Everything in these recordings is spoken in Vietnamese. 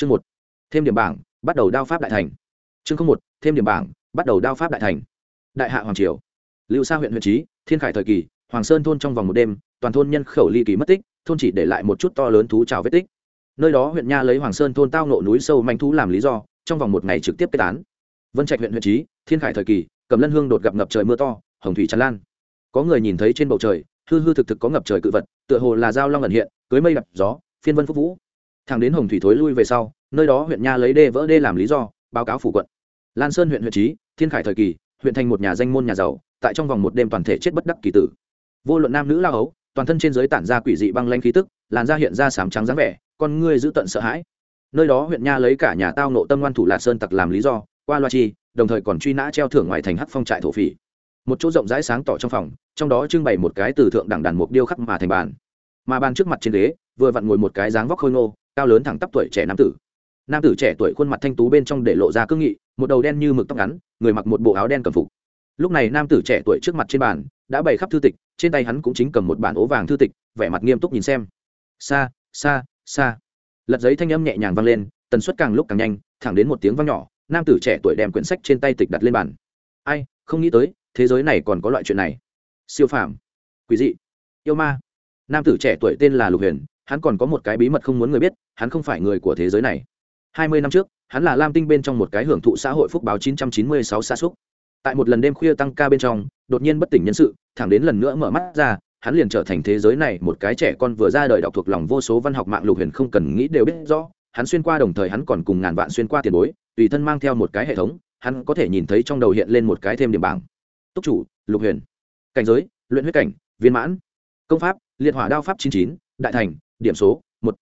chương một, thêm điểm bảng, bắt đầu đao pháp đại thành. Chương không một, thêm điểm bảng, bắt đầu đao pháp đại thành. Đại hạ hoàng triều. Lưu sa huyện huyện trí thiên khải thời kỳ, hoàng sơn thôn trong vòng một đêm, toàn thôn nhân khẩu ly kỳ mất tích, thôn chỉ để lại một chút to lớn thú trào vết tích. Nơi đó huyện nha lấy hoàng sơn thôn tao nộ núi sâu manh thú làm lý do, trong vòng một ngày trực tiếp kết án. Vân trạch huyện huyện trí thiên khải thời kỳ, cầm lân hương đột gặp ngập trời mưa to, hồng thủy tràn lan. Có người nhìn thấy trên bầu trời, hư hư thực thực có ngập trời cự vật, tựa hồ là dao long ẩn hiện, cưới mây đập gió, phiên vân phúc vũ thằng đến hồng thủy thối lui về sau, nơi đó huyện nha lấy đê vỡ đê làm lý do, báo cáo phủ quận. Lan sơn huyện huyện trí thiên khải thời kỳ, huyện thành một nhà danh môn nhà giàu, tại trong vòng một đêm toàn thể chết bất đắc kỳ tử. Vô luận nam nữ lao ấu, toàn thân trên giới tản ra quỷ dị băng lanh khí tức, làn da hiện ra sám trắng dáng vẻ, con ngươi giữ tận sợ hãi. Nơi đó huyện nha lấy cả nhà tao nộ tâm ngoan thủ lạc sơn tặc làm lý do, qua loa chi, đồng thời còn truy nã treo thưởng ngoài thành hắc phong trại thổ phỉ. Một chỗ rộng rãi sáng tỏ trong phòng, trong đó trưng bày một cái từ thượng đẳng đàn mục điêu khắc mà thành bàn. Mà bàn trước mặt trên ghế, vừa vặn ngồi một cái dáng vóc khôi ngô cao lớn thẳng tắp tuổi trẻ nam tử. Nam tử trẻ tuổi khuôn mặt thanh tú bên trong để lộ ra cương nghị, một đầu đen như mực tóc ngắn, người mặc một bộ áo đen cầm phục. Lúc này nam tử trẻ tuổi trước mặt trên bàn đã bày khắp thư tịch, trên tay hắn cũng chính cầm một bản ố vàng thư tịch, vẻ mặt nghiêm túc nhìn xem. Xa xa xa lật giấy thanh âm nhẹ nhàng vang lên, tần suất càng lúc càng nhanh, thẳng đến một tiếng vang nhỏ, nam tử trẻ tuổi đem quyển sách trên tay tịch đặt lên bàn. Ai, không nghĩ tới, thế giới này còn có loại chuyện này. Siêu phàm. Quý dị. Yêu ma. Nam tử trẻ tuổi tên là lục huyền hắn còn có một cái bí mật không muốn người biết, hắn không phải người của thế giới này. Hai mươi năm trước, hắn là lam tinh bên trong một cái hưởng thụ xã hội phúc báo chín trăm chín mươi sáu xa xúc. Tại một lần đêm khuya tăng ca bên trong, đột nhiên bất tỉnh nhân sự, thẳng đến lần nữa mở mắt ra, hắn liền trở thành thế giới này một cái trẻ con vừa ra đời đọc thuộc lòng vô số văn học mạng lục huyền không cần nghĩ đều biết rõ. Hắn xuyên qua đồng thời hắn còn cùng ngàn vạn xuyên qua tiền bối, tùy thân mang theo một cái hệ thống, hắn có thể nhìn thấy trong đầu hiện lên một cái thêm điểm bảng. Túc chủ, lục huyền. Cảnh giới, luyện huyết cảnh, viên mãn. Công pháp, liệt hỏa đao pháp chín chín, đại thành điểm số, một.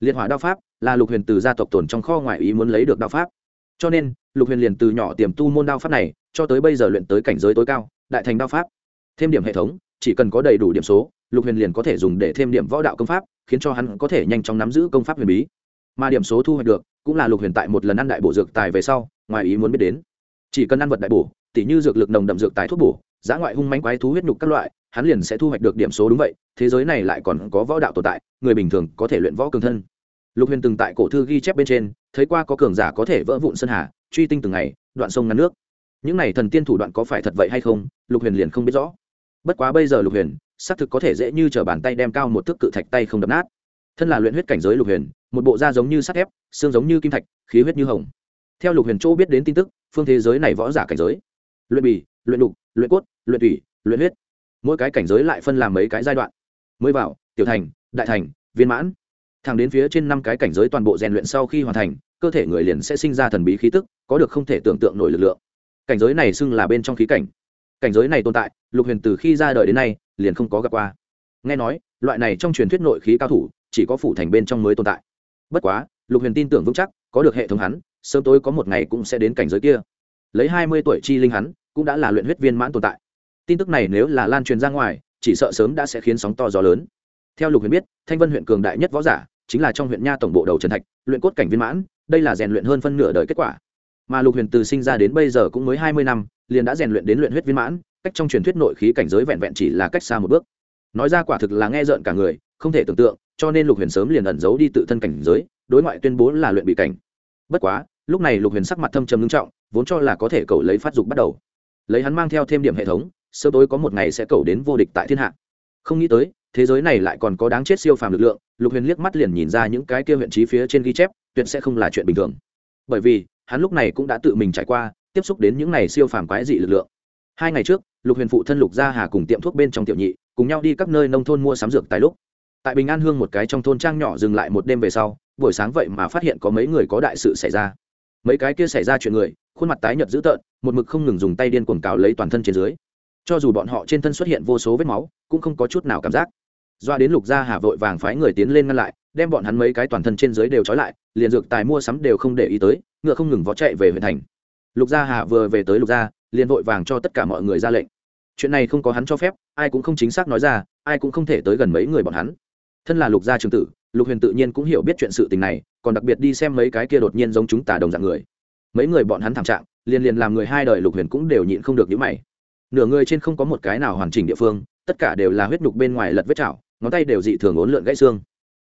Liệt hỏa đao pháp là lục huyền từ gia tộc tồn trong kho ngoại ý muốn lấy được đao pháp. Cho nên, lục huyền liền từ nhỏ tiềm tu môn đao pháp này, cho tới bây giờ luyện tới cảnh giới tối cao, đại thành đao pháp. Thêm điểm hệ thống, chỉ cần có đầy đủ điểm số, lục huyền liền có thể dùng để thêm điểm võ đạo công pháp, khiến cho hắn có thể nhanh chóng nắm giữ công pháp huyền bí. Mà điểm số thu hoạch được, cũng là lục huyền tại một lần ăn đại bổ dược tài về sau ngoài ý muốn biết đến. Chỉ cần ăn vật đại bổ, tỉ như dược lực nồng đậm dược tài thuốc bổ giá ngoại hung manh quái thú huyết nhục các loại, hắn liền sẽ thu hoạch được điểm số đúng vậy, thế giới này lại còn có võ đạo tồn tại, người bình thường có thể luyện võ cường thân. Lục huyền từng tại cổ thư ghi chép bên trên, thấy qua có cường giả có thể vỡ vụn sơn hà, truy tinh từng ngày, đoạn sông ngăn nước. Những này thần tiên thủ đoạn có phải thật vậy hay không, lục huyền liền không biết rõ. Bất quá bây giờ lục huyền, xác thực có thể dễ như t r ở bàn tay đem cao một thước cự thạch tay không đập nát. Thân là luyện huyết cảnh giới lục huyền, một bộ da giống như sắt thép, xương giống như kim thạch, khí huyết như hồng. Theo lục huyền chỗ biết đến tin tức, phương thế giới này võ giả cảnh giới. Luyện bì, luyện đục, luyện cốt luyện tủy, luyện huyết. Mỗi cái cảnh giới lại phân làm mấy cái giai đoạn. Mới vào, tiểu thành, đại thành, viên mãn. Thẳng đến phía trên năm cái cảnh giới toàn bộ rèn luyện sau khi hoàn thành, cơ thể người liền sẽ sinh ra thần bí khí tức, có được không thể tưởng tượng nổi lực lượng. Cảnh giới này xưng là bên trong khí cảnh. Cảnh giới này tồn tại, lục huyền từ khi ra đời đến nay, liền không có gặp qua. Nghe nói, loại này trong truyền thuyết nội khí cao thủ, chỉ có phủ thành bên trong mới tồn tại. Bất quá, lục huyền tin tưởng vững chắc, có được hệ thống hắn, sớm tối có một ngày cũng sẽ đến cảnh giới kia. Lấy hai mươi tuổi chi linh hắn, cũng đã là luyện huyết viên mãn tồn tại tin tức này nếu là lan truyền ra ngoài, chỉ sợ sớm đã sẽ khiến sóng to gió lớn. Theo lục huyền biết, thanh vân huyện cường đại nhất võ giả chính là trong huyện nha tổng bộ đầu trần thạch, luyện cốt cảnh viên mãn, đây là rèn luyện hơn phân nửa đời kết quả. Mà lục huyền từ sinh ra đến bây giờ cũng mới hai mươi năm, liền đã rèn luyện đến luyện huyết viên mãn, cách trong truyền thuyết nội khí cảnh giới vẹn vẹn chỉ là cách xa một bước. Nói ra quả thực là nghe rợn cả người, không thể tưởng tượng, cho nên lục huyền sớm liền ẩn giấu đi tự thân cảnh giới, đối ngoại tuyên bố là luyện bị cảnh. Bất quá, lúc này lục huyền sắc mặt thâm trầm nghiêm trọng, vốn cho là có thể cầu lấy phát dục bắt đầu. Lấy hắn mang theo thêm điểm hệ thống sớm tối có một ngày sẽ cầu đến vô địch tại thiên hạ. Không nghĩ tới, thế giới này lại còn có đáng chết siêu phàm lực lượng, lục huyền liếc mắt liền nhìn ra những cái kia huyện trí phía trên ghi chép, tuyệt sẽ không là chuyện bình thường. Bởi vì, hắn lúc này cũng đã tự mình trải qua, tiếp xúc đến những này siêu phàm quái dị lực lượng. Hai ngày trước, lục huyền phụ thân lục gia hà cùng tiệm thuốc bên trong tiểu nhị, cùng nhau đi các nơi nông thôn mua sắm dược tại lúc. Tại bình an hương một cái trong thôn trang nhỏ dừng lại một đêm về sau, buổi sáng vậy mà phát hiện có mấy người có đại sự xảy ra. Mấy cái kia xảy ra chuyện người, khuôn mặt tái nhợt dữ tợn, một mực không ngừng dùng tay điên cuồng cào lấy toàn thân trên dưới cho dù bọn họ trên thân xuất hiện vô số vết máu, cũng không có chút nào cảm giác. Doa đến lục gia hà vội vàng phái người tiến lên ngăn lại, đem bọn hắn mấy cái toàn thân trên dưới đều trói lại, liền dược tài mua sắm đều không để ý tới, ngựa không ngừng vó chạy về huyện thành. Lục gia hà vừa về tới lục gia, liền vội vàng cho tất cả mọi người ra lệnh. Chuyện này không có hắn cho phép, ai cũng không chính xác nói ra, ai cũng không thể tới gần mấy người bọn hắn. Thân là lục gia trường tử, lục huyền tự nhiên cũng hiểu biết chuyện sự tình này, còn đặc biệt đi xem mấy cái kia đột nhiên giống chúng tả đồng dạng người. Mấy người bọn hắn thảm trạng, liền liền làm người hai đời lục huyền cũng đều nhịn không được những mày nửa người trên không có một cái nào hoàn chỉnh địa phương, tất cả đều là huyết nhục bên ngoài lật vết chảo, ngón tay đều dị thường ốn lượn gãy xương.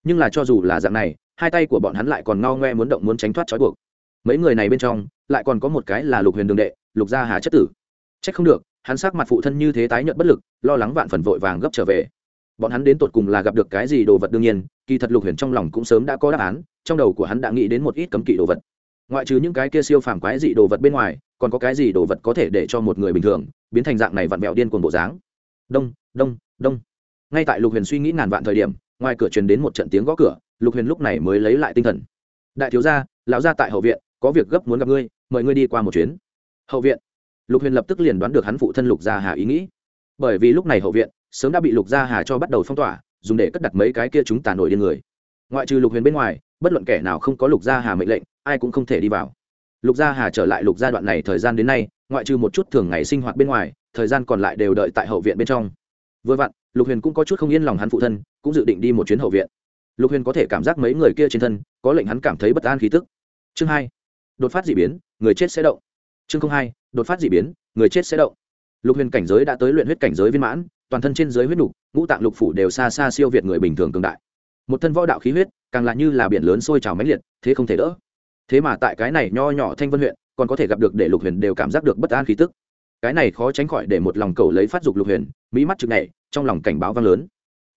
Nhưng là cho dù là dạng này, hai tay của bọn hắn lại còn ngao ngoe muốn động muốn tránh thoát trói buộc. Mấy người này bên trong, lại còn có một cái là lục huyền đường đệ, lục gia hà chất tử. Trách không được, hắn sắc mặt phụ thân như thế tái nhợt bất lực, lo lắng vạn phần vội vàng gấp trở về. Bọn hắn đến tột cùng là gặp được cái gì đồ vật đương nhiên, kỳ thật lục huyền trong lòng cũng sớm đã có đáp án, trong đầu của hắn đã nghĩ đến một ít cấm kỵ đồ vật ngoại trừ những cái kia siêu phàm quái dị đồ vật bên ngoài, còn có cái gì đồ vật có thể để cho một người bình thường biến thành dạng này vặn vẹo điên cuồng bộ dáng? Đông đông đông. Ngay tại lục huyền suy nghĩ ngàn vạn thời điểm, ngoài cửa truyền đến một trận tiếng gõ cửa, lục huyền lúc này mới lấy lại tinh thần. Đại thiếu gia, lão gia tại hậu viện, có việc gấp muốn gặp ngươi, mời ngươi đi qua một chuyến. Hậu viện? Lục huyền lập tức liền đoán được hắn phụ thân lục gia hà ý nghĩ. Bởi vì lúc này hậu viện, sớm đã bị lục gia hà cho bắt đầu phong tỏa, dùng để cất đặt mấy cái kia chúng tàn nổi điên người. Ngoại trừ lục huyền bên ngoài, bất luận kẻ nào không có lục gia hà mệnh lệnh ai cũng không thể đi vào. Lục gia hà trở lại lục gia đoạn này thời gian đến nay, ngoại trừ một chút thường ngày sinh hoạt bên ngoài, thời gian còn lại đều đợi tại hậu viện bên trong. Vừa vặn, lục huyền cũng có chút không yên lòng hắn phụ thân, cũng dự định đi một chuyến hậu viện. Lục huyền có thể cảm giác mấy người kia trên thân, có lệnh hắn cảm thấy bất an khí tức. Chương hai, đột phát d ị biến, người chết sẽ động. Chương hai, đột phát d ị biến, người chết sẽ động. Lục huyền cảnh giới đã tới luyện huyết cảnh giới viên mãn, toàn thân trên giới huyết nục, ngũ tạng lục phủ đều xa xa siêu việt người bình thường cường đại. Một thân võ đạo khí huyết, càng là như là biển lớn sôi trào mãnh liệt, thế không thể đỡ thế mà tại cái này nho nhỏ thanh vân huyện, còn có thể gặp được để lục huyền đều cảm giác được bất an khí tức. Cái này khó tránh khỏi để một lòng cầu lấy phát dục lục huyền mỹ mắt chực này trong lòng cảnh báo vang lớn.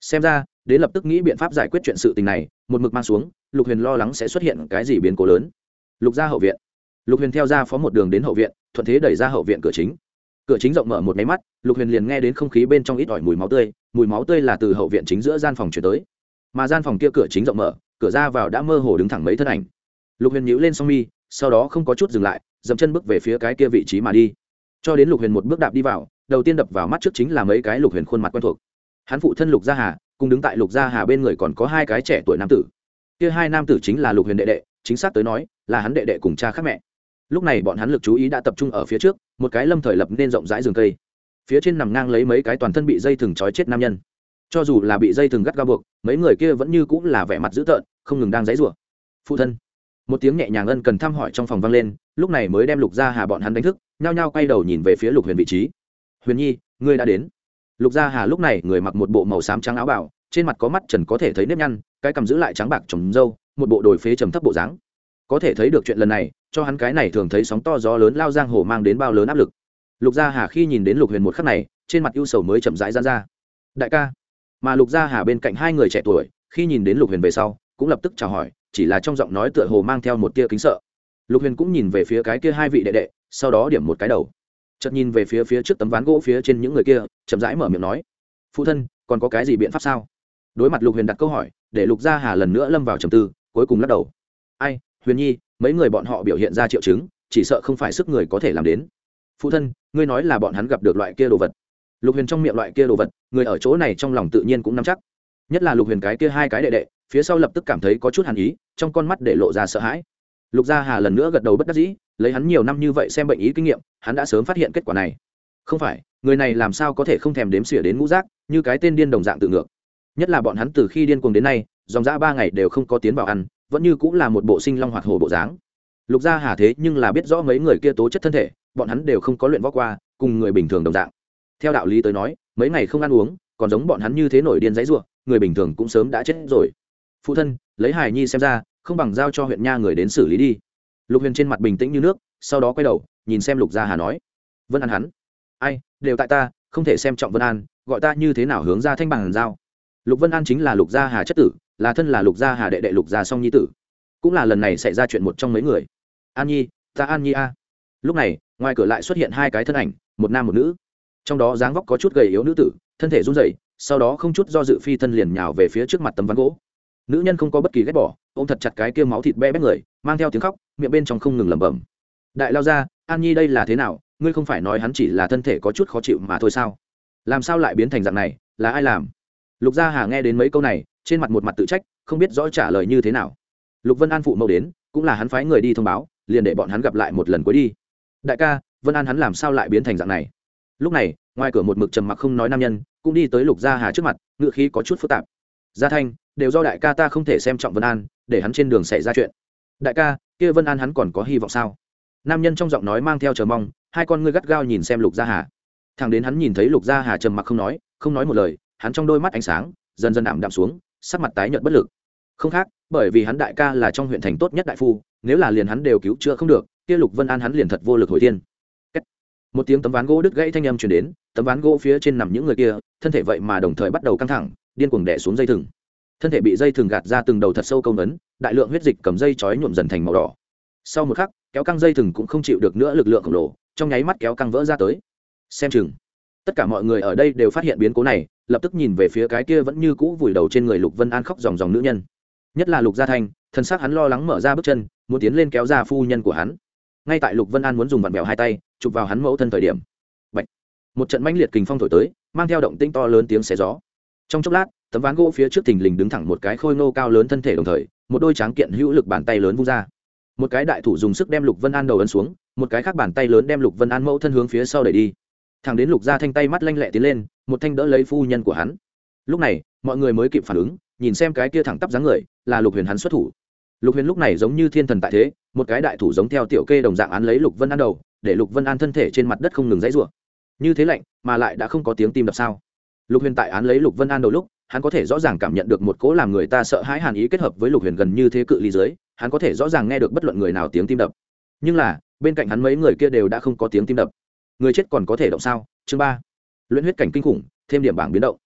Xem ra, đến lập tức nghĩ biện pháp giải quyết chuyện sự tình này, một mực mang xuống, lục huyền lo lắng sẽ xuất hiện cái gì biến cố lớn. Lục ra hậu viện. Lục huyền theo ra phó một đường đến hậu viện, thuận thế đẩy ra hậu viện cửa chính. Cửa chính rộng mở một máy mắt, lục huyền liền nghe đến không khí bên trong ít ỏi mùi máu tươi, mùi máu tươi là từ hậu viện chính giữa gian phòng chuyển tới. Mà gian phòng kia cửa chính rộng mở, cửa ra vào đã mơ hồ đứng thẳng mấy thân ảnh lục huyền nhíu lên song mi, sau đó không có chút dừng lại, dậm chân bước về phía cái kia vị trí mà đi. Cho đến lục huyền một bước đạp đi vào, đầu tiên đập vào mắt trước chính là mấy cái lục huyền khuôn mặt quen thuộc. Hắn phụ thân lục gia hà, cùng đứng tại lục gia hà bên người còn có hai cái trẻ tuổi nam tử. Kia hai nam tử chính là lục huyền đệ đệ, chính xác tới nói, là hắn đệ đệ cùng cha khác mẹ. Lúc này bọn hắn lực chú ý đã tập trung ở phía trước, một cái lâm thời lập nên rộng rãi rừng cây. Phía trên nằm ngang lấy mấy cái toàn thân bị dây thừng trói chết nam nhân. Cho dù là bị dây thừng gắt ga buộc, mấy người kia vẫn như cũng là vẻ mặt dữ tợn, không ngừng đang dãy rủa phụ thân một tiếng nhẹ nhàng ân cần thăm hỏi trong phòng vang lên, lúc này mới đem lục gia hà bọn hắn đánh thức, nhao nhao quay đầu nhìn về phía lục huyền vị trí. Huyền nhi, ngươi đã đến. Lục gia hà lúc này người mặc một bộ màu xám trắng áo bảo trên mặt có mắt trần có thể thấy nếp nhăn, cái cầm giữ lại trắng bạc trồng râu, một bộ đồi phế trầm thấp bộ dáng. Có thể thấy được chuyện lần này, cho hắn cái này thường thấy sóng to gió lớn lao giang hồ mang đến bao lớn áp lực. Lục gia hà khi nhìn đến lục huyền một khắc này, trên mặt ưu sầu mới chậm rãi ra ra. Đại ca. Mà lục gia hà bên cạnh hai người trẻ tuổi, khi nhìn đến lục huyền về sau, cũng lập tức chào hỏi chỉ là trong giọng nói tựa hồ mang theo một tia kính sợ. Lục huyền cũng nhìn về phía cái kia hai vị đệ đệ, sau đó điểm một cái đầu. Chợt nhìn về phía phía trước tấm ván gỗ phía trên những người kia, chậm rãi mở miệng nói, phụ thân, còn có cái gì biện pháp sao? Đối mặt lục huyền đặt câu hỏi, để lục gia hà lần nữa lâm vào trầm tư, cuối cùng lắc đầu. Ai, huyền nhi, mấy người bọn họ biểu hiện ra triệu chứng, chỉ sợ không phải sức người có thể làm đến. Phụ thân, ngươi nói là bọn hắn gặp được loại kia đồ vật. Lục huyền trong miệng loại kia đồ vật, người ở chỗ này trong lòng tự nhiên cũng nắm chắc. Nhất là lục huyền cái kia hai cái đệ đệ phía sau lập tức cảm thấy có chút hàn ý, trong con mắt để lộ ra sợ hãi. Lục gia hà lần nữa gật đầu bất đắc dĩ, lấy hắn nhiều năm như vậy xem bệnh ý kinh nghiệm, hắn đã sớm phát hiện kết quả này. Không phải, người này làm sao có thể không thèm đếm xỉa đến ngũ rác như cái tên điên đồng dạng tự ngược. Nhất là bọn hắn từ khi điên cuồng đến nay, dòng dã ba ngày đều không có tiến vào ăn, vẫn như cũng là một bộ sinh long hoạt hồ bộ dáng. Lục gia hà thế nhưng là biết rõ mấy người kia tố chất thân thể, bọn hắn đều không có luyện võ qua, cùng người bình thường đồng dạng. Theo đạo lý tới nói, mấy ngày không ăn uống, còn giống bọn hắn như thế nổi điên giấy ruộng người bình thường cũng sớm đã chết rồi phụ thân, lấy hải nhi xem ra, không bằng giao cho huyện nha người đến xử lý đi. Lục huyền trên mặt bình tĩnh như nước, sau đó quay đầu, nhìn xem lục gia hà nói. Vân an hắn. Ai, đều tại ta, không thể xem trọng vân an, gọi ta như thế nào hướng ra thanh bằng giao. Lục vân an chính là lục gia hà chất tử, là thân là lục gia hà đệ đệ lục gia song nhi tử. Cũng là lần này xảy ra chuyện một trong mấy người. An nhi, ta an nhi a. Lúc này, ngoài cửa lại xuất hiện hai cái thân ảnh, một nam một nữ. Trong đó dáng vóc có chút gầy yếu nữ tử, thân thể run rẩy, sau đó không chút do dự phi thân liền nhào về phía trước mặt tấm ván gỗ nữ nhân không có bất kỳ ghét bỏ, ôm thật chặt cái kia máu thịt be bét người, mang theo tiếng khóc, miệng bên trong không ngừng lẩm bẩm. Đại lao ra, an nhi đây là thế nào? Ngươi không phải nói hắn chỉ là thân thể có chút khó chịu mà thôi sao? Làm sao lại biến thành dạng này? Là ai làm? Lục gia hà nghe đến mấy câu này, trên mặt một mặt tự trách, không biết rõ trả lời như thế nào. Lục vân an phụ mẫu đến, cũng là hắn phái người đi thông báo, liền để bọn hắn gặp lại một lần cuối đi. Đại ca, vân an hắn làm sao lại biến thành dạng này? Lúc này, ngoài cửa một mực trầm mặc không nói nam nhân, cũng đi tới lục gia hà trước mặt, ngựa khí có chút phức tạp. Gia thanh đều do đại ca ta không thể xem trọng vân an, để hắn trên đường xảy ra chuyện. Đại ca, kia vân an hắn còn có hy vọng sao? Nam nhân trong giọng nói mang theo chờ mong, hai con ngươi gắt gao nhìn xem lục gia hà. Thằng đến hắn nhìn thấy lục gia hà trầm mặc không nói không nói một lời, hắn trong đôi mắt ánh sáng, dần dần ảm đạm xuống, sắc mặt tái nhợt bất lực. Không khác, bởi vì hắn đại ca là trong huyện thành tốt nhất đại phu, nếu là liền hắn đều cứu chữa không được, kia lục vân an hắn liền thật vô lực hồi thiên. Một tiếng tấm ván gỗ đứt gãy thanh âm truyền đến, tấm ván gỗ phía trên nằm những người kia, thân thể vậy mà đồng thời bắt đầu căng thẳng, điên cuồng đẻ xuống dây thừng thân thể bị dây thường gạt ra từng đầu thật sâu công ấn đại lượng huyết dịch cầm dây chói nhuộm dần thành màu đỏ. Sau một khắc, kéo căng dây thừng cũng không chịu được nữa lực lượng khổng lồ, trong nháy mắt kéo căng vỡ ra tới. Xem chừng, tất cả mọi người ở đây đều phát hiện biến cố này, lập tức nhìn về phía cái kia vẫn như cũ vùi đầu trên người lục vân an khóc dòng dòng nữ nhân. Nhất là lục gia thanh thân xác hắn lo lắng mở ra bước chân, muốn tiến lên kéo ra phu nhân của hắn. Ngay tại lục vân an muốn dùng vặn vẹo hai tay, chụp vào hắn mẫu thân thời điểm. Bạch. một trận mãnh liệt kình phong thổi tới, mang theo động tinh to lớn tiếng xé gió. Trong chốc lát tấm ván gỗ phía trước thình lình đứng thẳng một cái khôi ngô cao lớn thân thể đồng thời, một đôi tráng kiện hữu lực bàn tay lớn vung ra. Một cái đại thủ dùng sức đem lục vân an đầu ấn xuống, một cái khác bàn tay lớn đem lục vân an mẫu thân hướng phía sau đẩy đi. Thằng đến lục ra thanh tay mắt lanh lẹ tiến lên, một thanh đỡ lấy phu nhân của hắn. Lúc này, mọi người mới kịp phản ứng, nhìn xem cái kia thẳng tắp dáng người, là lục huyền hắn xuất thủ. Lục huyền lúc này giống như thiên thần tại thế, một cái đại thủ giống theo tiểu kê đồng dạng án lấy lục vân an đầu, để lục vân an thân thể trên mặt đất không ngừng dãy rủa. Như thế lạnh, mà lại đã không có tiếng tim đập sao. Lục huyền tại án lấy lục vân an đầu lúc hắn có thể rõ ràng cảm nhận được một cỗ làm người ta sợ hãi hàn ý kết hợp với lục huyền gần như thế cự ly dưới, hắn có thể rõ ràng nghe được bất luận người nào tiếng tim đập. Nhưng là, bên cạnh hắn mấy người kia đều đã không có tiếng tim đập. Người chết còn có thể động sao? Chương ba. Luyện huyết cảnh kinh khủng, thêm điểm bảng biến động.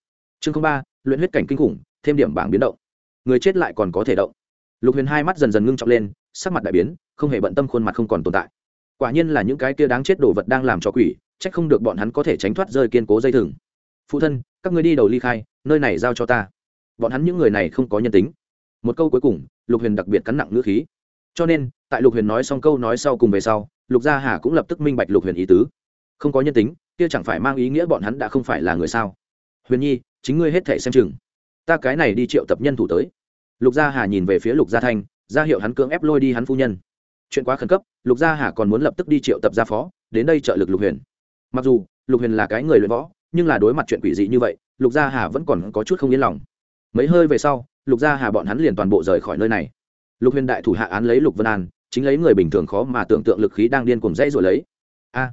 Chương ba, luyện huyết cảnh kinh khủng, thêm điểm bảng biến động. Người chết lại còn có thể động. Lục huyền hai mắt dần dần ngưng trọng lên, sắc mặt đại biến, không hề bận tâm khuôn mặt không còn tồn tại. Quả nhiên là những cái kia đáng chết đồ vật đang làm cho quỷ trách không được bọn hắn có thể tránh thoát rơi kiên cố dây thừng. Phụ thân các người đi đầu ly khai, nơi này giao cho ta. Bọn hắn những người này không có nhân tính. Một câu cuối cùng, lục huyền đặc biệt cắn nặng ngữ khí. Cho nên, tại lục huyền nói xong câu nói sau cùng về sau, lục gia hà cũng lập tức minh bạch lục huyền ý tứ. Không có nhân tính, kia chẳng phải mang ý nghĩa bọn hắn đã không phải là người sao? Huyền nhi, chính ngươi hết thể xem chừng. Ta cái này đi triệu tập nhân thủ tới. Lục gia hà nhìn về phía lục gia thanh, ra hiệu hắn cưỡng ép lôi đi hắn phu nhân. Chuyện quá khẩn cấp, lục gia hà còn muốn lập tức đi triệu tập gia phó, đến đây trợ lực lục huyền. Mặc dù, lục huyền là cái người luyện võ nhưng là đối mặt chuyện quỷ dị như vậy, lục gia hà vẫn còn có chút không yên lòng. Mấy hơi về sau, lục gia hà bọn hắn liền toàn bộ rời khỏi nơi này. Lục huyền đại thủ hạ án lấy lục vân an, chính lấy người bình thường khó mà tưởng tượng lực khí đang điên cùng dãy rồi lấy. A,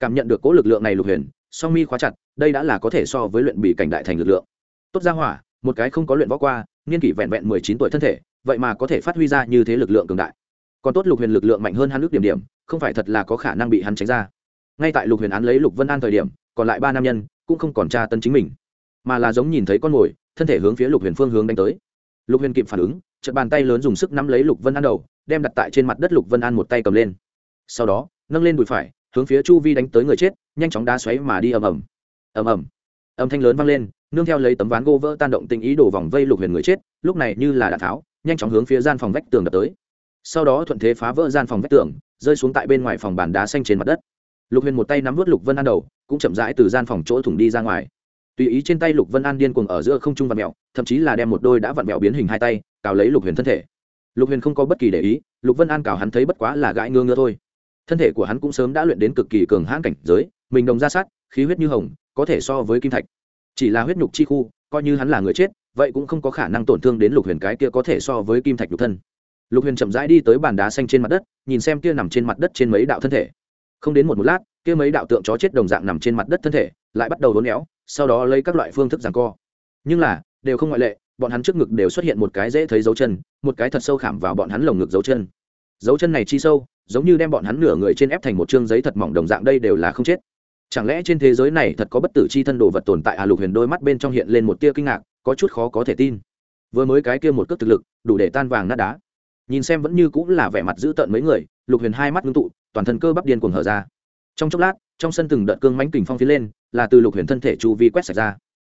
cảm nhận được cố lực lượng này lục huyền, song mi khóa chặt, đây đã là có thể so với luyện bị cảnh đại thành lực lượng. Tốt ra hỏa, một cái không có luyện võ qua, niên kỷ vẹn vẹn mười chín tuổi thân thể, vậy mà có thể phát huy ra như thế lực lượng cường đại. Còn tốt lục huyền lực lượng mạnh hơn hắn nước điểm điểm, không phải thật là có khả năng bị hắn tránh ra. Ngay tại lục huyền án lấy lục vân an thời điểm, còn lại ba nam nhân cũng không còn tra tân chính mình, mà là giống nhìn thấy con mồi, thân thể hướng phía lục huyền phương hướng đánh tới. Lục huyền kịp phản ứng chật bàn tay lớn dùng sức nắm lấy lục vân an đầu, đem đặt tại trên mặt đất lục vân an một tay cầm lên. Sau đó, nâng lên đùi phải, hướng phía chu vi đánh tới người chết, nhanh chóng đá xoáy mà đi ầm ầm. Ầm ầm. Âm thanh lớn vang lên, nương theo lấy tấm ván gỗ vỡ tan động tình ý đổ vòng vây lục huyền người chết, lúc này như là đạn tháo, nhanh chóng hướng phía gian phòng vách tường đập tới. Sau đó thuận thế phá vỡ gian phòng vách tường, rơi xuống tại bên ngoài phòng bàn đá xanh trên mặt đất lục huyền một tay nắm vớt lục vân an đầu, cũng chậm rãi từ gian phòng chỗ thủng đi ra ngoài. Tùy ý trên tay lục vân an điên cuồng ở giữa không trung vặn mẹo thậm chí là đem một đôi đã vặn mẹo biến hình hai tay, cào lấy lục huyền thân thể. Lục huyền không có bất kỳ để ý, lục vân an cào hắn thấy bất quá là gãi ngơ ngơ thôi. Thân thể của hắn cũng sớm đã luyện đến cực kỳ cường hãn cảnh giới, mình đồng ra sát, khí huyết như hồng, có thể so với kim thạch. Chỉ là huyết nhục chi khu, coi như hắn là người chết, vậy cũng không có khả năng tổn thương đến lục huyền cái kia có thể so với kim thạch nhục thân. Lục huyền chậm rãi đi tới bàn đá xanh trên mặt đất, nhìn xem kia nằm trên mặt đất trên mấy đạo thân thể không đến một một lát, kia mấy đạo tượng chó chết đồng dạng nằm trên mặt đất thân thể, lại bắt đầu đốn éo, sau đó lấy các loại phương thức giằng co. Nhưng là, đều không ngoại lệ, bọn hắn trước ngực đều xuất hiện một cái dễ thấy dấu chân, một cái thật sâu khảm vào bọn hắn lồng ngực dấu chân. Dấu chân này chi sâu, giống như đem bọn hắn nửa người trên ép thành một chương giấy thật mỏng đồng dạng đây đều là không chết. Chẳng lẽ trên thế giới này thật có bất tử chi thân đồ vật tồn tại à? Lục huyền đôi mắt bên trong hiện lên một tia kinh ngạc, có chút khó có thể tin. Vừa mới cái kia một cước thực lực, đủ để tan vàng nát đá. Nhìn xem vẫn như cũng là vẻ mặt dữ tợn mấy người, lục huyền hai mắt ngưng tụ toàn thân cơ bắp điên cuồng hở ra. Trong chốc lát, trong sân từng đợt cương mánh kình phong phía lên, là từ lục huyền thân thể chu vi quét sạch ra.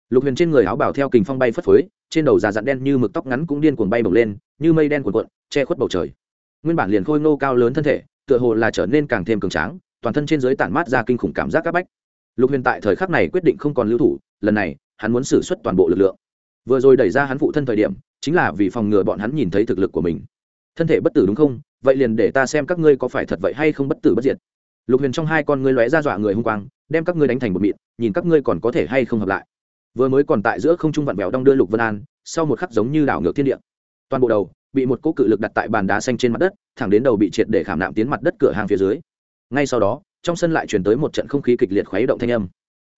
Lục huyền trên người áo bảo theo kình phong bay phất phới, trên đầu già dặn đen như mực tóc ngắn cũng điên cuồng bay bổng lên, như mây đen cuộn cuộn, che khuất bầu trời. Nguyên bản liền khôi ngô cao lớn thân thể, tựa hồ là trở nên càng thêm cường tráng, toàn thân trên dưới tản mát ra kinh khủng cảm giác áp bách. Lục huyền tại thời khắc này quyết định không còn lưu thủ, lần này, hắn muốn xử suất toàn bộ lực lượng. Vừa rồi đẩy ra hắn phụ thân thời điểm, chính là vì phòng ngừa bọn hắn nhìn thấy thực lực của mình. Thân thể bất tử đúng không? Vậy liền để ta xem các ngươi có phải thật vậy hay không bất tử bất diệt. Lục huyền trong hai con ngươi lóe ra dọa người hung quang, đem các ngươi đánh thành một mịn, nhìn các ngươi còn có thể hay không hợp lại. Vừa mới còn tại giữa không trung vặn vẹo đong đưa lục vân an, sau một khắc giống như đảo ngược thiên địa. Toàn bộ đầu bị một cỗ cự lực đặt tại bàn đá xanh trên mặt đất, thẳng đến đầu bị triệt để khảm nạm tiến mặt đất cửa hàng phía dưới. Ngay sau đó, trong sân lại chuyển tới một trận không khí kịch liệt khuấy động thanh âm.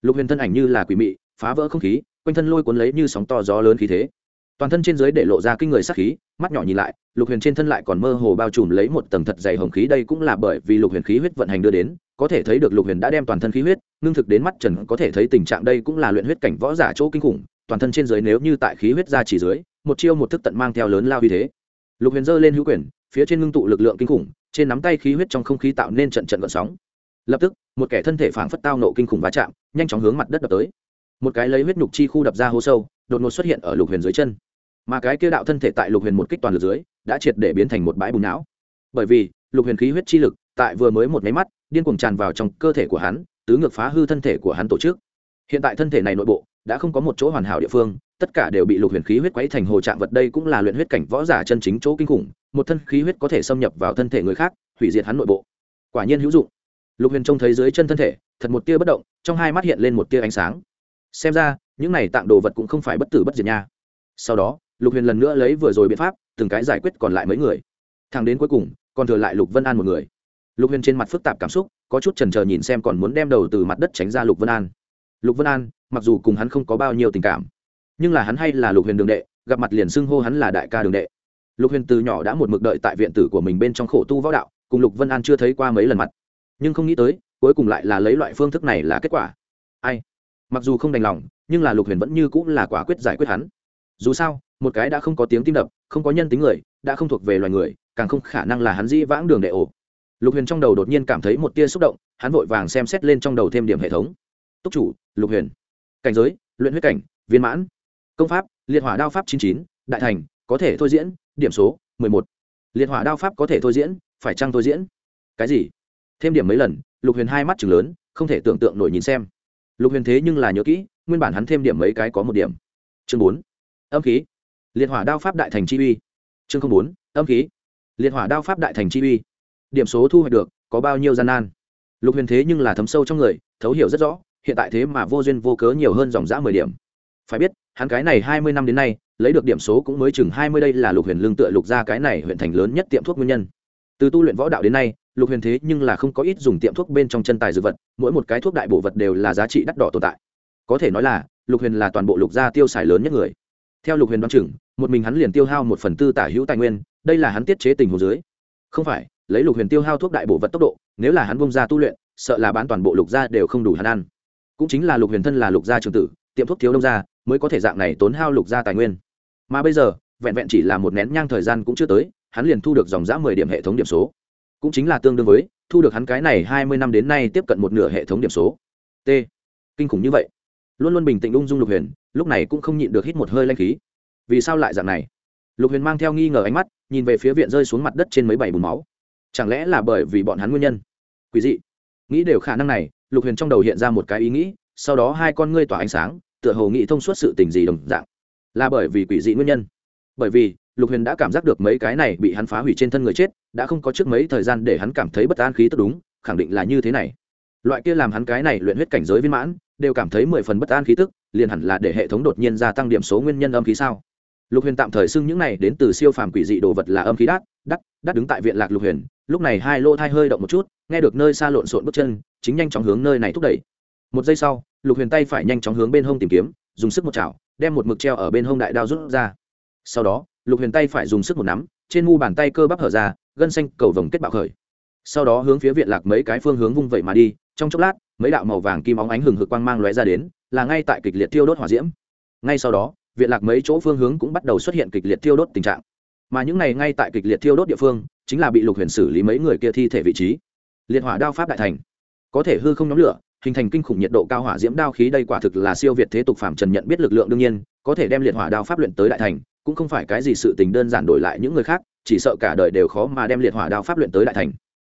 Lục huyền thân ảnh như là quỷ mị, phá vỡ không khí, quanh thân lôi cuốn lấy như sóng to gió lớn khí thế toàn thân trên dưới để lộ ra kinh người sắc khí, mắt nhỏ nhìn lại, lục huyền trên thân lại còn mơ hồ bao trùm lấy một tầng thật dày hồng khí, đây cũng là bởi vì lục huyền khí huyết vận hành đưa đến, có thể thấy được lục huyền đã đem toàn thân khí huyết, ngưng thực đến mắt trần, có thể thấy tình trạng đây cũng là luyện huyết cảnh võ giả chỗ kinh khủng, toàn thân trên dưới nếu như tại khí huyết ra chỉ dưới, một chiêu một thức tận mang theo lớn lao uy thế. Lục huyền giơ lên hữu quyền, phía trên ngưng tụ lực lượng kinh khủng, trên nắm tay khí huyết trong không khí tạo nên trận trận gợn sóng. Lập tức, một kẻ thân thể phảng phất tao nộ kinh khủng va chạm, nhanh chóng hướng mặt đất đập tới. Một cái lấy huyết nhục chi khu đập ra hố sâu, đột ngột xuất hiện ở lục huyền dưới chân mà cái kia đạo thân thể tại lục huyền một kích toàn lực dưới, đã triệt để biến thành một bãi bùn não. Bởi vì, lục huyền khí huyết chi lực, tại vừa mới một máy mắt, điên cuồng tràn vào trong cơ thể của hắn, tứ ngược phá hư thân thể của hắn tổ chức. Hiện tại thân thể này nội bộ, đã không có một chỗ hoàn hảo địa phương, tất cả đều bị lục huyền khí huyết quấy thành hồ trạng vật đây cũng là luyện huyết cảnh võ giả chân chính chỗ kinh khủng, một thân khí huyết có thể xâm nhập vào thân thể người khác, hủy diệt hắn nội bộ. Quả nhiên hữu dụng. Lục huyền trông thấy dưới chân thân thể, thật một tia bất động, trong hai mắt hiện lên một tia ánh sáng. Xem ra, những này tạng đồ vật cũng không phải bất tử bất diệt nha. Sau đó lục huyền lần nữa lấy vừa rồi biện pháp, từng cái giải quyết còn lại mấy người. Thằng đến cuối cùng, còn thừa lại lục vân an một người. Lục huyền trên mặt phức tạp cảm xúc, có chút trần trờ nhìn xem còn muốn đem đầu từ mặt đất tránh ra lục vân an. Lục vân an, mặc dù cùng hắn không có bao nhiêu tình cảm, nhưng là hắn hay là lục huyền đường đệ, gặp mặt liền xưng hô hắn là đại ca đường đệ. Lục huyền từ nhỏ đã một mực đợi tại viện tử của mình bên trong khổ tu võ đạo, cùng lục vân an chưa thấy qua mấy lần mặt. Nhưng không nghĩ tới, cuối cùng lại là lấy loại phương thức này là kết quả. Ai? Mặc dù không đành lòng, nhưng là lục huyền vẫn như cũng là quả quyết giải quyết hắn. Dù sao một cái đã không có tiếng tim đập, không có nhân tính người, đã không thuộc về loài người, càng không khả năng là hắn dĩ vãng đường đệ ổ. Lục huyền trong đầu đột nhiên cảm thấy một tia xúc động, hắn vội vàng xem xét lên trong đầu thêm điểm hệ thống. Túc chủ, lục huyền. Cảnh giới, luyện huyết cảnh, viên mãn. Công pháp, liệt hỏa đao pháp chín chín, đại thành, có thể thôi diễn, điểm số, mười một. Liệt hỏa đao pháp có thể thôi diễn, phải chăng thôi diễn? Cái gì? Thêm điểm mấy lần, lục huyền hai mắt chừng lớn, không thể tưởng tượng nổi nhìn xem. Lục huyền thế nhưng là nhớ kỹ, nguyên bản hắn thêm điểm mấy cái có một điểm. Chương bốn. Âm khí liệt hỏa đao pháp đại thành chi uy. Chương bốn, âm khí. Liệt hỏa đao pháp đại thành chi uy. Điểm số thu hoạch được, có bao nhiêu gian nan? Lục huyền thế nhưng là thấm sâu trong người, thấu hiểu rất rõ, hiện tại thế mà vô duyên vô cớ nhiều hơn dòng giã mười điểm. Phải biết, hắn cái này hai mươi năm đến nay, lấy được điểm số cũng mới chừng hai mươi đây là lục huyền lương tựa lục ra cái này huyện thành lớn nhất tiệm thuốc nguyên nhân. Từ tu luyện võ đạo đến nay, lục huyền thế nhưng là không có ít dùng tiệm thuốc bên trong chân tài dược vật, mỗi một cái thuốc đại bổ vật đều là giá trị đắt đỏ tồn tại. Có thể nói là, lục huyền là toàn bộ lục gia tiêu xài lớn nhất người. Theo lục huyền đoán chừng một mình hắn liền tiêu hao một phần tư tả hữu tài nguyên, đây là hắn tiết chế tình hồ dưới. Không phải, lấy lục huyền tiêu hao thuốc đại bổ vật tốc độ, nếu là hắn bông ra tu luyện, sợ là bán toàn bộ lục gia đều không đủ hắn ăn. Cũng chính là lục huyền thân là lục gia trường tử, tiệm thuốc thiếu đông gia, mới có thể dạng này tốn hao lục gia tài nguyên. Mà bây giờ, vẹn vẹn chỉ là một nén nhang thời gian cũng chưa tới, hắn liền thu được dòng giã mười điểm hệ thống điểm số. Cũng chính là tương đương với, thu được hắn cái này hai mươi năm đến nay tiếp cận một nửa hệ thống điểm số. T. Kinh khủng như vậy. Luôn luôn bình tĩnh ung dung lục huyền, lúc này cũng không nhịn được hít một hơi lanh khí vì sao lại dạng này? Lục huyền mang theo nghi ngờ ánh mắt, nhìn về phía viện rơi xuống mặt đất trên mấy bảy bùn máu. Chẳng lẽ là bởi vì bọn hắn nguyên nhân? Quý dị. Nghĩ đều khả năng này, lục huyền trong đầu hiện ra một cái ý nghĩ, sau đó hai con ngươi tỏa ánh sáng, tựa hồ nghĩ thông suốt sự tình gì đồng dạng. Là bởi vì quỷ dị nguyên nhân. Bởi vì, lục huyền đã cảm giác được mấy cái này bị hắn phá hủy trên thân người chết, đã không có trước mấy thời gian để hắn cảm thấy bất an khí tức đúng, khẳng định là như thế này. Loại kia làm hắn cái này luyện huyết cảnh giới viên mãn, đều cảm thấy mười phần bất an khí tức, liền hẳn là để hệ thống đột nhiên gia tăng điểm số nguyên nhân âm khí sao? Lục huyền tạm thời xưng những này đến từ siêu phàm quỷ dị đồ vật là âm khí đắt đắt đắt đứng tại viện lạc lục huyền, lúc này hai lô thai hơi động một chút, nghe được nơi xa lộn xộn bước chân, chính nhanh chóng hướng nơi này thúc đẩy. Một giây sau, lục huyền tay phải nhanh chóng hướng bên hông tìm kiếm, dùng sức một chảo, đem một mực treo ở bên hông đại đao rút ra. Sau đó, lục huyền tay phải dùng sức một nắm, trên mu bàn tay cơ bắp hở ra, gân xanh cầu vồng kết bạo khởi. Sau đó hướng phía viện lạc mấy cái phương hướng vung vẩy mà đi, trong chốc lát, mấy đạo màu vàng kim óng ánh hừng hực quang mang lóe ra đến, là ngay tại kịch liệt tiêu đốt hỏa diễm. Ngay sau đó viện lạc mấy chỗ phương hướng cũng bắt đầu xuất hiện kịch liệt tiêu đốt tình trạng. Mà những này ngay tại kịch liệt tiêu đốt địa phương, chính là bị lục huyền xử lý mấy người kia thi thể vị trí. Liệt hỏa đao pháp đại thành. Có thể hư không nhóm lửa, hình thành kinh khủng nhiệt độ cao hỏa diễm đao khí đây quả thực là siêu việt thế tục phạm trần nhận biết lực lượng đương nhiên, có thể đem liệt hỏa đao pháp luyện tới đại thành, cũng không phải cái gì sự tình đơn giản đổi lại những người khác, chỉ sợ cả đời đều khó mà đem liệt hỏa đao pháp luyện tới đại thành.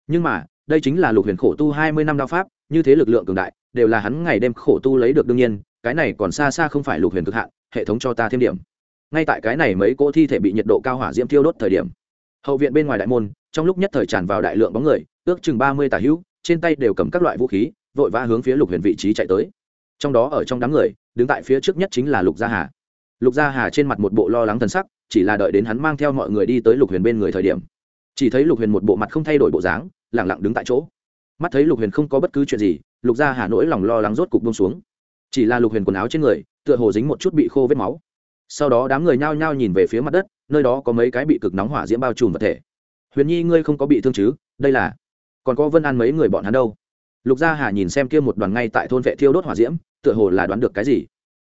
Nhưng mà, đây chính là lục huyền khổ tu hai mươi năm đao pháp, như thế lực lượng cường đại, đều là hắn ngày đêm khổ tu lấy được đương nhiên, cái này còn xa xa không phải lục huyền cực hạn hệ thống cho ta thêm điểm. Ngay tại cái này mấy cỗ thi thể bị nhiệt độ cao hỏa diễm thiêu đốt thời điểm, hậu viện bên ngoài đại môn, trong lúc nhất thời tràn vào đại lượng bóng người, ước chừng ba mươi tà hữu, trên tay đều cầm các loại vũ khí, vội vã hướng phía lục huyền vị trí chạy tới. Trong đó ở trong đám người, đứng tại phía trước nhất chính là lục gia hà. Lục gia hà trên mặt một bộ lo lắng thần sắc, chỉ là đợi đến hắn mang theo mọi người đi tới lục huyền bên người thời điểm. Chỉ thấy lục huyền một bộ mặt không thay đổi bộ dáng lẳng lặng đứng tại chỗ. Mắt thấy lục huyền không có bất cứ chuyện gì, lục gia hà nỗi lòng lo lắng rốt cục bông xuống. Chỉ là lục huyền quần áo trên người tựa hồ dính một chút bị khô vết máu. Sau đó đám người nhao nhao nhìn về phía mặt đất, nơi đó có mấy cái bị cực nóng hỏa diễm bao trùm vật thể. Huyền nhi, ngươi không có bị thương chứ? Đây là còn có vân an mấy người bọn hắn đâu? Lục gia hà nhìn xem kia một đoàn ngay tại thôn vệ thiêu đốt hỏa diễm, tựa hồ là đoán được cái gì.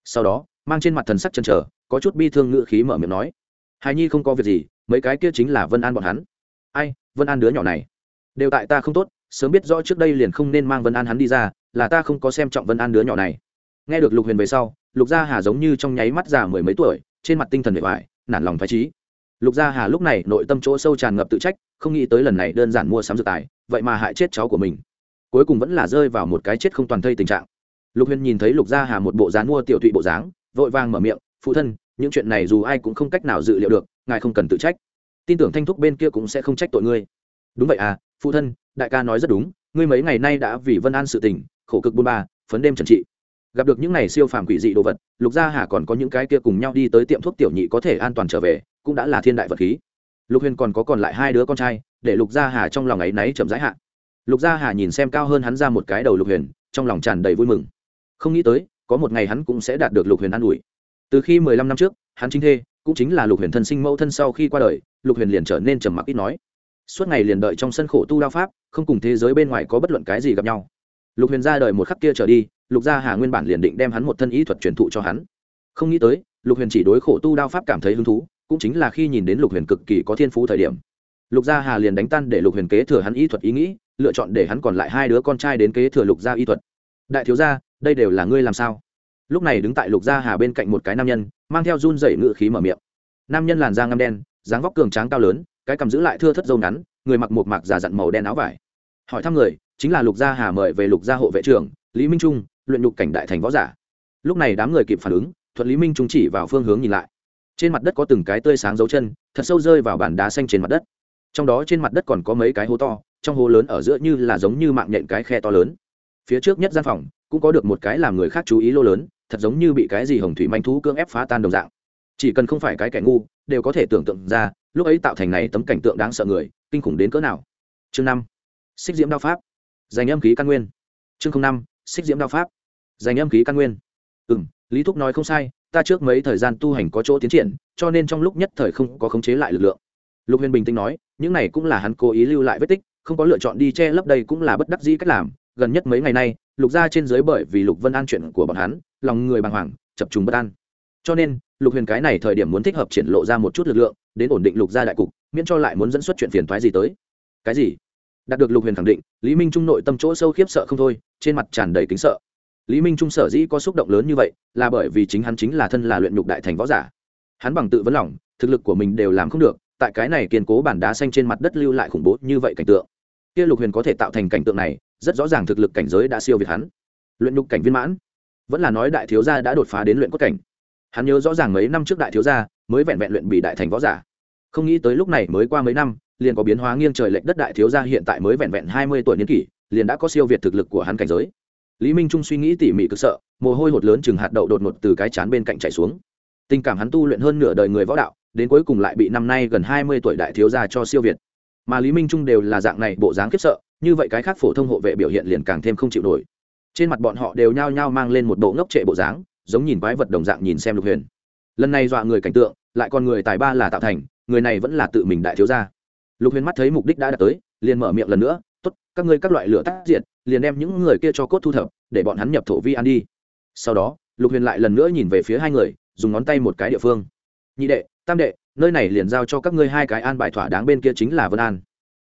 Sau đó, mang trên mặt thần sắc chân trở có chút bi thương ngự khí mở miệng nói hài nhi không có việc gì, mấy cái kia chính là vân an bọn hắn. Ai, vân an đứa nhỏ này? Đều tại ta không tốt, sớm biết rõ trước đây liền không nên mang vân an hắn đi ra, là ta không có xem trọng vân an đứa nhỏ này. Nghe được lục huyền về sau lục gia hà giống như trong nháy mắt già mười mấy tuổi, trên mặt tinh thần bề ngoài nản lòng thoái trí. Lục gia hà lúc này nội tâm chỗ sâu tràn ngập tự trách, không nghĩ tới lần này đơn giản mua sắm dược tài, vậy mà hại chết cháu của mình. Cuối cùng vẫn là rơi vào một cái chết không toàn thây tình trạng. Lục huyền nhìn thấy lục gia hà một bộ dáng mua tiểu thụy bộ dáng, vội vàng mở miệng, phụ thân, những chuyện này dù ai cũng không cách nào dự liệu được, ngài không cần tự trách. Tin tưởng thanh thúc bên kia cũng sẽ không trách tội ngươi. Đúng vậy à phụ thân, đại ca nói rất đúng, ngươi mấy ngày nay đã vì vân an sự tình, khổ cực buôn ba, phấn đêm trần trị gặp được những này siêu phàm quỷ dị đồ vật, lục gia hà còn có những cái kia cùng nhau đi tới tiệm thuốc tiểu nhị có thể an toàn trở về, cũng đã là thiên đại vật khí. Lục huyền còn có còn lại hai đứa con trai, để lục gia hà trong lòng ấy náy chậm rãi hạ. Lục gia hà nhìn xem cao hơn hắn ra một cái đầu lục huyền, trong lòng tràn đầy vui mừng. Không nghĩ tới, có một ngày hắn cũng sẽ đạt được lục huyền an ủi. Từ khi mười lăm năm trước, hắn chính thê, cũng chính là lục huyền thân sinh mẫu thân sau khi qua đời, lục huyền liền trở nên trầm mặc ít nói. Suốt ngày liền đợi trong sân khổ tu đao pháp, không cùng thế giới bên ngoài có bất luận cái gì gặp nhau. Lục huyền ra đời một khắc kia trở đi lục gia hà nguyên bản liền định đem hắn một thân ý thuật truyền thụ cho hắn. Không nghĩ tới, lục huyền chỉ đối khổ tu đao pháp cảm thấy hứng thú, cũng chính là khi nhìn đến lục huyền cực kỳ có thiên phú thời điểm. Lục gia hà liền đánh tan để lục huyền kế thừa hắn ý thuật ý nghĩ, lựa chọn để hắn còn lại hai đứa con trai đến kế thừa lục gia y thuật. Đại thiếu gia, đây đều là ngươi làm sao? Lúc này đứng tại lục gia hà bên cạnh một cái nam nhân, mang theo run dậy ngự khí mở miệng. Nam nhân làn da ngâm đen, dáng vóc cường tráng cao lớn, cái cầm giữ lại thưa thất dâu ngắn, người mặc một mạc giả dặn màu đen áo vải. Hỏi thăm người, chính là lục gia hà mời về lục gia hộ vệ trưởng, lý minh trung luyện nhục cảnh đại thành võ giả. Lúc này đám người kịp phản ứng, thuận lý minh trung chỉ vào phương hướng nhìn lại. Trên mặt đất có từng cái tươi sáng dấu chân, thật sâu rơi vào bàn đá xanh trên mặt đất. Trong đó trên mặt đất còn có mấy cái hố to, trong hố lớn ở giữa như là giống như mạng nhện cái khe to lớn. Phía trước nhất gian phòng, cũng có được một cái làm người khác chú ý lô lớn, thật giống như bị cái gì hồng thủy manh thú cưỡng ép phá tan đồng dạng. Chỉ cần không phải cái kẻ ngu, đều có thể tưởng tượng ra, lúc ấy tạo thành này tấm cảnh tượng đáng sợ người, kinh khủng đến cỡ nào. Chương năm, xích diễm đao pháp. Dành âm khí căn nguyên. Chương năm, xích diễm đao pháp dành âm khí căn nguyên. Ừ m lý thúc nói không sai, ta trước mấy thời gian tu hành có chỗ tiến triển, cho nên trong lúc nhất thời không có khống chế lại lực lượng. Lục huyền bình tĩnh nói, những này cũng là hắn cố ý lưu lại vết tích, không có lựa chọn đi che lấp đây cũng là bất đắc dĩ cách làm. Gần nhất mấy ngày nay, lục ra trên dưới bởi vì lục vân an chuyện của bọn hắn, lòng người bàng hoàng, chập trùng bất an. Cho nên, lục huyền cái này thời điểm muốn thích hợp triển lộ ra một chút lực lượng, đến ổn định lục gia đại cục, miễn cho lại muốn dẫn xuất chuyện phiền thoái gì tới. Cái gì? Đạt được lục huyền khẳng định, lý minh trung nội tâm chỗ sâu khiếp sợ không thôi, trên mặt tràn đầy kính sợ lý minh trung sở dĩ có xúc động lớn như vậy là bởi vì chính hắn chính là thân là luyện nhục đại thành võ giả. Hắn bằng tự vấn lòng, thực lực của mình đều làm không được, tại cái này kiên cố bản đá xanh trên mặt đất lưu lại khủng bố như vậy cảnh tượng. Kia lục huyền có thể tạo thành cảnh tượng này, rất rõ ràng thực lực cảnh giới đã siêu việt hắn. Luyện nhục cảnh viên mãn. Vẫn là nói đại thiếu gia đã đột phá đến luyện cốt cảnh. Hắn nhớ rõ ràng mấy năm trước đại thiếu gia mới vẹn vẹn luyện bị đại thành võ giả. Không nghĩ tới lúc này mới qua mấy năm, liền có biến hóa nghiêng trời lệch đất đại thiếu gia hiện tại mới vẹn vẹn hai mươi tuổi niên kỷ, liền đã có siêu việt thực lực của hắn cảnh giới lý minh trung suy nghĩ tỉ mỉ cực sợ, mồ hôi hột lớn chừng hạt đậu đột ngột từ cái chán bên cạnh chảy xuống. Tình cảm hắn tu luyện hơn nửa đời người võ đạo, đến cuối cùng lại bị năm nay gần hai mươi tuổi đại thiếu gia cho siêu việt. Mà lý minh trung đều là dạng này, bộ dáng khiếp sợ, như vậy cái khác phổ thông hộ vệ biểu hiện liền càng thêm không chịu nổi. Trên mặt bọn họ đều nhao nhao mang lên một bộ ngốc trệ bộ dáng, giống nhìn quái vật đồng dạng nhìn xem lục huyền. Lần này dọa người cảnh tượng, lại còn người tài ba là tạo thành, người này vẫn là tự mình đại thiếu gia. Lục huyền mắt thấy mục đích đã đạt tới, liền mở miệng lần nữa, tốt, các ngươi các loại lửa tác diệt liền đem những người kia cho cốt thu thập, để bọn hắn nhập thổ vi ăn đi. Sau đó, lục huyền lại lần nữa nhìn về phía hai người, dùng ngón tay một cái địa phương. Nhị đệ, tam đệ, nơi này liền giao cho các ngươi hai cái an bài thỏa đáng bên kia chính là vân an.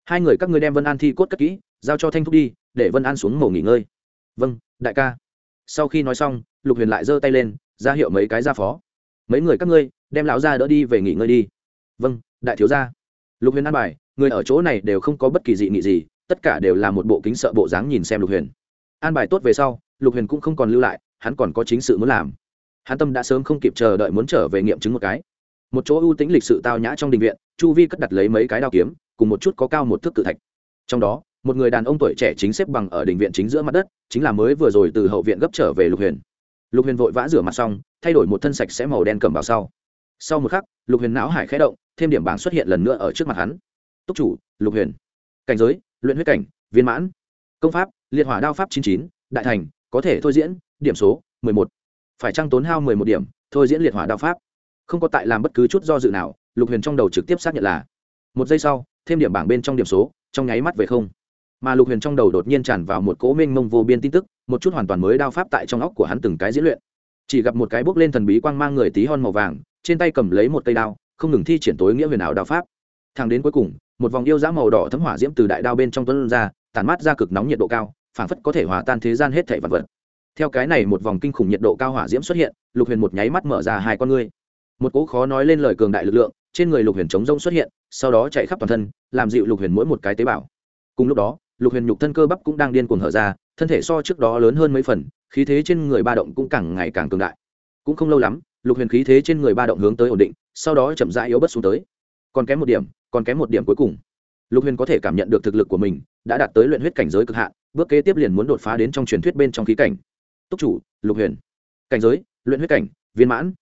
Hai người các ngươi đem vân an thi cốt cất kỹ, giao cho thanh thúc đi, để vân an xuống mổ nghỉ ngơi. Vâng đại ca. Sau khi nói xong, lục huyền lại giơ tay lên, ra hiệu mấy cái ra phó. Mấy người các ngươi, đem lão ra đỡ đi về nghỉ ngơi đi. Vâng đại thiếu gia. Lục huyền an bài, người ở chỗ này đều không có bất kỳ dị nghị gì tất cả đều là một bộ kính sợ bộ dáng nhìn xem lục huyền. An bài tốt về sau, lục huyền cũng không còn lưu lại, hắn còn có chính sự muốn làm. Hắn tâm đã sớm không kịp chờ đợi muốn trở về nghiệm chứng một cái. Một chỗ ưu tĩnh lịch sự tao nhã trong đình viện, chu vi cất đặt lấy mấy cái đao kiếm, cùng một chút có cao một thước cự thạch. Trong đó, một người đàn ông tuổi trẻ chính xếp bằng ở đình viện chính giữa mặt đất, chính là mới vừa rồi từ hậu viện gấp trở về lục huyền. Lục huyền vội vã rửa mặt xong, thay đổi một thân sạch sẽ màu đen cầm vào sau. Sau một khắc, lục huyền não hải khẽ động, thêm điểm bảng xuất hiện lần nữa ở trước mặt hắn. Túc chủ, lục huyền. Cảnh giới luyện huyết cảnh, viên mãn. Công pháp, liệt hỏa đao pháp chín chín, đại thành, có thể thôi diễn, điểm số, mười một. Phải trăng tốn hao mười một điểm, thôi diễn liệt hỏa đao pháp. Không có tại làm bất cứ chút do dự nào, lục huyền trong đầu trực tiếp xác nhận là, một giây sau, thêm điểm bảng bên trong điểm số, trong nháy mắt về không. Mà lục huyền trong đầu đột nhiên tràn vào một cỗ mênh mông vô biên tin tức, một chút hoàn toàn mới đao pháp tại trong óc của hắn từng cái diễn luyện. Chỉ gặp một cái bốc lên thần bí quang mang người tí hon màu vàng, trên tay cầm lấy một cây đao, không ngừng thi triển tối nghĩa huyền ảo đao pháp thang đến cuối cùng, một vòng yêu dã màu đỏ thấm hỏa diễm từ đại đao bên trong tuấn ra tàn mát ra cực nóng nhiệt độ cao, phảng phất có thể hòa tan thế gian hết thảy vật vật. Theo cái này một vòng kinh khủng nhiệt độ cao hỏa diễm xuất hiện, lục huyền một nháy mắt mở ra hai con ngươi. Một cỗ khó nói lên lời cường đại lực lượng, trên người lục huyền chống rông xuất hiện, sau đó chạy khắp toàn thân, làm dịu lục huyền mỗi một cái tế bào. Cùng lúc đó, lục huyền nhục thân cơ bắp cũng đang điên cuồng hở ra, thân thể so trước đó lớn hơn mấy phần, khí thế trên người ba động cũng càng ngày càng cường đại. Cũng không lâu lắm, lục huyền khí thế trên người ba động hướng tới ổn định, sau đó chậm rãi yếu bất xuống tới. Còn kém một điểm còn kém một điểm cuối cùng. Lục huyền có thể cảm nhận được thực lực của mình, đã đạt tới luyện huyết cảnh giới cực hạn, bước kế tiếp liền muốn đột phá đến trong truyền thuyết bên trong khí cảnh. Túc chủ, lục huyền. Cảnh giới, luyện huyết cảnh, viên mãn.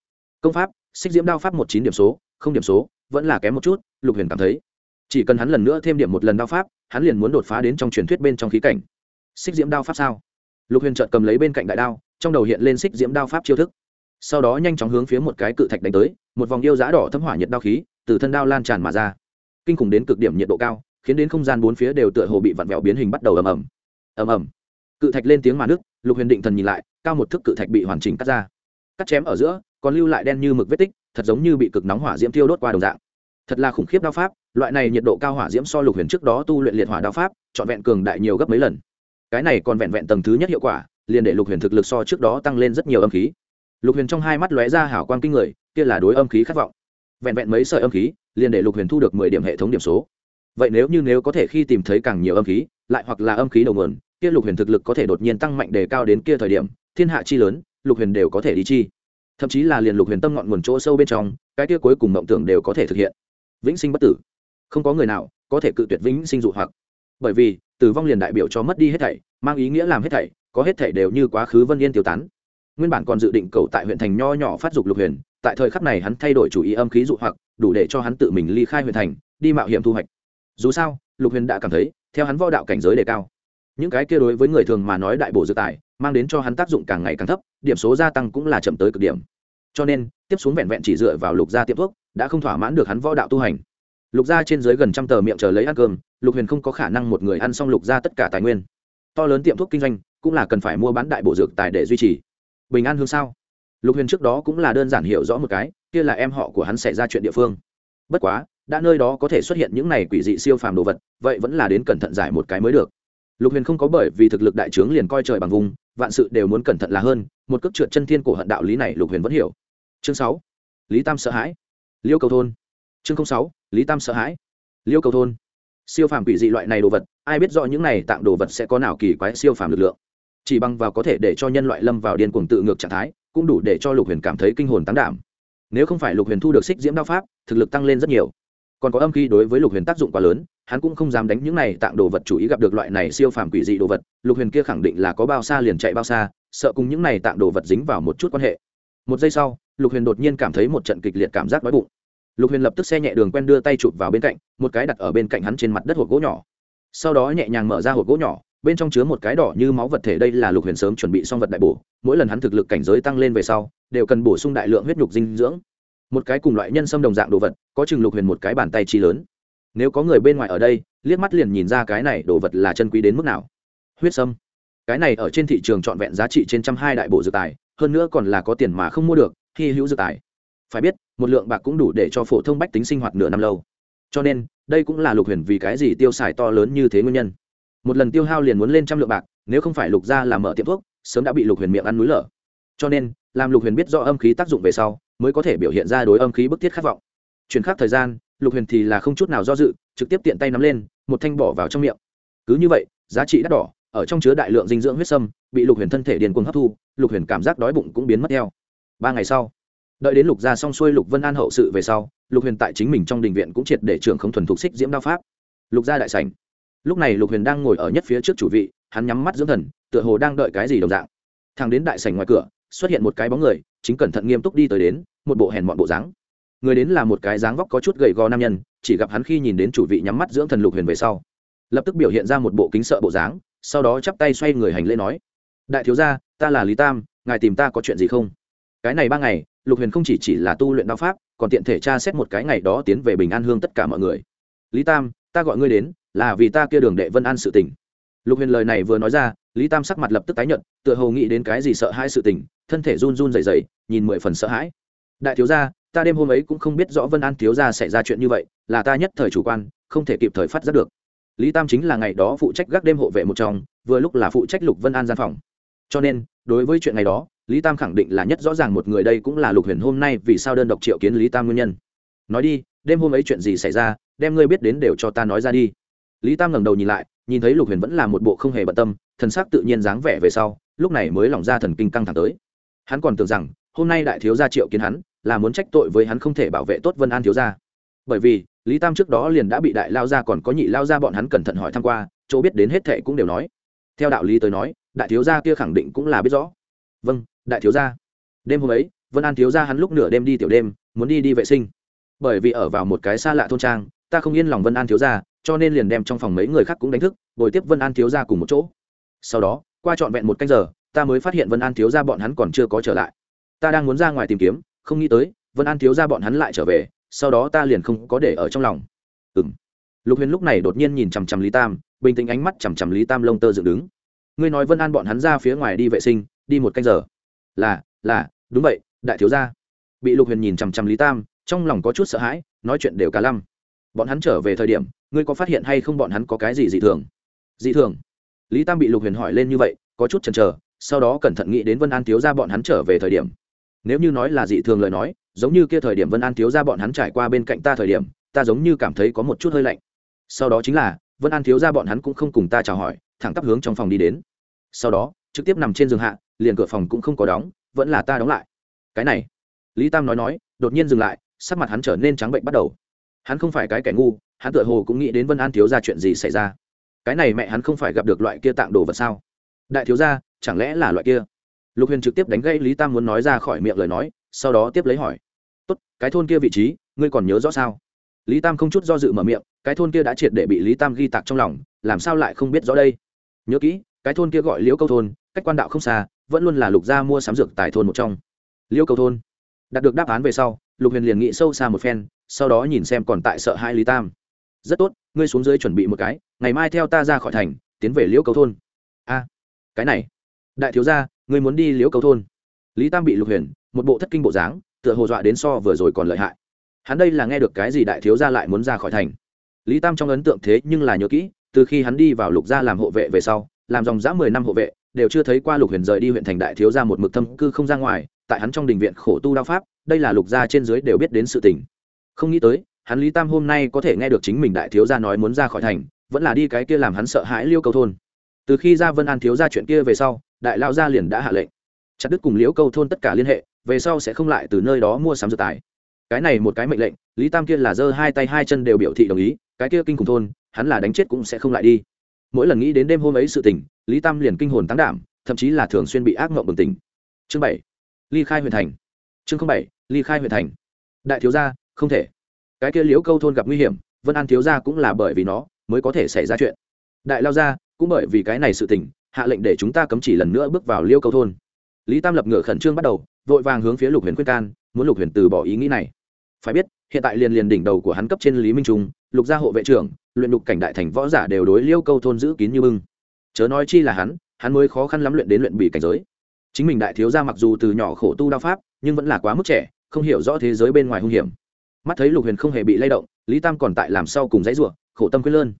Công pháp, xích diễm đao pháp một chín điểm số, không điểm số, vẫn là kém một chút, lục huyền cảm thấy. Chỉ cần hắn lần nữa thêm điểm một lần đao pháp, hắn liền muốn đột phá đến trong truyền thuyết bên trong khí cảnh. Xích diễm đao pháp sao? Lục huyền trợt cầm lấy bên cạnh đại đao, trong đầu hiện lên xích diễm đao pháp chiêu thức. Sau đó nhanh chóng hướng phía một cái cự thạch đánh tới, một vòng yêu giá đỏ thấm hỏa nhiệt đao khí, từ thân đao lan tràn mà ra kinh khủng đến cực điểm nhiệt độ cao, khiến đến không gian bốn phía đều tựa hồ bị vặn vẹo biến hình bắt đầu ầm ầm. Ầm ầm. Cự thạch lên tiếng mà nước lục huyền định thần nhìn lại, cao một thước cự thạch bị hoàn chỉnh cắt ra. Cắt chém ở giữa, còn lưu lại đen như mực vết tích, thật giống như bị cực nóng hỏa diễm thiêu đốt qua đồng dạng. Thật là khủng khiếp đao pháp, loại này nhiệt độ cao hỏa diễm so lục huyền trước đó tu luyện liệt hỏa đao pháp, trọn vẹn cường đại nhiều gấp mấy lần. Cái này còn vẹn vẹn tầng thứ nhất hiệu quả, liền để lục huyền thực lực so trước đó tăng lên rất nhiều âm khí. Lục huyền trong hai mắt lóe ra hảo quang kinh người, kia là đối âm khí khát vọng. Vẹn vẹn mấy sợi âm khí liền để lục huyền thu được mười điểm hệ thống điểm số. Vậy nếu như nếu có thể khi tìm thấy càng nhiều âm khí, lại hoặc là âm khí đầu nguồn, kia lục huyền thực lực có thể đột nhiên tăng mạnh đề cao đến kia thời điểm, thiên hạ chi lớn, lục huyền đều có thể đi chi. Thậm chí là liền lục huyền tâm ngọn nguồn chỗ sâu bên trong, cái kia cuối cùng mộng tưởng đều có thể thực hiện. Vĩnh sinh bất tử. Không có người nào có thể cự tuyệt vĩnh sinh dụ hoặc. Bởi vì, tử vong liền đại biểu cho mất đi hết thảy, mang ý nghĩa làm hết thảy, có hết thảy đều như quá khứ vân yên tiêu tán. Nguyên bản còn dự định cầu tại huyện thành nho nhỏ phát dục lục huyền tại thời khắc này hắn thay đổi chủ ý âm khí dụ hoặc, đủ để cho hắn tự mình ly khai huyện thành, đi mạo hiểm thu hoạch. Dù sao, lục huyền đã cảm thấy, theo hắn võ đạo cảnh giới đề cao, những cái kia đối với người thường mà nói đại bổ dự tài, mang đến cho hắn tác dụng càng ngày càng thấp, điểm số gia tăng cũng là chậm tới cực điểm. Cho nên, tiếp xuống vẹn vẹn chỉ dựa vào lục gia tiệm thuốc, đã không thỏa mãn được hắn võ đạo tu hành. Lục gia trên dưới gần trăm tờ miệng chờ lấy ăn cơm, lục huyền không có khả năng một người ăn xong lục gia tất cả tài nguyên. To lớn tiệm thuốc kinh doanh, cũng là cần phải mua bán đại bộ dược tài để duy trì. Bình an hương sao? Lục huyền trước đó cũng là đơn giản hiểu rõ một cái, kia là em họ của hắn xảy ra chuyện địa phương. Bất quá, đã nơi đó có thể xuất hiện những này quỷ dị siêu phàm đồ vật, vậy vẫn là đến cẩn thận giải một cái mới được. Lục huyền không có bởi vì thực lực đại trướng liền coi trời bằng vùng, vạn sự đều muốn cẩn thận là hơn, một cước trượt chân thiên cổ hận đạo lý này lục huyền vẫn hiểu. Chương sáu, lý tam sợ hãi. Liêu cầu thôn. Chương sáu, lý tam sợ hãi. Liêu cầu thôn. Siêu phàm quỷ dị loại này đồ vật, ai biết rõ những này tạm đồ vật sẽ có nào kỳ quái siêu phàm lực lượng. Chỉ bằng vào có thể để cho nhân loại lâm vào điên cuồng tự ngược trạng thái cũng đủ để cho lục huyền cảm thấy kinh hồn tán đảm. Nếu không phải lục huyền thu được xích diễm đao pháp, thực lực tăng lên rất nhiều. Còn có âm khi đối với lục huyền tác dụng quá lớn, hắn cũng không dám đánh những này tạng đồ vật chủ ý gặp được loại này siêu phàm quỷ dị đồ vật, lục huyền kia khẳng định là có bao xa liền chạy bao xa, sợ cùng những này tạng đồ vật dính vào một chút quan hệ. Một giây sau, lục huyền đột nhiên cảm thấy một trận kịch liệt cảm giác đói bụng. Lục huyền lập tức xe nhẹ đường quen đưa tay chụp vào bên cạnh, một cái đặt ở bên cạnh hắn trên mặt đất hộp gỗ nhỏ. Sau đó nhẹ nhàng mở ra hộp gỗ nhỏ bên trong chứa một cái đỏ như máu vật thể đây là lục huyền sớm chuẩn bị xong vật đại bổ, mỗi lần hắn thực lực cảnh giới tăng lên về sau, đều cần bổ sung đại lượng huyết nhục dinh dưỡng. Một cái cùng loại nhân sâm đồng dạng đồ vật, có chừng lục huyền một cái bàn tay chi lớn. Nếu có người bên ngoài ở đây, liếc mắt liền nhìn ra cái này đồ vật là chân quý đến mức nào. Huyết sâm. Cái này ở trên thị trường trọn vẹn giá trị trên trăm hai đại bộ dược tài, hơn nữa còn là có tiền mà không mua được khi hữu dược tài. Phải biết, một lượng bạc cũng đủ để cho phổ thông bách tính sinh hoạt nửa năm lâu. Cho nên, đây cũng là lục huyền vì cái gì tiêu xài to lớn như thế nguyên nhân một lần tiêu hao liền muốn lên trăm lượng bạc, nếu không phải lục gia làm mở tiệm thuốc, sớm đã bị lục huyền miệng ăn núi lở. Cho nên, làm lục huyền biết rõ âm khí tác dụng về sau, mới có thể biểu hiện ra đối âm khí bức thiết khát vọng. Chuyển khác thời gian, lục huyền thì là không chút nào do dự, trực tiếp tiện tay nắm lên, một thanh bỏ vào trong miệng. Cứ như vậy, giá trị đắt đỏ, ở trong chứa đại lượng dinh dưỡng huyết sâm, bị lục huyền thân thể điền cuồng hấp thu, lục huyền cảm giác đói bụng cũng biến mất theo. Ba ngày sau, đợi đến lục gia xong xuôi lục vân an hậu sự về sau, lục huyền tại chính mình trong đình viện cũng triệt để trưởng không thuần thục xích diễm đao pháp. Lục gia đại sảnh lúc này lục huyền đang ngồi ở nhất phía trước chủ vị, hắn nhắm mắt dưỡng thần, tựa hồ đang đợi cái gì đồng dạng. Thằng đến đại sảnh ngoài cửa, xuất hiện một cái bóng người, chính cẩn thận nghiêm túc đi tới đến, một bộ hèn mọn bộ dáng. Người đến là một cái dáng vóc có chút gầy gò nam nhân, chỉ gặp hắn khi nhìn đến chủ vị nhắm mắt dưỡng thần lục huyền về sau, lập tức biểu hiện ra một bộ kính sợ bộ dáng, sau đó chắp tay xoay người hành lễ nói, đại thiếu gia, ta là lý tam, ngài tìm ta có chuyện gì không? Cái này ba ngày, lục huyền không chỉ chỉ là tu luyện đao pháp, còn tiện thể tra xét một cái ngày đó tiến về bình an hương tất cả mọi người. Lý tam, ta gọi ngươi đến là vì ta kia đường đệ vân an sự tình. Lục huyền lời này vừa nói ra, lý tam sắc mặt lập tức tái nhận tựa hồ nghĩ đến cái gì sợ hãi sự tình, thân thể run run dày dày nhìn mười phần sợ hãi. Đại thiếu gia, ta đêm hôm ấy cũng không biết rõ vân an thiếu gia xảy ra chuyện như vậy, là ta nhất thời chủ quan, không thể kịp thời phát giác được. Lý tam chính là ngày đó phụ trách gác đêm hộ vệ một trong, vừa lúc là phụ trách lục vân an gian phòng. Cho nên, đối với chuyện ngày đó, lý tam khẳng định là nhất rõ ràng một người đây cũng là lục huyền hôm nay vì sao đơn độc triệu kiến lý tam nguyên nhân. Nói đi, đêm hôm ấy chuyện gì xảy ra, đem ngươi biết đến đều cho ta nói ra đi lý tam ngẩng đầu nhìn lại, nhìn thấy lục huyền vẫn là một bộ không hề bận tâm, thần sắc tự nhiên dáng vẻ về sau, lúc này mới lỏng ra thần kinh căng thẳng tới. Hắn còn tưởng rằng, hôm nay đại thiếu gia triệu kiến hắn, là muốn trách tội với hắn không thể bảo vệ tốt vân an thiếu gia. Bởi vì, lý tam trước đó liền đã bị đại lao gia còn có nhị lao gia bọn hắn cẩn thận hỏi thăm qua, chỗ biết đến hết thệ cũng đều nói. Theo đạo lý tới nói, đại thiếu gia kia khẳng định cũng là biết rõ. Vâng đại thiếu gia. Đêm hôm ấy, vân an thiếu gia hắn lúc nửa đêm đi tiểu đêm, muốn đi đi vệ sinh. Bởi vì ở vào một cái xa lạ thôn trang, ta không yên lòng vân an thiếu gia cho nên liền đem trong phòng mấy người khác cũng đánh thức, bồi tiếp vân an thiếu gia cùng một chỗ. Sau đó, qua trọn vẹn một canh giờ, ta mới phát hiện vân an thiếu gia bọn hắn còn chưa có trở lại. Ta đang muốn ra ngoài tìm kiếm, không nghĩ tới, vân an thiếu gia bọn hắn lại trở về, sau đó ta liền không có để ở trong lòng. Ừ m lục huyền lúc này đột nhiên nhìn chằm chằm lý tam, bình tĩnh ánh mắt chằm chằm lý tam lông tơ dựng đứng. Ngươi nói vân an bọn hắn ra phía ngoài đi vệ sinh, đi một canh giờ. Là là, đúng vậy, đại thiếu gia. Bị lục huyền nhìn chằm chằm lý tam, trong lòng có chút sợ hãi, nói chuyện đều cả lăm bọn hắn trở về thời điểm, ngươi có phát hiện hay không bọn hắn có cái gì dị thường? Dị thường? Lý tam bị lục huyền hỏi lên như vậy, có chút chần chờ, sau đó cẩn thận nghĩ đến vân an thiếu gia bọn hắn trở về thời điểm. Nếu như nói là dị thường lời nói, giống như kia thời điểm vân an thiếu gia bọn hắn trải qua bên cạnh ta thời điểm, ta giống như cảm thấy có một chút hơi lạnh. Sau đó chính là, vân an thiếu gia bọn hắn cũng không cùng ta chào hỏi, thẳng tắp hướng trong phòng đi đến. Sau đó, trực tiếp nằm trên giường hạ, liền cửa phòng cũng không có đóng, vẫn là ta đóng lại. Cái này, lý tam nói nói, đột nhiên dừng lại, sắc mặt hắn trở nên trắng bệnh bắt đầu hắn không phải cái kẻ ngu, hắn tựa hồ cũng nghĩ đến vân an thiếu ra chuyện gì xảy ra. Cái này mẹ hắn không phải gặp được loại kia tạng đồ vật sao? Đại thiếu gia, chẳng lẽ là loại kia? Lục huyền trực tiếp đánh gây lý tam muốn nói ra khỏi miệng lời nói, sau đó tiếp lấy hỏi. Tốt, cái thôn kia vị trí, ngươi còn nhớ rõ sao? Lý tam không chút do dự mở miệng, cái thôn kia đã triệt để bị lý tam ghi tạc trong lòng, làm sao lại không biết rõ đây? Nhớ kỹ, cái thôn kia gọi liễu câu thôn, cách quan đạo không xa, vẫn luôn là lục gia mua sắm dược tại thôn một trong. Liễu câu thôn. Đạt được đáp án về sau lục huyền liền nghĩ sâu xa một phen, sau đó nhìn xem còn tại sợ hai lý tam. Rất tốt, ngươi xuống dưới chuẩn bị một cái, ngày mai theo ta ra khỏi thành, tiến về liễu Cầu thôn. A, cái này. Đại thiếu gia, ngươi muốn đi liễu Cầu thôn? Lý tam bị lục huyền, một bộ thất kinh bộ dáng, tựa hồ dọa đến so vừa rồi còn lợi hại. Hắn đây là nghe được cái gì đại thiếu gia lại muốn ra khỏi thành? Lý tam trong ấn tượng thế nhưng là nhớ kỹ, từ khi hắn đi vào lục gia làm hộ vệ về sau, làm dòng dã mười năm hộ vệ, đều chưa thấy qua lục huyền rời đi huyện thành đại thiếu gia một mực thâm cư không ra ngoài, tại hắn trong đình viện khổ tu đao pháp đây là lục gia trên dưới đều biết đến sự tình. Không nghĩ tới, hắn lý tam hôm nay có thể nghe được chính mình đại thiếu gia nói muốn ra khỏi thành, vẫn là đi cái kia làm hắn sợ hãi liêu câu thôn. Từ khi ra vân an thiếu gia chuyện kia về sau, đại lao gia liền đã hạ lệnh. Chặt đứt cùng liễu câu thôn tất cả liên hệ, về sau sẽ không lại từ nơi đó mua sắm dược tài. Cái này một cái mệnh lệnh, lý tam kia là giơ hai tay hai chân đều biểu thị đồng ý, cái kia kinh cùng thôn, hắn là đánh chết cũng sẽ không lại đi. Mỗi lần nghĩ đến đêm hôm ấy sự tình, lý tam liền kinh hồn tăng đảm, thậm chí là thường xuyên bị ác mộng bừng tỉnh. Chương bảy, ly khai huyện thành chương bảy, ly khai huyện thành. Đại thiếu gia, không thể. Cái kia liễu câu thôn gặp nguy hiểm, vân an thiếu gia cũng là bởi vì nó mới có thể xảy ra chuyện. Đại lao gia, cũng bởi vì cái này sự tình, hạ lệnh để chúng ta cấm chỉ lần nữa bước vào liễu câu thôn. Lý tam lập ngựa khẩn trương bắt đầu, vội vàng hướng phía lục huyền khuyên can, muốn lục huyền từ bỏ ý nghĩ này. Phải biết, hiện tại liền liền đỉnh đầu của hắn cấp trên lý minh trung, lục gia hộ vệ trưởng, luyện đục cảnh đại thành võ giả đều đối liêu câu thôn giữ kín như bưng. Chớ nói chi là hắn hắn mới khó khăn lắm luyện đến luyện bị cảnh giới chính mình đại thiếu gia mặc dù từ nhỏ khổ tu đao pháp, nhưng vẫn là quá mức trẻ, không hiểu rõ thế giới bên ngoài hung hiểm. Mắt thấy lục huyền không hề bị lay động, lý tam còn tại làm sau cùng dãy ruộng khổ tâm quyết lơn.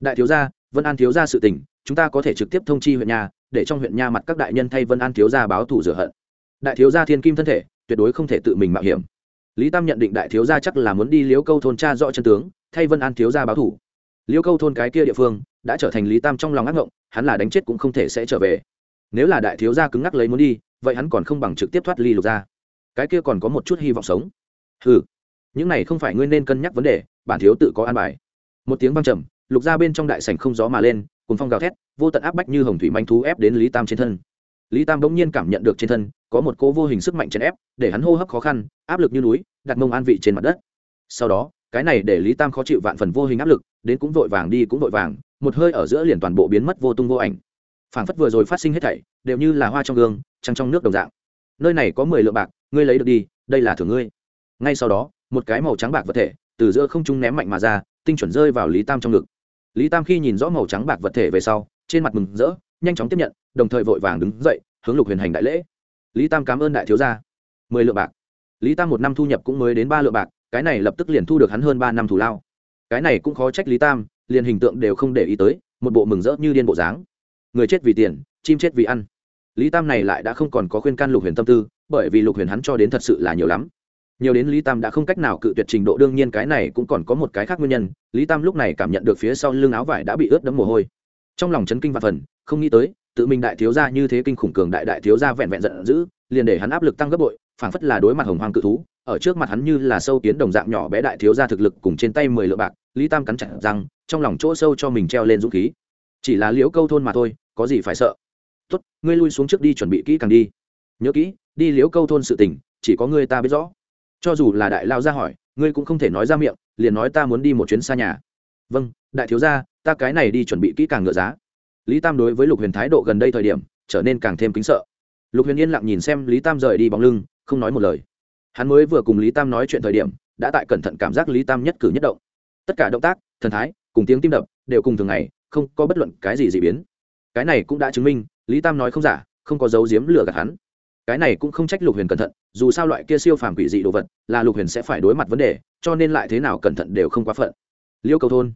Đại thiếu gia, vân an thiếu gia sự tình, chúng ta có thể trực tiếp thông chi huyện nhà, để trong huyện nha mặt các đại nhân thay vân an thiếu gia báo thù rửa hận. Đại thiếu gia thiên kim thân thể, tuyệt đối không thể tự mình mạo hiểm. Lý tam nhận định đại thiếu gia chắc là muốn đi liễu câu thôn cha rõ chân tướng, thay vân an thiếu gia báo thù. Liễu câu thôn cái kia địa phương, đã trở thành lý tam trong lòng ác ngộng, hắn là đánh chết cũng không thể sẽ trở về nếu là đại thiếu gia cứng ngắc lấy muốn đi, vậy hắn còn không bằng trực tiếp thoát ly lục ra cái kia còn có một chút hy vọng sống. Ừ những này không phải ngươi nên cân nhắc vấn đề, bản thiếu tự có an bài. Một tiếng văng trầm, lục ra bên trong đại sảnh không gió mà lên cùng phong gào thét, vô tận áp bách như hồng thủy manh thú ép đến lý tam trên thân. Lý tam bỗng nhiên cảm nhận được trên thân, có một cỗ vô hình sức mạnh chèn ép, để hắn hô hấp khó khăn, áp lực như núi, đặt mông an vị trên mặt đất. Sau đó, cái này để lý tam khó chịu vạn phần vô hình áp lực, đến cũng vội vàng đi cũng vội vàng, một hơi ở giữa liền toàn bộ biến mất vô tung vô ảnh phảng phất vừa rồi phát sinh hết thảy, đều như là hoa trong gương, trăng trong nước đồng dạng. Nơi này có mười lượng bạc, ngươi lấy được đi, đây là thưởng ngươi. Ngay sau đó, một cái màu trắng bạc vật thể từ giữa không trung ném mạnh mà ra, tinh chuẩn rơi vào lý tam trong ngực. Lý tam khi nhìn rõ màu trắng bạc vật thể về sau, trên mặt mừng rỡ, nhanh chóng tiếp nhận, đồng thời vội vàng đứng dậy, hướng lục huyền hành đại lễ. Lý tam cảm ơn đại thiếu gia. Mười lượng bạc. Lý tam một năm thu nhập cũng mới đến ba lượng bạc, cái này lập tức liền thu được hắn hơn ba năm thù lao. Cái này cũng khó trách lý tam, liền hình tượng đều không để ý tới, một bộ mừng rỡ như điên bộ dáng người chết vì tiền, chim chết vì ăn. Lý tam này lại đã không còn có khuyên can lục huyền tâm tư, bởi vì lục huyền hắn cho đến thật sự là nhiều lắm. Nhiều đến lý tam đã không cách nào cự tuyệt trình độ, đương nhiên cái này cũng còn có một cái khác nguyên nhân, lý tam lúc này cảm nhận được phía sau lưng áo vải đã bị ướt đẫm mồ hôi. Trong lòng chấn kinh và phần, không nghĩ tới, tự mình đại thiếu gia như thế kinh khủng cường đại đại thiếu gia vẹn vẹn giận dữ, liền để hắn áp lực tăng gấp bội, phảng phất là đối mặt hồng hoàng cự thú, ở trước mặt hắn như là sâu kiến đồng dạng nhỏ bé đại thiếu gia thực lực cùng trên tay mười lượng bạc, lý tam cắn chặt răng, trong lòng chỗ sâu cho mình treo lên dũng khí chỉ là liễu câu thôn mà thôi, có gì phải sợ? Tốt, ngươi lui xuống trước đi chuẩn bị kỹ càng đi. Nhớ kỹ, đi liễu câu thôn sự tình, chỉ có ngươi ta biết rõ. Cho dù là đại lao ra hỏi, ngươi cũng không thể nói ra miệng, liền nói ta muốn đi một chuyến xa nhà. Vâng đại thiếu gia, ta cái này đi chuẩn bị kỹ càng ngựa giá. Lý tam đối với lục huyền thái độ gần đây thời điểm, trở nên càng thêm kính sợ. Lục huyền yên lặng nhìn xem lý tam rời đi bóng lưng, không nói một lời. Hắn mới vừa cùng lý tam nói chuyện thời điểm, đã tại cẩn thận cảm giác lý tam nhất cử nhất động. Tất cả động tác, thần thái, cùng tiếng tim đập, đều cùng thường ngày không có bất luận cái gì dị biến. Cái này cũng đã chứng minh, lý tam nói không giả, không có dấu diếm lừa gạt hắn. Cái này cũng không trách lục huyền cẩn thận, dù sao loại kia siêu phàm quỷ dị đồ vật, là lục huyền sẽ phải đối mặt vấn đề, cho nên lại thế nào cẩn thận đều không quá phận. Liêu cầu thôn,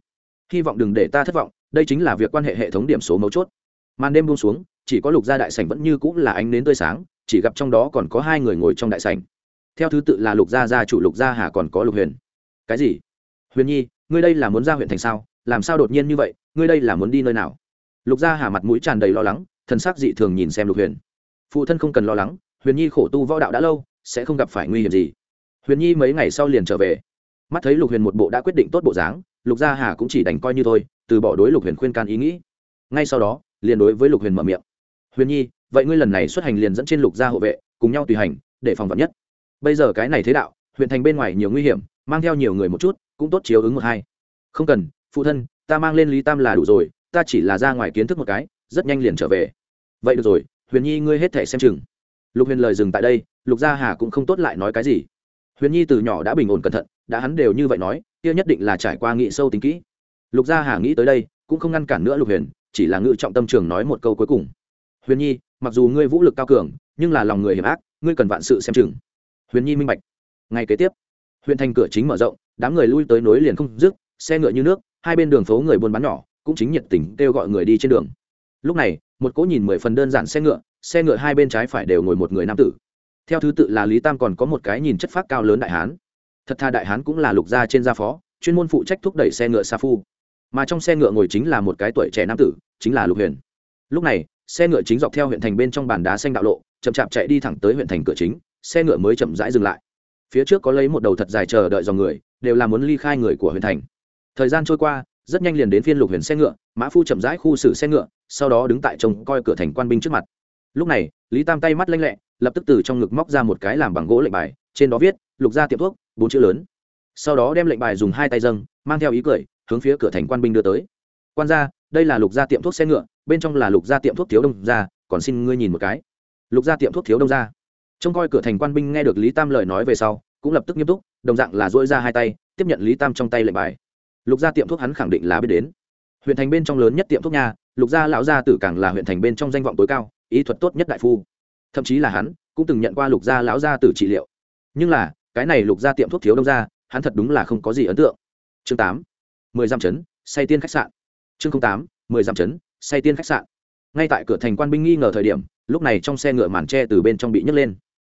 hy vọng đừng để ta thất vọng, đây chính là việc quan hệ hệ thống điểm số mấu chốt. Màn đêm buông xuống, chỉ có lục gia đại sảnh vẫn như cũng là ánh nến tươi sáng, chỉ gặp trong đó còn có hai người ngồi trong đại sảnh. Theo thứ tự là lục gia gia chủ lục gia hà còn có lục huyền. Cái gì? Huyền nhi, ngươi đây là muốn ra huyện thành sao? Làm sao đột nhiên như vậy? Ngươi đây là muốn đi nơi nào? Lục gia hà mặt mũi tràn đầy lo lắng, thần sắc dị thường nhìn xem lục huyền. Phụ thân không cần lo lắng, huyền nhi khổ tu võ đạo đã lâu, sẽ không gặp phải nguy hiểm gì. Huyền nhi mấy ngày sau liền trở về. Mắt thấy lục huyền một bộ đã quyết định tốt bộ dáng, lục gia hà cũng chỉ đành coi như thôi, từ bỏ đối lục huyền khuyên can ý nghĩ. Ngay sau đó, liền đối với lục huyền mở miệng. Huyền nhi, vậy ngươi lần này xuất hành liền dẫn trên lục gia hộ vệ, cùng nhau tùy hành, để phòng vật nhất. Bây giờ cái này thế đạo, huyện thành bên ngoài nhiều nguy hiểm, mang theo nhiều người một chút, cũng tốt chiếu ứng một hai. Không cần, phụ thân ta mang lên lý tam là đủ rồi, ta chỉ là ra ngoài kiến thức một cái, rất nhanh liền trở về. Vậy được rồi, huyền nhi ngươi hết thể xem chừng. Lục huyền lời dừng tại đây, lục gia hà cũng không tốt lại nói cái gì. Huyền nhi từ nhỏ đã bình ổn cẩn thận, đã hắn đều như vậy nói, kia nhất định là trải qua nghị sâu tính kỹ. Lục gia hà nghĩ tới đây, cũng không ngăn cản nữa lục huyền, chỉ là ngự trọng tâm trường nói một câu cuối cùng. Huyền nhi, mặc dù ngươi vũ lực cao cường, nhưng là lòng người hiểm ác, ngươi cần vạn sự xem chừng. Huyền nhi minh bạch. Ngay kế tiếp, huyện thành cửa chính mở rộng, đám người lui tới nối liền không dứt, xe ngựa như nước hai bên đường phố người buôn bán nhỏ cũng chính nhiệt tình kêu gọi người đi trên đường. Lúc này, một cỗ nhìn mười phần đơn giản xe ngựa xe ngựa hai bên trái phải đều ngồi một người nam tử. Theo thứ tự là lý tam còn có một cái nhìn chất phác cao lớn đại hán. Thật tha đại hán cũng là lục gia trên gia phó, chuyên môn phụ trách thúc đẩy xe ngựa sa phu. Mà trong xe ngựa ngồi chính là một cái tuổi trẻ nam tử, chính là lục huyền. Lúc này, xe ngựa chính dọc theo huyện thành bên trong bàn đá xanh đạo lộ, chậm chạp chạy đi thẳng tới huyện thành cửa chính, xe ngựa mới chậm rãi dừng lại. Phía trước có lấy một đầu thật dài chờ đợi dòng người, đều là muốn ly khai người của huyện thành thời gian trôi qua, rất nhanh liền đến phiên lục huyền xe ngựa, mã phu chậm rãi khu xử xe ngựa, sau đó đứng tại trông coi cửa thành quan binh trước mặt. Lúc này, lý tam tay mắt lanh lẹ, lập tức từ trong ngực móc ra một cái làm bằng gỗ lệnh bài, trên đó viết, lục ra tiệm thuốc, bốn chữ lớn. Sau đó đem lệnh bài dùng hai tay dâng, mang theo ý cười, hướng phía cửa thành quan binh đưa tới. Quan ra đây là lục gia tiệm thuốc xe ngựa, bên trong là lục gia tiệm thuốc thiếu đông ra còn xin ngươi nhìn một cái. Lục gia tiệm thuốc thiếu đông ra trông coi cửa thành quan binh nghe được lý tam lời nói về sau, cũng lập tức nghiêm túc, đồng dạng là dỗi ra hai tay, tiếp nhận lý tam trong tay lệnh bài lục gia tiệm thuốc hắn khẳng định là biết đến. Huyện thành bên trong lớn nhất tiệm thuốc nhà lục gia lão gia tử càng là huyện thành bên trong danh vọng tối cao, ý thuật tốt nhất đại phu. Thậm chí là hắn cũng từng nhận qua lục gia lão gia tử trị liệu. Nhưng là, cái này lục gia tiệm thuốc thiếu đông gia, hắn thật đúng là không có gì ấn tượng. Chương tám, mười dặm chấn say tiên khách sạn. Chương tám, mười dặm chấn say tiên khách sạn. Ngay tại cửa thành quan binh nghi ngờ thời điểm, lúc này trong xe ngựa màn tre từ bên trong bị nhấc lên.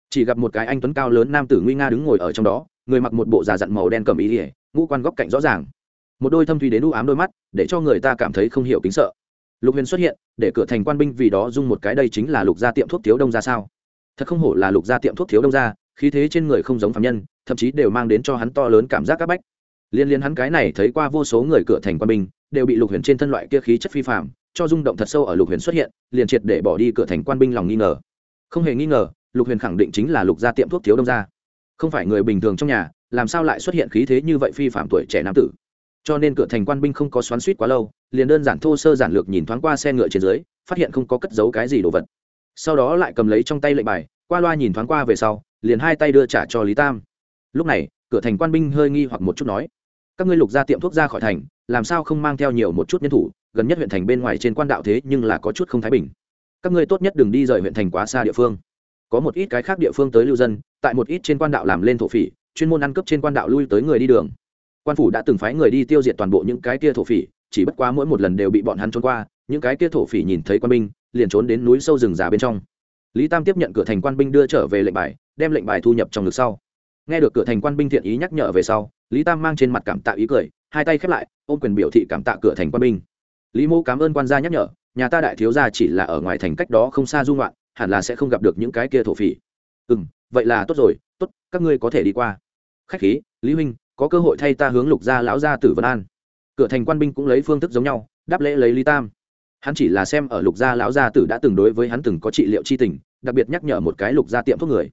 Chỉ gặp một cái anh tuấn cao lớn nam tử nguy nga đứng ngồi ở trong đó, người mặc một bộ già dặn màu đen cầm ý ỉa ngũ quan góc cạnh rõ ràng một đôi thâm thủy đến u ám đôi mắt, để cho người ta cảm thấy không hiểu kính sợ. Lục huyền xuất hiện, để cửa thành quan binh vì đó dung một cái, đây chính là lục gia tiệm thuốc thiếu đông ra sao? Thật không hổ là lục gia tiệm thuốc thiếu đông ra khí thế trên người không giống phạm nhân, thậm chí đều mang đến cho hắn to lớn cảm giác áp bách. Liên liên hắn cái này thấy qua vô số người cửa thành quan binh, đều bị lục huyền trên thân loại kia khí chất phi phạm cho rung động thật sâu ở lục huyền xuất hiện, liền triệt để bỏ đi cửa thành quan binh lòng nghi ngờ. Không hề nghi ngờ, lục huyền khẳng định chính là lục gia tiệm thuốc thiếu đông gia. Không phải người bình thường trong nhà, làm sao lại xuất hiện khí thế như vậy phi phạm tuổi trẻ nam tử? Cho nên cửa thành quan binh không có xoắn suýt quá lâu, liền đơn giản thô sơ giản lược nhìn thoáng qua xe ngựa trên dưới, phát hiện không có cất giấu cái gì đồ vật. Sau đó lại cầm lấy trong tay lệnh bài, qua loa nhìn thoáng qua về sau, liền hai tay đưa trả cho lý tam. Lúc này, cửa thành quan binh hơi nghi hoặc một chút nói, các ngươi lục ra tiệm thuốc ra khỏi thành, làm sao không mang theo nhiều một chút nhân thủ, gần nhất huyện thành bên ngoài trên quan đạo thế nhưng là có chút không thái bình. Các ngươi tốt nhất đừng đi rời huyện thành quá xa địa phương. Có một ít cái khác địa phương tới lưu dân, tại một ít trên quan đạo làm lên thổ phỉ, chuyên môn ăn cướp trên quan đạo lui tới người đi đường quan phủ đã từng phái người đi tiêu diệt toàn bộ những cái kia thổ phỉ, chỉ bất quá mỗi một lần đều bị bọn hắn trốn qua, những cái kia thổ phỉ nhìn thấy quan binh, liền trốn đến núi sâu rừng già bên trong. Lý tam tiếp nhận cửa thành quan binh đưa trở về lệnh bài, đem lệnh bài thu nhập trong ngực sau. Nghe được cửa thành quan binh thiện ý nhắc nhở về sau, lý tam mang trên mặt cảm tạ ý cười, hai tay khép lại, ôm quyền biểu thị cảm tạ cửa thành quan binh. Lý mô cảm ơn quan gia nhắc nhở, nhà ta đại thiếu gia chỉ là ở ngoài thành cách đó không xa dung loạn hẳn là sẽ không gặp được những cái kia thổ phỉ. Ừ vậy là tốt rồi, tốt, các ngươi có thể đi qua. Khách khí, lý huynh có cơ hội thay ta hướng lục gia lão gia tử vân an. Cửa thành quan binh cũng lấy phương thức giống nhau, đáp lễ lấy lý tam. Hắn chỉ là xem ở lục gia lão gia tử đã từng đối với hắn từng có trị liệu c h i tình, đặc biệt nhắc nhở một cái lục gia tiệm thuốc người.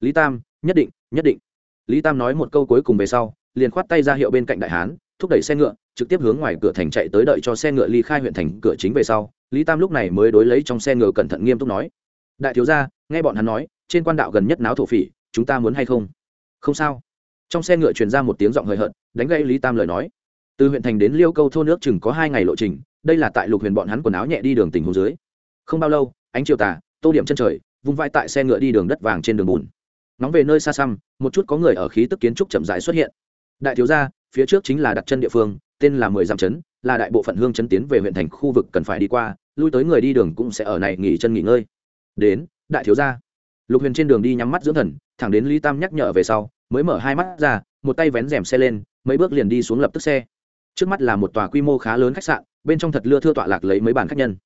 Lý tam, nhất định nhất định. Lý tam nói một câu cuối cùng về sau, liền khoát tay ra hiệu bên cạnh đại hán, thúc đẩy xe ngựa, trực tiếp hướng ngoài cửa thành chạy tới đợi cho xe ngựa ly khai huyện thành cửa chính về sau. Lý tam lúc này mới đối lấy trong xe ngựa cẩn thận nghiêm túc nói, đại thiếu gia, nghe bọn hắn nói, trên quan đạo gần nhất náo thổ phỉ, chúng ta muốn hay không? Không sao trong xe ngựa truyền ra một tiếng giọng hời hợt, đánh gây lý tam lời nói. Từ huyện thành đến liêu câu thô nước chừng có hai ngày lộ trình, đây là tại lục huyền bọn hắn quần áo nhẹ đi đường tỉnh hồ dưới. Không bao lâu, ánh chiều tà, tô điểm chân trời, vung vai tại xe ngựa đi đường đất vàng trên đường bùn. Nóng về nơi xa xăm, một chút có người ở khí tức kiến trúc chậm rãi xuất hiện. Đại thiếu gia, phía trước chính là đặt chân địa phương, tên là mười dặm trấn là đại bộ phận hương chấn tiến về huyện thành khu vực cần phải đi qua, lui tới người đi đường cũng sẽ ở này nghỉ chân nghỉ ngơi. Đến, đại thiếu gia. Lục huyền trên đường đi nhắm mắt dưỡng thần, thẳng đến lý tam nhắc nhở về sau mới mở hai mắt ra, một tay vén rèm xe lên, mấy bước liền đi xuống lập tức xe. Trước mắt là một tòa quy mô khá lớn khách sạn, bên trong thật lưa thưa tọa lạc lấy mấy bàn khách nhân.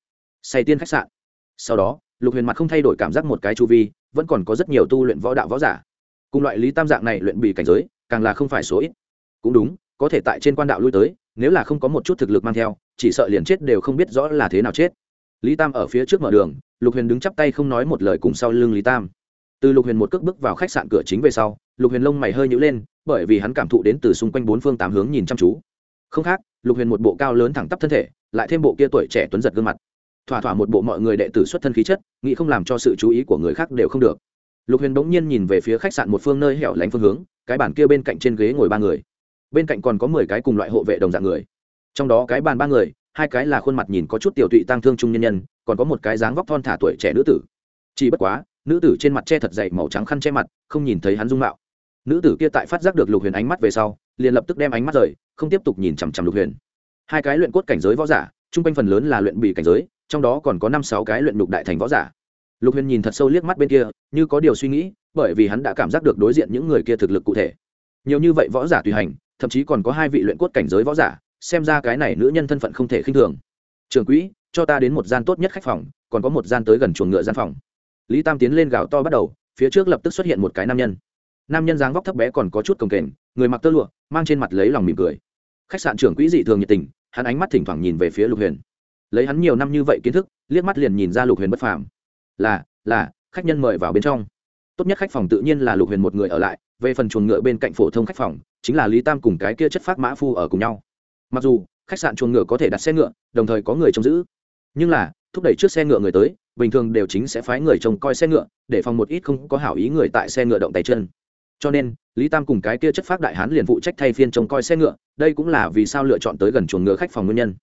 Say tiên khách sạn. Sau đó, lục huyền mặt không thay đổi cảm giác một cái chu vi, vẫn còn có rất nhiều tu luyện võ đạo võ giả. Cùng loại lý tam dạng này luyện bị cảnh giới, càng là không phải số ít. Cũng đúng, có thể tại trên quan đạo lui tới, nếu là không có một chút thực lực mang theo, chỉ sợ liền chết đều không biết rõ là thế nào chết. Lý tam ở phía trước mở đường, lục huyền đứng chắp tay không nói một lời cùng sau lưng lý tam từ lục huyền một cước bước vào khách sạn cửa chính về sau, lục huyền lông mày hơi nhữ lên, bởi vì hắn cảm thụ đến từ xung quanh bốn phương tám hướng nhìn chăm chú. Không khác, lục huyền một bộ cao lớn thẳng tắp thân thể, lại thêm bộ kia tuổi trẻ tuấn giật gương mặt. Thỏa thỏa một bộ mọi người đệ tử xuất thân khí chất, nghĩ không làm cho sự chú ý của người khác đều không được. Lục huyền bỗng nhiên nhìn về phía khách sạn một phương nơi hẻo lánh phương hướng, cái bàn kia bên cạnh trên ghế ngồi ba người. Bên cạnh còn có mười cái cùng loại hộ vệ đồng dạng người. Trong đó cái bàn ba người, hai cái là khuôn mặt nhìn có chút tiểu tụy tăng thương trung nhân nhân, còn có một cái dáng vóc thon thả tuổi trẻ nữ tử. Chỉ bất quá nữ tử trên mặt che thật dày màu trắng khăn che mặt, không nhìn thấy hắn dung mạo. Nữ tử kia tại phát giác được lục huyền ánh mắt về sau, liền lập tức đem ánh mắt rời, không tiếp tục nhìn chằm chằm lục huyền. Hai cái luyện cốt cảnh giới võ giả chung quanh phần lớn là luyện bị cảnh giới, trong đó còn có năm sáu cái luyện đục đại thành võ giả. Lục huyền nhìn thật sâu liếc mắt bên kia, như có điều suy nghĩ, bởi vì hắn đã cảm giác được đối diện những người kia thực lực cụ thể. Nhiều như vậy võ giả tùy hành, thậm chí còn có hai vị luyện cốt cảnh giới võ giả, xem ra cái này nữ nhân thân phận không thể khinh thường. Trường quỹ, cho ta đến một gian tốt nhất khách phòng, còn có một gian tới gần chuồng ngựa gian phòng lý tam tiến lên gào to bắt đầu, phía trước lập tức xuất hiện một cái nam nhân. Nam nhân dáng vóc thấp bé còn có chút cồng kềnh, người mặc tơ lụa, mang trên mặt lấy lòng mỉm cười. Khách sạn trưởng quỹ dị thường nhiệt tình, hắn ánh mắt thỉnh thoảng nhìn về phía lục huyền. Lấy hắn nhiều năm như vậy kiến thức, liếc mắt liền nhìn ra lục huyền bất phàm. Là là, khách nhân mời vào bên trong. Tốt nhất khách phòng tự nhiên là lục huyền một người ở lại, về phần chuồng ngựa bên cạnh phổ thông khách phòng, chính là lý tam cùng cái kia chất phát mã phu ở cùng nhau. Mặc dù, khách sạn chuồng ngựa có thể đặt xe ngựa, đồng thời có người trông giữ. Nhưng là, thúc đẩy trước xe ngựa người tới bình thường đều chính sẽ phái người trông coi xe ngựa, để phòng một ít không có hảo ý người tại xe ngựa động tay chân. Cho nên, lý tam cùng cái kia chất phát đại hán liền phụ trách thay phiên trông coi xe ngựa, đây cũng là vì sao lựa chọn tới gần chuồng ngựa khách phòng nguyên nhân.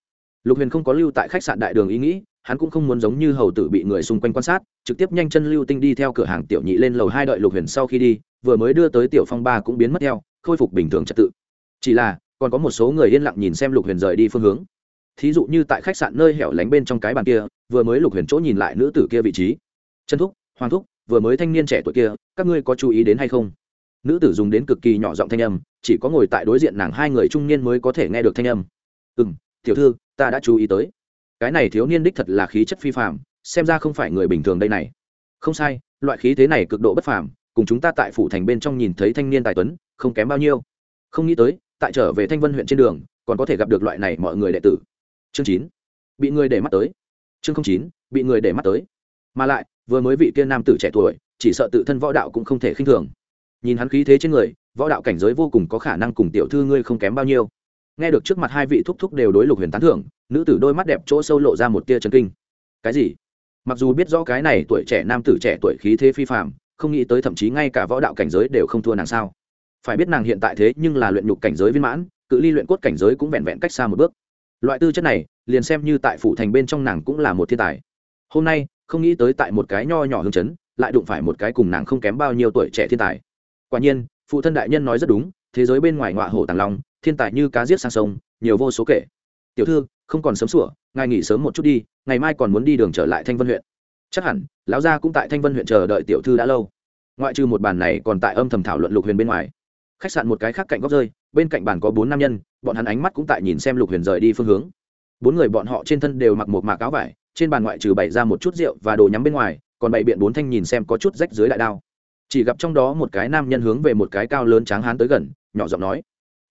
Lục huyền không có lưu tại khách sạn đại đường ý nghĩ, hắn cũng không muốn giống như hầu tử bị người xung quanh quan sát, trực tiếp nhanh chân lưu tinh đi theo cửa hàng tiểu nhị lên lầu hai đợi lục huyền sau khi đi, vừa mới đưa tới tiểu phong ba cũng biến mất theo, khôi phục bình thường trật tự. Chỉ là, còn có một số người yên lặng nhìn xem lục huyền rời đi phương hướng thí dụ như tại khách sạn nơi hẻo lánh bên trong cái bàn kia, vừa mới lục huyền chỗ nhìn lại nữ tử kia vị trí. Chân thúc, hoàng thúc, vừa mới thanh niên trẻ tuổi kia, các ngươi có chú ý đến hay không? Nữ tử dùng đến cực kỳ nhỏ giọng thanh âm, chỉ có ngồi tại đối diện nàng hai người trung niên mới có thể nghe được thanh âm. Ừ m tiểu thư, ta đã chú ý tới. Cái này thiếu niên đích thật là khí chất phi phạm xem ra không phải người bình thường đây này. Không sai, loại khí thế này cực độ bất phàm, cùng chúng ta tại phủ thành bên trong nhìn thấy thanh niên tài tuấn, không kém bao nhiêu. Không nghĩ tới, tại trở về thanh vân huyện trên đường, còn có thể gặp được loại này mọi người đệ tử chương chín. Bị người để mắt tới. Chương chín, bị người để mắt tới. Mà lại, vừa mới vị kia nam tử trẻ tuổi, chỉ sợ tự thân võ đạo cũng không thể khinh thường. Nhìn hắn khí thế trên người, võ đạo cảnh giới vô cùng có khả năng cùng tiểu thư ngươi không kém bao nhiêu. Nghe được trước mặt hai vị thúc thúc đều đối lục huyền tán thưởng, nữ tử đôi mắt đẹp chỗ sâu lộ ra một tia chân kinh. Cái gì? Mặc dù biết rõ cái này tuổi trẻ nam tử trẻ tuổi khí thế phi phạm không nghĩ tới thậm chí ngay cả võ đạo cảnh giới đều không thua nàng sao. Phải biết nàng hiện tại thế nhưng là luyện nhục cảnh giới viên mãn, cự ly luyện cốt cảnh giới cũng vẹn vẹn cách xa một bước loại tư chất này, liền xem như tại phủ thành bên trong nàng cũng là một thiên tài. Hôm nay, không nghĩ tới tại một cái nho nhỏ hương chấn, lại đụng phải một cái cùng nàng không kém bao nhiêu tuổi trẻ thiên tài. Quả nhiên, phụ thân đại nhân nói rất đúng, thế giới bên ngoài ngọa hổ tàng long, thiên tài như cá giết sang sông, nhiều vô số kể. Tiểu thư, không còn sớm sủa, ngài nghỉ sớm một chút đi, ngày mai còn muốn đi đường trở lại thanh vân huyện. Chắc hẳn, lão gia cũng tại thanh vân huyện chờ đợi tiểu thư đã lâu. Ngoại trừ một bàn này còn tại âm thầm thảo luận lục huyền bên ngoài khách sạn một cái khác cạnh góc rơi, bên cạnh bàn có bốn nam nhân, bọn hắn ánh mắt cũng tại nhìn xem lục huyền rời đi phương hướng. Bốn người bọn họ trên thân đều mặc một mạc áo vải, trên bàn ngoại trừ bày ra một chút rượu và đồ nhắm bên ngoài, còn bày biện bốn thanh nhìn xem có chút rách dưới đại đao. Chỉ gặp trong đó một cái nam nhân hướng về một cái cao lớn tráng hán tới gần, nhỏ giọng nói,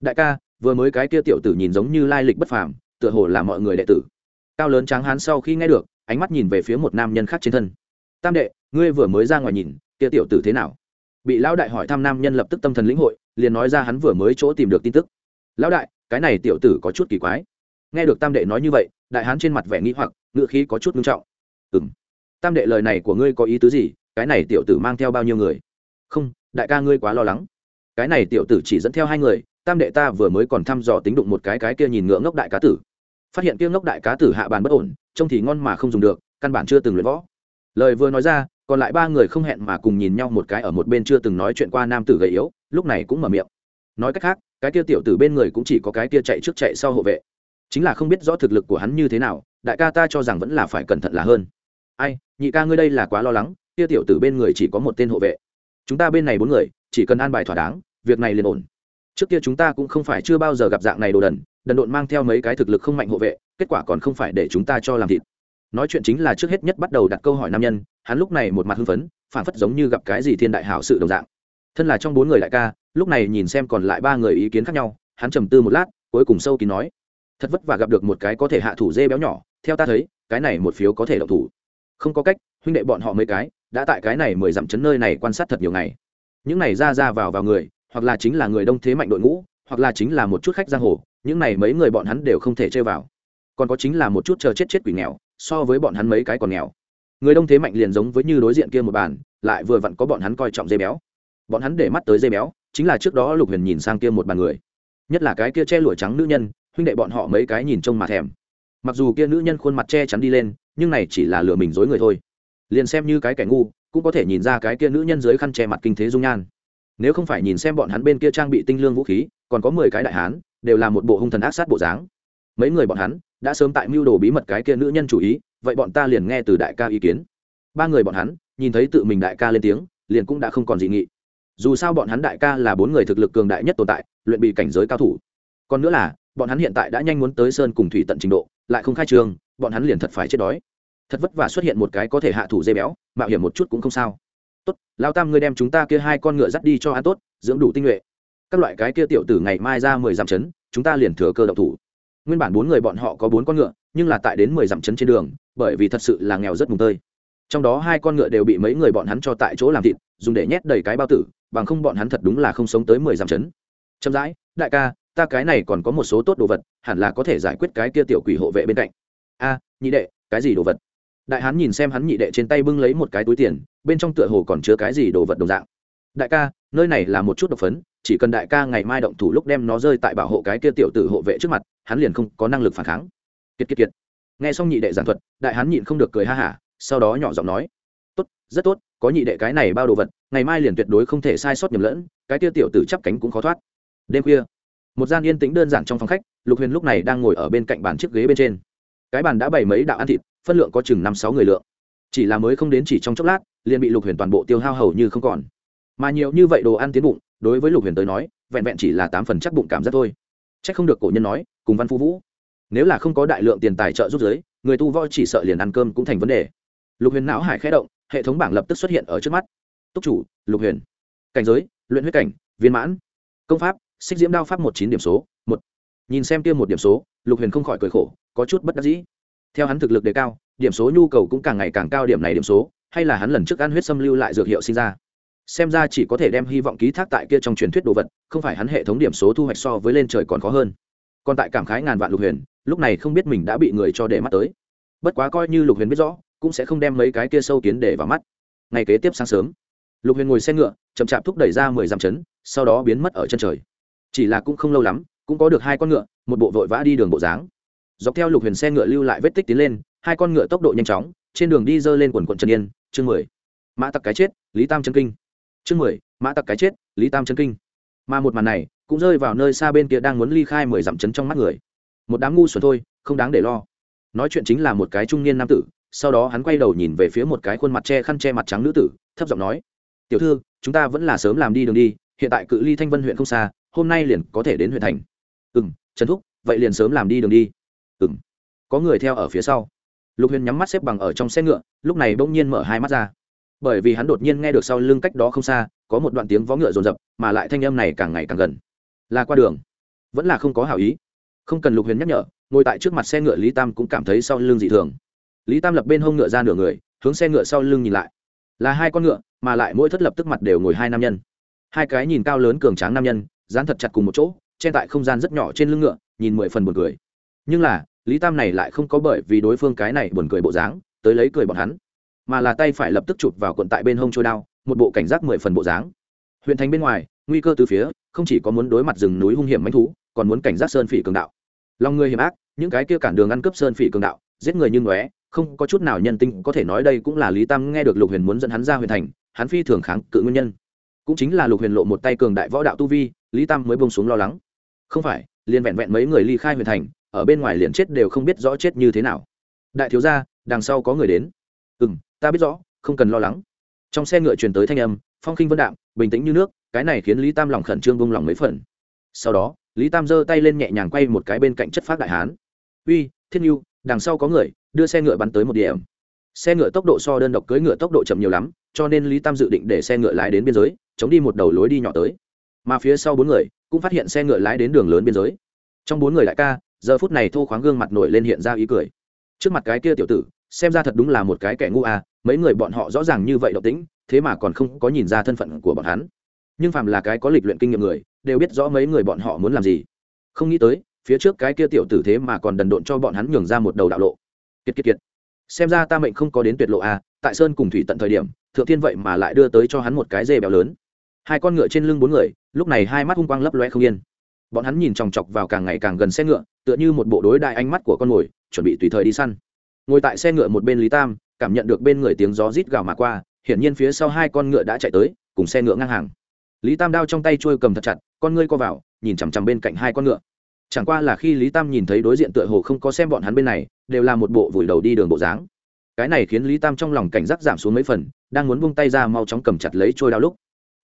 đại ca, vừa mới cái kia tiểu tử nhìn giống như lai lịch bất phàm, tựa hồ là mọi người đệ tử. Cao lớn tráng hán sau khi nghe được, ánh mắt nhìn về phía một nam nhân khác trên thân. Tam đệ, ngươi vừa mới ra ngoài nhìn, kia tiểu tử thế nào? Bị lão đại hỏi thăm nam nhân lập tức tâm thần lĩnh hội, liền nói ra hắn vừa mới chỗ tìm được tin tức. Lão đại, cái này tiểu tử có chút kỳ quái. Nghe được tam đệ nói như vậy, đại hán trên mặt vẻ nghĩ hoặc ngựa khí có chút nghiêm trọng. Ừ m tam đệ lời này của ngươi có ý tứ gì? Cái này tiểu tử mang theo bao nhiêu người? Không, đại ca ngươi quá lo lắng. Cái này tiểu tử chỉ dẫn theo hai người, tam đệ ta vừa mới còn thăm dò tính đụng một cái cái kia nhìn ngựa ngốc đại cá tử. Phát hiện kia ngốc đại cá tử hạ bàn bất ổn, trông thì ngon mà không dùng được, căn bản chưa từng luyện võ. Lời vừa nói ra còn lại ba người không hẹn mà cùng nhìn nhau một cái ở một bên chưa từng nói chuyện qua nam tử gầy yếu, lúc này cũng mở miệng. Nói cách khác, cái kia tiểu tử bên người cũng chỉ có cái kia chạy trước chạy sau hộ vệ. Chính là không biết rõ thực lực của hắn như thế nào, đại ca ta cho rằng vẫn là phải cẩn thận là hơn. Ai, nhị ca ngươi đây là quá lo lắng, kia tiểu tử bên người chỉ có một tên hộ vệ. Chúng ta bên này bốn người, chỉ cần an bài thỏa đáng, việc này liền ổn. Trước kia chúng ta cũng không phải chưa bao giờ gặp dạng này đồ đần đần độn mang theo mấy cái thực lực không mạnh hộ vệ, kết quả còn không phải để chúng ta cho làm thịt nói chuyện chính là trước hết nhất bắt đầu đặt câu hỏi nam nhân, hắn lúc này một mặt hưng phấn phản phất giống như gặp cái gì thiên đại hảo sự đồng dạng. Thân là trong bốn người đại ca, lúc này nhìn xem còn lại ba người ý kiến khác nhau, hắn trầm tư một lát, cuối cùng sâu kín nói, thật vất vả gặp được một cái có thể hạ thủ dê béo nhỏ, theo ta thấy, cái này một phiếu có thể độc thủ. Không có cách, huynh đệ bọn họ mấy cái, đã tại cái này mười dặm chấn nơi này quan sát thật nhiều ngày. Những này ra ra vào vào người, hoặc là chính là người đông thế mạnh đội ngũ, hoặc là chính là một chút khách giang hồ, những này mấy người bọn hắn đều không thể chơi vào. Còn có chính là một chút chờ chết chết quỷ nghèo so với bọn hắn mấy cái còn nghèo. Người đông thế mạnh liền giống với như đối diện kia một bàn, lại vừa vặn có bọn hắn coi trọng dây béo. Bọn hắn để mắt tới dây béo, chính là trước đó lục huyền nhìn sang kia một bàn người. Nhất là cái kia che lụa trắng nữ nhân, huynh đệ bọn họ mấy cái nhìn trông mà thèm. Mặc dù kia nữ nhân khuôn mặt che chắn đi lên, nhưng này chỉ là lừa mình dối người thôi. Liền xem như cái kẻ ngu, cũng có thể nhìn ra cái kia nữ nhân dưới khăn che mặt kinh thế dung nhan. Nếu không phải nhìn xem bọn hắn bên kia trang bị tinh lương vũ khí, còn có mười cái đại hán, đều là một bộ hung thần ác sát bộ dáng. Mấy người bọn hắn đã sớm tại mưu đồ bí mật cái kia nữ nhân chủ ý, vậy bọn ta liền nghe từ đại ca ý kiến. Ba người bọn hắn, nhìn thấy tự mình đại ca lên tiếng, liền cũng đã không còn dị nghị. Dù sao bọn hắn đại ca là bốn người thực lực cường đại nhất tồn tại, luyện bị cảnh giới cao thủ. Còn nữa là, bọn hắn hiện tại đã nhanh muốn tới sơn cùng thủy tận trình độ, lại không khai trường, bọn hắn liền thật phải chết đói. Thật vất vả xuất hiện một cái có thể hạ thủ dây béo, mạo hiểm một chút cũng không sao. Tốt, lao tam ngươi đem chúng ta kia hai con ngựa dắt đi cho ăn tốt, dưỡng đủ tinh nhuệ. Các loại cái kia tiểu tử ngày mai ra mười dặm chấn, chúng ta liền thừa cơ độc thủ nguyên bản bốn người bọn họ có bốn con ngựa, nhưng là tại đến mười dặm chấn trên đường, bởi vì thật sự là nghèo rất mùng tơi. Trong đó hai con ngựa đều bị mấy người bọn hắn cho tại chỗ làm thịt, dùng để nhét đầy cái bao tử, bằng không bọn hắn thật đúng là không sống tới mười dặm chấn chậm rãi, đại ca, ta cái này còn có một số tốt đồ vật, hẳn là có thể giải quyết cái kia tiểu quỷ hộ vệ bên cạnh. A, nhị đệ, cái gì đồ vật? Đại hán nhìn xem hắn nhị đệ trên tay bưng lấy một cái túi tiền, bên trong tựa hồ còn chứa cái gì đồ vật đồng dạng. Đại ca, nơi này là một chút độc phấn, chỉ cần đại ca ngày mai động thủ lúc đem nó rơi tại bảo hộ cái kia tiểu tử hộ vệ trước mặt hắn liền không có năng lực phản kháng. Kiệt kiệt kiệt. Nghe xong nhị đệ giảng thuật, đại hắn nhịn không được cười ha hả, sau đó nhỏ giọng nói, tốt, rất tốt, có nhị đệ cái này bao đồ vật, ngày mai liền tuyệt đối không thể sai sót nhầm lẫn, cái tiêu tiểu tử chắp cánh cũng khó thoát. Đêm khuya, một gian yên tĩnh đơn giản trong phòng khách, lục huyền lúc này đang ngồi ở bên cạnh bàn chiếc ghế bên trên. Cái bàn đã bày mấy đạo ăn thịt, phân lượng có chừng năm sáu người lượng. Chỉ là mới không đến chỉ trong chốc lát, liền bị lục huyền toàn bộ tiêu hao hầu như không còn. Mà nhiều như vậy đồ ăn tiến bụng, đối với lục huyền tới nói, vẹn vẹn chỉ là tám phần chắc bụng cảm giác thôi chắc không được cổ nhân nói, cùng văn phu vũ. Nếu là không có đại lượng tiền tài trợ giúp giới, người tu voi chỉ sợ liền ăn cơm cũng thành vấn đề. Lục huyền não hải khẽ động, hệ thống bảng lập tức xuất hiện ở trước mắt. Túc chủ, lục huyền. Cảnh giới, luyện huyết cảnh, viên mãn. Công pháp, xích diễm đao pháp một chín điểm số, một. Nhìn xem kia một điểm số, lục huyền không khỏi cười khổ, có chút bất đắc dĩ. Theo hắn thực lực đề cao, điểm số nhu cầu cũng càng ngày càng cao điểm này điểm số, hay là hắn lần trước ăn huyết xâm lưu lại dược hiệu sinh ra xem ra chỉ có thể đem hy vọng ký thác tại kia trong truyền thuyết đồ vật, không phải hắn hệ thống điểm số thu hoạch so với lên trời còn khó hơn. Còn tại cảm khái ngàn vạn lục huyền, lúc này không biết mình đã bị người cho để mắt tới. Bất quá coi như lục huyền biết rõ, cũng sẽ không đem mấy cái kia sâu kiến để vào mắt. Ngày kế tiếp sáng sớm, lục huyền ngồi xe ngựa, chậm chạp thúc đẩy ra mười dặm chấn sau đó biến mất ở chân trời. Chỉ là cũng không lâu lắm, cũng có được hai con ngựa, một bộ vội vã đi đường bộ dáng. Dọc theo lục huyền xe ngựa lưu lại vết tích tiến lên, hai con ngựa tốc độ nhanh chóng, trên đường đi dơ lên quần quận trần yên, chương mười. Mã tặc cái chết, lý tam chân kinh chương mười, mã tặc cái chết, lý tam chân kinh. Mà một màn này, cũng rơi vào nơi xa bên kia đang muốn ly khai mười dặm chấn trong mắt người. Một đám ngu xuẩn thôi, không đáng để lo. Nói chuyện chính là một cái trung niên nam tử, sau đó hắn quay đầu nhìn về phía một cái khuôn mặt che khăn che mặt trắng nữ tử, thấp giọng nói, tiểu thư, chúng ta vẫn là sớm làm đi đường đi, hiện tại cự ly thanh vân huyện không xa, hôm nay liền có thể đến huyện thành. Ừ m trần thúc, vậy liền sớm làm đi đường đi. Ừ m có người theo ở phía sau. Lục huyền nhắm mắt xếp bằng ở trong xe ngựa, lúc này bỗng nhiên mở hai mắt ra bởi vì hắn đột nhiên nghe được sau lưng cách đó không xa, có một đoạn tiếng vó ngựa rồn rập mà lại thanh âm này càng ngày càng gần. Là qua đường. Vẫn là không có hảo ý. Không cần lục huyền nhắc nhở, ngồi tại trước mặt xe ngựa lý tam cũng cảm thấy sau lưng dị thường. Lý tam lập bên hông ngựa ra nửa người, hướng xe ngựa sau lưng nhìn lại. Là hai con ngựa, mà lại mỗi thất lập tức mặt đều ngồi hai nam nhân. Hai cái nhìn cao lớn cường tráng nam nhân, dán thật chặt cùng một chỗ, che tại không gian rất nhỏ trên lưng ngựa, nhìn mười phần buồn cười. Nhưng là, lý tam này lại không có bởi vì đối phương cái này buồn cười bộ dáng, tới lấy cười bọn hắn mà là tay phải lập tức chụp vào cuộn tại bên hông trôi đao, một bộ cảnh giác mười phần bộ dáng. Huyện thành bên ngoài, nguy cơ từ phía, không chỉ có muốn đối mặt rừng núi hung hiểm manh thú, còn muốn cảnh giác sơn phỉ cường đạo. Lòng người hiểm ác, những cái kia cản đường ăn cướp sơn phỉ cường đạo, giết người như ngóe, không có chút nào nhân tinh có thể nói đây cũng là lý tam nghe được lục huyền muốn dẫn hắn ra huyền thành, hắn phi thường kháng cự nguyên nhân. Cũng chính là lục huyền lộ một tay cường đại võ đạo tu vi, lý tam mới bông xuống lo lắng. Không phải, liền vẹn vẹn mấy người ly khai huyền thành, ở bên ngoài liền chết đều không biết rõ chết như thế nào. Đại thiếu gia, đằng sau có người đến. Ừ m ta biết rõ, không cần lo lắng. Trong xe ngựa truyền tới thanh âm, phong khinh vân đạm, bình tĩnh như nước, cái này khiến lý tam lòng khẩn trương bông lòng mấy phần. Sau đó, lý tam giơ tay lên nhẹ nhàng quay một cái bên cạnh chất phát đại hán. Uy thiên nhu đằng sau có người, đưa xe ngựa bắn tới một điểm. Xe ngựa tốc độ so đơn độc cưỡi ngựa tốc độ chậm nhiều lắm, cho nên lý tam dự định để xe ngựa lái đến biên giới, chống đi một đầu lối đi nhỏ tới. Mà phía sau bốn người cũng phát hiện xe ngựa lái đến đường lớn biên giới. Trong bốn người đại ca, giờ phút này thô khoáng gương mặt nổi lên hiện ra ý cười. Trước mặt cái kia tiểu tử, xem ra thật đúng là một cái kẻ ngu à mấy người bọn họ rõ ràng như vậy động tĩnh thế mà còn không có nhìn ra thân phận của bọn hắn. Nhưng phàm là cái có lịch luyện kinh nghiệm người, đều biết rõ mấy người bọn họ muốn làm gì. Không nghĩ tới, phía trước cái kia tiểu tử thế mà còn đần độn cho bọn hắn nhường ra một đầu đạo lộ. Kiệt kiệt kiệt. Xem ra ta mệnh không có đến tuyệt lộ à tại sơn cùng thủy tận thời điểm, thượng thiên vậy mà lại đưa tới cho hắn một cái dê béo lớn. Hai con ngựa trên lưng bốn người, lúc này hai mắt hung quang lấp loe không yên. Bọn hắn nhìn chòng chọc vào càng ngày càng gần xe ngựa, tựa như một bộ đối đại ánh mắt của con mồi, chuẩn bị tùy thời đi săn. Ngồi tại xe ngựa một bên lý tam cảm nhận được bên người tiếng gió rít gào mà qua, hiển nhiên phía sau hai con ngựa đã chạy tới, cùng xe ngựa ngang hàng. Lý tam đao trong tay trôi cầm thật chặt, con ngươi co vào, nhìn chằm chằm bên cạnh hai con ngựa. Chẳng qua là khi lý tam nhìn thấy đối diện tựa hồ không có xem bọn hắn bên này, đều là một bộ vùi đầu đi đường bộ dáng. Cái này khiến lý tam trong lòng cảnh giác giảm xuống mấy phần, đang muốn buông tay ra mau chóng cầm chặt lấy trôi đao lúc.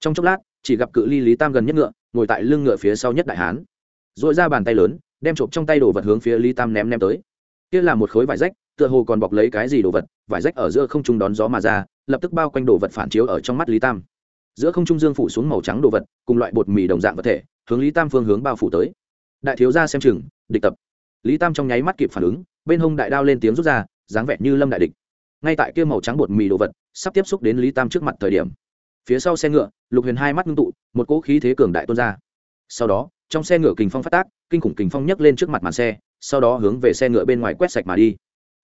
Trong chốc lát, chỉ gặp cự ly lý tam gần nhất ngựa, ngồi tại lưng ngựa phía sau nhất đại hán. Dội ra bàn tay lớn, đem trộm trong tay đồ vật hướng phía lý tam ném ném tới. Kia là một khối vải rách, tựa hồ còn bọc lấy cái gì đồ vật vải rách ở giữa không trung đón gió mà ra, lập tức bao quanh đồ vật phản chiếu ở trong mắt lý tam. Giữa không trung dương phủ xuống màu trắng đồ vật, cùng loại bột mì đồng dạng vật thể, hướng lý tam phương hướng bao phủ tới. Đại thiếu gia xem chừng, địch tập. Lý tam trong nháy mắt kịp phản ứng, bên hông đại đao lên tiếng rút ra, dáng vẻ như lâm đại địch. Ngay tại kia màu trắng bột mì đồ vật sắp tiếp xúc đến lý tam trước mặt thời điểm, phía sau xe ngựa, lục huyền hai mắt ngưng tụ, một cỗ khí thế cường đại tuôn ra. Sau đó, trong xe ngựa kình phong phát tác, kinh khủng kình phong nhấc lên trước mặt màn xe, sau đó hướng về xe ngựa bên ngoài quét sạch mà đi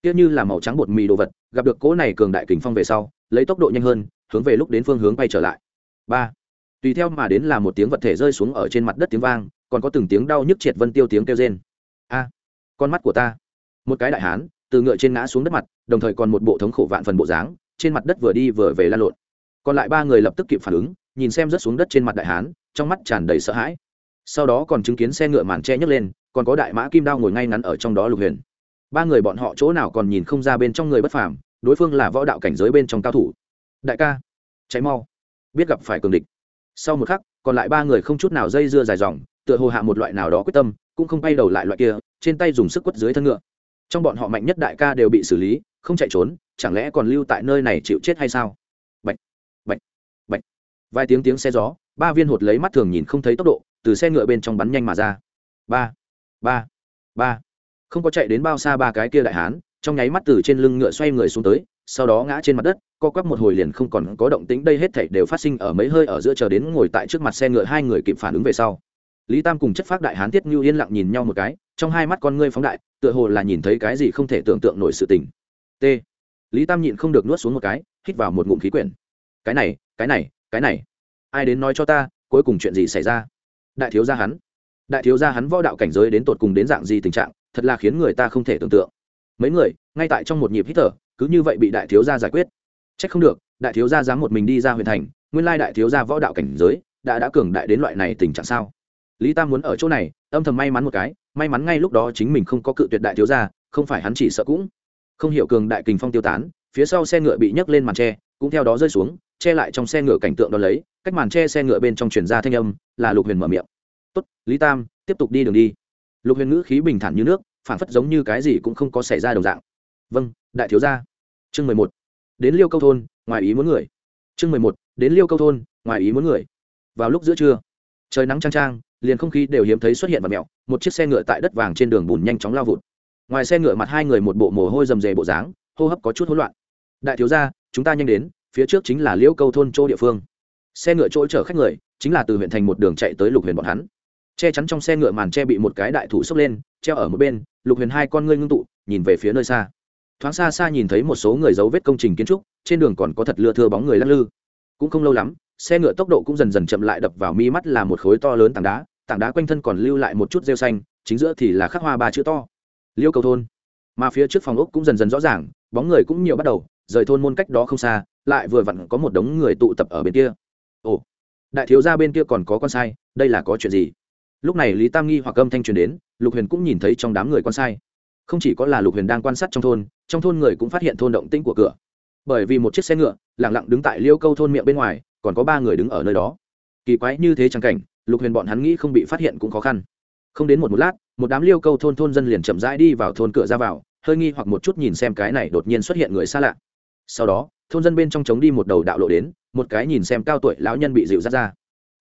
kia như là màu trắng bột mì đồ vật, gặp được cỗ này cường đại kình phong về sau, lấy tốc độ nhanh hơn, hướng về lúc đến phương hướng bay trở lại. Ba. Tùy theo mà đến là một tiếng vật thể rơi xuống ở trên mặt đất tiếng vang, còn có từng tiếng đau nhức triệt vân tiêu tiếng kêu rên. A. Con mắt của ta. Một cái đại hán, từ ngựa trên ngã xuống đất mặt, đồng thời còn một bộ thống khổ vạn phần bộ dáng, trên mặt đất vừa đi vừa về lan lộn. Còn lại ba người lập tức kịp phản ứng, nhìn xem rớt xuống đất trên mặt đại hán, trong mắt tràn đầy sợ hãi. Sau đó còn chứng kiến xe ngựa màn che nhấc lên, còn có đại mã kim đao ngồi ngay ngắn ở trong đó lục huyền ba người bọn họ chỗ nào còn nhìn không ra bên trong người bất phàm đối phương là võ đạo cảnh giới bên trong cao thủ. Đại ca cháy mau biết gặp phải cường địch. Sau một khắc còn lại ba người không chút nào dây dưa dài dòng tựa hồ hạ một loại nào đó quyết tâm cũng không bay đầu lại loại kia trên tay dùng sức quất dưới thân ngựa. Trong bọn họ mạnh nhất đại ca đều bị xử lý không chạy trốn chẳng lẽ còn lưu tại nơi này chịu chết hay sao? Bạch, bạch, bạch. vài tiếng tiếng xe gió ba viên hột lấy mắt thường nhìn không thấy tốc độ từ xe ngựa bên trong bắn nhanh mà ra. Ba ba ba không có chạy đến bao xa ba cái kia đại hán, trong nháy mắt từ trên lưng ngựa xoay người xuống tới, sau đó ngã trên mặt đất, co quắp một hồi liền không còn có động tĩnh, đây hết thảy đều phát sinh ở mấy hơi ở giữa chờ đến ngồi tại trước mặt xe ngựa hai người kịp phản ứng về sau. Lý tam cùng chất phác đại hán tiết ngưu yên lặng nhìn nhau một cái, trong hai mắt con ngươi phóng đại, tựa hồ là nhìn thấy cái gì không thể tưởng tượng nổi sự tình. T. Lý tam nhịn không được nuốt xuống một cái, hít vào một ngụm khí quyển. Cái này cái này cái này. Ai đến nói cho ta, cuối cùng chuyện gì xảy ra? Đại thiếu gia hắn đại thiếu gia hắn võ đạo cảnh giới đến tột cùng đến dạng gì tình trạng, thật là khiến người ta không thể tưởng tượng. Mấy người, ngay tại trong một nhịp hít thở, cứ như vậy bị đại thiếu gia giải quyết. Trách không được, đại thiếu gia dám một mình đi ra huyện thành, nguyên lai đại thiếu gia võ đạo cảnh giới, đã đã cường đại đến loại này tình trạng sao? Lý tam muốn ở chỗ này, âm thầm may mắn một cái, may mắn ngay lúc đó chính mình không có cự tuyệt đại thiếu gia, không phải hắn chỉ sợ cũng không hiểu cường đại kình phong tiêu tán, phía sau xe ngựa bị nhấc lên màn tre, cũng theo đó rơi xuống, che lại trong xe ngựa cảnh tượng đó lấy, cách màn tre xe ngựa bên trong truyền ra thanh âm, là lục huyền mở miệng tốt, lý tam, tiếp tục đi đường đi. Lục huyền ngữ khí bình thản như nước, phản phất giống như cái gì cũng không có xảy ra đồng dạng. Vâng đại thiếu gia. Chương mười một. Đến liêu câu thôn, ngoài ý muốn người. Chương mười một. Đến liêu câu thôn, ngoài ý muốn người. Vào lúc giữa trưa, trời nắng trang trang liền không khí đều hiếm thấy xuất hiện và mẹo, một chiếc xe ngựa tại đất vàng trên đường bùn nhanh chóng lao vụt. Ngoài xe ngựa mặt hai người một bộ mồ hôi rầm rề bộ dáng, hô hấp có chút hỗn loạn. Đại thiếu gia, chúng ta nhanh đến, phía trước chính là liễu câu thôn chỗ địa phương. Xe ngựa chỗ chở khách người, chính là từ huyện thành một đường chạy tới lục huyền bọn hắn che chắn trong xe ngựa màn che bị một cái đại thủ xốc lên, treo ở một bên, lục huyền hai con ngươi ngưng tụ, nhìn về phía nơi xa. Thoáng xa xa nhìn thấy một số người dấu vết công trình kiến trúc, trên đường còn có thật lưa thưa bóng người lắc lư. Cũng không lâu lắm, xe ngựa tốc độ cũng dần dần chậm lại đập vào mi mắt là một khối to lớn tảng đá tảng đá quanh thân còn lưu lại một chút rêu xanh, chính giữa thì là khắc hoa ba chữ to. Liêu cầu thôn. Mà phía trước phòng ốc cũng dần dần rõ ràng, bóng người cũng nhiều bắt đầu, rời thôn môn cách đó không xa, lại vừa vặn có một đống người tụ tập ở bên kia. Ồ, đại thiếu gia bên kia còn có con sai, đây là có chuyện gì? Lúc này lý tam nghi hoặc âm thanh truyền đến, lục huyền cũng nhìn thấy trong đám người quan sai. Không chỉ có là lục huyền đang quan sát trong thôn trong thôn người cũng phát hiện thôn động tĩnh của cửa. Bởi vì một chiếc xe ngựa lẳng lặng đứng tại liêu câu thôn miệng bên ngoài, còn có ba người đứng ở nơi đó. Kỳ quái như thế chẳng cảnh, lục huyền bọn hắn nghĩ không bị phát hiện cũng khó khăn. Không đến một một lát, một đám liêu câu thôn thôn dân liền chậm rãi đi vào thôn cửa ra vào, hơi nghi hoặc một chút nhìn xem cái này đột nhiên xuất hiện người xa lạ. Sau đó, thôn dân bên trong trống đi một đầu đạo lộ đến, một cái nhìn xem cao tuổi lão nhân bị dịu dắt ra.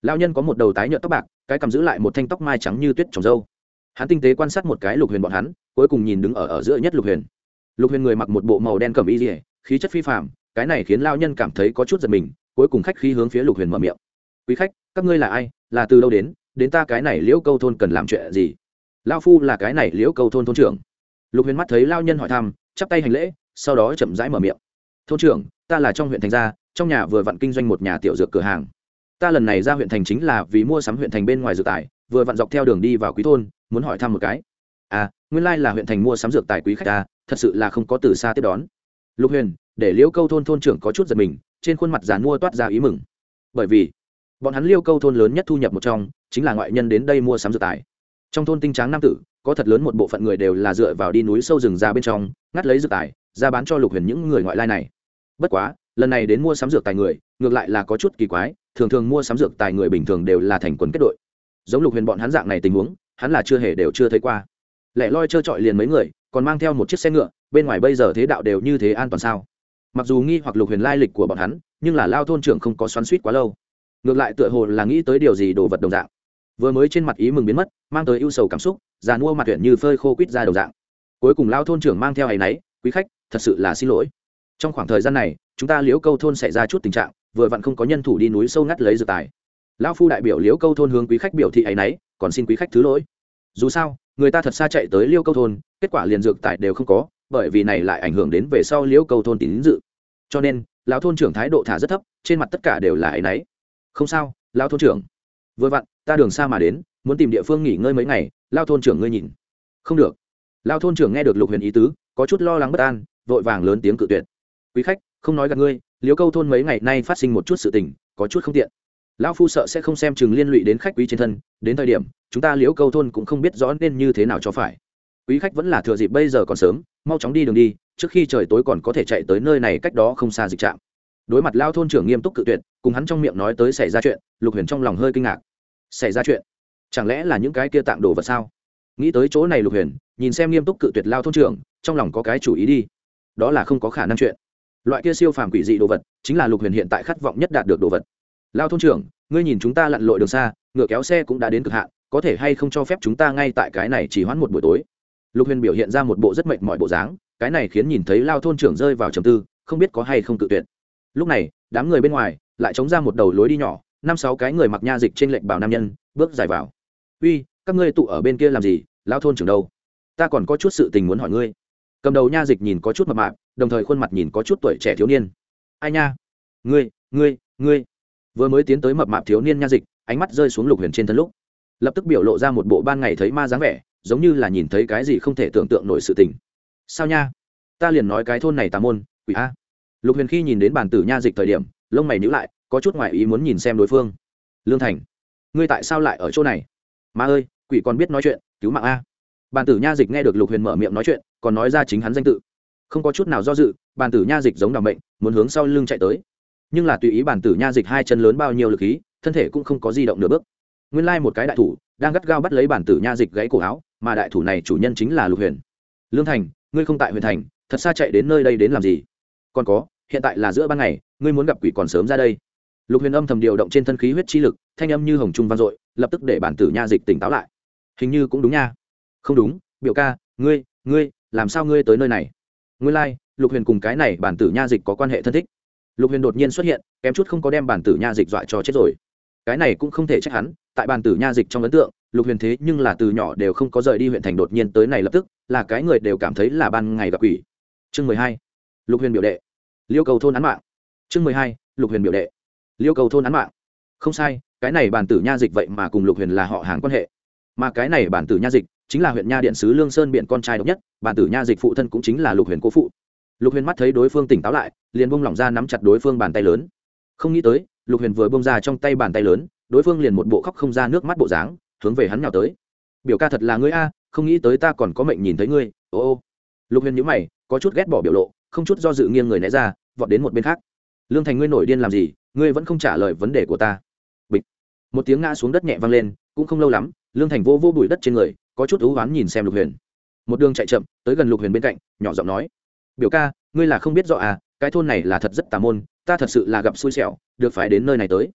Lão nhân có một đầu tái nhợt tóc bạc cái cầm giữ lại một thanh tóc mai trắng như tuyết trồng dâu. Hắn tinh tế quan sát một cái lục huyền bọn hắn, cuối cùng nhìn đứng ở ở giữa nhất lục huyền. Lục huyền người mặc một bộ màu đen cầm y dỉa khí chất phi phạm cái này khiến lao nhân cảm thấy có chút giật mình, cuối cùng khách khí hướng phía lục huyền mở miệng. Quý khách, các ngươi là ai? Là từ đâu đến? Đến ta cái này liễu câu thôn cần làm chuyện gì? Lao phu là cái này liễu câu thôn thôn trưởng. Lục huyền mắt thấy lao nhân hỏi thăm, chắp tay hành lễ, sau đó chậm rãi mở miệng. Thôn trưởng, ta là trong huyện thành gia, trong nhà vừa vặn kinh doanh một nhà tiểu dược cửa hàng ta lần này ra huyện thành chính là vì mua sắm huyện thành bên ngoài dược tài, vừa vặn dọc theo đường đi vào quý thôn, muốn hỏi thăm một cái. À nguyên lai là huyện thành mua sắm dược tài quý khách ta, thật sự là không có từ xa tiếp đón. Lục huyền, để liễu câu thôn thôn trưởng có chút giật mình, trên khuôn mặt giàn mua toát ra ý mừng. Bởi vì, bọn hắn liêu câu thôn lớn nhất thu nhập một trong, chính là ngoại nhân đến đây mua sắm dược tài. Trong thôn tinh tráng nam tử, có thật lớn một bộ phận người đều là dựa vào đi núi sâu rừng ra bên trong, ngắt lấy dược tài, ra bán cho lục huyền những người ngoại lai này. Bất quá, lần này đến mua sắm dược tài người, ngược lại là có chút kỳ quái thường thường mua sắm dược tài người bình thường đều là thành quần kết đội. Giống lục huyền bọn hắn dạng này tình huống, hắn là chưa hề đều chưa thấy qua. Lẻ loi trơ trọi liền mấy người, còn mang theo một chiếc xe ngựa, bên ngoài bây giờ thế đạo đều như thế an toàn sao? Mặc dù nghi hoặc lục huyền lai lịch của bọn hắn, nhưng là lao thôn trưởng không có xoắn suýt quá lâu. Ngược lại tựa hồ là nghĩ tới điều gì đồ vật đồng dạng. Vừa mới trên mặt ý mừng biến mất, mang tới ưu sầu cảm xúc, già mua mặt tuyển như phơi khô quýt ra đồng dạng. Cuối cùng lao thôn trưởng mang theo hay náy quý khách, thật sự là xin lỗi. Trong khoảng thời gian này, chúng ta liễu câu thôn xảy ra chút tình trạng vừa vặn không có nhân thủ đi núi sâu ngắt lấy dược tài. Lão phu đại biểu liễu câu thôn hướng quý khách biểu thị ấy nấy, còn xin quý khách thứ lỗi. Dù sao, người ta thật xa chạy tới liêu câu thôn, kết quả liền dược tài đều không có, bởi vì này lại ảnh hưởng đến về sau liễu câu thôn tín dự. Cho nên, lão thôn trưởng thái độ thả rất thấp, trên mặt tất cả đều là ấy nấy. Không sao, lão thôn trưởng. Vừa vặn, ta đường xa mà đến, muốn tìm địa phương nghỉ ngơi mấy ngày lao thôn trưởng ngươi nhìn. Không được. Lao thôn trưởng nghe được lục huyền ý tứ, có chút lo lắng bất an, vội vàng lớn tiếng cự tuyệt. Quý khách, không nói gặp ngươi liếu câu thôn mấy ngày nay phát sinh một chút sự tình, có chút không tiện. Lão phu sợ sẽ không xem chừng liên lụy đến khách quý trên thân, đến thời điểm, chúng ta liễu câu thôn cũng không biết rõ nên như thế nào cho phải. Quý khách vẫn là thừa dịp bây giờ còn sớm, mau chóng đi đường đi, trước khi trời tối còn có thể chạy tới nơi này cách đó không xa dịch trạm. Đối mặt lao thôn trưởng nghiêm túc cự tuyệt, cùng hắn trong miệng nói tới xảy ra chuyện, lục huyền trong lòng hơi kinh ngạc. Xảy ra chuyện? Chẳng lẽ là những cái kia tạm đồ vật sao? Nghĩ tới chỗ này lục huyền, nhìn xem nghiêm túc cự tuyệt lao thôn trưởng, trong lòng có cái chủ ý đi. Đó là không có khả năng chuyện loại kia siêu phàm quỷ dị đồ vật, chính là lục huyền hiện tại khát vọng nhất đạt được đồ vật. Lao thôn trưởng, ngươi nhìn chúng ta lặn lội đường xa, ngựa kéo xe cũng đã đến cực hạn, có thể hay không cho phép chúng ta ngay tại cái này chỉ hoãn một buổi tối? Lục huyền biểu hiện ra một bộ rất mệnh mọi bộ dáng, cái này khiến nhìn thấy lao thôn trưởng rơi vào trầm tư, không biết có hay không tự tuyệt. Lúc này, đám người bên ngoài lại chống ra một đầu lối đi nhỏ, năm sáu cái người mặc nha dịch trên lệnh bảo nam nhân, bước dài vào. Uy, các ngươi tụ ở bên kia làm gì? Lao thôn trưởng đâu? Ta còn có chút sự tình muốn hỏi ngươi. Cầm đầu nha dịch nhìn có chút mập mạp đồng thời khuôn mặt nhìn có chút tuổi trẻ thiếu niên. Ai nha? Ngươi ngươi ngươi. Vừa mới tiến tới mập mạp thiếu niên nha dịch, ánh mắt rơi xuống lục huyền trên thân lúc. Lập tức biểu lộ ra một bộ ban ngày thấy ma dáng vẻ, giống như là nhìn thấy cái gì không thể tưởng tượng nổi sự tình. Sao nha? Ta liền nói cái thôn này tà môn, quỷ a. Lục huyền khi nhìn đến bản tử nha dịch thời điểm, lông mày nhữ lại, có chút ngoại ý muốn nhìn xem đối phương. Lương thành, ngươi tại sao lại ở chỗ này? Ma ơi, quỷ còn biết nói chuyện, cứu mạng a. Bàn tử nha dịch nghe được lục huyền mở miệng nói chuyện, còn nói ra chính hắn danh tự không có chút nào do dự, bàn tử nha dịch giống đ ò n bệnh muốn hướng sau lưng chạy tới. Nhưng là tùy ý bàn tử nha dịch hai chân lớn bao nhiêu lực khí, thân thể cũng không có di động nửa bước. Nguyên lai một cái đại thủ đang gắt gao bắt lấy bản tử nha dịch gãy cổ áo, mà đại thủ này chủ nhân chính là lục huyền. Lương thành, ngươi không tại huyền thành, thật xa chạy đến nơi đây đến làm gì? Còn có, hiện tại là giữa ban ngày, ngươi muốn gặp quỷ còn sớm ra đây. Lục huyền âm thầm điều động trên thân khí huyết chi lực, thanh âm như hồng trung vang dội, lập tức để bản tử nha dịch tỉnh táo lại. Hình như cũng đúng nha. Không đúng, biểu ca, ngươi ngươi, làm sao ngươi tới nơi này? Ngươi lai、like, lục huyền cùng cái này bản tử nha dịch có quan hệ thân thích. Lục huyền đột nhiên xuất hiện kém chút không có đem bản tử nha dịch dọa cho chết rồi. Cái này cũng không thể trách hắn tại bản tử nha dịch trong ấn tượng lục huyền thế nhưng là từ nhỏ đều không có rời đi huyện thành đột nhiên tới này lập tức là cái người đều cảm thấy là ban ngày gặp quỷ. Chương mười hai lục huyền biểu đệ. Liêu cầu thôn án mạng. Chương mười hai lục huyền biểu đệ. Liêu cầu thôn án mạng. Không sai cái này bản tử nha dịch vậy mà cùng lục huyền là họ hàng quan hệ. Mà cái này bản tử nha dịch chính là huyện nha điện sứ lương sơn biện con trai độc nhất, bản tử nha dịch phụ thân cũng chính là lục huyền cố phụ. Lục huyền mắt thấy đối phương tỉnh táo lại, liền bông lỏng ra nắm chặt đối phương bàn tay lớn. Không nghĩ tới, lục huyền vừa bông ra trong tay bàn tay lớn, đối phương liền một bộ khóc không ra nước mắt bộ dáng, hướng về hắn nhào tới. Biểu ca thật là ngươi a, không nghĩ tới ta còn có mệnh nhìn thấy ngươi, ô ô. Lục huyền nhữ mày, có chút ghét bỏ biểu lộ, không chút do dự nghiêng người né ra, vọt đến một bên khác. Lương thành ngươi nổi điên làm gì, ngươi vẫn không trả lời vấn đề của ta. Bịch. Một tiếng ngã xuống đất nhẹ vang lên, cũng không lâu lắm, lương thành vô vô bụi đất trên người có chút ưu oán nhìn xem lục huyền. Một đường chạy chậm, tới gần lục huyền bên cạnh, nhỏ giọng nói, biểu ca, ngươi là không biết rõ à cái thôn này là thật rất tà môn, ta thật sự là gặp xui xẻo, được phải đến nơi này tới.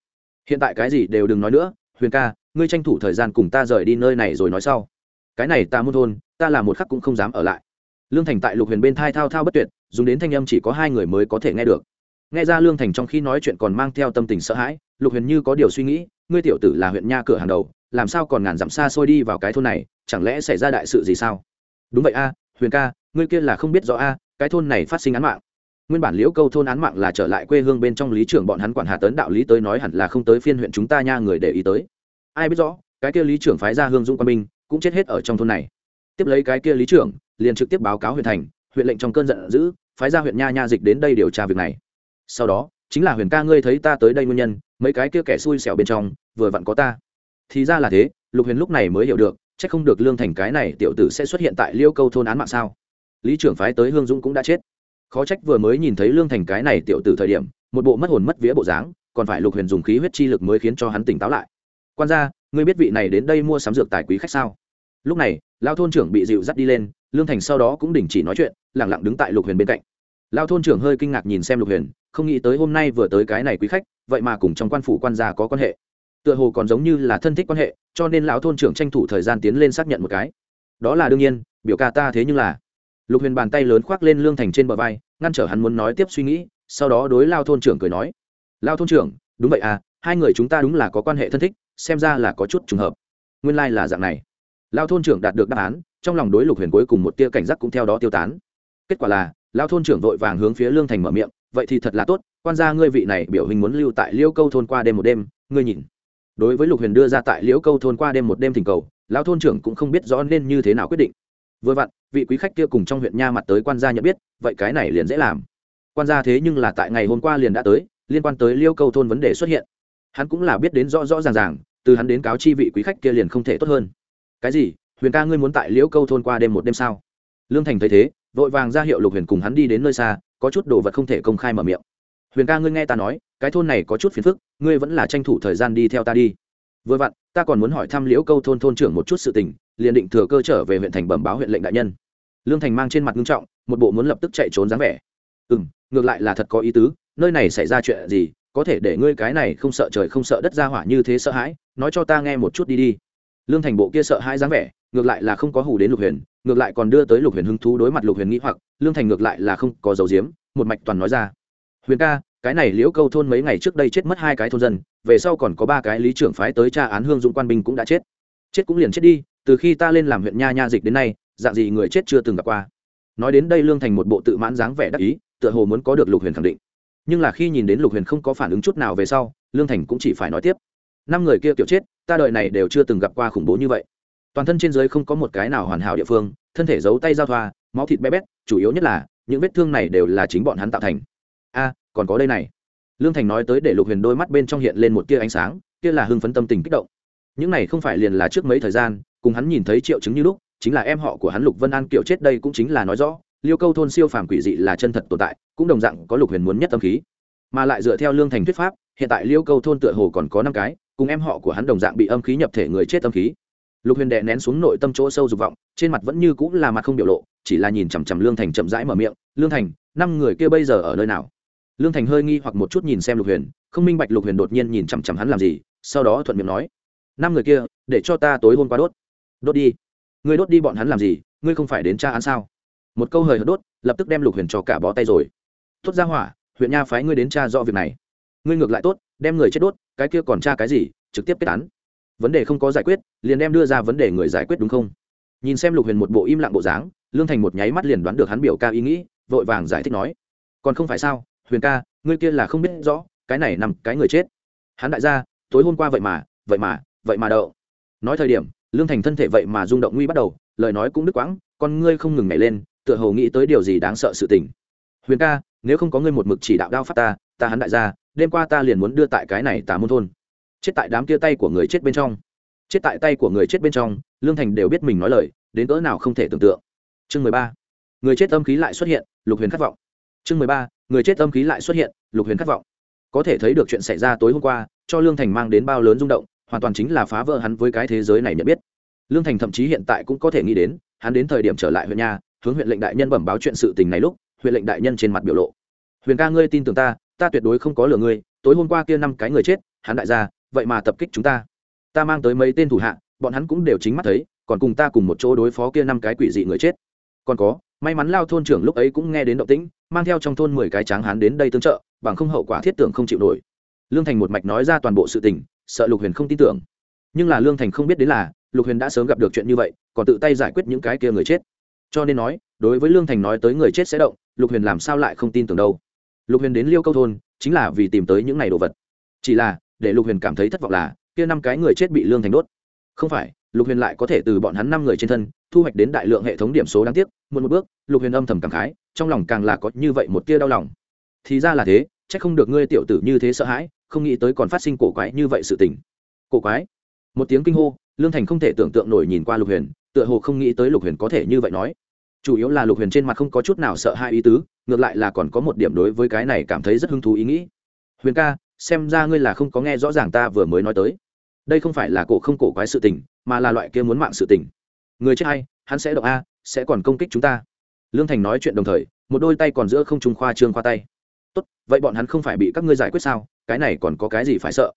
Hiện tại cái gì đều đừng nói nữa, huyền ca, ngươi tranh thủ thời gian cùng ta rời đi nơi này rồi nói sau. Cái này ta môn thôn, ta là một khắc cũng không dám ở lại. Lương thành tại lục huyền bên thai thao thao bất tuyệt, dùng đến thanh âm chỉ có hai người mới có thể nghe được. Nghe ra lương thành trong khi nói chuyện còn mang theo tâm tình sợ hãi, lục huyền như có điều suy nghĩ, ngươi tiểu tử là huyện nha cửa hàng đầu làm sao còn ngàn dặm xa xôi đi vào cái thôn này, chẳng lẽ xảy ra đại sự gì sao? Đúng vậy a, huyền ca, ngươi kia là không biết rõ a, cái thôn này phát sinh án mạng. Nguyên bản liễu câu thôn án mạng là trở lại quê hương bên trong lý trưởng bọn hắn quản hà tấn đạo lý tới nói hẳn là không tới phiên huyện chúng ta nha người để ý tới. Ai biết rõ, cái kia lý trưởng phái ra hương dũng quang minh cũng chết hết ở trong thôn này. Tiếp lấy cái kia lý trưởng liền trực tiếp báo cáo huyện thành, huyện lệnh trong cơn giận dữ, phái ra huyện nha nha dịch đến đây điều tra việc này. Sau đó, chính là huyền ca, ngươi thấy ta tới đây nguyên nhân, mấy cái kia kẻ xui xẻo bên trong, vừa vặn có ta thì ra là thế, lục huyền lúc này mới hiểu được c h ắ c không được lương thành cái này tiểu tử sẽ xuất hiện tại liêu câu thôn án mạng sao? Lý trưởng phái tới hương dũng cũng đã chết. Khó trách vừa mới nhìn thấy lương thành cái này tiểu tử thời điểm, một bộ mất hồn mất vía bộ dáng, còn phải lục huyền dùng khí huyết chi lực mới khiến cho hắn tỉnh táo lại. Quan ra ngươi biết vị này đến đây mua sắm dược tài quý khách sao? Lúc này, lao thôn trưởng bị dịu dắt đi lên, lương thành sau đó cũng đình chỉ nói chuyện, lẳng lặng đứng tại lục huyền bên cạnh. Lao thôn trưởng hơi kinh ngạc nhìn xem lục huyền, không nghĩ tới hôm nay vừa tới cái này quý khách, vậy mà cùng trong quan phủ quan gia có quan hệ tựa hồ còn giống như là thân thích quan hệ, cho nên lão thôn trưởng tranh thủ thời gian tiến lên xác nhận một cái. Đó là đương nhiên, biểu ca ta thế nhưng là. Lục huyền bàn tay lớn khoác lên lương thành trên bờ vai, ngăn trở hắn muốn nói tiếp suy nghĩ, sau đó đối lao thôn trưởng cười nói. Lao thôn trưởng, đúng vậy à hai người chúng ta đúng là có quan hệ thân thích, xem ra là có chút trùng hợp. Nguyên lai、like、là dạng này. Lao thôn trưởng đạt được đáp án, trong lòng đối lục huyền cuối cùng một tia cảnh giác cũng theo đó tiêu tán. Kết quả là lao thôn trưởng vội vàng hướng phía lương thành mở miệng, vậy thì thật là tốt, quan gia ngươi vị này biểu hình muốn lưu tại liêu câu thôn qua đêm một đêm, ngươi nhìn đối với lục huyền đưa ra tại liễu câu thôn qua đêm một đêm thỉnh cầu, lão thôn trưởng cũng không biết rõ nên như thế nào quyết định. Vừa vặn, vị quý khách kia cùng trong huyện nha mặt tới quan gia nhận biết, vậy cái này liền dễ làm. Quan gia thế nhưng là tại ngày hôm qua liền đã tới, liên quan tới liêu câu thôn vấn đề xuất hiện. Hắn cũng là biết đến rõ rõ ràng ràng, từ hắn đến cáo chi vị quý khách kia liền không thể tốt hơn. Cái gì? Huyền ca ngươi muốn tại liễu câu thôn qua đêm một đêm sao? Lương thành thấy thế, vội vàng ra hiệu lục huyền cùng hắn đi đến nơi xa, có chút đồ vật không thể công khai mở miệng. Huyền ca ngươi nghe ta nói cái thôn này có chút phiền phức, ngươi vẫn là tranh thủ thời gian đi theo ta đi. Vừa vặn, ta còn muốn hỏi thăm liễu câu thôn thôn trưởng một chút sự tình, liền định thừa cơ trở về huyện thành bẩm báo huyện lệnh đại nhân. Lương thành mang trên mặt nghiêm trọng, một bộ muốn lập tức chạy trốn dáng vẻ. Ừ m ngược lại là thật có ý tứ, nơi này xảy ra chuyện gì, có thể để ngươi cái này không sợ trời không sợ đất ra hỏa như thế sợ hãi, nói cho ta nghe một chút đi đi. Lương thành bộ kia sợ hãi dáng vẻ, ngược lại là không có hù đến lục huyền, ngược lại còn đưa tới lục huyền hứng thú đối mặt lục huyền nghĩ hoặc, lương thành ngược lại là không có dấu diếm, một mạch toàn nói ra. Huyền ca cái này liễu câu thôn mấy ngày trước đây chết mất hai cái thôn dân, về sau còn có ba cái lý trưởng phái tới tra án hương dũng quan binh cũng đã chết. Chết cũng liền chết đi, từ khi ta lên làm huyện nha nha dịch đến nay, dạng gì người chết chưa từng gặp qua. Nói đến đây lương thành một bộ tự mãn dáng vẻ đắc ý, tựa hồ muốn có được lục huyền khẳng định. Nhưng là khi nhìn đến lục huyền không có phản ứng chút nào về sau, lương thành cũng chỉ phải nói tiếp. Năm người kia kiểu chết, ta đợi này đều chưa từng gặp qua khủng bố như vậy. Toàn thân trên giới không có một cái nào hoàn hảo địa phương, thân thể giấu tay giao thoa, máu thịt bé bét, chủ yếu nhất là, những vết thương này đều là chính bọn hắn tạo thành. A còn có đây này. Lương thành nói tới để lục huyền đôi mắt bên trong hiện lên một tia ánh sáng, kia là hưng phấn tâm tình kích động. Những này không phải liền là trước mấy thời gian, cùng hắn nhìn thấy triệu chứng như lúc, chính là em họ của hắn lục vân an kiểu chết đây cũng chính là nói rõ, liêu câu thôn siêu phàm quỷ dị là chân thật tồn tại, cũng đồng dạng có lục huyền muốn nhất tâm khí. Mà lại dựa theo lương thành thuyết pháp, hiện tại liêu câu thôn tựa hồ còn có năm cái, cùng em họ của hắn đồng dạng bị âm khí nhập thể người chết âm khí. Lục huyền đệ nén xuống nội tâm chỗ sâu dục vọng, trên mặt vẫn như cũng là mặt không biểu lộ, chỉ là nhìn chằm chằm lương thành chậm rãi mở miệng, lương thành, năm người kia bây giờ ở nơi nào? Lương thành hơi nghi hoặc một chút nhìn xem lục huyền, không minh bạch lục huyền đột nhiên nhìn chằm chằm hắn làm gì, sau đó thuận miệng nói, năm người kia, để cho ta tối hôm qua đốt. Đốt đi? Ngươi đốt đi bọn hắn làm gì? Ngươi không phải đến tra án sao? Một câu hời hợt đốt, lập tức đem lục huyền cho cả bó tay rồi. Tốt ra hỏa, huyện nha phái ngươi đến tra rõ việc này. Ngươi ngược lại tốt, đem người chết đốt, cái kia còn tra cái gì, trực tiếp kết án. Vấn đề không có giải quyết, liền đem đưa ra vấn đề người giải quyết đúng không? Nhìn xem lục huyền một bộ im lặng bộ dáng, lương thành một nháy mắt liền đoán được hắn biểu ca ý nghĩ, vội vàng giải thích nói, còn không phải sao? Huyền ca, ngươi kia là không biết rõ, cái này nằm cái người chết. Hắn đại gia, tối hôm qua vậy mà vậy mà vậy mà đậu. Nói thời điểm, lương thành thân thể vậy mà rung động nguy bắt đầu, lời nói cũng đứt quãng, con ngươi không ngừng nhảy lên, tựa hồ nghĩ tới điều gì đáng sợ sự tình. Huyền ca, nếu không có ngươi một mực chỉ đạo đao pháp ta ta hắn đại gia, đêm qua ta liền muốn đưa tại cái này tà môn thôn. Chết tại đám kia tay của người chết bên trong. Chết tại tay của người chết bên trong, lương thành đều biết mình nói lời, đến cỡ nào không thể tưởng tượng. Chương mười ba. Người chết âm khí lại xuất hiện, lục huyền khát vọng. Chương mười ba người chết âm khí lại xuất hiện, lục huyền khát vọng. Có thể thấy được chuyện xảy ra tối hôm qua, cho lương thành mang đến bao lớn rung động, hoàn toàn chính là phá vỡ hắn với cái thế giới này nhận biết. Lương thành thậm chí hiện tại cũng có thể nghĩ đến, hắn đến thời điểm trở lại huyện nhà, hướng huyện lệnh đại nhân bẩm báo chuyện sự tình này lúc, huyện lệnh đại nhân trên mặt biểu lộ. Huyền ca ngươi tin tưởng ta ta tuyệt đối không có lừa ngươi, tối hôm qua kia năm cái người chết, hắn đại gia, vậy mà tập kích chúng ta. Ta mang tới mấy tên thủ hạ, bọn hắn cũng đều chính mắt thấy, còn cùng ta cùng một chỗ đối phó kia năm cái quỷ dị người chết. Còn có, may mắn lao thôn trưởng lúc ấy cũng nghe đến động tĩnh mang theo trong thôn mười cái tráng hán đến đây tương trợ, bằng không hậu quả thiết tưởng không chịu nổi. Lương thành một mạch nói ra toàn bộ sự tình, sợ lục huyền không tin tưởng. Nhưng là lương thành không biết đến là, lục huyền đã sớm gặp được chuyện như vậy, còn tự tay giải quyết những cái kia người chết. Cho nên nói, đối với lương thành nói tới người chết sẽ động, lục huyền làm sao lại không tin tưởng đâu. Lục huyền đến liêu câu thôn, chính là vì tìm tới những này đồ vật. Chỉ là, để lục huyền cảm thấy thất vọng là, kia năm cái người chết bị lương thành đốt. Không phải lục huyền lại có thể từ bọn hắn năm người trên thân, thu hoạch đến đại lượng hệ thống điểm số đáng tiếc một một bước, lục huyền âm thầm cảm khái, trong lòng càng là có như vậy một tia đau lòng. Thì ra là thế c h ắ c không được ngươi tiểu tử như thế sợ hãi, không nghĩ tới còn phát sinh cổ quái như vậy sự tình. Cổ quái? Một tiếng kinh hô, lương thành không thể tưởng tượng nổi nhìn qua lục huyền, tựa hồ không nghĩ tới lục huyền có thể như vậy nói. Chủ yếu là lục huyền trên mặt không có chút nào sợ hai ý tứ, ngược lại là còn có một điểm đối với cái này cảm thấy rất hứng thú ý nghĩ. Huyền ca, xem ra ngươi là không có nghe rõ ràng ta vừa mới nói tới. Đây không phải là cổ không cổ quái sự tình mà là loại kia muốn mạng sự tình. Người chết hay, hắn sẽ động a, sẽ còn công kích chúng ta. Lương thành nói chuyện đồng thời, một đôi tay còn giữa không trung khoa trương khoa tay. Tốt, vậy bọn hắn không phải bị các ngươi giải quyết sao? Cái này còn có cái gì phải sợ?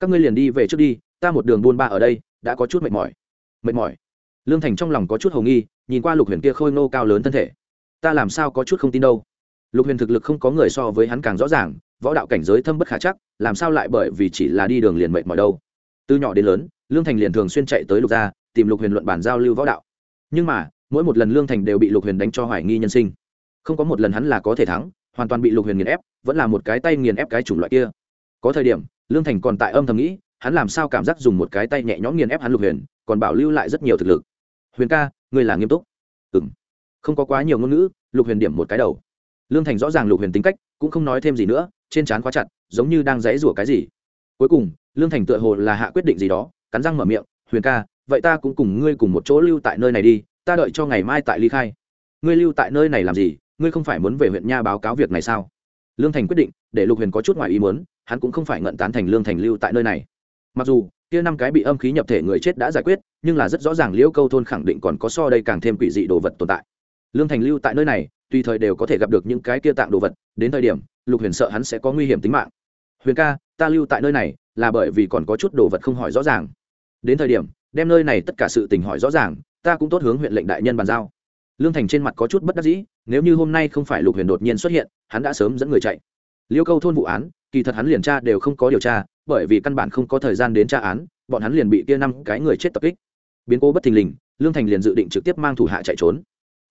Các ngươi liền đi về trước đi, ta một đường buôn ba ở đây, đã có chút mệt mỏi. Mệt mỏi? Lương thành trong lòng có chút hầu nghi, nhìn qua lục huyền kia khôi nô cao lớn thân thể. Ta làm sao có chút không tin đâu? Lục huyền thực lực không có người so với hắn càng rõ ràng, võ đạo cảnh giới thâm bất khả chắc, làm sao lại bởi vì chỉ là đi đường liền mệt mỏi đâu? Từ nhỏ đến lớn lương thành liền thường xuyên chạy tới lục gia, tìm lục huyền luận bản giao lưu võ đạo. Nhưng mà, mỗi một lần lương thành đều bị lục huyền đánh cho hoài nghi nhân sinh. Không có một lần hắn là có thể thắng, hoàn toàn bị lục huyền nghiền ép, vẫn là một cái tay nghiền ép cái chủng loại kia. Có thời điểm, lương thành còn tại âm thầm nghĩ, hắn làm sao cảm giác dùng một cái tay nhẹ nhõm nghiền ép hắn lục huyền, còn bảo lưu lại rất nhiều thực lực. Huyền ca, ngươi là nghiêm túc. Ừ m không có quá nhiều ngôn ngữ, lục huyền điểm một cái đầu. Lương thành rõ ràng lục huyền tính cách, cũng không nói thêm gì nữa, trên trán khóa chặt, giống như đang dãy rủa cái gì. Cuối cùng, lương thành tựa hồ là hạ quyết định gì đó cắn răng mở miệng, huyền ca, vậy ta cũng cùng ngươi cùng một chỗ lưu tại nơi này đi, ta đợi cho ngày mai tại ly khai. Ngươi lưu tại nơi này làm gì? Ngươi không phải muốn về huyện nha báo cáo việc này sao? Lương thành quyết định, để lục huyền có chút ngoài ý muốn, hắn cũng không phải ngận tán thành lương thành lưu tại nơi này. Mặc dù, kia năm cái bị âm khí nhập thể người chết đã giải quyết, nhưng là rất rõ ràng liễu câu thôn khẳng định còn có so đây càng thêm quỷ dị đồ vật tồn tại. Lương thành lưu tại nơi này, tùy thời đều có thể gặp được những cái kia tạng đồ vật, đến thời điểm, lục huyền sợ hắn sẽ có nguy hiểm tính mạng. Huyền ca, ta lưu tại nơi này, là bởi vì còn có chút đồ vật không hỏi rõ ràng đến thời điểm, đem nơi này tất cả sự tình hỏi rõ ràng, ta cũng tốt hướng huyện lệnh đại nhân bàn giao. Lương thành trên mặt có chút bất đắc dĩ, nếu như hôm nay không phải lục huyền đột nhiên xuất hiện, hắn đã sớm dẫn người chạy. Liêu câu thôn vụ án, kỳ thật hắn liền tra đều không có điều tra, bởi vì căn bản không có thời gian đến tra án, bọn hắn liền bị kia năm cái người chết tập kích. Biến cố bất thình lình, lương thành liền dự định trực tiếp mang thủ hạ chạy trốn.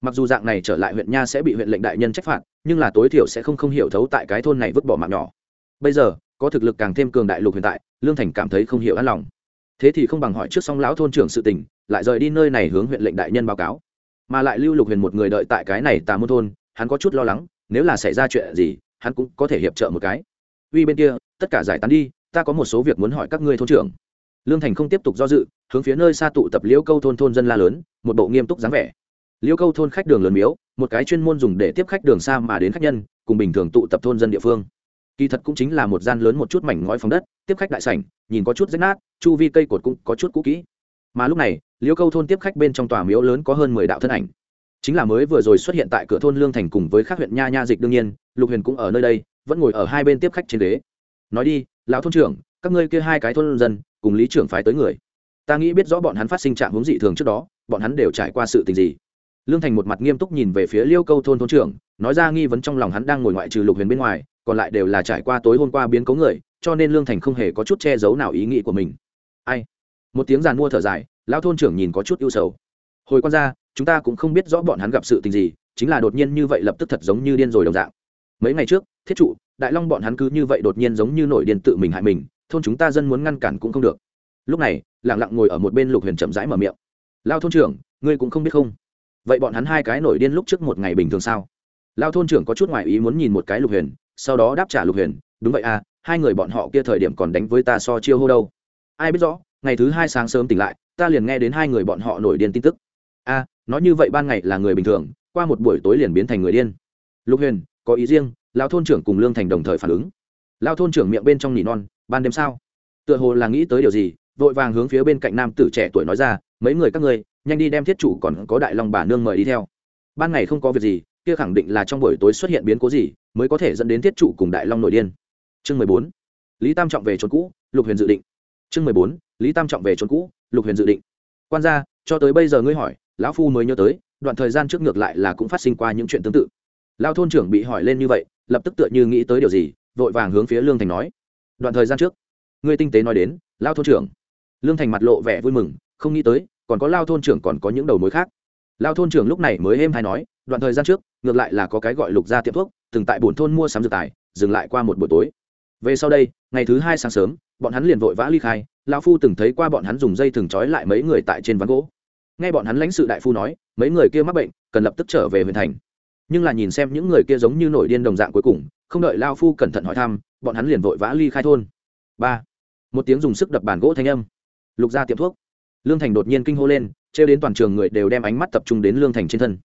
Mặc dù dạng này trở lại huyện nha sẽ bị huyện lệnh đại nhân trách phạt, nhưng là tối thiểu sẽ không không hiểu thấu tại cái thôn này vứt bỏ mạng nhỏ. Bây giờ, có thực lực càng thêm cường đại lục hiện tại, lương thành cảm thấy không hiểu an lòng thế thì không bằng hỏi trước xong lão thôn trưởng sự tình, lại rời đi nơi này hướng huyện lệnh đại nhân báo cáo. Mà lại lưu lục huyền một người đợi tại cái này tà môn thôn, hắn có chút lo lắng, nếu là xảy ra chuyện gì, hắn cũng có thể hiệp trợ một cái. Uy bên kia, tất cả giải tán đi, ta có một số việc muốn hỏi các ngươi thôn trưởng. Lương thành không tiếp tục do dự, hướng phía nơi xa tụ tập liễu câu thôn thôn dân la lớn, một bộ nghiêm túc dáng vẻ. Liễu câu thôn khách đường lớn miếu, một cái chuyên môn dùng để tiếp khách đường xa mà đến khách nhân, cùng bình thường tụ tập thôn dân địa phương kỳ thật cũng chính là một gian lớn một chút mảnh ngói phòng đất, tiếp khách đại sảnh, nhìn có chút rách nát, chu vi cây cột cũng có chút cũ kỹ. Mà lúc này liễu câu thôn tiếp khách bên trong tòa miếu lớn có hơn mười đạo thân ảnh. Chính là mới vừa rồi xuất hiện tại cửa thôn lương thành cùng với các huyện nha nha dịch đương nhiên, lục huyền cũng ở nơi đây, vẫn ngồi ở hai bên tiếp khách trên đế nói đi, lão thôn trưởng, các ngươi kia hai cái thôn dân, cùng lý trưởng phái tới người. Ta nghĩ biết rõ bọn hắn phát sinh trạng hướng dị thường trước đó, bọn hắn đều trải qua sự tình gì lương thành một mặt nghiêm túc nhìn về phía liêu câu thôn thôn trưởng, nói ra nghi vấn trong lòng hắn đang ngồi ngoại trừ lục huyền bên ngoài, còn lại đều là trải qua tối hôm qua biến cố người, cho nên lương thành không hề có chút che giấu nào ý nghĩ của mình. Ai? Một tiếng giàn mua thở dài, lão thôn trưởng nhìn có chút ưu sầu. Hồi quan ra chúng ta cũng không biết rõ bọn hắn gặp sự tình gì, chính là đột nhiên như vậy lập tức thật giống như điên rồi đồng dạng. Mấy ngày trước, thiết trụ, đại long bọn hắn cứ như vậy đột nhiên giống như nổi điên tự mình hại mình, thôn chúng ta dân muốn ngăn cản cũng không được. Lúc này lẳng lặng ngồi ở một bên lục huyền chậm rãi mở miệng. Lao thôn trưởng, ngươi cũng không biết không? Vậy bọn hắn hai cái nổi điên lúc trước một ngày bình thường sao? Lao thôn trưởng có chút ngoại ý muốn nhìn một cái lục huyền sau đó đáp trả lục huyền đúng vậy à hai người bọn họ kia thời điểm còn đánh với ta so chiêu hô đâu. Ai biết rõ ngày thứ hai sáng sớm tỉnh lại ta liền nghe đến hai người bọn họ nổi điên tin tức. A à, nói như vậy ban ngày là người bình thường qua một buổi tối liền biến thành người điên. Lục huyền có ý riêng lao thôn trưởng cùng lương thành đồng thời phản ứng. Lao thôn trưởng miệng bên trong nỉ non ban đêm sao? Tựa hồ là nghĩ tới điều gì vội vàng hướng phía bên cạnh nam tử trẻ tuổi nói ra mấy người các ngươi nhanh đi đem thiết chủ còn có đại long bà nương mời đi theo. Ban ngày không có việc gì, kia khẳng định là trong buổi tối xuất hiện biến cố gì mới có thể dẫn đến thiết trụ cùng đại long nội điên. Chương mười bốn, lý tam trọng về trốn cũ, lục huyền dự định. Chương mười bốn, lý tam trọng về trốn cũ, lục huyền dự định. Quan gia, cho tới bây giờ ngươi hỏi, lão phu mới nhớ tới, đoạn thời gian trước ngược lại là cũng phát sinh qua những chuyện tương tự. Lao thôn trưởng bị hỏi lên như vậy, lập tức tựa như nghĩ tới điều gì, vội vàng hướng phía lương thành nói. Đoạn thời gian trước, ngươi tinh tế nói đến lao thôn trưởng. Lương thành mặt lộ vẻ vui mừng, không nghĩ tới còn có lao thôn trưởng còn có những đầu mối khác. Lao thôn trưởng lúc này mới êm hay nói, đoạn thời gian trước, ngược lại là có cái gọi lục ra tiệm thuốc, từng tại bổn thôn mua sắm dược tài, dừng lại qua một buổi tối. Về sau đây, ngày thứ hai sáng sớm, bọn hắn liền vội vã ly khai lao phu từng thấy qua bọn hắn dùng dây thừng trói lại mấy người tại trên ván gỗ. Nghe bọn hắn lãnh sự đại phu nói, mấy người kia mắc bệnh, cần lập tức trở về huyện thành. Nhưng là nhìn xem những người kia giống như nổi điên đồng dạng cuối cùng, không đợi lao phu cẩn thận hỏi thăm, bọn hắn liền vội vã ly khai thôn. Ba. Một tiếng dùng sức đập bàn gỗ thanh âm. Lục ra tiệm thuốc lương thành đột nhiên kinh hô lên, trêu đến toàn trường người đều đem ánh mắt tập trung đến lương thành trên thân.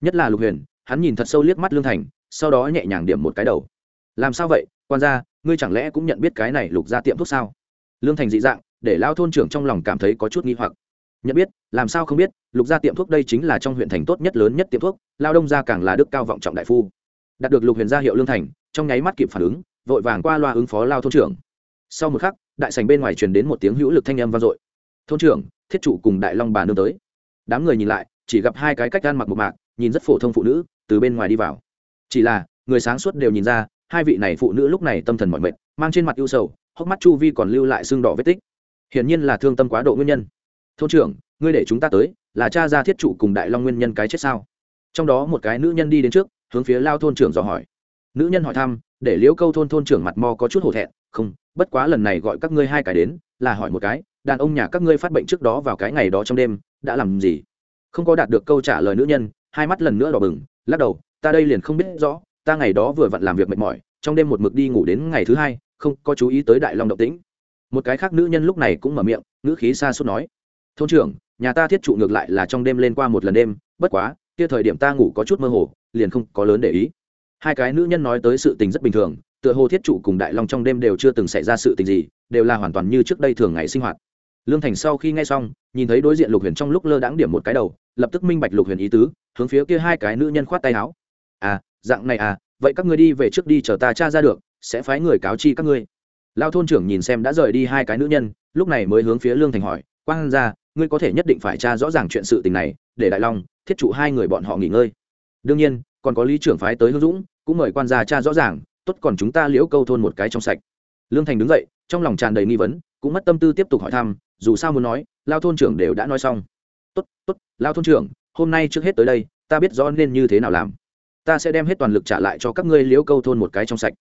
Nhất là lục huyền, hắn nhìn thật sâu liếc mắt lương thành, sau đó nhẹ nhàng điểm một cái đầu. Làm sao vậy, quan gia, ngươi chẳng lẽ cũng nhận biết cái này lục ra tiệm thuốc sao? Lương thành dị dạng, để lao thôn trưởng trong lòng cảm thấy có chút nghi hoặc. Nhận biết, làm sao không biết, lục gia tiệm thuốc đây chính là trong huyện thành tốt nhất lớn nhất tiệm thuốc lao đông gia càng là đức cao vọng trọng đại phu. Đạt được lục huyền gia hiệu lương thành, trong nháy mắt kịp phản ứng, vội vàng qua loa ứng phó lao thôn trưởng. Sau một khắc, đại sành bên ngoài truyền đến một tiếng hữu lực thanh âm vang dội. Thôn trưởng thiết chủ cùng đại long bà nương tới. Đám người nhìn lại, chỉ gặp hai cái cách gan mặc một mạc, nhìn rất phổ thông phụ nữ, từ bên ngoài đi vào. Chỉ là, người sáng suốt đều nhìn ra, hai vị này phụ nữ lúc này tâm thần mọi mệt, mang trên mặt ưu sầu, hốc mắt chu vi còn lưu lại xương đỏ vết tích. Hiển nhiên là thương tâm quá độ nguyên nhân. Thôn trưởng, ngươi để chúng ta tới, là cha ra thiết trụ cùng đại long nguyên nhân cái chết sao? Trong đó một cái nữ nhân đi đến trước, hướng phía lao thôn trưởng dò hỏi. Nữ nhân hỏi thăm, để liễu câu thôn thôn trưởng mặt mò có chút hổ thẹn, không, bất quá lần này gọi các ngươi hai cái đến, là hỏi một cái đàn ông nhà các ngươi phát bệnh trước đó vào cái ngày đó trong đêm, đã làm gì? Không có đạt được câu trả lời nữ nhân, hai mắt lần nữa đỏ bừng, lắc đầu, ta đây liền không biết rõ, ta ngày đó vừa vặn làm việc mệt mỏi, trong đêm một mực đi ngủ đến ngày thứ hai, không có chú ý tới đại long động tĩnh. Một cái khác nữ nhân lúc này cũng mở miệng, ngữ khí xa suốt nói, thôn trưởng, nhà ta thiết trụ ngược lại là trong đêm lên qua một lần đêm, bất quá, kia thời điểm ta ngủ có chút mơ hồ, liền không có lớn để ý. Hai cái nữ nhân nói tới sự tình rất bình thường, tựa hồ thiết trụ cùng đại long trong đêm đều chưa từng xảy ra sự tình gì, đều là hoàn toàn như trước đây thường ngày sinh hoạt lương thành sau khi nghe xong, nhìn thấy đối diện lục huyền trong lúc lơ đãng điểm một cái đầu, lập tức minh bạch lục huyền ý tứ, hướng phía kia hai cái nữ nhân khoát tay áo. À dạng này à vậy các ngươi đi về trước đi chờ ta cha ra được, sẽ phái người cáo chi các ngươi. Lao thôn trưởng nhìn xem đã rời đi hai cái nữ nhân, lúc này mới hướng phía lương thành hỏi, quang ra, ngươi có thể nhất định phải tra rõ ràng chuyện sự tình này, để đại long, thiết trụ hai người bọn họ nghỉ ngơi. Đương nhiên, còn có lý trưởng phái tới hương dũng, cũng mời quan gia cha rõ ràng, tốt còn chúng ta liễu câu thôn một cái trong sạch. Lương thành đứng dậy, trong lòng tràn đầy nghi vấn, cũng mất tâm tư tiếp tục hỏi thăm dù sao muốn nói, lao thôn trưởng đều đã nói xong. Tốt tốt, lao thôn trưởng, hôm nay trước hết tới đây, ta biết rõ nên như thế nào làm. Ta sẽ đem hết toàn lực trả lại cho các ngươi liễu câu thôn một cái trong sạch.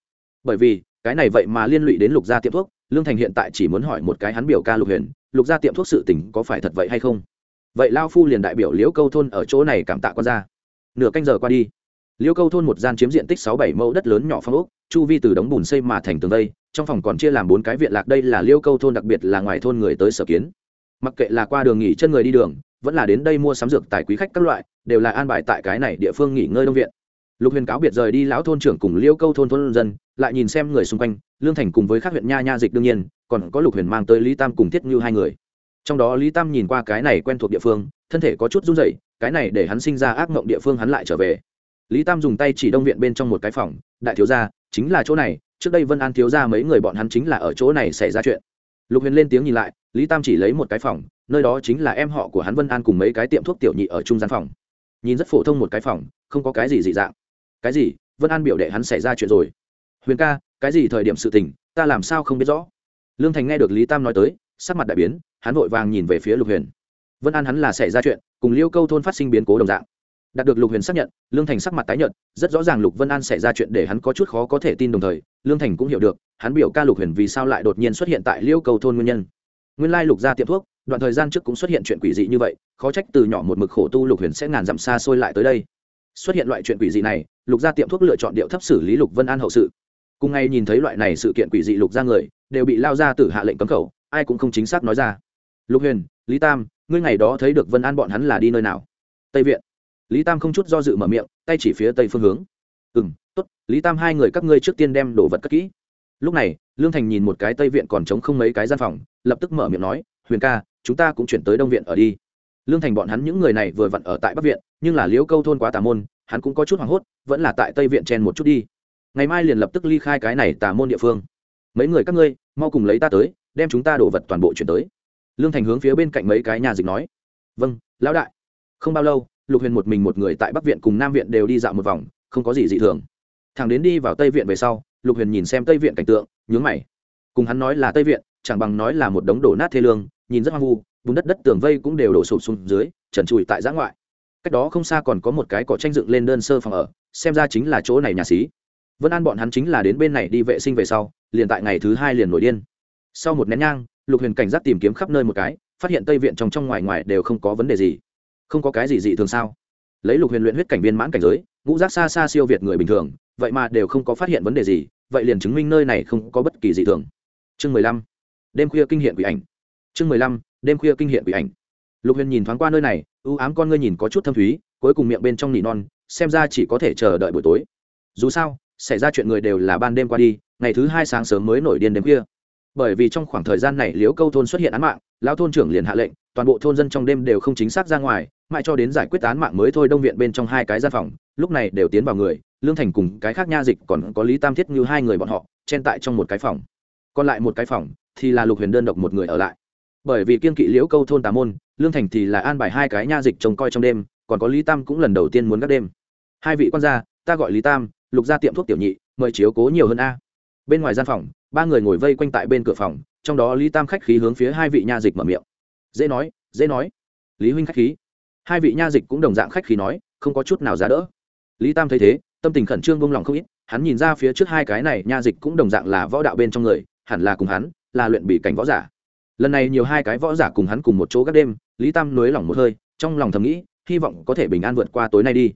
Bởi vì, cái này vậy mà liên lụy đến lục gia tiệm thuốc, lương thành hiện tại chỉ muốn hỏi một cái hắn biểu ca lục huyền, lục gia tiệm thuốc sự tỉnh có phải thật vậy hay không? Vậy lao phu liền đại biểu liễu câu thôn ở chỗ này cảm tạ con ra nửa canh giờ qua đi. Liêu câu thôn một gian chiếm diện tích sáu bảy mẫu đất lớn nhỏ phong ốc, chu vi từ đống bùn xây mà thành tường vây, trong phòng còn chia làm bốn cái viện lạc, đây là Liêu câu thôn đặc biệt là ngoài thôn người tới sở kiến. Mặc kệ là qua đường nghỉ chân người đi đường, vẫn là đến đây mua sắm dược tài quý khách các loại, đều là an bài tại cái này địa phương nghỉ ngơi đông viện. Lục huyền cáo biệt rời đi lão thôn trưởng cùng Liêu câu thôn thôn dân, lại nhìn xem người xung quanh, lương thành cùng với các huyện nha nha dịch đương nhiên, còn có lục huyền mang tới lý tam cùng thiết như hai người. Trong đó lý tam nhìn qua cái này quen thuộc địa phương, thân thể có chút run rẩy, cái này để hắn sinh ra ác mộng địa phương hắn lại trở về lý tam dùng tay chỉ đông viện bên trong một cái phòng, đại thiếu gia, chính là chỗ này, trước đây vân an thiếu gia mấy người bọn hắn chính là ở chỗ này xảy ra chuyện. Lục huyền lên tiếng nhìn lại, lý tam chỉ lấy một cái phòng, nơi đó chính là em họ của hắn vân an cùng mấy cái tiệm thuốc tiểu nhị ở trung gian phòng. Nhìn rất phổ thông một cái phòng, không có cái gì dị dạng. Cái gì? Vân an biểu đệ hắn xảy ra chuyện rồi. Huyền ca, cái gì thời điểm sự tình, ta làm sao không biết rõ. Lương thành nghe được lý tam nói tới, sắc mặt đại biến, hắn vội vàng nhìn về phía lục huyền. Vân an hắn là xảy ra chuyện, cùng liêu câu thôn phát sinh biến cố đồng dạng đạt được lục huyền xác nhận, lương thành sắc mặt tái nhợt, rất rõ ràng lục vân an xảy ra chuyện để hắn có chút khó có thể tin đồng thời, lương thành cũng hiểu được, hắn biểu ca lục huyền vì sao lại đột nhiên xuất hiện tại liêu cầu thôn nguyên nhân. Nguyên lai lục ra tiệm thuốc, đoạn thời gian trước cũng xuất hiện chuyện quỷ dị như vậy, khó trách từ nhỏ một mực khổ tu lục huyền sẽ ngàn dặm xa xôi lại tới đây. Xuất hiện loại chuyện quỷ dị này, lục gia tiệm thuốc lựa chọn điệu thấp xử lý lục vân an hậu sự. Cùng ngay nhìn thấy loại này sự kiện quỷ dị lục ra người, đều bị lao ra từ hạ lệnh cấm khẩu, ai cũng không chính xác nói ra. Lục huyền, lý tam, ngươi ngày đó thấy được vân an bọn hắn là đi nơi nào? Tây viện lý tam không chút do dự mở miệng, tay chỉ phía tây phương hướng. Ừ m t ố t lý tam hai người các ngươi trước tiên đem đồ vật cất kỹ. Lúc này, lương thành nhìn một cái tây viện còn trống không mấy cái gian phòng, lập tức mở miệng nói, huyền ca, chúng ta cũng chuyển tới đông viện ở đi. Lương thành bọn hắn những người này vừa vặn ở tại bắc viện, nhưng là liễu câu thôn quá tà môn, hắn cũng có chút hoảng hốt, vẫn là tại tây viện chen một chút đi. Ngày mai liền lập tức ly khai cái này tà môn địa phương. Mấy người các ngươi, mau cùng lấy ta tới, đem chúng ta đổ vật toàn bộ chuyển tới. Lương thành hướng phía bên cạnh mấy cái nhà dịch nói vâng lão đại. Không bao lâu lục huyền một mình một người tại bắc viện cùng nam viện đều đi dạo một vòng, không có gì dị thường. Thằng đến đi vào tây viện về sau, lục huyền nhìn xem tây viện cảnh tượng, nhướng mày. Cùng hắn nói là tây viện, chẳng bằng nói là một đống đổ nát thê lương, nhìn rất hoang vu, bùn đất đất tường vây cũng đều đổ sụp xuống dưới, trần trụi tại giã ngoại. Cách đó không xa còn có một cái cỏ tranh dựng lên đơn sơ phòng ở, xem ra chính là chỗ này nhà xí. Vân an bọn hắn chính là đến bên này đi vệ sinh về sau, liền tại ngày thứ hai liền nổi điên. Sau một nén nhang, lục huyền cảnh giác tìm kiếm khắp nơi một cái, phát hiện tây viện trong trong ngoài ngoài đều không có vấn đề gì không có cái gì dị thường sao? Lấy lục huyền luyện huyết cảnh viên mãn cảnh giới, ngũ giác xa xa siêu việt người bình thường, vậy mà đều không có phát hiện vấn đề gì, vậy liền chứng minh nơi này không có bất kỳ dị thường. Chương mười lăm. Đêm khuya kinh hiện quỷ ảnh. Chương mười lăm. Đêm khuya kinh hiện quỷ ảnh. Lục huyền nhìn thoáng qua nơi này ưu ám con ngươi nhìn có chút thâm thúy, cuối cùng miệng bên trong nỉ non, xem ra chỉ có thể chờ đợi buổi tối. Dù sao, xảy ra chuyện người đều là ban đêm qua đi, ngày thứ hai sáng sớm mới nổi điên đêm khuya. Bởi vì trong khoảng thời gian này liễu câu thôn xuất hiện án mạng, lão thôn trưởng liền hạ lệnh, toàn bộ thôn dân trong đêm đều không chính xác ra ngoài mãi cho đến giải quyết án mạng mới thôi, đông viện bên trong hai cái gian phòng, lúc này đều tiến vào người, lương thành cùng cái khác nha dịch còn có lý tam thiết như hai người bọn họ, chen tại trong một cái phòng. Còn lại một cái phòng thì là lục huyền đơn độc một người ở lại. Bởi vì kiên kỵ liễu câu thôn tà môn, lương thành thì là an bài hai cái nha dịch trông coi trong đêm, còn có lý tam cũng lần đầu tiên muốn gác đêm. Hai vị quan gia, ta gọi lý tam, lục ra tiệm thuốc tiểu nhị, mời chiếu cố nhiều hơn a. Bên ngoài gian phòng, ba người ngồi vây quanh tại bên cửa phòng, trong đó lý tam khách khí hướng phía hai vị nha dịch mở miệng. Dễ nói dễ nói. Lý huynh khách khí hai vị nha dịch cũng đồng dạng khách khí nói, không có chút nào giá đỡ. Lý tam thấy thế, tâm tình khẩn trương vung lòng không ít, hắn nhìn ra phía trước hai cái này nha dịch cũng đồng dạng là võ đạo bên trong người, hẳn là cùng hắn, là luyện bị cảnh võ giả. Lần này nhiều hai cái võ giả cùng hắn cùng một chỗ các đêm, lý tam nới lỏng một hơi, trong lòng thầm nghĩ, hy vọng có thể bình an vượt qua tối nay đi.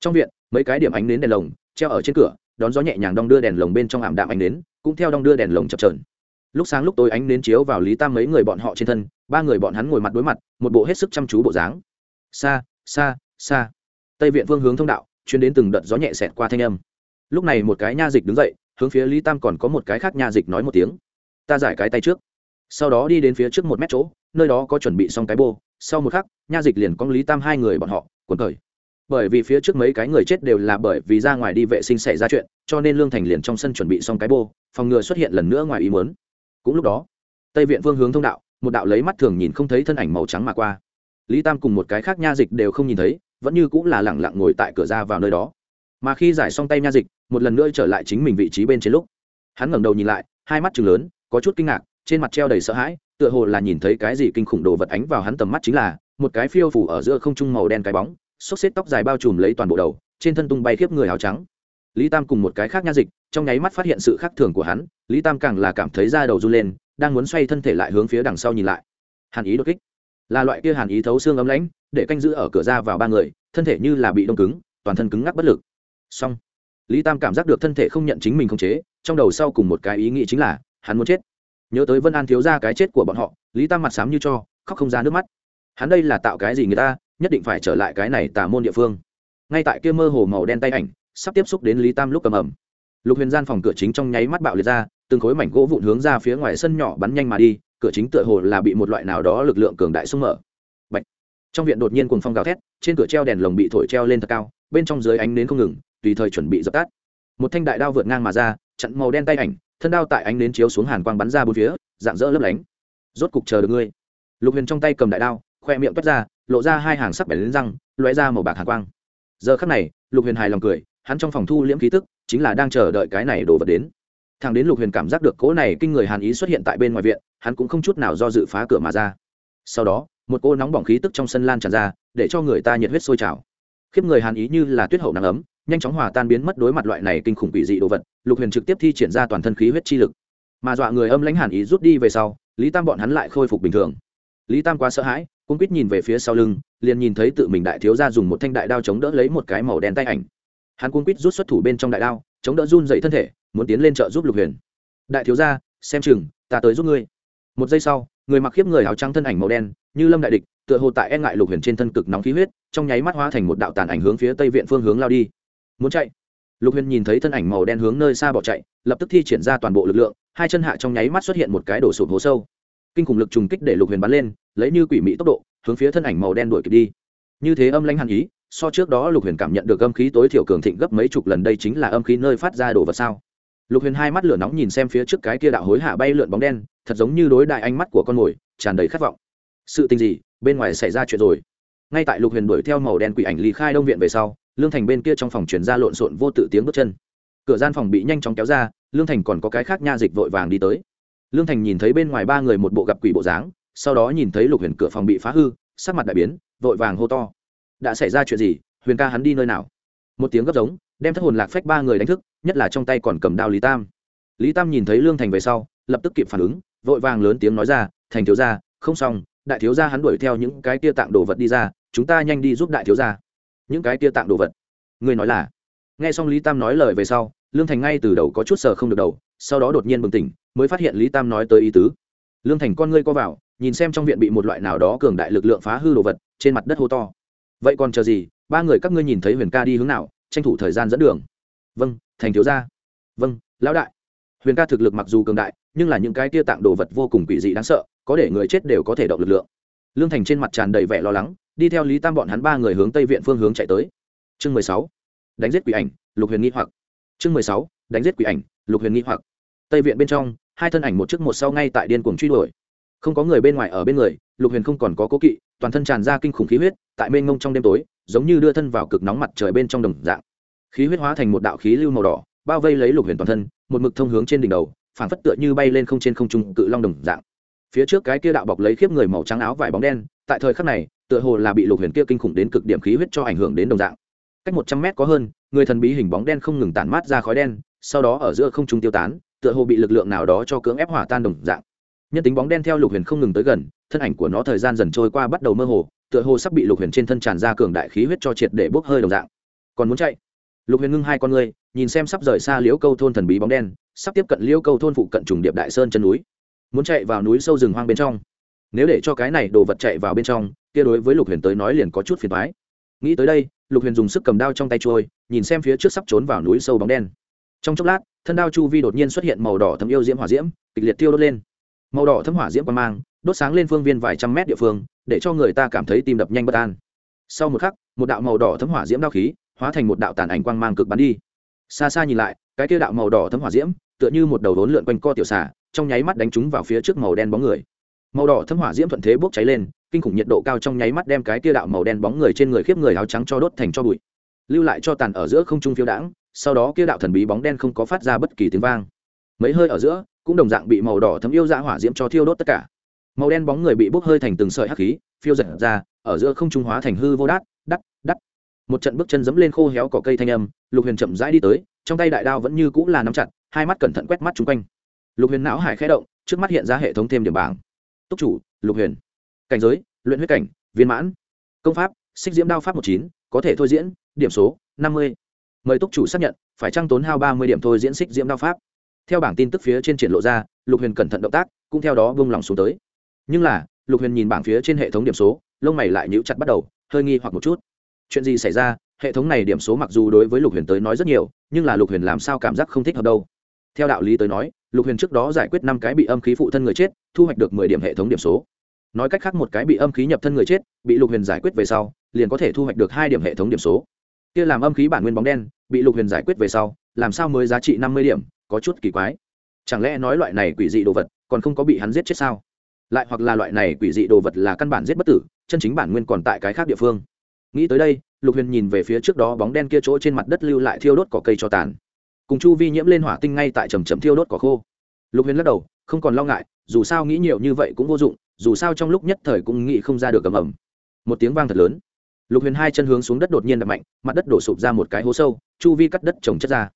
Trong viện, mấy cái điểm ánh nến đèn lồng, treo ở trên cửa, đón gió nhẹ nhàng đong đưa đèn lồng bên trong ảm đạm ánh nến, cũng theo đong đưa đèn lồng chập trờn lúc sáng lúc tối ánh nến chiếu vào lý tam mấy người bọn họ trên thân, ba người bọn hắn ngồi mặt đối mặt, một bộ hết sức chăm chú bộ dáng xa xa xa tây viện phương hướng thông đạo chuyến đến từng đợt gió nhẹ xẹt qua thanh âm. Lúc này một cái nha dịch đứng dậy, hướng phía lý tam còn có một cái khác nha dịch nói một tiếng. Ta giải cái tay trước. Sau đó đi đến phía trước một mét chỗ, nơi đó có chuẩn bị xong cái bô. Sau một khắc, nha dịch liền con lý tam hai người bọn họ, cuốn khởi bởi vì phía trước mấy cái người chết đều là bởi vì ra ngoài đi vệ sinh xảy ra chuyện, cho nên lương thành liền trong sân chuẩn bị xong cái bô, phòng ngừa xuất hiện lần nữa ngoài ý muốn. Cũng lúc đó, tây viện vương hướng thông đạo, một đạo lấy mắt thường nhìn không thấy thân ảnh màu trắng mà qua lý tam cùng một cái khác nha dịch đều không nhìn thấy, vẫn như cũng là lẳng lặng ngồi tại cửa ra vào nơi đó. Mà khi giải xong tay nha dịch, một lần nữa trở lại chính mình vị trí bên trên lúc, hắn ngẩng đầu nhìn lại, hai mắt chừng lớn, có chút kinh ngạc, trên mặt treo đầy sợ hãi, tựa hồ là nhìn thấy cái gì kinh khủng đồ vật ánh vào hắn tầm mắt chính là, một cái phiêu phủ ở giữa không trung màu đen cái bóng, xốc xếp tóc dài bao trùm lấy toàn bộ đầu, trên thân tung bay khiếp người áo trắng. Lý tam cùng một cái khác nha dịch, trong nháy mắt phát hiện sự khác thường của hắn, lý tam càng là cảm thấy da đầu run lên, đang muốn xoay thân thể lại hướng phía đằng sau nhìn lại. Hàn ý đột kích là loại kia hàn ý thấu xương ấm lãnh, để canh giữ ở cửa ra vào ba người, thân thể như là bị đông cứng, toàn thân cứng ngắc bất lực. Song lý tam cảm giác được thân thể không nhận chính mình không chế, trong đầu sau cùng một cái ý nghĩ chính là, hắn muốn chết. Nhớ tới vân an thiếu ra cái chết của bọn họ, lý tam mặt sám như cho, khóc không ra nước mắt. Hắn đây là tạo cái gì người ta, nhất định phải trở lại cái này tà môn địa phương. Ngay tại kia mơ hồ màu đen tay ảnh, sắp tiếp xúc đến lý tam lúc cầm ẩm. Lục huyền gian phòng cửa chính trong nháy mắt bạo liệt ra, từng khối mảnh gỗ vụn hướng ra phía ngoài sân nhỏ bắn nhanh mà đi cửa chính tựa hồ là bị một loại nào đó lực lượng cường đại xung mở. Bạch. trong viện đột nhiên cuồng phong gào thét, trên cửa treo đèn lồng bị thổi treo lên thật cao, bên trong dưới ánh nến không ngừng, tùy thời chuẩn bị dập tắt. Một thanh đại đao vượt ngang mà ra, chặn màu đen tay ảnh, thân đao tại ánh nến chiếu xuống hàn quang bắn ra bốn phía, dạng dỡ lấp lánh. Rốt cục chờ được ngươi. Lục huyền trong tay cầm đại đao, khoe miệng toát ra, lộ ra hai hàng sắc bẻ lên răng, lóe ra màu bạc hàn quang. Giờ khắc này, lục huyền hài lòng cười, hắn trong phòng thu liễm khí tức, chính là đang chờ đợi cái này đổ vật đến thằng đến lục huyền cảm giác được cỗ này kinh người hàn ý xuất hiện tại bên ngoài viện, hắn cũng không chút nào do dự phá cửa mà ra. Sau đó, một cô nóng bỏng khí tức trong sân lan tràn ra, để cho người ta nhiệt huyết sôi trào. Khiếp người hàn ý như là tuyết hậu nắng ấm, nhanh chóng hòa tan biến mất đối mặt loại này kinh khủng quỷ dị đồ vật, lục huyền trực tiếp thi triển ra toàn thân khí huyết chi lực. Mà dọa người âm lãnh hàn ý rút đi về sau, lý tam bọn hắn lại khôi phục bình thường. Lý tam quá sợ hãi cung quýt nhìn về phía sau lưng, liền nhìn thấy tự mình đại thiếu ra dùng một thanh đại đao chống đỡ lấy một cái màu đen tay ảnh. Hắn cung quýt rút xuất thủ bên trong đại đao, chống đỡ run dậy thân thể muốn tiến lên chợ giúp lục huyền. Đại thiếu gia, xem chừng, ta tới giúp ngươi. Một giây sau, người mặc khiếp người áo trắng thân ảnh màu đen, như lâm đại địch, tựa hồ tại e ngại lục huyền trên thân cực nóng khí huyết, trong nháy mắt hóa thành một đạo tàn ảnh hướng phía tây viện phương hướng lao đi. Muốn chạy? Lục huyền nhìn thấy thân ảnh màu đen hướng nơi xa bỏ chạy, lập tức thi triển ra toàn bộ lực lượng, hai chân hạ trong nháy mắt xuất hiện một cái đổ sụp hố sâu. Kinh khủng lực trùng kích để lục huyền bắn lên, lấy như quỷ mỹ tốc độ, hướng phía thân ảnh màu đen đuổi kịp đi. Như thế âm lãnh hàn ý, so trước đó lục huyền cảm nhận được âm khí tối thiểu cường thịnh gấp mấy chục lần đây chính là âm khí nơi phát ra đồ vật sao? Lục huyền hai mắt lửa nóng nhìn xem phía trước cái kia đạo hối hạ bay lượn bóng đen, thật giống như đối đại ánh mắt của con mồi, tràn đầy khát vọng. Sự tình gì? Bên ngoài xảy ra chuyện rồi. Ngay tại lục huyền đuổi theo màu đen quỷ ảnh lý khai đông viện về sau, lương thành bên kia trong phòng chuyển ra lộn xộn vô tự tiếng bước chân. Cửa gian phòng bị nhanh chóng kéo ra, lương thành còn có cái khác nha dịch vội vàng đi tới. Lương thành nhìn thấy bên ngoài ba người một bộ gặp quỷ bộ dáng, sau đó nhìn thấy lục huyền cửa phòng bị phá hư, sắc mặt đại biến, vội vàng hô to. Đã xảy ra chuyện gì? Huyền ca hắn đi nơi nào? Một tiếng gấp giống đem thất hồn lạc phách ba người đánh thức, nhất là trong tay còn cầm đao lý tam. Lý tam nhìn thấy lương thành về sau, lập tức kịp phản ứng, vội vàng lớn tiếng nói ra, thành thiếu gia, không xong, đại thiếu gia hắn đuổi theo những cái tia tạng đồ vật đi ra, chúng ta nhanh đi giúp đại thiếu gia. Những cái tia tạng đồ vật? Người nói là. Nghe xong lý tam nói lời về sau, lương thành ngay từ đầu có chút sờ không được đầu, sau đó đột nhiên bừng tỉnh, mới phát hiện lý tam nói tới ý tứ. Lương thành con ngươi co vào, nhìn xem trong viện bị một loại nào đó cường đại lực lượng phá hư đồ vật, trên mặt đất hô to. Vậy còn chờ gì, ba người các ngươi nhìn thấy huyền ca đi hướng nào tranh thủ thời gian dẫn đường. Vâng thành thiếu gia. Vâng lão đại. Huyền ca thực lực mặc dù cường đại, nhưng là những cái tia tạng đồ vật vô cùng quỷ dị đáng sợ, có để người chết đều có thể động lực lượng. Lương thành trên mặt tràn đầy vẻ lo lắng, đi theo lý tam bọn hắn ba người hướng tây viện phương hướng chạy tới. Chương mười sáu. Đánh giết quỷ ảnh, lục huyền nghi hoặc. Chương mười sáu. Đánh giết quỷ ảnh, lục huyền nghi hoặc. Tây viện bên trong, hai thân ảnh một trước một sau ngay tại điên cuồng truy đuổi. Không có người bên ngoài ở bên người, lục huyền không còn có cố kỵ, toàn thân tràn ra kinh khủng khí huyết, tại mênh ngông trong đêm tối giống như đưa thân vào cực nóng mặt trời bên trong đồng dạng. Khí huyết hóa thành một đạo khí lưu màu đỏ, bao vây lấy lục huyền toàn thân, một mực thông hướng trên đỉnh đầu, phảng phất tựa như bay lên không trên không trung cự long đồng dạng. Phía trước cái kia đạo bọc lấy khiếp người màu trắng áo vải bóng đen, tại thời khắc này, tựa hồ là bị lục huyền kia kinh khủng đến cực điểm khí huyết cho ảnh hưởng đến đồng dạng. Cách một trăm mét có hơn, người thần bí hình bóng đen không ngừng tản mát ra khói đen, sau đó ở giữa không trung tiêu tán, tựa hồ bị lực lượng nào đó cho cưỡng ép hỏa tan đồng dạng. Nhân tính bóng đen theo lục huyền không ngừng tới gần thân ảnh của nó thời gian dần trôi qua bắt đầu mơ hồ, tựa hồ sắp bị lục huyền trên thân tràn ra cường đại khí huyết cho triệt để bốc hơi đồng dạng. Còn muốn chạy? Lục huyền ngưng hai con ngươi, nhìn xem sắp rời xa liễu câu thôn thần bí bóng đen, sắp tiếp cận liễu câu thôn phụ cận trùng điệp đại sơn chân núi. Muốn chạy vào núi sâu rừng hoang bên trong. Nếu để cho cái này đồ vật chạy vào bên trong, kia đối với lục huyền tới nói liền có chút phiền thoái nghĩ tới đây, lục huyền dùng sức cầm đao trong tay trôi, nhìn xem phía trước sắp trốn vào núi sâu bóng đen. Trong chốc lát, thân đao chu vi đột nhiên xuất hiện màu đỏ thấm yêu diễm hỏa diễm, kịch liệt tiêu đốt lên. Màu đỏ thấm hỏa diễm quang mang đốt sáng lên phương viên vài trăm mét địa phương, để cho người ta cảm thấy tim đập nhanh bất an. Sau một khắc, một đạo màu đỏ thấm hỏa diễm đao khí hóa thành một đạo tàn ảnh quang mang cực bắn đi. Xa xa nhìn lại, cái kia đạo màu đỏ thấm hỏa diễm, tựa như một đầu đốn lượn quanh co tiểu xà, trong nháy mắt đánh trúng vào phía trước màu đen bóng người. Màu đỏ thấm hỏa diễm thuận thế bốc cháy lên, kinh khủng nhiệt độ cao trong nháy mắt đem cái kia đạo màu đen bóng người trên người khiếp người áo trắng cho đốt thành cho bụi. Lưu lại cho tàn ở giữa không trung phiêu đãng, sau đó kia đạo thần bí bóng đen không có phát ra bất kỳ tiếng vang. Mấy hơi ở giữa, cũng đồng dạng bị màu đỏ thấm yêu dã hỏa diễm cho thiêu đốt tất cả màu đen bóng người bị bốc hơi thành từng sợi hắc khí, phiêu giật ra, ở giữa không trung hóa thành hư vô đát, đắt đắt. Một trận bước chân dẫm lên khô héo cỏ cây thanh âm, lục huyền chậm rãi đi tới, trong tay đại đao vẫn như cũng là nắm chặt, hai mắt cẩn thận quét mắt chung quanh. Lục huyền não hải khẽ động, trước mắt hiện ra hệ thống thêm điểm bảng. Túc chủ, lục huyền. Cảnh giới, luyện huyết cảnh, viên mãn. Công pháp, xích diễm đao pháp một chín, có thể thôi diễn, điểm số, năm mươi. Mời túc chủ xác nhận, phải trăng tốn hao ba mươi điểm thôi diễn xích diễm đao pháp. Theo bảng tin tức phía trên triển lộ ra, lục huyền cẩn thận động tác, cũng theo đó vung lòng xuống tới nhưng là, lục huyền nhìn bảng phía trên hệ thống điểm số, lông mày lại nhíu chặt bắt đầu, hơi nghi hoặc một chút. Chuyện gì xảy ra? Hệ thống này điểm số mặc dù đối với lục huyền tới nói rất nhiều, nhưng là lục huyền làm sao cảm giác không thích hợp đâu? Theo đạo lý tới nói, lục huyền trước đó giải quyết năm cái bị âm khí phụ thân người chết, thu hoạch được mười điểm hệ thống điểm số. Nói cách khác một cái bị âm khí nhập thân người chết, bị lục huyền giải quyết về sau, liền có thể thu hoạch được hai điểm hệ thống điểm số. Kia làm âm khí bản nguyên bóng đen, bị lục huyền giải quyết về sau, làm sao mới giá trị năm mươi điểm, có chút kỳ quái. Chẳng lẽ nói loại này quỷ dị đồ vật, còn không có bị hắn giết chết sao? Lại hoặc là loại này quỷ dị đồ vật là căn bản giết bất tử, chân chính bản nguyên còn tại cái khác địa phương. Nghĩ tới đây, lục huyền nhìn về phía trước đó bóng đen kia chỗ trên mặt đất lưu lại thiêu đốt cỏ cây cho tàn. Cùng chu vi nhiễm lên hỏa tinh ngay tại trầm trầm thiêu đốt cỏ khô. Lục huyền lắc đầu, không còn lo ngại, dù sao nghĩ nhiều như vậy cũng vô dụng, dù sao trong lúc nhất thời cũng nghĩ không ra được ầm ầm. Một tiếng vang thật lớn. Lục huyền hai chân hướng xuống đất đột nhiên đập mạnh, mặt đất đổ sụp ra một cái hố sâu, chu vi cắt đất trồng chất ra.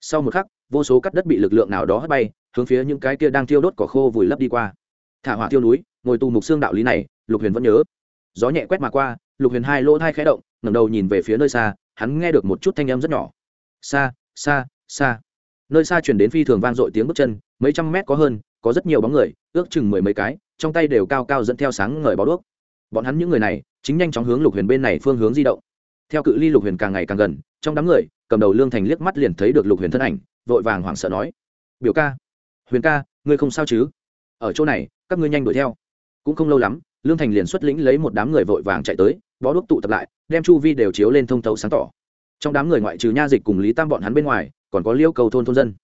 Sau một khắc, vô số cắt đất bị lực lượng nào đó hất bay, hướng phía những cái kia đang thiêu đốt cỏ khô vùi lấp đi qua thả hỏa thiêu núi, ngồi tù mục xương đạo lý này, lục huyền vẫn nhớ. Gió nhẹ quét mà qua, lục huyền hai lỗ thai khẽ động, ngẩng đầu nhìn về phía nơi xa, hắn nghe được một chút thanh âm rất nhỏ. Xa xa xa nơi xa chuyển đến phi thường vang dội tiếng bước chân, mấy trăm mét có hơn, có rất nhiều bóng người, ước chừng mười mấy cái, trong tay đều cao cao dẫn theo sáng ngời bó đuốc. Bọn hắn những người này, chính nhanh chóng hướng lục huyền bên này phương hướng di động. Theo cự ly lục huyền càng ngày càng gần, trong đám người, cầm đầu lương thành liếc mắt liền thấy được lục huyền thân ảnh, vội vàng hoảng sợ nói, biểu ca, huyền ca, ngươi không sao chứ? Ở chỗ này, các ngươi nhanh đuổi theo. Cũng không lâu lắm, lương thành liền xuất lĩnh lấy một đám người vội vàng chạy tới, bó đuốc tụ tập lại, đem chu vi đều chiếu lên thông thấu sáng tỏ. Trong đám người ngoại trừ nha dịch cùng lý tam bọn hắn bên ngoài, còn có liêu cầu thôn thôn dân.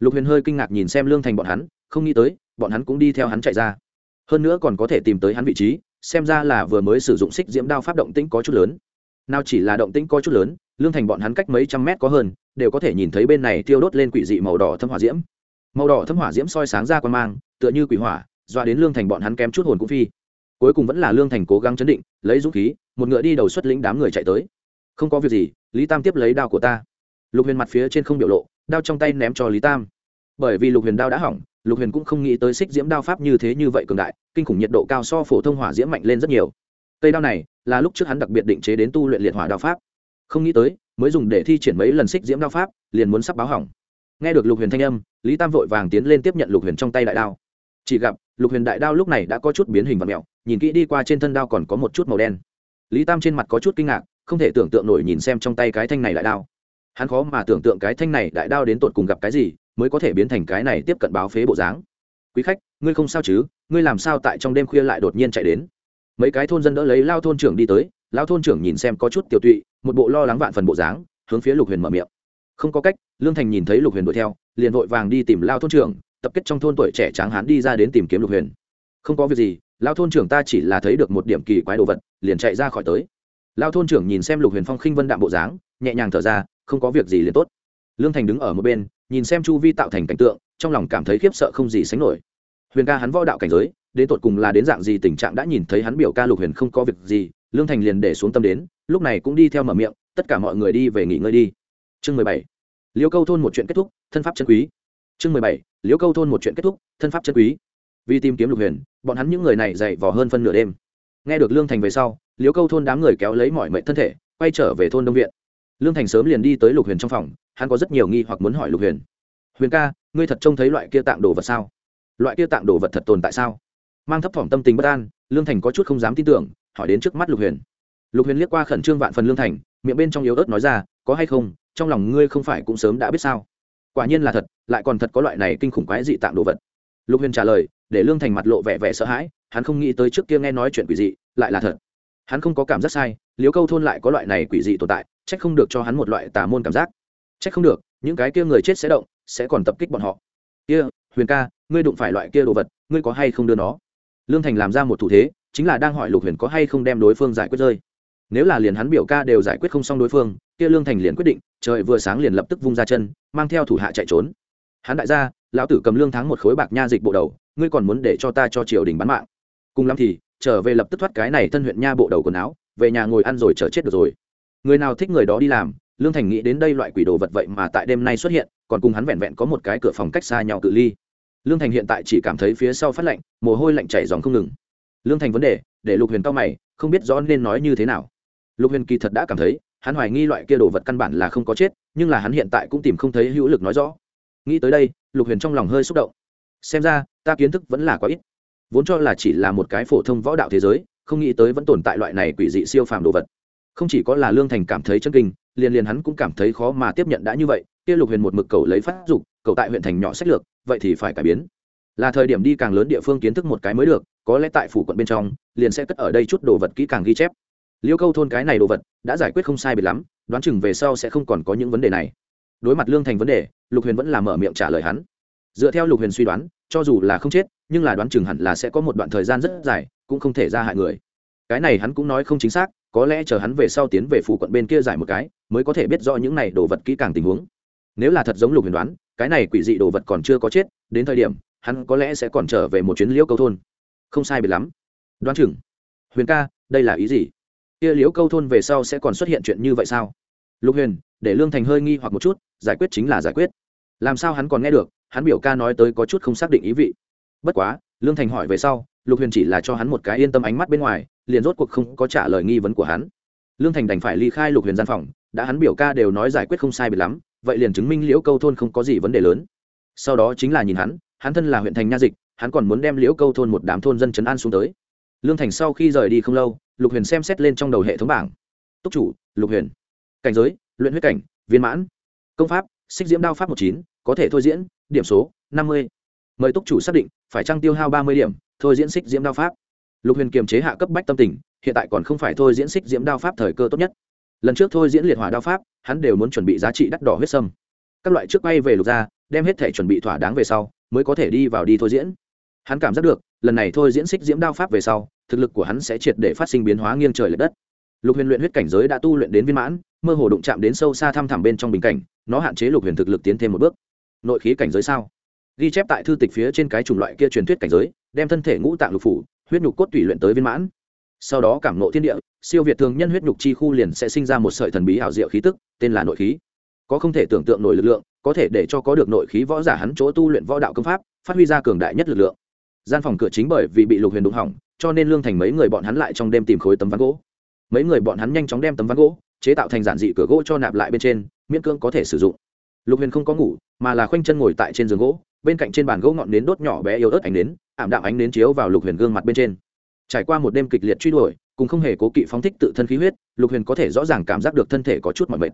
Lục huyền hơi kinh ngạc nhìn xem lương thành bọn hắn, không nghĩ tới, bọn hắn cũng đi theo hắn chạy ra. Hơn nữa còn có thể tìm tới hắn vị trí, xem ra là vừa mới sử dụng xích diễm đao pháp động tĩnh có chút lớn. Nào chỉ là động tĩnh có chút lớn, lương thành bọn hắn cách mấy trăm mét có hơn, đều có thể nhìn thấy bên này tiêu đốt lên quỷ dị màu đỏ thâm hỏa diễm màu đỏ thâm hỏa diễm soi sáng ra quan mang, tựa như quỷ hỏa doa đến lương thành bọn hắn kém chút hồn cũng phi. Cuối cùng vẫn là lương thành cố gắng chấn định, lấy dũng khí, một ngựa đi đầu xuất lĩnh đám người chạy tới. Không có việc gì, lý tam tiếp lấy đao của ta. Lục huyền mặt phía trên không biểu lộ, đao trong tay ném cho lý tam. Bởi vì lục huyền đao đã hỏng, lục huyền cũng không nghĩ tới xích diễm đao pháp như thế như vậy cường đại, kinh khủng nhiệt độ cao so phổ thông hỏa diễm mạnh lên rất nhiều. Cây đao này là lúc trước hắn đặc biệt định chế đến tu luyện liệt hỏa đao pháp. Không nghĩ tới, mới dùng để thi triển mấy lần xích diễm đao pháp, liền muốn sắp báo hỏng. Nghe được lục huyền thanh âm lý tam vội vàng tiến lên tiếp nhận lục huyền trong tay đại đao. Chỉ gặp, lục huyền đại đao lúc này đã có chút biến hình và mẹo, nhìn kỹ đi qua trên thân đao còn có một chút màu đen. Lý tam trên mặt có chút kinh ngạc, không thể tưởng tượng nổi nhìn xem trong tay cái thanh này đại đao. Hắn khó mà tưởng tượng cái thanh này đại đao đến tột cùng gặp cái gì, mới có thể biến thành cái này tiếp cận báo phế bộ dáng. Quý khách, ngươi không sao chứ? Ngươi làm sao tại trong đêm khuya lại đột nhiên chạy đến? Mấy cái thôn dân đỡ lấy lao thôn trưởng đi tới, lao thôn trưởng nhìn xem có chút tiểu tụy, một bộ lo lắng vạn phần bộ dáng, hướng phía lục huyền mở miệng không có cách, lương thành nhìn thấy lục huyền đuổi theo, liền vội vàng đi tìm lao thôn trưởng, tập kết trong thôn tuổi trẻ tráng hán đi ra đến tìm kiếm lục huyền. Không có việc gì, lao thôn trưởng ta chỉ là thấy được một điểm kỳ quái đồ vật, liền chạy ra khỏi tới. Lao thôn trưởng nhìn xem lục huyền phong khinh vân đạm bộ dáng, nhẹ nhàng thở ra, không có việc gì liền tốt. Lương thành đứng ở một bên, nhìn xem chu vi tạo thành cảnh tượng, trong lòng cảm thấy khiếp sợ không gì sánh nổi. Huyền ca hắn võ đạo cảnh giới, đến tột cùng là đến dạng gì tình trạng đã nhìn thấy hắn biểu ca lục huyền không có việc gì, lương thành liền để xuống tâm đến, lúc này cũng đi theo mở miệng, tất cả mọi người đi về nghỉ ngơi đi chương mười bảy. Liễu câu thôn một chuyện kết thúc, thân pháp chân quý. Chương mười bảy. Liễu câu thôn một chuyện kết thúc, thân pháp chân quý. Vì tìm kiếm lục huyền, bọn hắn những người này dậy vò hơn phân nửa đêm. Nghe được lương thành về sau liễu câu thôn đám người kéo lấy mọi mệnh thân thể, quay trở về thôn đông viện. Lương thành sớm liền đi tới lục huyền trong phòng, hắn có rất nhiều nghi hoặc muốn hỏi lục huyền. Huyền ca, ngươi thật trông thấy loại kia tạng đồ vật sao? Loại kia tạng đồ vật thật tồn tại sao? Mang thấp thỏm tâm tình bất an, lương thành có chút không dám tin tưởng, hỏi đến trước mắt lục huyền. Lục huyền liếc qua khẩn trương vạn phần lương thành, miệng bên trong yếu ớt nói ra, có hay không? Trong lòng ngươi không phải cũng sớm đã biết sao? Quả nhiên là thật, lại còn thật có loại này kinh khủng quái dị tạm đồ vật. Lục huyền trả lời, để lương thành mặt lộ vẻ vẻ sợ hãi, hắn không nghĩ tới trước kia nghe nói chuyện quỷ dị, lại là thật. Hắn không có cảm giác sai liếu câu thôn lại có loại này quỷ dị tồn tại c h ắ c không được cho hắn một loại tà môn cảm giác. C h ắ c không được, những cái kia người chết sẽ động, sẽ còn tập kích bọn họ. Kia, huyền ca, ngươi đụng phải loại kia đồ vật, ngươi có hay không đưa nó? Lương thành làm ra một thủ thế, chính là đang hỏi lục huyền có hay không đem đối phương giải quyết rơi. Nếu là liền hắn biểu ca đều giải quyết không xong đối phương kia lương thành liền quyết định, trời vừa sáng liền lập tức vung ra chân, mang theo thủ hạ chạy trốn. Hắn đại gia, lão tử cầm lương thắng một khối bạc nha dịch bộ đầu, ngươi còn muốn để cho ta cho triều đình bán mạng. Cùng lắm thì, trở về lập tức thoát cái này thân huyện nha bộ đầu quần áo, về nhà ngồi ăn rồi chờ chết được rồi. Người nào thích người đó đi làm, lương thành nghĩ đến đây loại quỷ đồ vật vậy mà tại đêm nay xuất hiện, còn cùng hắn vẹn vẹn có một cái cửa phòng cách xa nhau cự ly. Lương thành hiện tại chỉ cảm thấy phía sau phát lạnh, mồ hôi lạnh chảy dòng không ngừng. Lương thành vấn đề, để lục huyền cao mày, không biết rõ nên nói như thế nào. Lục huyền kỳ thật đã cảm thấy hắn hoài nghi loại kia đồ vật căn bản là không có chết, nhưng là hắn hiện tại cũng tìm không thấy hữu lực nói rõ. Nghĩ tới đây, lục huyền trong lòng hơi xúc động. Xem ra, ta kiến thức vẫn là quá ít. Vốn cho là chỉ là một cái phổ thông võ đạo thế giới, không nghĩ tới vẫn tồn tại loại này quỷ dị siêu phàm đồ vật. Không chỉ có là lương thành cảm thấy chân kinh, liền liền hắn cũng cảm thấy khó mà tiếp nhận đã như vậy, kia lục huyền một mực cầu lấy phát dục, cầu tại huyện thành nhỏ sách lược, vậy thì phải cải biến. Là thời điểm đi càng lớn địa phương kiến thức một cái mới được, có lẽ tại phủ quận bên trong, liền sẽ cất ở đây chút đồ vật kỹ càng ghi chép liêu câu thôn cái này đồ vật, đã giải quyết không sai biệt lắm, đoán chừng về sau sẽ không còn có những vấn đề này. Đối mặt lương thành vấn đề, lục huyền vẫn là mở miệng trả lời hắn. Dựa theo lục huyền suy đoán, cho dù là không chết, nhưng là đoán chừng hẳn là sẽ có một đoạn thời gian rất dài, cũng không thể ra hại người. Cái này hắn cũng nói không chính xác, có lẽ chờ hắn về sau tiến về phủ quận bên kia giải một cái, mới có thể biết rõ những này đồ vật kỹ càng tình huống. Nếu là thật giống lục huyền đoán, cái này quỷ dị đồ vật còn chưa có chết, đến thời điểm, hắn có lẽ sẽ còn trở về một chuyến liễu câu thôn. Không sai biệt lắm. Đoán chừng. Huyền ca, đây là ý gì? Kia liễu câu thôn về sau sẽ còn xuất hiện chuyện như vậy sao? Lục huyền, để lương thành hơi nghi hoặc một chút, giải quyết chính là giải quyết. Làm sao hắn còn nghe được? Hắn biểu ca nói tới có chút không xác định ý vị. Bất quá, lương thành hỏi về sau, lục huyền chỉ là cho hắn một cái yên tâm ánh mắt bên ngoài, liền rốt cuộc không có trả lời nghi vấn của hắn. Lương thành đành phải ly khai lục huyền gian phòng, đã hắn biểu ca đều nói giải quyết không sai biệt lắm, vậy liền chứng minh liễu câu thôn không có gì vấn đề lớn. Sau đó chính là nhìn hắn hắn thân là huyện thành nha dịch, hắn còn muốn đem liễu câu thôn một đám thôn dân chấn an xuống tới. Lương thành sau khi rời đi không lâu lục huyền xem xét lên trong đầu hệ thống bảng. Túc chủ, lục huyền. Cảnh giới, luyện huyết cảnh, viên mãn. Công pháp, xích diễm đao pháp một chín, có thể thôi diễn, điểm số, năm mươi. Mời túc chủ xác định, phải trăng tiêu hao ba mươi điểm, thôi diễn xích diễm đao pháp. Lục huyền kiềm chế hạ cấp bách tâm tình, hiện tại còn không phải thôi diễn xích diễm đao pháp thời cơ tốt nhất. Lần trước thôi diễn liệt hỏa đao pháp, hắn đều muốn chuẩn bị giá trị đắt đỏ huyết sâm. Các loại trước bay về lục ra đem hết thể chuẩn bị thỏa đáng về sau, mới có thể đi vào đi thôi diễn. Hắn cảm giác được lần này thôi diễn xích diễm đao pháp về sau, thực lực của hắn sẽ triệt để phát sinh biến hóa nghiêng trời l ệ đất. Lục huyền luyện huyết cảnh giới đã tu luyện đến viên mãn, mơ hồ đụng chạm đến sâu xa thăm thẳm bên trong bình cảnh, nó hạn chế lục huyền thực lực tiến thêm một bước. Nội khí cảnh giới sao? Ghi chép tại thư tịch phía trên cái chủng loại kia truyền thuyết cảnh giới, đem thân thể ngũ tạng lục phủ, huyết nhục cốt tủy luyện tới viên mãn. Sau đó cảm nộ thiên địa, siêu việt thường nhân huyết nhục chi khu liền sẽ sinh ra một sợi thần bí hảo diệu khí tức, tên là nội khí. Có không thể tưởng tượng nổi lực lượng, có thể để cho có được nội khí võ giả hắn chỗ tu luyện võ đạo công pháp, phát huy ra cường đại nhất lực lượng gian phòng cửa chính bởi vì bị lục huyền đụng hỏng, cho nên lương thành mấy người bọn hắn lại trong đêm tìm khối tấm ván gỗ. Mấy người bọn hắn nhanh chóng đem tấm ván gỗ chế tạo thành giản dị cửa gỗ cho nạp lại bên trên, miễn cưỡng có thể sử dụng. Lục huyền không có ngủ, mà là khoanh chân ngồi tại trên giường gỗ, bên cạnh trên bàn gỗ ngọn nến đốt nhỏ bé yếu ớt ánh nến, ảm đạm ánh nến chiếu vào lục huyền gương mặt bên trên. Trải qua một đêm kịch liệt truy đuổi, cùng không hề cố kỵ phóng thích tự thân khí huyết, lục huyền có thể rõ ràng cảm giác được thân thể có chút mọi mệt.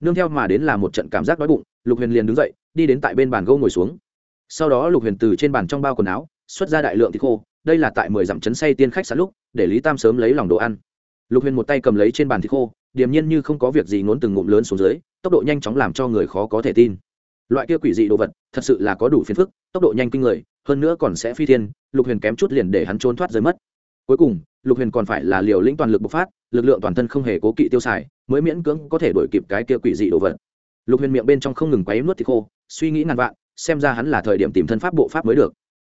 Nương theo mà đến là một trận cảm giác đói bụng, lục huyền liền đứng dậy, đi đến tại bên bàn gỗ ngồi xuống. Sau đó lục huyền từ trên bàn trong bao quần áo xuất ra đại lượng thịt khô, đây là tại mười dặm chấn say tiên khách sẵn lúc, để lý tam sớm lấy lòng đồ ăn. Lục huyền một tay cầm lấy trên bàn thịt khô, điềm nhiên như không có việc gì nốn từng ngụm lớn xuống dưới, tốc độ nhanh chóng làm cho người khó có thể tin. Loại kia quỷ dị đồ vật, thật sự là có đủ phiền phức, tốc độ nhanh kinh người, hơn nữa còn sẽ phi thiên, lục huyền kém chút liền để hắn trốn thoát rơi mất. Cuối cùng, lục huyền còn phải là liều lĩnh toàn lực bộc phát, lực lượng toàn thân không hề cố kỵ tiêu xài, mới miễn cưỡng có thể đổi kịp cái kia quỷ dị đồ vật. Lục huyền miệng bên trong không ngừng quấy nuốt thịt khô, suy nghĩ ngàn vạn, xem ra hắn là thời điểm tìm thân pháp bộ pháp mới được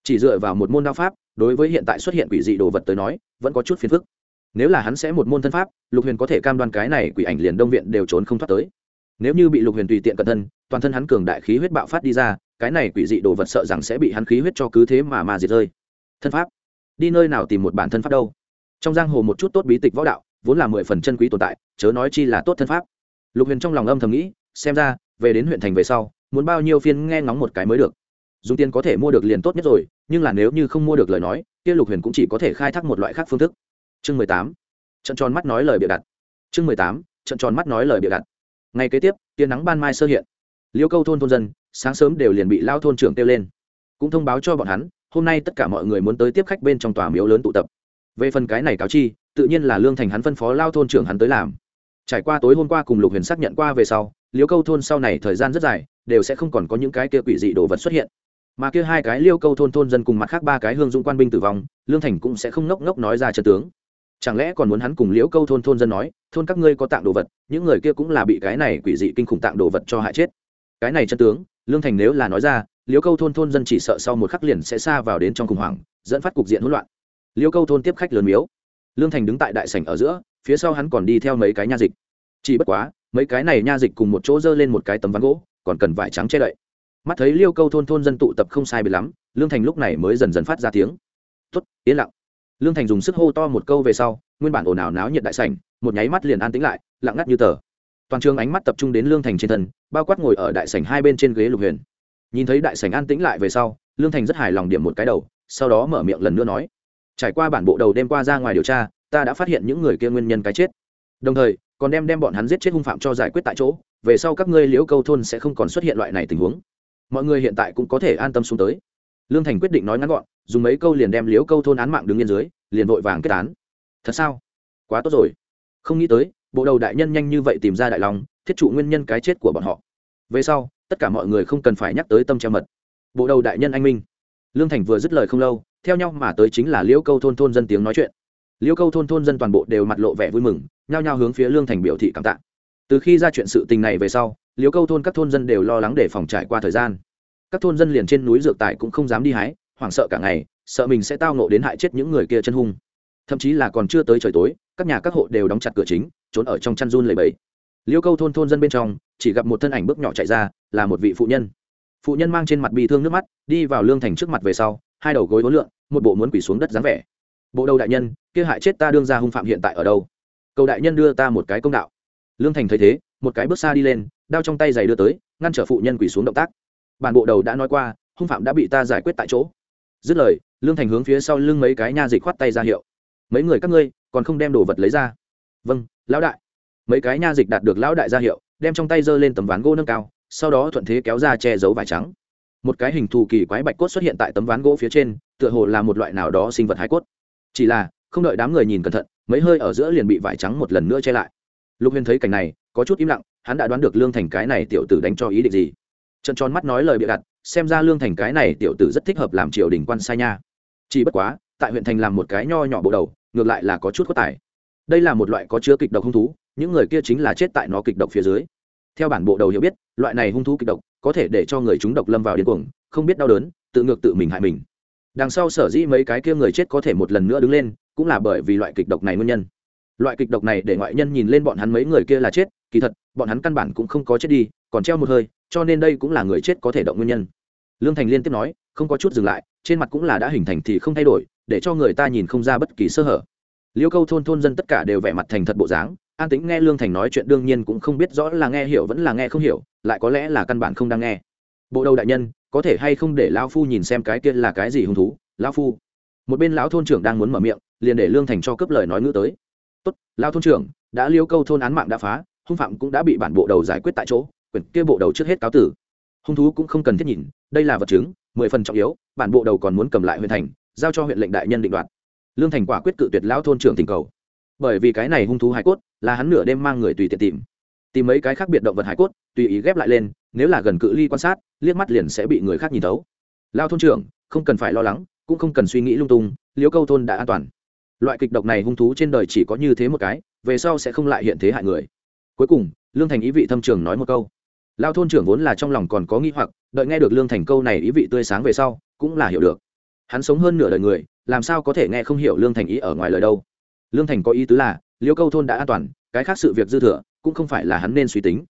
chỉ dựa vào một môn đao pháp, đối với hiện tại xuất hiện quỷ dị đồ vật tới nói, vẫn có chút phiền phức. Nếu là hắn sẽ một môn thân pháp, lục huyền có thể cam đoan cái này quỷ ảnh liền đông viện đều trốn không thoát tới. Nếu như bị lục huyền tùy tiện cẩn thân, toàn thân hắn cường đại khí huyết bạo phát đi ra, cái này quỷ dị đồ vật sợ rằng sẽ bị hắn khí huyết cho cứ thế mà mà diệt rơi. Thân pháp? Đi nơi nào tìm một bản thân pháp đâu? Trong giang hồ một chút tốt bí tịch võ đạo, vốn là mười phần chân quý tồn tại, chớ nói chi là tốt thân pháp. Lục huyền trong lòng âm thầm nghĩ, xem ra, về đến huyện thành về sau, muốn bao nhiêu phiên nghe ngóng một cái mới được dùng tiền có thể mua được liền tốt nhất rồi, nhưng là nếu như không mua được lời nói, kia lục huyền cũng chỉ có thể khai thác một loại khác phương thức. Chương mười tám. Trận tròn mắt nói lời bịa đặt. Chương mười tám. Trận tròn mắt nói lời bịa đặt. Ngay kế tiếp, tia nắng ban mai sơ hiện. Liêu câu thôn thôn dân, sáng sớm đều liền bị lao thôn trưởng kêu lên. Cũng thông báo cho bọn hắn, hôm nay tất cả mọi người muốn tới tiếp khách bên trong tòa miếu lớn tụ tập. Về phần cái này cáo chi, tự nhiên là lương thành hắn phân phó lao thôn trưởng hắn tới làm. Trải qua tối hôm qua cùng lục huyền xác nhận qua về sau, liêu câu thôn sau này thời gian rất dài, đều sẽ không còn có những cái kia quỷ dị đồ vật xuất hiện mà kia hai cái liêu câu thôn thôn dân cùng mặt khác ba cái hương dũng quan binh tử vong, lương thành cũng sẽ không ngốc ngốc nói ra trận tướng. Chẳng lẽ còn muốn hắn cùng liễu câu thôn thôn dân nói, thôn các ngươi có tạng đồ vật, những người kia cũng là bị cái này quỷ dị kinh khủng tạng đồ vật cho hại chết. Cái này chân tướng, lương thành nếu là nói ra liễu câu thôn thôn dân chỉ sợ sau một khắc liền sẽ xa vào đến trong khủng hoảng, dẫn phát cục diện hỗn loạn. Liễu câu thôn tiếp khách lớn miếu. Lương thành đứng tại đại sảnh ở giữa, phía sau hắn còn đi theo mấy cái nha dịch. Chỉ bất quá, mấy cái này nha dịch cùng một chỗ dơ lên một cái tấm ván gỗ, còn cần vải trắng che đậy mắt thấy liêu câu thôn thôn dân tụ tập không sai bị lắm, lương thành lúc này mới dần dần phát ra tiếng. Tuất yên lặng. Lương thành dùng sức hô to một câu về sau, nguyên bản ồn ào náo nhiệt đại sảnh, một nháy mắt liền an tĩnh lại, lặng ngắt như tờ. Toàn trường ánh mắt tập trung đến lương thành trên thân, bao quát ngồi ở đại sảnh hai bên trên ghế lục huyền. Nhìn thấy đại sảnh an tĩnh lại về sau, lương thành rất hài lòng điểm một cái đầu, sau đó mở miệng lần nữa nói, trải qua bản bộ đầu đêm qua ra ngoài điều tra, ta đã phát hiện những người kia nguyên nhân cái chết. Đồng thời, còn đem đem bọn hắn giết chết hung phạm cho giải quyết tại chỗ, về sau các ngươi liễu câu thôn sẽ không còn xuất hiện loại này tình huống mọi người hiện tại cũng có thể an tâm xuống tới. Lương thành quyết định nói ngắn gọn, dùng mấy câu liền đem liễu câu thôn án mạng đứng yên dưới, liền vội vàng kết án. Thật sao? Quá tốt rồi. Không nghĩ tới, bộ đầu đại nhân nhanh như vậy tìm ra đại long thiết trụ nguyên nhân cái chết của bọn họ. Về sau, tất cả mọi người không cần phải nhắc tới tâm treo mật. Bộ đầu đại nhân anh minh. Lương thành vừa dứt lời không lâu, theo nhau mà tới chính là liễu câu thôn thôn dân tiếng nói chuyện. Liễu câu thôn thôn dân toàn bộ đều mặt lộ vẻ vui mừng, nhao nhao hướng phía lương thành biểu thị cảm tạ. Từ khi ra chuyện sự tình này về sau liếu câu thôn các thôn dân đều lo lắng để phòng trải qua thời gian. Các thôn dân liền trên núi dược tài cũng không dám đi hái hoảng sợ cả ngày sợ mình sẽ tao nộ đến hại chết những người kia chân hung. Thậm chí là còn chưa tới trời tối các nhà các hộ đều đóng chặt cửa chính trốn ở trong chăn run lầy bẫy liêu câu thôn thôn dân bên trong chỉ gặp một thân ảnh bước nhỏ chạy ra là một vị phụ nhân. Phụ nhân mang trên mặt bị thương nước mắt đi vào lương thành trước mặt về sau hai đầu gối hối lượn, một bộ muốn quỷ xuống đất dáng vẻ. Bộ đầu đại nhân kia hại chết ta đương ra hung phạm hiện tại ở đâu? Cầu đại nhân đưa ta một cái công đạo. Lương thành thấy thế một cái bước xa đi lên đao trong tay giày đưa tới, ngăn trở phụ nhân quỷ xuống động tác. Bản bộ đầu đã nói qua, hung phạm đã bị ta giải quyết tại chỗ. Dứt lời, lương thành hướng phía sau lưng mấy cái nha dịch khoát tay ra hiệu. Mấy người các ngươi, còn không đem đồ vật lấy ra? Vâng lão đại. Mấy cái nha dịch đạt được lão đại ra hiệu, đem trong tay giơ lên tấm ván gỗ nâng cao, sau đó thuận thế kéo ra che giấu vải trắng. Một cái hình thù kỳ quái bạch cốt xuất hiện tại tấm ván gỗ phía trên, tựa hồ là một loại nào đó sinh vật hai cốt. Chỉ là, không đợi đám người nhìn cẩn thận, mấy hơi ở giữa liền bị vải trắng một lần nữa che lại. Lục huyền thấy cảnh này, có chút im lặng hắn đã đoán được lương thành cái này tiểu tử đánh cho ý định gì. Trận tròn mắt nói lời bịa đặt, xem ra lương thành cái này tiểu tử rất thích hợp làm triều đình quan sai nha. Chỉ bất quá, tại huyện thành làm một cái nho nhỏ bộ đầu, ngược lại là có chút có tài. Đây là một loại có chứa kịch độc hung thú, những người kia chính là chết tại nó kịch độc phía dưới. Theo bản bộ đầu hiểu biết, loại này hung thú kịch độc có thể để cho người chúng độc lâm vào điên cuồng, không biết đau đớn, tự ngược tự mình hại mình. Đằng sau sở dĩ mấy cái kia người chết có thể một lần nữa đứng lên, cũng là bởi vì loại kịch độc này nguyên nhân. Loại kịch độc này để ngoại nhân nhìn lên bọn hắn mấy người kia là chết kỳ thật, bọn hắn căn bản cũng không có chết đi, còn treo một hơi, cho nên đây cũng là người chết có thể động nguyên nhân. Lương thành liên tiếp nói, không có chút dừng lại, trên mặt cũng là đã hình thành thì không thay đổi, để cho người ta nhìn không ra bất kỳ sơ hở. Liêu câu thôn thôn dân tất cả đều vẻ mặt thành thật bộ dáng, an tính nghe lương thành nói chuyện đương nhiên cũng không biết rõ là nghe hiểu vẫn là nghe không hiểu, lại có lẽ là căn bản không đang nghe. Bộ đầu đại nhân, có thể hay không để lão phu nhìn xem cái kia là cái gì hung thú? Lão phu. Một bên lão thôn trưởng đang muốn mở miệng, liền để lương thành cho cấp lời nói ngữ tới. Tốt, lão thôn trưởng, đã liêu câu thôn án mạng đã phá hung phạm cũng đã bị bản bộ đầu giải quyết tại chỗ, quyển kia bộ đầu trước hết cáo tử. Hung thú cũng không cần thiết nhìn, đây là vật chứng, mười phần trọng yếu, bản bộ đầu còn muốn cầm lại huyện thành, giao cho huyện lệnh đại nhân định đoạt. Lương thành quả quyết cự tuyệt lão thôn trưởng tình cầu. Bởi vì cái này hung thú hải cốt, là hắn nửa đêm mang người tùy tiện tìm. Tìm mấy cái khác biệt động vật hải cốt, tùy ý ghép lại lên, nếu là gần cự ly quan sát, liếc mắt liền sẽ bị người khác nhìn thấu. Lao thôn trưởng, không cần phải lo lắng, cũng không cần suy nghĩ lung tung liếu câu thôn đã an toàn. Loại kịch độc này hung thú trên đời chỉ có như thế một cái, về sau sẽ không lại hiện thế hại người cuối cùng, lương thành ý vị thâm trường nói một câu. Lao thôn trưởng vốn là trong lòng còn có nghi hoặc, đợi nghe được lương thành câu này ý vị tươi sáng về sau, cũng là hiểu được. Hắn sống hơn nửa đời người, làm sao có thể nghe không hiểu lương thành ý ở ngoài lời đâu? Lương thành có ý tứ là, liêu câu thôn đã an toàn, cái khác sự việc dư thừa, cũng không phải là hắn nên suy tính.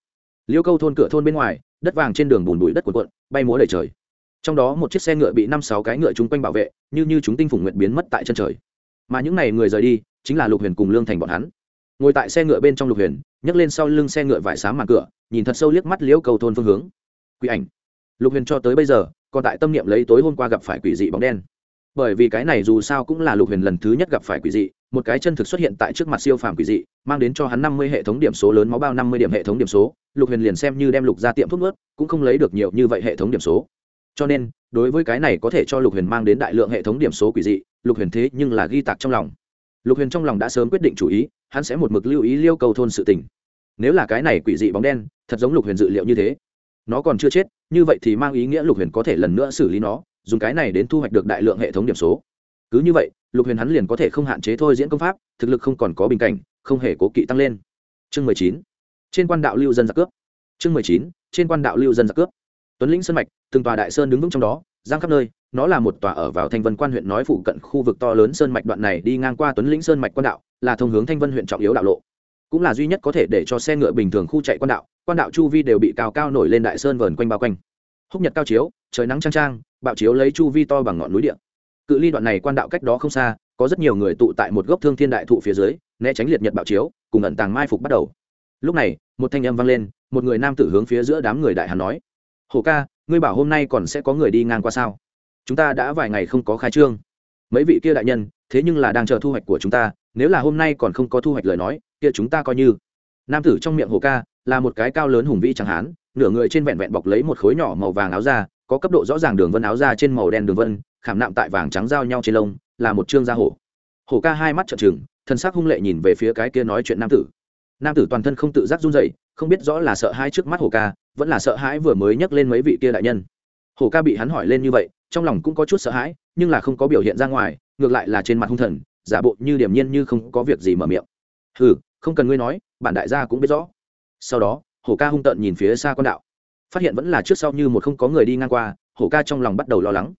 Liêu câu thôn cửa thôn bên ngoài, đất vàng trên đường bùn bụi đất cuộn cuộn, bay múa đầy trời. Trong đó một chiếc xe ngựa bị năm sáu cái ngựa chung quanh bảo vệ, như như chúng tinh phủng nguyện biến mất tại chân trời. Mà những n à y người rời đi, chính là lục huyền cùng lương thành bọn hắn ngồi tại xe ngựa bên trong lục huyền, nhấc lên sau lưng xe ngựa vải sáng màn cửa, nhìn thật sâu liếc mắt liễu cầu thôn phương hướng. Quỷ ảnh. Lục huyền cho tới bây giờ, còn tại tâm niệm lấy tối hôm qua gặp phải quỷ dị bóng đen. Bởi vì cái này dù sao cũng là lục huyền lần thứ nhất gặp phải quỷ dị, một cái chân thực xuất hiện tại trước mặt siêu phàm quỷ dị, mang đến cho hắn năm mươi hệ thống điểm số lớn máu bao năm mươi điểm hệ thống điểm số, lục huyền liền xem như đem lục ra tiệm thuốc ướt cũng không lấy được nhiều như vậy hệ thống điểm số. Cho nên, đối với cái này có thể cho lục huyền mang đến đại lượng hệ thống điểm số quỷ dị, lục huyền thế nhưng là ghi tạc trong lòng. Lục huyền trong lòng đã sớm quyết định chủ ý hắn sẽ một mực lưu ý liêu cầu thôn sự tình. Nếu là cái này quỷ dị bóng đen, thật giống lục huyền dự liệu như thế. Nó còn chưa chết, như vậy thì mang ý nghĩa lục huyền có thể lần nữa xử lý nó, dùng cái này đến thu hoạch được đại lượng hệ thống điểm số. Cứ như vậy, lục huyền hắn liền có thể không hạn chế thôi diễn công pháp, thực lực không còn có bình cảnh, không hề cố kỵ tăng lên. Chương mười chín. Trên quan đạo lưu dân giặc cướp. Chương mười chín. Trên quan đạo lưu dân giặc cướp. Tuấn lĩnh sơn mạch, từng tòa đại sơn đứng vững trong đó, giang khắp nơi, nó là một tòa ở vào thanh vân quan huyện nói phụ cận khu vực to lớn sơn mạch đoạn này đi ngang qua tuấn lĩnh sơn mạch quan đạo là thông hướng thanh vân huyện trọng yếu đạo lộ. Cũng là duy nhất có thể để cho xe ngựa bình thường khu chạy quan đạo quan đạo chu vi đều bị cao cao nổi lên đại sơn vờn quanh bao quanh. Húc nhật cao chiếu, trời nắng trang trang bạo chiếu lấy chu vi to bằng ngọn núi điện cự ly đoạn này quan đạo cách đó không xa, có rất nhiều người tụ tại một gốc thương thiên đại thụ phía dưới, né tránh liệt nhật bạo chiếu, cùng ẩn tàng mai phục bắt đầu. Lúc này, một thanh âm vang lên, một người nam tử hướng phía giữa đám người đại hàn nói, Hồ ca, ngươi bảo hôm nay còn sẽ có người đi ngang qua sao? Chúng ta đã vài ngày không có khai trương. Mấy vị kia đại nhân thế nhưng là đang chờ thu hoạch của chúng ta, nếu là hôm nay còn không có thu hoạch lời nói, kia chúng ta coi như. Nam tử trong miệng hồ ca, là một cái cao lớn hùng vĩ chẳng hán, nửa người trên vẹn vẹn bọc lấy một khối nhỏ màu vàng áo da, có cấp độ rõ ràng đường vân áo da trên màu đen đường vân, khảm nạm tại vàng trắng giao nhau trên lông, là một trương da hổ. Hổ ca hai mắt trợn trừng thân xác hung lệ nhìn về phía cái kia nói chuyện nam tử. Nam tử toàn thân không tự giác run dậy không biết rõ là sợ hãi trước mắt hổ ca, vẫn là sợ hãi vừa mới nhắc lên mấy vị kia đại nhân. Hổ ca bị hắn hỏi lên như vậy, trong lòng cũng có chút sợ hãi, nhưng là không có biểu hiện ra ngoài ngược lại là trên mặt hung thần giả bộ như điềm nhiên như không có việc gì mở miệng. Hừ, không cần ngươi nói bản đại gia cũng biết rõ. Sau đó hổ ca hung tợn nhìn phía xa con đạo. Phát hiện vẫn là trước sau như một không có người đi ngang qua hổ ca trong lòng bắt đầu lo lắng.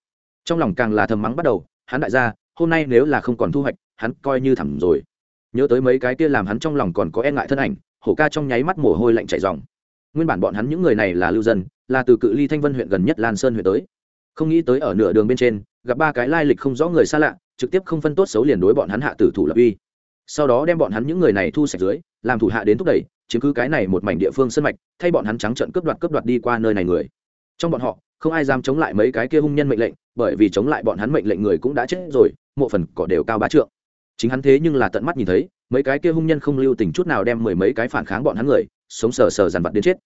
Trong lòng càng là thầm mắng bắt đầu hắn đại gia hôm nay nếu là không còn thu hoạch hắn coi như thẳm rồi. Nhớ tới mấy cái kia làm hắn trong lòng còn có e ngại thân ảnh hổ ca trong nháy mắt mồ hôi lạnh chảy dòng. Nguyên bản bọn hắn những người này là lưu dân là từ cự ly thanh vân huyện gần nhất lan sơn huyện tới. Không nghĩ tới ở nửa đường bên trên gặp ba cái lai lịch không rõ người xa lạ trực tiếp không phân tốt xấu liền đối bọn hắn hạ tử thủ lập uy. Sau đó đem bọn hắn những người này thu sạch dưới, làm thủ hạ đến thúc đẩy, chiếm cứ cái này một mảnh địa phương sân mạch, thay bọn hắn trắng trợn cướp đoạt cướp đoạt đi qua nơi này người. Trong bọn họ, không ai dám chống lại mấy cái kia hung nhân mệnh lệnh, bởi vì chống lại bọn hắn mệnh lệnh người cũng đã chết rồi, mộ phần cỏ đều cao bá trượng. Chính hắn thế nhưng là tận mắt nhìn thấy, mấy cái kia hung nhân không lưu tình chút nào đem mười mấy cái phản kháng bọn hắn người, sống sờ sờ dằn vặt đến chết.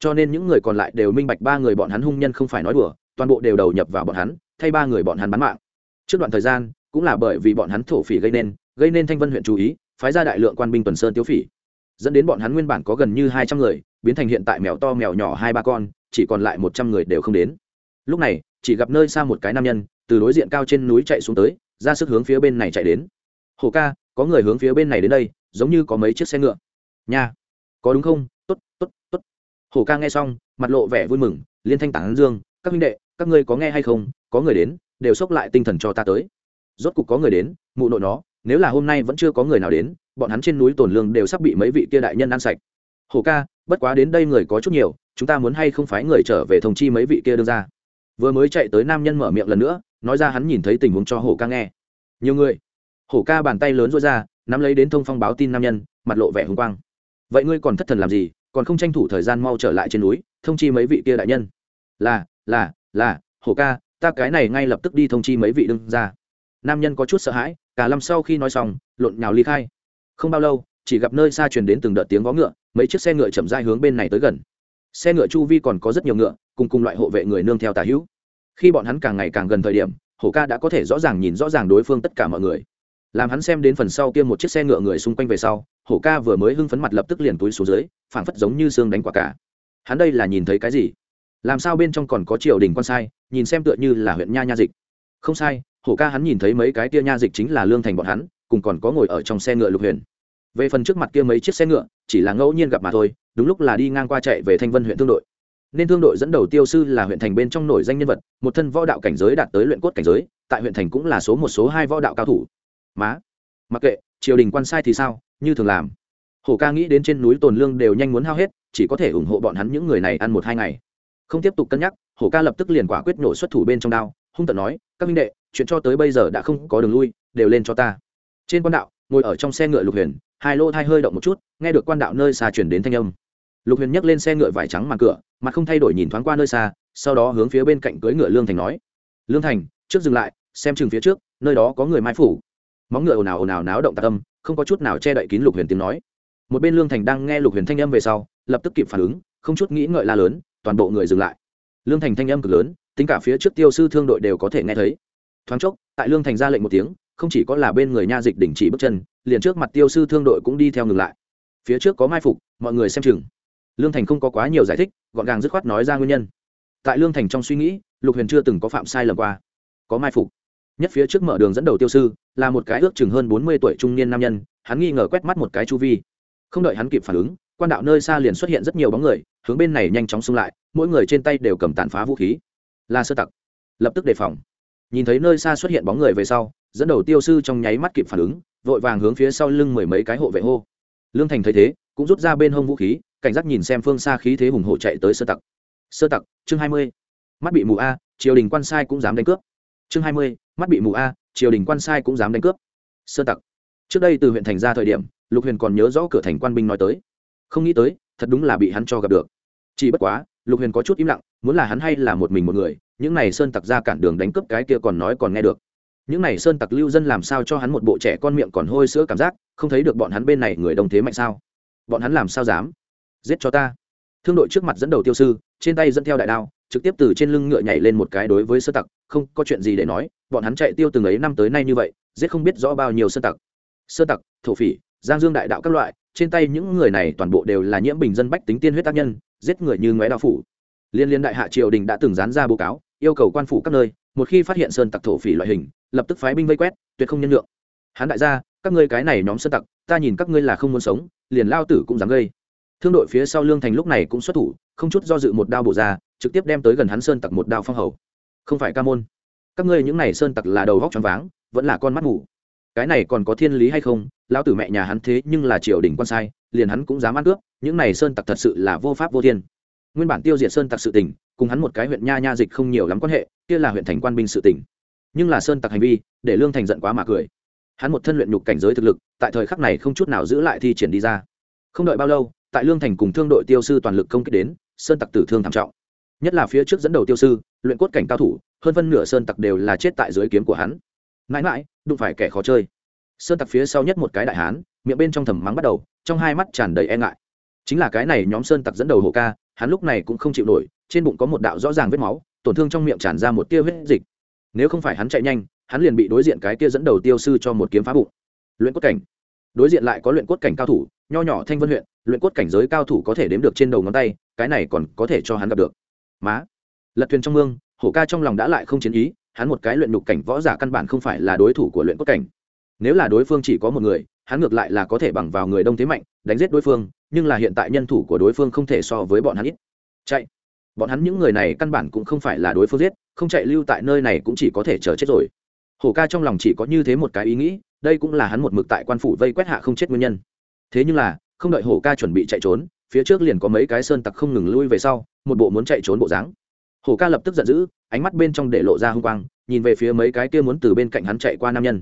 Cho nên những người còn lại đều minh bạch ba người bọn hắn hung nhân không phải nói đùa, toàn bộ đều đầu nhập vào bọn hắn, thay ba người bọn hắn bán mạng. Trước đoạn thời gian cũng là bởi vì bọn hắn thổ phỉ gây nên gây nên thanh vân huyện chú ý, phái ra đại lượng quan binh tuần sơn tiêu phỉ. Dẫn đến bọn hắn nguyên bản có gần như hai trăm người, biến thành hiện tại mèo to mèo nhỏ hai ba con, chỉ còn lại một trăm người đều không đến. Lúc này, chỉ gặp nơi xa một cái nam nhân, từ đối diện cao trên núi chạy xuống tới, ra sức hướng phía bên này chạy đến. Hồ ca, có người hướng phía bên này đến đây, giống như có mấy chiếc xe ngựa. Nha, có đúng không? T ố t t ố t t ố t hồ ca nghe xong, mặt lộ vẻ vui mừng, liên thanh tản dương, các huynh đệ, các ngươi có nghe hay không? Có người đến, đều xốc lại tinh thần cho ta tới rốt cục có người đến, mụ nội nó, nếu là hôm nay vẫn chưa có người nào đến, bọn hắn trên núi tổn lương đều sắp bị mấy vị kia đại nhân ăn sạch. Hồ ca, bất quá đến đây người có chút nhiều, chúng ta muốn hay không phái người trở về thông chi mấy vị kia đưa ra vừa mới chạy tới nam nhân mở miệng lần nữa, nói ra hắn nhìn thấy tình huống cho hồ ca nghe. Nhiều người. Hổ ca bàn tay lớn rối ra, nắm lấy đến thông phong báo tin nam nhân, mặt lộ vẻ hùng quang. Vậy ngươi còn thất thần làm gì, còn không tranh thủ thời gian mau trở lại trên núi, thông chi mấy vị kia đại nhân? Là là là hổ ca, ta cái này ngay lập tức đi thông chi mấy vị đương ra nam nhân có chút sợ hãi, cả lâm sau khi nói xong, lộn nhào ly khai. Không bao lâu, chỉ gặp nơi xa truyền đến từng đợt tiếng vó ngựa, mấy chiếc xe ngựa chậm dai hướng bên này tới gần. Xe ngựa chu vi còn có rất nhiều ngựa, cùng cùng loại hộ vệ người nương theo tà hữu. Khi bọn hắn càng ngày càng gần thời điểm, hổ ca đã có thể rõ ràng nhìn rõ ràng đối phương tất cả mọi người. Làm hắn xem đến phần sau kia một chiếc xe ngựa người xung quanh về sau, hổ ca vừa mới hưng phấn mặt lập tức liền túi xuống dưới, phảng phất giống như xương đánh quả cả. Hắn đây là nhìn thấy cái gì? Làm sao bên trong còn có triều đình quan sai, nhìn xem tựa như là huyện nha nha dịch. Không sai hổ ca hắn nhìn thấy mấy cái kia nha dịch chính là lương thành bọn hắn, cùng còn có ngồi ở trong xe ngựa lục huyền. Về phần trước mặt kia mấy chiếc xe ngựa, chỉ là ngẫu nhiên gặp mà thôi, đúng lúc là đi ngang qua chạy về thanh vân huyện thương đội. Nên thương đội dẫn đầu tiêu sư là huyện thành bên trong nổi danh nhân vật, một thân võ đạo cảnh giới đạt tới luyện cốt cảnh giới, tại huyện thành cũng là số một số hai võ đạo cao thủ. Má, mặc kệ, triều đình quan sai thì sao, như thường làm. Hổ ca nghĩ đến trên núi tồn lương đều nhanh muốn hao hết, chỉ có thể ủng hộ bọn hắn những người này ăn một hai ngày. Không tiếp tục cân nhắc, hổ ca lập tức liền quả quyết nổ xuất thủ bên trong đao hung tợn nói, các minh đệ, chuyện cho tới bây giờ đã không có đường lui, đều lên cho ta. Trên quan đạo, ngồi ở trong xe ngựa lục huyền, hai lô thai hơi động một chút, nghe được quan đạo nơi xa chuyển đến thanh âm. Lục huyền nhấc lên xe ngựa vải trắng màn cửa mặt không thay đổi nhìn thoáng qua nơi xa, sau đó hướng phía bên cạnh cưỡi ngựa lương thành nói, lương thành, trước dừng lại, xem chừng phía trước, nơi đó có người mai phủ. Móng ngựa ồn ào ồn ào náo động tạc âm, không có chút nào che đậy kín lục huyền tiếng nói. Một bên lương thành đang nghe lục huyền thanh âm về sau, lập tức kịp phản ứng, không chút nghĩ ngợi la lớn, toàn bộ người dừng lại. Lương thành thanh âm cực lớn tính cả phía trước tiêu sư thương đội đều có thể nghe thấy. Thoáng chốc, tại lương thành ra lệnh một tiếng, không chỉ có là bên người nha dịch đình chỉ bước chân, liền trước mặt tiêu sư thương đội cũng đi theo ngừng lại. Phía trước có mai phục, mọi người xem chừng. Lương thành không có quá nhiều giải thích, gọn gàng dứt khoát nói ra nguyên nhân. Tại lương thành trong suy nghĩ, lục huyền chưa từng có phạm sai lầm qua. Có mai phục. Nhất phía trước mở đường dẫn đầu tiêu sư, là một cái ước chừng hơn bốn mươi tuổi trung niên nam nhân, hắn nghi ngờ quét mắt một cái chu vi. Không đợi hắn kịp phản ứng, quan đạo nơi xa liền xuất hiện rất nhiều bóng người, hướng bên này nhanh chóng xung lại, mỗi người trên tay đều cầm tàn phá vũ khí là sơ tặc. Lập tức đề phòng. Nhìn thấy nơi xa xuất hiện bóng người về sau, dẫn đầu tiêu sư trong nháy mắt kịp phản ứng, vội vàng hướng phía sau lưng mười mấy cái hộ vệ hô. Lương thành thấy thế, cũng rút ra bên hông vũ khí, cảnh giác nhìn xem phương xa khí thế hùng hổ chạy tới sơ tặc. Sơ tặc, chương hai mươi. Mắt bị mù a, triều đình quan sai cũng dám đánh cướp. Chương hai mươi, mắt bị mù a, triều đình quan sai cũng dám đánh cướp. Sơ tặc. Trước đây từ huyện thành ra thời điểm, lục huyền còn nhớ rõ cửa thành quan binh nói tới. Không nghĩ tới, thật đúng là bị hắn cho gặp được. Chỉ bất quá lục huyền có chút im lặng, muốn là hắn hay là một mình một người, những này sơn tặc ra cản đường đánh cướp cái kia còn nói còn nghe được. Những này sơn tặc lưu dân làm sao cho hắn một bộ trẻ con miệng còn hôi sữa cảm giác, không thấy được bọn hắn bên này người đồng thế mạnh sao? Bọn hắn làm sao dám? Giết cho ta. Thương đội trước mặt dẫn đầu tiêu sư, trên tay dẫn theo đại đao, trực tiếp từ trên lưng ngựa nhảy lên một cái đối với sơ tặc, không có chuyện gì để nói, bọn hắn chạy tiêu từng ấy năm tới nay như vậy, giết không biết rõ bao nhiêu sơ tặc. Sơ tặc, thổ phỉ, giang dương đại đạo các loại, trên tay những người này toàn bộ đều là nhiễm bình dân bách tính tiên huyết tác nhân giết người như ngoé đao phủ. Liên liên đại hạ triều đình đã từng dán ra báo cáo, yêu cầu quan phủ các nơi, một khi phát hiện sơn tặc thổ phỉ loại hình, lập tức phái binh vây quét, tuyệt không nhân lượng hắn đại gia, các ngươi cái này nhóm sơn tặc, ta nhìn các ngươi là không muốn sống, liền lao tử cũng dám gây. Thương đội phía sau lương thành lúc này cũng xuất thủ, không chút do dự một đao bổ ra, trực tiếp đem tới gần hắn sơn tặc một đao phong hầu. Không phải ca môn. Các ngươi những này sơn tặc là đầu góc choáng váng, vẫn là con mắt ngủ cái này còn có thiên lý hay không? Lão tử mẹ nhà hắn thế nhưng là triều đình quan sai, liền hắn cũng dám ăn cướp, những này sơn tặc thật sự là vô pháp vô thiên. Nguyên bản tiêu diệt sơn tặc sự tình, cùng hắn một cái huyện nha nha dịch không nhiều lắm quan hệ, kia là huyện thành quan binh sự tình. Nhưng là sơn tặc hành vi, để lương thành giận quá mà cười. Hắn một thân luyện nhục cảnh giới thực lực, tại thời khắc này không chút nào giữ lại thi triển đi ra. Không đợi bao lâu, tại lương thành cùng thương đội tiêu sư toàn lực công kích đến, sơn tặc tử thương thảm trọng. Nhất là phía trước dẫn đầu tiêu sư, luyện cốt cảnh cao thủ, hơn phân nửa sơn tặc đều là chết tại dưới kiếm của hắn mãi mãi, đụng phải kẻ khó chơi. Sơn tặc phía sau nhất một cái đại hán, miệng bên trong thầm mắng bắt đầu, trong hai mắt tràn đầy e ngại. Chính là cái này nhóm sơn tặc dẫn đầu hộ ca, hắn lúc này cũng không chịu nổi, trên bụng có một đạo rõ ràng vết máu, tổn thương trong miệng tràn ra một tia huyết dịch. Nếu không phải hắn chạy nhanh, hắn liền bị đối diện cái tia dẫn đầu tiêu sư cho một kiếm phá bụng. Luyện cốt cảnh. Đối diện lại có luyện cốt cảnh cao thủ, nho nhỏ thanh vân huyện, luyện cốt cảnh giới cao thủ có thể đếm được trên đầu ngón tay, cái này còn có thể cho hắn gặp được. Má. Lật thuyền trong mương, hổ ca trong lòng đã lại không chiến ý hắn một cái luyện nhục cảnh võ giả căn bản không phải là đối thủ của luyện cốt cảnh. Nếu là đối phương chỉ có một người, hắn ngược lại là có thể bằng vào người đông thế mạnh, đánh giết đối phương, nhưng là hiện tại nhân thủ của đối phương không thể so với bọn hắn ít. Chạy. Bọn hắn những người này căn bản cũng không phải là đối phương giết, không chạy lưu tại nơi này cũng chỉ có thể chờ chết rồi. Hổ ca trong lòng chỉ có như thế một cái ý nghĩ, đây cũng là hắn một mực tại quan phủ vây quét hạ không chết nguyên nhân. Thế nhưng là, không đợi hổ ca chuẩn bị chạy trốn, phía trước liền có mấy cái sơn tặc không ngừng lui về sau, một bộ muốn chạy trốn bộ dáng hổ ca lập tức giận dữ, ánh mắt bên trong để lộ ra h u n g quang, nhìn về phía mấy cái kia muốn từ bên cạnh hắn chạy qua nam nhân.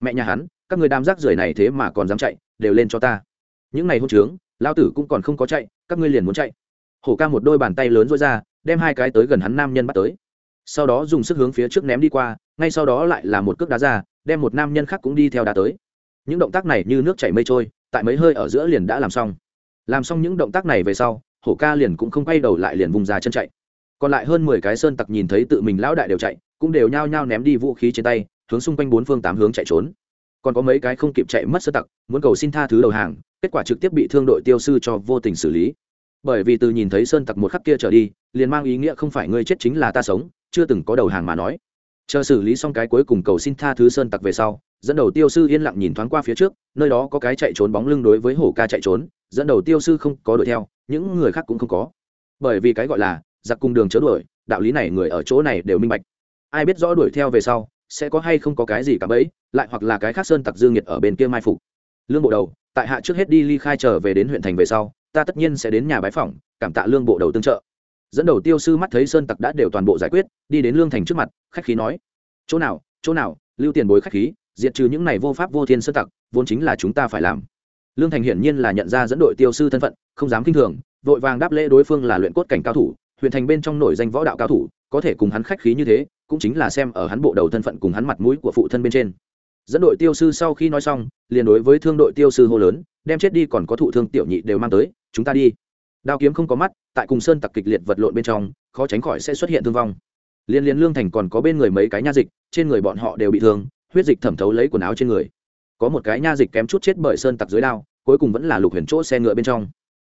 Mẹ nhà hắn, các người đam rác rưởi này thế mà còn dám chạy, đều lên cho ta. Những ngày hôn trướng lao tử cũng còn không có chạy, các ngươi liền muốn chạy. Hổ ca một đôi bàn tay lớn rối ra, đem hai cái tới gần hắn nam nhân bắt tới. Sau đó dùng sức hướng phía trước ném đi qua, ngay sau đó lại là một cước đá ra, đem một nam nhân khác cũng đi theo đá tới. Những động tác này như nước chảy mây trôi, tại mấy hơi ở giữa liền đã làm xong. Làm xong những động tác này về sau, hổ ca liền cũng không quay đầu lại liền vùng ra chân chạy còn lại hơn mười cái sơn tặc nhìn thấy tự mình lão đại đều chạy, cũng đều nhao nhao ném đi vũ khí trên tay, hướng xung quanh bốn phương tám hướng chạy trốn. Còn có mấy cái không kịp chạy mất sơn tặc, muốn cầu xin tha thứ đầu hàng, kết quả trực tiếp bị thương đội tiêu sư cho vô tình xử lý. Bởi vì từ nhìn thấy sơn tặc một khắc kia trở đi, liền mang ý nghĩa không phải ngươi chết chính là ta sống, chưa từng có đầu hàng mà nói. Chờ xử lý xong cái cuối cùng cầu xin tha thứ sơn tặc về sau, dẫn đầu tiêu sư yên lặng nhìn thoáng qua phía trước, nơi đó có cái chạy trốn bóng lưng đối với hổ ca chạy trốn, dẫn đầu tiêu sư không có đuổi theo, những người khác cũng không có. Bởi vì cái gọi là giặc cùng đường chớ đuổi, đạo lý này người ở chỗ này đều minh bạch. Ai biết rõ đuổi theo về sau, sẽ có hay không có cái gì cả bấy lại hoặc là cái khác sơn tặc dương nhiệt ở bên kia mai phục. Lương bộ đầu, tại hạ trước hết đi ly khai trở về đến huyện thành về sau, ta tất nhiên sẽ đến nhà bái phỏng, cảm tạ lương bộ đầu tương trợ. Dẫn đầu tiêu sư mắt thấy sơn tặc đã đều toàn bộ giải quyết, đi đến lương thành trước mặt, khách khí nói, chỗ nào chỗ nào, lưu tiền bối khách khí, diệt trừ những này vô pháp vô thiên sơn tặc, vốn chính là chúng ta phải làm. Lương thành hiển nhiên là nhận ra dẫn đội tiêu sư thân phận, không dám k i n h thường, vội vàng đáp lễ đối phương là luyện cốt cảnh cao thủ huyện thành bên trong nổi danh võ đạo cao thủ, có thể cùng hắn khách khí như thế, cũng chính là xem ở hắn bộ đầu thân phận cùng hắn mặt mũi của phụ thân bên trên. Dẫn đội tiêu sư sau khi nói xong, liền đối với thương đội tiêu sư hô lớn, đem chết đi còn có thụ thương tiểu nhị đều mang tới, chúng ta đi. Đao kiếm không có mắt, tại cùng sơn tặc kịch liệt vật lộn bên trong, khó tránh khỏi sẽ xuất hiện thương vong. Liên liên lương thành còn có bên người mấy cái nha dịch, trên người bọn họ đều bị thương, huyết dịch thẩm thấu lấy quần áo trên người. Có một cái nha dịch kém chút chết bởi sơn tặc dưới đao, cuối cùng vẫn là lục huyền chỗ xe ngựa bên trong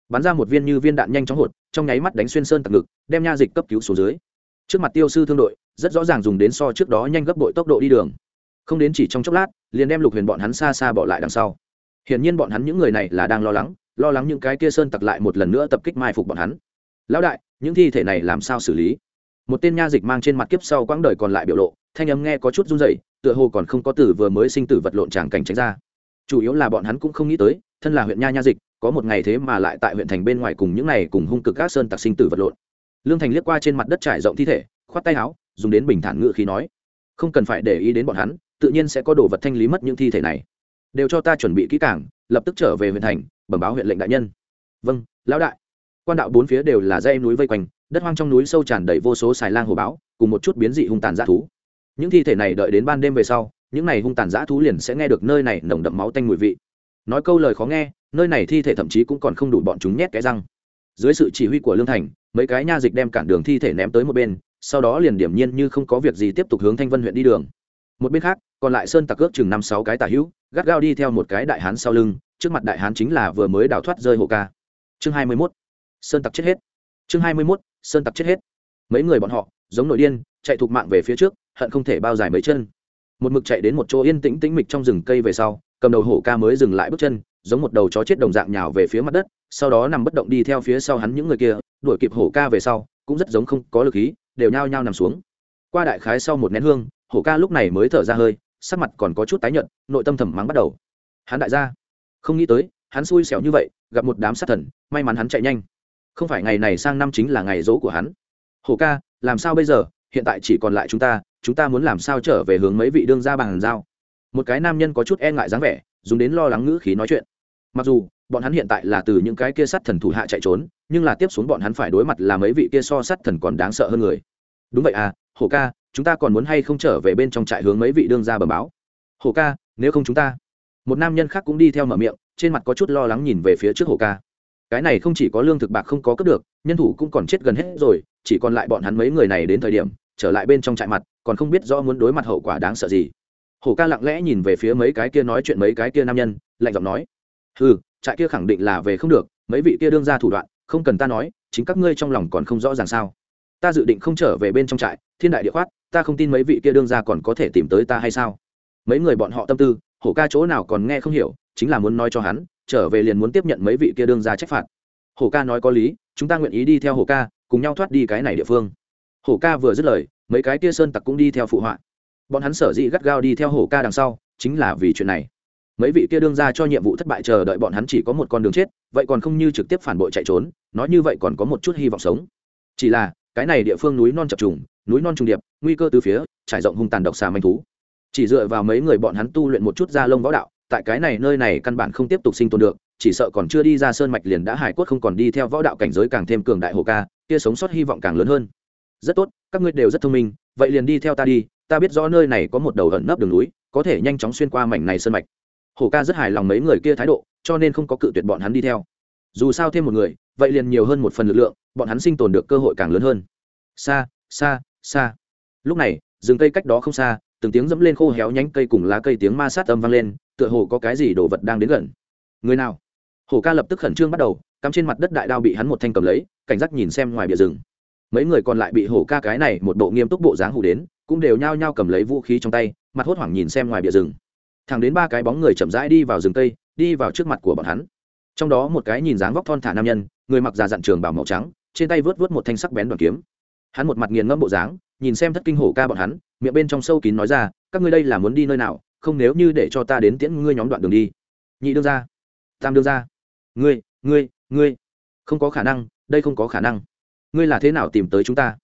bắn ra một viên như viên đạn nhanh chóng hột, trong nháy mắt đánh xuyên sơn tặc ngực, đem nha dịch cấp cứu xuống dưới. Trước mặt tiêu sư thương đội, rất rõ ràng dùng đến so trước đó nhanh gấp bội tốc độ đi đường. Không đến chỉ trong chốc lát, liền đem lục huyền bọn hắn xa xa bỏ lại đằng sau. Hiển nhiên bọn hắn những người này là đang lo lắng lo lắng những cái kia sơn tặc lại một lần nữa tập kích mai phục bọn hắn. Lão đại, những thi thể này làm sao xử lý? Một tên nha dịch mang trên mặt kiếp sau quãng đời còn lại biểu lộ, thanh âm nghe có chút run rẩy, tựa hồ còn không có từ vừa mới sinh tử vật lộn tràng cảnh tránh ra. Chủ yếu là bọn hắn cũng không nghĩ tới, thân là huyện nha nha dịch có một ngày thế mà lại tại huyện thành bên ngoài cùng những này cùng hung cực các sơn tặc sinh tử vật lộn. Lương thành liếc qua trên mặt đất trải rộng thi thể, khoát tay áo, dùng đến bình thản ngự khí nói, không cần phải để ý đến bọn hắn, tự nhiên sẽ có đồ vật thanh lý mất những thi thể này. Đều cho ta chuẩn bị kỹ cảng lập tức trở về huyện thành, bẩm báo huyện lệnh đại nhân. Vâng lão đại. Quan đạo bốn phía đều là dây núi vây quanh, đất hoang trong núi sâu tràn đầy vô số xài lang hồ báo, cùng một chút biến dị hung tàn dã thú. Những thi thể này đợi đến ban đêm về sau, những này hung tàn dã thú liền sẽ nghe được nơi này nồng đậm máu tanh mùi vị nói câu lời khó nghe, nơi này thi thể thậm chí cũng còn không đủ bọn chúng nhét cái răng. Dưới sự chỉ huy của lương thành, mấy cái nha dịch đem cản đường thi thể ném tới một bên, sau đó liền điểm nhiên như không có việc gì tiếp tục hướng thanh vân huyện đi đường. Một bên khác, còn lại sơn tặc ước chừng năm sáu cái tả hữu, gắt gao đi theo một cái đại hán sau lưng, trước mặt đại hán chính là vừa mới đào thoát rơi hộ ca. Chương hai mươi mốt, sơn tặc chết hết. Chương hai mươi mốt, sơn tặc chết hết. Mấy người bọn họ, giống nội điên, chạy thục mạng về phía trước, hận không thể bao dài mấy chân. Một mực chạy đến một chỗ yên tĩnh tĩnh mịch trong rừng cây về sau cầm đầu hổ ca mới dừng lại bước chân, giống một đầu chó chết đồng dạng nhào về phía mặt đất, sau đó nằm bất động đi theo phía sau hắn những người kia, đuổi kịp hổ ca về sau, cũng rất giống không có lực khí đều nhao nhao nằm xuống. Qua đại khái sau một nén hương, hổ ca lúc này mới thở ra hơi, sắc mặt còn có chút tái nhợt, nội tâm thầm mắng bắt đầu. Hắn đại gia. Không nghĩ tới, hắn xui xẻo như vậy, gặp một đám sát thần, may mắn hắn chạy nhanh. Không phải ngày này sang năm chính là ngày dỗ của hắn. Hổ ca, làm sao bây giờ? Hiện tại chỉ còn lại chúng ta chúng ta muốn làm sao trở về hướng mấy vị đương gia bàn giao? Một cái nam nhân có chút e ngại dáng vẻ, dùng đến lo lắng ngữ khí nói chuyện. Mặc dù, bọn hắn hiện tại là từ những cái kia sát thần thủ hạ chạy trốn, nhưng là tiếp xuống bọn hắn phải đối mặt là mấy vị kia so sát thần còn đáng sợ hơn người. Đúng vậy à hổ ca, chúng ta còn muốn hay không trở về bên trong trại hướng mấy vị đương ra bẩm báo? Hổ ca, nếu không chúng ta. Một nam nhân khác cũng đi theo mở miệng, trên mặt có chút lo lắng nhìn về phía trước hổ ca. Cái này không chỉ có lương thực bạc không có cướp được, nhân thủ cũng còn chết gần hết rồi, chỉ còn lại bọn hắn mấy người này đến thời điểm, trở lại bên trong trại mặt, còn không biết rõ muốn đối mặt hậu quả đáng sợ gì hổ ca lặng lẽ nhìn về phía mấy cái kia nói chuyện mấy cái kia nam nhân, lạnh giọng nói ừ trại kia khẳng định là về không được, mấy vị kia đương ra thủ đoạn, không cần ta nói, chính các ngươi trong lòng còn không rõ ràng sao. Ta dự định không trở về bên trong trại, thiên đại địa khoát, ta không tin mấy vị kia đương ra còn có thể tìm tới ta hay sao? Mấy người bọn họ tâm tư, hổ ca chỗ nào còn nghe không hiểu, chính là muốn nói cho hắn, trở về liền muốn tiếp nhận mấy vị kia đương ra trách phạt. Hổ ca nói có lý, chúng ta nguyện ý đi theo hổ ca, cùng nhau thoát đi cái này địa phương. Hổ ca vừa dứt lời, mấy cái kia sơn tặc cũng đi theo phụ họa bọn hắn sở dĩ gắt gao đi theo hổ ca đằng sau, chính là vì chuyện này. Mấy vị kia đương ra cho nhiệm vụ thất bại chờ đợi bọn hắn chỉ có một con đường chết, vậy còn không như trực tiếp phản bội chạy trốn, nói như vậy còn có một chút hy vọng sống. Chỉ là, cái này địa phương núi non chập trùng, núi non trùng điệp, nguy cơ từ phía, trải rộng hung tàn độc xà manh thú. Chỉ dựa vào mấy người bọn hắn tu luyện một chút da lông võ đạo, tại cái này nơi này căn bản không tiếp tục sinh tồn được, chỉ sợ còn chưa đi ra sơn mạch liền đã hải quất không còn đi theo võ đạo cảnh giới càng thêm cường đại hồ ca, kia sống sót hy vọng càng lớn hơn. Rất tốt, các ngươi đều rất thông minh, vậy liền đi theo ta đi ta biết rõ nơi này có một đầu ẩn nấp đường núi, có thể nhanh chóng xuyên qua mảnh này sơn mạch. Hồ ca rất hài lòng mấy người kia thái độ, cho nên không có cự tuyệt bọn hắn đi theo. Dù sao thêm một người, vậy liền nhiều hơn một phần lực lượng, bọn hắn sinh tồn được cơ hội càng lớn hơn. Xa xa xa lúc này, rừng cây cách đó không xa, từng tiếng dẫm lên khô héo nhánh cây cùng lá cây tiếng ma sát âm vang lên, tựa hồ có cái gì đồ vật đang đến gần. Người nào? Hồ ca lập tức khẩn trương bắt đầu, cắm trên mặt đất đại đao bị hắn một thanh cầm lấy, cảnh giác nhìn xem ngoài bìa rừng mấy người còn lại bị hổ ca cái này một bộ nghiêm túc bộ dáng hủ đến, cũng đều nhao nhao cầm lấy vũ khí trong tay, mặt hốt hoảng nhìn xem ngoài bìa rừng. Thẳng đến ba cái bóng người chậm rãi đi vào rừng tây đi vào trước mặt của bọn hắn. Trong đó một cái nhìn dáng vóc thon thả nam nhân, người mặc già dặn trường bảo màu trắng, trên tay vớt vớt một thanh sắc bén đoàn kiếm. Hắn một mặt nghiền ngẫm bộ dáng, nhìn xem thất kinh hổ ca bọn hắn, miệng bên trong sâu kín nói ra, các ngươi đây là muốn đi nơi nào, không nếu như để cho ta đến tiễn ngươi nhóm đoạn đường đi. Nhị đương ra tam đương ra ngươi ngươi ngươi, không có khả năng, đây không có khả năng ngươi là thế nào tìm tới chúng ta?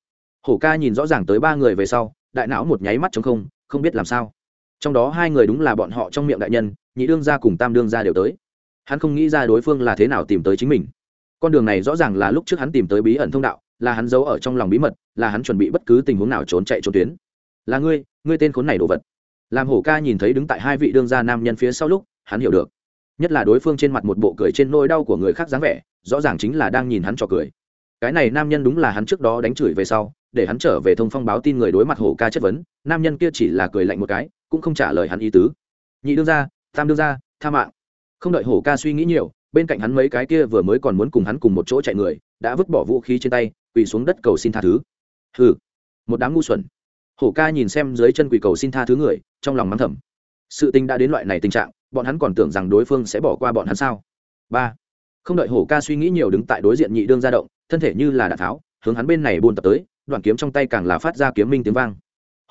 Hổ ca nhìn rõ ràng tới ba người về sau, đại não một nháy mắt chống không không biết làm sao. Trong đó hai người đúng là bọn họ trong miệng đại nhân, nhị đương gia cùng tam đương gia đều tới. Hắn không nghĩ ra đối phương là thế nào tìm tới chính mình. Con đường này rõ ràng là lúc trước hắn tìm tới bí ẩn thông đạo, là hắn giấu ở trong lòng bí mật, là hắn chuẩn bị bất cứ tình huống nào trốn chạy trốn tuyến. Là ngươi ngươi tên khốn này đồ vật. Làm hổ ca nhìn thấy đứng tại hai vị đương gia nam nhân phía sau lúc, hắn hiểu được. Nhất là đối phương trên mặt một bộ cười trên nỗi đau của người khác dáng vẻ, rõ ràng chính là đang nhìn hắn trò cười cái này nam nhân đúng là hắn trước đó đánh chửi về sau, để hắn trở về thông phong báo tin người đối mặt hổ ca chất vấn, nam nhân kia chỉ là cười lạnh một cái, cũng không trả lời hắn ý tứ. Nhị đương ra tam đương ra tha mạng. Không đợi hổ ca suy nghĩ nhiều, bên cạnh hắn mấy cái kia vừa mới còn muốn cùng hắn cùng một chỗ chạy người, đã vứt bỏ vũ khí trên tay, quỳ xuống đất cầu xin tha thứ. Hừ, một đám ngu xuẩn. Hổ ca nhìn xem dưới chân quỳ cầu xin tha thứ người, trong lòng mắng thầm. Sự tình đã đến loại này tình trạng, bọn hắn còn tưởng rằng đối phương sẽ bỏ qua bọn hắn sao? Ba không đợi hổ ca suy nghĩ nhiều đứng tại đối diện nhị đương ra động, thân thể như là đạn tháo, hướng hắn bên này buôn tập tới, đoạn kiếm trong tay càng là phát ra kiếm minh tiếng vang.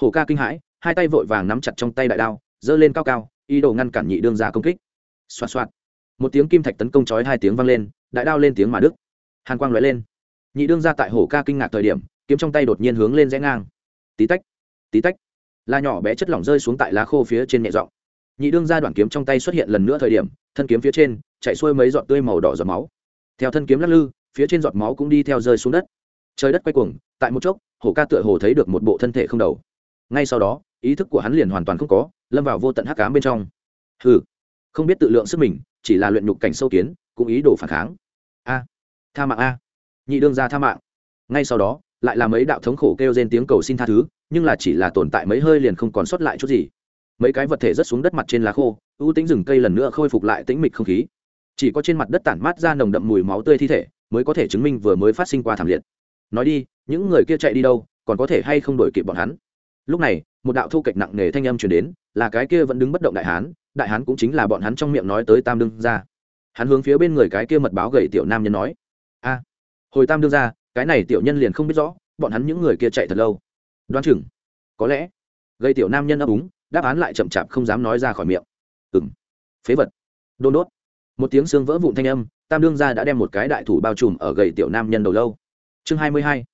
Hổ ca kinh hãi, hai tay vội vàng nắm chặt trong tay đại đao, giơ lên cao cao, ý đồ ngăn cản nhị đương ra công kích. Xoạt xoạt. Một tiếng kim thạch tấn công chói hai tiếng vang lên, đại đao lên tiếng mà đức hàn quang lóe lên. Nhị đương ra tại hổ ca kinh ngạc thời điểm, kiếm trong tay đột nhiên hướng lên rẽ ngang. Tí tách tí tách. La nhỏ bé chất lỏng rơi xuống tại lá khô phía trên nhẹ giọng nhị đương ra đoạn kiếm trong tay xuất hiện lần nữa thời điểm, thân kiếm phía trên chạy xuôi mấy giọt tươi màu đỏ giọt máu. Theo thân kiếm lắc lư, phía trên giọt máu cũng đi theo rơi xuống đất. Trời đất quay cuồng, tại một chốc, hổ ca tựa hồ thấy được một bộ thân thể không đầu. Ngay sau đó, ý thức của hắn liền hoàn toàn không có, lâm vào vô tận hắc cám bên trong. Hừ, không biết tự lượng sức mình, chỉ là luyện nhục cảnh sâu kiến, cũng ý đồ phản kháng. A, tha mạng a. Nhị đương ra tha mạng. Ngay sau đó, lại là mấy đạo thống khổ kêu trên tiếng cầu xin tha thứ, nhưng là chỉ là tồn tại mấy hơi liền không còn sót lại chút gì mấy cái vật thể rớt xuống đất mặt trên lá khô, ưu tính rừng cây lần nữa khôi phục lại tĩnh mịch không khí. Chỉ có trên mặt đất tản mát ra nồng đậm mùi máu tươi thi thể mới có thể chứng minh vừa mới phát sinh qua thảm liệt. Nói đi, những người kia chạy đi đâu, còn có thể hay không đổi kịp bọn hắn? Lúc này, một đạo thu kịch nặng nề thanh âm truyền đến, là cái kia vẫn đứng bất động đại hán đại hán cũng chính là bọn hắn trong miệng nói tới tam đương ra hắn hướng phía bên người cái kia mật báo gầy tiểu nam nhân nói, a, hồi tam đương ra cái này tiểu nhân liền không biết rõ, bọn hắn những người kia chạy thật lâu. Đoán chừng, có lẽ gây tiểu nam nhân ấp úng đáp án lại chậm chạp không dám nói ra khỏi miệng. Ừng phế vật. Đôn đốt. Một tiếng xương vỡ vụn thanh âm, tam đương gia đã đem một cái đại thủ bao trùm ở gầy tiểu nam nhân đầu lâu. Chương hai mươi hai.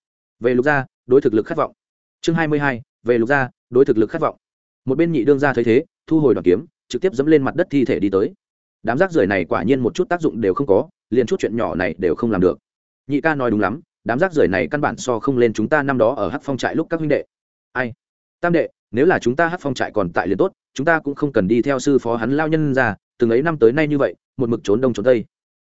Về lục gia, đối thực lực khát vọng. Chương hai mươi hai. Về lục gia, đối thực lực khát vọng. Một bên nhị đương gia thấy thế, thu hồi đoàn kiếm, trực tiếp dẫm lên mặt đất thi thể đi tới. Đám rác rưởi này quả nhiên một chút tác dụng đều không có, liền chút chuyện nhỏ này đều không làm được. Nhị ca nói đúng lắm, đám rác rưởi này căn bản so không lên chúng ta năm đó ở hắc phong trại lúc các huynh đệ. Ai? Tam đệ nếu là chúng ta hát phong trại còn tại liền tốt, chúng ta cũng không cần đi theo sư phó hắn lao nhân ra, từng ấy năm tới nay như vậy, một mực trốn đông trốn tây.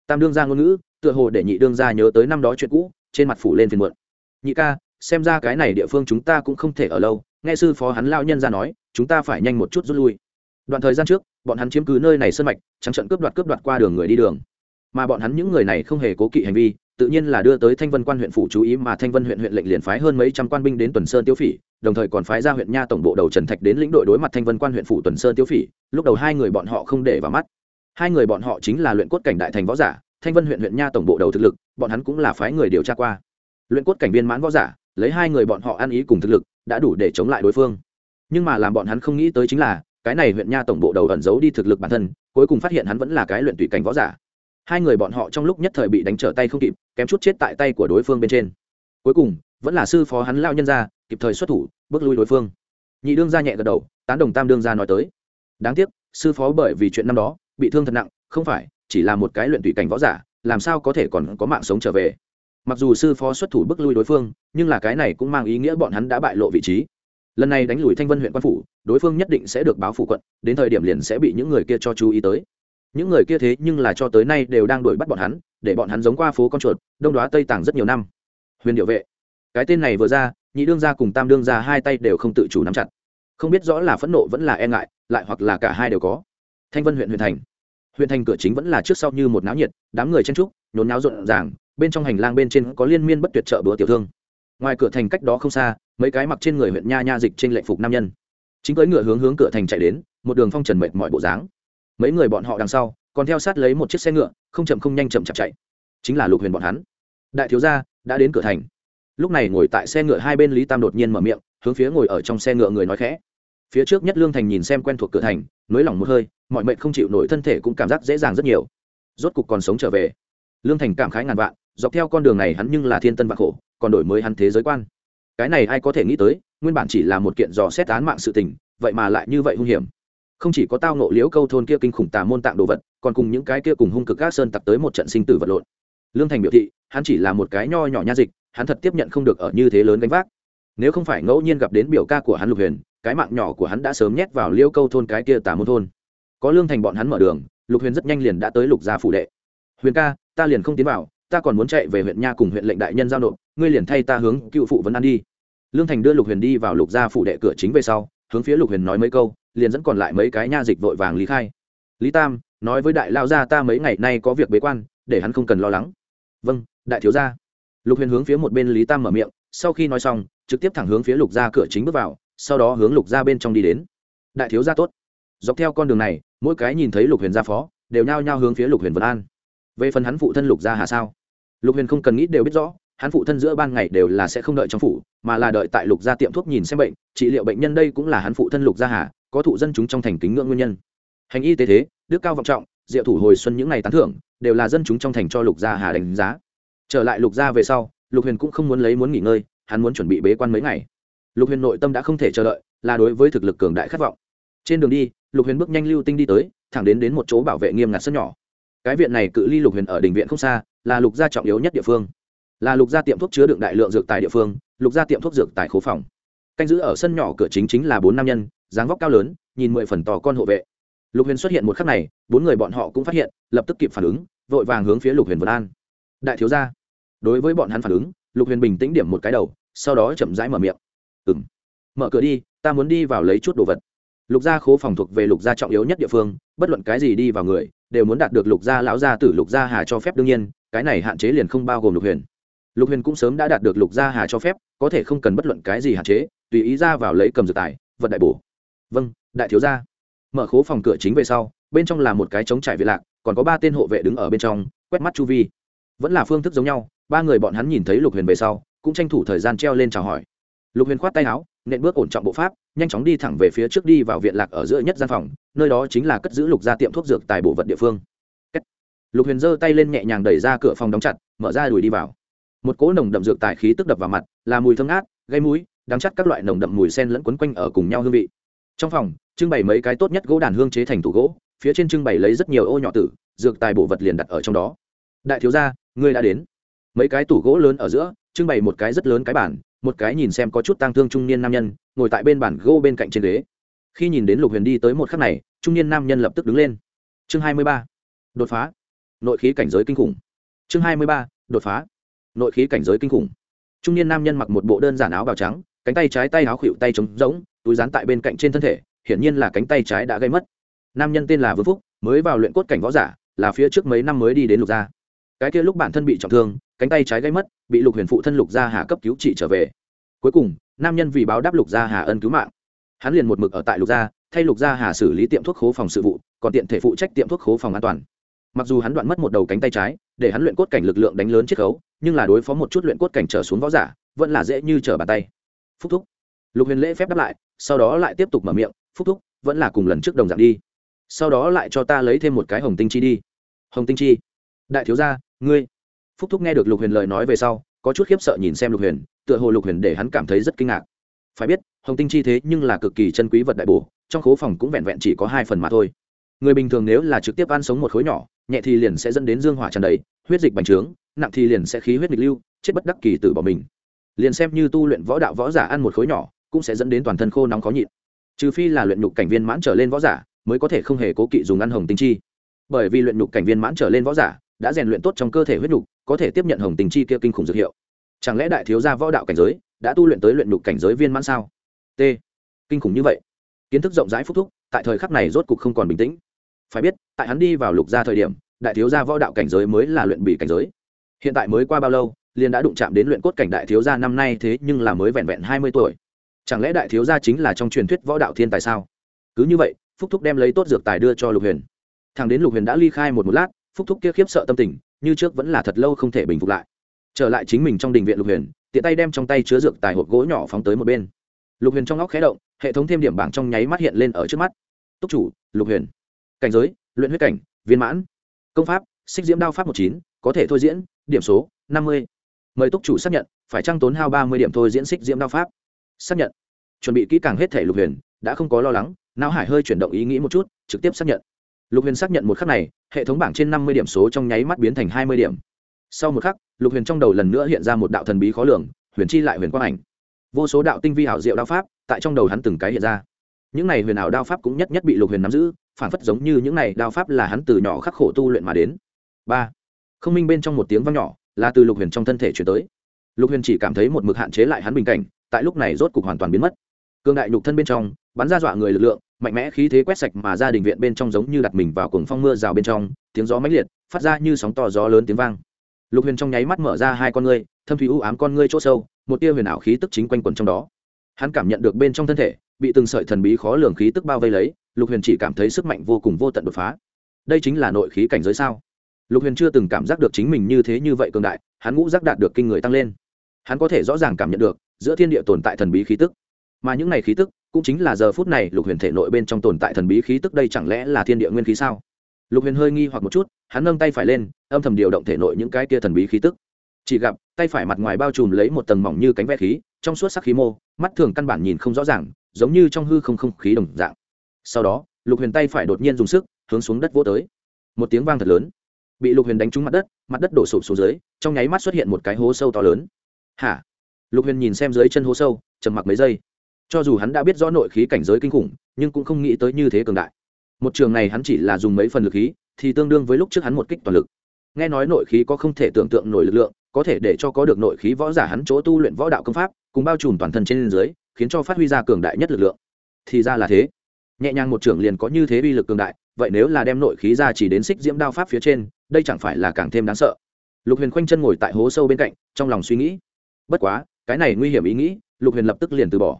Tam đương ra ngôn ngữ, tựa hồ để nhị đương ra nhớ tới năm đó chuyện cũ, trên mặt phủ lên phiền muộn. Nhị ca, xem ra cái này địa phương chúng ta cũng không thể ở lâu, nghe sư phó hắn lao nhân ra nói, chúng ta phải nhanh một chút rút lui. Đoạn thời gian trước, bọn hắn chiếm cứ nơi này sân mạch, trắng trận cướp đoạt cướp đoạt qua đường người đi đường. Mà bọn hắn những người này không hề cố kỵ hành vi tự nhiên là đưa tới thanh vân quan huyện phủ chú ý mà thanh vân huyện huyện lệnh liền phái hơn mấy trăm quan binh đến tuần sơn tiêu phỉ, đồng thời còn phái ra huyện nha tổng bộ đầu trần thạch đến lĩnh đội đối mặt thanh vân quan huyện phủ tuần sơn tiêu phỉ, lúc đầu hai người bọn họ không để vào mắt. Hai người bọn họ chính là luyện cốt cảnh đại thành võ giả, thanh vân huyện huyện nha tổng bộ đầu thực lực, bọn hắn cũng là phái người điều tra qua. Luyện cốt cảnh viên mãn võ giả, lấy hai người bọn họ ăn ý cùng thực lực, đã đủ để chống lại đối phương. Nhưng mà làm bọn hắn không nghĩ tới chính là, cái này huyện nha tổng bộ đầu ẩn giấu đi thực lực bản thân, cuối cùng phát hiện hắn vẫn là cái luyện tùy cảnh võ giả hai người bọn họ trong lúc nhất thời bị đánh trở tay không kịp, kém chút chết tại tay của đối phương bên trên. Cuối cùng, vẫn là sư phó hắn lao nhân ra, kịp thời xuất thủ, bước lui đối phương. Nhị đương ra nhẹ gật đầu, tán đồng tam đương ra nói tới. Đáng tiếc, sư phó bởi vì chuyện năm đó, bị thương thật nặng, không phải, chỉ là một cái luyện tùy cảnh võ giả, làm sao có thể còn có mạng sống trở về. Mặc dù sư phó xuất thủ bước lui đối phương, nhưng là cái này cũng mang ý nghĩa bọn hắn đã bại lộ vị trí. Lần này đánh lùi thanh vân huyện quan phủ, đối phương nhất định sẽ được báo phủ quận, đến thời điểm liền sẽ bị những người kia cho chú ý tới những người kia thế nhưng là cho tới nay đều đang đuổi bắt bọn hắn, để bọn hắn giống qua phố con chuột, đông đoá tây tàng rất nhiều năm. Huyền điệu vệ. Cái tên này vừa ra, nhị đương ra cùng tam đương ra hai tay đều không tự chủ nắm chặt. Không biết rõ là phẫn nộ vẫn là e ngại, lại hoặc là cả hai đều có. Thanh vân huyện huyện thành. Huyện thành cửa chính vẫn là trước sau như một náo nhiệt, đám người chen trúc nhốn náo rộn ràng, bên trong hành lang bên trên có liên miên bất tuyệt trợ bữa tiểu thương. Ngoài cửa thành cách đó không xa, mấy cái mặc trên người huyện nha nha dịch trên lệnh phục nam nhân. Chính cưỡi ngựa hướng hướng cửa thành chạy đến, một đường phong trần mệt mọi bộ dáng mấy người bọn họ đằng sau, còn theo sát lấy một chiếc xe ngựa, không chậm không nhanh chậm chạp chạy. Chính là lục huyền bọn hắn. Đại thiếu gia, đã đến cửa thành. Lúc này ngồi tại xe ngựa hai bên lý tam đột nhiên mở miệng, hướng phía ngồi ở trong xe ngựa người nói khẽ. Phía trước nhất lương thành nhìn xem quen thuộc cửa thành, nới lỏng một hơi, mọi mệnh không chịu nổi thân thể cũng cảm giác dễ dàng rất nhiều. Rốt cục còn sống trở về. Lương thành cảm khái ngàn vạn, dọc theo con đường này hắn nhưng là thiên tân vạn khổ, còn đổi mới hắn thế giới quan. Cái này ai có thể nghĩ tới, nguyên bản chỉ là một kiện dò xét án mạng sự tình, vậy mà lại như vậy hung hiểm không chỉ có tao nộ liễu câu thôn kia kinh khủng tà môn tạng đồ vật, còn cùng những cái kia cùng hung cực các sơn tặc tới một trận sinh tử vật lộn. Lương thành biểu thị, hắn chỉ là một cái nho nhỏ nha dịch, hắn thật tiếp nhận không được ở như thế lớn gánh vác. Nếu không phải ngẫu nhiên gặp đến biểu ca của hắn lục huyền, cái mạng nhỏ của hắn đã sớm nhét vào liễu câu thôn cái kia tà môn thôn. Có lương thành bọn hắn mở đường, lục huyền rất nhanh liền đã tới lục gia phủ đệ. Huyền ca, ta liền không tiến vào, ta còn muốn chạy về huyện nha cùng huyện lệnh đại nhân giao nộp, ngươi liền thay ta hướng cựu phụ vấn ăn đi. Lương thành đưa lục huyền đi vào lục gia phủ đệ cửa chính về sau hướng phía lục huyền nói mấy câu, liền dẫn còn lại mấy cái nha dịch vội vàng lý khai. Lý tam, nói với đại lao gia ta mấy ngày nay có việc bế quan, để hắn không cần lo lắng. Vâng đại thiếu gia. Lục huyền hướng phía một bên lý tam mở miệng, sau khi nói xong, trực tiếp thẳng hướng phía lục gia cửa chính bước vào, sau đó hướng lục gia bên trong đi đến. Đại thiếu gia tốt. Dọc theo con đường này, mỗi cái nhìn thấy lục huyền gia phó, đều nhao nhao hướng phía lục huyền vân an. Về phần hắn phụ thân lục gia hà sao? Lục huyền không cần nghĩ đều biết rõ hắn phụ thân giữa ban ngày đều là sẽ không đợi trong phủ, mà là đợi tại lục gia tiệm thuốc nhìn xem bệnh, trị liệu bệnh nhân đây cũng là hắn phụ thân lục gia hà, có thụ dân chúng trong thành kính ngưỡng nguyên nhân. Hành y tế thế, đức cao vọng trọng, diệu thủ hồi xuân những ngày tán thưởng, đều là dân chúng trong thành cho lục gia hà đánh giá. Trở lại lục gia về sau, lục huyền cũng không muốn lấy muốn nghỉ ngơi, hắn muốn chuẩn bị bế quan mấy ngày. Lục huyền nội tâm đã không thể chờ đợi, là đối với thực lực cường đại khát vọng. Trên đường đi, lục huyền bước nhanh lưu tinh đi tới, thẳng đến đến một chỗ bảo vệ nghiêm ngặt sân nhỏ. Cái viện này cự ly lục huyền ở đình viện không xa, là lục gia trọng yếu nhất địa phương là lục gia tiệm thuốc chứa đựng đại lượng dược tài địa phương, lục gia tiệm thuốc dược tài khố phòng. Canh giữ ở sân nhỏ cửa chính chính là bốn nam nhân, dáng vóc cao lớn, nhìn mười phần to con hộ vệ. Lục huyền xuất hiện một khắc này, bốn người bọn họ cũng phát hiện, lập tức kịp phản ứng, vội vàng hướng phía lục huyền vân an. Đại thiếu gia. Đối với bọn hắn phản ứng, lục huyền bình tĩnh điểm một cái đầu, sau đó chậm rãi mở miệng. Ừ m mở cửa đi, ta muốn đi vào lấy chút đồ vật. Lục gia khố phòng thuộc về lục gia trọng yếu nhất địa phương, bất luận cái gì đi vào người, đều muốn đạt được lục gia lão gia tử lục gia hà cho phép đương nhiên, cái này hạn chế liền không bao gồm lục huyền lục huyền cũng sớm đã đạt được lục gia hà cho phép, có thể không cần bất luận cái gì hạn chế, tùy ý ra vào lấy cầm dược tài vật đại bổ. Vâng đại thiếu gia. Mở khố phòng cửa chính về sau, bên trong là một cái trống trải viện lạc, còn có ba tên hộ vệ đứng ở bên trong, quét mắt chu vi. Vẫn là phương thức giống nhau, ba người bọn hắn nhìn thấy lục huyền về sau, cũng tranh thủ thời gian treo lên chào hỏi. Lục huyền khoát tay áo, nện bước ổn trọng bộ pháp, nhanh chóng đi thẳng về phía trước đi vào viện lạc ở giữa nhất gian phòng, nơi đó chính là cất giữ lục gia tiệm thuốc dược tài bổ vật địa phương. Lục huyền giơ tay lên nhẹ nhàng đẩy ra cửa phòng đóng chặt, mở ra đùi đi vào một cỗ nồng đậm dược tài khí tức đập vào mặt, là mùi thơm ngát, gây mũi, đáng chắc các loại nồng đậm mùi sen lẫn quấn quanh ở cùng nhau hương vị. Trong phòng, trưng bày mấy cái tốt nhất gỗ đàn hương chế thành tủ gỗ, phía trên trưng bày lấy rất nhiều ô nhỏ tử, dược tài bổ vật liền đặt ở trong đó. Đại thiếu gia, ngươi đã đến. Mấy cái tủ gỗ lớn ở giữa, trưng bày một cái rất lớn cái bản một cái nhìn xem có chút tang thương trung niên nam nhân, ngồi tại bên bản gỗ bên cạnh trên ghế. Khi nhìn đến lục huyền đi tới một khắc này, trung niên nam nhân lập tức đứng lên. Chương hai mươi ba. Đột phá. Nội khí cảnh giới kinh khủng. Chương hai mươi ba. Đột phá nội khí cảnh giới kinh khủng. Trung niên nam nhân mặc một bộ đơn giản áo bào trắng, cánh tay trái tay áo khuỵu tay trống rỗng, túi dán tại bên cạnh trên thân thể, hiển nhiên là cánh tay trái đã gây mất. Nam nhân tên là vương phúc, mới vào luyện cốt cảnh võ giả, là phía trước mấy năm mới đi đến lục gia. Cái kia lúc bản thân bị trọng thương, cánh tay trái gây mất, bị lục huyền phụ thân lục gia hà cấp cứu trị trở về. Cuối cùng, nam nhân vì báo đáp lục gia hà ân cứu mạng. Hắn liền một mực ở tại lục gia, thay lục gia hà xử lý tiệm thuốc khố phòng sự vụ, còn tiện thể phụ trách tiệm thuốc khố phòng an toàn. Mặc dù hắn đoạn mất một đầu cánh tay trái, để hắn luyện cốt cảnh lực lượng đánh lớn chiết khấu nhưng là đối phó một chút luyện cốt cảnh trở xuống võ giả, vẫn là dễ như trở bàn tay. Phúc thúc. Lục huyền lễ phép đáp lại, sau đó lại tiếp tục mở miệng, phúc thúc, vẫn là cùng lần trước đồng dạng đi. Sau đó lại cho ta lấy thêm một cái hồng tinh chi đi. Hồng tinh chi? Đại thiếu gia, ngươi. Phúc thúc nghe được lục huyền lời nói về sau, có chút khiếp sợ nhìn xem lục huyền, tựa hồ lục huyền để hắn cảm thấy rất kinh ngạc. Phải biết, hồng tinh chi thế nhưng là cực kỳ chân quý vật đại bổ, trong khố phòng cũng vẹn vẹn chỉ có hai phần mà thôi. Người bình thường nếu là trực tiếp ăn sống một khối nhỏ, nhẹ thì liền sẽ dẫn đến dương hỏa tràn đầy, huyết dịch bành trướng nặng thì liền sẽ khí huyết nghịch lưu, chết bất đắc kỳ tử bỏ mình. Liền xem như tu luyện võ đạo võ giả ăn một khối nhỏ, cũng sẽ dẫn đến toàn thân khô nóng khó nhịn. Trừ phi là luyện nhục cảnh viên mãn trở lên võ giả, mới có thể không hề cố kỵ dùng ăn hồng tinh chi. Bởi vì luyện nhục cảnh viên mãn trở lên võ giả, đã rèn luyện tốt trong cơ thể huyết nhục, có thể tiếp nhận hồng tinh chi kia kinh khủng dược hiệu. Chẳng lẽ đại thiếu gia võ đạo cảnh giới, đã tu luyện tới luyện nhục cảnh giới viên mãn sao? T. Kinh khủng như vậy. Kiến thức rộng rãi phúc thúc, tại thời khắc này rốt cục không còn bình tĩnh. Phải biết, tại hắn đi vào lục gia thời điểm, đại thiếu gia võ đạo cảnh giới mới là luyện bị cảnh giới hiện tại mới qua bao lâu, liền đã đụng chạm đến luyện cốt cảnh đại thiếu gia năm nay thế nhưng là mới vẹn vẹn hai mươi tuổi. Chẳng lẽ đại thiếu gia chính là trong truyền thuyết võ đạo thiên tài sao? Cứ như vậy, phúc thúc đem lấy tốt dược tài đưa cho lục huyền. Thằng đến lục huyền đã ly khai một một lát, phúc thúc kia khiếp sợ tâm tình, như trước vẫn là thật lâu không thể bình phục lại. Trở lại chính mình trong đình viện lục huyền, tiện tay đem trong tay chứa dược tài hộp gỗ nhỏ phóng tới một bên. Lục huyền trong óc khé động, hệ thống thêm điểm bảng trong nháy mắt hiện lên ở trước mắt. Túc chủ, lục huyền. Cảnh giới, luyện huyết cảnh, viên mãn. Công pháp, xích diễm đao pháp một chín có thể thôi diễn, điểm số, năm mươi. Mời túc chủ xác nhận, phải trăng tốn hao ba mươi điểm thôi diễn xích diễm đao pháp. Xác nhận. Chuẩn bị kỹ càng hết thể lục huyền, đã không có lo lắng, não hải hơi chuyển động ý nghĩ một chút, trực tiếp xác nhận. Lục huyền xác nhận một khắc này, hệ thống bảng trên năm mươi điểm số trong nháy mắt biến thành hai mươi điểm. Sau một khắc, lục huyền trong đầu lần nữa hiện ra một đạo thần bí khó lường, huyền chi lại huyền quang ảnh. Vô số đạo tinh vi ảo diệu đao pháp, tại trong đầu hắn từng cái hiện ra. Những này huyền ảo đao pháp cũng nhất nhất bị lục huyền nắm giữ phản phất giống như những này đao pháp là hắn từ nhỏ khắc khổ tu luyện mà đến. Ba không minh bên trong một tiếng vang nhỏ, là từ lục huyền trong thân thể chuyển tới. Lục huyền chỉ cảm thấy một mực hạn chế lại hắn bình cảnh, tại lúc này rốt cục hoàn toàn biến mất. Cương đại nhục thân bên trong, bắn ra dọa người lực lượng, mạnh mẽ khí thế quét sạch mà gia đình viện bên trong giống như đặt mình vào cuồng phong mưa rào bên trong, tiếng gió mãnh liệt, phát ra như sóng to gió lớn tiếng vang. Lục huyền trong nháy mắt mở ra hai con ngươi, thâm thủy u ám con ngươi chỗ sâu, một tia huyền ảo khí tức chính quanh quẩn trong đó. Hắn cảm nhận được bên trong thân thể, bị từng sợi thần bí khó lường khí tức bao vây lấy, lục huyền chỉ cảm thấy sức mạnh vô cùng vô tận đột phá. Đây chính là nội khí cảnh giới sao? Lục huyền chưa từng cảm giác được chính mình như thế như vậy cường đại, hắn ngũ giác đạt được kinh người tăng lên. Hắn có thể rõ ràng cảm nhận được, giữa thiên địa tồn tại thần bí khí tức. Mà những này khí tức, cũng chính là giờ phút này lục huyền thể nội bên trong tồn tại thần bí khí tức đây chẳng lẽ là thiên địa nguyên khí sao? Lục huyền hơi nghi hoặc một chút, hắn nâng tay phải lên, âm thầm điều động thể nội những cái kia thần bí khí tức. Chỉ gặp, tay phải mặt ngoài bao trùm lấy một tầng mỏng như cánh ve khí, trong suốt sắc khí mô, mắt thường căn bản nhìn không rõ ràng, giống như trong hư không không khí đồng dạng. Sau đó, lục huyền tay phải đột nhiên dùng sức, hướng xuống đất vô tới. Một tiếng vang thật lớn bị lục huyền đánh trúng mặt đất mặt đất đổ sụp xuống dưới, trong nháy mắt xuất hiện một cái hố sâu to lớn. Hả? Lục huyền nhìn xem dưới chân hố sâu, trầm mặc mấy giây. Cho dù hắn đã biết rõ nội khí cảnh giới kinh khủng, nhưng cũng không nghĩ tới như thế cường đại. Một trường này hắn chỉ là dùng mấy phần lực khí, thì tương đương với lúc trước hắn một kích toàn lực. Nghe nói nội khí có không thể tưởng tượng nổi lực lượng, có thể để cho có được nội khí võ giả hắn chỗ tu luyện võ đạo công pháp, cùng bao trùm toàn thân trên dưới, khiến cho phát huy ra cường đại nhất lực lượng. Thì ra là thế. Nhẹ nhàng một trưởng liền có như thế uy lực cường đại, vậy nếu là đem nội khí ra chỉ đến xích diễm đao pháp phía trên đây chẳng phải là càng thêm đáng sợ. Lục huyền khoanh chân ngồi tại hố sâu bên cạnh, trong lòng suy nghĩ. Bất quá, cái này nguy hiểm ý nghĩ, lục huyền lập tức liền từ bỏ.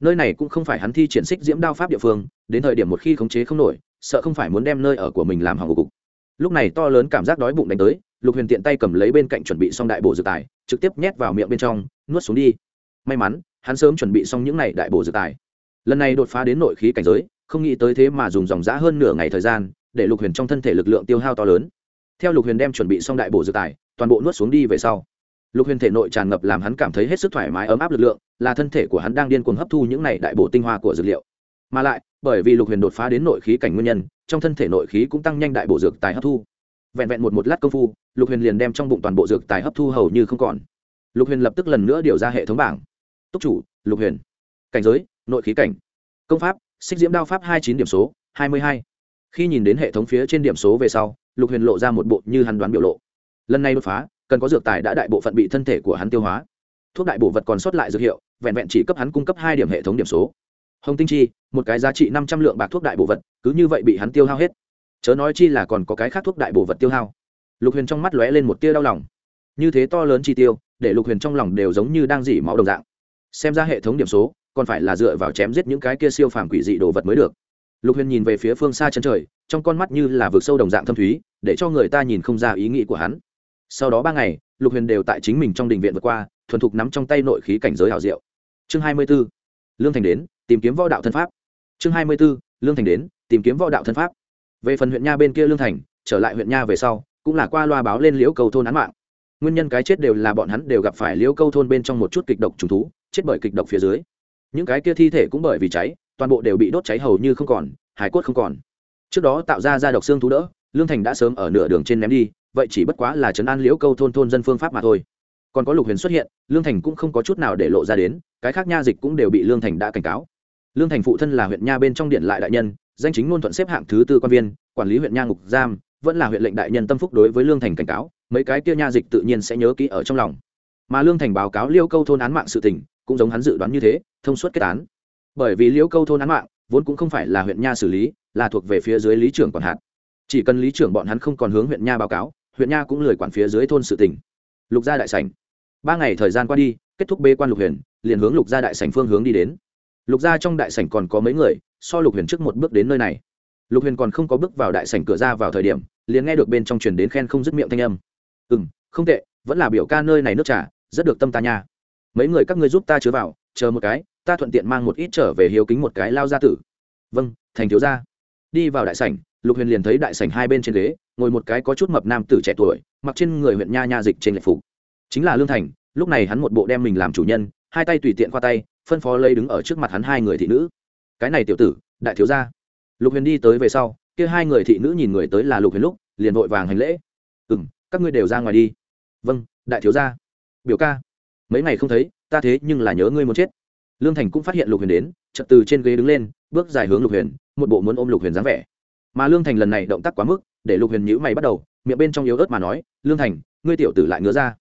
Nơi này cũng không phải hắn thi triển xích diễm đao pháp địa phương, đến thời điểm một khi khống chế không nổi, sợ không phải muốn đem nơi ở của mình làm hỏng cục. Lúc này to lớn cảm giác đói bụng đánh tới, lục huyền tiện tay cầm lấy bên cạnh chuẩn bị xong đại bộ dược tài, trực tiếp nhét vào miệng bên trong, nuốt xuống đi. May mắn, hắn sớm chuẩn bị xong những n à y đại bộ dược tài. Lần này đột phá đến nội khí cảnh giới, không nghĩ tới thế mà dùng dòng giã hơn nửa ngày thời gian, để lục huyền trong thân thể lực lượng tiêu hao to lớn theo lục huyền đem chuẩn bị xong đại bổ dược tài, toàn bộ nuốt xuống đi về sau. Lục huyền thể nội tràn ngập làm hắn cảm thấy hết sức thoải mái ấm áp lực lượng, là thân thể của hắn đang điên cuồng hấp thu những này đại bổ tinh hoa của dược liệu. Mà lại, bởi vì lục huyền đột phá đến nội khí cảnh nguyên nhân, trong thân thể nội khí cũng tăng nhanh đại bổ dược tài hấp thu. Vẹn vẹn một một lát công phu, lục huyền liền đem trong bụng toàn bộ dược tài hấp thu hầu như không còn. Lục huyền lập tức lần nữa điều ra hệ thống bảng. Túc chủ, lục huyền. Cảnh giới, nội khí cảnh. Công pháp, xích diễm đao pháp hai chín điểm số, hai mươi hai. Khi nhìn đến hệ thống phía trên điểm số về sau lục huyền lộ ra một bộ như hắn đoán biểu lộ. Lần này đột phá, cần có dược tài đã đại bộ phận bị thân thể của hắn tiêu hóa. Thuốc đại bộ vật còn sót lại dược hiệu, vẹn vẹn chỉ cấp hắn cung cấp hai điểm hệ thống điểm số. Hồng tinh chi, một cái giá trị năm trăm lượng bạc thuốc đại bộ vật, cứ như vậy bị hắn tiêu hao hết. Chớ nói chi là còn có cái khác thuốc đại bộ vật tiêu hao. Lục huyền trong mắt lóe lên một tia đau lòng. Như thế to lớn chi tiêu, để lục huyền trong lòng đều giống như đang dỉ máu đồng dạng. Xem ra hệ thống điểm số, còn phải là dựa vào chém giết những cái kia siêu phàm quỷ dị đồ vật mới được lục huyền nhìn về phía phương xa chân trời, trong con mắt như là vực sâu đồng dạng thâm thúy, để cho người ta nhìn không ra ý nghĩ của hắn. Sau đó ba ngày, lục huyền đều tại chính mình trong đình viện vượt qua, thuần thục nắm trong tay nội khí cảnh giới hảo diệu. Chương hai mươi b ố lương thành đến, tìm kiếm võ đạo thân pháp. Chương hai mươi b ố lương thành đến, tìm kiếm võ đạo thân pháp. Về phần huyện nha bên kia lương thành, trở lại huyện nha về sau, cũng là qua loa báo lên liễu cầu thôn án mạng. Nguyên nhân cái chết đều là bọn hắn đều gặp phải liễu câu thôn bên trong một chút kịch độc trùng thú, chết bởi kịch độc phía dưới. Những cái kia thi thể cũng bởi vì cháy toàn bộ đều bị đốt cháy hầu như không còn, hải cốt không còn. Trước đó tạo ra ra độc xương thú đỡ, lương thành đã sớm ở nửa đường trên ném đi, vậy chỉ bất quá là trấn an liễu câu thôn thôn dân phương pháp mà thôi. Còn có lục huyền xuất hiện, lương thành cũng không có chút nào để lộ ra đến, cái khác nha dịch cũng đều bị lương thành đã cảnh cáo. Lương thành phụ thân là huyện nha bên trong điện lại đại nhân, danh chính ngôn thuận xếp hạng thứ tư quan viên, quản lý huyện nha ngục giam, vẫn là huyện lệnh đại nhân tâm phúc đối với lương thành cảnh cáo, mấy cái kia nha dịch tự nhiên sẽ nhớ kỹ ở trong lòng. Mà lương thành báo cáo liêu câu thôn án mạng sự tình, cũng giống hắn dự đoán như thế, thông suốt kết án bởi vì liễu câu thôn án mạng, vốn cũng không phải là huyện nha xử lý, là thuộc về phía dưới lý trưởng quản hạt. Chỉ cần lý trưởng bọn hắn không còn hướng huyện nha báo cáo, huyện nha cũng lười quản phía dưới thôn sự tỉnh lục gia đại sảnh. Ba ngày thời gian qua đi, kết thúc bê quan lục huyền, liền hướng lục gia đại sảnh phương hướng đi đến. Lục gia trong đại sảnh còn có mấy người, so lục huyền trước một bước đến nơi này. Lục huyền còn không có bước vào đại sảnh cửa ra vào thời điểm, liền nghe được bên trong truyền đến khen không dứt miệng thanh âm. Ừ m không tệ, vẫn là biểu ca nơi này nước trà, rất được tâm ta nha. Mấy người các ngươi giúp ta chứa vào, chờ một cái ta thuận tiện mang một ít trở về hiếu kính một cái lao gia tử. Vâng thành thiếu gia. Đi vào đại sảnh, lục huyền liền thấy đại sảnh hai bên trên ghế, ngồi một cái có chút mập nam tử trẻ tuổi, mặc trên người huyện nha nha dịch trên lệ phục. Chính là lương thành, lúc này hắn một bộ đem mình làm chủ nhân, hai tay tùy tiện qua tay, phân phó lấy đứng ở trước mặt hắn hai người thị nữ. Cái này tiểu tử, đại thiếu gia. Lục huyền đi tới về sau, kia hai người thị nữ nhìn người tới là lục huyền lúc, liền vội vàng hành lễ. Ừ m các ngươi đều ra ngoài đi. Vâng đại thiếu gia. Biểu ca, mấy ngày không thấy, ta thế nhưng là nhớ ngươi muốn chết lương thành cũng phát hiện lục huyền đến, chợt từ trên ghế đứng lên, bước dài hướng lục huyền, một bộ muốn ôm lục huyền dáng vẻ. Mà lương thành lần này động tác quá mức, để lục huyền nhữ mày bắt đầu, miệng bên trong yếu ớt mà nói, lương thành, ngươi tiểu tử lại ngứa ra.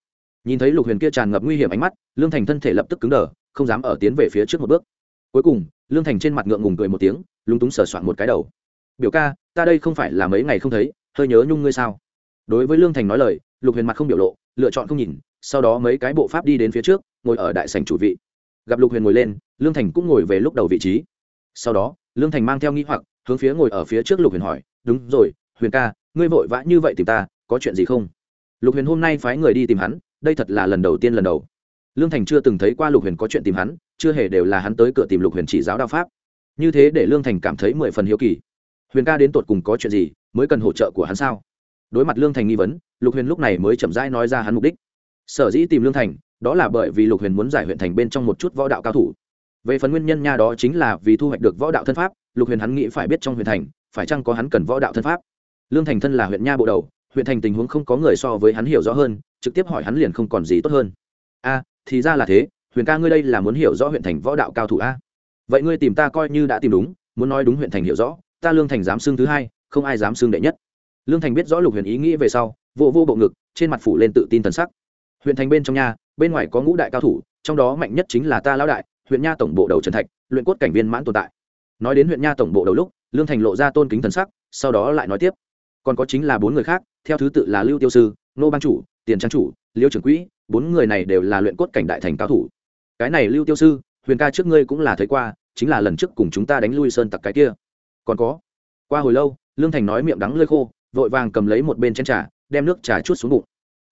Nhìn thấy lục huyền kia tràn ngập nguy hiểm ánh mắt, lương thành thân thể lập tức cứng đờ, không dám ở tiến về phía trước một bước. Cuối cùng, lương thành trên mặt ngượng ngùng cười một tiếng, lúng túng sờ soạn một cái đầu. Biểu ca, ta đây không phải là mấy ngày không thấy, hơi nhớ nhung ngươi sao? Đối với lương thành nói lời, lục huyền mặt không biểu lộ, lựa chọn không nhìn, sau đó mấy cái bộ pháp đi đến phía trước, ngồi ở đại sành chủ vị gặp lục huyền ngồi lên, lương thành cũng ngồi về lúc đầu vị trí. Sau đó, lương thành mang theo nghĩ hoặc, hướng phía ngồi ở phía trước lục huyền hỏi, đúng rồi, huyền ca, ngươi vội vã như vậy tìm ta, có chuyện gì không? Lục huyền hôm nay phái người đi tìm hắn, đây thật là lần đầu tiên lần đầu. Lương thành chưa từng thấy qua lục huyền có chuyện tìm hắn, chưa hề đều là hắn tới cửa tìm lục huyền chỉ giáo đao pháp. Như thế để lương thành cảm thấy mười phần hiếu kỳ. Huyền ca đến tột cùng có chuyện gì, mới cần hỗ trợ của hắn sao? Đối mặt lương thành nghi vấn, lục huyền lúc này mới chậm rãi nói ra hắn mục đích. Sở dĩ tìm lương thành đó là bởi vì lục huyền muốn giải huyện thành bên trong một chút võ đạo cao thủ. Về phần nguyên nhân nha đó chính là vì thu hoạch được võ đạo thân pháp, lục huyền hắn nghĩ phải biết trong huyện thành, phải chăng có hắn cần võ đạo thân pháp. Lương thành thân là huyện nha bộ đầu, huyện thành tình huống không có người so với hắn hiểu rõ hơn, trực tiếp hỏi hắn liền không còn gì tốt hơn. A, thì ra là thế, huyền ca ngươi đây là muốn hiểu rõ huyện thành võ đạo cao thủ a. Vậy ngươi tìm ta coi như đã tìm đúng, muốn nói đúng huyện thành hiểu rõ, ta lương thành dám xưng thứ hai, không ai dám xưng đệ nhất. Lương thành biết rõ lục huyền ý nghĩ về sau vô vô bộ ngực, trên mặt phủ lên tự tin thần sắc. Huyện thành bên trong nhà bên ngoài có ngũ đại cao thủ, trong đó mạnh nhất chính là ta lão đại, huyện nha tổng bộ đầu trần thạch, luyện cốt cảnh viên mãn tồn tại. Nói đến huyện nha tổng bộ đầu lúc, lương thành lộ ra tôn kính thần sắc, sau đó lại nói tiếp. Còn có chính là bốn người khác, theo thứ tự là lưu tiêu sư nô ban chủ, tiền trang chủ, liêu trưởng quỹ, bốn người này đều là luyện cốt cảnh đại thành cao thủ. Cái này lưu tiêu sư, huyền ca trước ngươi cũng là thấy qua, chính là lần trước cùng chúng ta đánh lui sơn tặc cái kia. Còn có, qua hồi lâu, lương thành nói miệng đắng lơi khô, vội vàng cầm lấy một bên chén trà, đem nước trà chút xuống bụng.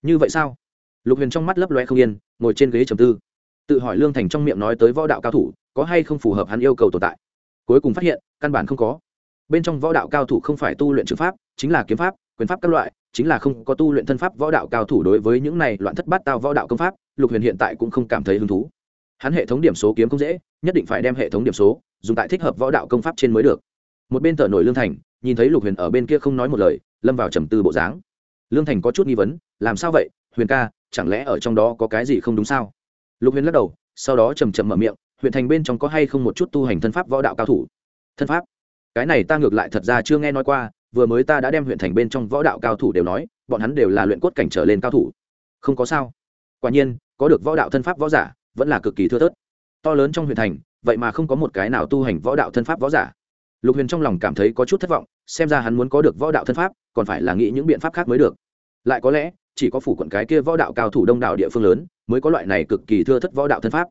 Như vậy sao? Lục huyền trong mắt lấp loe không yên, ngồi trên ghế trầm tư. Tự hỏi lương thành trong miệng nói tới võ đạo cao thủ, có hay không phù hợp hắn yêu cầu tồn tại. Cuối cùng phát hiện, căn bản không có. Bên trong võ đạo cao thủ không phải tu luyện chữ pháp, chính là kiếm pháp, quyền pháp các loại, chính là không có tu luyện thân pháp võ đạo cao thủ đối với những này loạn thất bát tao võ đạo công pháp, lục huyền hiện tại cũng không cảm thấy hứng thú. Hắn hệ thống điểm số kiếm không dễ, nhất định phải đem hệ thống điểm số dùng tại thích hợp võ đạo công pháp trên mới được. Một bên tờ nổi lương thành, nhìn thấy lục huyền ở bên kia không nói một lời, lâm vào trầm tư bộ dáng. Lương thành có chút nghi vấn, làm sao vậy, huyền ca chẳng lẽ ở trong đó có cái gì không đúng sao? Lục huyền lắc đầu, sau đó chầm chậm mở miệng, huyện thành bên trong có hay không một chút tu hành thân pháp võ đạo cao thủ? Thân pháp? Cái này ta ngược lại thật ra chưa nghe nói qua, vừa mới ta đã đem huyện thành bên trong võ đạo cao thủ đều nói, bọn hắn đều là luyện cốt cảnh trở lên cao thủ. Không có sao. Quả nhiên, có được võ đạo thân pháp võ giả, vẫn là cực kỳ thưa thớt. To lớn trong huyện thành, vậy mà không có một cái nào tu hành võ đạo thân pháp võ giả. Lục huyền trong lòng cảm thấy có chút thất vọng, xem ra hắn muốn có được võ đạo thân pháp, còn phải là nghĩ những biện pháp khác mới được. Lại có lẽ chỉ có phủ quận cái kia võ đạo cao thủ đông đảo địa phương lớn mới có loại này cực kỳ thưa thất võ đạo thân pháp.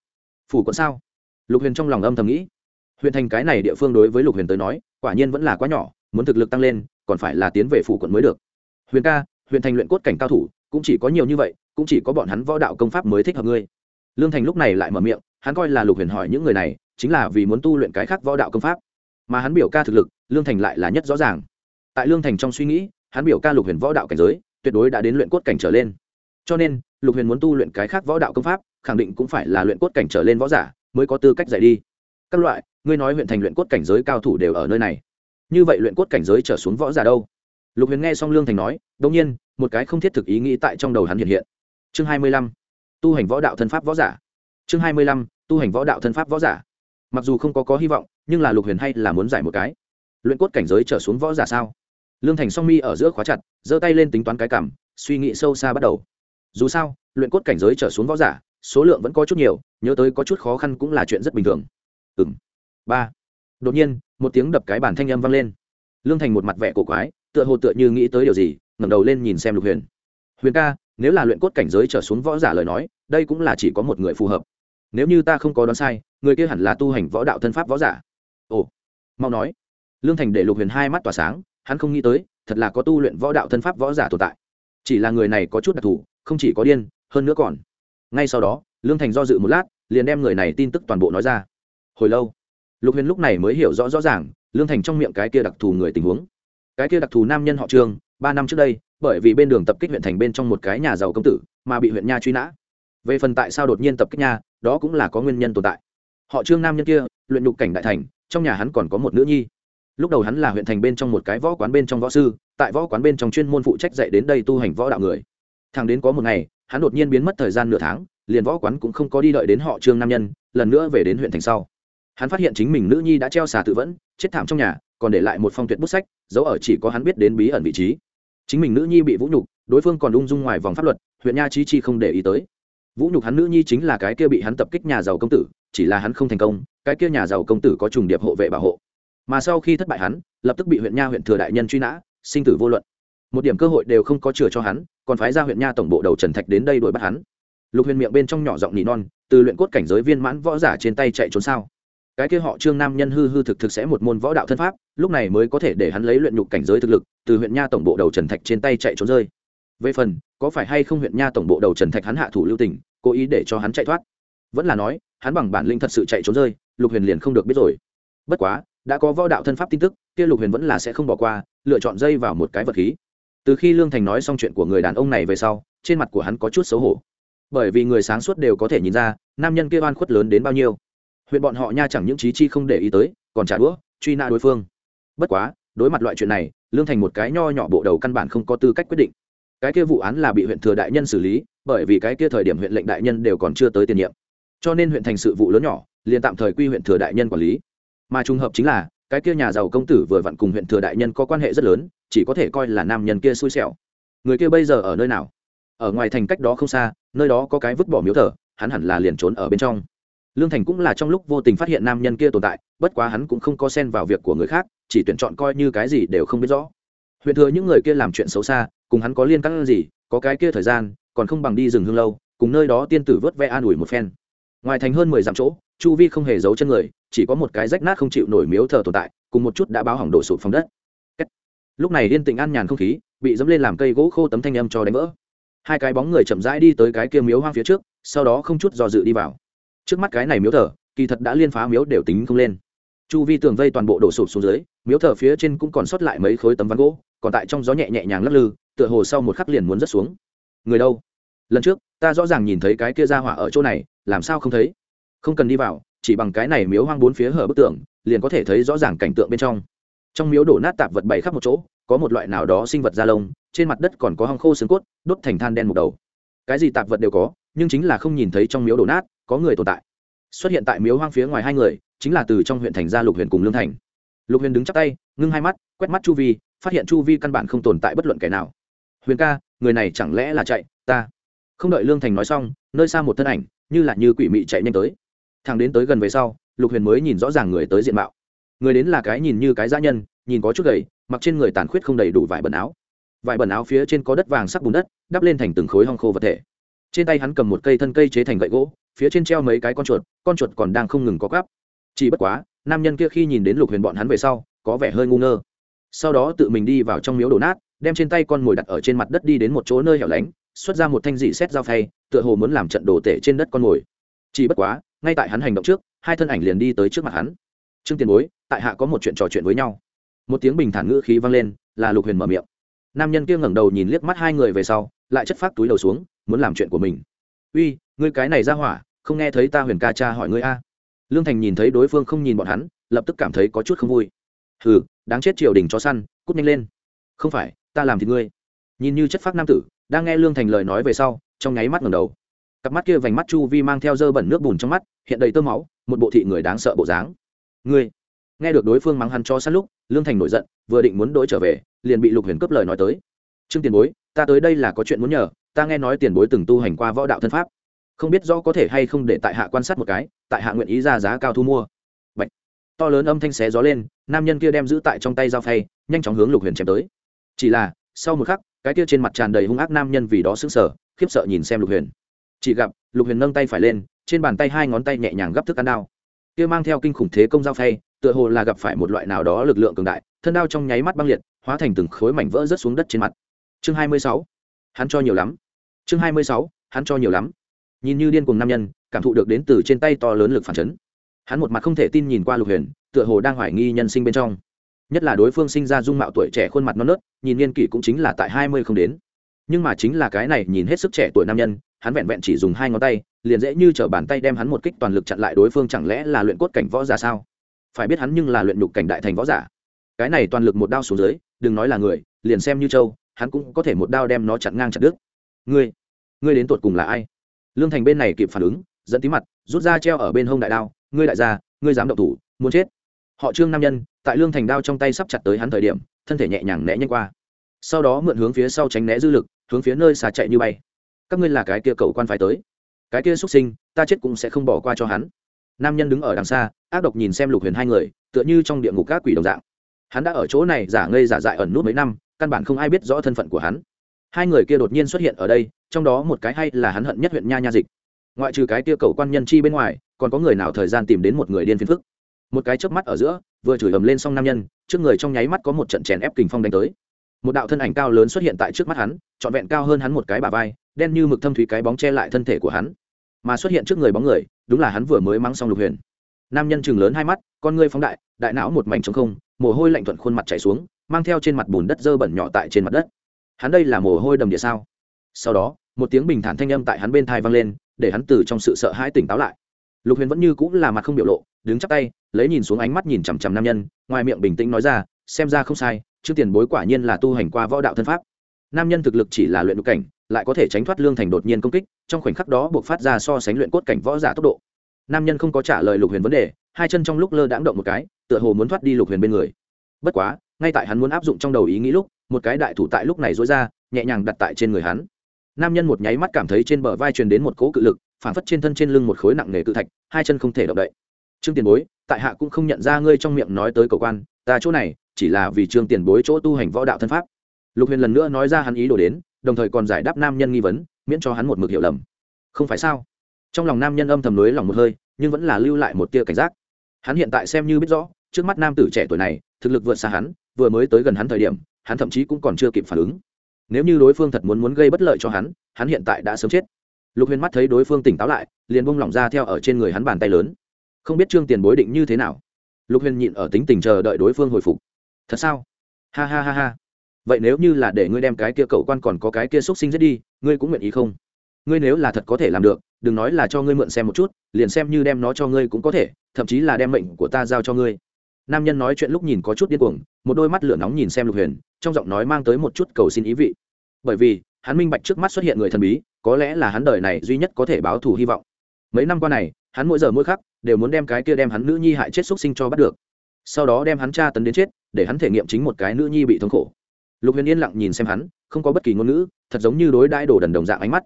Phủ quận sao? Lục huyền trong lòng âm thầm nghĩ. Huyện thành cái này địa phương đối với lục huyền tới nói, quả nhiên vẫn là quá nhỏ, muốn thực lực tăng lên, còn phải là tiến về phủ quận mới được. Huyền ca, huyện thành luyện cốt cảnh cao thủ, cũng chỉ có nhiều như vậy, cũng chỉ có bọn hắn võ đạo công pháp mới thích hợp ngươi. Lương thành lúc này lại mở miệng, hắn coi là lục huyền hỏi những người này, chính là vì muốn tu luyện cái khác võ đạo công pháp. Mà hắn biểu ca thực lực, lương thành lại là nhất rõ ràng. Tại lương thành trong suy nghĩ, hắn biểu ca lục huyền võ đạo cảnh giới tuyệt đối đã đến luyện cốt cảnh trở lên. Cho nên, lục huyền muốn tu luyện cái khác võ đạo công pháp, khẳng định cũng phải là luyện cốt cảnh trở lên võ giả mới có tư cách dạy đi. Các loại, ngươi nói huyện thành luyện cốt cảnh giới cao thủ đều ở nơi này. Như vậy luyện cốt cảnh giới trở xuống võ giả đâu? Lục huyền nghe xong lương thành nói đông nhiên, một cái không thiết thực ý nghĩ tại trong đầu hắn hiện hiện. Chương hai mươi lăm, tu hành võ đạo thân pháp võ giả. Chương hai mươi lăm, tu hành võ đạo thân pháp võ giả. Mặc dù không có có hy vọng, nhưng là lục huyền hay là muốn giải một cái. Luyện cốt cảnh giới trở xuống võ giả sao? Lương thành song mi ở giữa khóa chặt giơ tay lên tính toán cái cảm, suy nghĩ sâu xa bắt đầu. Dù sao, luyện cốt cảnh giới trở xuống võ giả, số lượng vẫn có chút nhiều, nhớ tới có chút khó khăn cũng là chuyện rất bình thường. Ừng ba. Đột nhiên, một tiếng đập cái bản thanh âm vang lên. Lương thành một mặt vẻ cổ quái, tựa hồ tựa như nghĩ tới điều gì, ngẩng đầu lên nhìn xem lục huyền. Huyền ca, nếu là luyện cốt cảnh giới trở xuống võ giả lời nói, đây cũng là chỉ có một người phù hợp. Nếu như ta không có đoán sai, người kia hẳn là tu hành võ đạo thân pháp võ giả. Ồ. Mau nói. Lương thành để lục huyền hai mắt tỏa sáng hắn không nghĩ tới, thật là có tu luyện võ đạo thân pháp võ giả tồn tại. Chỉ là người này có chút đặc thù, không chỉ có điên, hơn nữa còn. Ngay sau đó, lương thành do dự một lát, liền đem người này tin tức toàn bộ nói ra. Hồi lâu, lục huyền lúc này mới hiểu rõ rõ ràng, lương thành trong miệng cái kia đặc thù người tình huống. Cái kia đặc thù nam nhân họ trương, ba năm trước đây, bởi vì bên đường tập kích huyện thành bên trong một cái nhà giàu công tử, mà bị huyện nha truy nã. Về phần tại sao đột nhiên tập kích nha, đó cũng là có nguyên nhân tồn tại. Họ trương nam nhân kia, luyện nhục cảnh đại thành, trong nhà hắn còn có một nữ nhi lúc đầu hắn là huyện thành bên trong một cái võ quán bên trong võ sư, tại võ quán bên trong chuyên môn phụ trách dạy đến đây tu hành võ đạo người. Thằng đến có một ngày, hắn đột nhiên biến mất thời gian nửa tháng, liền võ quán cũng không có đi đợi đến họ trương nam nhân, lần nữa về đến huyện thành sau. Hắn phát hiện chính mình nữ nhi đã treo xà tự vẫn, chết thảm trong nhà, còn để lại một phong tuyệt bút sách, dấu ở chỉ có hắn biết đến bí ẩn vị trí. Chính mình nữ nhi bị vũ nhục, đối phương còn ung dung ngoài vòng pháp luật, huyện nha trí chi không để ý tới. Vũ nhục hắn nữ nhi chính là cái kia bị hắn tập kích nhà giàu công tử, chỉ là hắn không thành công, cái kia nhà giàu công tử có trùng điệp hộ vệ bảo hộ mà sau khi thất bại hắn, lập tức bị huyện nha huyện thừa đại nhân truy nã, sinh tử vô luận. Một điểm cơ hội đều không có chừa cho hắn, còn phái ra huyện nha tổng bộ đầu trần thạch đến đây đuổi bắt hắn. Lục huyền miệng bên trong nhỏ giọng nỉ non, từ luyện cốt cảnh giới viên mãn võ giả trên tay chạy trốn sao? Cái kia họ trương nam nhân hư hư thực thực sẽ một môn võ đạo thân pháp, lúc này mới có thể để hắn lấy luyện nhục cảnh giới thực lực, từ huyện nha tổng bộ đầu trần thạch trên tay chạy trốn rơi. Về phần, có phải hay không huyện nha tổng bộ đầu trần thạch hắn hạ thủ lưu tình, cố ý để cho hắn chạy thoát? Vẫn là nói, hắn bằng bản linh thật sự chạy trốn rơi, lục huyền liền không được biết rồi. Bất quá đã có võ đạo thân pháp tin tức, kia lục huyền vẫn là sẽ không bỏ qua, lựa chọn dây vào một cái vật khí. Từ khi lương thành nói xong chuyện của người đàn ông này về sau, trên mặt của hắn có chút xấu hổ. Bởi vì người sáng suốt đều có thể nhìn ra, nam nhân kia oan khuất lớn đến bao nhiêu. Huyện bọn họ nha chẳng những trí chi không để ý tới, còn trả đũa, truy nã đối phương. Bất quá, đối mặt loại chuyện này, lương thành một cái nho nhỏ bộ đầu căn bản không có tư cách quyết định. Cái kia vụ án là bị huyện thừa đại nhân xử lý, bởi vì cái kia thời điểm huyện lệnh đại nhân đều còn chưa tới tiền nhiệm. Cho nên huyện thành sự vụ lớn nhỏ, liền tạm thời quy huyện thừa đại nhân quản lý mà trùng hợp chính là, cái kia nhà giàu công tử vừa vặn cùng huyện thừa đại nhân có quan hệ rất lớn, chỉ có thể coi là nam nhân kia xui xẻo. Người kia bây giờ ở nơi nào? Ở ngoài thành cách đó không xa, nơi đó có cái vứt bỏ miếu thờ, hắn hẳn là liền trốn ở bên trong. Lương thành cũng là trong lúc vô tình phát hiện nam nhân kia tồn tại, bất quá hắn cũng không có xen vào việc của người khác, chỉ tuyển chọn coi như cái gì đều không biết rõ. Huyện thừa những người kia làm chuyện xấu xa, cùng hắn có liên căng gì, có cái kia thời gian, còn không bằng đi rừng hương lâu, cùng nơi đó tiên tử vớt ve an ủi một phen ngoài thành hơn mười dặm chỗ, chu vi không hề giấu chân người, chỉ có một cái rách nát không chịu nổi miếu thờ tồn tại, cùng một chút đã báo hỏng đổ sụp phòng đất. Lúc này yên tĩnh an nhàn không khí, bị dẫm lên làm cây gỗ khô tấm thanh âm cho đánh vỡ. Hai cái bóng người chậm rãi đi tới cái kia miếu hoang phía trước, sau đó không chút do dự đi vào. Trước mắt cái này miếu thờ, kỳ thật đã liên phá miếu đều tính không lên. Chu vi tường vây toàn bộ đổ sụp xuống dưới, miếu thờ phía trên cũng còn sót lại mấy khối tấm ván gỗ, còn tại trong gió nhẹ nhẹ nhàng lắc lư, tựa hồ sau một khắc liền muốn rớt xuống. Người đâu? Lần trước, ta rõ ràng nhìn thấy cái kia ra hỏa ở chỗ này làm sao không thấy? Không cần đi vào, chỉ bằng cái này miếu hoang bốn phía hở bức tường liền có thể thấy rõ ràng cảnh tượng bên trong. Trong miếu đổ nát tạp vật bày khắp một chỗ, có một loại nào đó sinh vật da lông, trên mặt đất còn có hong khô xương cốt, đốt thành than đen một đầu. Cái gì tạp vật đều có, nhưng chính là không nhìn thấy trong miếu đổ nát, có người tồn tại. Xuất hiện tại miếu hoang phía ngoài hai người, chính là từ trong huyện thành ra lục huyện cùng lương thành. Lục huyền đứng chắc tay, ngưng hai mắt, quét mắt chu vi, phát hiện chu vi căn bản không tồn tại bất luận kẻ nào. Huyền ca, người này chẳng lẽ là chạy? Ta. Không đợi lương thành nói xong, nơi xa một thân ảnh như là như quỷ mị chạy nhanh tới. Thằng đến tới gần về sau, lục huyền mới nhìn rõ ràng người tới diện mạo. Người đến là cái nhìn như cái dã nhân, nhìn có chút gầy, mặc trên người tàn khuyết không đầy đủ vải bẩn áo. Vải bẩn áo phía trên có đất vàng sắc bùn đất, đắp lên thành từng khối hong khô vật thể. Trên tay hắn cầm một cây thân cây chế thành gậy gỗ, phía trên treo mấy cái con chuột con chuột còn đang không ngừng có gắp chỉ bất quá, nam nhân kia khi nhìn đến lục huyền bọn hắn về sau, có vẻ hơi ngu ngơ. Sau đó tự mình đi vào trong miếu đổ nát, đem trên tay con mồi đặt ở trên mặt đất đi đến một chỗ nơi hẻo lánh, xuất ra một thanh dị xét dao phay tựa hồ muốn làm trận đồ tể trên đất con mồi. Chỉ bất quá, ngay tại hắn hành động trước, hai thân ảnh liền đi tới trước mặt hắn. Trương tiền bối, tại hạ có một chuyện trò chuyện với nhau. Một tiếng bình thản ngữ khí vang lên, là lục huyền mở miệng. Nam nhân kia ngẩng đầu nhìn liếc mắt hai người về sau, lại chất phát túi đầu xuống, muốn làm chuyện của mình. Uy, ngươi cái này ra hỏa, không nghe thấy ta huyền ca cha hỏi ngươi a? Lương thành nhìn thấy đối phương không nhìn bọn hắn, lập tức cảm thấy có chút không vui. Hừ, đáng chết triều đình cho săn, cút nhanh lên. Không phải, ta làm thì ngươi. Nhìn như chất phác nam tử, đang nghe lương thành lời nói về sau trong nháy mắt ngầm đầu. Cặp mắt kia vành mắt chu vi mang theo dơ bẩn nước bùn trong mắt, hiện đầy tơ máu, một bộ thị người đáng sợ bộ dáng. Ngươi. Nghe được đối phương mắng hắn cho sát lúc, lương thành nổi giận, vừa định muốn đ ố i trở về, liền bị lục huyền cướp lời nói tới. Trương tiền bối, ta tới đây là có chuyện muốn nhờ, ta nghe nói tiền bối từng tu hành qua võ đạo thân pháp. Không biết rõ có thể hay không để tại hạ quan sát một cái, tại hạ nguyện ý ra giá cao thu mua. Bạch. to lớn âm thanh xé gió lên, nam nhân kia đem giữ tại trong tay dao phay, nhanh chóng hướng lục huyền chém tới. Chỉ là sau một khắc, cái kia trên mặt tràn đầy hung ác nam nhân vì đó sững sờ, khiếp sợ nhìn xem lục huyền. Chỉ gặp, lục huyền nâng tay phải lên, trên bàn tay hai ngón tay nhẹ nhàng gấp thức ăn đao. Kia mang theo kinh khủng thế công dao phay, tựa hồ là gặp phải một loại nào đó lực lượng cường đại, thân đao trong nháy mắt băng liệt, hóa thành từng khối mảnh vỡ rớt xuống đất trên mặt. Chương hai mươi sáu. Hắn cho nhiều lắm. Chương hai mươi sáu. Hắn cho nhiều lắm. Nhìn như điên cùng nam nhân, cảm thụ được đến từ trên tay to lớn lực phản chấn. Hắn một mặt không thể tin nhìn qua lục huyền, tựa hồ đang hoài nghi nhân sinh bên trong nhất là đối phương sinh ra dung mạo tuổi trẻ khuôn mặt non nớt, nhìn niên kỷ cũng chính là tại hai mươi không đến. Nhưng mà chính là cái này, nhìn hết sức trẻ tuổi nam nhân, hắn vẹn vẹn chỉ dùng hai ngón tay, liền dễ như t r ở bàn tay đem hắn một kích toàn lực chặn lại đối phương chẳng lẽ là luyện cốt cảnh võ giả sao? Phải biết hắn nhưng là luyện nhục cảnh đại thành võ giả. Cái này toàn lực một đao xuống dưới, đừng nói là người, liền xem như châu, hắn cũng có thể một đao đem nó chặn ngang chặn đứt. Ngươi ngươi đến tột cùng là ai? Lương thành bên này kịp phản ứng, dẫn tí mặt, rút ra treo ở bên hông đại đao. Ngươi đại gia, ngươi dám động thủ, muốn chết. Họ trương nam nhân tại lương thành đao trong tay sắp chặt tới hắn thời điểm, thân thể nhẹ nhàng né nhanh qua. Sau đó mượn hướng phía sau tránh né dư lực, hướng phía nơi xà chạy như bay. Các ngươi là cái kia cầu quan phải tới. Cái kia xuất sinh, ta chết cũng sẽ không bỏ qua cho hắn. Nam nhân đứng ở đằng xa, ác độc nhìn xem lục huyền hai người, tựa như trong địa ngục các quỷ đồng dạng. Hắn đã ở chỗ này giả ngây giả dại ẩn nút mấy năm, căn bản không ai biết rõ thân phận của hắn. Hai người kia đột nhiên xuất hiện ở đây, trong đó một cái hay là hắn hận nhất huyện nha nha dịch. Ngoại trừ cái kia cầu quan nhân chi bên ngoài, còn có người nào thời gian tìm đến một người điên phiền phức? Một cái chớp mắt ở giữa, vừa chửi ầm lên xong nam nhân, trước người trong nháy mắt có một trận chèn ép kình phong đánh tới. Một đạo thân ảnh cao lớn xuất hiện tại trước mắt hắn, trọn vẹn cao hơn hắn một cái bà vai, đen như mực thâm thủy cái bóng che lại thân thể của hắn. Mà xuất hiện trước người bóng người, đúng là hắn vừa mới mắng xong lục huyền. Nam nhân chừng lớn hai mắt, con ngươi phóng đại đại não một mảnh trống không, mồ hôi lạnh thuận khuôn mặt chảy xuống, mang theo trên mặt bùn đất dơ bẩn nhỏ tại trên mặt đất. Hắn đây là mồ hôi đầm địa sao? Sau đó, một tiếng bình thản thanh âm tại hắn bên thai vang lên, để hắn từ trong sự sợ hãi tỉnh táo lại. Lục huyền vẫn như cũng là mặt không biểu lộ, đứng chắp tay lấy nhìn xuống ánh mắt nhìn chằm chằm nam nhân, ngoài miệng bình tĩnh nói ra, xem ra không sai, trước tiền bối quả nhiên là tu hành qua võ đạo thân pháp. Nam nhân thực lực chỉ là luyện đục cảnh, lại có thể tránh thoát lương thành đột nhiên công kích, trong khoảnh khắc đó buộc phát ra so sánh luyện cốt cảnh võ giả tốc độ. Nam nhân không có trả lời lục huyền vấn đề, hai chân trong lúc lơ đãng động một cái, tựa hồ muốn thoát đi lục huyền bên người. Bất quá, ngay tại hắn muốn áp dụng trong đầu ý nghĩ lúc, một cái đại thủ tại lúc này dối ra, nhẹ nhàng đặt tại trên người hắn. Nam nhân một nháy mắt cảm thấy trên bờ vai truyền đến một cỗ cự lực phản phất trên thân trên lưng một khối nặng nề cự thạch, hai chân không thể động đậy trương tiền bối, tại hạ cũng không nhận ra ngươi trong miệng nói tới cầu quan, ta chỗ này, chỉ là vì trương tiền bối chỗ tu hành võ đạo thân pháp. Lục huyền lần nữa nói ra hắn ý đồ đến, đồng thời còn giải đáp nam nhân nghi vấn, miễn cho hắn một mực hiểu lầm. Không phải sao? Trong lòng nam nhân âm thầm lưới lòng một hơi, nhưng vẫn là lưu lại một tia cảnh giác. Hắn hiện tại xem như biết rõ, trước mắt nam tử trẻ tuổi này, thực lực vượt xa hắn, vừa mới tới gần hắn thời điểm, hắn thậm chí cũng còn chưa kịp phản ứng. Nếu như đối phương thật muốn muốn gây bất lợi cho hắn hắn hiện tại đã sớm chết. Lục huyền mắt thấy đối phương tỉnh táo lại, liền bông lỏng ra theo ở trên người hắn bàn tay lớn không biết trương tiền bối định như thế nào. Lục huyền nhịn ở tính tình chờ đợi đối phương hồi phục. Thật sao? Ha ha ha ha. Vậy nếu như là để ngươi đem cái kia cậu quan còn có cái kia x u ấ t sinh giết đi, ngươi cũng nguyện ý không? Ngươi nếu là thật có thể làm được, đừng nói là cho ngươi mượn xem một chút, liền xem như đem nó cho ngươi cũng có thể, thậm chí là đem mệnh của ta giao cho ngươi. Nam nhân nói chuyện lúc nhìn có chút điên cuồng, một đôi mắt lửa nóng nhìn xem lục huyền, trong giọng nói mang tới một chút cầu xin ý vị. Bởi vì, hắn minh bạch trước mắt xuất hiện người thần bí, có lẽ là hắn đời này duy nhất có thể báo thù hy vọng mấy năm qua này, hắn mỗi giờ mỗi khắc đều muốn đem cái kia đem hắn nữ nhi hại chết xúc sinh cho bắt được. Sau đó đem hắn tra tấn đến chết, để hắn thể nghiệm chính một cái nữ nhi bị thống khổ. Lục huyền yên lặng nhìn xem hắn, không có bất kỳ ngôn ngữ, thật giống như đối đãi đổ đần đồng dạng ánh mắt.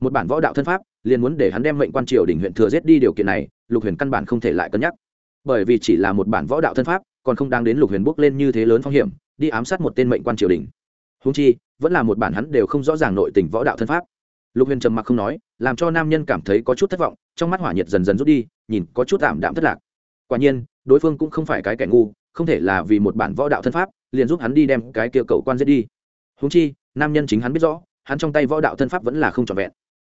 Một bản võ đạo thân pháp, liền muốn để hắn đem mệnh quan triều đình huyện thừa giết đi điều kiện này, lục huyền căn bản không thể lại cân nhắc. Bởi vì chỉ là một bản võ đạo thân pháp, còn không đang đến lục huyền bước lên như thế lớn phong hiểm, đi ám sát một tên mệnh quan triều đình. Húng chi, vẫn là một bản hắn đều không rõ ràng nội tình võ đạo thân pháp. Lục huyền trầm mặc không nói làm cho nam nhân cảm thấy có chút thất vọng, trong mắt hỏa nhiệt dần dần rút đi, nhìn có chút tạm đạm thất lạc. Quả nhiên, đối phương cũng không phải cái kẻ ngu, không thể là vì một bản võ đạo thân pháp, liền giúp hắn đi đem cái kia cậu quan giết đi. Húng chi, nam nhân chính hắn biết rõ, hắn trong tay võ đạo thân pháp vẫn là không trọn vẹn.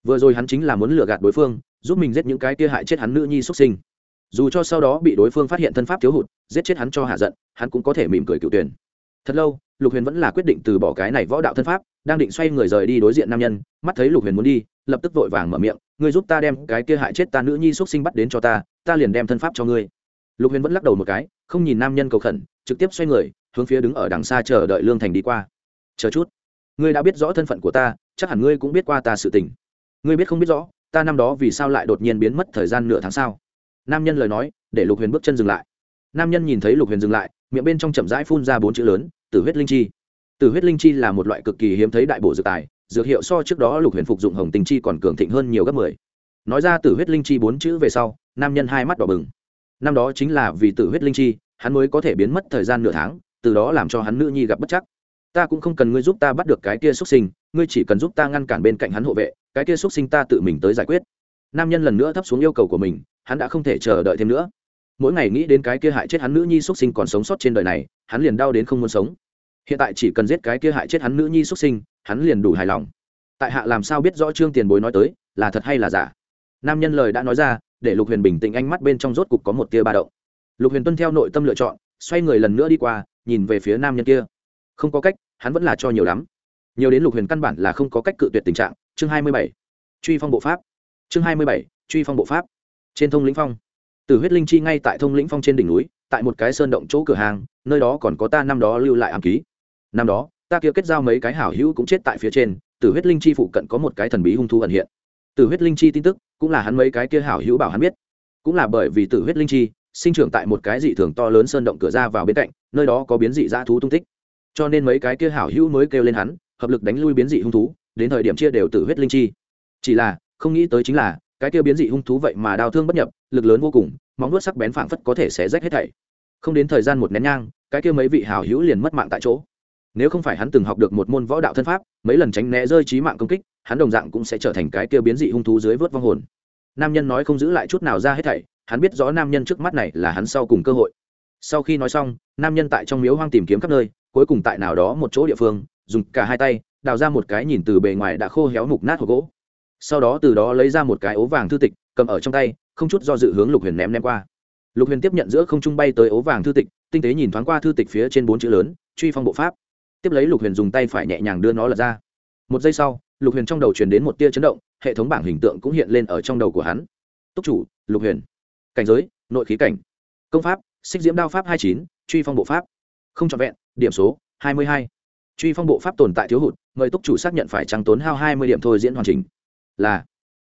Vừa rồi hắn chính là muốn lừa gạt đối phương, giúp mình giết những cái kia hại chết hắn nữ nhi xuất sinh. Dù cho sau đó bị đối phương phát hiện thân pháp thiếu hụt, giết chết hắn cho hạ giận, hắn cũng có thể mỉm cười cựu tuyển. Thật lâu, lục huyền vẫn là quyết định từ bỏ cái này võ đạo thân pháp, đang định xoay người rời đi đối diện nam nhân, mắt thấy lục huyền muốn đi lập tức vội vàng mở miệng, ngươi giúp ta đem cái kia hại chết ta nữ nhi x u ấ t sinh bắt đến cho ta ta liền đem thân pháp cho ngươi. Lục huyền vẫn lắc đầu một cái, không nhìn nam nhân cầu khẩn, trực tiếp xoay người, hướng phía đứng ở đằng xa chờ đợi lương thành đi qua. Chờ chút, ngươi đã biết rõ thân phận của ta, chắc hẳn ngươi cũng biết qua ta sự tình. Ngươi biết không biết rõ, ta năm đó vì sao lại đột nhiên biến mất thời gian nửa tháng sau? Nam nhân lời nói, để lục huyền bước chân dừng lại. Nam nhân nhìn thấy lục huyền dừng lại, miệng bên trong chậm rãi phun ra bốn chữ lớn, tử huyết linh chi. Tử huyết linh chi là một loại cực kỳ hiếm thấy đại bổ dược tài dược hiệu so trước đó lục huyền phục dụng hồng tình chi còn cường thịnh hơn nhiều gấp mười. Nói ra tử huyết linh chi bốn chữ về sau, nam nhân hai mắt đỏ bừng. Năm đó chính là vì tử huyết linh chi, hắn mới có thể biến mất thời gian nửa tháng, từ đó làm cho hắn nữ nhi gặp bất chắc. Ta cũng không cần ngươi giúp ta bắt được cái kia xuất sinh, ngươi chỉ cần giúp ta ngăn cản bên cạnh hắn hộ vệ, cái kia xuất sinh ta tự mình tới giải quyết. Nam nhân lần nữa thấp xuống yêu cầu của mình, hắn đã không thể chờ đợi thêm nữa. Mỗi ngày nghĩ đến cái kia hại chết hắn nữ nhi xuất sinh còn sống sót trên đời này, hắn liền đau đến không muốn sống. Hiện tại chỉ cần giết cái kia hại chết hắn nữ nhi xuất sinh hắn liền đủ hài lòng. Tại hạ làm sao biết rõ trương tiền bối nói tới, là thật hay là giả? Nam nhân lời đã nói ra, để lục huyền bình tĩnh ánh mắt bên trong rốt cục có một tia ba động. Lục huyền tuân theo nội tâm lựa chọn, xoay người lần nữa đi qua, nhìn về phía nam nhân kia. Không có cách, hắn vẫn là cho nhiều lắm. Nhiều đến lục huyền căn bản là không có cách cự tuyệt tình trạng. Chương hai mươi bảy. Truy phong bộ pháp. Chương hai mươi bảy. Truy phong bộ pháp. Trên thông lĩnh phong. Từ huyết linh chi ngay tại thông lĩnh phong trên đỉnh núi, tại một cái sơn động chỗ cửa hàng, nơi đó còn có ta năm đó lưu lại ám ký. Năm đó ta kia kết giao mấy cái hảo hữu cũng chết tại phía trên từ huyết linh chi phụ cận có một cái thần bí hung thú ẩn hiện. Từ huyết linh chi tin tức, cũng là hắn mấy cái kia hảo hữu bảo hắn biết. Cũng là bởi vì từ huyết linh chi, sinh trưởng tại một cái dị thường to lớn sơn động cửa ra vào bên cạnh, nơi đó có biến dị dã thú tung tích. Cho nên mấy cái kia hảo hữu mới kêu lên hắn, hợp lực đánh lui biến dị hung thú, đến thời điểm chia đều từ huyết linh chi. Chỉ là, không nghĩ tới chính là, cái kia biến dị hung thú vậy mà đau thương bất nhập, lực lớn vô cùng, móng nuốt sắc bén phảng phất có thể xé rách hết thảy. Không đến thời gian một nén nhang, cái kia mấy vị hảo hữu liền mất mạng tại chỗ nếu không phải hắn từng học được một môn võ đạo thân pháp, mấy lần tránh né rơi trí mạng công kích, hắn đồng dạng cũng sẽ trở thành cái kia biến dị hung thú dưới vớt vong hồn. Nam nhân nói không giữ lại chút nào ra hết thảy, hắn biết rõ nam nhân trước mắt này là hắn sau cùng cơ hội. Sau khi nói xong, nam nhân tại trong miếu hoang tìm kiếm khắp nơi, cuối cùng tại nào đó một chỗ địa phương, dùng cả hai tay, đào ra một cái nhìn từ bề ngoài đã khô héo mục nát hộp gỗ. Sau đó từ đó lấy ra một cái ố vàng thư tịch, cầm ở trong tay, không chút do dự hướng lục huyền ném ném qua. Lục huyền tiếp nhận giữa không trung bay tới ố vàng thư tịch, tinh tế nhìn thoáng qua thư tịch phía trên bốn chữ lớn, truy phong bộ pháp tiếp lấy lục huyền dùng tay phải nhẹ nhàng đưa nó lật ra. Một giây sau, lục huyền trong đầu truyền đến một tia chấn động, hệ thống bảng hình tượng cũng hiện lên ở trong đầu của hắn. Túc chủ, lục huyền. Cảnh giới, nội khí cảnh. Công pháp, xích diễm đao pháp hai chín, truy phong bộ pháp. Không trọn vẹn, điểm số, hai mươi hai. Truy phong bộ pháp tồn tại thiếu hụt, mời túc chủ xác nhận phải trăng tốn hao hai mươi điểm thôi diễn hoàn chỉnh. Là.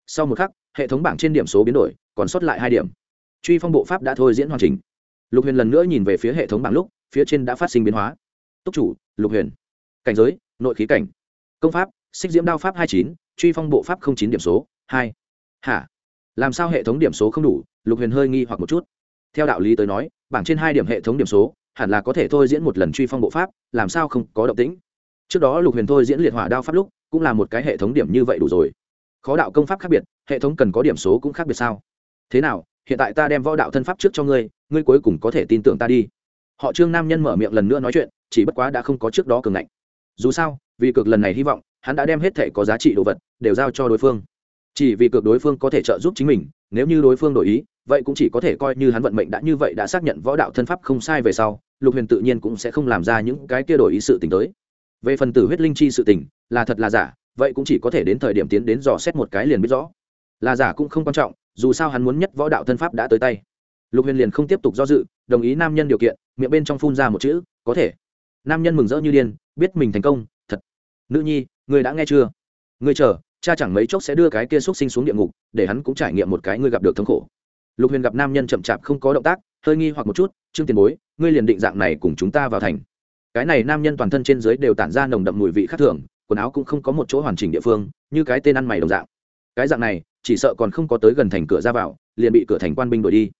Sau một khắc, hệ thống bảng trên điểm số biến đổi, còn sót lại hai điểm. Truy phong bộ pháp đã thôi diễn hoàn chỉnh. Lục huyền lần nữa nhìn về phía hệ thống bảng lúc, phía trên đã phát sinh biến hóa. Túc chủ lục huyền. Cảnh giới, nội khí cảnh. Công pháp, xích diễm đao pháp hai chín, truy phong bộ pháp không chín điểm số, hai. Hả? Làm sao hệ thống điểm số không đủ? Lục huyền hơi nghi hoặc một chút. Theo đạo lý tới nói, bảng trên hai điểm hệ thống điểm số, hẳn là có thể thôi diễn một lần truy phong bộ pháp, làm sao không có động tĩnh? Trước đó lục huyền thôi diễn liệt hỏa đao pháp lúc, cũng là một cái hệ thống điểm như vậy đủ rồi. Khó đạo công pháp khác biệt, hệ thống cần có điểm số cũng khác biệt sao? Thế nào, hiện tại ta đem võ đạo thân pháp trước cho ngươi ngươi cuối cùng có thể tin tưởng ta đi họ trương nam nhân mở miệng lần nữa nói chuyện chỉ bất quá đã không có trước đó cường ngạnh dù sao vì cực lần này hy vọng hắn đã đem hết thể có giá trị đồ vật đều giao cho đối phương chỉ vì cực đối phương có thể trợ giúp chính mình nếu như đối phương đổi ý vậy cũng chỉ có thể coi như hắn vận mệnh đã như vậy đã xác nhận võ đạo thân pháp không sai về sau lục huyền tự nhiên cũng sẽ không làm ra những cái kia đổi ý sự t ì n h tới về phần tử huyết linh chi sự tình là thật là giả vậy cũng chỉ có thể đến thời điểm tiến đến dò xét một cái liền biết rõ là giả cũng không quan trọng dù sao hắn muốn nhất võ đạo thân pháp đã tới tay lục huyền liền không tiếp tục do dự, đồng ý nam nhân điều kiện, miệng bên trong phun ra một chữ, có thể. Nam nhân mừng rỡ như điên, biết mình thành công, thật. Nữ nhi, người đã nghe chưa? Người chờ, cha chẳng mấy chốc sẽ đưa cái kia x u ấ t sinh xuống địa ngục, để hắn cũng trải nghiệm một cái ngươi gặp được thống khổ. Lục huyền gặp nam nhân chậm chạp không có động tác, hơi nghi hoặc một chút, trương tiền bối, ngươi liền định dạng này cùng chúng ta vào thành. Cái này nam nhân toàn thân trên dưới đều tản ra nồng đậm mùi vị khác thường, quần áo cũng không có một chỗ hoàn chỉnh địa phương, như cái tên ăn mày đồng dạng. Cái dạng này, chỉ sợ còn không có tới gần thành cửa ra vào, liền bị cửa thành quan binh đuổi đi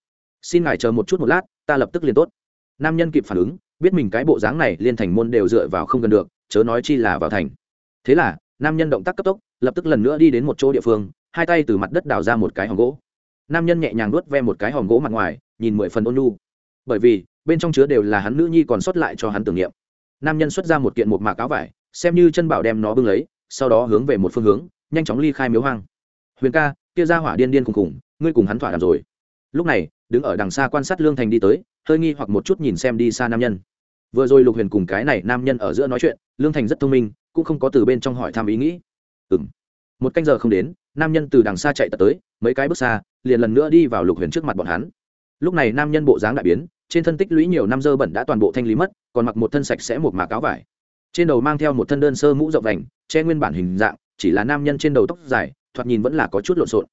xin ngài chờ một chút một lát, ta lập tức liền tốt. Nam nhân kịp phản ứng, biết mình cái bộ dáng này liên thành môn đều dựa vào không gần được, chớ nói chi là vào thành. Thế là, nam nhân động tác cấp tốc, lập tức lần nữa đi đến một chỗ địa phương, hai tay từ mặt đất đào ra một cái hòm gỗ. Nam nhân nhẹ nhàng nuốt ve một cái hòm gỗ mặt ngoài, nhìn mười phần ôn nhu. Bởi vì, bên trong chứa đều là hắn nữ nhi còn sót lại cho hắn tưởng niệm. Nam nhân xuất ra một kiện một mạc áo vải, xem như chân bảo đem nó bưng lấy, sau đó hướng về một phương hướng, nhanh chóng ly khai miếu hoang. Huyền ca, kia ra hỏa điên điên khùng khùng, ngươi cùng hắn thỏa đàm rồi. Lúc này đứng ở đằng xa quan sát lương thành đi tới, hơi nghi hoặc một chút nhìn xem đi xa nam nhân. Vừa rồi lục huyền cùng cái này nam nhân ở giữa nói chuyện, lương thành rất thông minh, cũng không có từ bên trong hỏi thăm ý nghĩ. Ừng một canh giờ không đến, nam nhân từ đằng xa chạy tới, mấy cái bước xa, liền lần nữa đi vào lục huyền trước mặt bọn hắn. Lúc này nam nhân bộ dáng đại biến, trên thân tích lũy nhiều năm dơ bẩn đã toàn bộ thanh lý mất, còn mặc một thân sạch sẽ một mạc áo vải. Trên đầu mang theo một thân đơn sơ mũ rộng vành, che nguyên bản hình dạng, chỉ là nam nhân trên đầu tóc dài, thoạt nhìn vẫn là có chút lộn xộn.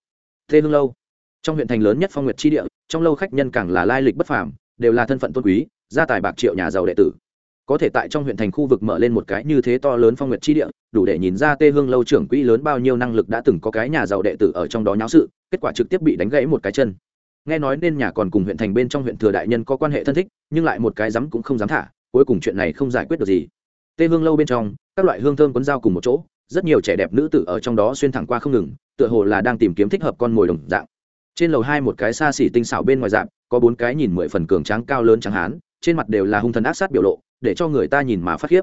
Thê hương lâu, trong huyện thành lớn nhất phong nguyệt tri địa trong lâu khách nhân càng là lai lịch bất phàm, đều là thân phận tôn quý, gia tài bạc triệu nhà giàu đệ tử. Có thể tại trong huyện thành khu vực mở lên một cái như thế to lớn phong nguyệt chi địa, đủ để nhìn ra tê hương lâu trưởng quỹ lớn bao nhiêu năng lực đã từng có cái nhà giàu đệ tử ở trong đó nháo sự, kết quả trực tiếp bị đánh gãy một cái chân. Nghe nói nên nhà còn cùng huyện thành bên trong huyện thừa đại nhân có quan hệ thân thích, nhưng lại một cái dám cũng không dám thả, cuối cùng chuyện này không giải quyết được gì. Tê hương lâu bên trong, các loại hương thơm quấn dao cùng một chỗ, rất nhiều trẻ đẹp nữ tử ở trong đó xuyên thẳng qua không ngừng, tựa hồ là đang tìm kiếm thích hợp con mồi đồng dạng trên lầu hai một cái xa xỉ tinh xảo bên ngoài dạng có bốn cái nhìn mười phần cường tráng cao lớn trắng hán, trên mặt đều là hung thần ác sát biểu lộ, để cho người ta nhìn mà phát khiếp.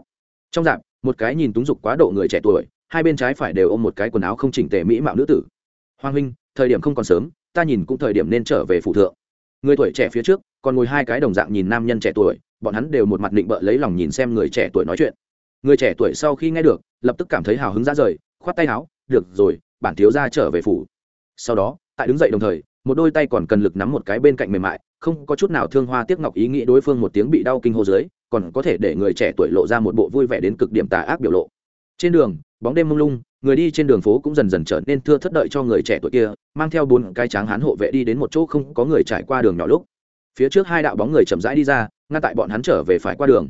Trong dạp, một cái nhìn túng dục quá độ người trẻ tuổi, hai bên trái phải đều ôm một cái quần áo không chỉnh tề mỹ mạo nữ tử. Hoàng huynh, thời điểm không còn sớm, ta nhìn cũng thời điểm nên trở về phủ thượng. Người tuổi trẻ phía trước, còn ngồi hai cái đồng dạng nhìn nam nhân trẻ tuổi, bọn hắn đều một mặt định bợ lấy lòng nhìn xem người trẻ tuổi nói chuyện. Người trẻ tuổi sau khi nghe được, lập tức cảm thấy hào hứng ra rời, khoát tay áo, được rồi, bản thiếu ra trở về phủ. Sau đó tại đứng dậy đồng thời, một đôi tay còn cần lực nắm một cái bên cạnh mềm mại, không có chút nào thương hoa tiếc ngọc ý nghĩ đối phương một tiếng bị đau kinh hô dưới, còn có thể để người trẻ tuổi lộ ra một bộ vui vẻ đến cực điểm tà ác biểu lộ. Trên đường, bóng đêm mông lung, người đi trên đường phố cũng dần dần trở nên thưa thất đợi cho người trẻ tuổi kia, mang theo bốn cái tráng hán hộ vệ đi đến một chỗ không có người trải qua đường nhỏ lúc. Phía trước hai đạo bóng người chậm rãi đi ra, ngăn tại bọn hắn trở về phải qua đường.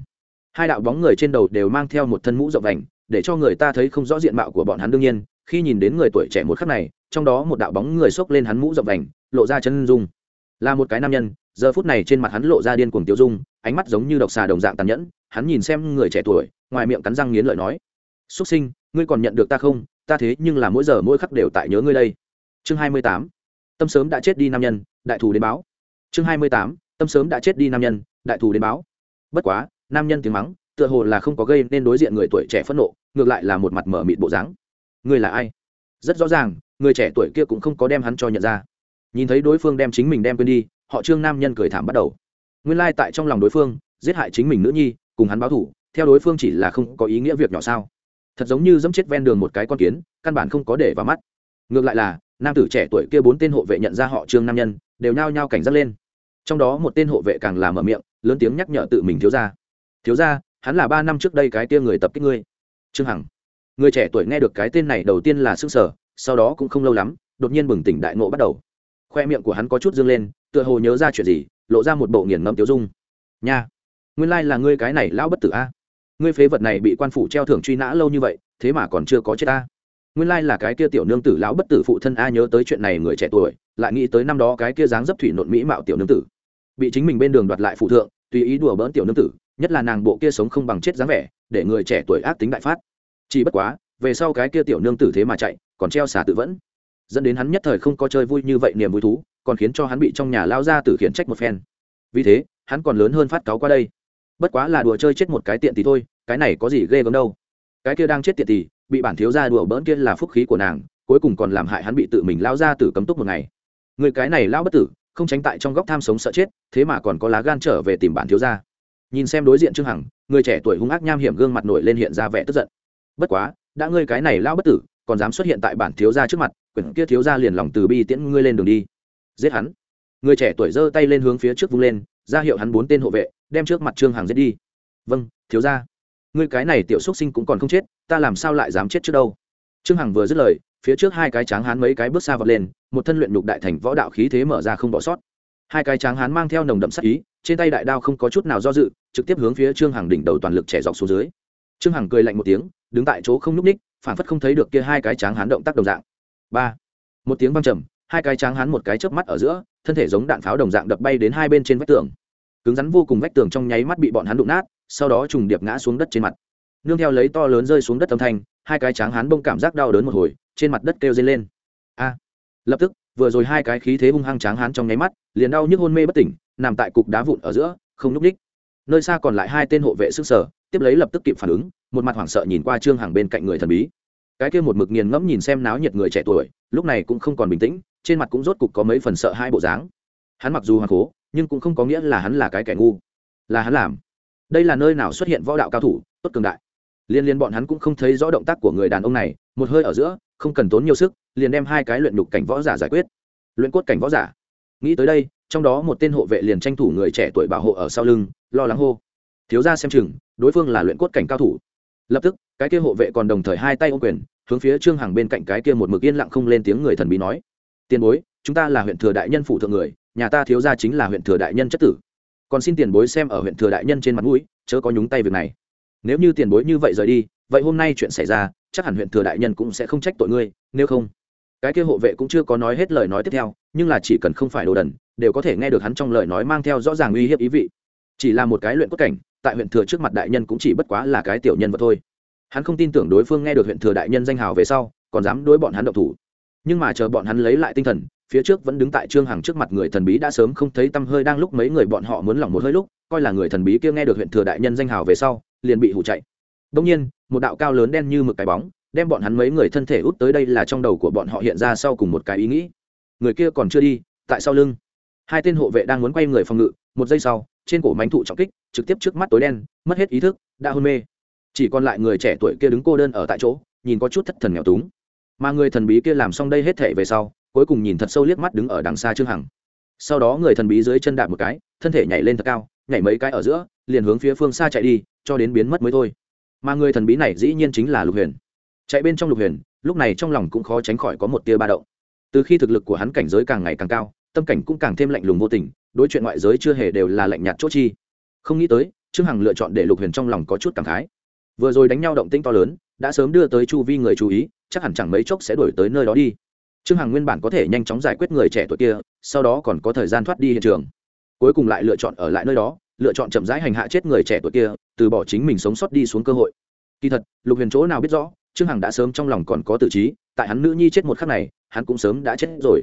Hai đạo bóng người trên đầu đều mang theo một thân mũ rộng vành, để cho người ta thấy không rõ diện mạo của bọn hắn đương nhiên, khi nhìn đến người tuổi trẻ một khắc này trong đó một đạo bóng người xốc lên hắn mũ rộng vành, lộ ra chân dung. Là một cái nam nhân, giờ phút này trên mặt hắn lộ ra điên cuồng tiêu dung, ánh mắt giống như độc xà đồng dạng tàn nhẫn, hắn nhìn xem người trẻ tuổi, ngoài miệng cắn răng nghiến lợi nói xuất sinh, ngươi còn nhận được ta không? Ta thế nhưng là mỗi giờ mỗi khắc đều tại nhớ ngươi đây. Chương hai mươi tám, tâm sớm đã chết đi nam nhân, đại thù đến báo. Chương hai mươi tám, tâm sớm đã chết đi nam nhân, đại thù đến báo. Bất quá, nam nhân tiếng mắng, tựa hồ là không có gây nên đối diện người tuổi trẻ phẫn nộ, ngược lại là một mặt mở mịt bộ dáng. Ngươi là ai? Rất rõ ràng người trẻ tuổi kia cũng không có đem hắn cho nhận ra. Nhìn thấy đối phương đem chính mình đem quên đi, họ trương nam nhân cười thảm bắt đầu. Nguyên lai tại trong lòng đối phương, giết hại chính mình nữ nhi, cùng hắn báo thủ theo đối phương chỉ là không có ý nghĩa việc nhỏ sao? Thật giống như dẫm chết ven đường một cái con kiến, căn bản không có để vào mắt. Ngược lại là, nam tử trẻ tuổi kia bốn tên hộ vệ nhận ra họ trương nam nhân, đều nhao nhao cảnh giác lên. Trong đó một tên hộ vệ càng làm mở miệng, lớn tiếng nhắc nhở tự mình thiếu ra thiếu ra hắn là ba năm trước đây cái tia người tập kích ngươi. Trương hằng. Người trẻ tuổi nghe được cái tên này đầu tiên là s ư ơ n g sở sau đó cũng không lâu lắm, đột nhiên bừng tỉnh đại ngộ bắt đầu. Khoe miệng của hắn có chút dương lên, tựa hồ nhớ ra chuyện gì, lộ ra một bộ nghiền ngẫm tiêu dung. Nha, nguyên lai là ngươi cái này lão bất tử a. Ngươi phế vật này bị quan phủ treo thưởng truy nã lâu như vậy, thế mà còn chưa có chết ta nguyên lai là cái kia tiểu nương tử lão bất tử phụ thân a nhớ tới chuyện này người trẻ tuổi, lại nghĩ tới năm đó cái kia dáng dấp thủy nộn mỹ mạo tiểu nương tử. Bị chính mình bên đường đoạt lại phụ thượng, tùy ý đùa bỡn tiểu nương tử, nhất là nàng bộ kia sống không bằng chết dáng vẻ, để người trẻ tuổi ác tính đại phát. Chỉ bất quá, về sau cái kia tiểu nương tử thế mà chạy còn treo xả tự vẫn. Dẫn đến hắn nhất thời không có chơi vui như vậy niềm vui thú, còn khiến cho hắn bị trong nhà lao ra từ khiển trách một phen. Vì thế, hắn còn lớn hơn phát cáo qua đây. Bất quá là đùa chơi chết một cái tiện thì thôi, cái này có gì ghê gớm đâu. Cái kia đang chết tiện thì bị bản thiếu gia đùa bỡn kia là phúc khí của nàng, cuối cùng còn làm hại hắn bị tự mình lao ra từ cấm túc một ngày. Người cái này lao bất tử, không tránh tại trong góc tham sống sợ chết, thế mà còn có lá gan trở về tìm bản thiếu gia. Nhìn xem đối diện trương hằng, người trẻ tuổi hung ác nham hiểm gương mặt nổi lên hiện ra vẻ tức giận. Bất quá, đã ngươi cái này lao bất tử còn dám xuất hiện tại bản thiếu gia trước mặt, quyển kia thiếu gia liền lòng từ bi tiễn ngươi lên đường đi. Giết hắn. Người trẻ tuổi giơ tay lên hướng phía trước vung lên, ra hiệu hắn bốn tên hộ vệ, đem trước mặt trương hằng giết đi. Vâng thiếu gia. Ngươi cái này tiểu xuất sinh cũng còn không chết, ta làm sao lại dám chết trước đâu? Trương hằng vừa dứt lời, phía trước hai cái tráng hán mấy cái bước xa vọt lên, một thân luyện nhục đại thành võ đạo khí thế mở ra không bỏ sót. Hai cái tráng hán mang theo nồng đậm sắc ý, trên tay đại đao không có chút nào do dự, trực tiếp hướng phía trương hằng đỉnh đầu toàn lực trẻ dọc xuống dưới. Trương hằng cười lạnh một tiếng, đứng tại chỗ không nhúc ních phản phất không thấy được kia hai cái tráng hán động tác đồng dạng. Ba. Một tiếng văng trầm, hai cái tráng hán một cái chớp mắt ở giữa, thân thể giống đạn pháo đồng dạng đập bay đến hai bên trên vách tường. Cứng rắn vô cùng vách tường trong nháy mắt bị bọn hắn đụng nát, sau đó trùng điệp ngã xuống đất trên mặt. Nương theo lấy to lớn rơi xuống đất âm thanh, hai cái tráng hán bông cảm giác đau đớn một hồi, trên mặt đất kêu dây lên. A. Lập tức, vừa rồi hai cái khí thế hung hăng tráng hán trong nháy mắt, liền đau nhức hôn mê bất tỉnh, nằm tại cục đá vụn ở giữa, không núp ních nơi xa còn lại hai tên hộ vệ sức sở, tiếp lấy lập tức kịp phản ứng một mặt hoảng sợ nhìn qua trương hàng bên cạnh người thần bí. Cái kia một mực nghiền ngẫm nhìn xem náo nhiệt người trẻ tuổi, lúc này cũng không còn bình tĩnh, trên mặt cũng rốt cục có mấy phần sợ hai bộ dáng. Hắn mặc dù hoàng cố, nhưng cũng không có nghĩa là hắn là cái kẻ ngu. Là hắn làm. Đây là nơi nào xuất hiện võ đạo cao thủ, tốt cường đại. Liên liên bọn hắn cũng không thấy rõ động tác của người đàn ông này, một hơi ở giữa, không cần tốn nhiều sức, liền đem hai cái luyện đục cảnh võ giả giải quyết. Luyện cốt cảnh võ giả. Nghĩ tới đây, trong đó một tên hộ vệ liền tranh thủ người trẻ tuổi bảo hộ ở sau lưng, lo lắng hô. Thiếu ra xem chừng, đối phương là luyện cốt cảnh cao thủ lập tức, cái kia hộ vệ còn đồng thời hai tay ô quyền, hướng phía trương hằng bên cạnh cái kia một mực yên lặng không lên tiếng người thần bí nói, tiền bối, chúng ta là huyện thừa đại nhân phủ thượng người, nhà ta thiếu ra chính là huyện thừa đại nhân chất tử. Còn xin tiền bối xem ở huyện thừa đại nhân trên mặt mũi, chớ có nhúng tay việc này. Nếu như tiền bối như vậy rời đi, vậy hôm nay chuyện xảy ra, chắc hẳn huyện thừa đại nhân cũng sẽ không trách tội ngươi, nếu không. Cái kia hộ vệ cũng chưa có nói hết lời nói tiếp theo, nhưng là chỉ cần không phải đồ đần, đều có thể nghe được hắn trong lời nói mang theo rõ ràng uy hiếp ý vị. Chỉ là một cái luyện cốt cảnh tại huyện thừa trước mặt đại nhân cũng chỉ bất quá là cái tiểu nhân vật thôi. Hắn không tin tưởng đối phương nghe được huyện thừa đại nhân danh hào về sau, còn dám đối bọn hắn độc thủ. Nhưng mà chờ bọn hắn lấy lại tinh thần, phía trước vẫn đứng tại trương hằng trước mặt người thần bí đã sớm không thấy tăm hơi đang lúc mấy người bọn họ muốn lỏng một hơi lúc, coi là người thần bí kia nghe được huyện thừa đại nhân danh hào về sau, liền bị hụ chạy. Đông nhiên, một đạo cao lớn đen như mực cái bóng, đem bọn hắn mấy người thân thể út tới đây là trong đầu của bọn họ hiện ra sau cùng một cái ý nghĩ. Người kia còn chưa đi, tại sau lưng. Hai tên hộ vệ đang muốn quay người phòng ngự, một giây sau trên cổ mánh thụ trọng kích, trực tiếp trước mắt tối đen, mất hết ý thức, đã hôn mê. Chỉ còn lại người trẻ tuổi kia đứng cô đơn ở tại chỗ, nhìn có chút thất thần nghèo túng. Mà người thần bí kia làm xong đây hết thể về sau, cuối cùng nhìn thật sâu liếc mắt đứng ở đằng xa trương hằng. Sau đó người thần bí dưới chân đạp một cái, thân thể nhảy lên thật cao, nhảy mấy cái ở giữa, liền hướng phía phương xa chạy đi, cho đến biến mất mới thôi. Mà người thần bí này dĩ nhiên chính là lục huyền. Chạy bên trong lục huyền, lúc này trong lòng cũng khó tránh khỏi có một tia ba động. Từ khi thực lực của hắn cảnh giới càng ngày càng cao, tâm cảnh cũng càng thêm lạnh lùng vô tình đối chuyện ngoại giới chưa hề đều là lạnh nhạt chốt chi. Không nghĩ tới, trương hằng lựa chọn để lục huyền trong lòng có chút cảm khái. Vừa rồi đánh nhau động tĩnh to lớn, đã sớm đưa tới chu vi người chú ý, chắc hẳn chẳng mấy chốc sẽ đổi tới nơi đó đi. Trương hằng nguyên bản có thể nhanh chóng giải quyết người trẻ tuổi kia, sau đó còn có thời gian thoát đi hiện trường. Cuối cùng lại lựa chọn ở lại nơi đó, lựa chọn chậm rãi hành hạ chết người trẻ tuổi kia, từ bỏ chính mình sống sót đi xuống cơ hội. Kỳ thật, lục huyền chỗ nào biết rõ, trương hằng đã sớm trong lòng còn có tự trí, tại hắn nữ nhi chết một khắc này, hắn cũng sớm đã chết rồi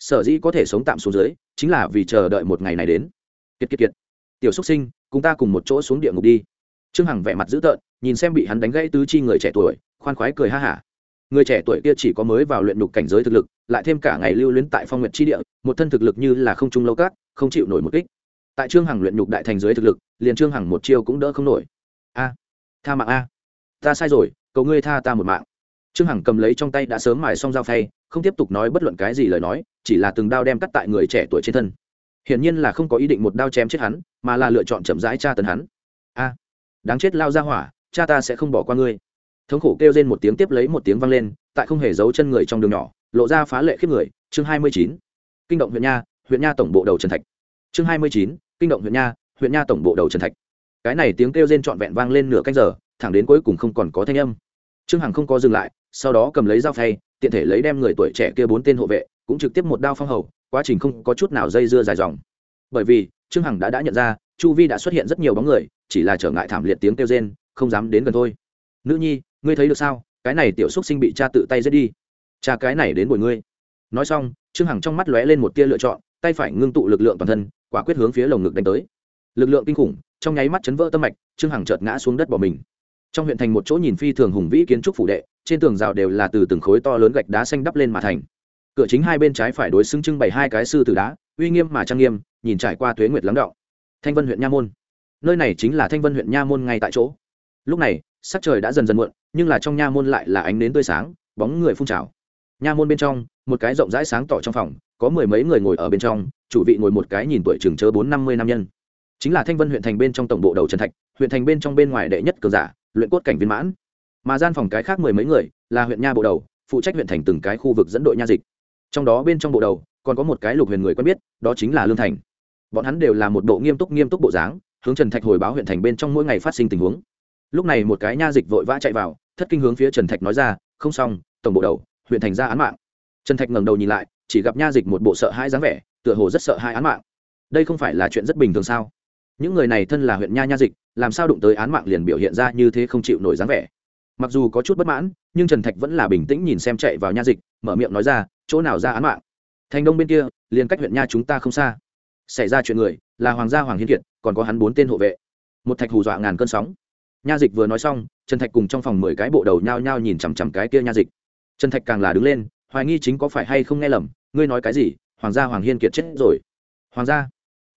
sở dĩ có thể sống tạm xuống dưới, chính là vì chờ đợi một ngày này đến. Kiệt kiệt kiệt. Tiểu xúc sinh, cùng ta cùng một chỗ xuống địa ngục đi. Trương hằng vẻ mặt dữ tợn, nhìn xem bị hắn đánh gãy tứ chi người trẻ tuổi, khoan khoái cười ha hả. Người trẻ tuổi kia chỉ có mới vào luyện nhục cảnh giới thực lực, lại thêm cả ngày lưu luyến tại phong nguyệt chi địa, một thân thực lực như là không trung lâu cát, không chịu nổi một kích. Tại trương hằng luyện nhục đại thành dưới thực lực, liền trương hằng một chiêu cũng đỡ không nổi. A, tha mạng a. Ta sai rồi, cầu ngươi tha ta một mạng. Trương hằng cầm lấy trong tay đã sớm mài xong dao phay, không tiếp tục nói bất luận cái gì lời nói chỉ là từng đao đem cắt tại người trẻ tuổi trên thân. Hiển nhiên là không có ý định một đao chém chết hắn, mà là lựa chọn chậm rãi tra tấn hắn. A, đáng chết lao ra hỏa, cha ta sẽ không bỏ qua ngươi. Thống khổ kêu lên một tiếng tiếp lấy một tiếng vang lên, tại không hề giấu chân người trong đường nhỏ, lộ ra phá lệ khiếp người. Chương hai mươi chín, kinh động huyện nha huyện nha tổng bộ đầu trần thạch. Chương hai mươi chín, kinh động huyện nha huyện nha tổng bộ đầu trần thạch. Cái này tiếng kêu rên trọn vẹn vang lên nửa canh giờ, thẳng đến cuối cùng không còn có thanh âm. Trương hằng không có dừng lại, sau đó cầm lấy dao phay, tiện thể lấy đem người tuổi trẻ kia bốn tên hộ vệ cũng trực tiếp một đao phong hầu, quá trình không có chút nào dây dưa dài dòng. Bởi vì, trương hằng đã đã nhận ra, chu vi đã xuất hiện rất nhiều bóng người, chỉ là trở ngại thảm liệt tiếng kêu rên, không dám đến gần thôi. Nữ nhi, ngươi thấy được sao? Cái này tiểu xúc sinh bị cha tự tay giết đi. Cha cái này đến bồi ngươi. Nói xong, trương hằng trong mắt lóe lên một tia lựa chọn, tay phải ngưng tụ lực lượng toàn thân, quả quyết hướng phía lồng ngực đánh tới. Lực lượng kinh khủng, trong nháy mắt chấn vỡ tâm mạch, trương hằng chợt ngã xuống đất bỏ mình. Trong huyện thành một chỗ nhìn phi thường hùng vĩ kiến trúc phủ đệ, trên tường rào đều là từ từng khối to lớn gạch đá xanh đắp lên mà thành cửa chính hai bên trái phải đối xứng trưng bày hai cái sư tử đá, uy nghiêm mà trang nghiêm, nhìn trải qua tuế nguyệt lắng đọng thanh vân huyện nha môn. Nơi này chính là thanh vân huyện nha môn ngay tại chỗ. Lúc này, sắc trời đã dần dần muộn, nhưng là trong nha môn lại là ánh nến tươi sáng, bóng người phun trào. Nha môn bên trong, một cái rộng rãi sáng tỏ trong phòng, có mười mấy người ngồi ở bên trong, chủ vị ngồi một cái nhìn tuổi chừng chớ bốn năm mươi nam nhân. Chính là thanh vân huyện thành bên trong tổng bộ đầu trần thạch, huyện thành bên trong bên ngoài đệ nhất cờ giả, luyện cốt cảnh viên mãn. Mà gian phòng cái khác mười mấy người, là huyện nha bộ đầu, phụ trách huyện thành từng cái khu vực dẫn đội nha dịch trong đó bên trong bộ đầu, còn có một cái lục huyền người quen biết, đó chính là lương thành. Bọn hắn đều là một bộ nghiêm túc nghiêm túc bộ dáng, hướng trần thạch hồi báo huyện thành bên trong mỗi ngày phát sinh tình huống. Lúc này một cái nha dịch vội vã chạy vào, thất kinh hướng phía trần thạch nói ra, không xong, tổng bộ đầu, huyện thành ra án mạng. Trần thạch ngẩng đầu nhìn lại, chỉ gặp nha dịch một bộ sợ hãi dáng vẻ, tựa hồ rất sợ hãi án mạng. Đây không phải là chuyện rất bình thường sao? Những người này thân là huyện nha nha dịch, làm sao đụng tới án mạng liền biểu hiện ra như thế không chịu nổi dáng vẻ? Mặc dù có chút bất mãn, nhưng trần thạch vẫn là bình tĩnh nhìn xem chạy vào nha dịch, mở miệng nói ra chỗ nào ra án mạng. Thành đông bên kia, liền cách huyện nha chúng ta không xa. Xảy ra chuyện người, là hoàng gia hoàng hiến kiệt, còn có hắn bốn tên hộ vệ. Một thạch hù dọa ngàn cơn sóng. Nha dịch vừa nói xong, trần thạch cùng trong phòng mười cái bộ đầu nhao nhao nhìn chằm chằm cái kia nha dịch. Trần thạch càng là đứng lên, hoài nghi chính có phải hay không nghe lầm, ngươi nói cái gì? Hoàng gia hoàng hiên kiệt chết rồi. Hoàng gia?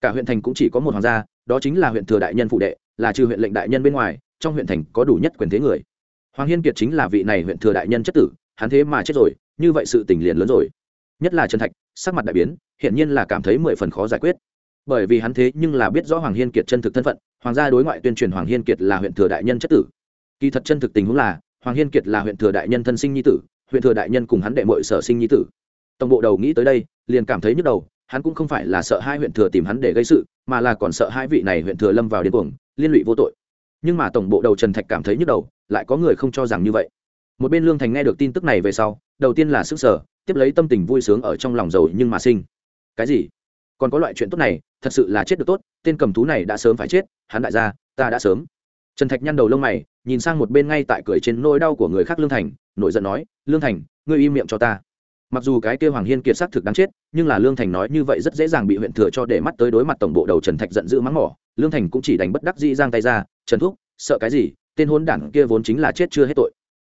Cả huyện thành cũng chỉ có một hoàng gia, đó chính là huyện thừa đại nhân phụ đệ, là trừ huyện lệnh đại nhân bên ngoài, trong huyện thành có đủ nhất quyền thế người. Hoàng hiên kiệt chính là vị này huyện thừa đại nhân chất tử, hắn thế mà chết rồi như vậy sự tình liền lớn rồi. Nhất là trần thạch, sắc mặt đại biến hiện nhiên là cảm thấy mười phần khó giải quyết. Bởi vì hắn thế nhưng là biết rõ hoàng hiên kiệt chân thực thân phận, hoàng gia đối ngoại tuyên truyền hoàng hiên kiệt là huyện thừa đại nhân chất tử. Kỳ thật chân thực tình huống là, hoàng hiên kiệt là huyện thừa đại nhân thân sinh nhi tử, huyện thừa đại nhân cùng hắn đệ mội sở sinh nhi tử. Tổng bộ đầu nghĩ tới đây, liền cảm thấy nhức đầu, hắn cũng không phải là sợ hai huyện thừa tìm hắn để gây sự, mà là còn sợ hai vị này huyện thừa lâm vào điên cuồng, liên lụy vô tội. Nhưng mà tổng bộ đầu trần thạch cảm thấy nhức đầu, lại có người không cho rằng như vậy một bên lương thành nghe được tin tức này về sau, đầu tiên là sức sở tiếp lấy tâm tình vui sướng ở trong lòng giàu nhưng mà sinh. Cái gì? Còn có loại chuyện tốt này, thật sự là chết được tốt, tên cầm thú này đã sớm phải chết, hắn đại gia, ta đã sớm. Trần thạch nhăn đầu lông mày, nhìn sang một bên ngay tại cười trên nỗi đau của người khác lương thành, nổi giận nói, lương thành, ngươi im miệng cho ta. Mặc dù cái kêu hoàng hiên kiệt xác thực đáng chết, nhưng là lương thành nói như vậy rất dễ dàng bị huyện thừa cho để mắt tới đối mặt tổng bộ đầu trần thạch giận dữ mắng mỏ. Lương thành cũng chỉ đánh bất đắc dĩ giang tay ra, trần thúc, sợ cái gì? Tên hôn đảng kia vốn chính là chết chưa hết tội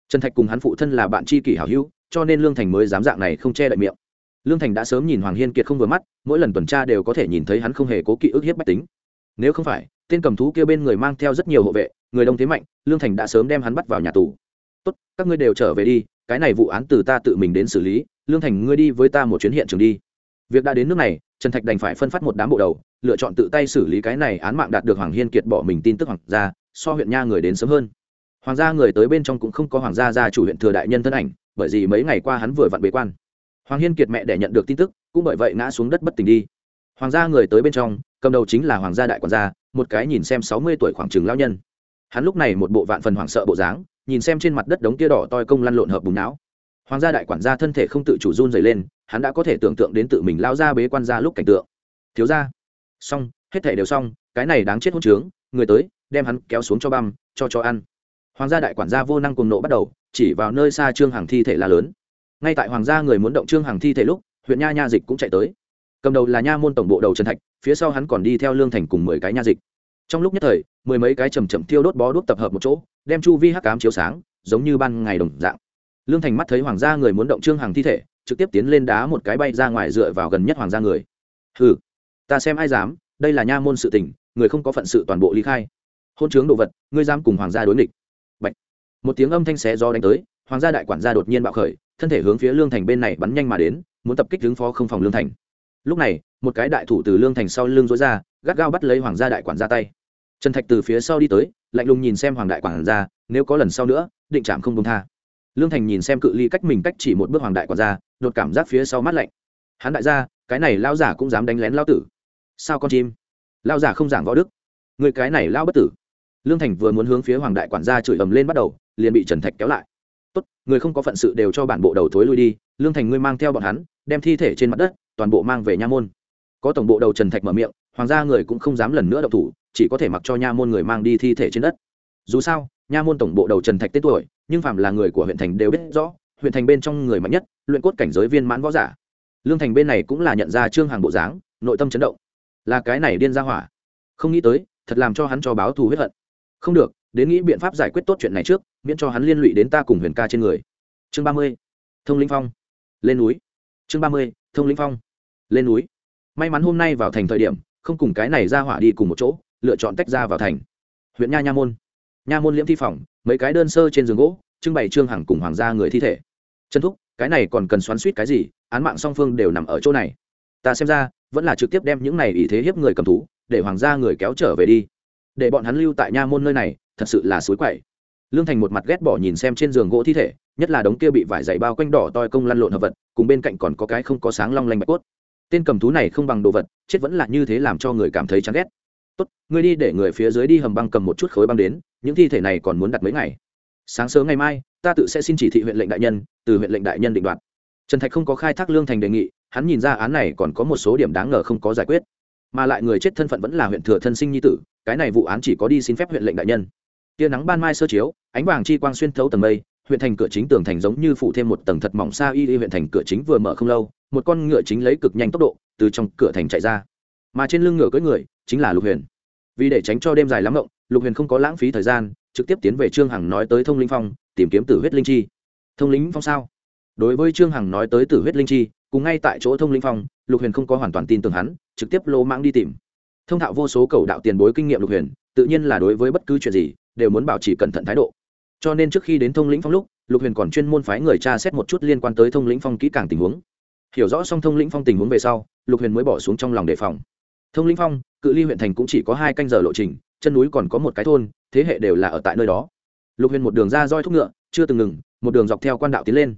trần thạch cùng hắn phụ thân là bạn tri kỷ hảo hữu, cho nên lương thành mới dám dạng này không che đậy miệng. Lương thành đã sớm nhìn hoàng hiên kiệt không vừa mắt, mỗi lần tuần tra đều có thể nhìn thấy hắn không hề cố kỵ ức hiếp bách tính. Nếu không phải, tên cầm thú kia bên người mang theo rất nhiều hộ vệ, người đông thế mạnh, lương thành đã sớm đem hắn bắt vào nhà tù. Tốt, các ngươi đều trở về đi, cái này vụ án từ ta tự mình đến xử lý, lương thành ngươi đi với ta một chuyến hiện trường đi. Việc đã đến nước này, trần thạch đành phải phân phát một đám bộ đầu, lựa chọn tự tay xử lý cái này án mạng đạt được hoàng hiên kiệt bỏ mình tin tức hoàng gia, so huyện nha người đến sớm hơn hoàng gia người tới bên trong cũng không có hoàng gia gia chủ huyện thừa đại nhân thân ảnh, bởi vì mấy ngày qua hắn vừa vặn bế quan. Hoàng hiên kiệt mẹ để nhận được tin tức, cũng bởi vậy ngã xuống đất bất tỉnh đi. Hoàng gia người tới bên trong, cầm đầu chính là hoàng gia đại quản gia, một cái nhìn xem sáu mươi tuổi khoảng chừng lao nhân. Hắn lúc này một bộ vạn phần hoảng sợ bộ dáng, nhìn xem trên mặt đất đống tia đỏ toi công lăn lộn hợp bùng não. Hoàng gia đại quản gia thân thể không tự chủ run dày lên, hắn đã có thể tưởng tượng đến tự mình lao ra bế quan ra lúc cảnh tượng. Thiếu ra xong, hết thể đều xong, cái này đáng chết hôn trướng, người tới, đem hắn kéo xuống cho băm, cho cho ăn hoàng gia đại quản gia vô năng cùng nộ bắt đầu, chỉ vào nơi xa trương hàng thi thể là lớn. Ngay tại hoàng gia người muốn động trương hàng thi thể lúc, huyện nha nha dịch cũng chạy tới. Cầm đầu là nha môn tổng bộ đầu trần thạch, phía sau hắn còn đi theo lương thành cùng mười cái nha dịch. Trong lúc nhất thời, mười mấy cái chầm chậm thiêu đốt bó đuốc tập hợp một chỗ, đem chu vi hắc cám chiếu sáng, giống như ban ngày đồng dạng. Lương thành mắt thấy hoàng gia người muốn động trương hàng thi thể, trực tiếp tiến lên đá một cái bay ra ngoài dựa vào gần nhất hoàng gia người. Hừ, ta xem ai dám, đây là nha môn sự tình, người không có phận sự toàn bộ ly khai. Hôn chướng đồ vật, ngươi dám cùng hoàng gia đối nghịch một tiếng âm thanh xé do đánh tới, hoàng gia đại quản gia đột nhiên bạo khởi, thân thể hướng phía lương thành bên này bắn nhanh mà đến, muốn tập kích hướng phó không phòng lương thành. Lúc này, một cái đại thủ từ lương thành sau lưng dối ra, gắt gao bắt lấy hoàng gia đại quản gia tay. Trần thạch từ phía sau đi tới, lạnh lùng nhìn xem hoàng đại quản gia, nếu có lần sau nữa, định chạm không công tha. Lương thành nhìn xem cự ly cách mình cách chỉ một bước hoàng đại quản gia, đột cảm giác phía sau mắt lạnh. Hắn đại gia, cái này lao giả cũng dám đánh lén lao tử. Sao con chim? Lao giả không giảng võ đức. Người cái này lao bất tử lương thành vừa muốn hướng phía hoàng đại quản gia chửi ầm lên bắt đầu, liền bị trần thạch kéo lại. Tốt, người không có phận sự đều cho bản bộ đầu thối lui đi, lương thành ngươi mang theo bọn hắn, đem thi thể trên mặt đất, toàn bộ mang về nha môn. Có tổng bộ đầu trần thạch mở miệng, hoàng gia người cũng không dám lần nữa đậu thủ, chỉ có thể mặc cho nha môn người mang đi thi thể trên đất. Dù sao, nha môn tổng bộ đầu trần thạch tên tuổi, nhưng phạm là người của huyện thành đều biết rõ, huyện thành bên trong người mạnh nhất, luyện cốt cảnh giới viên mãn võ giả. Lương thành bên này cũng là nhận ra trương hàng bộ dáng, nội tâm chấn động. Là cái này điên ra hỏa. Không nghĩ tới, thật làm cho hắn cho báo thù huyết hận không được, đến nghĩ biện pháp giải quyết tốt chuyện này trước, miễn cho hắn liên lụy đến ta cùng huyền ca trên người. Chương ba mươi, thông linh phong. Lên núi. Chương ba mươi, thông linh phong. Lên núi. May mắn hôm nay vào thành thời điểm, không cùng cái này ra hỏa đi cùng một chỗ, lựa chọn tách ra vào thành. Huyện nha nha môn. Nha môn liễm thi phòng, mấy cái đơn sơ trên giường gỗ, trưng bày trương hằng cùng hoàng gia người thi thể. Chân thúc, cái này còn cần xoắn suýt cái gì, án mạng song phương đều nằm ở chỗ này. Ta xem ra, vẫn là trực tiếp đem những này ý thế hiếp người cầm thú, để hoàng gia người kéo trở về đi để bọn hắn lưu tại nha môn nơi này, thật sự là suối quậy. Lương thành một mặt ghét bỏ nhìn xem trên giường gỗ thi thể, nhất là đống kia bị vải dày bao quanh đỏ toi công lăn lộn hợp vật, cùng bên cạnh còn có cái không có sáng long lanh bạch cốt. Tên cầm thú này không bằng đồ vật, chết vẫn là như thế làm cho người cảm thấy chán ghét. Tốt, ngươi đi để người phía dưới đi hầm băng cầm một chút khối băng đến, những thi thể này còn muốn đặt mấy ngày. Sáng sớm ngày mai, ta tự sẽ xin chỉ thị huyện lệnh đại nhân, từ huyện lệnh đại nhân định đoạt. Trần thạch không có khai thác lương thành đề nghị, hắn nhìn ra án này còn có một số điểm đáng ngờ không có giải quyết mà lại người chết thân phận vẫn là huyện thừa thân sinh nhi tử, cái này vụ án chỉ có đi xin phép huyện lệnh đại nhân. Tia nắng ban mai sơ chiếu, ánh vàng chi quang xuyên thấu tầng mây, huyện thành cửa chính tường thành giống như phủ thêm một tầng thật mỏng xa y y huyện thành cửa chính vừa mở không lâu, một con ngựa chính lấy cực nhanh tốc độ, từ trong cửa thành chạy ra. Mà trên lưng ngựa cưỡi người, chính là lục huyền. Vì để tránh cho đêm dài lắm rộng lục huyền không có lãng phí thời gian, trực tiếp tiến về trương hằng nói tới thông linh phong, tìm kiếm tử huyết linh chi. Thông linh phong sao? Đối với trương hằng nói tới tử huyết linh chi cùng ngay tại chỗ thông linh phong, lục huyền không có hoàn toàn tin tưởng hắn, trực tiếp lô mãng đi tìm. Thông thạo vô số cầu đạo tiền bối kinh nghiệm lục huyền, tự nhiên là đối với bất cứ chuyện gì, đều muốn bảo trì cẩn thận thái độ. Cho nên trước khi đến thông lĩnh phong lúc, lục huyền còn chuyên môn phái người tra xét một chút liên quan tới thông lĩnh phong kỹ càng tình huống. Hiểu rõ xong thông lĩnh phong tình huống về sau, lục huyền mới bỏ xuống trong lòng đề phòng. Thông lĩnh phong, cự ly huyện thành cũng chỉ có hai canh giờ lộ trình, chân núi còn có một cái thôn, thế hệ đều là ở tại nơi đó. Lục huyền một đường ra roi thúc ngựa, chưa từng ngừng, một đường dọc theo quan đạo tiến lên.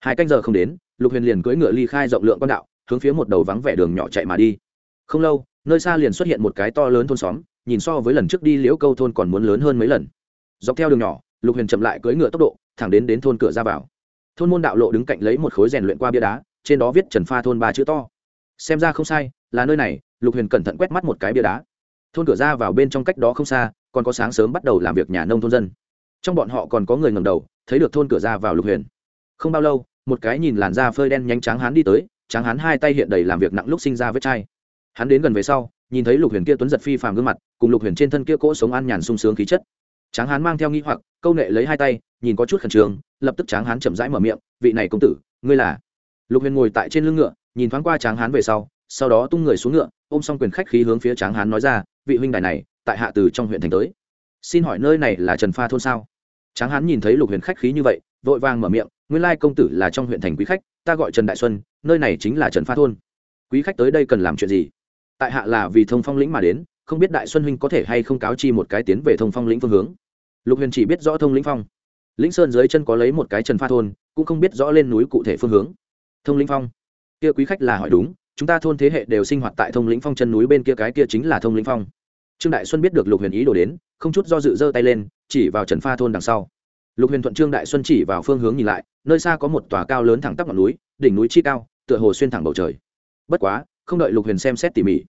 Hai canh giờ không đến lục huyền liền cưỡi ngựa ly khai rộng lượng quan đạo, hướng phía một đầu vắng vẻ đường nhỏ chạy mà đi. Không lâu, nơi xa liền xuất hiện một cái to lớn thôn xóm, nhìn so với lần trước đi liễu câu thôn còn muốn lớn hơn mấy lần. Dọc theo đường nhỏ, lục huyền chậm lại cưỡi ngựa tốc độ, thẳng đến đến thôn cửa ra vào. Thôn môn đạo lộ đứng cạnh lấy một khối rèn luyện qua bia đá, trên đó viết trần pha thôn ba chữ to. Xem ra không sai, là nơi này, lục huyền cẩn thận quét mắt một cái bia đá. Thôn cửa ra vào bên trong cách đó không xa, còn có sáng sớm bắt đầu làm việc nhà nông thôn dân. Trong bọn họ còn có người ngầm đầu, thấy được thôn cửa ra vào lục huyền. Không bao lâu một cái nhìn làn da phơi đen nhanh trắng hán đi tới trắng hán hai tay hiện đầy làm việc nặng lúc sinh ra vết chai. Hắn đến gần về sau, nhìn thấy lục huyền kia tuấn giật phi phàm gương mặt, cùng lục huyền trên thân kia cỗ sống an nhàn sung sướng khí chất. Tráng hán mang theo nghi hoặc, câu nệ lấy hai tay, nhìn có chút khẩn trương, lập tức tráng hán chậm rãi mở miệng, vị này công tử, ngươi là? Lục huyền ngồi tại trên lưng ngựa, nhìn thoáng qua tráng hán về sau sau đó tung người xuống ngựa, ôm xong quyền khách khí hướng phía tráng hán nói ra, vị huynh đài này, tại hạ từ trong huyện thành tới. Xin hỏi nơi này là trần pha thôn sao? Tráng hán nhìn thấy lục huyền khách khí như vậy, vội vàng mở miệng nguyên lai công tử là trong huyện thành quý khách, ta gọi trần đại xuân, nơi này chính là trần pha thôn. Quý khách tới đây cần làm chuyện gì? Tại hạ là vì thông phong lĩnh mà đến, không biết đại xuân huynh có thể hay không cáo chi một cái tiến về thông phong lĩnh phương hướng. Lục huyền chỉ biết rõ thông lĩnh phong. Lĩnh sơn dưới chân có lấy một cái trần pha thôn, cũng không biết rõ lên núi cụ thể phương hướng. Thông lĩnh phong? Kia quý khách là hỏi đúng, chúng ta thôn thế hệ đều sinh hoạt tại thông lĩnh phong chân núi bên kia, cái kia chính là thông lĩnh phong. Trương đại xuân biết được lục huyền ý đổ đến, không chút do dự giơ tay lên, chỉ vào trần pha thôn đằng sau lục huyền thuận trương đại xuân chỉ vào phương hướng nhìn lại, nơi xa có một tòa cao lớn thẳng tắp ngọn núi, đỉnh núi chi cao, tựa hồ xuyên thẳng bầu trời. Bất quá, không đợi lục huyền xem xét tỉ mỉ,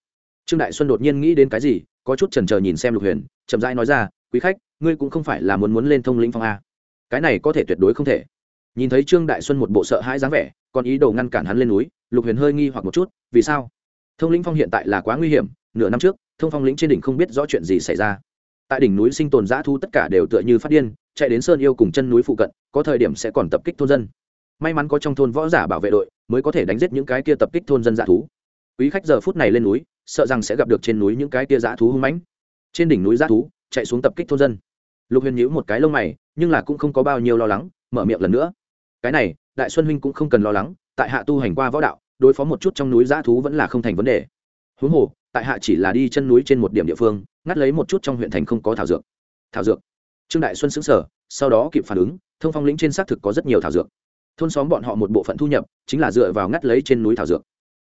trương đại xuân đột nhiên nghĩ đến cái gì, có chút chần chờ nhìn xem lục huyền, chậm rãi nói ra, quý khách, ngươi cũng không phải là muốn muốn lên thông lĩnh phong a. Cái này có thể tuyệt đối không thể. Nhìn thấy trương đại xuân một bộ sợ hãi dáng vẻ, còn ý đồ ngăn cản hắn lên núi, lục huyền hơi nghi hoặc một chút, vì sao? Thông lĩnh phong hiện tại là quá nguy hiểm, nửa năm trước, thông phong lĩnh trên đỉnh không biết rõ chuyện gì xảy ra. Tại đỉnh núi sinh tồn giã thu tất cả đều tựa như phát điên chạy đến sơn yêu cùng chân núi phụ cận, có thời điểm sẽ còn tập kích thôn dân. May mắn có trong thôn võ giả bảo vệ đội, mới có thể đánh giết những cái kia tập kích thôn dân dã thú. Quý khách giờ phút này lên núi, sợ rằng sẽ gặp được trên núi những cái kia dã thú hung mãnh. Trên đỉnh núi dã thú, chạy xuống tập kích thôn dân. Lục huyền nhíu một cái lông mày, nhưng là cũng không có bao nhiêu lo lắng, mở miệng lần nữa. Cái này, đại xuân huynh cũng không cần lo lắng, tại hạ tu hành qua võ đạo, đối phó một chút trong núi dã thú vẫn là không thành vấn đề. Huống hồ, tại hạ chỉ là đi chân núi trên một điểm địa phương, ngắt lấy một chút trong huyện thành không có thảo dược. Thảo dược trương đại xuân xứng sở sau đó kịp phản ứng, thông phong lĩnh trên xác thực có rất nhiều thảo dược. Thôn xóm bọn họ một bộ phận thu nhập, chính là dựa vào ngắt lấy trên núi thảo dược.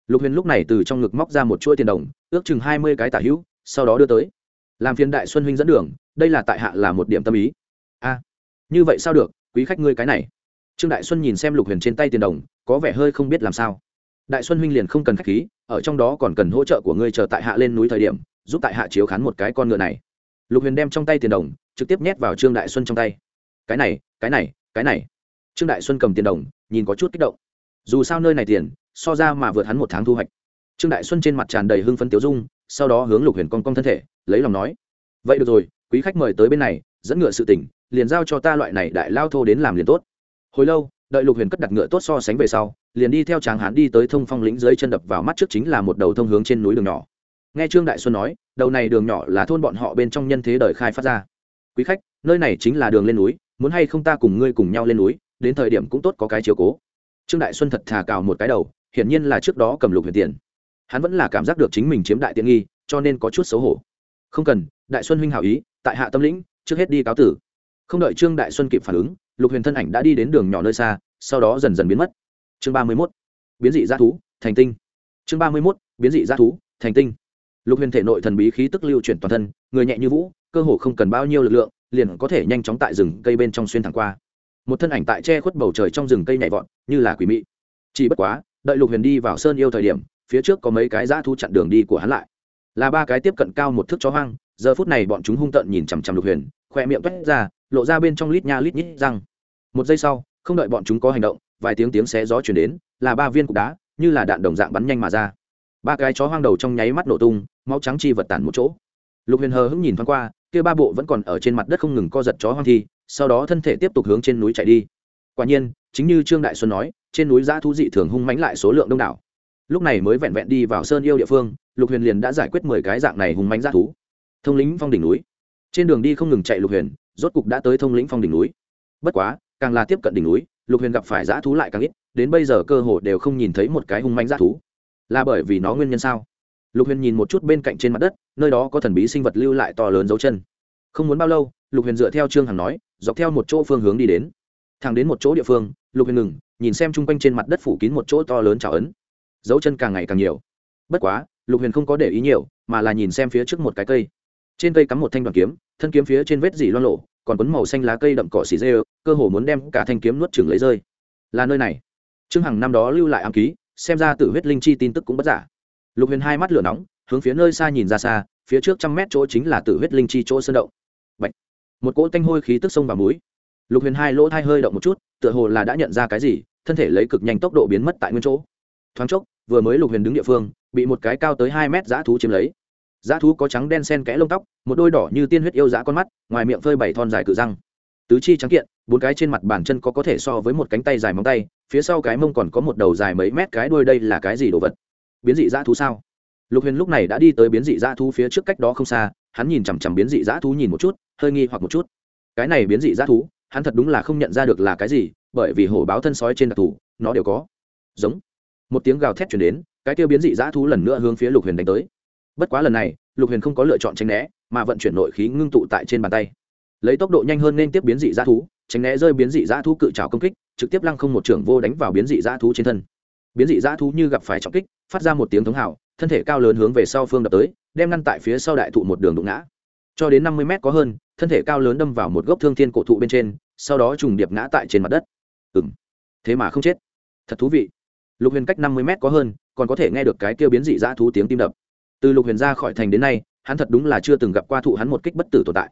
Lục huyền lúc này từ trong ngực móc ra một chuỗi tiền đồng, ước chừng hai mươi cái tả hữu, sau đó đưa tới. Làm phiên đại xuân huynh dẫn đường, đây là tại hạ là một điểm tâm ý. A, như vậy sao được, quý khách ngươi cái này. Trương đại xuân nhìn xem lục huyền trên tay tiền đồng, có vẻ hơi không biết làm sao. Đại xuân huynh liền không cần k h á c h khí, ở trong đó còn cần hỗ trợ của ngươi chờ tại hạ lên núi thời điểm, giúp tại hạ chiếu khán một cái con ngựa này lục huyền đem trong tay tiền đồng, trực tiếp nhét vào trương đại xuân trong tay. Cái này cái này cái này. Trương đại xuân cầm tiền đồng, nhìn có chút kích động. Dù sao nơi này tiền, so ra mà vượt hắn một tháng thu hoạch. Trương đại xuân trên mặt tràn đầy hưng phấn tiếu dung, sau đó hướng lục huyền con con thân thể, lấy lòng nói, vậy được rồi, quý khách mời tới bên này, dẫn ngựa sự tỉnh liền giao cho ta loại này đại lao thô đến làm liền tốt. Hồi lâu, đợi lục huyền cất đặt ngựa tốt so sánh về sau, liền đi theo tráng hán đi tới thông phong lĩnh dưới chân đập vào mắt trước chính là một đầu thông hướng trên núi đường nhỏ nghe trương đại xuân nói, đầu này đường nhỏ là thôn bọn họ bên trong nhân thế đời khai phát ra. Quý khách, nơi này chính là đường lên núi, muốn hay không ta cùng ngươi cùng nhau lên núi, đến thời điểm cũng tốt có cái chiều cố. Trương đại xuân thật thà cào một cái đầu, hiển nhiên là trước đó cầm lục huyền tiền. Hắn vẫn là cảm giác được chính mình chiếm đại tiện nghi, cho nên có chút xấu hổ. Không cần, đại xuân huynh hảo ý, tại hạ tâm lĩnh, trước hết đi cáo tử. Không đợi trương đại xuân kịp phản ứng, lục huyền thân ảnh đã đi đến đường nhỏ nơi xa, sau đó dần dần biến mất. Chương ba mươi mốt. Biến dị g thú, thành tinh. Chương ba mươi mốt. Biến dị g thú, thành tinh lục huyền thể nội thần bí khí tức lưu chuyển toàn thân, người nhẹ như vũ, cơ hồ không cần bao nhiêu lực lượng, liền có thể nhanh chóng tại rừng cây bên trong xuyên thẳng qua. Một thân ảnh tại che khuất bầu trời trong rừng cây nhảy vọt, như là quỷ mị. Chỉ bất quá, đợi lục huyền đi vào sơn yêu thời điểm, phía trước có mấy cái dã thu chặn đường đi của hắn lại. Là ba cái tiếp cận cao một thước chó hoang, giờ phút này bọn chúng hung tợn nhìn chằm chằm lục huyền, khoe miệng toét ra, lộ ra bên trong lít nha lít nhít răng. Một giây sau, không đợi bọn chúng có hành động, vài tiếng tiếng xé gió chuyển đến, là ba viên cục đá, như là đạn đồng dạng bắn nhanh mà ra. Ba cái chó hoang đầu trong nháy mắt nổ tung máu trắng chi vật tản một chỗ. Lục huyền hờ hững nhìn thoáng qua, kia ba bộ vẫn còn ở trên mặt đất không ngừng co giật chó hoang thi, sau đó thân thể tiếp tục hướng trên núi chạy đi. Quả nhiên, chính như trương đại xuân nói, trên núi giã thú dị thường hung mãnh lại số lượng đông đảo. Lúc này mới vẹn vẹn đi vào sơn yêu địa phương, lục huyền liền đã giải quyết mười cái dạng này hung mãnh giã thú. Thông lĩnh phong đỉnh núi. Trên đường đi không ngừng chạy lục huyền, rốt cục đã tới thông lĩnh phong đỉnh núi. Bất quá, càng là tiếp cận đỉnh núi, lục huyền gặp phải giã thú lại càng ít, đến bây giờ cơ hồ đều không nhìn thấy một cái hung mãnh giã thú. Là bởi vì nó nguyên nhân sao? Lục huyền nhìn một chút bên cạnh trên mặt đất, nơi đó có thần bí sinh vật lưu lại to lớn dấu chân. Không muốn bao lâu, lục huyền dựa theo trương hằng nói, dọc theo một chỗ phương hướng đi đến. Thẳng đến một chỗ địa phương, lục huyền ngừng, nhìn xem chung quanh trên mặt đất phủ kín một chỗ to lớn trào ấn. Dấu chân càng ngày càng nhiều. Bất quá, lục huyền không có để ý nhiều, mà là nhìn xem phía trước một cái cây. Trên cây cắm một thanh đoàn kiếm, thân kiếm phía trên vết dỉ loan lộ còn quấn màu xanh lá cây đậm cỏ xì dê cơ hồ muốn đem cả thanh kiếm nuốt chừng lấy rơi. Là nơi này. Trương hằng năm đó lưu lại ám ký, xem ra tự huyết linh chi tin tức cũng bất giả lục huyền hai mắt lửa nóng, hướng phía nơi xa nhìn ra xa, phía trước trăm mét chỗ chính là Tử huyết linh chi chỗ sơn động. Bạch. một cỗ tanh hôi khí tức sông vào mũi. Lục huyền hai lỗ thai hơi động một chút, tựa hồ là đã nhận ra cái gì, thân thể lấy cực nhanh tốc độ biến mất tại nguyên chỗ. Thoáng chốc, vừa mới lục huyền đứng địa phương, bị một cái cao tới hai mét dã thú chiếm lấy. Dã thú có trắng đen sen kẽ lông tóc, một đôi đỏ như tiên huyết yêu dã con mắt, ngoài miệng phơi bảy thon dài cự răng. Tứ chi trắng kiện, bốn cái trên mặt bàn chân có có thể so với một cánh tay dài móng tay, phía sau cái mông còn có một đầu dài mấy mét, cái đuôi đây là cái gì đồ vật? Biến dị dã thú sao? Lục huyền lúc này đã đi tới biến dị dã thú phía trước cách đó không xa, hắn nhìn chằm chằm biến dị dã thú nhìn một chút, hơi nghi hoặc một chút. Cái này biến dị dã thú, hắn thật đúng là không nhận ra được là cái gì, bởi vì hổ báo thân sói trên đặc thù, nó đều có. Giống. Một tiếng gào thét chuyển đến, cái tiêu biến dị dã thú lần nữa hướng phía lục huyền đánh tới. Bất quá lần này, lục huyền không có lựa chọn tránh né, mà vận chuyển nội khí ngưng tụ tại trên bàn tay. Lấy tốc độ nhanh hơn nên tiếp biến dị dã thú, tránh né rơi biến dị dã thú cự trào công kích, trực tiếp lăng không một trưởng vô đánh vào biến dị dã thú trên thân biến dị dã thú như gặp phải trọng kích, phát ra một tiếng thống hào, thân thể cao lớn hướng về sau phương đập tới, đem ngăn tại phía sau đại thụ một đường đụng ngã. Cho đến năm mươi mét có hơn, thân thể cao lớn đâm vào một gốc thương thiên cổ thụ bên trên, sau đó trùng điệp ngã tại trên mặt đất. Ừ m thế mà không chết. Thật thú vị. Lục huyền cách năm mươi mét có hơn, còn có thể nghe được cái kêu biến dị dã thú tiếng tim đập. Từ lục huyền ra khỏi thành đến nay, hắn thật đúng là chưa từng gặp qua thụ hắn một kích bất tử tồn tại.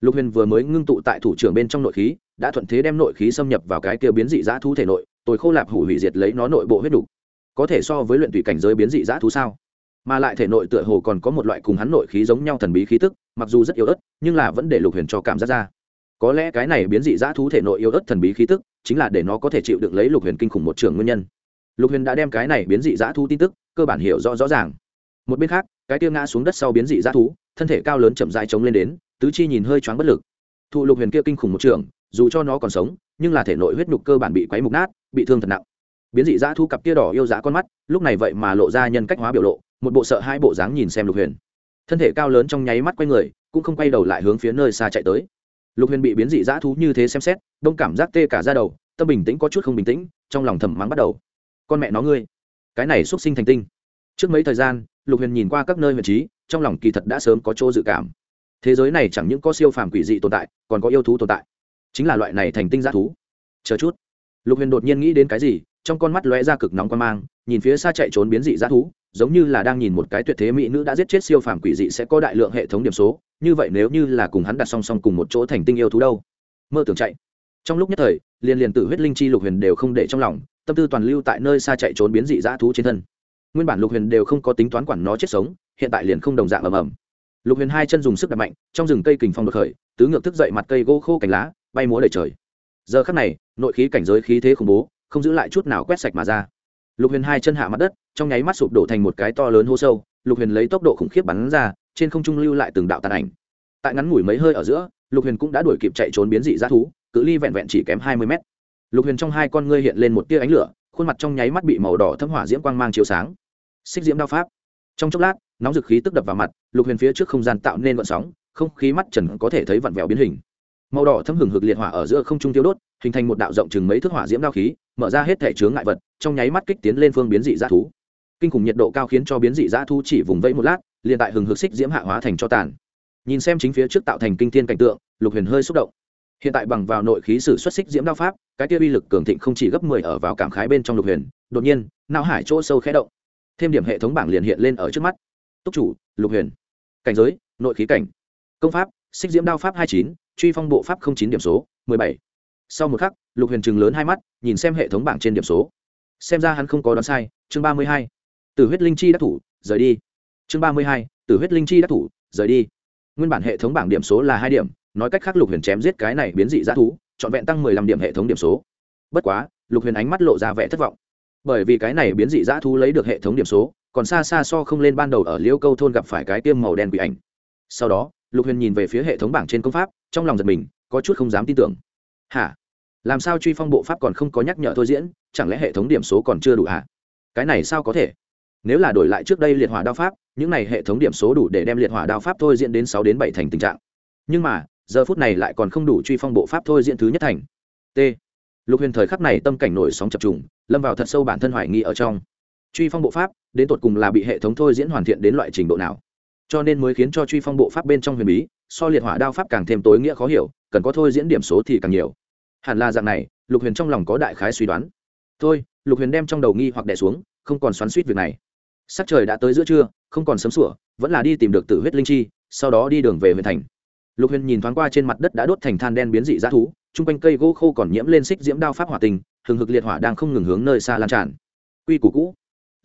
Lục huyền vừa mới ngưng tụ tại thủ trưởng bên trong nội khí, đã thuận thế đem nội khí xâm nhập vào cái kia biến dị dã thú thể nội tôi khô lạp hủ hủy diệt lấy nó nội bộ huyết đủ. có thể so với luyện tùy cảnh giới biến dị dã thú sao? Mà lại thể nội tựa hồ còn có một loại cùng hắn nội khí giống nhau thần bí khí tức, mặc dù rất yếu ớt, nhưng là vẫn để lục huyền cho cảm giác ra. Có lẽ cái này biến dị dã thú thể nội yếu ớt thần bí khí tức, chính là để nó có thể chịu được lấy lục huyền kinh khủng một trường nguyên nhân. Lục huyền đã đem cái này biến dị dã thú tin tức, cơ bản hiểu rõ rõ ràng. Một bên khác, cái kia ngã xuống đất sau biến dị dã thú, thân thể cao lớn chậm dài chống lên đến, tứ chi nhìn hơi choáng bất lực. Thụ lục huyền kia kinh khủng một trường, dù cho nó còn sống nhưng là thể nội huyết nhục cơ bản bị quấy mục nát, bị thương thật nặng. Biến dị dã thú cặp kia đỏ yêu dã con mắt, lúc này vậy mà lộ ra nhân cách hóa biểu lộ, một bộ sợ hai bộ dáng nhìn xem lục huyền. Thân thể cao lớn trong nháy mắt quay người, cũng không quay đầu lại hướng phía nơi xa chạy tới. Lục huyền bị biến dị dã thú như thế xem xét, đông cảm giác tê cả ra đầu, tâm bình tĩnh có chút không bình tĩnh, trong lòng thầm mắng bắt đầu. Con mẹ nó ngươi, cái này xuất sinh thành tinh. Trước mấy thời gian, lục huyền nhìn qua các nơi vị trí, trong lòng kỳ thật đã sớm có chỗ dự cảm. Thế giới này chẳng những có siêu phàm quỷ dị tồn tại, còn có yêu thú tồn tại chính là loại này thành tinh g thú. Chờ chút. Lục huyền đột nhiên nghĩ đến cái gì, trong con mắt lóe ra cực nóng quan mang, nhìn phía xa chạy trốn biến dị g thú, giống như là đang nhìn một cái tuyệt thế mỹ nữ đã giết chết siêu phàm quỷ dị sẽ có đại lượng hệ thống điểm số, như vậy nếu như là cùng hắn đặt song song cùng một chỗ thành tinh yêu thú đâu? Mơ tưởng chạy. Trong lúc nhất thời, liền liền tử huyết linh chi lục huyền đều không để trong lòng, tâm tư toàn lưu tại nơi xa chạy trốn biến dị dã thú trên thân. Nguyên bản lục huyền đều không có tính toán quản nó chết sống, hiện tại liền không đồng dạng ầm ầm. Lục huyền hai chân dùng sức đập mạnh, trong rừng cây kình phong đột khởi, tứ ngược thức dậy mặt cây gỗ khô cành lá bay múa đầy trời. Giờ khắc này, nội khí cảnh giới khí thế khủng bố, không giữ lại chút nào quét sạch mà ra. Lục huyền hai chân hạ mặt đất, trong nháy mắt sụp đổ thành một cái to lớn hô sâu, lục huyền lấy tốc độ khủng khiếp bắn ra, trên không trung lưu lại từng đạo tàn ảnh. Tại ngắn ngủi mấy hơi ở giữa, lục huyền cũng đã đuổi kịp chạy trốn biến dị g thú, cự ly vẹn vẹn chỉ kém hai mươi mét. Lục huyền trong hai con ngươi hiện lên một tia ánh lửa, khuôn mặt trong nháy mắt bị màu đỏ thâm hỏa diễm quang mang chiếu sáng. Xích diễm đao pháp. Trong chốc lát, nóng dực khí tức đập vào mặt, lục huyền phía trước không gian tạo nên vận sóng, không khí mắt trần có thể thấy vặn vẹo biến hình màu đỏ thấm hừng hực liệt hỏa ở giữa không trung tiêu đốt, hình thành một đạo rộng chừng mấy thước hỏa diễm đao khí, mở ra hết thể chướng ngại vật, trong nháy mắt kích tiến lên phương biến dị dã thú. Kinh khủng nhiệt độ cao khiến cho biến dị dã thú chỉ vùng vẫy một lát, liền tại hừng hực xích diễm hạ hóa thành cho tàn. Nhìn xem chính phía trước tạo thành kinh thiên cảnh tượng, lục huyền hơi xúc động. Hiện tại bằng vào nội khí sử xuất xích diễm đao pháp, cái kia uy lực cường thịnh không chỉ gấp mười ở vào cảm khái bên trong lục huyền, đột nhiên, não hải chỗ sâu khẽ động. Thêm điểm hệ thống bảng liền hiện lên ở trước mắt. Túc chủ, lục huyền. Cảnh giới, nội khí cảnh. Công pháp, xích diễm đao pháp hai chín truy phong bộ pháp không chín điểm số, mười bảy. Sau một khắc, lục huyền chừng lớn hai mắt, nhìn xem hệ thống bảng trên điểm số. Xem ra hắn không có đoán sai, chương ba mươi hai. Từ huyết linh chi đắc thủ, rời đi. Chương ba mươi hai từ huyết linh chi đắc thủ, rời đi. Nguyên bản hệ thống bảng điểm số là hai điểm, nói cách khác lục huyền chém giết cái này biến dị g thú, trọn vẹn tăng mười lăm điểm hệ thống điểm số. Bất quá, lục huyền ánh mắt lộ ra vẻ thất vọng. Bởi vì cái này biến dị g thú lấy được hệ thống điểm số, còn xa xa so không lên ban đầu ở liêu câu thôn gặp phải cái tiêm màu đen bị ảnh. Sau đó lục huyền nhìn về phía hệ thống bảng trên công pháp, trong lòng giật mình, có chút không dám tin tưởng. Hả? Làm sao truy phong bộ pháp còn không có nhắc nhở thôi diễn, chẳng lẽ hệ thống điểm số còn chưa đủ hả? Cái này sao có thể? Nếu là đổi lại trước đây liệt hỏa đao pháp, những này hệ thống điểm số đủ để đem liệt hỏa đao pháp thôi diễn đến sáu đến bảy thành tình trạng. Nhưng mà, giờ phút này lại còn không đủ truy phong bộ pháp thôi diễn thứ nhất thành. T. Lục huyền thời khắc này tâm cảnh nổi sóng chập trùng, lâm vào thật sâu bản thân hoài nghi ở trong. Truy phong bộ pháp, đến tột cùng là bị hệ thống thôi diễn hoàn thiện đến loại trình độ nào? Cho nên mới khiến cho truy phong bộ pháp bên trong huyền bí, so liệt hỏa đao pháp càng thêm tối nghĩa khó hiểu, cần có thôi diễn điểm số thì càng nhiều. Hẳn là dạng này, lục huyền trong lòng có đại khái suy đoán. Thôi, lục huyền đem trong đầu nghi hoặc đẻ xuống, không còn xoắn suýt việc này. Sắc trời đã tới giữa trưa, không còn sấm sủa, vẫn là đi tìm được tử huyết linh chi, sau đó đi đường về huyện thành. Lục huyền nhìn thoáng qua trên mặt đất đã đốt thành than đen biến dị g thú, chung quanh cây gỗ khô còn nhiễm lên xích diễm đao pháp hỏa tình, hừng hực liệt hỏa đang không ngừng hướng nơi xa lan tràn. Quy củ cũ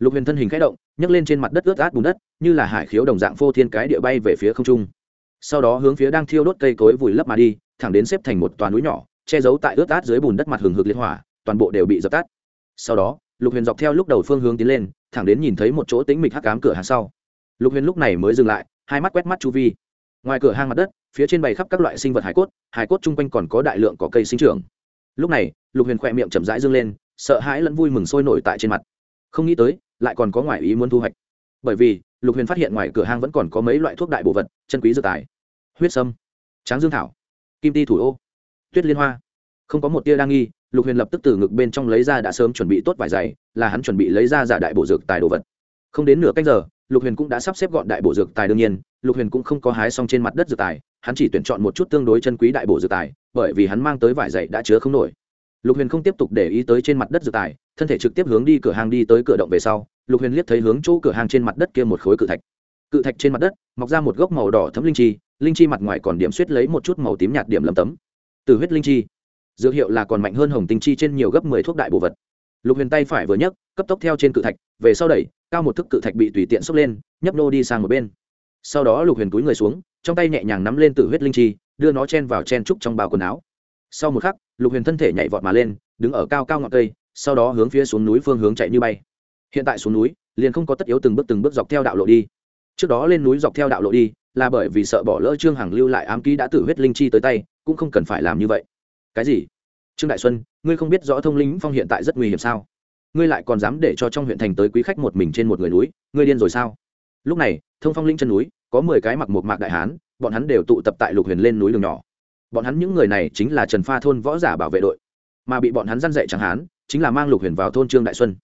lục huyền thân hình k h ẽ động, nhấc lên trên mặt đất ướt át bùn đất, như là hải khiếu đồng dạng phô thiên cái địa bay về phía không trung. Sau đó hướng phía đang thiêu đốt cây cối vùi lấp mà đi, thẳng đến xếp thành một toàn núi nhỏ, che giấu tại ướt át dưới bùn đất mặt hừng hực liệt hỏa, toàn bộ đều bị dập tắt. Sau đó, lục huyền dọc theo lúc đầu phương hướng tiến lên, thẳng đến nhìn thấy một chỗ tính mịch hắc cám cửa hàng sau. Lục huyền lúc này mới dừng lại, hai mắt quét mắt chu vi. Ngoài cửa hang mặt đất, phía trên bày khắp các loại sinh vật hải cốt hải cốt chung quanh còn có đại lượng cỏ cây sinh trưởng. Lúc này, lục huyền khỏe miệng chậm rãi dâng lên, sợ hãi lẫn vui mừng sôi nổi tại trên mặt. Không nghĩ tới lại còn có ngoại ý muốn thu hoạch. Bởi vì, lục huyền phát hiện ngoài cửa hang vẫn còn có mấy loại thuốc đại bộ vật, chân quý dược tài. Huyết sâm, tráng dương thảo, kim ti thủ ô, tuyết liên hoa. Không có một tia đa nghi, lục huyền lập tức từ ngực bên trong lấy ra đã sớm chuẩn bị tốt vải dày là hắn chuẩn bị lấy ra giả đại bộ dược tài đồ vật. Không đến nửa cách giờ, lục huyền cũng đã sắp xếp gọn đại bộ dược tài đương nhiên, lục huyền cũng không có hái xong trên mặt đất dược tài, hắn chỉ tuyển chọn một chút tương đối chân quý đại bộ dược tài, bởi vì hắn mang tới vải dày đã chứa không nổi. Lục huyền không tiếp tục để ý tới trên mặt đất dược tài thân thể trực tiếp hướng đi cửa hàng đi tới cửa động về sau, lục huyền liếc thấy hướng chỗ cửa hàng trên mặt đất kia một khối cự thạch. Cự thạch trên mặt đất, mọc ra một gốc màu đỏ thấm linh chi linh chi mặt ngoài còn điểm suýt lấy một chút màu tím nhạt điểm lấm tấm. Từ huyết linh chi, dược hiệu là còn mạnh hơn hồng tinh chi trên nhiều gấp mười thuốc đại bộ vật. Lục huyền tay phải vừa nhấc, cấp tốc theo trên cự thạch, về sau đẩy, cao một thức cự thạch bị tùy tiện xốc lên, nhấp nô đi sang một bên. Sau đó lục huyền túi người xuống, trong tay nhẹ nhàng nắm lên từ huyết linh chi, đưa nó chen vào chen trúc trong bao quần áo. Sau một khắc, lục huyền thân thể nhảy vọt mà lên, đứng ở cao cao ngọn cây sau đó hướng phía xuống núi phương hướng chạy như bay. Hiện tại xuống núi, liền không có tất yếu từng bước từng bước dọc theo đạo lộ đi. Trước đó lên núi dọc theo đạo lộ đi, là bởi vì sợ bỏ lỡ trương hằng lưu lại ám ký đã tử huyết linh chi tới tay, cũng không cần phải làm như vậy. Cái gì? Trương đại xuân, ngươi không biết rõ thông linh phong hiện tại rất nguy hiểm sao? Ngươi lại còn dám để cho trong huyện thành tới quý khách một mình trên một người núi, ngươi điên rồi sao? Lúc này, thông phong linh chân núi, có mười cái mặc một mạc đại hán, bọn hắn đều tụ tập tại lục huyền lên núi đường nhỏ. Bọn hắn những người này chính là trần pha thôn võ giả bảo vệ đội mà bị bọn hắn dăn dạy chẳng hán chính là mang lục huyền vào thôn trương đại xuân.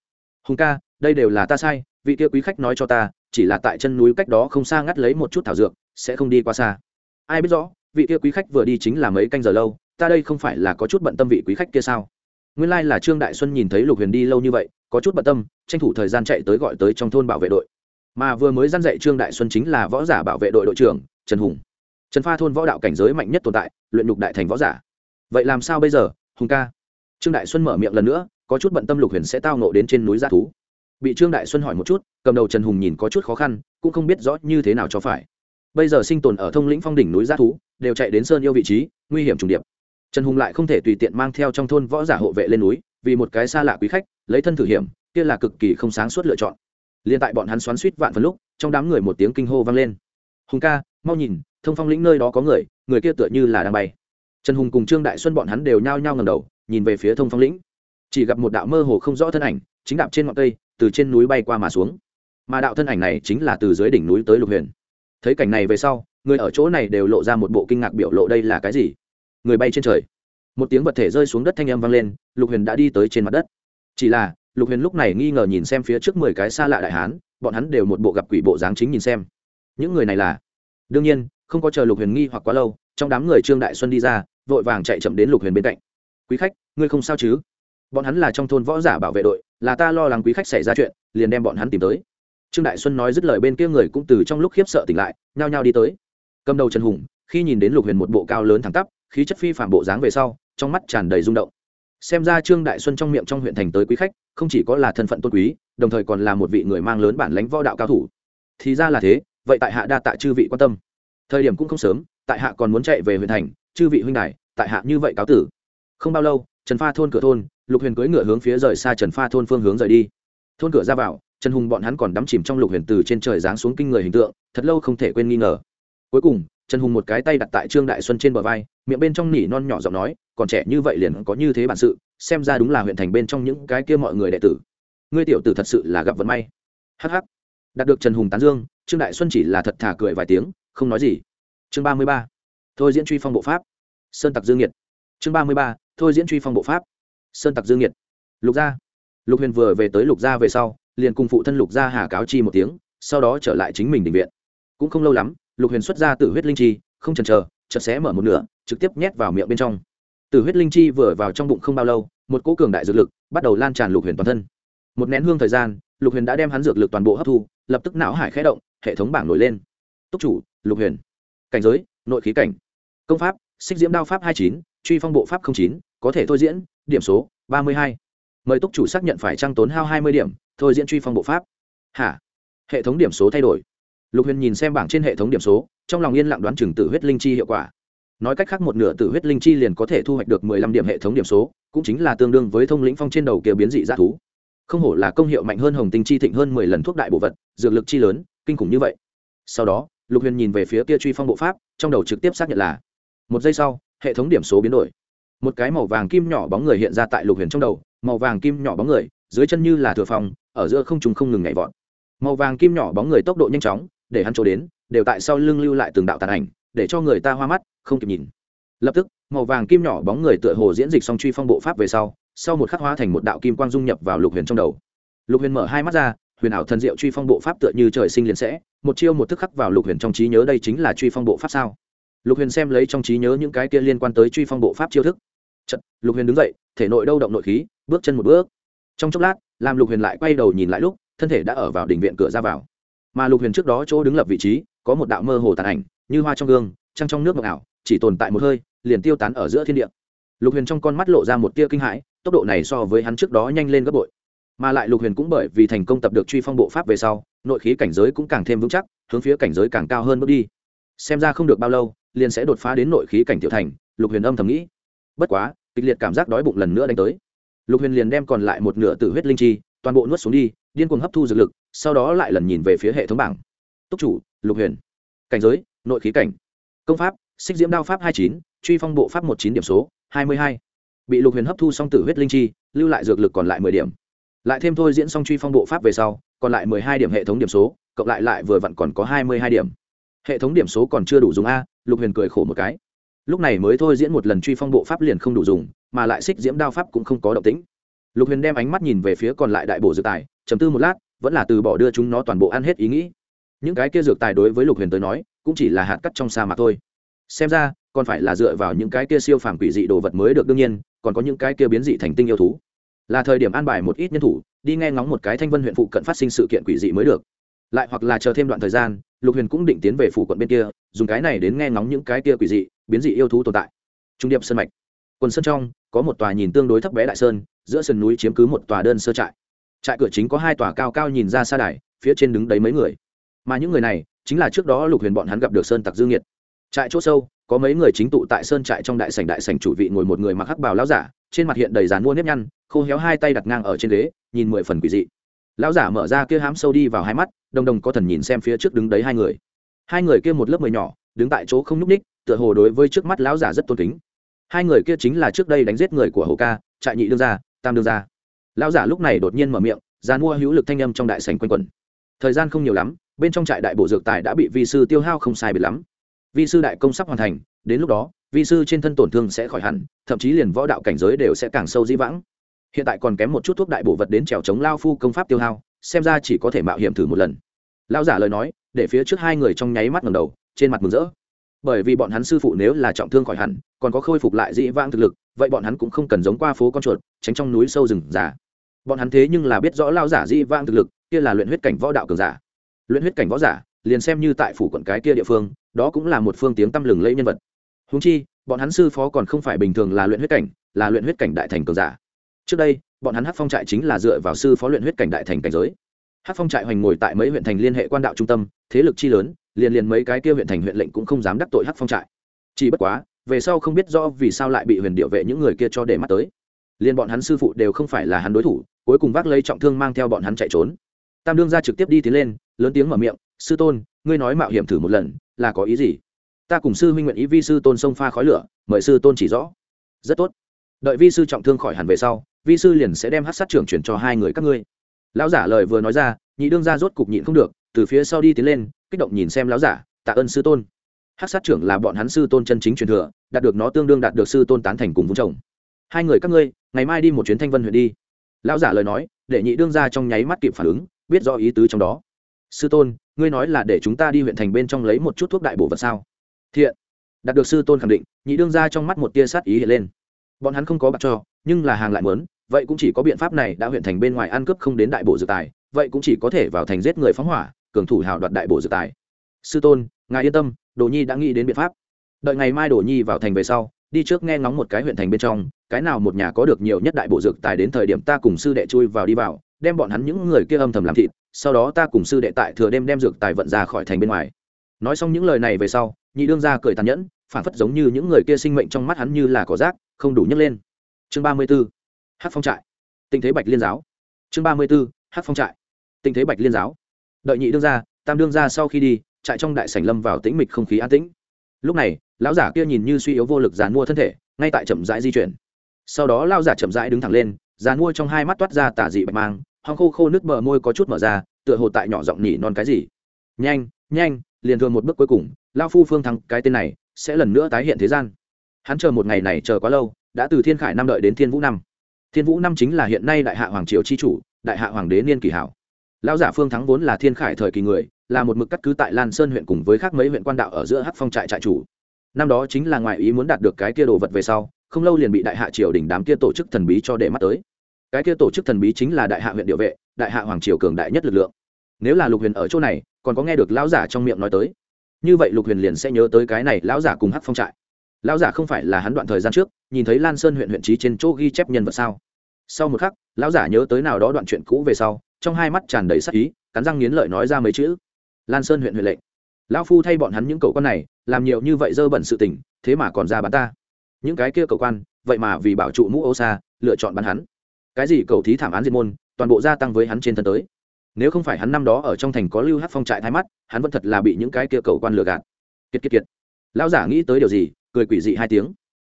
Hùng ca, đây đều là ta sai, vị kia quý khách nói cho ta, chỉ là tại chân núi cách đó không xa ngắt lấy một chút thảo dược, sẽ không đi qua xa. Ai biết rõ, vị kia quý khách vừa đi chính là mấy canh giờ lâu, ta đây không phải là có chút bận tâm vị quý khách kia sao? Nguyên lai là trương đại xuân nhìn thấy lục huyền đi lâu như vậy, có chút bận tâm, tranh thủ thời gian chạy tới gọi tới trong thôn bảo vệ đội. Mà vừa mới dăn dạy trương đại xuân chính là võ giả bảo vệ đội đội trưởng, trần hùng. Trần pha thôn võ đạo cảnh giới mạnh nhất tồn tại, luyện nhục đại thành võ giả. Vậy làm sao bây giờ, hùng ca? Trương đại xuân mở miệng lần nữa, có chút bận tâm lục huyền sẽ tao nộ đến trên núi g thú. Bị trương đại xuân hỏi một chút, cầm đầu trần hùng nhìn có chút khó khăn, cũng không biết rõ như thế nào cho phải. Bây giờ sinh tồn ở thông lĩnh phong đỉnh núi g thú, đều chạy đến sơn yêu vị trí, nguy hiểm trùng điệp. Trần hùng lại không thể tùy tiện mang theo trong thôn võ giả hộ vệ lên núi, vì một cái xa lạ quý khách, lấy thân thử hiểm, kia là cực kỳ không sáng suốt lựa chọn. Liền tại bọn hắn xoắn suýt vạn phần lúc, trong đám người một tiếng kinh hô vang lên. Hùng ca, mau nhìn, thông phong lĩnh nơi đó có người người kia tựa như là đang bay. Trần hùng cùng trương đại xuân bọn hắn đều nhao nhao ngầm đầu nhìn về phía thông phong lĩnh. Chỉ gặp một đạo mơ hồ không rõ thân ảnh, chính đạp trên ngọn cây, từ trên núi bay qua mà xuống. Mà đạo thân ảnh này chính là từ dưới đỉnh núi tới lục huyền. Thấy cảnh này về sau, người ở chỗ này đều lộ ra một bộ kinh ngạc biểu lộ đây là cái gì? Người bay trên trời. Một tiếng vật thể rơi xuống đất thanh âm vang lên, lục huyền đã đi tới trên mặt đất. Chỉ là, lục huyền lúc này nghi ngờ nhìn xem phía trước mười cái xa lạ đại hán, bọn hắn đều một bộ gặp quỷ bộ dáng chính nhìn xem. Những người này là? Đương nhiên, không có chờ lục huyền nghi hoặc quá lâu, trong đám người trương đại xuân đi ra, vội vàng chạy chậm đến lục huyền bên cạnh quý khách, ngươi không sao chứ? Bọn hắn là trong thôn võ giả bảo vệ đội, là ta lo lắng quý khách xảy ra chuyện, liền đem bọn hắn tìm tới. Trương đại xuân nói dứt lời bên kia người cũng từ trong lúc khiếp sợ tỉnh lại, nhao nhao đi tới. Cầm đầu trần hùng, khi nhìn đến lục huyền một bộ cao lớn thẳng tắp, khí chất phi phạm bộ dáng về sau, trong mắt tràn đầy rung động. Xem ra trương đại xuân trong miệng trong huyện thành tới quý khách, không chỉ có là thân phận tôn quý, đồng thời còn là một vị người mang lớn bản lãnh võ đạo cao thủ. Thì ra là thế, vậy tại hạ đa tạ chư vị quan tâm. Thời điểm cũng không sớm, tại hạ còn muốn chạy về huyện thành, chư vị huynh đài, tại hạ như vậy cáo tử không bao lâu, trần pha thôn cửa thôn, lục huyền cưỡi ngựa hướng phía rời xa trần pha thôn phương hướng rời đi. Thôn cửa ra vào, trần hùng bọn hắn còn đắm chìm trong lục huyền từ trên trời giáng xuống kinh người hình tượng, thật lâu không thể quên nghi ngờ. Cuối cùng, trần hùng một cái tay đặt tại trương đại xuân trên bờ vai, miệng bên trong nỉ non nhỏ giọng nói, còn trẻ như vậy liền có như thế bản sự, xem ra đúng là huyện thành bên trong những cái kia mọi người đệ tử. Ngươi tiểu tử thật sự là gặp vận may. Hh đạt được trần hùng tán dương, trương đại xuân chỉ là thật thà cười vài tiếng, không nói gì. Chương ba mươi ba. Thôi diễn truy phong bộ pháp. Sơn tặc dương nhiệt. Chương ba mươi ba thôi diễn truy phong bộ pháp. Sơn tặc dương nhiệt lục gia. Lục huyền vừa về tới lục gia về sau, liền cùng phụ thân lục gia hà cáo chi một tiếng, sau đó trở lại chính mình định viện. Cũng không lâu lắm, lục huyền xuất ra từ huyết linh chi, không chần chờ, chợt xé mở một nửa, trực tiếp nhét vào miệng bên trong. Từ huyết linh chi vừa vào trong bụng không bao lâu, một cỗ cường đại dược lực bắt đầu lan tràn lục huyền toàn thân. Một nén hương thời gian, lục huyền đã đem hắn dược lực toàn bộ hấp thu, lập tức não hải khẽ động, hệ thống bảng nổi lên. Túc chủ, lục huyền. Cảnh giới, nội khí cảnh. Công pháp, xích diễm đao pháp hai chín, truy phong bộ pháp chín có thể thôi diễn, điểm số, ba mươi hai. Mời túc chủ xác nhận phải trăng tốn hao hai mươi điểm, thôi diễn truy phong bộ pháp. Hả? Hệ thống điểm số thay đổi. Lục huyền nhìn xem bảng trên hệ thống điểm số, trong lòng yên lặng đoán chừng tử huyết linh chi hiệu quả. Nói cách khác một nửa tử huyết linh chi liền có thể thu hoạch được mười lăm điểm hệ thống điểm số, cũng chính là tương đương với thông lĩnh phong trên đầu kia biến dị g thú. Không hổ là công hiệu mạnh hơn hồng tinh chi thịnh hơn mười lần thuốc đại bộ vật, dược lực chi lớn, kinh khủng như vậy. Sau đó, lục huyền nhìn về phía kia truy phong bộ pháp, trong đầu trực tiếp xác nhận là, một giây sau, hệ thống điểm số biến đổi một cái màu vàng kim nhỏ bóng người hiện ra tại lục huyền trong đầu, màu vàng kim nhỏ bóng người, dưới chân như là thừa phòng ở giữa không trùng không ngừng nhảy vọt. Màu vàng kim nhỏ bóng người tốc độ nhanh chóng, để hắn trốn đến, đều tại sau lưng lưu lại từng đạo tàn ảnh, để cho người ta hoa mắt, không kịp nhìn. Lập tức, màu vàng kim nhỏ bóng người tựa hồ diễn dịch xong truy phong bộ pháp về sau sau một khắc hóa thành một đạo kim quang dung nhập vào lục huyền trong đầu. Lục huyền mở hai mắt ra, huyền ảo thần diệu truy phong bộ pháp tựa như trời sinh liền sẽ, một chiêu một thức khắc vào lục huyền trong trí nhớ đây chính là truy phong bộ pháp sao? Lục huyền xem lấy trong trí nhớ những cái kia liên quan tới truy phong bộ pháp chiêu thức Chật, lục huyền đứng dậy thể nội đâu động nội khí bước chân một bước. Trong chốc lát làm lục huyền lại quay đầu nhìn lại lúc thân thể đã ở vào đỉnh viện cửa ra vào. Mà lục huyền trước đó chỗ đứng lập vị trí có một đạo mơ hồ tàn ảnh như hoa trong gương trăng trong nước mộng ảo chỉ tồn tại một hơi liền tiêu tán ở giữa thiên địa. Lục huyền trong con mắt lộ ra một tia kinh hãi tốc độ này so với hắn trước đó nhanh lên gấp bội. Mà lại lục huyền cũng bởi vì thành công tập được truy phong bộ pháp về sau nội khí cảnh giới cũng càng thêm vững chắc hướng phía cảnh giới càng cao hơn bước đi. Xem ra không được bao lâu liền sẽ đột phá đến nội khí cảnh tiểu thành lục huyền âm thầm nghĩ. Bất quá kịch liệt cảm giác đói bụng lần nữa đánh tới. Lục huyền liền đem còn lại một nửa tử huyết linh chi, toàn bộ nuốt xuống đi, điên cuồng hấp thu dược lực, sau đó lại lần nhìn về phía hệ thống bảng. Túc chủ, lục huyền. Cảnh giới, nội khí cảnh. Công pháp, xích diễm đao pháp hai chín, truy phong bộ pháp một chín điểm số, hai mươi hai. Bị lục huyền hấp thu xong tử huyết linh chi, lưu lại dược lực còn lại mười điểm. Lại thêm thôi diễn xong truy phong bộ pháp về sau, còn lại mười hai điểm hệ thống điểm số, cộng lại lại vừa vặn còn có hai mươi hai điểm. Hệ thống điểm số còn chưa đủ dùng a, lục huyền cười khổ một cái lúc này mới thôi diễn một lần truy phong bộ pháp liền không đủ dùng, mà lại xích diễm đao pháp cũng không có động tĩnh. Lục huyền đem ánh mắt nhìn về phía còn lại đại bổ dược tài chấm tư một lát, vẫn là từ bỏ đưa chúng nó toàn bộ ăn hết ý nghĩ. Những cái kia dược tài đối với lục huyền tới nói, cũng chỉ là hạt cắt trong sa mạc thôi. Xem ra, còn phải là dựa vào những cái kia siêu phàm quỷ dị đồ vật mới được đương nhiên, còn có những cái kia biến dị thành tinh yêu thú. Là thời điểm an bài một ít nhân thủ, đi nghe ngóng một cái thanh vân huyện phụ cận phát sinh sự kiện quỷ dị mới được. Lại hoặc là chờ thêm đoạn thời gian, lục huyền cũng định tiến về phủ quận bên kia, dùng cái này đến nghe ngóng những cái kia quỷ dị biến dị yêu thú tồn tại. Trung điệp sơn mạch. Quần sơn trong, có một tòa nhìn tương đối thấp bé đại sơn, giữa sườn núi chiếm cứ một tòa đơn sơ trại. Trại cửa chính có hai tòa cao cao nhìn ra xa đài, phía trên đứng đấy mấy người. Mà những người này, chính là trước đó lục huyền bọn hắn gặp được sơn tặc dương nhiệt trại chỗ sâu, có mấy người chính tụ tại sơn trại trong đại sảnh đại sảnh chủ vị ngồi một người mặc hắc bào lão giả, trên mặt hiện đầy dàn mua nếp nhăn, khô héo hai tay đặt ngang ở trên ghế, nhìn mười phần quỷ dị. Lão giả mở ra kia hám sâu đi vào hai mắt, đồng đồng có thần nhìn xem phía trước đứng đấy hai người. Hai người kia một lớp mười nhỏ đứng tại chỗ không nhúc ních, tựa hồ đối với trước mắt lão giả rất tôn kính. Hai người kia chính là trước đây đánh giết người của hồ ca, trại nhị đương gia, tam đương gia. Lão giả lúc này đột nhiên mở miệng ra mua hữu lực thanh âm trong đại sành quanh quẩn. Thời gian không nhiều lắm, bên trong trại đại bộ dược tài đã bị vi sư tiêu hao không sai biệt lắm. Vi sư đại công sắp hoàn thành, đến lúc đó, vi sư trên thân tổn thương sẽ khỏi hẳn, thậm chí liền võ đạo cảnh giới đều sẽ càng sâu dĩ vãng. Hiện tại còn kém một chút thuốc đại bổ vật đến trèo chống lao phu công pháp tiêu hao, xem ra chỉ có thể mạo hiểm thử một lần. Lao giả lời nói, để phía trước hai người trong nháy mắt ngầm đầu trên mặt mừng rỡ. Bởi vì bọn hắn sư phụ nếu là trọng thương khỏi hẳn, còn có khôi phục lại dĩ vãng thực lực, vậy bọn hắn cũng không cần giống qua phố con chuột, tránh trong núi sâu rừng già. Bọn hắn thế nhưng là biết rõ lao giả dĩ vãng thực lực, kia là luyện huyết cảnh võ đạo cường giả. Luyện huyết cảnh võ giả, liền xem như tại phủ quận cái kia địa phương, đó cũng là một phương tiếng tăm lừng lẫy nhân vật. Húng chi, bọn hắn sư phó còn không phải bình thường là luyện huyết cảnh, là luyện huyết cảnh đại thành cường giả. Trước đây, bọn hắn hát phong trại chính là dựa vào sư phó luyện huyết cảnh đại thành cảnh giới. Hát phong trại hoành ngồi tại mấy huyện thành liên hệ quan đạo trung tâm, thế lực chi lớn liền liền mấy cái kia huyện thành huyện lệnh cũng không dám đắc tội hắc phong trại. Chỉ bất quá, về sau không biết rõ vì sao lại bị huyền điệu vệ những người kia cho để mắt tới. Liền bọn hắn sư phụ đều không phải là hắn đối thủ, cuối cùng vác lấy trọng thương mang theo bọn hắn chạy trốn. Tam đương ra trực tiếp đi tiến lên, lớn tiếng mở miệng, sư tôn, ngươi nói mạo hiểm thử một lần, là có ý gì? Ta cùng sư minh nguyện ý vi sư tôn sông pha khói lửa, mời sư tôn chỉ rõ. Rất tốt. Đợi vi sư trọng thương khỏi hẳn về sau, vi sư liền sẽ đem hát sát trưởng chuyển cho hai người các ngươi. Lão giả lời vừa nói ra, nhị đương ra rốt cục nhịn không được từ phía sau đi tiến lên, kích động nhìn xem lão giả, tạ ơn sư tôn. Hát sát trưởng là bọn hắn sư tôn chân chính truyền thừa, đạt được nó tương đương đạt được sư tôn tán thành cùng vung chồng hai người các ngươi, ngày mai đi một chuyến thanh vân huyện đi. Lão giả lời nói, để nhị đương ra trong nháy mắt kịp phản ứng, biết rõ ý tứ trong đó. Sư tôn, ngươi nói là để chúng ta đi huyện thành bên trong lấy một chút thuốc đại bổ vật sao? Thiện. Đạt được sư tôn khẳng định, nhị đương ra trong mắt một tia sát ý hiện lên. Bọn hắn không có bạc cho, nhưng là hàng lại mớn, vậy cũng chỉ có biện pháp này đã huyện thành bên ngoài ăn cướp không đến đại bộ dự tài, vậy cũng chỉ có thể vào thành giết người phóng hỏa cường thủ hào đoạt đại bộ dự tài. Sư tôn, ngài yên tâm, đồ nhi đã nghĩ đến biện pháp. Đợi ngày mai đồ nhi vào thành về sau, đi trước nghe ngóng một cái huyện thành bên trong, cái nào một nhà có được nhiều nhất đại bộ dược tài đến thời điểm ta cùng sư đệ chui vào đi vào, đem bọn hắn những người kia âm thầm làm thịt, sau đó ta cùng sư đệ tại thừa đêm đem dược tài vận ra khỏi thành bên ngoài. Nói xong những lời này về sau, nhị đương ra cười tàn nhẫn, phản phất giống như những người kia sinh mệnh trong mắt hắn như là cỏ rác, không đủ nhấc lên. Chương ba mươi b ố hát phong trại. Tình thế bạch liên giáo. Chương ba mươi b ố hát phong trại. Tình thế bạch liên giáo đợi nhị đương ra tam đương ra sau khi đi, trại trong đại sảnh lâm vào tĩnh mịch không khí an tĩnh. Lúc này, lão giả kia nhìn như suy yếu vô lực dàn mua thân thể, ngay tại chậm rãi di chuyển. Sau đó lao giả chậm rãi đứng thẳng lên dàn mua trong hai mắt toát ra tả dị bạch mang, hong khô khô nước bờ môi có chút mở ra, tựa hồ tại nhỏ giọng nhỉ non cái gì. Nhanh nhanh, liền thường một bước cuối cùng lao phu phương thắng cái tên này, sẽ lần nữa tái hiện thế gian. Hắn chờ một ngày này chờ quá lâu, đã từ thiên khải năm đợi đến thiên vũ năm. Thiên vũ năm chính là hiện nay đại hạ hoàng triều chi chủ, đại hạ hoàng đế niên kỳ hảo lão giả phương thắng vốn là thiên khải thời kỳ người, là một mực cắt cứ tại lan sơn huyện cùng với khác mấy huyện quan đạo ở giữa hắc phong trại trại chủ. Năm đó chính là ngoại ý muốn đạt được cái kia đồ vật về sau, không lâu liền bị đại hạ triều đình đám kia tổ chức thần bí cho để mắt tới. Cái kia tổ chức thần bí chính là đại hạ huyện địa vệ, đại hạ hoàng triều cường đại nhất lực lượng. Nếu là lục huyền ở chỗ này, còn có nghe được lão giả trong miệng nói tới. Như vậy lục huyền liền sẽ nhớ tới cái này lão giả cùng hắc phong trại. Lão giả không phải là hắn đoạn thời gian trước, nhìn thấy lan sơn huyện huyện trí trên chỗ ghi chép nhân vật sao? Sau một khắc, lão giả nhớ tới nào đó đoạn chuyện cũ về sau trong hai mắt tràn đầy sắc ý, cắn răng nghiến lợi nói ra mấy chữ. Lan sơn huyện huyện lệnh. Lão phu thay bọn hắn những cậu con này, làm nhiều như vậy dơ bẩn sự tình, thế mà còn ra bắn ta. Những cái kia cậu quan, vậy mà vì bảo trụ mũ ô xa, lựa chọn bắn hắn. Cái gì cầu thí thảm án diệt môn, toàn bộ gia tăng với hắn trên thân tới. Nếu không phải hắn năm đó ở trong thành có lưu hát phong trại thái mắt, hắn vẫn thật là bị những cái kia cầu quan lừa gạt. Kiệt kiệt kiệt. Lão giả nghĩ tới điều gì, cười quỷ dị hai tiếng.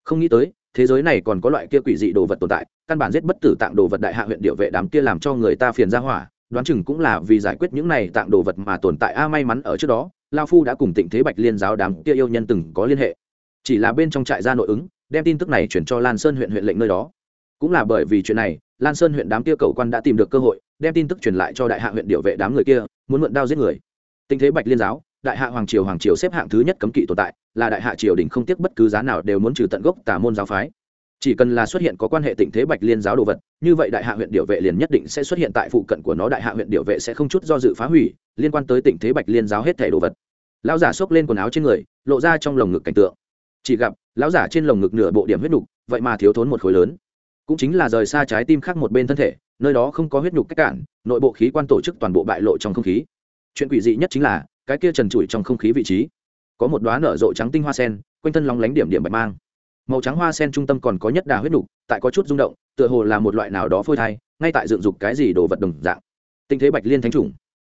Không nghĩ tới thế giới này còn có loại kia quỷ dị đồ vật tồn tại, căn bản giết bất tử tạng đồ vật đại hạ huyện điệu vệ đám kia làm cho người ta phiền ra hỏa, đoán chừng cũng là vì giải quyết những này tạng đồ vật mà tồn tại. A, may mắn ở trước đó, lao phu đã cùng tịnh thế bạch liên giáo đám kia yêu nhân từng có liên hệ. Chỉ là bên trong trại gia nội ứng, đem tin tức này chuyển cho lan sơn huyện huyện lệnh nơi đó. Cũng là bởi vì chuyện này, lan sơn huyện đám kia cầu quan đã tìm được cơ hội, đem tin tức truyền lại cho đại hạ huyện điệu vệ đám người kia, muốn mượn đao giết người. Tình thế bạch liên giáo, đại hạ hoàng triều hoàng triều xếp hạng thứ nhất cấm kỵ tồn tại là đại hạ triều đình không tiếc bất cứ giá nào đều muốn trừ tận gốc tà môn giáo phái. Chỉ cần là xuất hiện có quan hệ tình thế bạch liên giáo đồ vật, như vậy đại hạ huyện điệu vệ liền nhất định sẽ xuất hiện tại phụ cận của nó, đại hạ huyện điệu vệ sẽ không chút do dự phá hủy liên quan tới tình thế bạch liên giáo hết thẻ đồ vật. Lão giả xốc lên quần áo trên người, lộ ra trong lồng ngực cảnh tượng. Chỉ gặp, lão giả trên lồng ngực nửa bộ điểm huyết nhục vậy mà thiếu thốn một khối lớn. Cũng chính là rời xa trái tim khác một bên thân thể, nơi đó không có huyết nhục cách cản, nội bộ khí quan tổ chức toàn bộ bại lộ trong không khí. Chuyện quỷ dị nhất chính là, cái kia trần trụi trong không khí vị trí có một đoá nở rộ trắng tinh hoa sen, quanh thân lóng lánh điểm điểm bạch mang. Màu trắng hoa sen trung tâm còn có nhất đà huyết nhục tại có chút rung động, tựa hồ là một loại nào đó phôi thai, ngay tại dựng dục cái gì đồ vật đồng dạng. Tinh thế bạch liên thánh trùng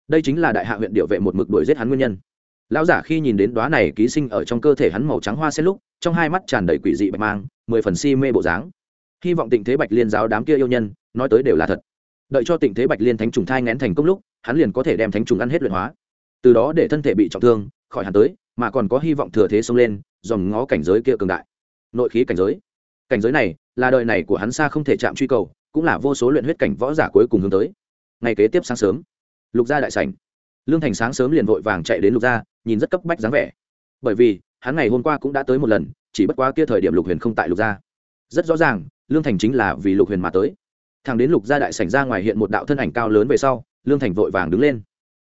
đây chính là đại hạ huyện điệu vệ một mực đuổi giết hắn nguyên nhân. Lão giả khi nhìn đến đoá này ký sinh ở trong cơ thể hắn màu trắng hoa sen lúc, trong hai mắt tràn đầy quỷ dị bạch mang, mười phần si mê bộ dáng. Hy vọng tịnh thế bạch liên giáo đám kia yêu nhân, nói tới đều là thật. Đợi cho tịnh thế bạch liên thánh trùng thai ngén thành công lúc, hắn liền có thể đem thánh trùng ăn hết luyện hóa. Từ đó để thân thể bị trọng thương, khỏi hẳn tới mà còn có hy vọng thừa thế xông lên, dòm ngó cảnh giới kia cường đại. Nội khí cảnh giới. Cảnh giới này, là đời này của hắn xa không thể chạm truy cầu, cũng là vô số luyện huyết cảnh võ giả cuối cùng hướng tới. Ngày kế tiếp sáng sớm, lục gia đại sảnh. Lương thành sáng sớm liền vội vàng chạy đến lục gia, nhìn rất cấp bách dáng vẻ. Bởi vì, hắn ngày hôm qua cũng đã tới một lần, chỉ bất quá kia thời điểm lục huyền không tại lục gia. Rất rõ ràng, lương thành chính là vì lục huyền mà tới. Thằng đến lục gia đại sảnh ra ngoài hiện một đạo thân ảnh cao lớn về sau, lương thành vội vàng đứng lên.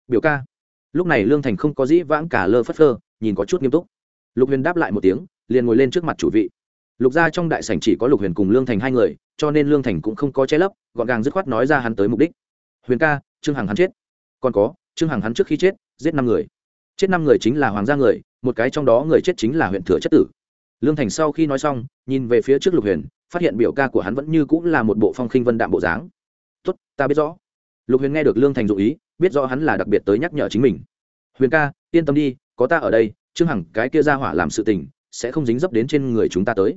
Biểu ca. Lúc này lương thành không có dĩ vãng cả lơ phất phơ nhìn có chút nghiêm túc. Lục huyền đáp lại một tiếng, liền ngồi lên trước mặt chủ vị. Lục gia trong đại sảnh chỉ có lục huyền cùng lương thành hai người, cho nên lương thành cũng không có che lấp, gọn gàng dứt khoát nói ra hắn tới mục đích. Huyền ca, trương hằng hắn chết. Còn có, trương hằng hắn trước khi chết, giết năm người. Chết năm người chính là hoàng gia người, một cái trong đó người chết chính là huyện thừa chất tử. Lương thành sau khi nói xong, nhìn về phía trước lục huyền, phát hiện biểu ca của hắn vẫn như cũng là một bộ phong khinh vân đạm bộ dáng. Tốt, ta biết rõ. Lục huyền nghe được lương thành dụ ý, biết rõ hắn là đặc biệt tới nhắc nhở chính mình. Huyền ca, yên tâm đi có ta ở đây, trương hằng, cái kia ra hỏa làm sự tình, sẽ không dính dấp đến trên người chúng ta tới.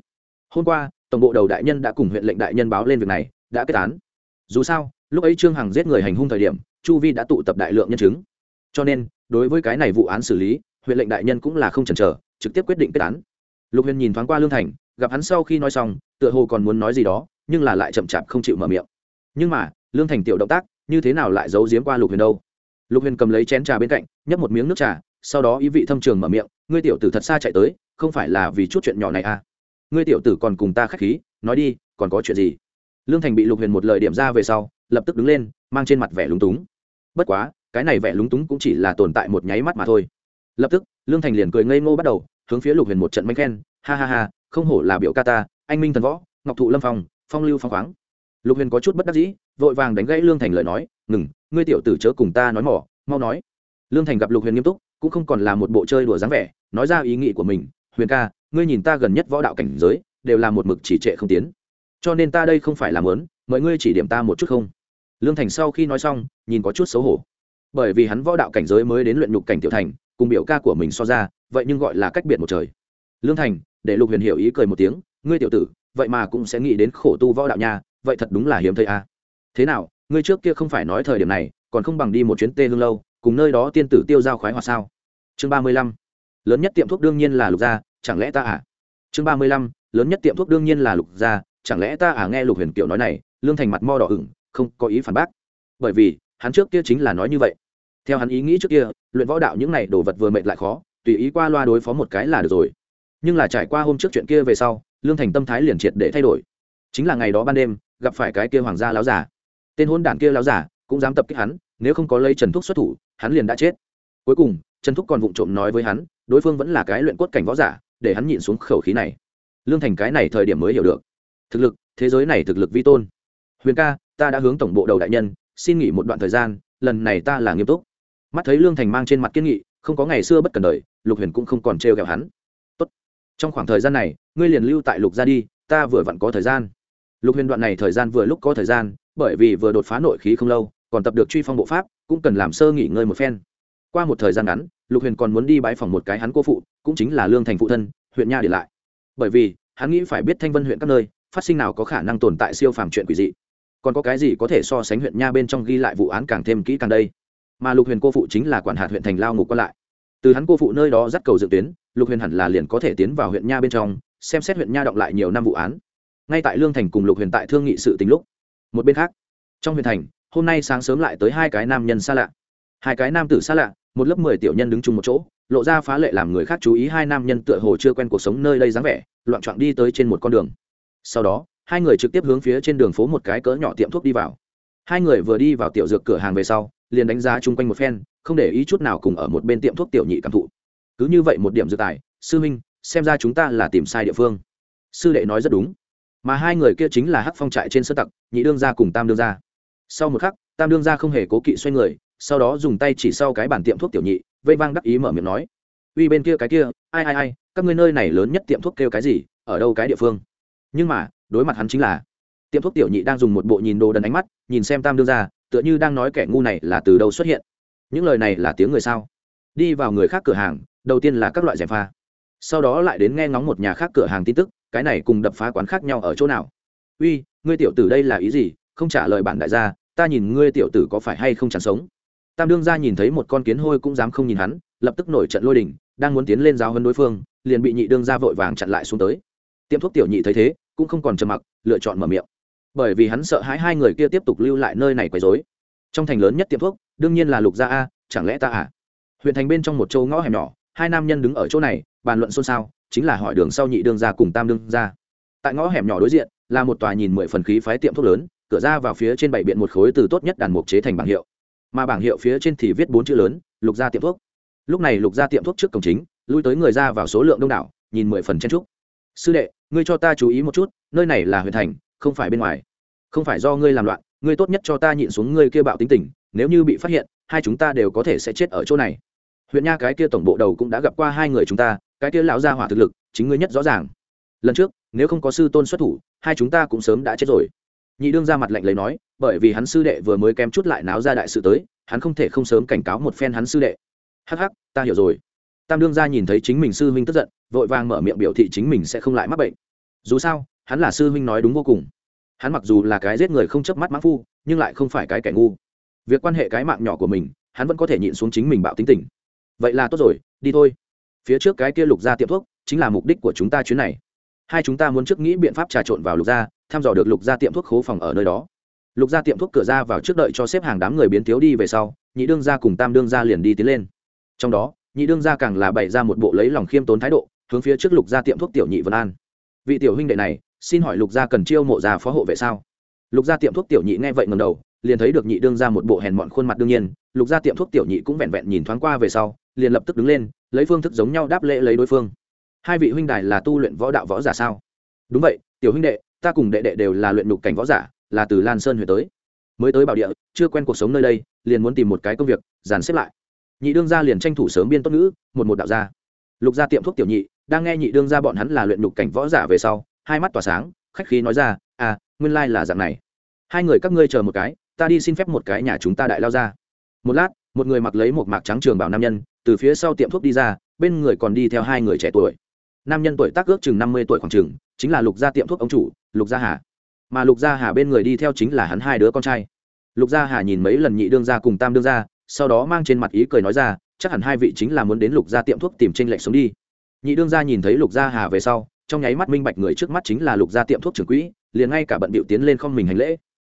Hôm qua, tổng bộ đầu đại nhân đã cùng huyện lệnh đại nhân báo lên việc này, đã kết án. Dù sao, lúc ấy trương hằng giết người hành hung thời điểm, chu vi đã tụ tập đại lượng nhân chứng. Cho nên, đối với cái này vụ án xử lý, huyện lệnh đại nhân cũng là không chần chờ, trực tiếp quyết định kết án. Lục huyền nhìn thoáng qua lương thành, gặp hắn sau khi nói xong, tựa hồ còn muốn nói gì đó, nhưng là lại chậm chạp không chịu mở miệng. Nhưng mà, lương thành tiểu động tác, như thế nào lại giấu giếm qua lục huyền đâu? Lục huyền cầm lấy chén trà bên cạnh, nhấp một miếng nước trà sau đó ý vị thâm trường mở miệng, ngươi tiểu tử thật xa chạy tới, không phải là vì chút chuyện nhỏ này à? Ngươi tiểu tử còn cùng ta k h á c h khí, nói đi, còn có chuyện gì? Lương thành bị lục huyền một lời điểm ra về sau, lập tức đứng lên, mang trên mặt vẻ lúng túng. Bất quá, cái này vẻ lúng túng cũng chỉ là tồn tại một nháy mắt mà thôi. Lập tức, lương thành liền cười ngây ngô bắt đầu, hướng phía lục huyền một trận mánh khen, ha ha ha, không hổ là biểu ca ta, anh minh thần võ, ngọc thụ lâm phong phong lưu phong khoáng. Lục huyền có chút bất đắc dĩ, vội vàng đánh gãy lương thành lời nói, ngừng, ngươi tiểu tử chớ cùng ta nói mỏ, mau nói. Lương thành gặp lục huyền nghiêm túc cũng không còn là một bộ chơi đùa dáng vẻ, nói ra ý nghĩ của mình, huyền ca, ngươi nhìn ta gần nhất võ đạo cảnh giới, đều là một mực chỉ trệ không tiến. Cho nên ta đây không phải làm lớn, mọi ngươi chỉ điểm ta một chút không? Lương thành sau khi nói xong, nhìn có chút xấu hổ. Bởi vì hắn võ đạo cảnh giới mới đến luyện nhục cảnh tiểu thành, cùng biểu ca của mình so ra, vậy nhưng gọi là cách biệt một trời. Lương thành, để lục huyền hiểu ý cười một tiếng, ngươi tiểu tử, vậy mà cũng sẽ nghĩ đến khổ tu võ đạo nha, vậy thật đúng là hiếm thấy a. À. thế nào, ngươi trước kia không phải nói thời điểm này, còn không bằng đi một chuyến tê hương lâu cùng nơi đó tiên tử tiêu giao khoái hoạt sao? Chương ba mươi lăm. Lớn nhất tiệm thuốc đương nhiên là lục gia, chẳng lẽ ta à? Chương ba mươi lăm. Lớn nhất tiệm thuốc đương nhiên là lục gia, chẳng lẽ ta à? Nghe lục huyền kiểu nói này, lương thành mặt mo đỏ ửng, không có ý phản bác. Bởi vì, hắn trước kia chính là nói như vậy. Theo hắn ý nghĩ trước kia, luyện võ đạo những này đồ vật vừa mệt lại khó, tùy ý qua loa đối phó một cái là được rồi. Nhưng là trải qua hôm trước chuyện kia về sau, lương thành tâm thái liền triệt để thay đổi. Chính là ngày đó ban đêm, gặp phải cái kia hoàng gia láo giả. Tên hôn đản kia láo giả cũng dám tập kích hắn, nếu không có lấy trần thúc xuất thủ hắn liền đã chết. Cuối cùng, trần thúc còn vụng trộm nói với hắn, đối phương vẫn là cái luyện cốt cảnh võ giả, để hắn nhịn xuống khẩu khí này. Lương thành cái này thời điểm mới hiểu được. Thực lực, thế giới này thực lực vi tôn. Huyền ca, ta đã hướng tổng bộ đầu đại nhân, xin nghỉ một đoạn thời gian, lần này ta là nghiêm túc. Mắt thấy lương thành mang trên mặt kiên nghị, không có ngày xưa bất cần đời, lục huyền cũng không còn trêu ghẹo hắn. Tốt. trong khoảng thời gian này, ngươi liền lưu tại lục ra đi, ta vừa vặn có thời gian. Lục huyền đoạn này thời gian vừa lúc có thời gian, bởi vì vừa đột phá nội khí không lâu còn tập được truy phong bộ pháp, cũng cần làm sơ nghỉ ngơi một phen. Qua một thời gian ngắn, lục huyền còn muốn đi bãi phòng một cái hắn cô phụ, cũng chính là lương thành phụ thân, huyện nha để lại. Bởi vì, hắn nghĩ phải biết thanh vân huyện các nơi, phát sinh nào có khả năng tồn tại siêu phàm chuyện quỷ dị. Còn có cái gì có thể so sánh huyện nha bên trong ghi lại vụ án càng thêm kỹ càng đây? Mà lục huyền cô phụ chính là quản hạt huyện thành lao ngục còn lại. Từ hắn cô phụ nơi đó dắt cầu dự tuyến, lục huyền hẳn là liền có thể tiến vào huyện nha bên trong, xem xét huyện nha động lại nhiều năm vụ án. Ngay tại lương thành cùng lục huyền tại thương nghị sự tính lúc, một bên khác, trong huyện thành hôm nay sáng sớm lại tới hai cái nam nhân xa lạ. Hai cái nam tử xa lạ, một lớp mười tiểu nhân đứng chung một chỗ, lộ ra phá lệ làm người khác chú ý hai nam nhân tựa hồ chưa quen cuộc sống nơi đây dáng vẻ, loạn trọn đi tới trên một con đường. Sau đó, hai người trực tiếp hướng phía trên đường phố một cái cỡ nhỏ tiệm thuốc đi vào. Hai người vừa đi vào tiểu dược cửa hàng về sau, liền đánh giá chung quanh một phen, không để ý chút nào cùng ở một bên tiệm thuốc tiểu nhị cảm thụ. Cứ như vậy một điểm dự tài, sư minh xem ra chúng ta là tìm sai địa phương. Sư đệ nói rất đúng. Mà hai người kia chính là hắc phong trại trên sơ tặc, nhị đương gia cùng tam đương gia sau một khắc, tam đương gia không hề cố kỵ xoay người, sau đó dùng tay chỉ sau cái bản tiệm thuốc tiểu nhị, vây vang đắc ý mở miệng nói, uy, bên kia cái kia, ai ai ai, các ngươi nơi này lớn nhất tiệm thuốc kêu cái gì, ở đâu cái địa phương? Nhưng mà, đối mặt hắn chính là, tiệm thuốc tiểu nhị đang dùng một bộ nhìn đồ đần ánh mắt, nhìn xem tam đương gia, tựa như đang nói kẻ ngu này là từ đâu xuất hiện. Những lời này là tiếng người sao? Đi vào người khác cửa hàng, đầu tiên là các loại giải pha. Sau đó lại đến nghe ngóng một nhà khác cửa hàng tin tức, cái này cùng đập phá quán khác nhau ở chỗ nào? Uy, ngươi tiểu tử đây là ý gì? Không trả lời bản đại gia ta nhìn ngươi tiểu tử có phải hay không chẳng sống. Tam đương gia nhìn thấy một con kiến hôi cũng dám không nhìn hắn, lập tức nổi trận lôi đình, đang muốn tiến lên giáo hơn đối phương, liền bị nhị đương gia vội vàng chặn lại xuống tới. Tiệm thuốc tiểu nhị thấy thế, cũng không còn trầm mặc, lựa chọn mở miệng. Bởi vì hắn sợ hãi hai người kia tiếp tục lưu lại nơi này quấy rối. Trong thành lớn nhất tiệm thuốc, đương nhiên là lục gia a, chẳng lẽ ta à? Huyện thành bên trong một châu ngõ hẻm nhỏ, hai nam nhân đứng ở chỗ này, bàn luận xôn xao, chính là hỏi đường sau nhị đương gia cùng tam đương gia. Tại ngõ hẻm nhỏ đối diện, là một tòa nhìn mười phần khí phái tiệm thuốc lớn cửa ra vào phía trên bảy biện một khối từ tốt nhất đàn mục chế thành bảng hiệu. Mà bảng hiệu phía trên thì viết bốn chữ lớn, lục gia tiệm thuốc. Lúc này lục gia tiệm thuốc trước cổng chính, lui tới người ra vào số lượng đông đảo, nhìn mười phần chen trúc sư đệ, ngươi cho ta chú ý một chút, nơi này là huyện thành, không phải bên ngoài. Không phải do ngươi làm loạn, ngươi tốt nhất cho ta nhịn xuống ngươi kia bạo tính tình, nếu như bị phát hiện, hai chúng ta đều có thể sẽ chết ở chỗ này. Huyện nha cái kia tổng bộ đầu cũng đã gặp qua hai người chúng ta, cái kia lão gia hỏa thực lực, chính ngươi nhất rõ ràng. Lần trước, nếu không có sư tôn xuất thủ, hai chúng ta cũng sớm đã chết rồi nhị đương ra mặt lạnh lấy nói, bởi vì hắn sư đệ vừa mới kém chút lại náo ra đại sự tới, hắn không thể không sớm cảnh cáo một phen hắn sư đệ. Hắc hắc, ta hiểu rồi. Tam đương ra nhìn thấy chính mình sư huynh tức giận, vội vàng mở miệng biểu thị chính mình sẽ không lại mắc bệnh. Dù sao, hắn là sư huynh nói đúng vô cùng. Hắn mặc dù là cái giết người không chớp mắt mãn phu, nhưng lại không phải cái kẻ ngu. Việc quan hệ cái mạng nhỏ của mình, hắn vẫn có thể nhịn xuống chính mình bạo tính tình. Vậy là tốt rồi, đi thôi. Phía trước cái kia lục ra tiệm thuốc, chính là mục đích của chúng ta chuyến này hai chúng ta muốn trước nghĩ biện pháp trà trộn vào lục gia, thăm dò được lục gia tiệm thuốc khố phòng ở nơi đó. Lục gia tiệm thuốc cửa ra vào trước đợi cho xếp hàng đám người biến thiếu đi về sau, nhị đương gia cùng tam đương gia liền đi tiến lên. Trong đó, nhị đương gia càng là bày ra một bộ lấy lòng khiêm tốn thái độ, hướng phía trước lục gia tiệm thuốc tiểu nhị vân an. Vị tiểu huynh đệ này, xin hỏi lục gia cần chiêu mộ già phó hộ vệ sao? Lục gia tiệm thuốc tiểu nhị nghe vậy ngầm đầu, liền thấy được nhị đương gia một bộ hèn mọn khuôn mặt đương nhiên, lục gia tiệm thuốc tiểu nhị cũng vẹn vẹn nhìn thoáng qua về sau, liền lập tức đứng lên, lấy phương thức giống nhau đáp lễ lấy đối phương hai vị huynh đài là tu luyện võ đạo võ giả sao? Đúng vậy, tiểu huynh đệ, ta cùng đệ đệ đều là luyện nhục cảnh võ giả, là từ lan sơn huyện tới. Mới tới bảo địa, chưa quen cuộc sống nơi đây, liền muốn tìm một cái công việc, dàn xếp lại. Nhị đương gia liền tranh thủ sớm biên tốt ngữ, một một đạo gia. Lục gia tiệm thuốc tiểu nhị, đang nghe nhị đương gia bọn hắn là luyện nhục cảnh võ giả về sau, hai mắt tỏa sáng, khách khí nói ra à nguyên lai là dạng này. Hai người các ngươi chờ một cái, ta đi xin phép một cái nhà chúng ta đại lao ra một lát, một người mặc lấy một mạc trắng trường bảo nam nhân, từ phía sau tiệm thuốc đi ra, bên người còn đi theo hai người trẻ tuổi nam nhân tuổi tác ước chừng năm mươi tuổi khoảng chừng, chính là lục gia tiệm thuốc ông chủ, lục gia hà. Mà lục gia hà bên người đi theo chính là hắn hai đứa con trai. Lục gia hà nhìn mấy lần nhị đương gia cùng tam đương gia, sau đó mang trên mặt ý cười nói ra, chắc hẳn hai vị chính là muốn đến lục gia tiệm thuốc tìm tranh lệnh sống đi. Nhị đương gia nhìn thấy lục gia hà về sau, trong nháy mắt minh bạch người trước mắt chính là lục gia tiệm thuốc trưởng quỹ, liền ngay cả bận bịu tiến lên không mình hành lễ.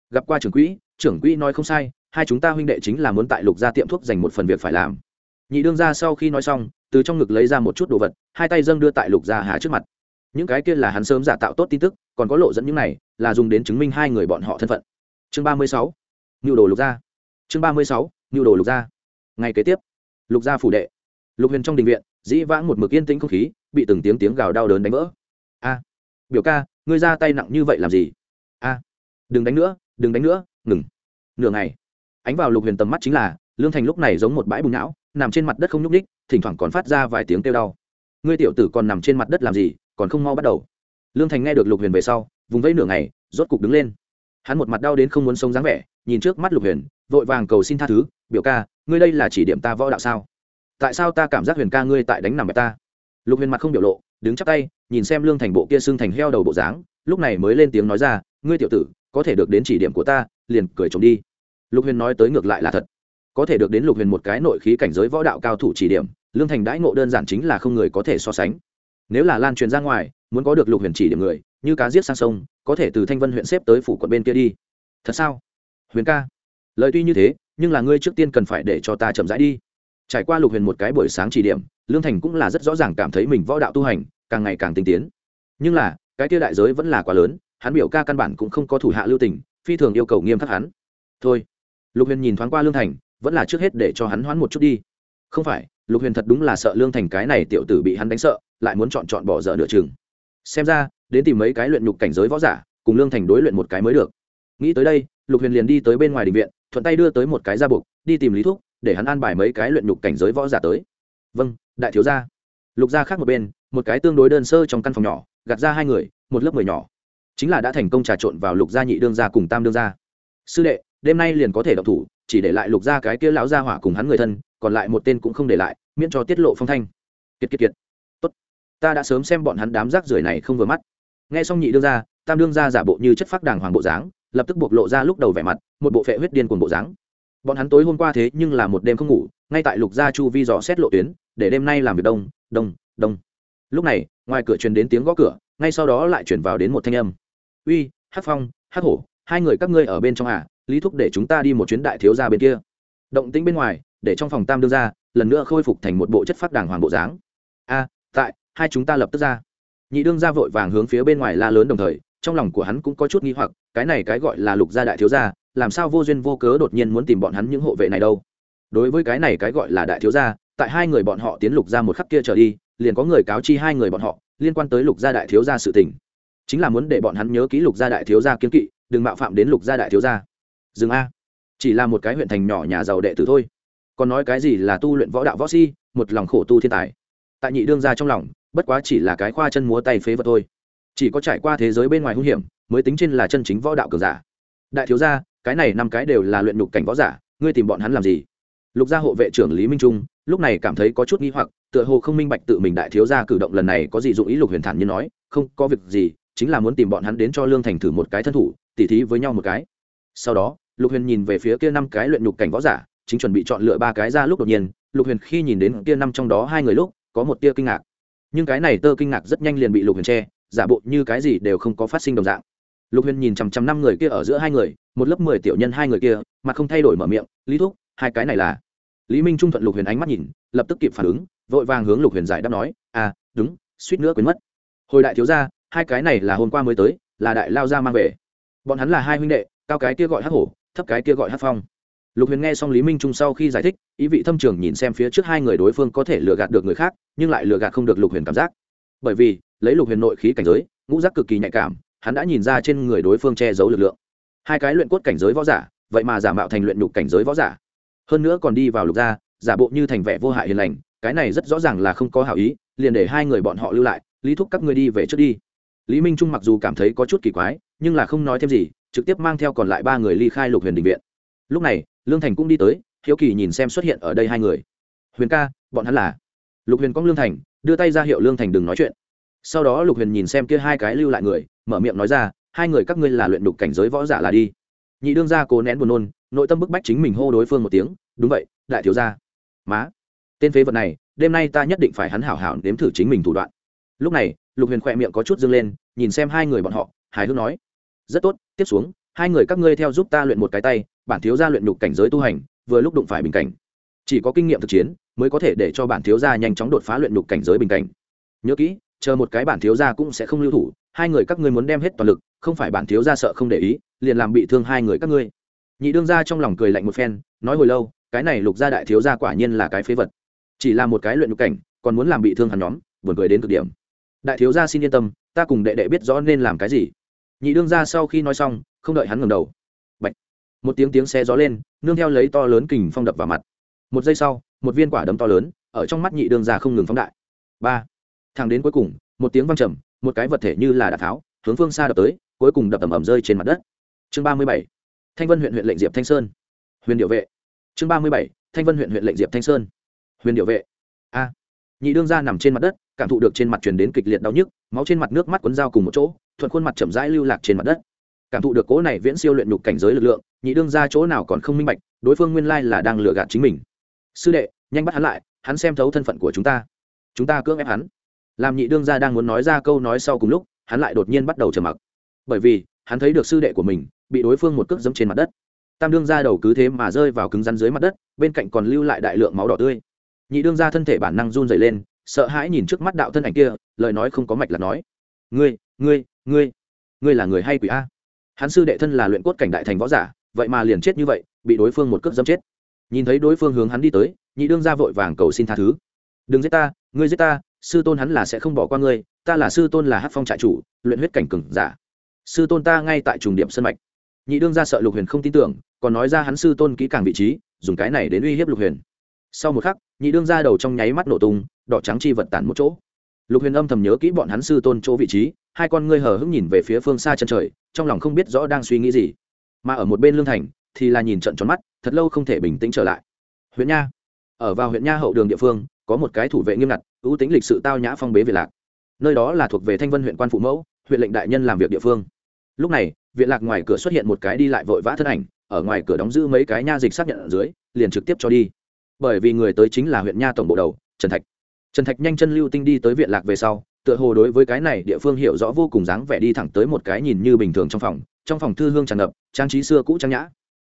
Gặp qua trưởng quỹ trưởng quỹ nói không sai, hai chúng ta huynh đệ chính là muốn tại lục gia tiệm thuốc dành một phần việc phải làm nhị đương gia sau khi nói xong, từ trong ngực lấy ra một chút đồ vật, hai tay dâng đưa tại lục gia hà trước mặt. Những cái kia là hắn sớm giả tạo tốt tin tức, còn có lộ dẫn những này, là dùng đến chứng minh hai người bọn họ thân phận. Chương ba mươi sáu nhu đồ lục gia. Chương ba mươi sáu nhu đồ lục gia. Ngày kế tiếp, lục gia phủ đệ. Lục huyền trong đình viện, dĩ vãng một mực yên tĩnh không khí, bị từng tiếng tiếng gào đau đớn đánh vỡ. A, biểu ca, ngươi ra tay nặng như vậy làm gì? A, đừng đánh nữa, đừng đánh nữa, ngừng. Nửa ngày, ánh vào lục huyền tầm mắt chính là lương thành lúc này giống một bãi bùng não, nằm trên mặt đất không nhúc ních thỉnh thoảng còn phát ra vài tiếng kêu đau. Ngươi tiểu tử còn nằm trên mặt đất làm gì, còn không mau bắt đầu. Lương thành nghe được lục huyền về sau, vùng vẫy nửa ngày, rốt cục đứng lên. Hắn một mặt đau đến không muốn sống dáng vẻ, nhìn trước mắt lục huyền, vội vàng cầu xin tha thứ, biểu ca, ngươi đây là chỉ điểm ta võ đạo sao? Tại sao ta cảm giác huyền ca ngươi tại đánh nằm bẹp ta? Lục huyền mặt không biểu lộ, đứng chắp tay, nhìn xem lương thành bộ kia xưng thành heo đầu bộ dáng, lúc này mới lên tiếng nói ra, ngươi tiểu tử, có thể được đến chỉ điểm của ta, liền cười trống đi. Lục huyền nói tới ngược lại là thật có thể được đến lục huyền một cái nội khí cảnh giới võ đạo cao thủ chỉ điểm, lương thành đãi ngộ đơn giản chính là không người có thể so sánh. Nếu là lan truyền ra ngoài, muốn có được lục huyền chỉ điểm người, như cá giết sang sông, có thể từ thanh vân huyện xếp tới phủ quận bên kia đi. Thật sao? Huyền ca. Lời tuy như thế, nhưng là ngươi trước tiên cần phải để cho ta chậm rãi đi. Trải qua lục huyền một cái buổi sáng chỉ điểm, lương thành cũng là rất rõ ràng cảm thấy mình võ đạo tu hành, càng ngày càng tinh tiến. Nhưng là, cái kia đại giới vẫn là quá lớn, hắn biểu ca căn bản cũng không có thủ hạ lưu tình, phi thường yêu cầu nghiêm khắc hắn. Thôi. Lục huyền nhìn thoáng qua lương thành vẫn là trước hết để cho hắn hoán một chút đi. Không phải, lục huyền thật đúng là sợ lương thành cái này tiểu tử bị hắn đánh sợ, lại muốn chọn chọn bỏ dở nửa chừng. Xem ra, đến tìm mấy cái luyện nhục cảnh giới võ giả, cùng lương thành đối luyện một cái mới được. Nghĩ tới đây, lục huyền liền đi tới bên ngoài định viện, thuận tay đưa tới một cái da buộc đi tìm lý thúc, để hắn an bài mấy cái luyện nhục cảnh giới võ giả tới. Vâng đại thiếu gia. Lục gia khác một bên, một cái tương đối đơn sơ trong căn phòng nhỏ, gạt ra hai người, một lớp mười nhỏ. Chính là đã thành công trà trộn vào lục gia nhị đương gia cùng tam đương gia. Sư đệ đêm nay liền có thể động thủ, chỉ để lại lục gia cái kia lão gia hỏa cùng hắn người thân, còn lại một tên cũng không để lại, miễn cho tiết lộ phong thanh. Kiệt kiệt kiệt. Tốt. Ta đã sớm xem bọn hắn đám rác rưởi này không vừa mắt. Nghe xong nhị đương gia, tam đương gia giả bộ như chất phác đàng hoàng bộ dáng, lập tức bộc lộ ra lúc đầu vẻ mặt, một bộ phệ huyết điên cuồng bộ dáng. Bọn hắn tối hôm qua thế nhưng là một đêm không ngủ, ngay tại lục gia chu vi dò xét lộ tuyến, để đêm nay làm việc đông đông đông. Lúc này, ngoài cửa truyền đến tiếng gõ cửa, ngay sau đó lại chuyển vào đến một thanh âm. Uy hát phong hát hổ, hai người các ngươi ở bên trong à? Lý thúc để chúng ta đi một chuyến đại thiếu ra bên kia. Động tĩnh bên ngoài, để trong phòng tam đưa ra, lần nữa khôi phục thành một bộ chất phát đàng hoàng bộ dáng. A, tại, hai chúng ta lập tức ra. Nhị đương ra vội vàng hướng phía bên ngoài la lớn đồng thời, trong lòng của hắn cũng có chút nghi hoặc, cái này cái gọi là lục gia đại thiếu gia, làm sao vô duyên vô cớ đột nhiên muốn tìm bọn hắn những hộ vệ này đâu? Đối với cái này cái gọi là đại thiếu gia, tại hai người bọn họ tiến lục gia một khắc kia trở đi, liền có người cáo chi hai người bọn họ, liên quan tới lục gia đại thiếu gia sự tình. Chính là muốn để bọn hắn nhớ kỹ lục gia đại thiếu gia kiến kỵ, đừng mạo phạm đến lục gia đại thiếu gia dừng a. Chỉ là một cái huyện thành nhỏ nhà giàu đệ tử thôi. Còn nói cái gì là tu luyện võ đạo võ si, một lòng khổ tu thiên tài. Tại nhị đương gia trong lòng, bất quá chỉ là cái khoa chân múa tay phế vật thôi. Chỉ có trải qua thế giới bên ngoài hung hiểm, mới tính trên là chân chính võ đạo cường giả. Đại thiếu gia, cái này năm cái đều là luyện nhục cảnh võ giả, ngươi tìm bọn hắn làm gì? Lục gia hộ vệ trưởng lý minh trung, lúc này cảm thấy có chút nghi hoặc, tựa hồ không minh bạch tự mình đại thiếu gia cử động lần này có gì dụng ý lục huyền thản như nói, không, có việc gì, chính là muốn tìm bọn hắn đến cho lương thành thử một cái thân thủ, tỉ thí với nhau một cái. Sau đó lục huyền nhìn về phía kia năm cái luyện nhục cảnh võ giả, chính chuẩn bị chọn lựa ba cái ra lúc đột nhiên, lục huyền khi nhìn đến kia năm trong đó hai người lúc, có một tia kinh ngạc. Nhưng cái này tơ kinh ngạc rất nhanh liền bị lục huyền che, giả bộ như cái gì đều không có phát sinh đồng dạng. Lục huyền nhìn chằm chằm năm người kia ở giữa hai người, một lớp mười tiểu nhân hai người kia, mà không thay đổi mở miệng, lý thúc, hai cái này là? Lý minh trung thuận lục huyền ánh mắt nhìn, lập tức kịp phản ứng, vội vàng hướng lục huyền giải đáp nói à đúng, suýt nữa quên mất. Hồi đại thiếu gia, hai cái này là hôm qua mới tới, là đại lao gia mang về. Bọn hắn là hai huynh đệ, cao cái kia gọi hắc hổ thấp cái kia gọi hát phong. Lục huyền nghe xong lý minh trung sau khi giải thích, ý vị thâm trường nhìn xem phía trước hai người đối phương có thể lừa gạt được người khác, nhưng lại lừa gạt không được lục huyền cảm giác. Bởi vì, lấy lục huyền nội khí cảnh giới, ngũ giác cực kỳ nhạy cảm, hắn đã nhìn ra trên người đối phương che giấu lực lượng. Hai cái luyện cốt cảnh giới võ giả, vậy mà giả mạo thành luyện nhục cảnh giới võ giả. Hơn nữa còn đi vào lục gia, giả bộ như thành vẻ vô hại hiền lành, cái này rất rõ ràng là không có hảo ý, liền để hai người bọn họ lưu lại, lý thúc các ngươi đi về trước đi. Lý minh trung mặc dù cảm thấy có chút kỳ quái, nhưng là không nói thêm gì trực tiếp mang theo còn lại ba người ly khai lục huyền đình viện. Lúc này, lương thành cũng đi tới, hiếu kỳ nhìn xem xuất hiện ở đây hai người. Huyền ca, bọn hắn là? Lục huyền cong lương thành, đưa tay ra hiệu lương thành đừng nói chuyện. Sau đó lục huyền nhìn xem kia hai cái lưu lại người, mở miệng nói ra, hai người các ngươi là luyện đục cảnh giới võ giả là đi. Nhị đương gia cố nén buồn nôn, nội tâm bức bách chính mình hô đối phương một tiếng, đúng vậy, đại thiếu gia. Má, tên phế vật này, đêm nay ta nhất định phải hắn hảo hảo nếm thử chính mình thủ đoạn. Lúc này, lục huyền khỏe miệng có chút dâng lên, nhìn xem hai người bọn họ, hài hước nói, rất tốt tiếp xuống, hai người các ngươi theo giúp ta luyện một cái tay, bản thiếu gia luyện nhục cảnh giới tu hành, vừa lúc đụng phải bình cảnh. Chỉ có kinh nghiệm thực chiến, mới có thể để cho bản thiếu gia nhanh chóng đột phá luyện nhục cảnh giới bình cảnh. Nhớ kỹ, chờ một cái bản thiếu gia cũng sẽ không lưu thủ, hai người các ngươi muốn đem hết toàn lực, không phải bản thiếu gia sợ không để ý, liền làm bị thương hai người các ngươi. Nhị đương gia trong lòng cười lạnh một phen, nói hồi lâu, cái này lục gia đại thiếu gia quả nhiên là cái phế vật. Chỉ là một cái luyện nhục cảnh, còn muốn làm bị thương hắn nhóm, buồn cười đến cực điểm. Đại thiếu gia xin yên tâm, ta cùng đệ đệ biết rõ nên làm cái gì nhị đương gia sau khi nói xong, không đợi hắn ngẩng đầu. Bạch. một tiếng tiếng xe gió lên, nương theo lấy to lớn kình phong đập vào mặt. Một giây sau, một viên quả đấm to lớn, ở trong mắt nhị đương gia không ngừng phóng đại. Ba. Thằng đến cuối cùng, một tiếng vang trầm, một cái vật thể như là đạn tháo, hướng phương xa đập tới, cuối cùng đập ầm ẩm rơi trên mặt đất. Chương ba mươi bảy. Thanh vân huyện huyện lệnh diệp thanh sơn. Huyền điệu vệ. Chương ba mươi bảy. Thanh vân huyện huyện lệnh diệp thanh sơn. Huyền điệu vệ. A. Nhị đương ra nằm trên mặt đất, cảm thụ được trên mặt truyền đến kịch liệt đau nhức, máu trên mặt nước mắt cuốn dao cùng một chỗ thuận khuôn mặt chậm rãi lưu lạc trên mặt đất. Cảm thụ được cố này viễn siêu luyện nhục cảnh giới lực lượng, nhị đương ra chỗ nào còn không minh bạch, đối phương nguyên lai là đang lừa gạt chính mình. Sư đệ, nhanh bắt hắn lại, hắn xem thấu thân phận của chúng ta. Chúng ta cưỡng ép hắn. Làm nhị đương ra đang muốn nói ra câu nói sau cùng lúc, hắn lại đột nhiên bắt đầu trầm mặc. Bởi vì, hắn thấy được sư đệ của mình bị đối phương một cước dẫm trên mặt đất. Tam đương ra đầu cứ thế mà rơi vào cứng rắn dưới mặt đất, bên cạnh còn lưu lại đại lượng máu đỏ tươi. Nhị đương ra thân thể bản năng run dày lên, sợ hãi nhìn trước mắt đạo thân ảnh kia, lời nói không có mạch là nói. Ngươi ngươi ngươi ngươi là người hay quỷ a? Hắn sư đệ thân là luyện cốt cảnh đại thành võ giả, vậy mà liền chết như vậy, bị đối phương một cước dẫm chết. Nhìn thấy đối phương hướng hắn đi tới, nhị đương ra vội vàng cầu xin tha thứ. Đừng giết ta, ngươi giết ta, sư tôn hắn là sẽ không bỏ qua ngươi, ta là sư tôn là hát phong trại chủ, luyện huyết cảnh cừng giả. Sư tôn ta ngay tại trùng điểm sân mạch. Nhị đương ra sợ lục huyền không tin tưởng, còn nói ra hắn sư tôn kỹ càng vị trí, dùng cái này đến uy hiếp lục huyền. Sau một khắc, nhị đương ra đầu trong nháy mắt nổ tung, đỏ trắng chi vật tản một chỗ lục huyền âm thầm nhớ kỹ bọn hắn sư tôn chỗ vị trí, hai con ngươi hờ hững nhìn về phía phương xa chân trời, trong lòng không biết rõ đang suy nghĩ gì. Mà ở một bên lương thành, thì là nhìn trận tròn mắt, thật lâu không thể bình tĩnh trở lại. Huyện nha, ở vào huyện nha hậu đường địa phương, có một cái thủ vệ nghiêm ngặt, ưu tính lịch sự tao nhã phong bế việt lạc. Nơi đó là thuộc về thanh vân huyện quan phụ mẫu, huyện lệnh đại nhân làm việc địa phương. Lúc này viện lạc ngoài cửa xuất hiện một cái đi lại vội vã thân ảnh, ở ngoài cửa đóng giữ mấy cái nha dịch xác nhận ở dưới, liền trực tiếp cho đi. Bởi vì người tới chính là huyện nha tổng bộ đầu, trần thạch trần thạch nhanh chân lưu tinh đi tới viện lạc về sau, tựa hồ đối với cái này địa phương hiểu rõ vô cùng dáng vẻ đi thẳng tới một cái nhìn như bình thường trong phòng trong phòng thư hương tràn ngập, trang trí xưa cũ trang nhã.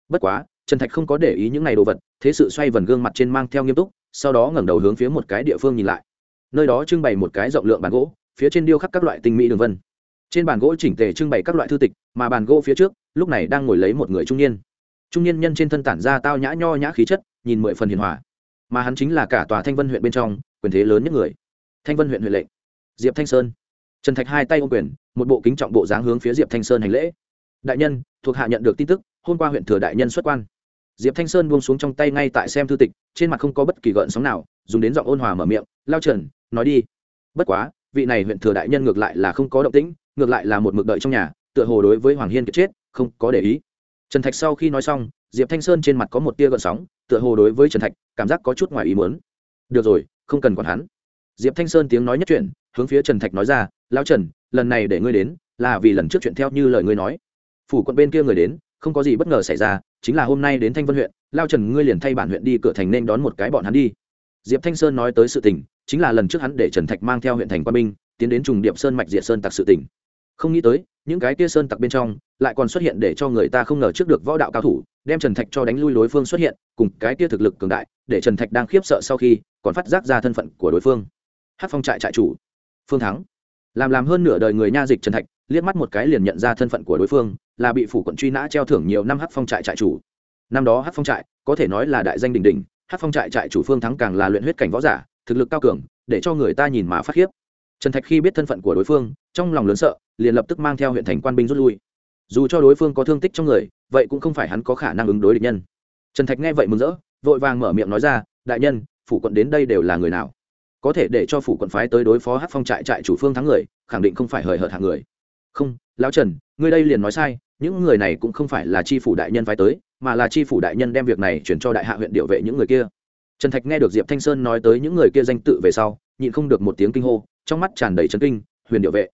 Bất quá, trần thạch không có để ý những này đồ vật, thế sự xoay vần gương mặt trên mang theo nghiêm túc, sau đó ngẩng đầu hướng phía một cái địa phương nhìn lại. Nơi đó trưng bày một cái rộng lượng bàn gỗ, phía trên điêu khắc các loại tinh mỹ đường vân. Trên bàn gỗ chỉnh tề trưng bày các loại thư tịch, mà bàn gỗ phía trước, lúc này đang ngồi lấy một người trung niên. Trung niên nhân trên thân tản ra tao nhã nho nhã khí chất, nhìn mười phần hiền hòa. Mà hắn chính là cả tòa thanh vân huyện bên trong quyền thế lớn nhất người. Thanh vân huyện huyện lệnh. Diệp thanh sơn. Trần thạch hai tay ô quyền, một bộ kính trọng bộ dáng hướng phía diệp thanh sơn hành lễ. Đại nhân, thuộc hạ nhận được tin tức, hôm qua huyện thừa đại nhân xuất quan. Diệp thanh sơn buông xuống trong tay ngay tại xem thư tịch, trên mặt không có bất kỳ gợn sóng nào, dùng đến giọng ôn hòa mở miệng, lao trần, nói đi. Bất quá, vị này huyện thừa đại nhân ngược lại là không có động tĩnh, ngược lại là một mực đợi trong nhà, tựa hồ đối với hoàng hiên kiệt chết, không có để ý. Trần thạch sau khi nói xong, diệp thanh sơn trên mặt có một tia gợn sóng, tựa hồ đối với trần thạch, cảm giác có chút ngoài ý muốn. Được rồi không cần còn hắn. Diệp thanh sơn tiếng nói nhất chuyện hướng phía trần thạch nói ra, lão trần, lần này để ngươi đến là vì lần trước chuyện theo như lời ngươi nói. Phủ quận bên kia người đến, không có gì bất ngờ xảy ra, chính là hôm nay đến thanh vân huyện lao trần ngươi liền thay bản huyện đi cửa thành nên đón một cái bọn hắn đi. Diệp thanh sơn nói tới sự tình, chính là lần trước hắn để trần thạch mang theo huyện thành quan binh, tiến đến trùng điệp sơn mạch diệt sơn tặc sự tình. Không nghĩ tới những cái kia sơn tặc bên trong lại còn xuất hiện để cho người ta không ngờ trước được võ đạo cao thủ, đem trần thạch cho đánh lui đối phương xuất hiện, cùng cái kia thực lực cường đại để trần thạch đang khiếp sợ sau khi còn phát giác ra thân phận của đối phương. Hát phong trại trại chủ, phương thắng. Làm làm hơn nửa đời người nha dịch trần thạch, liếc mắt một cái liền nhận ra thân phận của đối phương, là bị phủ quận truy nã treo thưởng nhiều năm hát phong trại trại chủ. Năm đó hát phong trại, có thể nói là đại danh đình đình hát phong trại trại chủ phương thắng càng là luyện huyết cảnh võ giả, thực lực cao cường, để cho người ta nhìn mà phát khiếp trần thạch khi biết thân phận của đối phương, trong lòng lớn sợ, liền lập tức mang theo huyện thành quan binh rút lui. Dù cho đối phương có thương tích trong người, vậy cũng không phải hắn có khả năng ứng đối địch nhân. Trần thạch nghe vậy mừng rỡ, vội vàng mở miệng nói ra, đại nhân, phủ quận đến đây đều là người nào? Có thể để cho phủ quận phái tới đối phó hát phong trại trại chủ phương thắng người, khẳng định không phải hời hợt hạng người. Không, lão trần, ngươi đây liền nói sai, những người này cũng không phải là tri phủ đại nhân phái tới, mà là tri phủ đại nhân đem việc này chuyển cho đại hạ huyện điệu vệ những người kia. Trần thạch nghe được diệp thanh sơn nói tới những người kia danh tự về sau, nhịn không được một tiếng kinh hô trong mắt tràn đầy trấn kinh, huyền điệu vệ.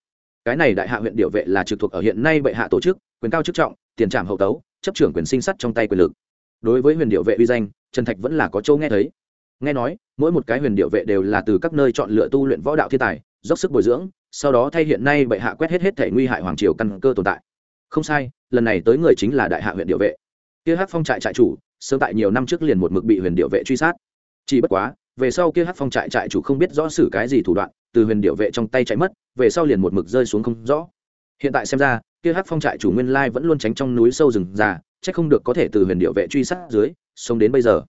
Cái này đại hạ huyện điệu vệ là trực thuộc ở hiện nay bệ hạ tổ chức, quyền cao chức trọng, tiền trảm hậu tấu, chấp trưởng quyền sinh sắt trong tay quyền lực. Đối với huyền điệu vệ uy danh, trần thạch vẫn là có châu nghe thấy. Nghe nói, mỗi một cái huyền điệu vệ đều là từ các nơi chọn lựa tu luyện võ đạo thiên tài, dốc sức bồi dưỡng, sau đó thay hiện nay bệ hạ quét hết hết thể nguy hại hoàng triều căn cơ tồn tại. Không sai, lần này tới người chính là đại hạ huyện điệu vệ. Kia hát phong trại trại chủ, sớm tại nhiều năm trước liền một mực bị huyền điệu vệ truy sát. Chỉ bất quá về sau kia hát phong trại trại chủ không biết rõ xử cái gì thủ đoạn, từ huyền điệu vệ trong tay chạy mất, về sau liền một mực rơi xuống không rõ. Hiện tại xem ra, kia hát phong trại chủ nguyên lai vẫn luôn tránh trong núi sâu rừng già, chắc không được có thể từ huyền điệu vệ truy sát dưới, sống đến bây giờ.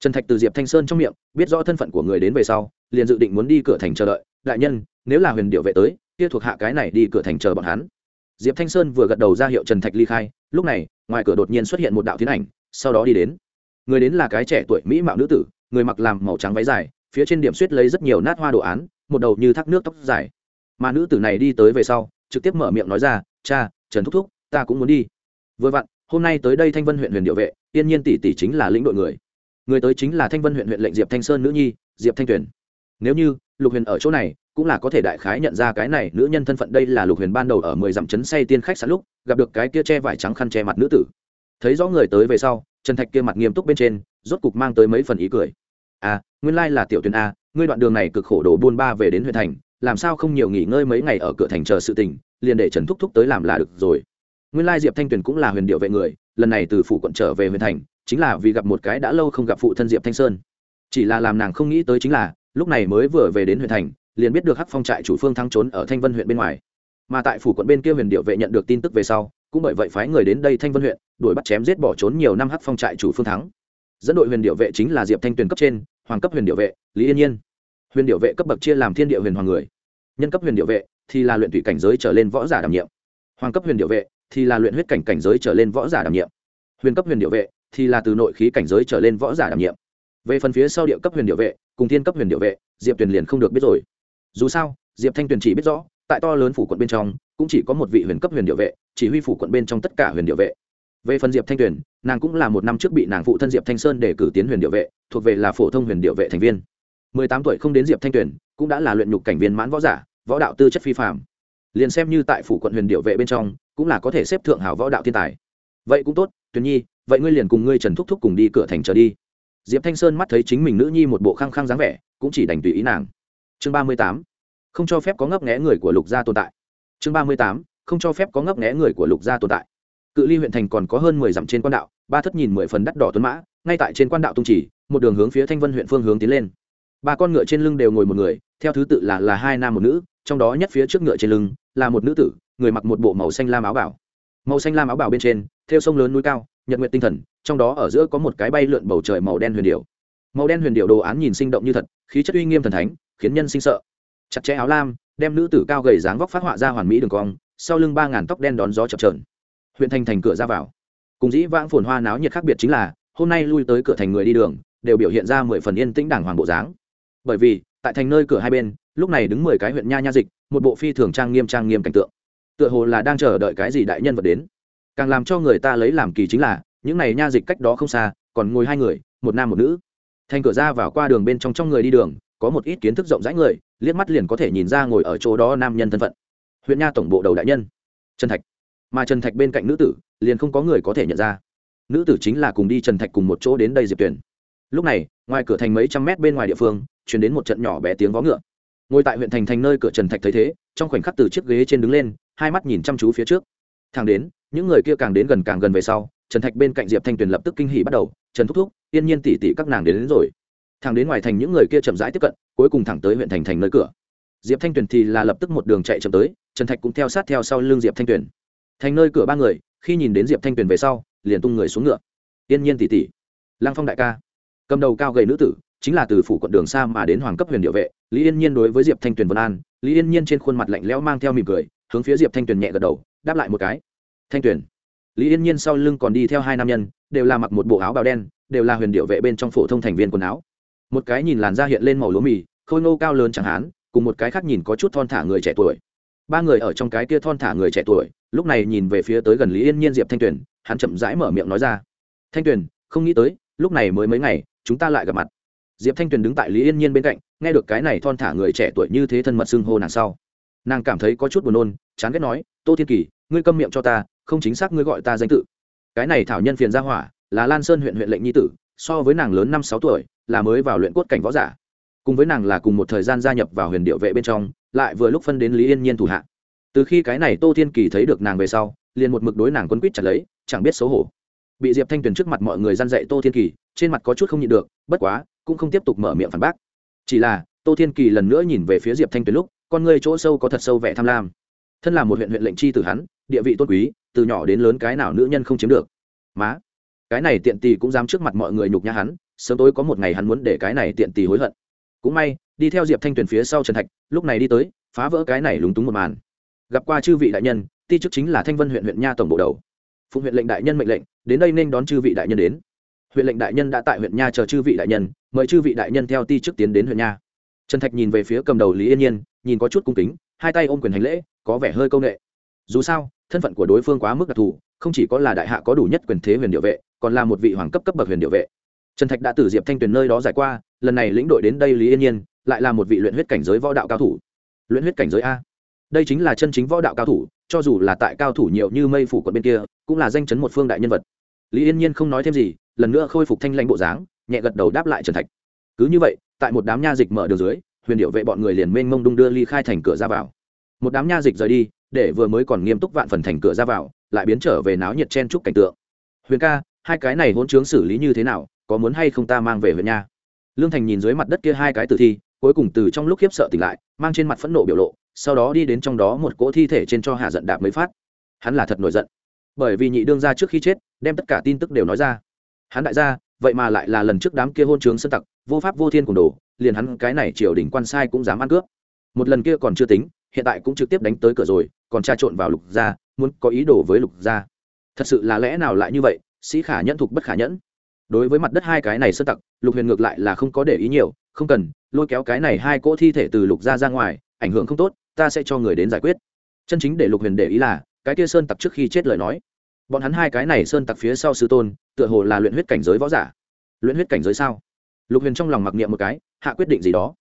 Trần thạch từ diệp thanh sơn trong miệng, biết rõ thân phận của người đến về sau, liền dự định muốn đi cửa thành chờ đợi. Đại nhân, nếu là huyền điệu vệ tới, kia thuộc hạ cái này đi cửa thành chờ bọn hắn. Diệp thanh sơn vừa gật đầu ra hiệu trần thạch ly khai, lúc này, ngoài cửa đột nhiên xuất hiện một đạo tiến ảnh, sau đó đi đến. Người đến là cái trẻ tuổi mỹ mạo nữ tử người mặc làm màu trắng váy dài, phía trên điểm suýt lấy rất nhiều nát hoa đồ án, một đầu như thác nước tóc dài. Mà nữ tử này đi tới về sau, trực tiếp mở miệng nói ra, cha, trần thúc thúc, ta cũng muốn đi. Vừa vặn, hôm nay tới đây thanh vân huyện huyền điệu vệ, yên nhiên tỷ tỷ chính là lĩnh đội người. Người tới chính là thanh vân huyện huyện lệnh diệp thanh sơn nữ nhi, diệp thanh tuyền. Nếu như, lục huyền ở chỗ này, cũng là có thể đại khái nhận ra cái này nữ nhân thân phận đây là lục huyền ban đầu ở mười dặm chấn say tiên khách sẵn lúc, gặp được cái kia che vải trắng khăn che mặt nữ tử. Thấy rõ người tới về sau, trần thạch kia mặt nghiêm túc bên trên, rốt cục mang tới mấy phần ý cười à nguyên lai là tiểu tuyền a, ngươi đoạn đường này cực khổ đổ buôn ba về đến huyện thành, làm sao không nhiều nghỉ ngơi mấy ngày ở cửa thành chờ sự tình, liền để trần thúc thúc tới làm là được rồi. Nguyên lai diệp thanh tuyền cũng là huyền điệu vệ người, lần này từ phủ quận trở về huyện thành, chính là vì gặp một cái đã lâu không gặp phụ thân diệp thanh sơn. Chỉ là làm nàng không nghĩ tới chính là, lúc này mới vừa về đến huyện thành, liền biết được hắc phong trại chủ phương thắng trốn ở thanh vân huyện bên ngoài. Mà tại phủ quận bên kia huyền điệu vệ nhận được tin tức về sau, cũng bởi vậy phái người đến đây thanh vân huyện, đuổi bắt chém giết bỏ trốn nhiều năm hắc phong trại chủ phương thắng dẫn đội huyền điệu vệ chính là diệp thanh tuyền cấp trên, hoàng cấp huyền điệu vệ, lý yên nhiên. Huyền điệu vệ cấp bậc chia làm thiên địa huyền hoàng người. Nhân cấp huyền điệu vệ thì là luyện thủy cảnh giới trở lên võ giả đảm nhiệm. Hoàng cấp huyền điệu vệ thì là luyện huyết cảnh cảnh giới trở lên võ giả đảm nhiệm. Huyền cấp huyền điệu vệ thì là từ nội khí cảnh giới trở lên võ giả đảm nhiệm. Về phần phía sau địa cấp huyền điệu vệ cùng thiên cấp huyền điệu vệ, diệp tuyền liền không được biết rồi. Dù sao, diệp thanh tuyền chỉ biết rõ, tại to lớn phủ quận bên trong cũng chỉ có một vị huyền cấp huyền điệu vệ, chỉ huy phủ quận bên trong tất cả huyền điệu vệ về phần diệp thanh tuyền, nàng cũng là một năm trước bị nàng phụ thân diệp thanh sơn để cử tiến huyền điệu vệ, thuộc về là phổ thông huyền điệu vệ thành viên. Mười tám tuổi không đến diệp thanh tuyền, cũng đã là luyện nhục cảnh viên mãn võ giả, võ đạo tư chất phi phạm liền xem như tại phủ quận huyền điệu vệ bên trong, cũng là có thể xếp thượng hảo võ đạo thiên tài. Vậy cũng tốt, tuyền nhi, vậy ngươi liền cùng ngươi trần thúc thúc cùng đi cửa thành trở đi. Diệp thanh sơn mắt thấy chính mình nữ nhi một bộ khăng khăng dáng vẻ, cũng chỉ đành tùy ý nàng. Chương ba mươi tám, không cho phép có ngấp nghẽ người của lục gia tồn tại. Chương ba mươi tám, không cho phép có ngấp nghẽ người của lục gia tồn tại cự ly huyện thành còn có hơn mười dặm trên quan đạo, ba thất nhìn mười phần đắt đỏ tuấn mã, ngay tại trên quan đạo tung chỉ, một đường hướng phía thanh vân huyện phương hướng tiến lên. Ba con ngựa trên lưng đều ngồi một người, theo thứ tự là là hai nam một nữ, trong đó nhất phía trước ngựa trên lưng là một nữ tử, người mặc một bộ màu xanh lam áo bảo. Màu xanh lam áo bảo bên trên, theo sông lớn núi cao, nhật nguyện tinh thần, trong đó ở giữa có một cái bay lượn bầu trời màu đen huyền điệu màu đen huyền điệu đồ án nhìn sinh động như thật, khí chất uy nghiêm thần thánh, khiến nhân sinh sợ. Chặt chẽ áo lam, đem nữ tử cao gầy dáng vóc phát họa ra hoàn mỹ đường cong, sau lưng ba ngàn tóc đen đón gió chập trờn huyện thành thành cửa ra vào. Cùng dĩ vãng phồn hoa náo nhiệt khác biệt chính là, hôm nay lui tới cửa thành người đi đường, đều biểu hiện ra mười phần yên tĩnh đảng hoàng bộ dáng. Bởi vì, tại thành nơi cửa hai bên, lúc này đứng mười cái huyện nha nha dịch, một bộ phi thường trang nghiêm trang nghiêm cảnh tượng. Tựa hồ là đang chờ đợi cái gì đại nhân vật đến. Càng làm cho người ta lấy làm kỳ chính là, những này nha dịch cách đó không xa, còn ngồi hai người, một nam một nữ. Thành cửa ra vào qua đường bên trong trong người đi đường, có một ít kiến thức rộng rãi người, liếc mắt liền có thể nhìn ra ngồi ở chỗ đó nam nhân thân phận. Huyện nha tổng bộ đầu đại nhân, trần thạch mà trần thạch bên cạnh nữ tử liền không có người có thể nhận ra. Nữ tử chính là cùng đi trần thạch cùng một chỗ đến đây diệp tuyển lúc này ngoài cửa thành mấy trăm mét bên ngoài địa phương chuyển đến một trận nhỏ bé tiếng vó ngựa. Ngồi tại huyện thành thành nơi cửa trần thạch thấy thế trong khoảnh khắc từ chiếc ghế trên đứng lên hai mắt nhìn chăm chú phía trước. Thang đến những người kia càng đến gần càng gần về sau trần thạch bên cạnh diệp thanh tuyền lập tức kinh hỉ bắt đầu trần thúc thúc yên nhiên tỉ tỉ các nàng đến, đến rồi. Thằng đến ngoài thành những người kia chậm rãi tiếp cận cuối cùng thẳng tới huyện thành thành nơi cửa. Diệp thanh tuyền thì là lập tức một đường chạy chậm tới trần thạch cũng theo sát theo sau lưng diệp thanh tuyền thành nơi cửa ba người khi nhìn đến diệp thanh tuyền về sau liền tung người xuống ngựa. Yên nhiên tỷ tỷ, lăng phong đại ca. Cầm đầu cao gầy nữ tử chính là từ phủ quận đường xa mà đến hoàng cấp huyền địa vệ lý yên nhiên đối với diệp thanh tuyền vân an lý yên nhiên trên khuôn mặt lạnh lẽo mang theo mỉm cười hướng phía diệp thanh tuyền nhẹ gật đầu đáp lại một cái. Thanh tuyền. Lý yên nhiên sau lưng còn đi theo hai nam nhân đều là mặc một bộ áo bào đen đều là huyền điệu vệ bên trong phổ thông thành viên quần áo. Một cái nhìn làn da hiện lên màu lúa mì khôi ngô cao lớn chẳng hán cùng một cái khác nhìn có chút thon thả người trẻ tuổi ba người ở trong cái kia thon thả người trẻ tuổi, lúc này nhìn về phía tới gần lý yên nhiên diệp thanh tuyền, hắn chậm rãi mở miệng nói ra. Thanh tuyền, không nghĩ tới, lúc này mới mấy ngày, chúng ta lại gặp mặt. Diệp thanh tuyền đứng tại lý yên nhiên bên cạnh, nghe được cái này thon thả người trẻ tuổi như thế thân mật xưng hô nàng sau. Nàng cảm thấy có chút buồn nôn, chán ghét nói, tô thiên kỳ, ngươi câm miệng cho ta, không chính xác ngươi gọi ta danh tự. Cái này thảo nhân phiền gia hỏa, là lan sơn huyện huyện lệnh nhi tử, so với nàng lớn năm sáu tuổi, là mới vào luyện cốt cảnh võ giả cùng với nàng là cùng một thời gian gia nhập vào huyền điệu vệ bên trong, lại vừa lúc phân đến lý yên nhiên thủ hạ. Từ khi cái này tô thiên kỳ thấy được nàng về sau, liền một mực đối nàng quân quýt chặt lấy, chẳng biết xấu hổ. Bị diệp thanh tuyền trước mặt mọi người gian dạy tô thiên kỳ, trên mặt có chút không nhịn được, bất quá, cũng không tiếp tục mở miệng phản bác. Chỉ là, tô thiên kỳ lần nữa nhìn về phía diệp thanh tuyền lúc, con người chỗ sâu có thật sâu vẻ tham lam. Thân là một huyện huyện lệnh chi từ hắn, địa vị tôn quý, từ nhỏ đến lớn cái nào nữ nhân không chiếm được. Má, cái này tiện tì cũng dám trước mặt mọi người nhục nhã hắn, sớm tối có một ngày hắn muốn để cái này tiện tì hối hận cũng may, đi theo diệp thanh tuyền phía sau trần thạch, lúc này đi tới, phá vỡ cái này lúng túng một màn. Gặp qua chư vị đại nhân, ti chức chính là thanh vân huyện huyện nha tổng bộ đầu. Phụng huyện lệnh đại nhân mệnh lệnh, đến đây nên đón chư vị đại nhân đến. Huyện lệnh đại nhân đã tại huyện nha chờ chư vị đại nhân, mời chư vị đại nhân theo ti chức tiến đến huyện nha. Trần thạch nhìn về phía cầm đầu lý yên nhiên, nhìn có chút cung kính, hai tay ôm quyền hành lễ, có vẻ hơi c â u n ệ dù sao, thân phận của đối phương quá mức đặc thù, không chỉ có là đại hạ có đủ nhất quyền thế huyền địa vệ, còn là một vị hoàng cấp cấp bậc huyền địa vệ. Trần thạch đã từ diệp thanh tuyền nơi đó giải qua lần này lĩnh đội đến đây lý yên nhiên lại là một vị luyện huyết cảnh giới võ đạo cao thủ. Luyện huyết cảnh giới a. Đây chính là chân chính võ đạo cao thủ, cho dù là tại cao thủ nhiều như mây phủ quận bên kia, cũng là danh chấn một phương đại nhân vật. Lý yên nhiên không nói thêm gì, lần nữa khôi phục thanh lãnh bộ dáng, nhẹ gật đầu đáp lại trần thạch. Cứ như vậy, tại một đám nha dịch mở đường dưới, huyền điệu vệ bọn người liền mênh mông đung đưa ly khai thành cửa ra vào. Một đám nha dịch rời đi, để vừa mới còn nghiêm túc vạn phần thành cửa ra vào, lại biến trở về náo nhiệt chen chúc cảnh tượng. Huyền ca, hai cái này hỗn trướng xử lý như thế nào, có muốn hay không ta mang về huyện nha? Lương thành nhìn dưới mặt đất kia hai cái tử thi, cuối cùng từ trong lúc khiếp sợ tỉnh lại, mang trên mặt phẫn nộ biểu lộ, sau đó đi đến trong đó một cỗ thi thể trên cho hạ giận đạp mới phát. Hắn là thật nổi giận. Bởi vì nhị đương ra trước khi chết, đem tất cả tin tức đều nói ra. Hắn đại gia, vậy mà lại là lần trước đám kia hôn trướng sân tặc, vô pháp vô thiên cùng đồ, liền hắn cái này triều đình quan sai cũng dám ăn cướp. Một lần kia còn chưa tính, hiện tại cũng trực tiếp đánh tới cửa rồi, còn tra trộn vào lục gia, muốn có ý đồ với lục gia. Thật sự là lẽ nào lại như vậy, sĩ khả nhẫn thục bất khả nhẫn đối với mặt đất hai cái này sơn tặc, lục huyền ngược lại là không có để ý nhiều, không cần, lôi kéo cái này hai cỗ thi thể từ lục gia ra ngoài, ảnh hưởng không tốt, ta sẽ cho người đến giải quyết. Chân chính để lục huyền để ý là, cái kia sơn tặc trước khi chết lời nói. Bọn hắn hai cái này sơn tặc phía sau sư tôn, tựa hồ là luyện huyết cảnh giới võ giả. Luyện huyết cảnh giới sao? Lục huyền trong lòng mặc niệm một cái, hạ quyết định gì đó.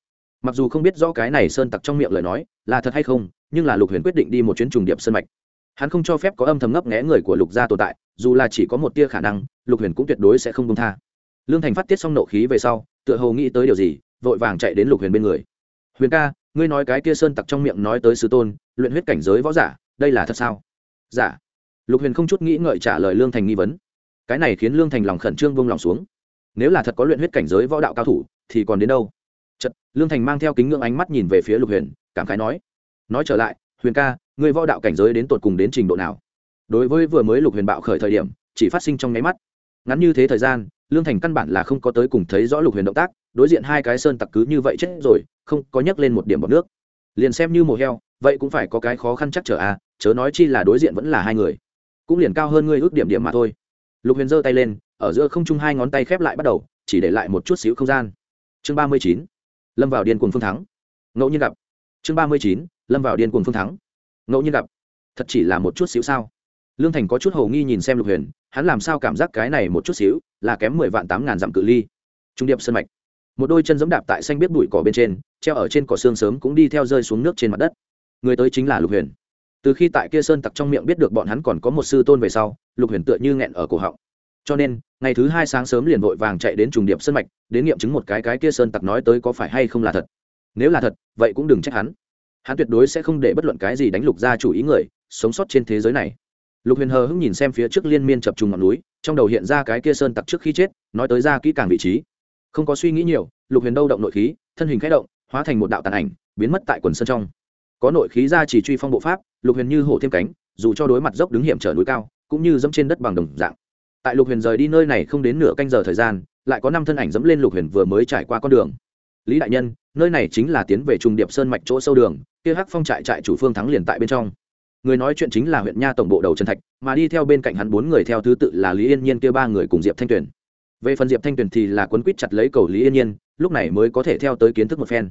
Mặc dù không biết rõ cái này sơn tặc trong miệng lời nói, là thật hay không, nhưng là lục huyền quyết định đi một chuyến trùng điệp sơn mạch hắn không cho phép có âm thầm ngấp nghẽ người của lục gia tồn tại, dù là chỉ có một tia khả năng, lục huyền cũng tuyệt đối sẽ không công tha. Lương thành phát tiết xong nộ khí về sau, tựa hồ nghĩ tới điều gì, vội vàng chạy đến lục huyền bên người. Huyền ca, ngươi nói cái kia sơn tặc trong miệng nói tới sư tôn, luyện huyết cảnh giới võ giả, đây là thật sao? Giả. Dạ. lục huyền không chút nghĩ ngợi trả lời lương thành nghi vấn. Cái này khiến lương thành lòng khẩn trương vung lòng xuống. Nếu là thật có luyện huyết cảnh giới võ đạo cao thủ, thì còn đến đâu? Chật lương thành mang theo kính ngưỡng ánh mắt nhìn về phía lục huyền, cảm khái nói. Nói trở lại, huyền ca người võ đạo cảnh giới đến tột cùng đến trình độ nào? Đối với vừa mới lục huyền bạo khởi thời điểm chỉ phát sinh trong nháy mắt. Ngắn như thế thời gian lương thành căn bản là không có tới cùng thấy rõ lục huyền động tác đối diện hai cái sơn tặc cứ như vậy chết rồi không có nhấc lên một điểm bọc nước. Liền xem như mồ heo vậy cũng phải có cái khó khăn chắc trở à, chớ nói chi là đối diện vẫn là hai người. Cũng liền cao hơn ngươi ước điểm điểm mà thôi. Lục huyền giơ tay lên ở giữa không trung hai ngón tay khép lại bắt đầu chỉ để lại một chút xíu không gian. Chương ba mươi chín lâm vào điên cuồng phương thắng. Ngẫu nhiên gặp. Chương ba mươi chín lâm vào điên cuồng phương thắng ngẫu nhiên gặp. Thật chỉ là một chút xíu sao? Lương thành có chút hầu nghi nhìn xem lục huyền, hắn làm sao cảm giác cái này một chút xíu là kém mười vạn tám ngàn dặm cự ly. Trung điệp sân mạch. Một đôi chân giẫm đạp tại xanh biết bụi cỏ bên trên, treo ở trên cỏ xương sớm cũng đi theo rơi xuống nước trên mặt đất. Người tới chính là lục huyền. Từ khi tại kia sơn tặc trong miệng biết được bọn hắn còn có một sư tôn về sau, lục huyền tựa như nghẹn ở cổ họng. Cho nên, ngày thứ hai sáng sớm liền vội vàng chạy đến trùng điệp sân mạch, đến nghiệm chứng một cái cái kia sơn tặc nói tới có phải hay không là thật. Nếu là thật, vậy cũng đừng trách hắn hắn tuyệt đối sẽ không để bất luận cái gì đánh lục gia chủ ý người, sống sót trên thế giới này. Lục huyền hờ hững nhìn xem phía trước liên miên chập trùng ngọn núi, trong đầu hiện ra cái kia sơn tặc trước khi chết, nói tới ra kỹ càng vị trí. Không có suy nghĩ nhiều, lục huyền đâu động nội khí, thân hình k h ẽ động, hóa thành một đạo tàn ảnh, biến mất tại quần sân trong. Có nội khí ra chỉ truy phong bộ pháp, lục huyền như hổ thêm cánh, dù cho đối mặt dốc đứng hiểm trở núi cao, cũng như dẫm trên đất bằng đồng dạng. Tại lục huyền rời đi nơi này không đến nửa canh giờ thời gian, lại có năm thân ảnh dẫm lên lục huyền vừa mới trải qua con đường. Lý đại nhân, nơi này chính là tiến về trung điệp sơn mạch chỗ sâu đường kia hắc phong trại trại chủ phương thắng liền tại bên trong. Người nói chuyện chính là huyện nha tổng bộ đầu trần thạch, mà đi theo bên cạnh hắn bốn người theo thứ tự là lý yên nhiên kia ba người cùng diệp thanh tuyền. Về phần diệp thanh tuyền thì là quấn quýt chặt lấy cầu lý yên nhiên, lúc này mới có thể theo tới kiến thức một phen.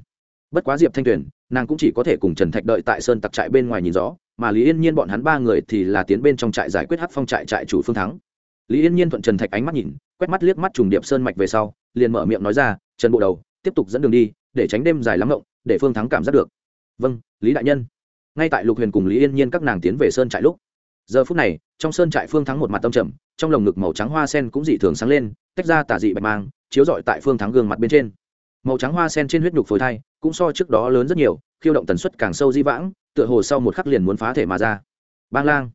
Bất quá diệp thanh tuyền, nàng cũng chỉ có thể cùng trần thạch đợi tại sơn tặc trại bên ngoài nhìn rõ, mà lý yên nhiên bọn hắn ba người thì là tiến bên trong trại giải quyết hắc phong trại trại chủ phương thắng. Lý yên nhiên thuận trần thạch ánh mắt nhìn, quét mắt liếc mắt trùng điệp sơn mạch về sau, liền mở miệng nói ra, trần bộ đầu, tiếp tục dẫn đường đi, để tránh đêm dài lắm rộng để phương thắng cảm giác được vâng lý đại nhân. Ngay tại lục huyền cùng lý yên nhiên các nàng tiến về sơn trại lúc, giờ phút này, trong sơn trại phương thắng một mặt tâm trầm, trong lồng ngực màu trắng hoa sen cũng dị thường sáng lên, tách ra tả dị bạch mang, chiếu rọi tại phương thắng gương mặt bên trên. Màu trắng hoa sen trên huyết nhục phối thai, cũng so trước đó lớn rất nhiều, khiêu động tần suất càng sâu di vãng, tựa hồ sau một khắc liền muốn phá thể mà ra. Bang lang.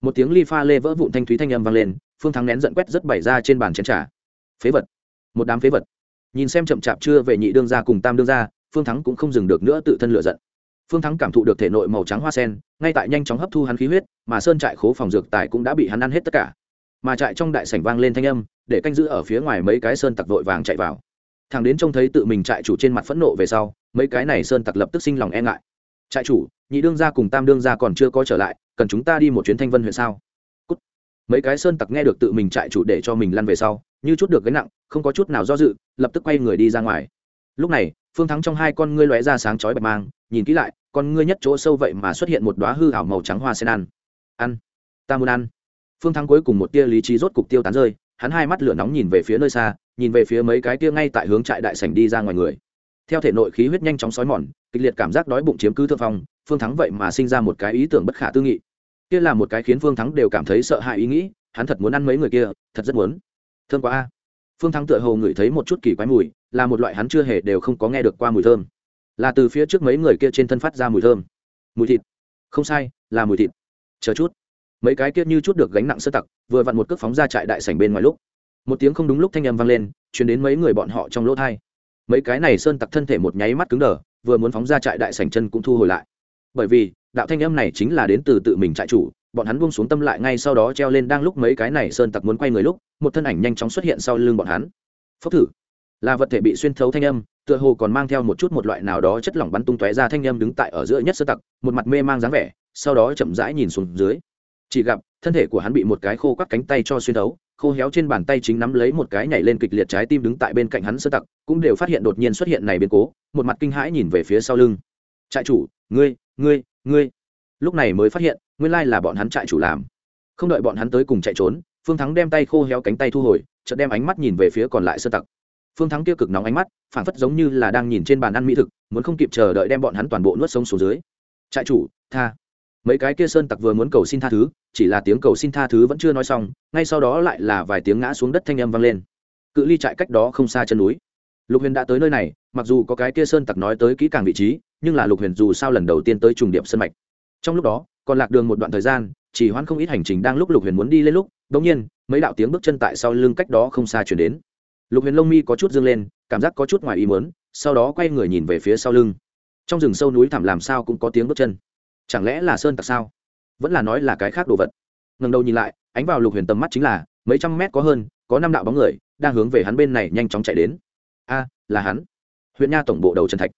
Một tiếng ly pha lê vỡ vụn thanh thúy thanh âm vang lên, phương thắng nén giận quét rất bày ra trên bàn chén trà. Phế vật. Một đám phế vật. Nhìn xem chậm chạp chưa về nhị đương gia cùng tam đương gia, phương thắng cũng không dừng được nữa tự thân lựa giận phương thắng cảm thụ được thể nội màu trắng hoa sen, ngay tại nhanh chóng hấp thu hắn khí huyết, mà sơn trại khố phòng dược tài cũng đã bị hắn ăn hết tất cả. Mà trại trong đại sảnh vang lên thanh âm, để canh giữ ở phía ngoài mấy cái sơn tặc vội vàng chạy vào. Thằng đến trông thấy tự mình trại chủ trên mặt phẫn nộ về sau, mấy cái này sơn tặc lập tức sinh lòng e ngại. Trại chủ, nhị đương gia cùng tam đương gia còn chưa có trở lại, cần chúng ta đi một chuyến thanh vân huyện sao? Cút. mấy cái sơn tặc nghe được tự mình trại chủ để cho mình lăn về sau, như chút được gánh nặng, không có chút nào do dự, lập tức quay người đi ra ngoài. Lúc này phương thắng trong hai con ngươi lóe ra sáng chói bạch mang, nhìn kỹ lại, con ngươi nhất chỗ sâu vậy mà xuất hiện một đoá hư ảo màu trắng hoa sen ăn. Ăn. Ta muốn ăn. Phương thắng cuối cùng một tia lý trí rốt cục tiêu tán rơi, hắn hai mắt lửa nóng nhìn về phía nơi xa, nhìn về phía mấy cái tia ngay tại hướng trại đại sảnh đi ra ngoài người. Theo thể nội khí huyết nhanh chóng sói mòn, kịch liệt cảm giác đói bụng chiếm cứ thượng phong, phương thắng vậy mà sinh ra một cái ý tưởng bất khả tư nghị. Kia là một cái khiến phương thắng đều cảm thấy sợ hãi ý nghĩ, hắn thật muốn ăn mấy người kia, thật rất muốn. Thương quá a. Phương thắng tựa hồ ngửi thấy một chút kỳ quái mùi là một loại hắn chưa hề đều không có nghe được qua mùi thơm. Là từ phía trước mấy người kia trên thân phát ra mùi thơm. Mùi thịt. Không sai, là mùi thịt. Chờ chút. Mấy cái kia như chút được gánh nặng sơ tặc, vừa vặn một cước phóng ra trại đại sảnh bên ngoài lúc. Một tiếng không đúng lúc thanh âm vang lên chuyển đến mấy người bọn họ trong lỗ thai. Mấy cái này sơn tặc thân thể một nháy mắt cứng đờ, vừa muốn phóng ra trại đại sảnh chân cũng thu hồi lại. Bởi vì, đạo thanh âm này chính là đến từ tự mình trại chủ, bọn hắn buông xuống tâm lại ngay sau đó treo lên đang lúc mấy cái này sơn tặc muốn quay người lúc, một thân ảnh nhanh chóng xuất hiện sau lưng bọn hắn. Phốc thử là vật thể bị xuyên thấu thanh âm, tựa hồ còn mang theo một chút một loại nào đó chất lỏng bắn tung tóe ra thanh âm đứng tại ở giữa nhất sơ tặc, một mặt mê mang dáng vẻ, sau đó chậm rãi nhìn xuống dưới. Chỉ gặp, thân thể của hắn bị một cái khô quắt cánh tay cho xuyên thấu, khô héo trên bàn tay chính nắm lấy một cái nhảy lên kịch liệt trái tim đứng tại bên cạnh hắn sơ tặc, cũng đều phát hiện đột nhiên xuất hiện này biến cố, một mặt kinh hãi nhìn về phía sau lưng. Trại chủ, ngươi ngươi ngươi. Lúc này mới phát hiện, nguyên lai là bọn hắn trại chủ làm. Không đợi bọn hắn tới cùng chạy trốn, phương thắng đem tay khô héo cánh tay thu hồi, chợt đem ánh mắt nhìn về phía còn lại sơ tặc phương thắng kia cực nóng ánh mắt phản phất giống như là đang nhìn trên bàn ăn mỹ thực, muốn không kịp chờ đợi đem bọn hắn toàn bộ nuốt sống xuống dưới. Trại chủ, tha. Mấy cái kia sơn tặc vừa muốn cầu xin tha thứ, chỉ là tiếng cầu xin tha thứ vẫn chưa nói xong, ngay sau đó lại là vài tiếng ngã xuống đất thanh âm vang lên. Cự ly trại cách đó không xa chân núi. Lục huyền đã tới nơi này, mặc dù có cái kia sơn tặc nói tới kỹ càng vị trí, nhưng là lục huyền dù sao lần đầu tiên tới trùng điểm sân mạch. Trong lúc đó, còn lạc đường một đoạn thời gian, chỉ hoãn không ít hành trình đang lúc lục huyền muốn đi lên lúc đ nhiên, mấy đạo tiếng bước chân tại sau lưng cách đó không xa chuyển đến lục huyền lông mi có chút dương lên, cảm giác có chút ngoài ý mớn sau đó quay người nhìn về phía sau lưng. Trong rừng sâu núi thẳm làm sao cũng có tiếng bước chân. Chẳng lẽ là sơn tặc sao? Vẫn là nói là cái khác đồ vật. Ngần đầu nhìn lại, ánh vào lục huyền tầm mắt chính là, mấy trăm mét có hơn, có năm đạo bóng người, đang hướng về hắn bên này nhanh chóng chạy đến. A, là hắn. Huyện nha tổng bộ đầu trần thạch.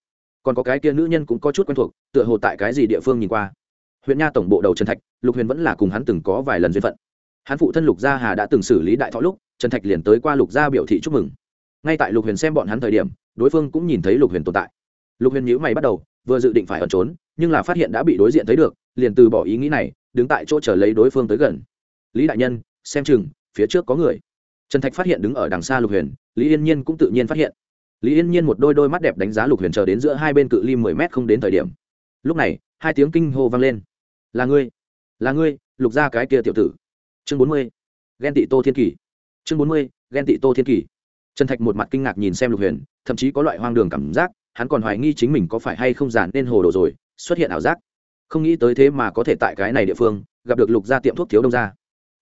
Còn có cái kia nữ nhân cũng có chút quen thuộc, tựa hồ tại cái gì địa phương nhìn qua. Huyện nha tổng bộ đầu trần thạch, lục huyền vẫn là cùng hắn từng có vài lần duyên phận. Hắn phụ thân lục gia hà đã từng xử lý đại thọ lúc trần thạch liền tới qua lục gia biểu thị chúc mừng. Ngay tại lục huyền xem bọn hắn thời điểm, đối phương cũng nhìn thấy lục huyền tồn tại. Lục huyền nhữ mày bắt đầu, vừa dự định phải ẩn trốn, nhưng là phát hiện đã bị đối diện thấy được, liền từ bỏ ý nghĩ này, đứng tại chỗ chờ lấy đối phương tới gần. Lý đại nhân, xem chừng, phía trước có người. Trần thạch phát hiện đứng ở đằng xa lục huyền, lý yên nhiên cũng tự nhiên phát hiện. Lý yên nhiên một đôi đôi mắt đẹp đánh giá lục huyền chờ đến giữa hai bên cự ly mười mét không đến thời điểm. Lúc này, hai tiếng kinh hô vang lên. Là ngươi là ngươi, lục ra cái kia tiểu tử. Chương bốn mươi, ghen tị tô thiên kỳ chương bốn mươi, ghen tị tô thiên kỳ. Trần thạch một mặt kinh ngạc nhìn xem lục huyền, thậm chí có loại hoang đường cảm giác, hắn còn hoài nghi chính mình có phải hay không giản nên hồ đồ rồi, xuất hiện ảo giác. Không nghĩ tới thế mà có thể tại cái này địa phương, gặp được lục gia tiệm thuốc thiếu đông gia.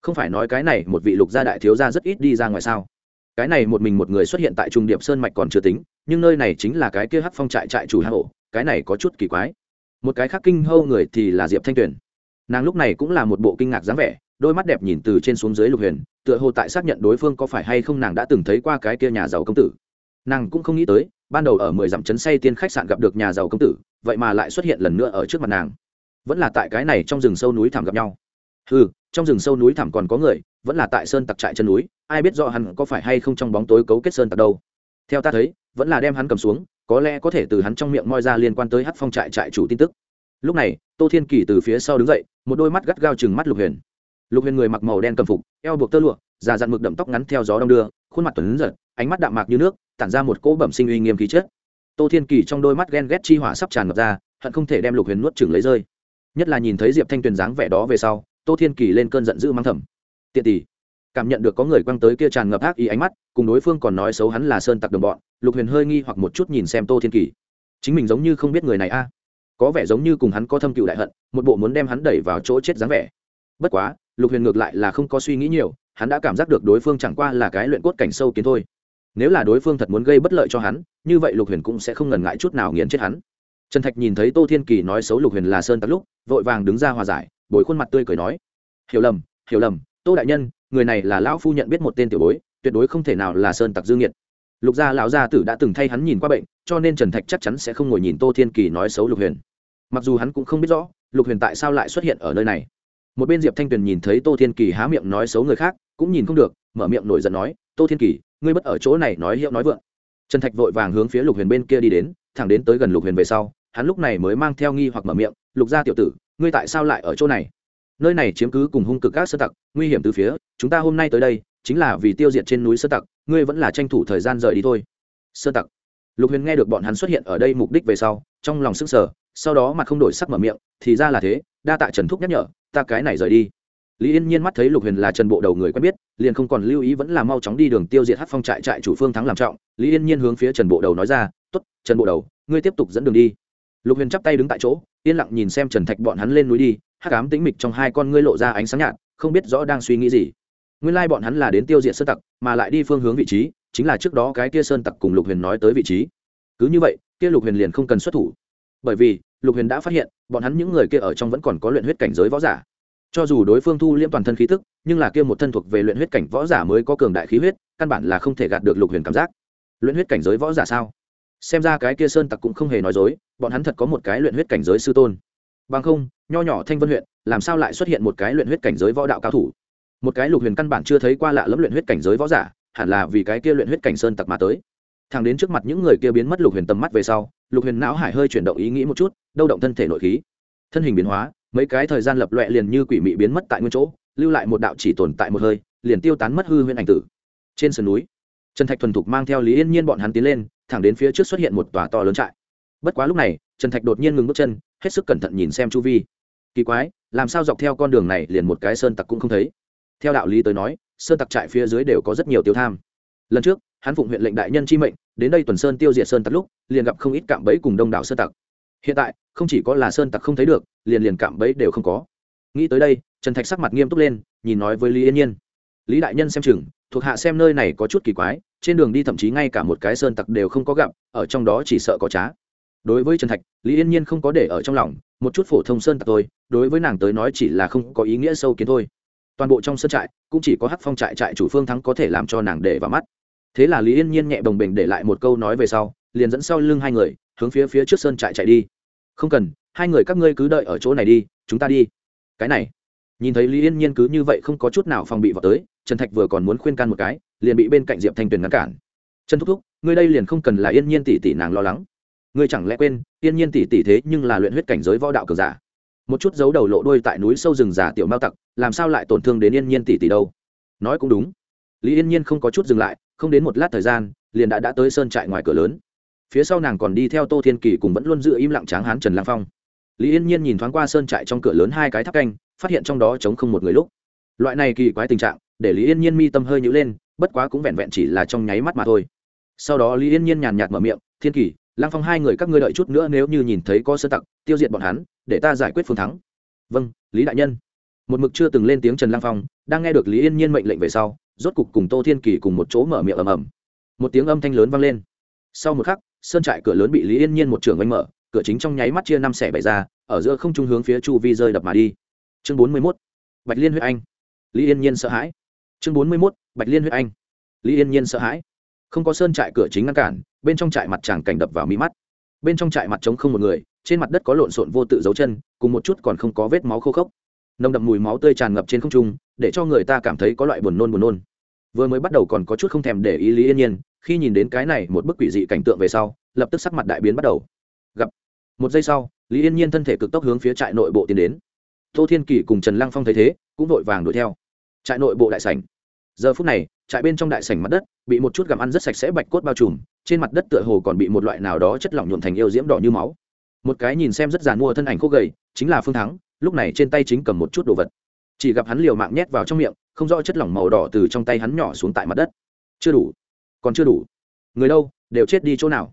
Không phải nói cái này một vị lục gia đại thiếu gia rất ít đi ra ngoài sao? Cái này một mình một người xuất hiện tại trung điệp sơn mạch còn chưa tính, nhưng nơi này chính là cái kia hắc phong trại trại chủ hạ hổ cái này có chút kỳ quái. Một cái khác kinh hâu người thì là diệp thanh tuyền. Nàng lúc này cũng là một bộ kinh ngạc dáng vẻ đôi mắt đẹp nhìn từ trên xuống dưới lục huyền, tựa hồ tại xác nhận đối phương có phải hay không nàng đã từng thấy qua cái kia nhà giàu công tử. Nàng cũng không nghĩ tới, ban đầu ở mười dặm chấn say tiên khách sạn gặp được nhà giàu công tử, vậy mà lại xuất hiện lần nữa ở trước mặt nàng. Vẫn là tại cái này trong rừng sâu núi thẳm gặp nhau. Ừ trong rừng sâu núi thẳm còn có người, vẫn là tại sơn tặc trại chân núi, ai biết rõ hắn có phải hay không trong bóng tối cấu kết sơn tặc đâu. Theo ta thấy, vẫn là đem hắn cầm xuống, có lẽ có thể từ hắn trong miệng moi ra liên quan tới hát phong trại trại chủ tin tức. Lúc này, tô thiên kỳ từ phía sau đứng dậy, một đôi mắt gắt gao chừng mắt lục huyền lục huyền người mặc màu đen cầm phục, eo buộc tơ lụa, già dặn mực đậm tóc ngắn theo gió đông đưa, khuôn mặt tuấn giật, ánh mắt đạm mạc như nước, tản ra một cỗ bẩm sinh uy nghiêm khí chất. Tô thiên kỳ trong đôi mắt ghen ghét chi hỏa sắp tràn ngập ra, hận không thể đem lục huyền nuốt chừng lấy rơi. Nhất là nhìn thấy diệp thanh tuyền dáng vẻ đó về sau, tô thiên kỳ lên cơn giận dữ mang thầm. Tiện tỷ, cảm nhận được có người quăng tới kia tràn ngập ác ý ánh mắt, cùng đối phương còn nói xấu hắn là sơn tặc đồng bọn. Lục huyền hơi nghi hoặc một chút nhìn xem tô thiên kỳ. Chính mình giống như không biết người này a. Có vẻ giống như cùng hắn có thâm cựu đại hận, một bộ muốn đem hắn đẩy vào chỗ chết dáng vẻ. Bất quá lục huyền ngược lại là không có suy nghĩ nhiều, hắn đã cảm giác được đối phương chẳng qua là cái luyện cốt cảnh sâu kiến thôi. Nếu là đối phương thật muốn gây bất lợi cho hắn, như vậy lục huyền cũng sẽ không ngần ngại chút nào nghiền chết hắn. Trần thạch nhìn thấy tô thiên kỳ nói xấu lục huyền là sơn tắt lúc, vội vàng đứng ra hòa giải, bồi khuôn mặt tươi cười nói. Hiểu lầm hiểu lầm, tô đại nhân, người này là lão phu nhận biết một tên tiểu bối, tuyệt đối không thể nào là sơn tặc dương nhiệt lục gia lão gia tử đã từng thay hắn nhìn qua bệnh, cho nên trần thạch chắc chắn sẽ không ngồi nhìn tô thiên kỳ nói xấu lục huyền. Mặc dù hắn cũng không biết rõ, lục huyền tại sao lại xuất hiện ở nơi này một bên diệp thanh tuyền nhìn thấy tô thiên kỳ há miệng nói xấu người khác, cũng nhìn không được, mở miệng nổi giận nói, tô thiên kỳ, ngươi bất ở chỗ này nói hiệu nói vượng. Trần thạch vội vàng hướng phía lục huyền bên kia đi đến, thẳng đến tới gần lục huyền về sau, hắn lúc này mới mang theo nghi hoặc mở miệng, lục gia tiểu tử, ngươi tại sao lại ở chỗ này? Nơi này chiếm cứ cùng hung cực các sơ tặc, nguy hiểm từ phía, chúng ta hôm nay tới đây, chính là vì tiêu diệt trên núi sơ tặc, ngươi vẫn là tranh thủ thời gian rời đi thôi. Sơ tặc. Lục huyền nghe được bọn hắn xuất hiện ở đây mục đích về sau, trong lòng sức sở sau đó mặt không đổi sắc mở miệng, thì ra là thế đa tạ trần thúc nhắc nhở, ta cái này rời đi. Lý yên nhiên mắt thấy lục huyền là trần bộ đầu người quen biết, liền không còn lưu ý vẫn là mau chóng đi đường tiêu diệt hát phong trại trại chủ phương thắng làm trọng. Lý yên nhiên hướng phía trần bộ đầu nói ra t ố t trần bộ đầu, ngươi tiếp tục dẫn đường đi. Lục huyền chắp tay đứng tại chỗ, yên lặng nhìn xem trần thạch bọn hắn lên núi đi hát cám tính mịch trong hai con ngươi lộ ra ánh sáng nhạt, không biết rõ đang suy nghĩ gì. Nguyên lai bọn hắn là đến tiêu diệt sơn tặc, mà lại đi phương hướng vị trí, chính là trước đó cái kia sơn tặc cùng lục huyền nói tới vị trí. Cứ như vậy, kia lục huyền liền không cần xuất thủ. Bởi vì lục huyền đã phát hiện, bọn hắn những người kia ở trong vẫn còn có luyện huyết cảnh giới võ giả. Cho dù đối phương thu liễm toàn thân khí tức, nhưng là kia một thân thuộc về luyện huyết cảnh võ giả mới có cường đại khí huyết, căn bản là không thể gạt được lục huyền cảm giác. Luyện huyết cảnh giới võ giả sao? Xem ra cái kia sơn tặc cũng không hề nói dối, bọn hắn thật có một cái luyện huyết cảnh giới sư tôn. Bằng không, nho nhỏ thanh vân huyện, làm sao lại xuất hiện một cái luyện huyết cảnh giới võ đạo cao thủ? Một cái lục huyền căn bản chưa thấy qua lạ lẫm luyện huyết cảnh giới võ giả, hẳn là vì cái kia luyện huyết cảnh sơn tặc mà tới thẳng đến trước mặt những người kia biến mất lục huyền tầm mắt về sau, lục huyền não hải hơi chuyển động ý nghĩ một chút đâu động thân thể nội khí. Thân hình biến hóa, mấy cái thời gian lập loẹ liền như quỷ mị biến mất tại nguyên chỗ, lưu lại một đạo chỉ tồn tại một hơi, liền tiêu tán mất hư huyễn ảnh tử. Trên sườn núi, trần thạch thuần thục mang theo lý yên nhiên bọn hắn tiến lên, thẳng đến phía trước xuất hiện một tòa to lớn trại. Bất quá lúc này, trần thạch đột nhiên ngừng bước chân, hết sức cẩn thận nhìn xem chu vi. Kỳ quái, làm sao dọc theo con đường này liền một cái sơn tặc cũng không thấy? Theo đạo lý tới nói, sơn tặc trại phía dưới đều có rất nhiều tiêu tham. Lần trước, hắn phụng huyện lệnh đại nhân chi mệnh đến đây tuần sơn tiêu diệt sơn tặc lúc, liền gặp không ít cạm bẫy cùng đông đảo sơn tặc. Hiện tại, không chỉ có là sơn tặc không thấy được, liền liền cạm bẫy đều không có. Nghĩ tới đây, trần thạch sắc mặt nghiêm túc lên, nhìn nói với lý yên nhiên. Lý đại nhân xem chừng, thuộc hạ xem nơi này có chút kỳ quái, trên đường đi thậm chí ngay cả một cái sơn tặc đều không có gặp, ở trong đó chỉ sợ có trá. Đối với trần thạch, lý yên nhiên không có để ở trong lòng, một chút phổ thông sơn tặc thôi, đối với nàng tới nói chỉ là không có ý nghĩa sâu kiến thôi. Toàn bộ trong sơn trại, cũng chỉ có hắc phong trại trại chủ phương thắng có thể làm cho nàng để vào mắt thế là lý yên nhiên nhẹ bồng bềnh để lại một câu nói về sau, liền dẫn sau lưng hai người, hướng phía phía trước sơn trại chạy đi. Không cần, hai người các ngươi cứ đợi ở chỗ này đi, chúng ta đi. Cái này, nhìn thấy lý yên nhiên cứ như vậy không có chút nào phòng bị vào tới, trần thạch vừa còn muốn khuyên can một cái, liền bị bên cạnh diệp thanh tuyền ngăn cản. Trần thúc thúc, ngươi đây liền không cần là yên nhiên tỷ tỷ nàng lo lắng. Ngươi chẳng lẽ quên, yên nhiên tỷ tỷ thế nhưng là luyện huyết cảnh giới võ đạo cường giả. Một chút dấu đầu lộ đôi tại núi sâu rừng già tiểu mao tặc, làm sao lại tổn thương đến yên nhiên tỷ tỷ đâu? Nói cũng đúng. Lý yên nhiên không có chút dừng lại không đến một lát thời gian, liền đã đã tới sơn trại ngoài cửa lớn. Phía sau nàng còn đi theo tô thiên kỳ cùng vẫn luôn giữ im lặng tráng hán trần lang phong. Lý yên nhiên nhìn thoáng qua sơn trại trong cửa lớn hai cái tháp canh, phát hiện trong đó chống không một người lúc. Loại này kỳ quái tình trạng, để lý yên nhiên mi tâm hơi nhữ lên, bất quá cũng vẹn vẹn chỉ là trong nháy mắt mà thôi. Sau đó lý yên nhiên nhàn nhạt mở miệng, thiên kỳ, lang phong hai người các ngươi đợi chút nữa nếu như nhìn thấy có sơ tặc, tiêu diệt bọn hắn, để ta giải quyết phương thắng. Vâng lý đại nhân. Một mực chưa từng lên tiếng trần lang phong, đang nghe được lý yên nhiên mệnh lệnh về sau rốt cục cùng tô thiên kỳ cùng một chỗ mở miệng ầm ầm. Một tiếng âm thanh lớn vang lên. Sau một khắc, sơn trại cửa lớn bị lý yên nhiên một trường oanh mở, cửa chính trong nháy mắt chia năm xẻ bảy ra, ở giữa không trung hướng phía chu vi rơi đập mà đi. Chương bốn mươi mốt, bạch liên huyết anh. Lý yên nhiên sợ hãi. Chương bốn mươi mốt, bạch liên huyết anh. Lý yên nhiên sợ hãi. Không có sơn trại cửa chính ngăn cản, bên trong trại mặt chàng cảnh đập vào mi mắt. Bên trong trại mặt trống không một người, trên mặt đất có lộn xộn vô tự dấu chân, cùng một chút còn không có vết máu khô khốc. Nồng đậm mùi máu tươi tràn ngập trên không trung, để cho người ta cảm thấy có loại buồn nôn buồn nôn vừa mới bắt đầu còn có chút không thèm để ý lý yên nhiên, khi nhìn đến cái này một bức quỷ dị cảnh tượng về sau, lập tức sắc mặt đại biến bắt đầu. Gặp, một giây sau, lý yên nhiên thân thể cực tốc hướng phía trại nội bộ tiến đến. Tô thiên kỳ cùng trần lăng phong thấy thế, cũng vội vàng đuổi theo. Trại nội bộ đại sảnh. Giờ phút này, trại bên trong đại sảnh mặt đất bị một chút gặm ăn rất sạch sẽ bạch cốt bao trùm, trên mặt đất tựa hồ còn bị một loại nào đó chất lỏng nhuộm thành yêu diễm đỏ như máu. Một cái nhìn xem rất giàn mua thân ảnh khô gầy, chính là phương thắng, lúc này trên tay chính cầm một chút đồ vật chỉ gặp hắn liều mạng nhét vào trong miệng, không rõ chất lỏng màu đỏ từ trong tay hắn nhỏ xuống tại mặt đất. Chưa đủ. Còn chưa đủ. Người đâu, đều chết đi chỗ nào?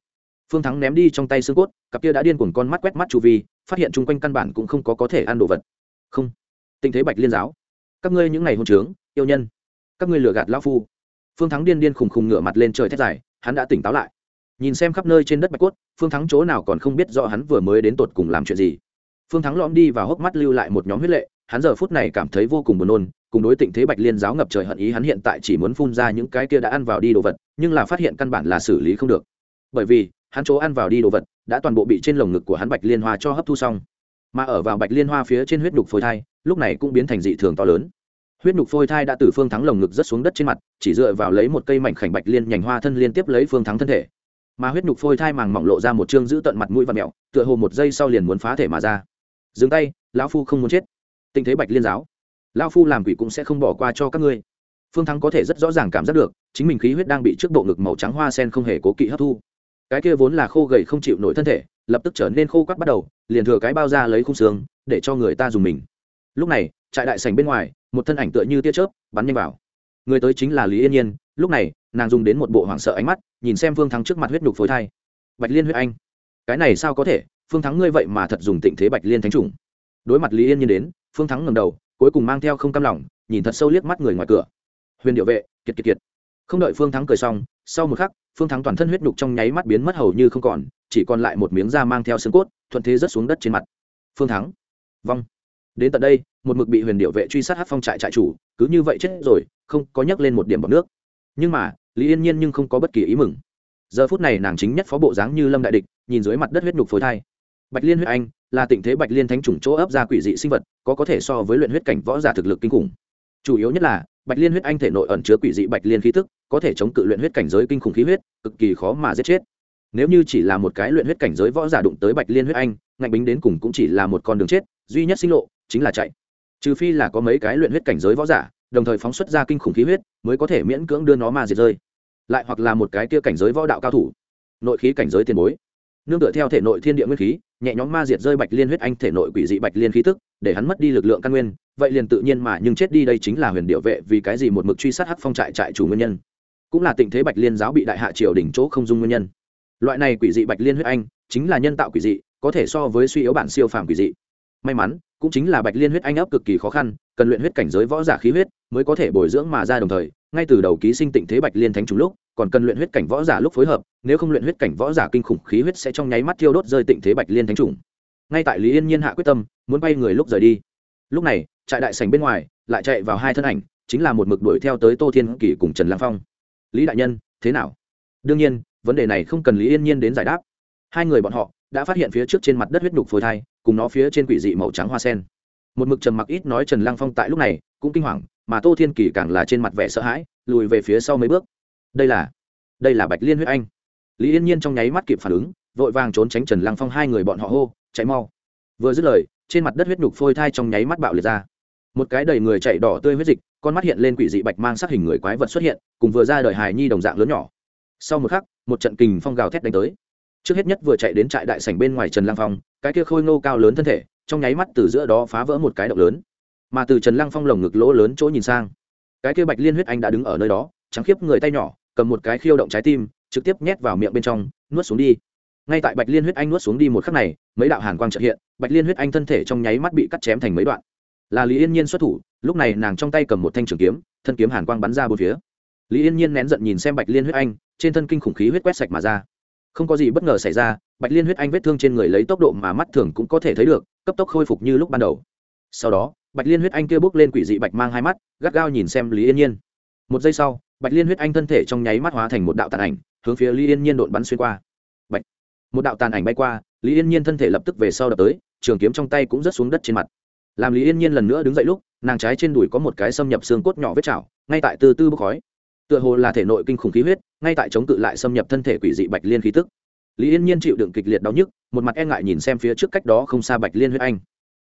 Phương thắng ném đi trong tay xương cốt, cặp kia đã điên cuồng con mắt quét mắt chu vi, phát hiện chung quanh căn bản cũng không có có thể ăn đồ vật. Không. Tình thế bạch liên giáo. Các ngươi những ngày hôn trướng, yêu nhân. Các ngươi lừa gạt lão phu. Phương thắng điên điên khùng khùng ngửa mặt lên trời thét dài, hắn đã tỉnh táo lại. Nhìn xem khắp nơi trên đất bạch cốt, phương thắng chỗ nào còn không biết rõ hắn vừa mới đến tột cùng làm chuyện gì. Phương thắng lõm đi và hốc mắt lưu lại một nhóm huyết lệ hắn giờ phút này cảm thấy vô cùng buồn nôn, cùng đối tình thế bạch liên giáo ngập trời hận ý hắn hiện tại chỉ muốn phun ra những cái kia đã ăn vào đi đồ vật, nhưng là phát hiện căn bản là xử lý không được. Bởi vì, hắn chỗ ăn vào đi đồ vật đã toàn bộ bị trên lồng ngực của hắn bạch liên hoa cho hấp thu xong. Mà ở vào bạch liên hoa phía trên huyết đục phôi thai, lúc này cũng biến thành dị thường to lớn. Huyết nhục phôi thai đã từ phương thắng lồng ngực rất xuống đất trên mặt, chỉ dựa vào lấy một cây mảnh khảnh bạch liên nhành hoa thân liên tiếp lấy phương thắng thân thể. Mà huyết nhục phôi thai màng mỏng lộ ra một chương giữ tận mặt mũi và mẹo, tựa hồ một giây sau liền muốn phá thể mà ra. Dừng tay, lão phu không muốn chết tình thế bạch liên giáo. Lao phu làm quỷ cũng sẽ không bỏ qua cho các ngươi. Phương thắng có thể rất rõ ràng cảm giác được, chính mình khí huyết đang bị trước bộ ngực màu trắng hoa sen không hề cố kỵ hấp thu. Cái kia vốn là khô gầy không chịu nổi thân thể, lập tức trở nên khô quắt bắt đầu, liền thừa cái bao ra lấy khung xương, để cho người ta dùng mình. Lúc này, trại đại sành bên ngoài, một thân ảnh tựa như tia chớp, bắn nhanh vào. Người tới chính là lý yên nhiên, lúc này, nàng dùng đến một bộ hoảng sợ ánh mắt, nhìn xem phương thắng trước mặt huyết nhục phối thai. Bạch liên huyết anh. Cái này sao có thể, phương thắng ngươi vậy mà thật dùng tịnh thế bạch liên thánh trùng đối mặt lý yên nhiên đến phương thắng ngầm đầu, cuối cùng mang theo không cam lòng, nhìn thật sâu liếc mắt người ngoài cửa. Huyền điệu vệ, kiệt kiệt kiệt. Không đợi phương thắng cười xong, sau một khắc, phương thắng toàn thân huyết nhục trong nháy mắt biến mất hầu như không còn, chỉ còn lại một miếng da mang theo xương cốt, thuận thế rớt xuống đất trên mặt. Phương thắng. Vong. Đến tận đây, một mực bị huyền điệu vệ truy sát hát phong trại trại chủ, cứ như vậy chết rồi, không có nhắc lên một điểm bọc nước. Nhưng mà, lý yên nhiên nhưng không có bất kỳ ý mừng. Giờ phút này nàng chính nhất phó bộ dáng như lâm đại địch, nhìn dưới mặt đất huyết nhục phối thai bạch liên huyết anh là tình thế bạch liên thánh chủng chỗ ấp ra quỷ dị sinh vật, có có thể so với luyện huyết cảnh võ giả thực lực kinh khủng. Chủ yếu nhất là, bạch liên huyết anh thể nội ẩn chứa quỷ dị bạch liên khí tức, có thể chống cự luyện huyết cảnh giới kinh khủng khí huyết, cực kỳ khó mà giết chết. Nếu như chỉ là một cái luyện huyết cảnh giới võ giả đụng tới bạch liên huyết anh, ngạnh bính đến cùng cũng chỉ là một con đường chết, duy nhất sinh lộ chính là chạy. Trừ phi là có mấy cái luyện huyết cảnh giới võ giả, đồng thời phóng xuất ra kinh khủng khí huyết mới có thể miễn cưỡng đưa nó mà diệt rơi. Lại hoặc là một cái kia cảnh giới võ đạo cao thủ, nội khí cảnh giới tiền bối nương tựa theo thể nội thiên địa nguyên khí, nhẹ nhõm ma diệt rơi bạch liên huyết anh thể nội quỷ dị bạch liên khí tức, để hắn mất đi lực lượng căn nguyên. Vậy liền tự nhiên mà nhưng chết đi đây chính là huyền điệu vệ vì cái gì một mực truy sát hắc phong trại trại chủ nguyên nhân. Cũng là tình thế bạch liên giáo bị đại hạ triều đỉnh chỗ không dung nguyên nhân. Loại này quỷ dị bạch liên huyết anh, chính là nhân tạo quỷ dị, có thể so với suy yếu bản siêu phàm quỷ dị. May mắn, cũng chính là bạch liên huyết anh ấp cực kỳ khó khăn, cần luyện huyết cảnh giới võ giả khí huyết, mới có thể bồi dưỡng mà ra đồng thời, ngay từ đầu ký sinh tịnh thế bạch liên thánh trùng lúc còn cần luyện huyết cảnh võ giả lúc phối hợp, nếu không luyện huyết cảnh võ giả kinh khủng khí huyết sẽ trong nháy mắt thiêu đốt rơi tịnh thế bạch liên thánh trùng ngay tại lý yên nhiên hạ quyết tâm, muốn bay người lúc rời đi. Lúc này, trại đại sành bên ngoài lại chạy vào hai thân ảnh, chính là một mực đuổi theo tới tô thiên kỷ cùng trần lang phong. Lý đại nhân, thế nào? Đương nhiên, vấn đề này không cần lý yên nhiên đến giải đáp. Hai người bọn họ đã phát hiện phía trước trên mặt đất huyết nhục phôi thai, cùng nó phía trên quỷ dị màu trắng hoa sen. Một mực trầm mặc ít nói trần lang phong tại lúc này cũng kinh hoàng, mà tô thiên kỳ càng là trên mặt vẻ sợ hãi, lùi về phía sau mấy bước đây là đây là bạch liên huyết anh. Lý yên nhiên trong nháy mắt kịp phản ứng, vội vàng trốn tránh trần lăng phong hai người bọn họ hô, chạy mau. Vừa dứt lời, trên mặt đất huyết nhục phôi thai trong nháy mắt bạo liệt ra. Một cái đầy người chạy đỏ tươi huyết dịch, con mắt hiện lên quỷ dị bạch mang sắc hình người quái vật xuất hiện, cùng vừa ra đời hài nhi đồng dạng lớn nhỏ. Sau một khắc, một trận kình phong gào thét đánh tới. Trước hết nhất vừa chạy đến trại đại sảnh bên ngoài trần lăng phong, cái kia khôi ngô cao lớn thân thể, trong nháy mắt từ giữa đó phá vỡ một cái động lớn. Mà từ trần lăng phong lồng ngực lỗ lớn chỗ nhìn sang, cái kia bạch liên huyết anh đã đứng ở nơi đó, trắng khiếp người tay nhỏ cầm một cái khiêu động trái tim, trực tiếp nhét vào miệng bên trong, nuốt xuống đi. Ngay tại bạch liên huyết anh nuốt xuống đi một khắc này, mấy đạo hàn quang trợ hiện, bạch liên huyết anh thân thể trong nháy mắt bị cắt chém thành mấy đoạn. Là lý yên nhiên xuất thủ, lúc này nàng trong tay cầm một thanh trường kiếm, thân kiếm hàn quang bắn ra bốn phía. Lý yên nhiên nén giận nhìn xem bạch liên huyết anh, trên thân kinh khủng khí huyết quét sạch mà ra. Không có gì bất ngờ xảy ra, bạch liên huyết anh vết thương trên người lấy tốc độ mà mắt thường cũng có thể thấy được, cấp tốc khôi phục như lúc ban đầu. Sau đó, bạch liên huyết anh kia bước lên quỷ dị bạch mang hai mắt, gắt gao nhìn xem lý yên nhiên. Một giây sau bạch liên huyết anh thân thể trong nháy mắt hóa thành một đạo tàn ảnh, hướng phía lý yên nhiên đột bắn xuyên qua. Bạch! Một đạo tàn ảnh bay qua, lý yên nhiên thân thể lập tức về sau đập tới, trường kiếm trong tay cũng rớt xuống đất trên mặt. Làm lý yên nhiên lần nữa đứng dậy lúc, nàng trái trên đùi có một cái xâm nhập xương cốt nhỏ vết chảo, ngay tại từ tư bốc khói. Tựa hồ là thể nội kinh khủng khí huyết, ngay tại chống cự lại xâm nhập thân thể quỷ dị bạch liên khí tức. Lý yên nhiên chịu đựng kịch liệt đau nhức, một mặt e ngại nhìn xem phía trước cách đó không xa bạch liên huyết anh.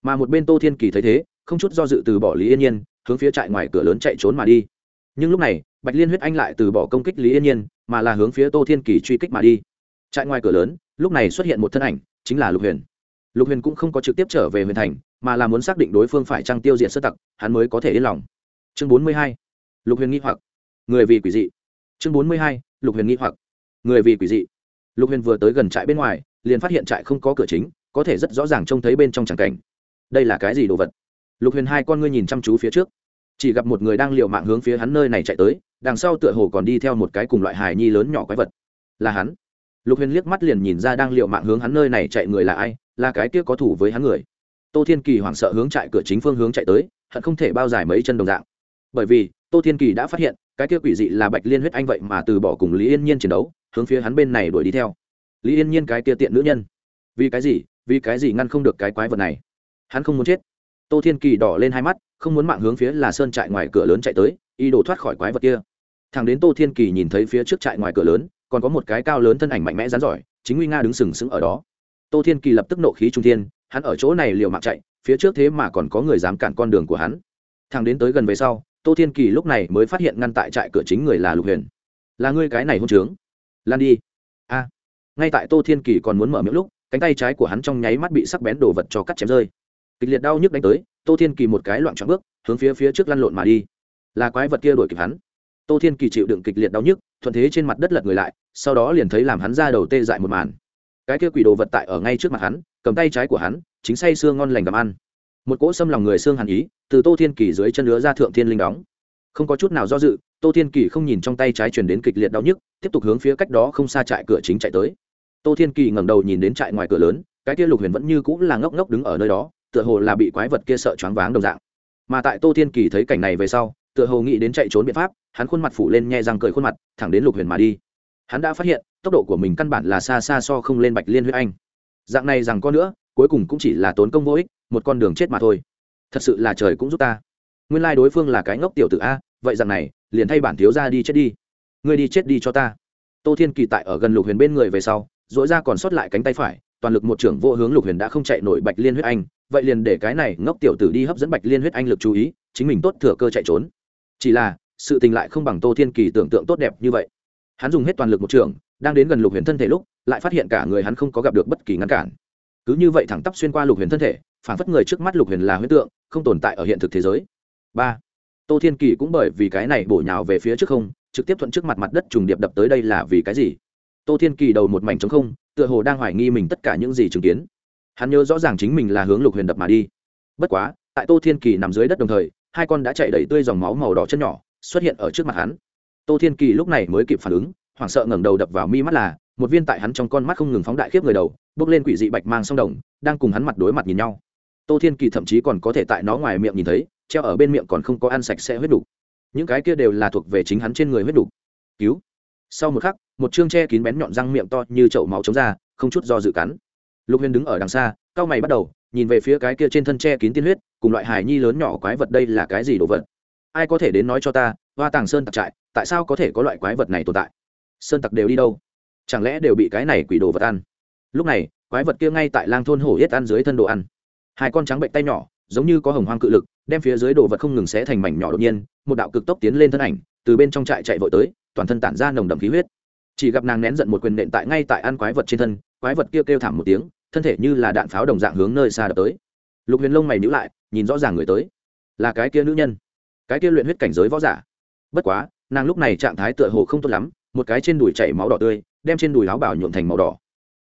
Mà một bên tô thiên kỳ thấy thế, không chút do dự từ bỏ lý yên nhiên, hướng phía trại ngoài cửa lớn chạy trốn mà đi. Nhưng lúc này bạch liên huyết anh lại từ bỏ công kích lý yên nhiên, mà là hướng phía tô thiên kỳ truy kích mà đi. Trại ngoài cửa lớn, lúc này xuất hiện một thân ảnh, chính là lục huyền. Lục huyền cũng không có trực tiếp trở về huyền thành, mà là muốn xác định đối phương phải trăng tiêu diệt sơ tặc, hắn mới có thể yên lòng. Chương bốn mươi hai, lục huyền nghi hoặc. Người vì quỷ dị. Chương bốn mươi hai, lục huyền nghi hoặc. Người vì quỷ dị. Lục huyền vừa tới gần trại bên ngoài, liền phát hiện trại không có cửa chính, có thể rất rõ ràng trông thấy bên trong tràng cảnh. Đây là cái gì đồ vật? Lục huyền hai con ngươi nhìn chăm chú phía trước. Chỉ gặp một người đang l mạng hướng phía hắn nơi này chạy tới đằng sau tựa hồ còn đi theo một cái cùng loại hài nhi lớn nhỏ quái vật. Là hắn. Lục huyền liếc mắt liền nhìn ra đang liệu mạng hướng hắn nơi này chạy người là ai, là cái kia có thủ với hắn người. Tô thiên kỳ hoảng sợ hướng chạy cửa chính phương hướng chạy tới, hận không thể bao dài mấy chân đồng dạng. Bởi vì, tô thiên kỳ đã phát hiện, cái kia quỷ dị là bạch liên huyết anh vậy mà từ bỏ cùng lý yên nhiên chiến đấu, hướng phía hắn bên này đuổi đi theo. Lý yên nhiên cái kia tiện nữ nhân. Vì cái gì, vì cái gì ngăn không được cái quái vật này? Hắn không muốn chết. Tô thiên kỳ đỏ lên hai mắt, không muốn mạng hướng phía là sơn trại ngoài cửa lớn chạy tới y đồ thoát khỏi quái vật kia thằng đến tô thiên kỳ nhìn thấy phía trước trại ngoài cửa lớn, còn có một cái cao lớn thân ảnh mạnh mẽ rắn giỏi, chính nguy nga đứng sừng sững ở đó. Tô thiên kỳ lập tức nộ khí trung thiên, hắn ở chỗ này liều mạng chạy, phía trước thế mà còn có người dám cản con đường của hắn. Thằng đến tới gần về sau, tô thiên kỳ lúc này mới phát hiện ngăn tại trại cửa chính người là lục huyền. Là ngươi cái này hôn trướng? Lan đi. A. Ngay tại tô thiên kỳ còn muốn mở miệng lúc, cánh tay trái của hắn trong nháy mắt bị sắc bén đồ vật cho cắt chém rơi. Kịch liệt đau nhức đánh tới, tô thiên kỳ một cái loạn trọn bước, hướng phía phía trước lăn lộn mà đi. Là quái vật kia đuổi kịp hắn tô thiên kỳ chịu đựng kịch liệt đau nhức, thuận thế trên mặt đất lật người lại, sau đó liền thấy làm hắn ra đầu tê dại một màn. Cái kia quỷ đồ vật tại ở ngay trước mặt hắn, cầm tay trái của hắn, chính say xương ngon lành cầm ăn. Một cỗ xâm lòng người xương hàn ý, từ tô thiên kỳ dưới chân lứa ra thượng thiên linh đóng. Không có chút nào do dự, tô thiên kỳ không nhìn trong tay trái chuyển đến kịch liệt đau nhức, tiếp tục hướng phía cách đó không xa trại cửa chính chạy tới. Tô thiên kỳ ngẩng đầu nhìn đến trại ngoài cửa lớn, cái kia lục huyền vẫn như cũng là ngốc ngốc đứng ở nơi đó, tựa hồ là bị quái vật kia sợ choáng váng đồng dạng. Mà tại tô thiên kỳ thấy cảnh này về sau tựa hồ nghĩ đến chạy trốn biện pháp, hắn khuôn mặt phủ lên nhẹ răng cười khuôn mặt, thẳng đến lục huyền mà đi. Hắn đã phát hiện, tốc độ của mình căn bản là xa xa so không lên bạch liên huyết anh. Dạng này rằng có nữa, cuối cùng cũng chỉ là tốn công vô ích, một con đường chết mà thôi. Thật sự là trời cũng giúp ta. Nguyên lai đối phương là cái ngốc tiểu t a, vậy rằng này, liền thay bản thiếu ra đi chết đi. Ngươi đi chết đi cho ta. Tô thiên kỳ tại ở gần lục huyền bên người về sau dỗi ra còn sót lại cánh tay phải, toàn lực một trưởng vô hướng lục huyền đã không chạy nổi bạch liên huyết anh. Vậy liền để cái này ngốc tiểu tử đi hấp dẫn bạch liên huyết anh lực chú ý, chính mình tốt thừa cơ chạy trốn chỉ là, sự tình lại không bằng tô thiên kỳ tưởng tượng tốt đẹp như vậy. Hắn dùng hết toàn lực một trường, đang đến gần lục huyền thân thể lúc, lại phát hiện cả người hắn không có gặp được bất kỳ ngăn cản. Cứ như vậy thẳng tắp xuyên qua lục huyền thân thể, phản phất người trước mắt lục huyền là huyết tượng, không tồn tại ở hiện thực thế giới. Ba. Tô thiên kỳ cũng bởi vì cái này bổ nhào về phía trước không, trực tiếp thuận trước mặt mặt đất trùng điệp đập tới đây là vì cái gì? Tô thiên kỳ đầu một mảnh trống không, tựa hồ đang hoài nghi mình tất cả những gì chứng kiến. Hắn nhớ rõ ràng chính mình là hướng lục huyền đập mà đi. Bất quá, tại tô thiên kỳ nằm dưới đất đồng thời hai con đã chạy đầy tươi dòng máu màu đỏ chân nhỏ, xuất hiện ở trước mặt hắn. Tô thiên kỳ lúc này mới kịp phản ứng, hoảng sợ ngẩng đầu đập vào mi mắt là, một viên tại hắn trong con mắt không ngừng phóng đại khiếp người đầu, bước lên quỷ dị bạch mang song đồng, đang cùng hắn mặt đối mặt nhìn nhau. Tô thiên kỳ thậm chí còn có thể tại nó ngoài miệng nhìn thấy, treo ở bên miệng còn không có ăn sạch sẽ huyết đục. Những cái kia đều là thuộc về chính hắn trên người huyết đục. Cứu. Sau một khắc, một chương che kín bén nhọn răng miệng to như chậu máu chống ra, không chút do dự cắn lục huyền đứng ở đằng xa, cao mày bắt đầu, nhìn về phía cái kia trên thân che kín tiên huyết, cùng loại hài nhi lớn nhỏ quái vật đây là cái gì đồ vật? Ai có thể đến nói cho ta, hoa tàng sơn tặc trại, tại sao có thể có loại quái vật này tồn tại? Sơn tặc đều đi đâu? Chẳng lẽ đều bị cái này quỷ đồ vật ăn? Lúc này, quái vật kia ngay tại lang thôn hổ yết ăn dưới thân đồ ăn. Hai con trắng bệnh tay nhỏ, giống như có hồng hoang cự lực, đem phía dưới đồ vật không ngừng xé thành mảnh nhỏ đột nhiên, một đạo cực tốc tiến lên thân ảnh, từ bên trong trại chạy vội tới, toàn thân tản ra nồng đậm khí huyết. Chỉ gặp nàng nén giận một quyền nện tại ngay tại ăn quái vật trên thân, quái vật kia kêu thảm một tiếng thân thể như là đạn pháo đồng dạng hướng nơi xa đập tới. Lục huyền lông mày nhữ lại, nhìn rõ ràng người tới. Là cái kia nữ nhân. Cái kia luyện huyết cảnh giới võ giả. Bất quá, nàng lúc này trạng thái tựa hồ không tốt lắm, một cái trên đùi chảy máu đỏ tươi, đem trên đùi áo bảo nhuộm thành màu đỏ.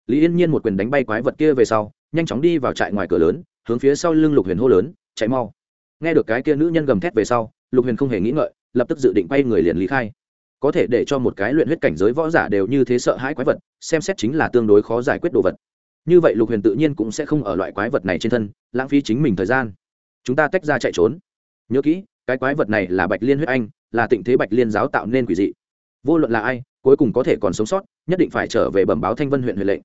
Lý yên nhiên một quyền đánh bay quái vật kia về sau, nhanh chóng đi vào trại ngoài cửa lớn, hướng phía sau lưng lục huyền hô lớn, chạy mau. Nghe được cái kia nữ nhân gầm thét về sau, lục huyền không hề nghĩ ngợi, lập tức dự định bay người liền lý khai. Có thể để cho một cái luyện huyết cảnh giới võ giả đều như thế sợ hãi quái vật, xem xét chính là tương đối khó giải quyết đồ vật như vậy lục huyền tự nhiên cũng sẽ không ở loại quái vật này trên thân, lãng phí chính mình thời gian. Chúng ta tách ra chạy trốn. Nhớ kỹ, cái quái vật này là bạch liên huyết anh, là tịnh thế bạch liên giáo tạo nên quỷ dị. Vô luận là ai, cuối cùng có thể còn sống sót, nhất định phải trở về bẩm báo thanh vân huyện huệ lệnh.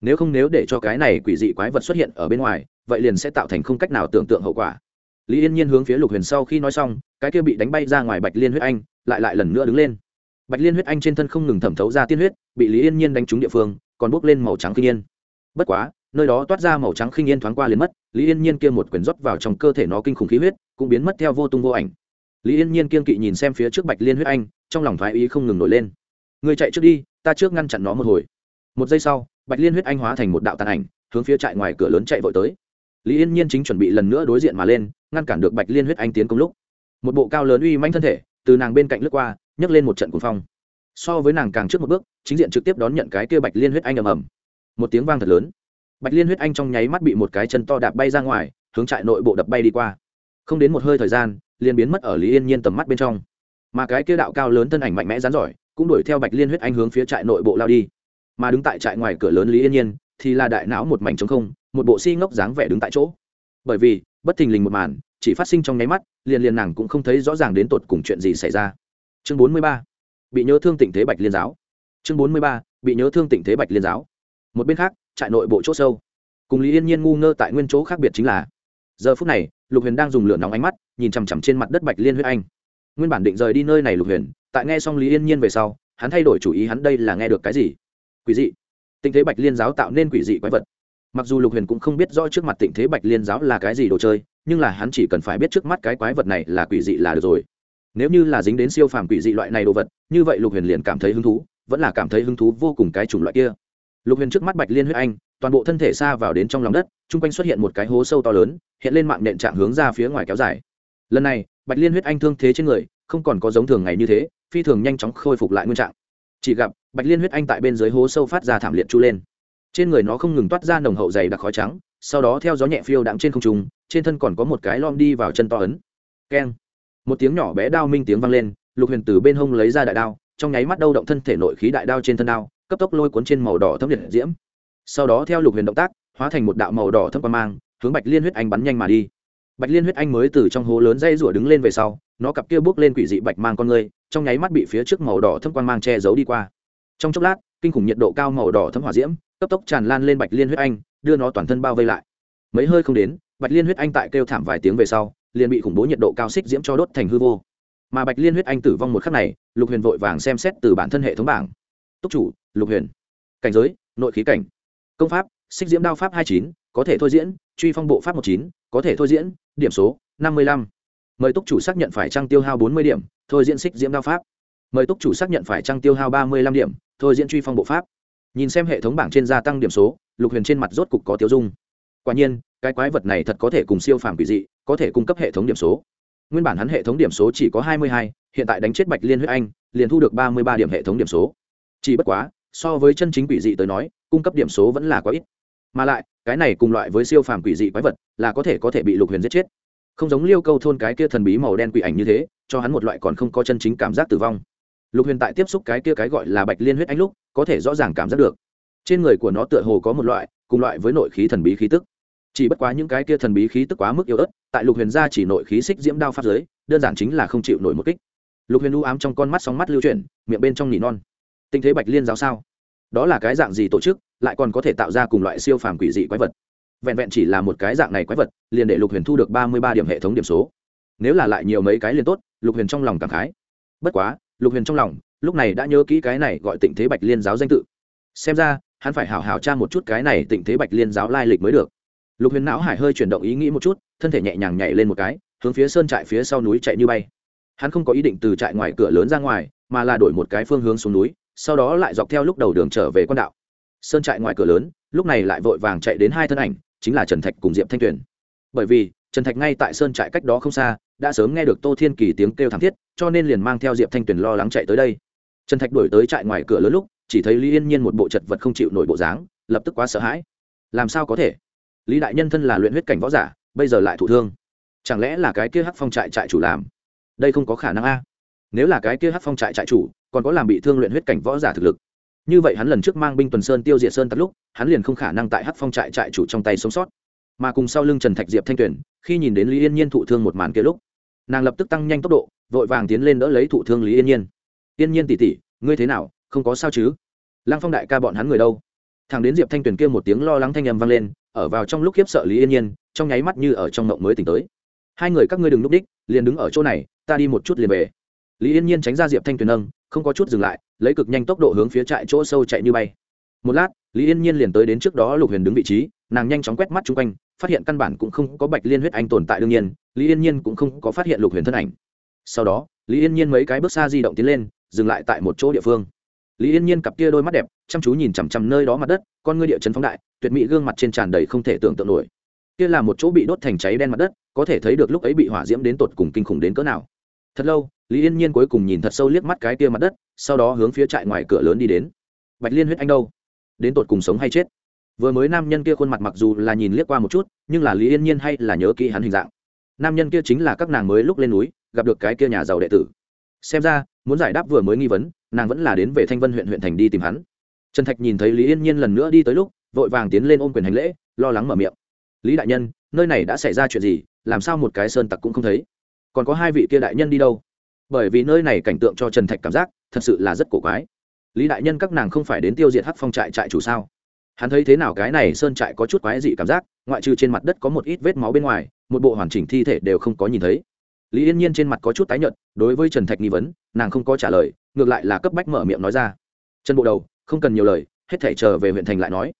Nếu không nếu để cho cái này quỷ dị quái vật xuất hiện ở bên ngoài, vậy liền sẽ tạo thành không cách nào tưởng tượng hậu quả. Lý yên nhiên hướng phía lục huyền sau khi nói xong, cái kia bị đánh bay ra ngoài bạch liên huyết anh, lại lại lần nữa đứng lên. Bạch liên huyết anh trên thân không ngừng thẩm thấu ra tiên huyết, bị lý yên nhiên đánh trúng địa phương, còn bốc lên màu trắng kinh yên bất quá, nơi đó toát ra màu trắng khinh yên thoáng qua liền mất, lý yên nhiên kia một quyền rót vào trong cơ thể nó kinh khủng khí huyết, cũng biến mất theo vô tung vô ảnh. Lý yên nhiên kiên kỵ nhìn xem phía trước bạch liên huyết anh, trong lòng thoái ý không ngừng nổi lên. Người chạy trước đi, ta trước ngăn chặn nó một hồi. Một giây sau, bạch liên huyết anh hóa thành một đạo tàn ảnh, hướng phía trại ngoài cửa lớn chạy vội tới. Lý yên nhiên chính chuẩn bị lần nữa đối diện mà lên, ngăn cản được bạch liên huyết anh tiến công lúc. Một bộ cao lớn uy manh thân thể, từ nàng bên cạnh lướt qua, nhấc lên một trận cuồng phong. So với nàng càng trước một bước, chính diện trực tiếp đón nhận cái kia bạch liên huyết anh ầm ầm một tiếng vang thật lớn. Bạch liên huyết anh trong nháy mắt bị một cái chân to đạp bay ra ngoài, hướng trại nội bộ đập bay đi qua. Không đến một hơi thời gian, liền biến mất ở lý yên nhiên tầm mắt bên trong. Mà cái kia đạo cao lớn thân ảnh mạnh mẽ rán giỏi, cũng đuổi theo bạch liên huyết anh hướng phía trại nội bộ lao đi. Mà đứng tại trại ngoài cửa lớn lý yên nhiên, thì là đại não một mảnh trống không, một bộ si ngốc dáng vẻ đứng tại chỗ. Bởi vì, bất thình lình một màn, chỉ phát sinh trong nháy mắt, liền liền nàng cũng không thấy rõ ràng đến tột cùng chuyện gì xảy ra. Chương bốn mươi ba. Bị nhớ thương tình thế bạch liên giáo. Chương bốn mươi ba. Bị nhớ thương tình thế bạch liên giáo một bên khác, trại nội bộ chỗ sâu. Cùng lý yên nhiên ngu ngơ tại nguyên chỗ khác biệt chính là, giờ phút này, lục huyền đang dùng lửa nóng ánh mắt, nhìn chằm chằm trên mặt đất bạch liên huyết anh. Nguyên bản định rời đi nơi này lục huyền, tại nghe xong lý yên nhiên về sau, hắn thay đổi chủ ý, hắn đây là nghe được cái gì? Quỷ dị. Tình thế bạch liên giáo tạo nên quỷ dị quái vật. Mặc dù lục huyền cũng không biết rõ trước mặt tình thế bạch liên giáo là cái gì đồ chơi, nhưng là hắn chỉ cần phải biết trước mắt cái quái vật này là quỷ dị là được rồi. Nếu như là dính đến siêu phàm quỷ dị loại này đồ vật, như vậy lục huyền liền cảm thấy hứng thú, vẫn là cảm thấy hứng thú vô cùng cái chủng loại kia lục huyền trước mắt bạch liên huyết anh, toàn bộ thân thể xa vào đến trong lòng đất, chung quanh xuất hiện một cái hố sâu to lớn, hiện lên mạng nện trạng hướng ra phía ngoài kéo dài. Lần này, bạch liên huyết anh thương thế trên người, không còn có giống thường ngày như thế, phi thường nhanh chóng khôi phục lại nguyên trạng. Chỉ gặp, bạch liên huyết anh tại bên dưới hố sâu phát ra thảm liệt chu lên. Trên người nó không ngừng toát ra nồng hậu dày đặc khói trắng, sau đó theo gió nhẹ phiêu đạm trên không trung, trên thân còn có một cái lom đi vào chân to ấn. Keng! Một tiếng nhỏ bé đao minh tiếng vang lên, lục huyền từ bên hông lấy ra đại đao, trong nháy mắt đâu động thân thể nội khí đại đao trên thân đao cấp tốc lôi cuốn trên màu đỏ thấm liệt diễm. Sau đó theo lục huyền động tác, hóa thành một đạo màu đỏ thấm quan mang, hướng bạch liên huyết anh bắn nhanh mà đi. Bạch liên huyết anh mới từ trong hố lớn dây rủa đứng lên về sau, nó cặp kia bước lên quỷ dị bạch mang con người, trong nháy mắt bị phía trước màu đỏ thâm quan mang che giấu đi qua. Trong chốc lát, kinh khủng nhiệt độ cao màu đỏ thấm hỏa diễm, cấp tốc tràn lan lên bạch liên huyết anh, đưa nó toàn thân bao vây lại. Mấy hơi không đến, bạch liên huyết anh tại kêu thảm vài tiếng về sau, liền bị khủng bố nhiệt độ cao xích diễm cho đốt thành hư vô. Mà bạch liên huyết anh tử vong một khắc này, lục huyền vội vàng xem xét từ bản thân hệ thống bảng. Túc chủ lục huyền. Cảnh giới, nội khí cảnh. Công pháp, xích diễm đao pháp hai chín, có thể thôi diễn, truy phong bộ pháp một chín, có thể thôi diễn, điểm số, năm mươi lăm. Mời túc chủ xác nhận phải trăng tiêu hao bốn mươi điểm, thôi diễn xích diễm đao pháp. Mời túc chủ xác nhận phải trăng tiêu hao ba mươi lăm điểm, thôi diễn truy phong bộ pháp. Nhìn xem hệ thống bảng trên gia tăng điểm số, lục huyền trên mặt rốt cục có tiêu dung. Quả nhiên, cái quái vật này thật có thể cùng siêu phàm quỷ dị, có thể cung cấp hệ thống điểm số. Nguyên bản hắn hệ thống điểm số chỉ có hai mươi hai, hiện tại đánh chết bạch liên huyết anh, liền thu được ba mươi ba điểm hệ thống điểm số. Chỉ bất quá so với chân chính quỷ dị tới nói, cung cấp điểm số vẫn là quá ít. Mà lại, cái này cùng loại với siêu phàm quỷ dị quái vật, là có thể có thể bị lục huyền giết chết. Không giống liêu câu thôn cái kia thần bí màu đen quỷ ảnh như thế, cho hắn một loại còn không có chân chính cảm giác tử vong. Lục huyền tại tiếp xúc cái kia cái gọi là bạch liên huyết ánh lúc, có thể rõ ràng cảm giác được. Trên người của nó tựa hồ có một loại, cùng loại với nội khí thần bí khí tức. Chỉ bất quá những cái kia thần bí khí tức quá mức yếu ớt, tại lục huyền gia chỉ nội khí xích diễm đao pháp giới, đơn giản chính là không chịu nổi một kích. Lục huyền u ám trong con mắt sóng mắt lưu chuyển, miệng bên trong nỉ non tình thế bạch liên giáo sao? Đó là cái dạng gì tổ chức, lại còn có thể tạo ra cùng loại siêu phàm quỷ dị quái vật? Vẹn vẹn chỉ là một cái dạng này quái vật, liền để lục huyền thu được ba mươi ba điểm hệ thống điểm số. Nếu là lại nhiều mấy cái liền tốt, lục huyền trong lòng cảm khái. Bất quá, lục huyền trong lòng, lúc này đã nhớ kỹ cái này gọi tịnh thế bạch liên giáo danh tự. Xem ra, hắn phải hảo hảo tra một chút cái này tịnh thế bạch liên giáo lai lịch mới được. Lục huyền não hải hơi chuyển động ý nghĩ một chút, thân thể nhẹ nhàng nhảy lên một cái, hướng phía sơn trại phía sau núi chạy như bay. Hắn không có ý định từ trại ngoài cửa lớn ra ngoài, mà là đổi một cái phương hướng xuống núi sau đó lại dọc theo lúc đầu đường trở về quan đạo. Sơn trại ngoài cửa lớn, lúc này lại vội vàng chạy đến hai thân ảnh, chính là trần thạch cùng diệp thanh tuyền. Bởi vì, trần thạch ngay tại sơn trại cách đó không xa, đã sớm nghe được tô thiên kỳ tiếng kêu thảm thiết, cho nên liền mang theo diệp thanh tuyền lo lắng chạy tới đây. Trần thạch đổi tới trại ngoài cửa lớn lúc, chỉ thấy lý yên nhiên một bộ chật vật không chịu nổi bộ dáng, lập tức quá sợ hãi. Làm sao có thể? Lý đại nhân thân là luyện huyết cảnh võ giả, bây giờ lại thụ thương. Chẳng lẽ là cái kia hắc phong trại trại chủ làm? Đây không có khả năng a. Nếu là cái kia hắc phong trại trại chủ còn có làm bị thương luyện huyết cảnh võ giả thực lực. Như vậy hắn lần trước mang binh tuần sơn tiêu diệt sơn tắt lúc, hắn liền không khả năng tại hắc phong trại trại chủ trong tay sống sót. Mà cùng sau lưng trần thạch diệp thanh tuyển, khi nhìn đến lý yên nhiên thụ thương một màn kia lúc, nàng lập tức tăng nhanh tốc độ, vội vàng tiến lên đỡ lấy thụ thương lý yên nhiên. Yên nhiên tỉ tỉ ngươi thế nào, không có sao chứ? Lăng phong đại ca bọn hắn người đâu? Thằng đến diệp thanh tuyền kia một tiếng lo lắng thanh âm vang lên, ở vào trong lúc khiếp sợ lý yên nhiên, trong nháy mắt như ở trong mộng mới tỉnh tới. Hai người các ngươi đừng núp đích, liền đứng ở chỗ này, ta đi một chút liền về lý yên nhiên tránh ra diệp thanh tuyền nâng, không có chút dừng lại, lấy cực nhanh tốc độ hướng phía trại chỗ sâu chạy như bay. Một lát, lý yên nhiên liền tới đến trước đó lục huyền đứng vị trí, nàng nhanh chóng quét mắt chung quanh, phát hiện căn bản cũng không có bạch liên huyết anh tồn tại đương nhiên, lý yên nhiên cũng không có phát hiện lục huyền thân ảnh. Sau đó, lý yên nhiên mấy cái bước xa di động tiến lên, dừng lại tại một chỗ địa phương. Lý yên nhiên cặp kia đôi mắt đẹp, chăm chú nhìn chằm chằm nơi đó mặt đất, con ngươi địa chấn phóng đại, tuyệt mỹ gương mặt trên tràn đầy không thể tưởng tượng nổi. Kia là một chỗ bị đốt thành cháy đen mặt đất, có thể thấy được lúc ấy bị hỏa diễm đến tột cùng kinh khủng đến cỡ nào. Thật lâu lý yên nhiên cuối cùng nhìn thật sâu liếc mắt cái kia mặt đất, sau đó hướng phía trại ngoài cửa lớn đi đến. Bạch liên huyết anh đâu? Đến tột cùng sống hay chết? Vừa mới nam nhân kia khuôn mặt mặc dù là nhìn liếc qua một chút, nhưng là lý yên nhiên hay là nhớ kỹ hắn hình dạng. Nam nhân kia chính là các nàng mới lúc lên núi, gặp được cái kia nhà giàu đệ tử. Xem ra, muốn giải đáp vừa mới nghi vấn, nàng vẫn là đến về thanh vân huyện huyện thành đi tìm hắn. Trần thạch nhìn thấy lý yên nhiên lần nữa đi tới lúc, vội vàng tiến lên ôm quyền hành lễ, lo lắng mở miệng. Lý đại nhân, nơi này đã xảy ra chuyện gì? Làm sao một cái sơn tặc cũng không thấy? Còn có hai vị kia đại nhân đi đâu? Bởi vì nơi này cảnh tượng cho trần thạch cảm giác thật sự là rất cổ quái. Lý đại nhân các nàng không phải đến tiêu diệt hắc phong trại trại chủ sao? Hắn thấy thế nào cái này sơn trại có chút quái dị cảm giác, ngoại trừ trên mặt đất có một ít vết máu bên ngoài, một bộ hoàn chỉnh thi thể đều không có nhìn thấy. Lý yên nhiên trên mặt có chút tái nhợt, đối với trần thạch nghi vấn, nàng không có trả lời, ngược lại là cấp bách mở miệng nói ra. Trần bộ đầu, không cần nhiều lời, hết thể trở về huyện thành lại nói.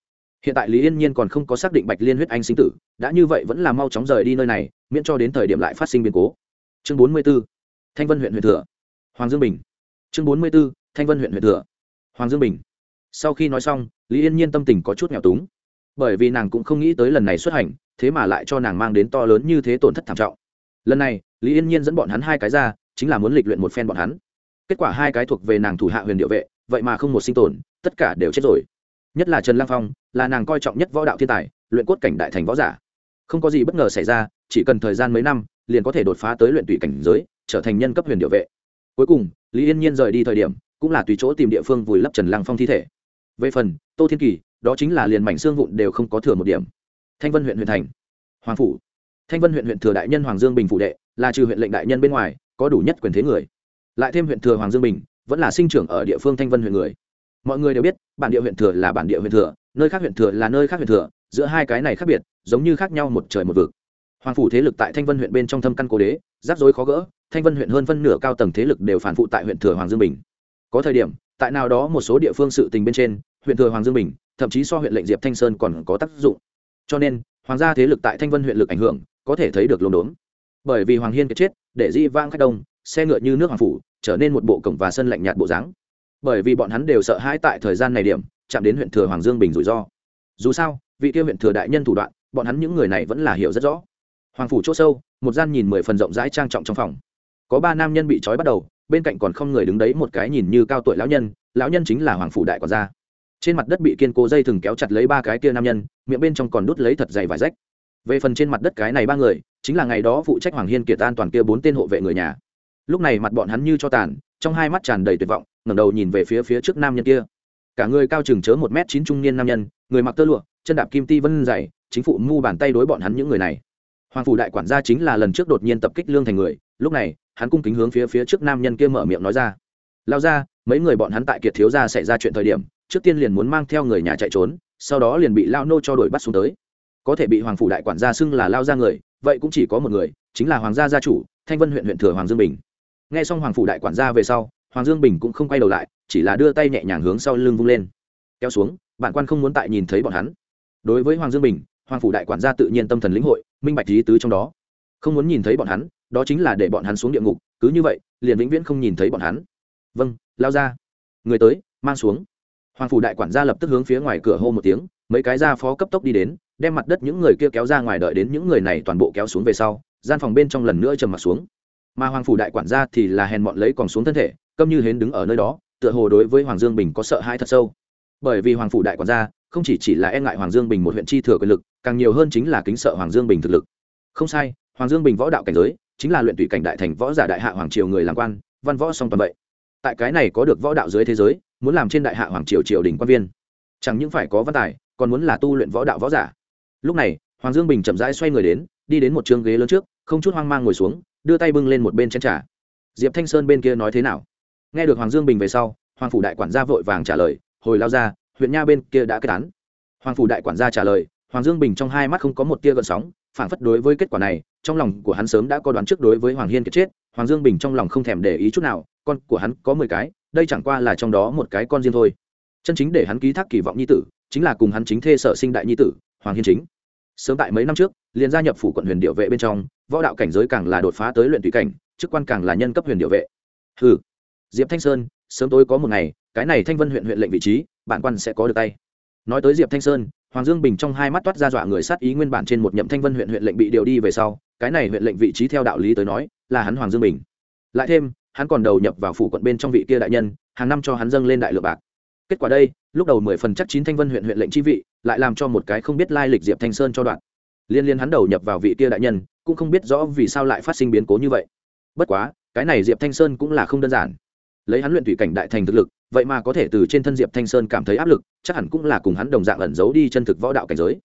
Hiện tại lý yên nhiên còn không có xác định bạch liên huyết anh sinh tử, đã như vậy vẫn là mau chóng rời đi nơi này, miễn cho đến thời điểm lại phát sinh biến cố. Chương bốn mươi b ố thanh vân huyện huyện thừa. Hoàng dương bình. Chương bốn mươi b ố thanh vân huyện huyện thừa. Hoàng dương bình. Sau khi nói xong, lý yên nhiên tâm tình có chút nghèo túng. Bởi vì nàng cũng không nghĩ tới lần này xuất hành, thế mà lại cho nàng mang đến to lớn như thế tổn thất thảm trọng. Lần này, lý yên nhiên dẫn bọn hắn hai cái ra, chính là muốn lịch luyện một phen bọn hắn. Kết quả hai cái thuộc về nàng thủ hạ huyền địa vệ, vậy mà không một sinh tồn, tất cả đều chết rồi. Nhất là trần lang phong, là nàng coi trọng nhất võ đạo thiên tài, luyện cốt cảnh đại thành võ giả. Không có gì bất ngờ xảy ra, chỉ cần thời gian mấy năm, liền có thể đột phá tới luyện tụy cảnh giới trở thành nhân cấp huyền điệu vệ. Cuối cùng, lý yên nhiên rời đi thời điểm, cũng là tùy chỗ tìm địa phương vùi lấp trần lăng phong thi thể. Về phần, tô thiên kỳ, đó chính là liền mảnh xương vụn đều không có thừa một điểm. Thanh vân huyện huyện thành. Hoàng phủ. Thanh vân huyện huyện thừa đại nhân hoàng dương bình phụ đệ, là trừ huyện lệnh đại nhân bên ngoài, có đủ nhất quyền thế người. Lại thêm huyện thừa hoàng dương bình, vẫn là sinh trưởng ở địa phương thanh vân huyện người. Mọi người đều biết, bản địa huyện thừa là bản địa huyện thừa, nơi khác huyện thừa là nơi khác huyện thừa, giữa hai cái này khác biệt, giống như khác nhau một trời một vực. Hoàng phủ thế lực tại thanh vân huyện bên trong thâm căn cố đế, rắc rối khó gỡ thanh vân huyện hơn phân nửa cao tầng thế lực đều phản phụ tại huyện thừa hoàng dương bình. Có thời điểm, tại nào đó một số địa phương sự tình bên trên, huyện thừa hoàng dương bình, thậm chí so huyện lệnh diệp thanh sơn còn có tác dụng. Cho nên, hoàng gia thế lực tại thanh vân huyện lực ảnh hưởng, có thể thấy được lồn đốn. Bởi vì hoàng hiên cái chết, để di vang khách đông, xe ngựa như nước hoàng phủ, trở nên một bộ cổng và sân lạnh nhạt bộ dáng. Bởi vì bọn hắn đều sợ hãi tại thời gian này điểm, chạm đến huyện thừa hoàng dương bình rủi ro. Dù sao, vị kia huyện thừa đại nhân thủ đoạn, bọn hắn những người này vẫn là hiểu rất rõ. Hoàng phủ chỗ sâu, một gian nhìn mười phần rộng rãi trang trọng trong phòng có ba nam nhân bị trói bắt đầu, bên cạnh còn không người đứng đấy một cái nhìn như cao tuổi lão nhân lão nhân chính là hoàng phủ đại quản gia. Trên mặt đất bị kiên cố dây thừng kéo chặt lấy ba cái kia nam nhân, miệng bên trong còn đút lấy thật dày vải rách. Về phần trên mặt đất cái này ba người, chính là ngày đó phụ trách hoàng hiên kiệt an toàn kia bốn tên hộ vệ người nhà. Lúc này mặt bọn hắn như cho tàn, trong hai mắt tràn đầy tuyệt vọng, ngẩng đầu nhìn về phía phía trước nam nhân kia. Cả người cao chừng chớ một m chín trung niên nam nhân, người mặc tơ lụa, chân đạp kim ti vân dày, chính phủ ngu bàn tay đối bọn hắn những người này. Hoàng phủ đại quản gia chính là lần trước đột nhiên tập kích lương thành người lúc này, hắn cung kính hướng phía phía trước nam nhân kia mở miệng nói ra. Lao ra, mấy người bọn hắn tại kiệt thiếu gia xảy ra chuyện thời điểm, trước tiên liền muốn mang theo người nhà chạy trốn, sau đó liền bị lao nô cho đuổi bắt xuống tới. Có thể bị hoàng phủ đại quản gia xưng là lao ra người, vậy cũng chỉ có một người, chính là hoàng gia gia chủ, thanh vân huyện huyện thừa hoàng dương bình. Nghe xong hoàng phủ đại quản gia về sau, hoàng dương bình cũng không quay đầu lại, chỉ là đưa tay nhẹ nhàng hướng sau lưng vung lên. Kéo xuống, bản quan không muốn tại nhìn thấy bọn hắn. Đối với hoàng dương bình, hoàng phủ đại quản gia tự nhiên tâm thần lĩnh hội, minh bạch lý tứ trong đó. Không muốn nhìn thấy bọn hắn đó chính là để bọn hắn xuống địa ngục, cứ như vậy, liền vĩnh viễn không nhìn thấy bọn hắn. Vâng lao ra. Người tới, mang xuống. Hoàng phủ đại quản gia lập tức hướng phía ngoài cửa hô một tiếng, mấy cái gia phó cấp tốc đi đến, đem mặt đất những người kia kéo ra ngoài đợi đến những người này toàn bộ kéo xuống về sau, gian phòng bên trong lần nữa trầm mặt xuống. Mà hoàng phủ đại quản gia thì là hèn mọn lấy còn xuống thân thể, câm như hến đứng ở nơi đó, tựa hồ đối với hoàng dương bình có sợ hãi thật sâu. Bởi vì hoàng phủ đại quản gia không chỉ chỉ là e ngại hoàng dương bình một huyện chi thừa quyền lực, càng nhiều hơn chính là kính sợ hoàng dương bình thực lực. Không sai, hoàng dương bình võ đạo cảnh giới chính là luyện tùy cảnh đại thành võ giả đại hạ hoàng triều người làm quan, văn võ song toàn vậy. Tại cái này có được võ đạo dưới thế giới, muốn làm trên đại hạ hoàng triều triều đình quan viên, chẳng những phải có văn tài, còn muốn là tu luyện võ đạo võ giả. Lúc này, hoàng dương bình chậm rãi xoay người đến, đi đến một t ghế lớn trước, không chút hoang mang ngồi xuống, đưa tay bưng lên một bên chén trà. Diệp thanh sơn bên kia nói thế nào? Nghe được hoàng dương bình về sau, hoàng phủ đại quản gia vội vàng trả lời, hồi lao ra, huyện nha bên kia đã kết án. Hoàng phủ đại quản gia trả lời, hoàng dương bình trong hai mắt không có một tia gợn sóng phản phất đối với kết quả này trong lòng của hắn sớm đã có đoán trước đối với hoàng hiên kiệt chết, hoàng dương bình trong lòng không thèm để ý chút nào, con của hắn có mười cái, đây chẳng qua là trong đó một cái con riêng thôi. Chân chính để hắn ký thác kỳ vọng nhi tử, chính là cùng hắn chính thê sở sinh đại nhi tử, hoàng hiên chính. Sớm tại mấy năm trước, liền gia nhập phủ quận huyền điệu vệ bên trong, võ đạo cảnh giới càng là đột phá tới luyện tùy cảnh, chức quan càng là nhân cấp huyền điệu vệ. Ừ diệp thanh sơn, sớm tối có một ngày, cái này thanh vân huyện huyện lệnh vị trí, bản quan sẽ có được tay. Nói tới diệp thanh sơn, hoàng dương bình trong hai mắt toát ra dọa người sát ý nguyên bản trên một nhậm thanh vân huyện huyện lệnh bị điều đi về sau cái này huyện lệnh vị trí theo đạo lý tới nói, là hắn hoàng dương bình. Lại thêm, hắn còn đầu nhập vào phủ quận bên trong vị kia đại nhân, hàng năm cho hắn dâng lên đại lượng bạc. Kết quả đây, lúc đầu mười phần chắc chín thanh vân huyện huyện lệnh chi vị, lại làm cho một cái không biết lai lịch diệp thanh sơn cho đoạn. Liên liên hắn đầu nhập vào vị kia đại nhân, cũng không biết rõ vì sao lại phát sinh biến cố như vậy. Bất quá, cái này diệp thanh sơn cũng là không đơn giản. Lấy hắn luyện thủy cảnh đại thành thực lực, vậy mà có thể từ trên thân diệp thanh sơn cảm thấy áp lực, chắc hẳn cũng là cùng hắn đồng dạng ẩn giấu đi chân thực võ đạo cảnh giới.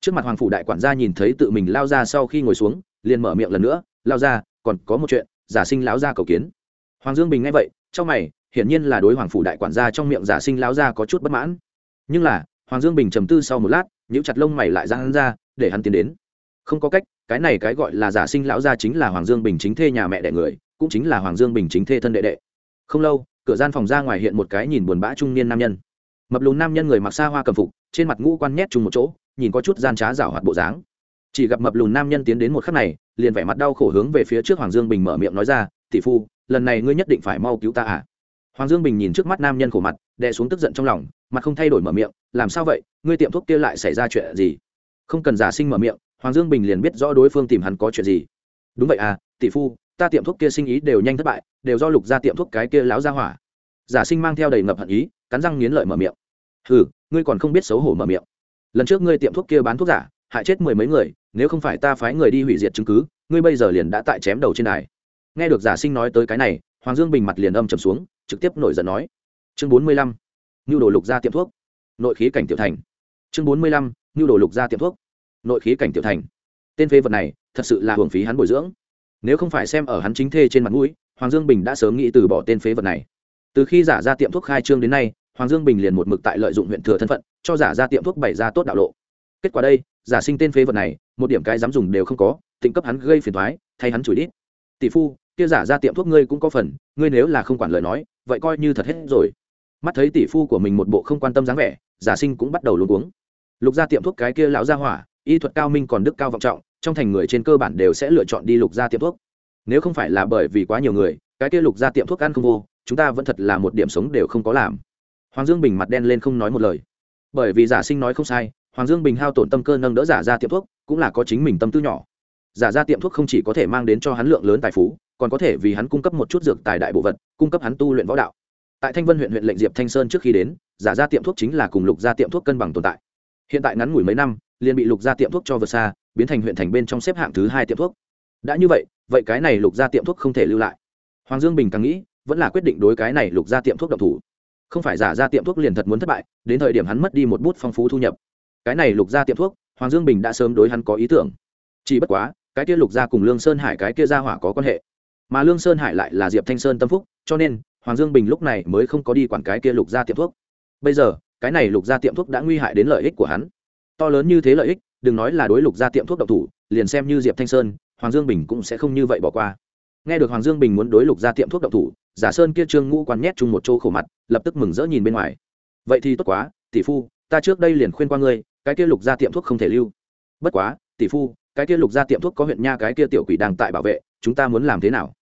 Trước mặt hoàng phủ đại quản gia nhìn thấy tự mình lao ra sau khi ngồi xuống liền mở miệng lần nữa, lao ra, còn có một chuyện, giả sinh lão gia cầu kiến. Hoàng dương bình nghe vậy, trong mày, hiển nhiên là đối hoàng phủ đại quản gia trong miệng giả sinh lão gia có chút bất mãn. Nhưng là, hoàng dương bình trầm tư sau một lát, nhíu chặt lông mày lại ra hắn ra, để hắn tiến đến. Không có cách, cái này cái gọi là giả sinh lão gia chính là hoàng dương bình chính thê nhà mẹ đẻ người, cũng chính là hoàng dương bình chính thê thân đệ đệ. Không lâu, cửa gian phòng ra ngoài hiện một cái nhìn buồn bã trung niên nam nhân. Mập lùn nam nhân người mặc xa hoa cầm phục, trên mặt ngũ quan nhét chung một chỗ, nhìn có chút gian trá rảo hoạt bộ dáng chỉ gặp mập lùn nam nhân tiến đến một khắc này, liền vẻ mặt đau khổ hướng về phía trước hoàng dương bình mở miệng nói ra, tỷ phu, lần này ngươi nhất định phải mau cứu ta à? Hoàng dương bình nhìn trước mắt nam nhân khổ mặt, đè xuống tức giận trong lòng, mặt không thay đổi mở miệng, làm sao vậy? Ngươi tiệm thuốc kia lại xảy ra chuyện gì? Không cần giả sinh mở miệng, hoàng dương bình liền biết rõ đối phương tìm hắn có chuyện gì. Đúng vậy à tỷ phu, ta tiệm thuốc kia sinh ý đều nhanh thất bại, đều do lục ra tiệm thuốc cái kia láo ra hỏa. Giả sinh mang theo đầy ngập hận ý, cắn răng nghiến lợi mở miệng. Ừ ngươi còn không biết xấu hổ mở miệng. Lần trước ngươi tiệm thuốc kia bán thuốc giả hại chết mười mấy người, nếu không phải ta phái người đi hủy diệt chứng cứ, ngươi bây giờ liền đã tại chém đầu trên đài. Nghe được giả sinh nói tới cái này, hoàng dương bình mặt liền âm trầm xuống, trực tiếp nổi giận nói. Chương bốn mươi lăm nhu đồ lục ra tiệm thuốc. Nội khí cảnh tiểu thành. Chương bốn mươi lăm nhu đồ lục ra tiệm thuốc. Nội khí cảnh tiểu thành. Tên phế vật này, thật sự là hưởng phí hắn bồi dưỡng. Nếu không phải xem ở hắn chính thê trên mặt mũi, hoàng dương bình đã sớm nghĩ từ bỏ tên phế vật này. Từ khi giả ra tiệm thuốc khai trương đến nay, hoàng dương bình liền một mực tại lợi dụng huyện thừa thân phận, cho giả ra tiệm thuốc bày ra tốt đạo lộ. Kết quả đây giả sinh tên phế vật này, một điểm cái dám dùng đều không có, tịnh cấp hắn gây phiền thoái thay hắn chửi đít. Tỷ phu, kia giả ra tiệm thuốc ngươi cũng có phần, ngươi nếu là không quản lời nói, vậy coi như thật hết rồi. Mắt thấy tỷ phu của mình một bộ không quan tâm dáng vẻ, giả sinh cũng bắt đầu luống uống lục ra tiệm thuốc cái kia lão gia hỏa, y thuật cao minh còn đức cao vọng trọng, trong thành người trên cơ bản đều sẽ lựa chọn đi lục ra tiệm thuốc. Nếu không phải là bởi vì quá nhiều người, cái kia lục ra tiệm thuốc ăn không vô, chúng ta vẫn thật là một điểm sống đều không có làm. Hoàng dương bình mặt đen lên không nói một lời. Bởi vì giả sinh nói không sai hoàng dương bình hao tổn tâm cơ nâng đỡ giả ra tiệm thuốc, cũng là có chính mình tâm tư nhỏ. Giả ra tiệm thuốc không chỉ có thể mang đến cho hắn lượng lớn tài phú, còn có thể vì hắn cung cấp một chút dược tài đại bộ vật, cung cấp hắn tu luyện võ đạo. Tại thanh vân huyện huyện lệnh diệp thanh sơn trước khi đến, giả ra tiệm thuốc chính là cùng lục gia tiệm thuốc cân bằng tồn tại. Hiện tại ngắn ngủi mấy năm, liền bị lục gia tiệm thuốc cho vượt xa, biến thành huyện thành bên trong xếp hạng thứ hai tiệm thuốc. Đã như vậy vậy cái này lục gia tiệm thuốc không thể lưu lại. Hoàng dương bình càng nghĩ, vẫn là quyết định đối cái này lục gia tiệm thuốc độc thủ. Không phải giả ra tiệm thuốc liền thật muốn thất bại, đến thời điểm hắn mất đi một bút phong phú thu nhập cái này lục gia tiệm thuốc, hoàng dương bình đã sớm đối hắn có ý tưởng. Chỉ bất quá, cái kia lục gia cùng lương sơn hải cái kia gia hỏa có quan hệ. Mà lương sơn hải lại là diệp thanh sơn tâm phúc, cho nên, hoàng dương bình lúc này mới không có đi quản cái kia lục gia tiệm thuốc. Bây giờ, cái này lục gia tiệm thuốc đã nguy hại đến lợi ích của hắn. To lớn như thế lợi ích, đừng nói là đối lục gia tiệm thuốc độc thủ, liền xem như diệp thanh sơn, hoàng dương bình cũng sẽ không như vậy bỏ qua. Nghe được hoàng dương bình muốn đối lục gia tiệm thuốc độc thủ, giả sơn kia trương ngũ quan nhét chung một chỗ khổ mặt, lập tức mừng rỡ nhìn bên ngoài. Vậy thì tốt quá, tỷ phu, ta trước đây liền khuyên qua ngươi cái kia lục gia tiệm thuốc không thể lưu. Bất quá, tỷ phu, cái kia lục gia tiệm thuốc có huyện nha cái kia tiểu quỷ đang tại bảo vệ, chúng ta muốn làm thế nào?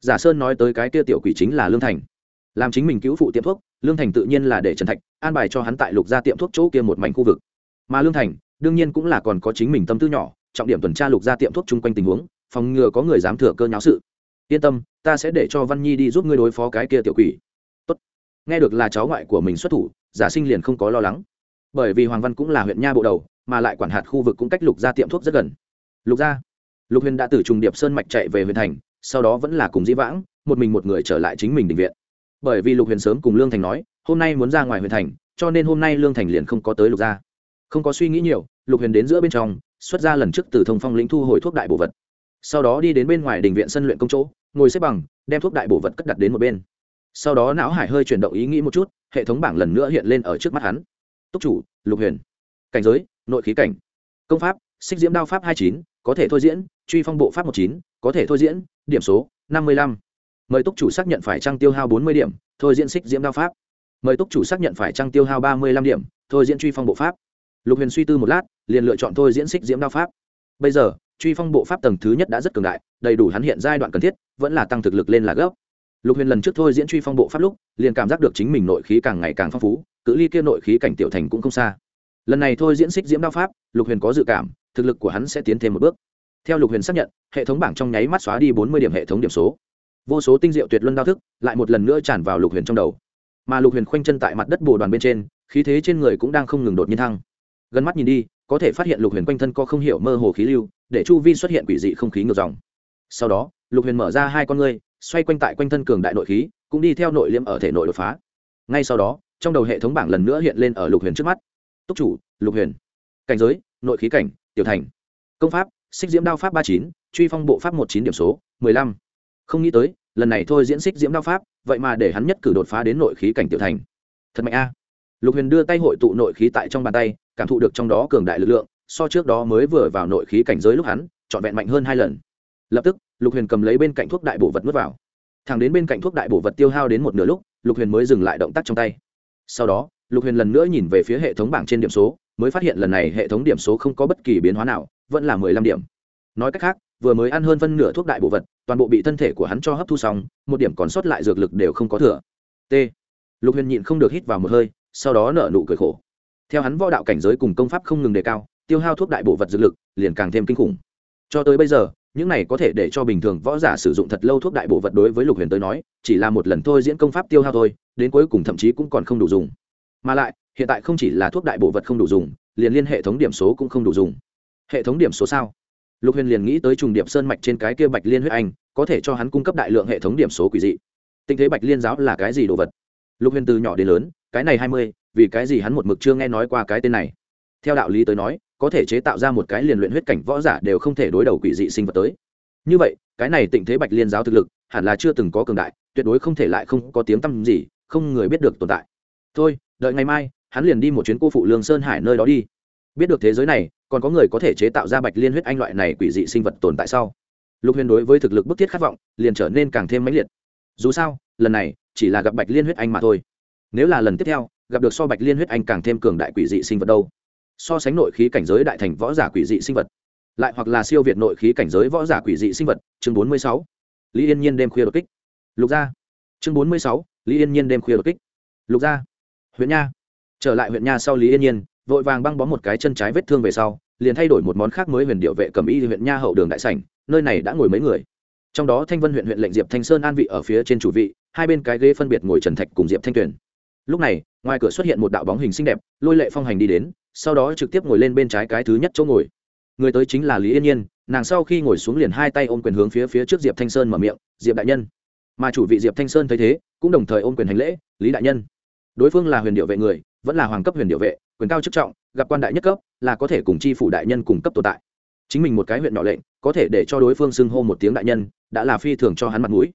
Giả sơn nói tới cái kia tiểu quỷ chính là lương thành. Làm chính mình cứu phụ tiệm thuốc, lương thành tự nhiên là để trần thạch an bài cho hắn tại lục gia tiệm thuốc chỗ kia một mảnh khu vực. Mà lương thành, đương nhiên cũng là còn có chính mình tâm tư nhỏ, trọng điểm tuần tra lục gia tiệm thuốc chung quanh tình huống, phòng ngừa có người dám thừa cơ nháo sự. Yên tâm, ta sẽ để cho văn nhi đi giúp ngươi đối phó cái kia tiểu quỷ. Tốt. nghe được là cháu ngoại của mình xuất thủ, giả sinh liền không có lo lắng bởi vì hoàng văn cũng là huyện nha bộ đầu, mà lại quản hạt khu vực cũng cách lục gia tiệm thuốc rất gần. Lục gia? Lục huyền đã từ trùng điệp sơn mạch chạy về huyện thành, sau đó vẫn là cùng dĩ vãng, một mình một người trở lại chính mình định viện. Bởi vì lục huyền sớm cùng lương thành nói, hôm nay muốn ra ngoài huyện thành, cho nên hôm nay lương thành liền không có tới lục gia. Không có suy nghĩ nhiều, lục huyền đến giữa bên trong, xuất ra lần trước từ thông phong lĩnh thu hồi thuốc đại bổ vật. Sau đó đi đến bên ngoài đình viện sân luyện công chỗ, ngồi xếp bằng, đem thuốc đại bổ vật cất đặt đến một bên. Sau đó não hải hơi chuyển động ý nghĩ một chút, hệ thống bảng lần nữa hiện lên ở trước mắt hắn túc chủ, lục huyền. Cảnh giới, nội khí cảnh. Công pháp, xích diễm đao pháp hai chín, có thể thôi diễn, truy phong bộ pháp một chín, có thể thôi diễn, điểm số, năm mươi lăm. Mời túc chủ xác nhận phải trăng tiêu hao bốn mươi điểm, thôi diễn xích diễm đao pháp. Mời túc chủ xác nhận phải trăng tiêu hao ba mươi lăm điểm, thôi diễn truy phong bộ pháp. Lục huyền suy tư một lát, liền lựa chọn thôi diễn xích diễm đao pháp. Bây giờ, truy phong bộ pháp tầng thứ nhất đã rất cường đại, đầy đủ hắn hiện giai đoạn cần thiết, vẫn là tăng thực lực lên là gấp lục huyền lần trước thôi diễn truy phong bộ pháp lúc, liền cảm giác được chính mình nội khí càng ngày càng phong phú, cự ly kia nội khí cảnh tiểu thành cũng không xa. Lần này thôi diễn xích diễm đao pháp, lục huyền có dự cảm, thực lực của hắn sẽ tiến thêm một bước. Theo lục huyền xác nhận, hệ thống bảng trong nháy mắt xóa đi bốn mươi điểm hệ thống điểm số. Vô số tinh diệu tuyệt luân đao thức lại một lần nữa tràn vào lục huyền trong đầu. Mà lục huyền khoanh chân tại mặt đất bồ đoàn bên trên, khí thế trên người cũng đang không ngừng đột nhiên thăng. Gần mắt nhìn đi, có thể phát hiện lục huyền quanh thân có không hiểu mơ hồ khí lưu, để chu vi xuất hiện quỷ dị không khí ngược dòng. Sau đó, lục huyền mở ra hai con ngươi xoay quanh tại quanh thân cường đại nội khí, cũng đi theo nội liêm ở thể nội đột phá. Ngay sau đó, trong đầu hệ thống bảng lần nữa hiện lên ở lục huyền trước mắt. Túc chủ, lục huyền. Cảnh giới, nội khí cảnh, tiểu thành. Công pháp, xích diễm đao pháp ba chín, truy phong bộ pháp một chín điểm số, mười lăm. Không nghĩ tới, lần này thôi diễn xích diễm đao pháp, vậy mà để hắn nhất cử đột phá đến nội khí cảnh tiểu thành. Thật mạnh a. Lục huyền đưa tay hội tụ nội khí tại trong bàn tay, cảm thụ được trong đó cường đại lực lượng, so trước đó mới vừa vào nội khí cảnh giới lúc hắn, trọn vẹn mạnh hơn hai lần. Lập tức lục huyền cầm lấy bên cạnh thuốc đại bổ vật n u ố t vào. Thẳng đến bên cạnh thuốc đại bổ vật tiêu hao đến một nửa lúc, lục huyền mới dừng lại động tác trong tay. Sau đó, lục huyền lần nữa nhìn về phía hệ thống bảng trên điểm số, mới phát hiện lần này hệ thống điểm số không có bất kỳ biến hóa nào, vẫn là mười lăm điểm. Nói cách khác, vừa mới ăn hơn phân nửa thuốc đại bổ vật, toàn bộ bị thân thể của hắn cho hấp thu xong, một điểm còn sót lại dược lực đều không có thừa. T. Lục huyền nhịn không được hít vào một hơi, sau đó nở nụ cười khổ. Theo hắn võ đạo cảnh giới cùng công pháp không ngừng đề cao, tiêu hao thuốc đại bổ vật dược lực liền càng thêm kinh khủng. Cho tới bây giờ những này có thể để cho bình thường võ giả sử dụng thật lâu thuốc đại bộ vật đối với lục huyền tới nói, chỉ là một lần thôi diễn công pháp tiêu hao thôi, đến cuối cùng thậm chí cũng còn không đủ dùng. Mà lại, hiện tại không chỉ là thuốc đại bộ vật không đủ dùng, liền liên hệ thống điểm số cũng không đủ dùng. Hệ thống điểm số sao? Lục huyền liền nghĩ tới trùng điệp sơn mạch trên cái kia bạch liên huyết anh, có thể cho hắn cung cấp đại lượng hệ thống điểm số quỷ dị. Tình thế bạch liên giáo là cái gì đồ vật? Lục huyền từ nhỏ đến lớn, cái này hai mươi, vì cái gì hắn một mực chưa nghe nói qua cái tên này? Theo đạo lý tới nói có thể chế tạo ra một cái liền luyện huyết cảnh võ giả đều không thể đối đầu quỷ dị sinh vật tới. Như vậy, cái này tịnh thế bạch liên giáo thực lực, hẳn là chưa từng có cường đại, tuyệt đối không thể lại không có tiếng tăm gì, không người biết được tồn tại. Thôi, đợi ngày mai, hắn liền đi một chuyến cô phụ lương sơn hải nơi đó đi. Biết được thế giới này, còn có người có thể chế tạo ra bạch liên huyết anh loại này quỷ dị sinh vật tồn tại sau lục huyền đối với thực lực bức thiết khát vọng, liền trở nên càng thêm mãnh liệt. Dù sao, lần này, chỉ là gặp bạch liên huyết anh mà thôi. Nếu là lần tiếp theo, gặp được so bạch liên huyết anh càng thêm cường đại quỷ dị sinh vật đâu? So sánh nội khí cảnh giới đại thành võ giả quỷ dị sinh vật, lại hoặc là siêu việt nội khí cảnh giới võ giả quỷ dị sinh vật, chương bốn mươi sáu, lý yên nhiên đêm khuya đột kích. Lục gia. Chương bốn mươi sáu, lý yên nhiên đêm khuya đột kích. Lục gia. Huyện nha. Trở lại huyện nha sau lý yên nhiên, vội vàng băng bó một cái chân trái vết thương về sau, liền thay đổi một món khác mới huyền điệu vệ cầm y huyện nha hậu đường đại sảnh, nơi này đã ngồi mấy người. Trong đó thanh vân huyện huyện lệnh diệp thanh sơn an vị ở phía trên chủ vị, hai bên cái ghế phân biệt ngồi trần thạch cùng diệp thanh tuyền lúc này, ngoài cửa xuất hiện một đạo bóng hình xinh đẹp, lôi lệ phong hành đi đến, sau đó trực tiếp ngồi lên bên trái cái thứ nhất chỗ ngồi. Người tới chính là lý yên nhiên, nàng sau khi ngồi xuống liền hai tay ôm quyền hướng phía phía trước diệp thanh sơn mở miệng, diệp đại nhân. Mà chủ vị diệp thanh sơn thấy thế, cũng đồng thời ôm quyền hành lễ, lý đại nhân. Đối phương là huyền điệu vệ người, vẫn là hoàng cấp huyền điệu vệ, quyền cao chức trọng, gặp quan đại nhất cấp, là có thể cùng chi phủ đại nhân cùng cấp tồn tại. Chính mình một cái huyện nhỏ lệnh, có thể để cho đối phương xưng hô một tiếng đại nhân, đã là phi thường cho hắn mặt mũi.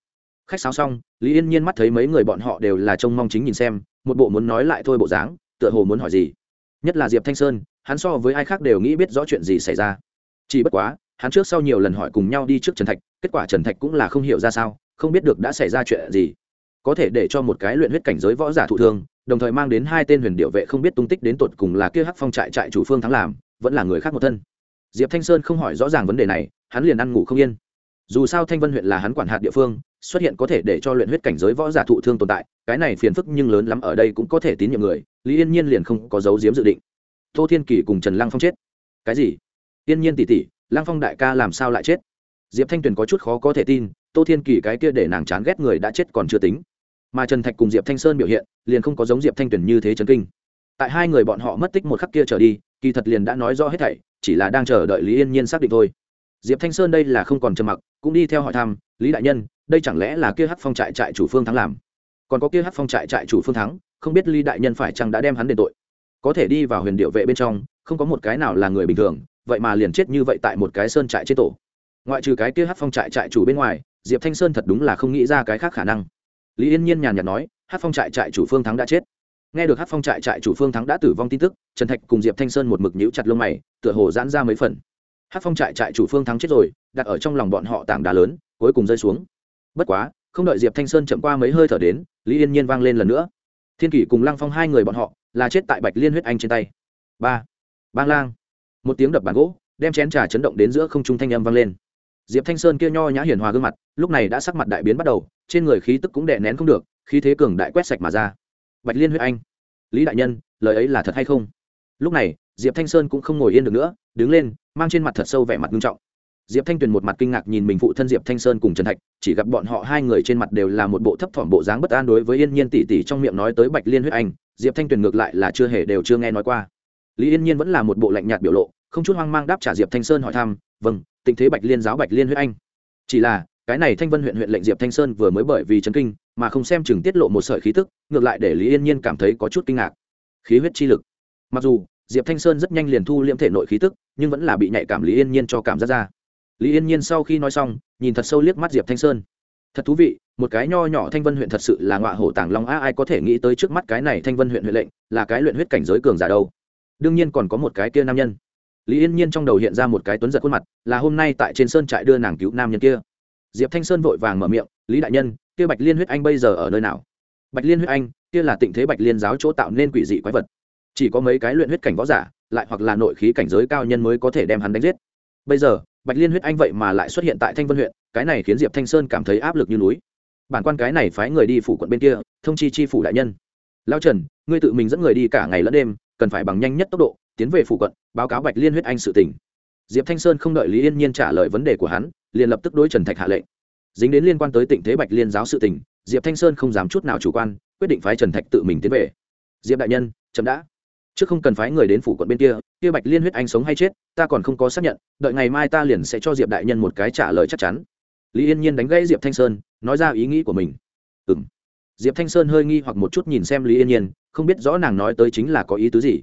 Khách sáo xong, lý yên nhiên mắt thấy mấy người bọn họ đều là trông mong chính nhìn xem một bộ muốn nói lại thôi bộ dáng, tựa hồ muốn hỏi gì. Nhất là diệp thanh sơn, hắn so với ai khác đều nghĩ biết rõ chuyện gì xảy ra. Chỉ bất quá, hắn trước sau nhiều lần hỏi cùng nhau đi trước trần thạch, kết quả trần thạch cũng là không hiểu ra sao, không biết được đã xảy ra chuyện gì. Có thể để cho một cái luyện huyết cảnh giới võ giả thụ thương, đồng thời mang đến hai tên huyền điệu vệ không biết tung tích đến tột cùng là kia hắc phong trại trại chủ phương thắng làm, vẫn là người khác một thân. Diệp thanh sơn không hỏi rõ ràng vấn đề này, hắn liền ăn ngủ không yên. Dù sao thanh vân huyện là hắn quản hạt địa phương xuất hiện có thể để cho luyện huyết cảnh giới võ giả thụ thương tồn tại, cái này phiền phức nhưng lớn lắm ở đây cũng có thể tín nhiệm người, lý yên nhiên liền không có dấu diếm dự định. Tô thiên kỷ cùng trần lăng phong chết. Cái gì? Yên nhiên tỷ tỷ, lăng phong đại ca làm sao lại chết? Diệp thanh tuyền có chút khó có thể tin, tô thiên kỷ cái kia để nàng chán ghét người đã chết còn chưa tính. Mà trần thạch cùng diệp thanh sơn biểu hiện, liền không có giống diệp thanh tuyền như thế trấn kinh. Tại hai người bọn họ mất tích một khắc kia trở đi, kỳ thật liền đã nói rõ hết thảy, chỉ là đang chờ đợi lý yên nhiên xác định thôi diệp thanh sơn đây là không còn trầm mặc, cũng đi theo hỏi thăm, lý đại nhân, đây chẳng lẽ là kia hắc phong trại trại chủ phương thắng làm? Còn có kia hắc phong trại trại chủ phương thắng, không biết lý đại nhân phải chăng đã đem hắn đền tội? Có thể đi vào huyền điệu vệ bên trong, không có một cái nào là người bình thường, vậy mà liền chết như vậy tại một cái sơn trại trên tổ. Ngoại trừ cái kia hắc phong trại trại chủ bên ngoài, diệp thanh sơn thật đúng là không nghĩ ra cái khác khả năng. Lý yên nhiên nhàn nhạt nói hát phong trại trại chủ phương thắng đã chết. Nghe được hát phong trại trại chủ phương thắng đã tử vong tin tức, trần thạch cùng diệp thanh sơn một mực nhíu chặt lông mày, tựa hồ giãn ra mấy phần hát phong trại trại chủ phương thắng chết rồi, đặt ở trong lòng bọn họ tảng đá lớn, cuối cùng rơi xuống. Bất quá, không đợi diệp thanh sơn chậm qua mấy hơi thở đến, lý yên nhiên vang lên lần nữa. Thiên kỷ cùng lăng phong hai người bọn họ là chết tại bạch liên huyết anh trên tay. Ba, bang lang. Một tiếng đập bàn gỗ, đem chén trà chấn động đến giữa không trung thanh âm vang lên. Diệp thanh sơn kia nho nhã hiền hòa gương mặt, lúc này đã sắc mặt đại biến bắt đầu, trên người khí tức cũng đè nén không được, khí thế cường đại quét sạch mà ra. Bạch liên huyết anh. Lý đại nhân, lời ấy là thật hay không? Lúc này, diệp thanh sơn cũng không ngồi yên được nữa đứng lên, mang trên mặt thật sâu vẻ mặt nghiêm trọng. Diệp thanh tuyền một mặt kinh ngạc nhìn mình phụ thân diệp thanh sơn cùng trần thạch, chỉ gặp bọn họ hai người trên mặt đều là một bộ thấp thỏm bộ dáng bất an đối với yên nhiên tỷ tỷ trong miệng nói tới bạch liên huyết anh, diệp thanh tuyền ngược lại là chưa hề đều chưa nghe nói qua. Lý yên nhiên vẫn là một bộ lạnh nhạt biểu lộ, không chút hoang mang đáp trả diệp thanh sơn hỏi thăm vâng tình thế bạch liên giáo bạch liên huyết anh. Chỉ là, cái này thanh vân huyện huyện lệnh diệp thanh sơn vừa mới bởi vì chấn kinh, mà không xem chừng tiết lộ một sợi khí tức, ngược lại để lý yên nhiên cảm thấy có chút kinh ngạc. Khí huyết chi lực. Mặc dù diệp thanh sơn rất nhanh liền thu liễm thể nội khí tức, nhưng vẫn là bị nhạy cảm lý yên nhiên cho cảm giác ra. Lý yên nhiên sau khi nói xong, nhìn thật sâu liếc mắt diệp thanh sơn. Thật thú vị, một cái nho nhỏ thanh vân huyện thật sự là ngọa hổ tàng long a ai có thể nghĩ tới trước mắt cái này thanh vân huyện huyện lệnh, là cái luyện huyết cảnh giới cường giả đâu. Đương nhiên còn có một cái kia nam nhân. Lý yên nhiên trong đầu hiện ra một cái tuấn giật khuôn mặt, là hôm nay tại trên sơn trại đưa nàng cứu nam nhân kia. Diệp thanh sơn vội vàng mở miệng, lý đại nhân, kia bạch liên huyết anh bây giờ ở nơi nào? Bạch liên huyết anh, kia là tịnh thế bạch liên giáo chỗ tạo nên quỷ dị quái vật chỉ có mấy cái luyện huyết cảnh võ giả, lại hoặc là nội khí cảnh giới cao nhân mới có thể đem hắn đánh giết. Bây giờ, bạch liên huyết anh vậy mà lại xuất hiện tại thanh vân huyện, cái này khiến diệp thanh sơn cảm thấy áp lực như núi. Bản quan cái này phái người đi phủ quận bên kia, thông chi chi phủ đại nhân. Lao trần, ngươi tự mình dẫn người đi cả ngày lẫn đêm, cần phải bằng nhanh nhất tốc độ, tiến về phủ quận, báo cáo bạch liên huyết anh sự tỉnh diệp thanh sơn không đợi lý yên nhiên trả lời vấn đề của hắn, liền lập tức đối trần thạch hạ lệnh. Dính đến liên quan tới tình thế bạch liên giáo sự tỉnh diệp thanh sơn không dám chút nào chủ quan, quyết định phái trần thạch tự mình tiến về. Diệp đại nhân, chậm đã trước không cần phái người đến phủ quận bên kia kia bạch liên huyết anh sống hay chết, ta còn không có xác nhận, đợi ngày mai ta liền sẽ cho diệp đại nhân một cái trả lời chắc chắn. Lý yên nhiên đánh gãy diệp thanh sơn, nói ra ý nghĩ của mình. Ừ m diệp thanh sơn hơi nghi hoặc một chút nhìn xem lý yên nhiên, không biết rõ nàng nói tới chính là có ý tứ gì.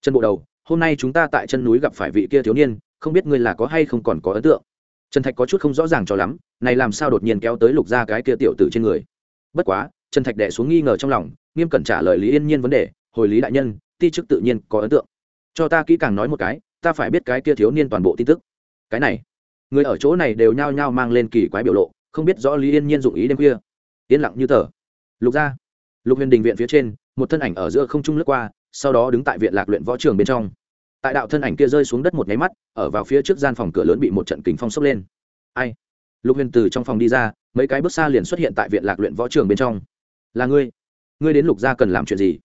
Chân bộ đầu, hôm nay chúng ta tại chân núi gặp phải vị kia thiếu niên, không biết ngươi là có hay không còn có ấn tượng. Trần thạch có chút không rõ ràng cho lắm, này làm sao đột nhiên kéo tới lục ra cái kia tiểu tử trên người. Bất quá, trần thạch đẻ xuống nghi ngờ trong lòng, nghiêm cẩn trả lời lý yên nhiên vấn đề, hồi lý đại nhân ti chức tự nhiên có ấn tượng. Cho ta kỹ càng nói một cái, ta phải biết cái kia thiếu niên toàn bộ tin tức. Cái này, người ở chỗ này đều nhao nhao mang lên kỳ quái biểu lộ, không biết rõ lý yên nhiên dụng ý đêm khuya. Yên lặng như tờ. Lục ra, lục huyền đình viện phía trên, một thân ảnh ở giữa không trung lướt qua, sau đó đứng tại viện lạc luyện võ trường bên trong. Tại đạo thân ảnh kia rơi xuống đất một nháy mắt, ở vào phía trước gian phòng cửa lớn bị một trận kính phong sốc lên. Ai? Lục huyền từ trong phòng đi ra, mấy cái bước xa liền xuất hiện tại viện lạc luyện võ trường bên trong. Là ngươi. Ngươi đến lục gia cần làm chuyện gì?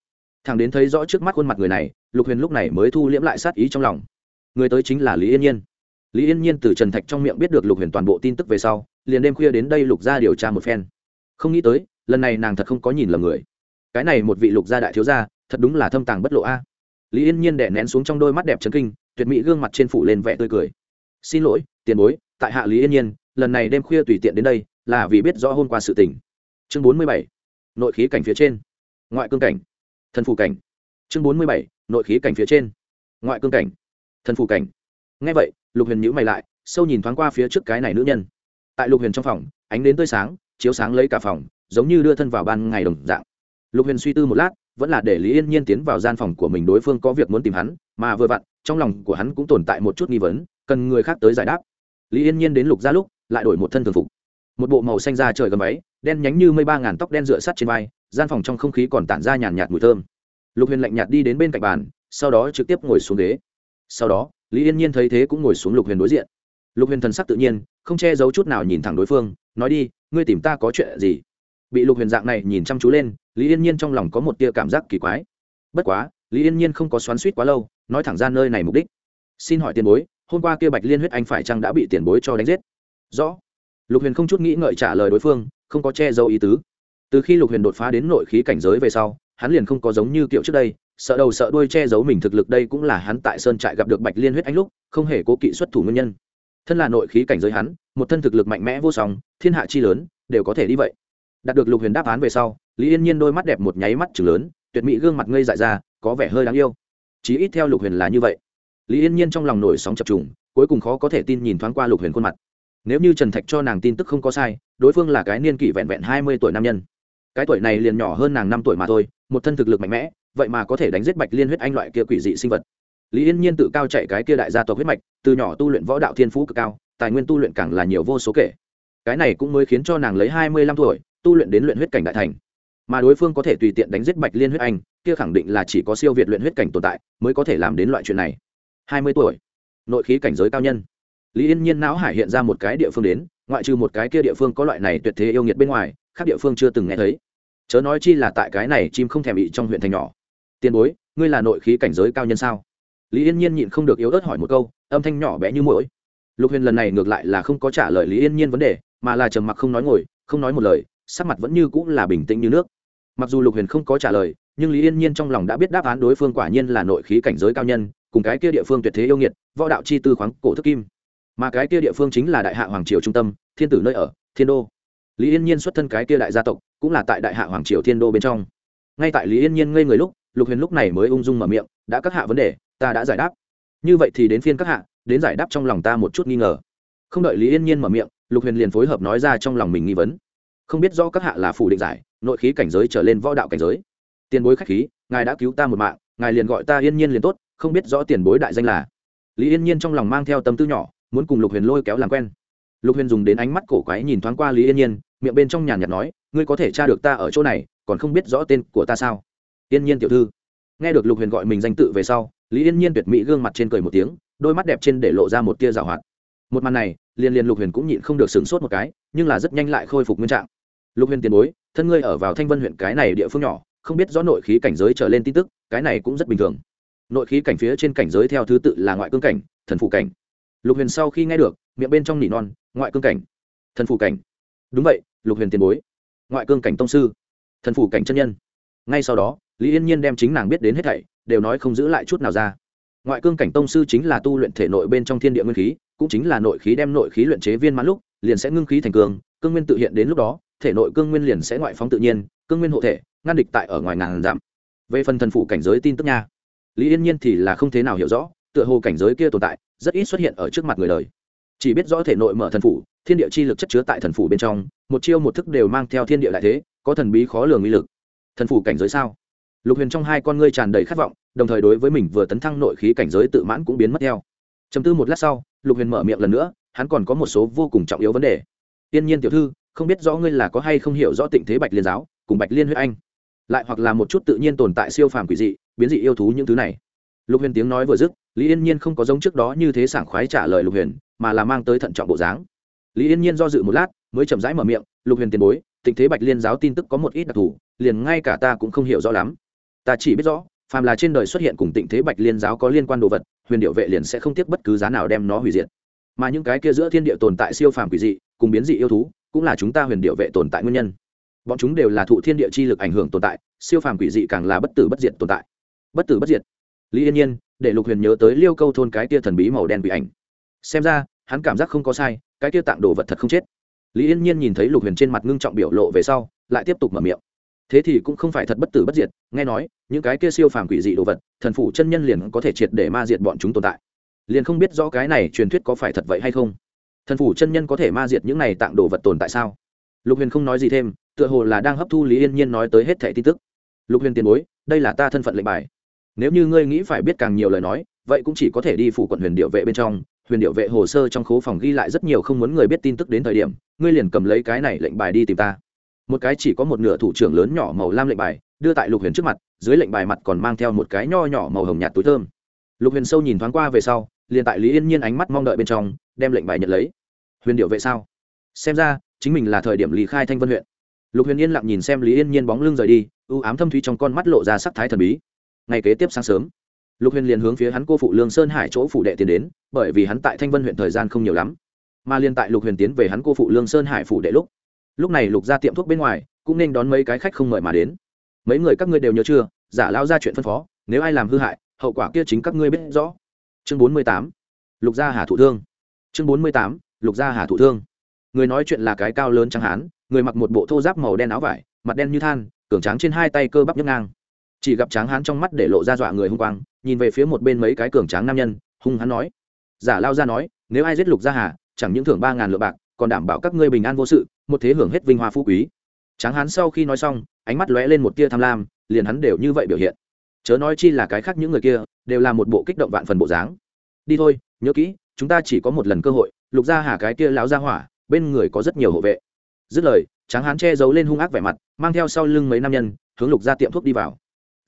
Thằng đến thấy rõ trước mắt khuôn mặt người này, lục huyền lúc này mới thu liễm lại sát ý trong lòng. Người tới chính là lý yên nhiên. Lý yên nhiên từ trần thạch trong miệng biết được lục huyền toàn bộ tin tức về sau, liền đêm khuya đến đây lục gia điều tra một phen. Không nghĩ tới, lần này nàng thật không có nhìn lầm người. Cái này một vị lục gia đại thiếu gia, thật đúng là thâm tàng bất lộ a. Lý yên nhiên đẻ nén xuống trong đôi mắt đẹp trấn kinh, tuyệt mỹ gương mặt trên phủ lên vẻ tươi cười. Xin lỗi, tiền bối, tại hạ lý yên nhiên, lần này đêm khuya tùy tiện đến đây, là vì biết rõ hôm qua sự tình. Chương bốn mươi bảy, nội khí cảnh phía trên. Ngoại cương cảnh thần phủ cảnh. Chương bốn mươi bảy, nội khí cảnh phía trên. Ngoại cương cảnh. Thần phủ cảnh. Ngay vậy, lục huyền nhữ mày lại, sâu nhìn thoáng qua phía trước cái này nữ nhân. Tại lục huyền trong phòng, ánh đến tươi sáng, chiếu sáng lấy cả phòng, giống như đưa thân vào ban ngày đồng dạng. Lục huyền suy tư một lát, vẫn là để lý yên nhiên tiến vào gian phòng của mình đối phương có việc muốn tìm hắn, mà vừa vặn, trong lòng của hắn cũng tồn tại một chút nghi vấn, cần người khác tới giải đáp. Lý yên nhiên đến lục ra lúc, lại đổi một thân thường phục. Một bộ màu xanh da trời gầm ấy đen nhánh như mây ba ngàn tóc đen dựa sắt trên vai, gian phòng trong không khí còn tản ra nhàn nhạt mùi thơm. Lục huyền lạnh nhạt đi đến bên cạnh bàn, sau đó trực tiếp ngồi xuống ghế. Sau đó, lý yên nhiên thấy thế cũng ngồi xuống lục huyền đối diện. Lục huyền thần sắc tự nhiên, không che giấu chút nào nhìn thẳng đối phương, nói đi, ngươi tìm ta có chuyện gì? Bị lục huyền dạng này nhìn chăm chú lên, lý yên nhiên trong lòng có một tia cảm giác kỳ quái. Bất quá, lý yên nhiên không có xoắn suýt quá lâu, nói thẳng ra nơi này mục đích. Xin hỏi tiền bối, hôm qua kia bạch liên huyết anh phải chăng đã bị tiền bối cho đánh giết? Rõ. Lục huyền không chút nghĩ ngợi trả lời đối phương không có che giấu ý tứ. Từ khi lục huyền đột phá đến nội khí cảnh giới về sau, hắn liền không có giống như kiểu trước đây, sợ đầu sợ đuôi che giấu mình thực lực đây cũng là hắn tại sơn trại gặp được bạch liên huyết anh lúc, không hề cố kỵ xuất thủ nguyên nhân. Thân là nội khí cảnh giới hắn, một thân thực lực mạnh mẽ vô song, thiên hạ chi lớn, đều có thể đi vậy. Đạt được lục huyền đáp án về sau, lý yên nhiên đôi mắt đẹp một nháy mắt chừng lớn, tuyệt mỹ gương mặt ngây dại ra, có vẻ hơi đáng yêu. Chí ít theo lục huyền là như vậy. Lý yên nhiên trong lòng nổi sóng chập trùng, cuối cùng khó có thể tin nhìn thoáng qua lục huyền khuôn mặt nếu như trần thạch cho nàng tin tức không có sai, đối phương là cái niên kỷ vẹn vẹn hai mươi tuổi nam nhân. Cái tuổi này liền nhỏ hơn nàng năm tuổi mà thôi, một thân thực lực mạnh mẽ, vậy mà có thể đánh giết bạch liên huyết anh loại kia quỷ dị sinh vật. Lý yên nhiên tự cao chạy cái kia đại gia tộc huyết mạch, từ nhỏ tu luyện võ đạo thiên phú cực cao, tài nguyên tu luyện càng là nhiều vô số kể. Cái này cũng mới khiến cho nàng lấy hai mươi lăm tuổi, tu luyện đến luyện huyết cảnh đại thành. Mà đối phương có thể tùy tiện đánh giết bạch liên huyết anh, kia khẳng định là chỉ có siêu việt luyện huyết cảnh tồn tại, mới có thể làm đến loại chuyện này. Hai mươi tuổi, nội khí cảnh giới cao nhân lý yên nhiên não hải hiện ra một cái địa phương đến, ngoại trừ một cái kia địa phương có loại này tuyệt thế yêu nghiệt bên ngoài, khác địa phương chưa từng nghe thấy. Chớ nói chi là tại cái này chim không thèm bị trong huyện thành nhỏ. Tiền bối, ngươi là nội khí cảnh giới cao nhân sao? Lý yên nhiên nhịn không được yếu ớt hỏi một câu, âm thanh nhỏ bé như mũi lục huyền lần này ngược lại là không có trả lời lý yên nhiên vấn đề, mà là trầm mặc không nói ngồi, không nói một lời, sắc mặt vẫn như cũng là bình tĩnh như nước. Mặc dù lục huyền không có trả lời, nhưng lý yên nhiên trong lòng đã biết đáp án đối phương quả nhiên là nội khí cảnh giới cao nhân, cùng cái kia địa phương tuyệt thế yêu nghiệt, võ đạo chi tư khoáng cổ thức kim mà cái kia địa phương chính là đại hạ hoàng triều trung tâm, thiên tử nơi ở, thiên đô. Lý yên nhiên xuất thân cái kia đại gia tộc, cũng là tại đại hạ hoàng triều thiên đô bên trong. Ngay tại lý yên nhiên ngây người lúc, lục huyền lúc này mới ung dung mở miệng, đã các hạ vấn đề, ta đã giải đáp. Như vậy thì đến phiên các hạ, đến giải đáp trong lòng ta một chút nghi ngờ. Không đợi lý yên nhiên mở miệng, lục huyền liền phối hợp nói ra trong lòng mình nghi vấn. Không biết do các hạ là phủ định giải, nội khí cảnh giới trở lên võ đạo cảnh giới. Tiền bối khách khí, ngài đã cứu ta một mạng, ngài liền gọi ta yên nhiên liền tốt, không biết rõ tiền bối đại danh là. Lý yên nhiên trong lòng mang theo tâm tư nhỏ muốn cùng lục huyền lôi kéo làm quen. Lục huyền dùng đến ánh mắt cổ quái nhìn thoáng qua lý yên nhiên, miệng bên trong nhàn nhạt nói, ngươi có thể tra được ta ở chỗ này, còn không biết rõ tên của ta sao? Yên nhiên tiểu thư. Nghe được lục huyền gọi mình danh tự về sau, lý yên nhiên tuyệt mỹ gương mặt trên cười một tiếng, đôi mắt đẹp trên để lộ ra một tia rào hoạt. Một màn này, liền liền lục huyền cũng nhịn không được sửng sốt một cái, nhưng là rất nhanh lại khôi phục nguyên trạng. Lục huyền tiền bối, thân ngươi ở vào thanh vân huyện cái này địa phương nhỏ, không biết rõ nội khí cảnh giới trở lên tin tức, cái này cũng rất bình thường. Nội khí cảnh phía trên cảnh giới theo thứ tự là ngoại cương cảnh, thần phụ cảnh lục huyền sau khi nghe được, miệng bên trong nỉ non, ngoại cương cảnh. Thần Phủ cảnh. Đúng vậy, lục huyền tiền bối. Ngoại cương cảnh tông sư. Thần phủ cảnh chân nhân. Ngay sau đó, lý yên nhiên đem chính nàng biết đến hết thảy, đều nói không giữ lại chút nào ra. Ngoại cương cảnh tông sư chính là tu luyện thể nội bên trong thiên địa nguyên khí, cũng chính là nội khí đem nội khí luyện chế viên mãn lúc, liền sẽ ngưng khí thành cường, cương nguyên tự hiện đến lúc đó, thể nội cương nguyên liền sẽ ngoại phóng tự nhiên, cương nguyên hộ thể, ngăn địch tại ở ngoài ngàn dặm. Về phần thần phủ cảnh giới tin tức nha, lý yên nhiên thì là không thế nào hiểu rõ, tựa hồ cảnh giới kia tồn tại rất ít xuất hiện ở trước mặt người đời. Chỉ biết rõ thể nội mở thần phủ, thiên địa chi lực chất chứa tại thần phủ bên trong, một chiêu một thức đều mang theo thiên địa đại thế, có thần bí khó lường uy lực. Thần phủ cảnh giới sao? Lục huyền trong hai con ngươi tràn đầy khát vọng, đồng thời đối với mình vừa tấn thăng nội khí cảnh giới tự mãn cũng biến mất theo. Chấm tư một lát sau, lục huyền mở miệng lần nữa, hắn còn có một số vô cùng trọng yếu vấn đề. Tiên nhiên tiểu thư, không biết rõ ngươi là có hay không hiểu rõ tịnh thế bạch liên giáo, cùng bạch liên huyết anh, lại hoặc là một chút tự nhiên tồn tại siêu phàm quỷ dị, biến dị yêu thú những thứ này lục huyền tiếng nói vừa dứt, lý yên nhiên không có giống trước đó như thế sảng khoái trả lời lục huyền, mà là mang tới thận trọng bộ dáng. Lý yên nhiên do dự một lát, mới chậm rãi mở miệng, lục huyền tiền bối tình thế bạch liên giáo tin tức có một ít đặc thù, liền ngay cả ta cũng không hiểu rõ lắm. Ta chỉ biết rõ, phàm là trên đời xuất hiện cùng tịnh thế bạch liên giáo có liên quan đồ vật, huyền điệu vệ liền sẽ không tiếc bất cứ giá nào đem nó hủy diệt. Mà những cái kia giữa thiên địa tồn tại siêu phàm quỷ dị, cùng biến dị yêu thú, cũng là chúng ta huyền điệu vệ tồn tại nguyên nhân. Bọn chúng đều là thụ thiên địa chi lực ảnh hưởng tồn tại, siêu phàm quỷ dị càng là bất tử bất diệt tồn tại. Bất tử bất diệt lý yên nhiên, để lục huyền nhớ tới liêu câu thôn cái kia thần bí màu đen bị ảnh. Xem ra, hắn cảm giác không có sai, cái kia tạng đồ vật thật không chết. Lý yên nhiên nhìn thấy lục huyền trên mặt ngưng trọng biểu lộ về sau, lại tiếp tục mở miệng. Thế thì cũng không phải thật bất tử bất diệt, nghe nói, những cái kia siêu phàm quỷ dị đồ vật, thần phủ chân nhân liền có thể triệt để ma diệt bọn chúng tồn tại. Liền không biết rõ cái này truyền thuyết có phải thật vậy hay không. Thần phủ chân nhân có thể ma diệt những này tạng đồ vật tồn tại sao? Lục huyền không nói gì thêm, tựa hồ là đang hấp thu lý yên nhiên nói tới hết thẻ tin tức. Lục huyền tiền bối, đây là ta thân phận lệnh bài nếu như ngươi nghĩ phải biết càng nhiều lời nói, vậy cũng chỉ có thể đi phủ quận huyền điệu vệ bên trong. Huyền điệu vệ hồ sơ trong khố phòng ghi lại rất nhiều không muốn người biết tin tức đến thời điểm, ngươi liền cầm lấy cái này lệnh bài đi tìm ta. Một cái chỉ có một nửa thủ trưởng lớn nhỏ màu lam lệnh bài, đưa tại lục huyền trước mặt, dưới lệnh bài mặt còn mang theo một cái nho nhỏ màu hồng nhạt túi thơm. Lục huyền sâu nhìn thoáng qua về sau, liền tại lý yên nhiên ánh mắt mong đợi bên trong, đem lệnh bài nhận lấy. Huyền điệu vệ sao? Xem ra, chính mình là thời điểm lý khai thanh vân huyện. Lục huyền yên lặng nhìn xem lý yên nhiên bóng lưng rời đi ưu ám thâm thúy trong con mắt lộ ra sắc thái thần bí ngày kế tiếp sáng sớm, lục huyền liền hướng phía hắn cô phụ lương sơn hải chỗ phụ đệ tiến đến, bởi vì hắn tại thanh vân huyện thời gian không nhiều lắm. Mà liền tại lục huyền tiến về hắn cô phụ lương sơn hải phủ đệ lúc lúc này lục ra tiệm thuốc bên ngoài cũng nên đón mấy cái khách không mời mà đến. Mấy người các ngươi đều nhớ chưa? Giả lao ra chuyện phân phó, nếu ai làm hư hại, hậu quả kia chính các ngươi biết rõ. Chương bốn mươi tám, lục gia hà thụ thương. Chương bốn mươi tám, lục gia hà thụ thương. Người nói chuyện là cái cao lớn trắng hán, người mặc một bộ thô giáp màu đen áo vải, mặt đen như than, cường tráng trên hai tay cơ bắp nhấc ngang chỉ gặp tráng hán trong mắt để lộ ra dọa người hung quang, nhìn về phía một bên mấy cái cường tráng nam nhân, hung hắn nói, giả lao ra nói, nếu ai giết lục gia hà, chẳng những thưởng ba ngàn lượng bạc, còn đảm bảo các ngươi bình an vô sự, một thế hưởng hết vinh hoa phú quý. Tráng hán sau khi nói xong, ánh mắt lóe lên một tia tham lam, liền hắn đều như vậy biểu hiện. Chớ nói chi là cái khác những người kia, đều là một bộ kích động vạn phần bộ dáng. Đi thôi, nhớ kỹ, chúng ta chỉ có một lần cơ hội, lục gia hà cái kia láo ra hỏa, bên người có rất nhiều hộ vệ. Dứt lời, tráng hán che giấu lên hung ác vẻ mặt, mang theo sau lưng mấy nam nhân, hướng lục gia tiệm thuốc đi vào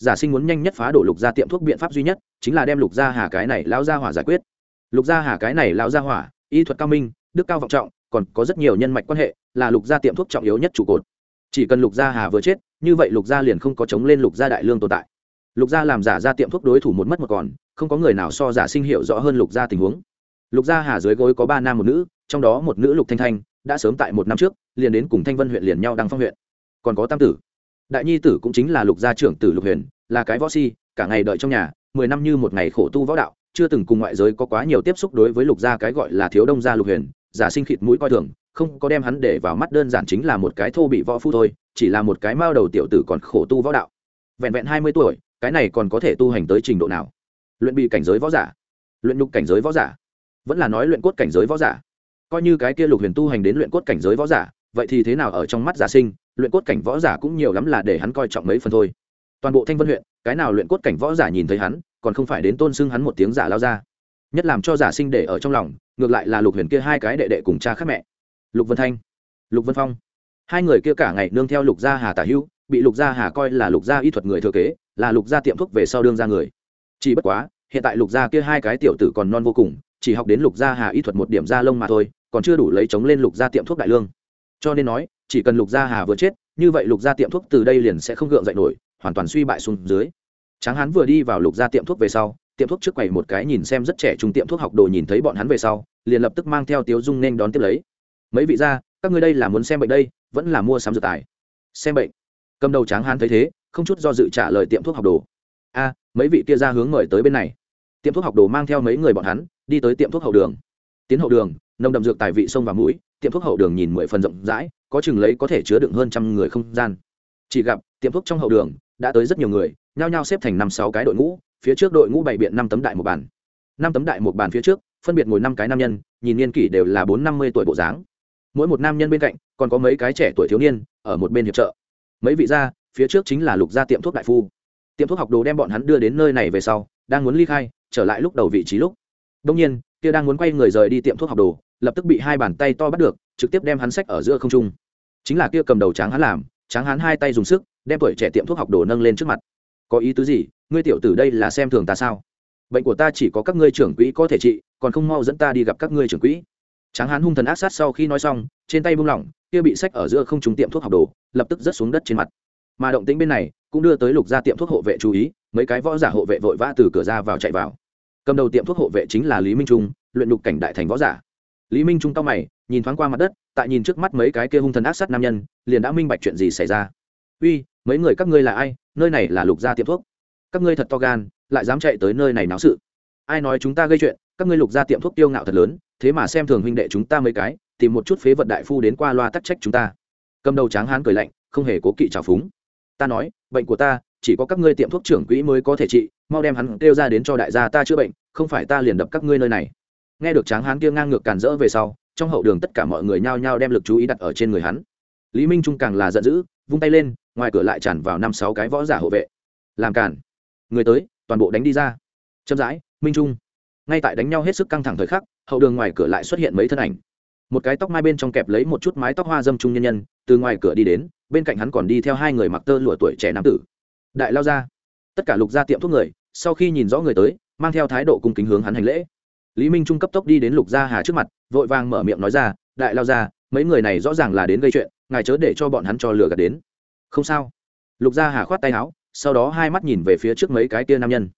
giả sinh muốn nhanh nhất phá đổ lục gia tiệm thuốc biện pháp duy nhất, chính là đem lục gia hà cái này lão gia hỏa giải quyết. Lục gia hà cái này lão gia hỏa, y thuật cao minh, đức cao vọng trọng, còn có rất nhiều nhân mạch quan hệ, là lục gia tiệm thuốc trọng yếu nhất trụ cột. Chỉ cần lục gia hà vừa chết, như vậy lục gia liền không có chống lên lục gia đại lương tồn tại. Lục gia làm giả ra tiệm thuốc đối thủ một mất một còn, không có người nào so giả sinh hiểu rõ hơn lục gia tình huống. Lục gia hà dưới gối có ba nam một nữ, trong đó một nữ lục thanh thanh, đã sớm tại một năm trước, liền đến cùng thanh vân huyện liền nhau đăng phong huyện. Còn có tam tử đại nhi tử cũng chính là lục gia trưởng tử lục huyền, là cái võ si, cả ngày đợi trong nhà, mười năm như một ngày khổ tu võ đạo, chưa từng cùng ngoại giới có quá nhiều tiếp xúc đối với lục gia cái gọi là thiếu đông gia lục huyền, giả sinh khịt mũi coi thường, không có đem hắn để vào mắt đơn giản chính là một cái thô bị võ phu thôi, chỉ là một cái mao đầu tiểu tử còn khổ tu võ đạo. Vẹn vẹn hai mươi tuổi, cái này còn có thể tu hành tới trình độ nào? Luyện bị cảnh giới võ giả, luyện nhục cảnh giới võ giả, vẫn là nói luyện cốt cảnh giới võ giả. Coi như cái kia lục huyền tu hành đến luyện cốt cảnh giới võ giả, vậy thì thế nào ở trong mắt giả sinh? Luyện cốt cảnh võ giả cũng nhiều lắm là để hắn coi trọng mấy phần thôi. Toàn bộ thanh vân huyện, cái nào luyện cốt cảnh võ giả nhìn thấy hắn, còn không phải đến tôn xưng hắn một tiếng giả lao ra. Nhất làm cho giả sinh để ở trong lòng, ngược lại là lục huyền kia hai cái đệ đệ cùng cha khác mẹ. Lục vân thanh, lục vân phong. Hai người kia cả ngày nương theo lục gia hà tả hữu, bị lục gia hà coi là lục gia y thuật người thừa kế, là lục gia tiệm thuốc về sau đương ra người. Chỉ bất quá, hiện tại lục gia kia hai cái tiểu tử còn non vô cùng, chỉ học đến lục gia hà y thuật một điểm da lông mà thôi, còn chưa đủ lấy chống lên lục gia tiệm thuốc đại lương. Cho nên nói chỉ cần lục gia hà vừa chết, như vậy lục gia tiệm thuốc từ đây liền sẽ không gượng dậy nổi, hoàn toàn suy bại xuống dưới. Tráng hán vừa đi vào lục gia tiệm thuốc về sau, tiệm thuốc trước quầy một cái nhìn xem rất trẻ trung tiệm thuốc học đồ nhìn thấy bọn hắn về sau, liền lập tức mang theo tiếu dung nên đón tiếp lấy. Mấy vị gia, các ngươi đây là muốn xem bệnh đây, vẫn là mua sắm dược tài? Xem bệnh. Cầm đầu tráng hán thấy thế, không chút do dự trả lời tiệm thuốc học đồ. A, mấy vị kia ra hướng mời tới bên này. Tiệm thuốc học đồ mang theo mấy người bọn hắn, đi tới tiệm thuốc hậu đường. Tiến hậu đường, nồng đậm dược tài vị sông và mũi tiệm thuốc hậu đường nhìn mười phần rộng rãi, có chừng lấy có thể chứa đựng hơn trăm người không gian. Chỉ gặp, tiệm thuốc trong hậu đường, đã tới rất nhiều người, nhao nhao xếp thành năm sáu cái đội ngũ, phía trước đội ngũ bày biện năm tấm đại một bàn. Năm tấm đại một bàn phía trước, phân biệt ngồi năm cái nam nhân, nhìn niên kỷ đều là bốn năm mươi tuổi bộ dáng. Mỗi một nam nhân bên cạnh, còn có mấy cái trẻ tuổi thiếu niên, ở một bên hiệp trợ. Mấy vị gia, phía trước chính là lục gia tiệm thuốc đại phu. Tiệm thuốc học đồ đem bọn hắn đưa đến nơi này về sau, đang muốn ly khai, trở lại lúc đầu vị trí lúc. Đông nhiên kia đang muốn quay người rời đi tiệm thuốc học đồ, lập tức bị hai bàn tay to bắt được, trực tiếp đem hắn sách ở giữa không trung. Chính là kia cầm đầu tráng hắn làm, tráng hắn hai tay dùng sức, đem tuổi trẻ tiệm thuốc học đồ nâng lên trước mặt. Có ý tứ gì? Ngươi tiểu tử đây là xem thường ta sao? Bệnh của ta chỉ có các ngươi trưởng quỹ có thể trị, còn không mau dẫn ta đi gặp các ngươi trưởng quỹ. Tráng hán hung thần ác sát sau khi nói xong, trên tay buông lỏng, kia bị sách ở giữa không trúng tiệm thuốc học đồ, lập tức rớt xuống đất trên mặt. Mà động tĩnh bên này, cũng đưa tới lục gia tiệm thuốc hộ vệ chú ý, mấy cái võ giả hộ vệ vội vã từ cửa ra vào chạy vào cầm đầu tiệm thuốc hộ vệ chính là lý minh trung, luyện đục cảnh đại thành võ giả. Lý minh trung cao mày, nhìn thoáng qua mặt đất, tại nhìn trước mắt mấy cái kia hung thần ác sát nam nhân, liền đã minh bạch chuyện gì xảy ra. Uy, mấy người các ngươi là ai? Nơi này là lục gia tiệm thuốc. Các ngươi thật to gan, lại dám chạy tới nơi này náo sự. Ai nói chúng ta gây chuyện, các ngươi lục gia tiệm thuốc tiêu ngạo thật lớn, thế mà xem thường huynh đệ chúng ta mấy cái, tìm một chút phế vật đại phu đến qua loa tắc trách chúng ta. Cầm đầu tráng hán cười lạnh, không hề cố kỵ trào phúng. Ta nói, bệnh của ta chỉ có các ngươi tiệm thuốc trưởng quỹ mới có thể trị, mau đem hắn kêu ra đến cho đại gia ta chữa bệnh, không phải ta liền đập các ngươi nơi này. Nghe được tráng hán kia ngang ngược càn rỡ về sau, trong hậu đường tất cả mọi người nhao nhao đem lực chú ý đặt ở trên người hắn. Lý minh trung càng là giận dữ, vung tay lên, ngoài cửa lại tràn vào năm sáu cái võ giả hộ vệ. Làm cản người tới, toàn bộ đánh đi ra. Chậm rãi, minh trung. Ngay tại đánh nhau hết sức căng thẳng thời khắc, hậu đường ngoài cửa lại xuất hiện mấy thân ảnh. Một cái tóc mai bên trong kẹp lấy một chút mái tóc hoa dâm trung nhân nhân, từ ngoài cửa đi đến, bên cạnh hắn còn đi theo hai người mặc tơ lụa tuổi trẻ nam tử đại lao ra. Tất cả lục gia tiệm thuốc người, sau khi nhìn rõ người tới, mang theo thái độ cung kính hướng hắn hành lễ. Lý minh trung cấp tốc đi đến lục gia hà trước mặt, vội vàng mở miệng nói ra, đại lao ra, mấy người này rõ ràng là đến gây chuyện, ngài chớ để cho bọn hắn cho lừa gạt đến. Không sao. Lục gia hà khoát tay áo, sau đó hai mắt nhìn về phía trước mấy cái tia nam nhân.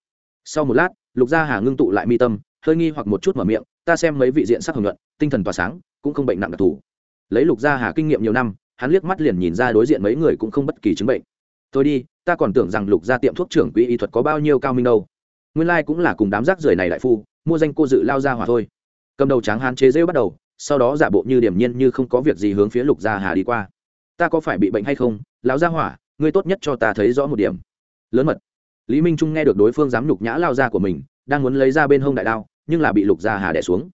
Sau một lát, lục gia hà ngưng tụ lại mi tâm, hơi nghi hoặc một chút mở miệng, ta xem mấy vị diện sắc hưởng luận, tinh thần tỏa sáng, cũng không bệnh nặng đặc thù. Lấy lục gia hà kinh nghiệm nhiều năm, hắn liếc mắt liền nhìn ra đối diện mấy người cũng không bất kỳ chứng bệnh thôi đi, ta còn tưởng rằng lục gia tiệm thuốc trưởng quỹ y thuật có bao nhiêu cao minh đâu. Nguyên lai、like、cũng là cùng đám rác rưởi này đại phu, mua danh cô dự lao ra hỏa thôi. Cầm đầu tráng hán chế rêu bắt đầu, sau đó giả bộ như điểm nhiên như không có việc gì hướng phía lục gia hà đi qua. Ta có phải bị bệnh hay không? Lão gia hỏa, ngươi tốt nhất cho ta thấy rõ một điểm. Lớn mật. Lý minh trung nghe được đối phương dám nhục nhã lao ra của mình, đang muốn lấy ra bên hông đại đao, nhưng là bị lục gia hà đẻ xuống.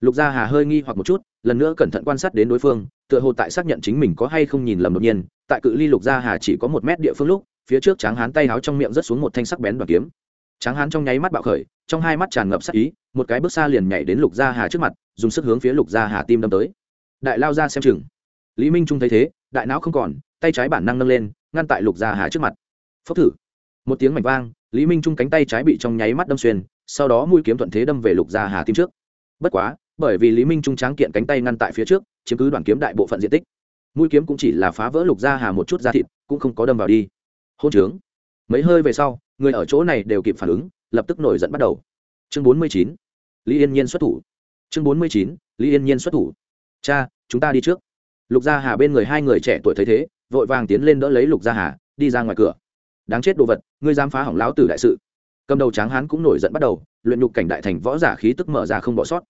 Lục gia hà hơi nghi hoặc một chút lần nữa cẩn thận quan sát đến đối phương, tựa hồ tại xác nhận chính mình có hay không nhìn lầm đột nhiên, tại cự ly lục gia hà chỉ có một mét địa phương lúc, phía trước tráng hán tay háo trong miệng rớt xuống một thanh sắc bén đoàn kiếm. Tráng hán trong nháy mắt bạo khởi, trong hai mắt tràn ngập sắc ý, một cái bước xa liền nhảy đến lục gia hà trước mặt, dùng sức hướng phía lục gia hà tim đâm tới. Đại lao ra xem chừng. Lý minh trung thấy thế, đại não không còn, tay trái bản năng nâng lên, ngăn tại lục gia hà trước mặt. Phốc thử. Một tiếng mảnh vang, lý minh trung cánh tay trái bị trong nháy mắt đâm xuyên, sau đó mũi kiếm thuận thế đâm về lục gia hà tim trước. Bất quá bởi vì lý minh trung tráng kiện cánh tay ngăn tại phía trước, chiếm cứ đoàn kiếm đại bộ phận diện tích. Mũi kiếm cũng chỉ là phá vỡ lục gia hà một chút da thịt, cũng không có đâm vào đi. Hôn trướng. Mấy hơi về sau, người ở chỗ này đều kịp phản ứng, lập tức nổi giận bắt đầu. Chương bốn mươi chín. Lý yên nhiên xuất thủ. Chương bốn mươi chín. Lý yên nhiên xuất thủ. Cha, chúng ta đi trước. Lục gia hà bên người hai người trẻ tuổi thấy thế, vội vàng tiến lên đỡ lấy lục gia hà, đi ra ngoài cửa. Đáng chết đồ vật, ngươi dám phá hỏng lão tử đại sự. Cầm đầu tráng hán cũng nổi giận bắt đầu, luyện nhục cảnh đại thành võ giả khí tức mở ra không bỏ sót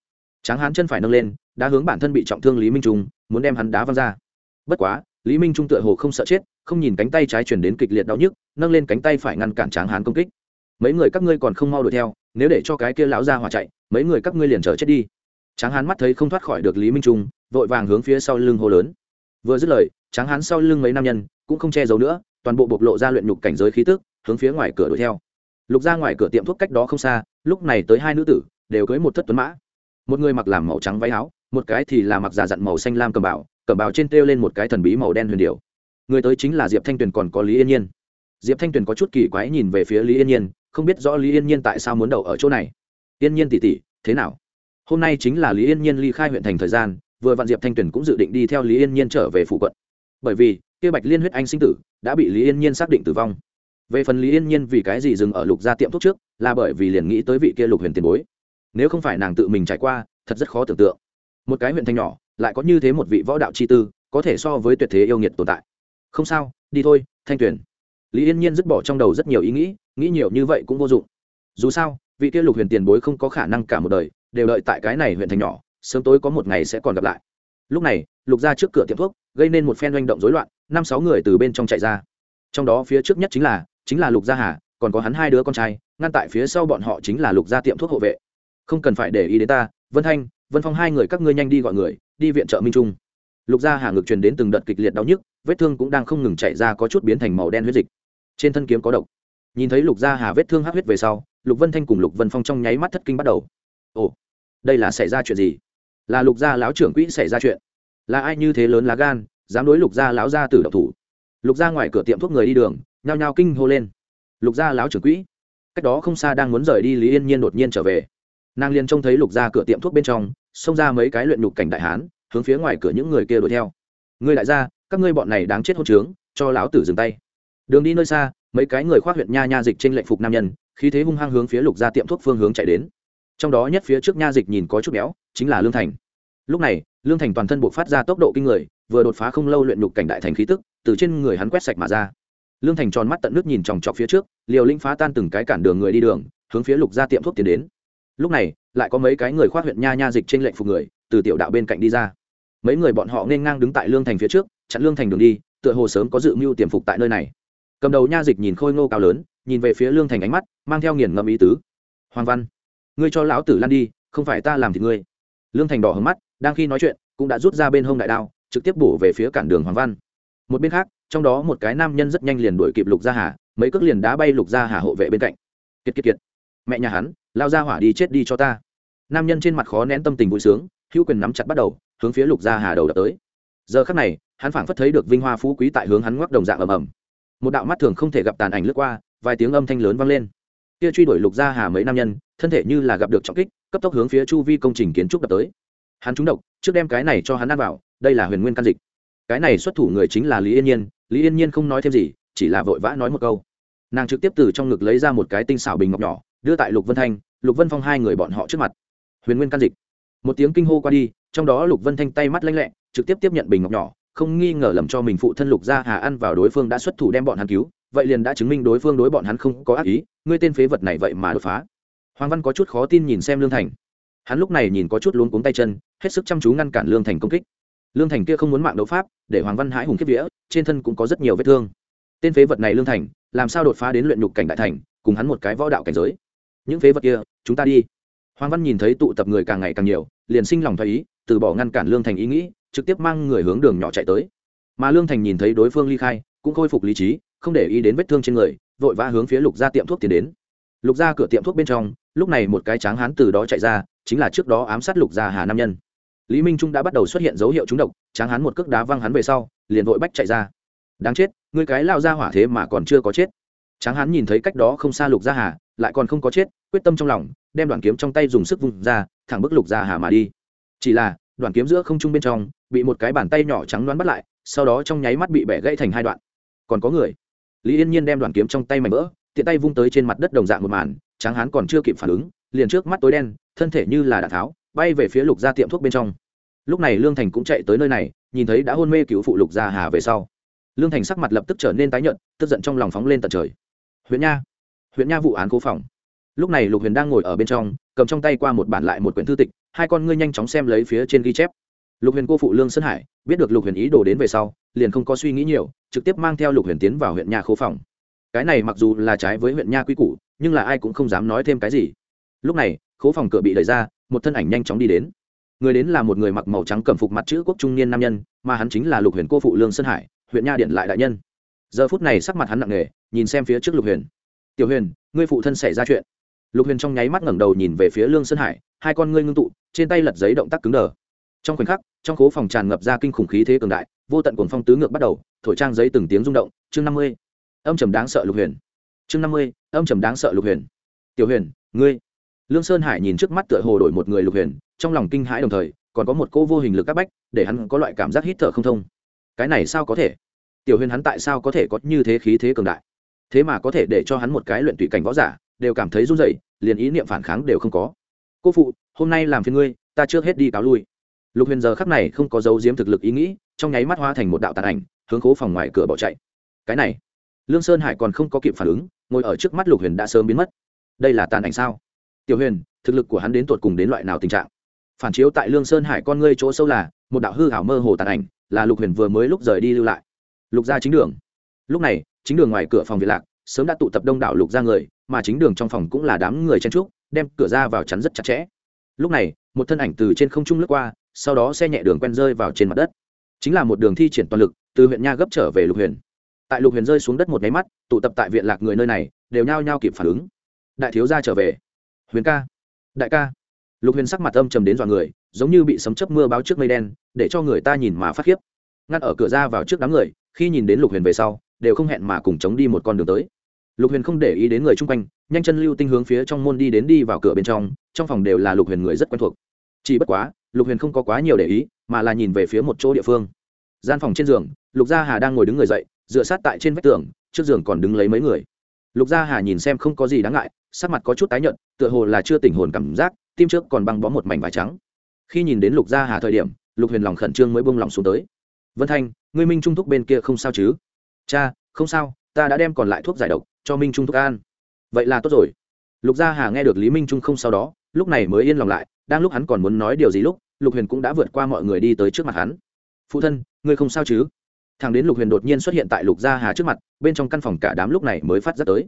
tráng hán chân phải nâng lên đã hướng bản thân bị trọng thương lý minh trung, muốn đem hắn đá văng ra. Bất quá, lý minh trung tựa hồ không sợ chết, không nhìn cánh tay trái chuyển đến kịch liệt đau nhức, nâng lên cánh tay phải ngăn cản tráng hán công kích. Mấy người các ngươi còn không mau đuổi theo, nếu để cho cái kia lão ra hỏa chạy, mấy người các ngươi liền chờ chết đi. Tráng hán mắt thấy không thoát khỏi được lý minh trung, vội vàng hướng phía sau lưng hô lớn. Vừa dứt lời, tráng hán sau lưng mấy nam nhân, cũng không che giấu nữa, toàn bộ bộc lộ ra luyện nhục cảnh giới khí tức, hướng phía ngoài cửa đuổi theo. Lục ra ngoài cửa tiệm thuốc cách đó không xa, lúc này tới hai nữ tử, đều cưới một thất tuấn mã một người mặc làm màu trắng váy áo, một cái thì là mặc giả dặn màu xanh lam cầm bảo cẩm bào trên treo lên một cái thần bí màu đen huyền điệu người tới chính là diệp thanh tuyền còn có lý yên nhiên. Diệp thanh tuyền có chút kỳ quái nhìn về phía lý yên nhiên, không biết rõ lý yên nhiên tại sao muốn đậu ở chỗ này. Yên nhiên tỉ tỉ thế nào? Hôm nay chính là lý yên nhiên ly khai huyện thành thời gian, vừa vạn diệp thanh tuyền cũng dự định đi theo lý yên nhiên trở về phủ quận. Bởi vì, kia bạch liên huyết anh sinh tử đã bị lý yên nhiên xác định tử vong. Về phần lý yên nhiên vì cái gì dừng ở lục gia tiệm thuốc trước, là bởi vì liền nghĩ tới vị kia lục huyền tiền bối nếu không phải nàng tự mình trải qua, thật rất khó tưởng tượng. Một cái huyện thanh nhỏ, lại có như thế một vị võ đạo chi tư, có thể so với tuyệt thế yêu nghiệt tồn tại. Không sao, đi thôi, thanh tuyển lý yên nhiên dứt bỏ trong đầu rất nhiều ý nghĩ nghĩ nhiều như vậy cũng vô dụng. Dù sao, vị kia lục huyền tiền bối không có khả năng cả một đời, đều đợi tại cái này huyện thành nhỏ, sớm tối có một ngày sẽ còn gặp lại. Lúc này, lục ra trước cửa tiệm thuốc, gây nên một phen manh động rối loạn, năm sáu người từ bên trong chạy ra. Trong đó phía trước nhất chính là chính là lục gia hà, còn có hắn hai đứa con trai, ngăn tại phía sau bọn họ chính là lục gia tiệm thuốc hộ vệ không cần phải để ý đến ta, vân thanh, vân phong hai người các ngươi nhanh đi gọi người, đi viện trợ minh trung. Lục gia hà ngực truyền đến từng đợt kịch liệt đau nhức, vết thương cũng đang không ngừng chạy ra có chút biến thành màu đen huyết dịch. Trên thân kiếm có độc. Nhìn thấy lục gia hà vết thương hát huyết về sau, lục vân thanh cùng lục vân phong trong nháy mắt thất kinh bắt đầu. Ồ, đây là xảy ra chuyện gì? Là lục gia Lão trưởng quỹ xảy ra chuyện. Là ai như thế lớn lá gan, dám đối lục gia Lão gia tử độc thủ? Lục gia ngoài cửa tiệm thuốc người đi đường, nhao nhao kinh hô lên. Lục gia Lão trưởng quỹ. Cách đó không xa đang muốn rời đi lý yên nhiên đột nhiên trở về nàng liền trông thấy lục ra cửa tiệm thuốc bên trong, xông ra mấy cái luyện nhục cảnh đại hán, hướng phía ngoài cửa những người kia đuổi theo. Ngươi đại gia, các ngươi bọn này đáng chết hôn trướng, cho lão tử dừng tay. Đường đi nơi xa, mấy cái người khoác huyện nha nha dịch trên lệnh phục nam nhân khi thế hung hăng hướng phía lục ra tiệm thuốc phương hướng chạy đến. Trong đó nhất phía trước nha dịch nhìn có chút béo, chính là lương thành. Lúc này, lương thành toàn thân buộc phát ra tốc độ kinh người, vừa đột phá không lâu luyện nhục cảnh đại thành khí tức, từ trên người hắn quét sạch mà ra. Lương thành tròn mắt tận nước nhìn chòng chọc phía trước, liều linh phá tan từng cái cản đường người đi đường, hướng phía lục ra tiệm thuốc tiến đến lúc này, lại có mấy cái người khoác huyện nha nha dịch trên lệnh phục người, từ tiểu đạo bên cạnh đi ra. Mấy người bọn họ nên ngang đứng tại lương thành phía trước, chặn lương thành đường đi, tựa hồ sớm có dự mưu tiềm phục tại nơi này. Cầm đầu nha dịch nhìn khôi ngô cao lớn, nhìn về phía lương thành ánh mắt, mang theo nghiền ngẫm ý tứ. Hoàng văn, ngươi cho lão tử lan đi, không phải ta làm thì ngươi. Lương thành đỏ hứng mắt, đang khi nói chuyện, cũng đã rút ra bên hông đại đao, trực tiếp bổ về phía cản đường hoàng văn. Một bên khác, trong đó một cái nam nhân rất nhanh liền đuổi kịp lục gia hà, mấy cước liền đá bay lục gia hà hộ vệ bên cạnh. Kiệt kiệt kiệt. Mẹ nhà hắn lao ra hỏa đi chết đi cho ta. Nam nhân trên mặt khó nén tâm tình vui sướng, hữu quyền nắm chặt bắt đầu, hướng phía lục gia hà đầu đập tới. Giờ khắc này, hắn phảng phất thấy được vinh hoa phú quý tại hướng hắn ngoắc đồng dạng ầm ầm. Một đạo mắt thường không thể gặp tàn ảnh lướt qua, vài tiếng âm thanh lớn vang lên. Kia truy đuổi lục gia hà mấy nam nhân, thân thể như là gặp được trọng kích, cấp tốc hướng phía chu vi công trình kiến trúc đập tới. Hắn trúng độc, trước đem cái này cho hắn ăn vào, đây là huyền nguyên căn dịch. Cái này xuất thủ người chính là lý yên nhiên, lý yên nhiên không nói thêm gì, chỉ là vội vã nói một câu. Nàng trực tiếp từ trong ngực lấy ra một cái tinh xảo bình ngọc nhỏ đưa tại lục vân thanh, lục vân phong hai người bọn họ trước mặt. Huyền nguyên căn dịch. Một tiếng kinh hô qua đi, trong đó lục vân thanh tay mắt lanh lẹ, trực tiếp tiếp nhận bình ngọc nhỏ, không nghi ngờ lầm cho mình phụ thân lục gia hà ăn vào đối phương đã xuất thủ đem bọn hắn cứu, vậy liền đã chứng minh đối phương đối bọn hắn không có ác ý, ngươi tên phế vật này vậy mà đột phá. Hoàng văn có chút khó tin nhìn xem lương thành. Hắn lúc này nhìn có chút luống cuống tay chân, hết sức chăm chú ngăn cản lương thành công kích. Lương thành kia không muốn mạng đấu pháp, để hoàng văn hãi hùng kiếp vía, trên thân cũng có rất nhiều vết thương. Tên phế vật này lương thành, làm sao đột phá đến luyện nhục cảnh đại thành, cùng hắn một cái võ đạo cảnh giới? Những phế vật kia, chúng ta đi. Hoàng văn nhìn thấy tụ tập người càng ngày càng nhiều, liền sinh lòng thoái ý, từ bỏ ngăn cản lương thành ý nghĩ, trực tiếp mang người hướng đường nhỏ chạy tới. Mà lương thành nhìn thấy đối phương ly khai, cũng khôi phục lý trí, không để ý đến vết thương trên người, vội vã hướng phía lục gia tiệm thuốc tiến đến. Lục gia cửa tiệm thuốc bên trong, lúc này một cái tráng hán từ đó chạy ra, chính là trước đó ám sát lục gia hà nam nhân. Lý minh trung đã bắt đầu xuất hiện dấu hiệu trúng độc, tráng hán một cước đá văng hắn về sau, liền vội bách chạy ra. Đáng chết, ngươi cái lao ra hỏa thế mà còn chưa có chết tráng hán nhìn thấy cách đó không xa lục gia hà, lại còn không có chết, quyết tâm trong lòng, đem đoàn kiếm trong tay dùng sức vung ra, thẳng bức lục gia hà mà đi. Chỉ là đoàn kiếm giữa không trung bên trong, bị một cái bàn tay nhỏ trắng đoán bắt lại, sau đó trong nháy mắt bị bẻ gãy thành hai đoạn. Còn có người. Lý yên nhiên đem đoàn kiếm trong tay mảnh vỡ, tiện tay vung tới trên mặt đất đồng dạng một màn, tráng hán còn chưa kịp phản ứng, liền trước mắt tối đen, thân thể như là đạn tháo, bay về phía lục gia tiệm thuốc bên trong. Lúc này lương thành cũng chạy tới nơi này, nhìn thấy đã hôn mê cứu phụ lục gia hà về sau. Lương thành sắc mặt lập tức trở nên tái nhợt, tức giận trong lòng phóng lên tận trời huyện nha. Huyện nha vụ án cố phòng. Lúc này lục huyền đang ngồi ở bên trong, cầm trong tay qua một bản lại một quyển thư tịch, hai con ngươi nhanh chóng xem lấy phía trên ghi chép. Lục huyền cô phụ lương sơn hải, biết được lục huyền ý đồ đến về sau, liền không có suy nghĩ nhiều, trực tiếp mang theo lục huyền tiến vào huyện nha khố phòng. Cái này mặc dù là trái với huyện nha quy củ, nhưng là ai cũng không dám nói thêm cái gì. Lúc này, khố phòng cửa bị đẩy ra, một thân ảnh nhanh chóng đi đến. Người đến là một người mặc màu trắng cầm phục mặt chữ quốc trung niên nam nhân, mà hắn chính là lục huyền cô phụ lương sơn hải huyện nha điện lại đại nhân giờ phút này sắc mặt hắn nặng nề, nhìn xem phía trước lục huyền. Tiểu huyền, ngươi phụ thân xảy ra chuyện. Lục huyền trong nháy mắt ngẩng đầu nhìn về phía lương sơn hải, hai con ngươi ngưng tụ, trên tay lật giấy động tác cứng đờ. Trong khoảnh khắc, trong khố phòng tràn ngập ra kinh khủng khí thế cường đại, vô tận cuồng phong tứ ngược bắt đầu, thổi trang giấy từng tiếng rung động. Chương năm mươi. Âm trầm đáng sợ lục huyền. Chương năm mươi, âm trầm đáng sợ lục huyền. Tiểu huyền, ngươi. Lương sơn hải nhìn trước mắt tựa hồ đổi một người lục huyền, trong lòng kinh hãi đồng thời, còn có một cô vô hình lực áp bách, để hắn có loại cảm giác hít thở không thông. Cái này sao có thể? Tiểu huyền hắn tại sao có thể có như thế khí thế cường đại? Thế mà có thể để cho hắn một cái luyện tùy cảnh võ giả, đều cảm thấy run rẩy, liền ý niệm phản kháng đều không có. Cô phụ, hôm nay làm phiền ngươi, ta trước hết đi cáo lui. Lục huyền giờ khắc này không có dấu diếm thực lực ý nghĩ, trong nháy mắt hóa thành một đạo tàn ảnh, hướng cố phòng ngoài cửa bỏ chạy. Cái này, lương sơn hải còn không có kịp phản ứng, ngồi ở trước mắt lục huyền đã sớm biến mất. Đây là tàn ảnh sao? Tiểu huyền, thực lực của hắn đến tột cùng đến loại nào tình trạng? Phản chiếu tại lương sơn hải con ngươi chỗ sâu là, một đạo hư hảo mơ hồ tàn ảnh, là lục huyền vừa mới lúc rời đi lưu lại lục gia chính đường. Lúc này, chính đường ngoài cửa phòng việt lạc, sớm đã tụ tập đông đảo lục gia người, mà chính đường trong phòng cũng là đám người chen trúc đem cửa ra vào chắn rất chặt chẽ. Lúc này, một thân ảnh từ trên không trung lướt qua, sau đó xe nhẹ đường quen rơi vào trên mặt đất. Chính là một đường thi triển toàn lực, từ huyện nha gấp trở về lục huyền. Tại lục huyền rơi xuống đất một nháy mắt, tụ tập tại viện lạc người nơi này, đều nhao nhao kịp phản ứng. Đại thiếu gia trở về. Huyền ca. Đại ca. Lục huyền sắc mặt âm trầm đến dọa người, giống như bị sấm chớp mưa báo trước mây đen, để cho người ta nhìn mà phát khiếp. Ngăn ở cửa ra vào trước đám người khi nhìn đến lục huyền về sau, đều không hẹn mà cùng chống đi một con đường tới. Lục huyền không để ý đến người chung quanh, nhanh chân lưu tinh hướng phía trong môn đi đến đi vào cửa bên trong trong phòng đều là lục huyền người rất quen thuộc. Chỉ bất quá, lục huyền không có quá nhiều để ý, mà là nhìn về phía một chỗ địa phương. Gian phòng trên giường, lục gia hà đang ngồi đứng người dậy, dựa sát tại trên vách tường, trước giường còn đứng lấy mấy người. Lục gia hà nhìn xem không có gì đáng ngại, sắc mặt có chút tái nhợt, tựa hồ là chưa tỉnh hồn cảm giác, tim trước còn băng bó một mảnh vải trắng. Khi nhìn đến lục gia hà thời điểm, lục huyền lòng khẩn trương mới bông lòng xuống tới vân thanh, ngươi minh trung thúc bên kia không sao chứ? Cha, không sao, ta đã đem còn lại thuốc giải độc cho minh trung thúc an vậy là tốt rồi. Lục gia hà nghe được lý minh trung không sau đó, lúc này mới yên lòng lại, đang lúc hắn còn muốn nói điều gì lúc, lục huyền cũng đã vượt qua mọi người đi tới trước mặt hắn. Phụ thân, ngươi không sao chứ? Thằng đến lục huyền đột nhiên xuất hiện tại lục gia hà trước mặt, bên trong căn phòng cả đám lúc này mới phát giác tới.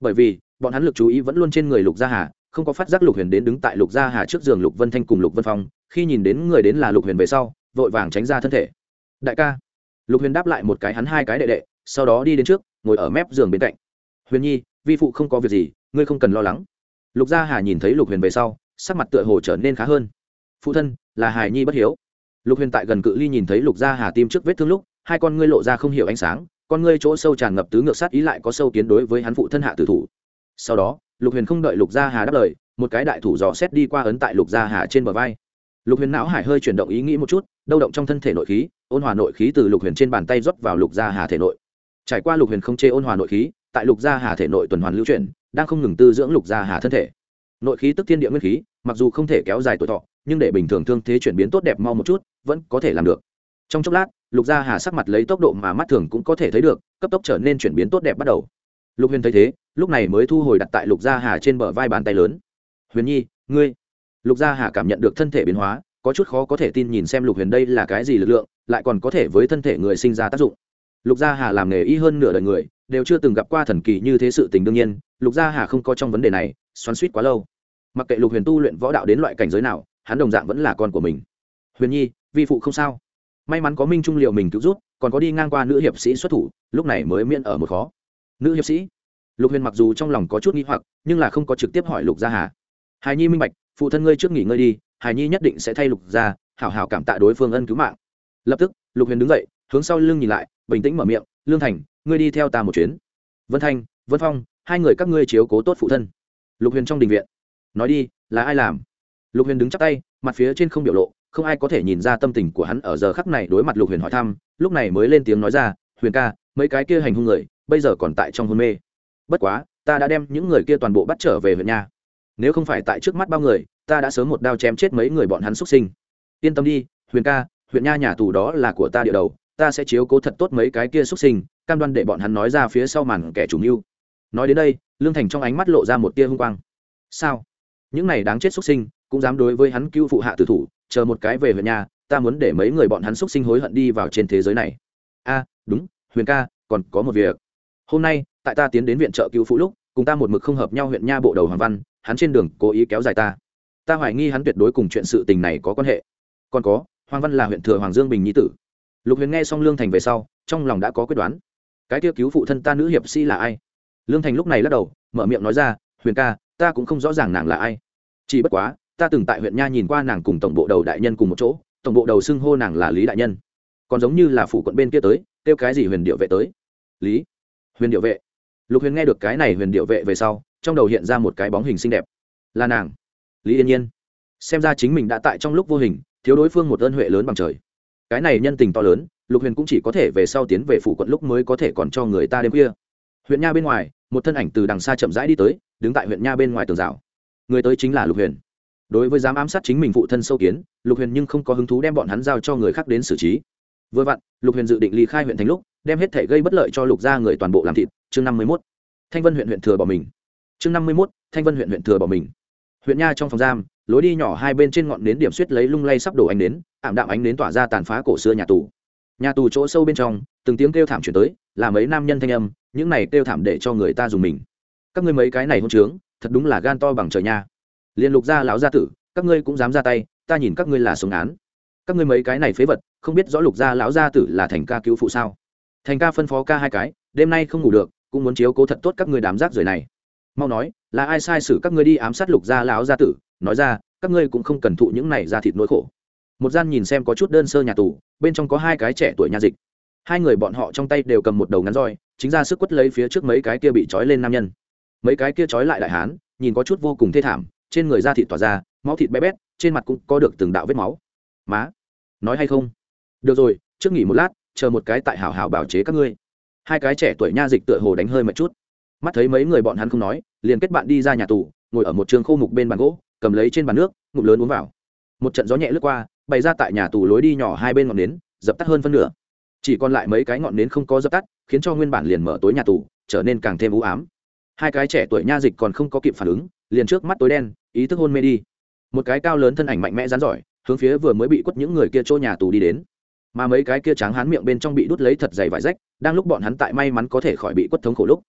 Bởi vì, bọn hắn lực chú ý vẫn luôn trên người lục gia hà, không có phát giác lục huyền đến đứng tại lục gia hà trước giường lục vân thanh cùng lục vân phong. Khi nhìn đến người đến là lục huyền về sau, vội vàng tránh ra thân thể đại ca. Lục huyền đáp lại một cái hắn hai cái đệ đệ, sau đó đi đến trước, ngồi ở mép giường bên cạnh. Huyền nhi, vi phụ không có việc gì, ngươi không cần lo lắng. Lục gia hà nhìn thấy lục huyền về sau, sắc mặt tựa hồ trở nên khá hơn. Phụ thân, là hài nhi bất hiếu. Lục huyền tại gần cự ly nhìn thấy lục gia hà tim trước vết thương lúc, hai con ngươi lộ ra không hiểu ánh sáng, con ngươi chỗ sâu tràn ngập tứ ngược sát ý lại có sâu kiến đối với hắn phụ thân hạ tử thủ. Sau đó, lục huyền không đợi lục gia hà đáp lời, một cái đại thủ dò xét đi qua ấn tại lục gia hà trên bờ vai. Lục huyền não hải hơi chuyển động ý nghĩ một chút đâu động trong thân thể nội khí, ôn hòa nội khí từ lục huyền trên bàn tay rót vào lục gia hà thể nội. Trải qua lục huyền không chê ôn hòa nội khí, tại lục gia hà thể nội tuần hoàn lưu chuyển, đang không ngừng tư dưỡng lục gia hà thân thể. Nội khí tức thiên địa nguyên khí, mặc dù không thể kéo dài tuổi thọ, nhưng để bình thường thương thế chuyển biến tốt đẹp mau một chút, vẫn có thể làm được. Trong chốc lát, lục gia hà sắc mặt lấy tốc độ mà mắt thường cũng có thể thấy được, cấp tốc trở nên chuyển biến tốt đẹp bắt đầu. Lục huyền thấy thế, lúc này mới thu hồi đặt tại lục gia hà trên bờ vai bàn tay lớn. Huyền nhi, ngươi. Lục gia hà cảm nhận được thân thể biến hóa có chút khó có thể tin nhìn xem lục huyền đây là cái gì lực lượng, lại còn có thể với thân thể người sinh ra tác dụng. Lục gia hà làm nghề y hơn nửa đời người, đều chưa từng gặp qua thần kỳ như thế sự tình đương nhiên, lục gia hà không có trong vấn đề này, xoắn suýt quá lâu. Mặc kệ lục huyền tu luyện võ đạo đến loại cảnh giới nào, hắn đồng dạng vẫn là con của mình. Huyền nhi, vi phụ không sao. May mắn có minh trung liệu mình cứu rút còn có đi ngang qua nữ hiệp sĩ xuất thủ, lúc này mới miễn ở một khó. Nữ hiệp sĩ? Lục huyền mặc dù trong lòng có chút nghi hoặc, nhưng là không có trực tiếp hỏi lục gia hà. Hài nhi minh bạch, phụ thân ngươi trước nghỉ ngơi đi hài nhi nhất định sẽ thay lục gia hảo hảo cảm tạ đối phương ân cứu mạng. Lập tức, lục huyền đứng dậy, hướng sau lưng nhìn lại, bình tĩnh mở miệng, lương thành, ngươi đi theo ta một chuyến. Vân thanh, vân phong, hai người các ngươi chiếu cố tốt phụ thân. Lục huyền trong đình viện, nói đi, là ai làm? Lục huyền đứng chắp tay, mặt phía trên không biểu lộ, không ai có thể nhìn ra tâm tình của hắn ở giờ khắc này đối mặt lục huyền hỏi thăm, lúc này mới lên tiếng nói ra, huyền ca, mấy cái kia hành hung người, bây giờ còn tại trong hôn mê. Bất quá, ta đã đem những người kia toàn bộ bắt trở về huyện nhà. Nếu không phải tại trước mắt bao người ta đã sớm một đao chém chết mấy người bọn hắn xuất sinh. Yên tâm đi, huyền ca, huyện nha nhà tù đó là của ta địa đầu, ta sẽ chiếu cố thật tốt mấy cái kia xuất sinh, cam đoan để bọn hắn nói ra phía sau màn kẻ chủ mưu. Nói đến đây, lương thành trong ánh mắt lộ ra một tia hung quang. Sao? Những này đáng chết xuất sinh, cũng dám đối với hắn cứu phụ hạ tử thủ, chờ một cái về huyện nhà ta muốn để mấy người bọn hắn xuất sinh hối hận đi vào trên thế giới này. A, đúng, huyền ca, còn có một việc. Hôm nay, tại ta tiến đến viện trợ cứu phụ lúc, cùng ta một mực không hợp nhau huyện nha bộ đầu hoàng văn, hắn trên đường cố ý kéo dài ta ta hoài nghi hắn tuyệt đối cùng chuyện sự tình này có quan hệ. Còn có, hoàng văn là huyện thừa hoàng dương bình nhi tử. Lục huyền nghe xong lương thành về sau, trong lòng đã có quyết đoán. Cái kia cứu phụ thân ta nữ hiệp sĩ là ai? Lương thành lúc này lắc đầu, mở miệng nói ra, huyền ca, ta cũng không rõ ràng nàng là ai. Chỉ bất quá, ta từng tại huyện nha nhìn qua nàng cùng tổng bộ đầu đại nhân cùng một chỗ, tổng bộ đầu xưng hô nàng là lý đại nhân. Còn giống như là phủ quận bên kia tới, kêu cái gì huyền điệu vệ tới? Lý, huyền điệu vệ. Lục huyền nghe được cái này huyền điệu vệ về sau, trong đầu hiện ra một cái bóng hình xinh đẹp. Là nàng lý yên nhiên. Xem ra chính mình đã tại trong lúc vô hình, thiếu đối phương một ơn huệ lớn bằng trời. Cái này nhân tình to lớn, lục huyền cũng chỉ có thể về sau tiến về phủ quận lúc mới có thể còn cho người ta đêm khuya. Huyện nha bên ngoài, một thân ảnh từ đằng xa chậm rãi đi tới, đứng tại huyện nha bên ngoài tường rào. Người tới chính là lục huyền. Đối với dám ám sát chính mình phụ thân sâu kiến, lục huyền nhưng không có hứng thú đem bọn hắn giao cho người khác đến xử trí. Vừa vặn, lục huyền dự định ly khai huyện thành lúc, đem hết thể gây bất lợi cho lục gia người toàn bộ làm thịt. Chương năm mươi mốt. Thanh vân huyện huyện thừa bỏ mình. Chương năm mươi mốt. Thanh vân huyện huyện thừa bỏ mình huyện nha trong phòng giam, lối đi nhỏ hai bên trên ngọn nến điểm suýt lấy lung lay sắp đổ ánh nến, ảm đạm ánh nến tỏa ra tàn phá cổ xưa nhà tù. Nhà tù chỗ sâu bên trong, từng tiếng kêu thảm chuyển tới, là mấy nam nhân thanh âm, những này kêu thảm để cho người ta dùng mình. Các ngươi mấy cái này hôn trướng, thật đúng là gan to bằng trời nha. Liên lục gia lão gia tử, các ngươi cũng dám ra tay, ta nhìn các ngươi là sống án. Các ngươi mấy cái này phế vật, không biết rõ lục gia lão gia tử là thành ca cứu phụ sao. Thành ca phân phó ca hai cái, đêm nay không ngủ được, cũng muốn chiếu cố thật tốt các ngươi đám rác rưởi này. Mau nói là ai sai sử các ngươi đi ám sát lục gia lão gia tử? Nói ra, các ngươi cũng không cần thụ những này ra thịt nỗi khổ. Một gian nhìn xem có chút đơn sơ nhà tù, bên trong có hai cái trẻ tuổi nha dịch. Hai người bọn họ trong tay đều cầm một đầu ngắn roi, chính ra sức quất lấy phía trước mấy cái kia bị trói lên nam nhân. Mấy cái kia trói lại đại hán, nhìn có chút vô cùng thê thảm, trên người da thịt tỏa ra, máu thịt bé bét, trên mặt cũng có được từng đạo vết máu. Má, nói hay không? Được rồi, trước nghỉ một lát, chờ một cái tại hảo hảo bảo chế các ngươi. Hai cái trẻ tuổi nha dịch tựa hồ đánh hơi một chút. Mắt thấy mấy người bọn hắn không nói liền kết bạn đi ra nhà tù, ngồi ở một trường khô mục bên bàn gỗ, cầm lấy trên bàn nước, ngụm lớn uống vào. Một trận gió nhẹ lướt qua, bày ra tại nhà tù lối đi nhỏ hai bên ngọn nến, dập tắt hơn phân nửa. Chỉ còn lại mấy cái ngọn nến không có dập tắt, khiến cho nguyên bản liền mở tối nhà tù, trở nên càng thêm u ám. Hai cái trẻ tuổi nha dịch còn không có kịp phản ứng, liền trước mắt tối đen, ý thức hôn mê đi. Một cái cao lớn thân ảnh mạnh mẽ rán giỏi, hướng phía vừa mới bị quất những người kia chỗ nhà tù đi đến. Mà mấy cái kia tráng hán miệng bên trong bị đút lấy thật dày vải rách, đang lúc bọn hắn tại may mắn có thể khỏi bị quất thống khổ lúc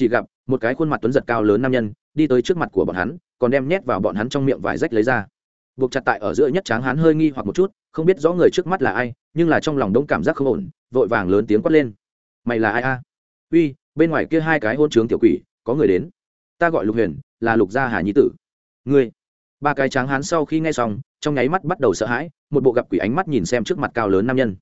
chỉ gặp một cái khuôn mặt tuấn giật cao lớn nam nhân đi tới trước mặt của bọn hắn, còn đem nhét vào bọn hắn trong miệng vải rách lấy ra. Buộc chặt tại ở giữa nhất tráng hắn hơi nghi hoặc một chút, không biết rõ người trước mắt là ai, nhưng là trong lòng đông cảm giác không ổn, vội vàng lớn tiếng quát lên. Mày là ai a? Uy, bên ngoài kia hai cái hôn trướng tiểu quỷ, có người đến. Ta gọi lục huyền, là lục gia hà nhi tử. Ngươi? Ba cái tráng hán sau khi nghe xong, trong nháy mắt bắt đầu sợ hãi, một bộ gặp quỷ ánh mắt nhìn xem trước mặt cao lớn nam nhân.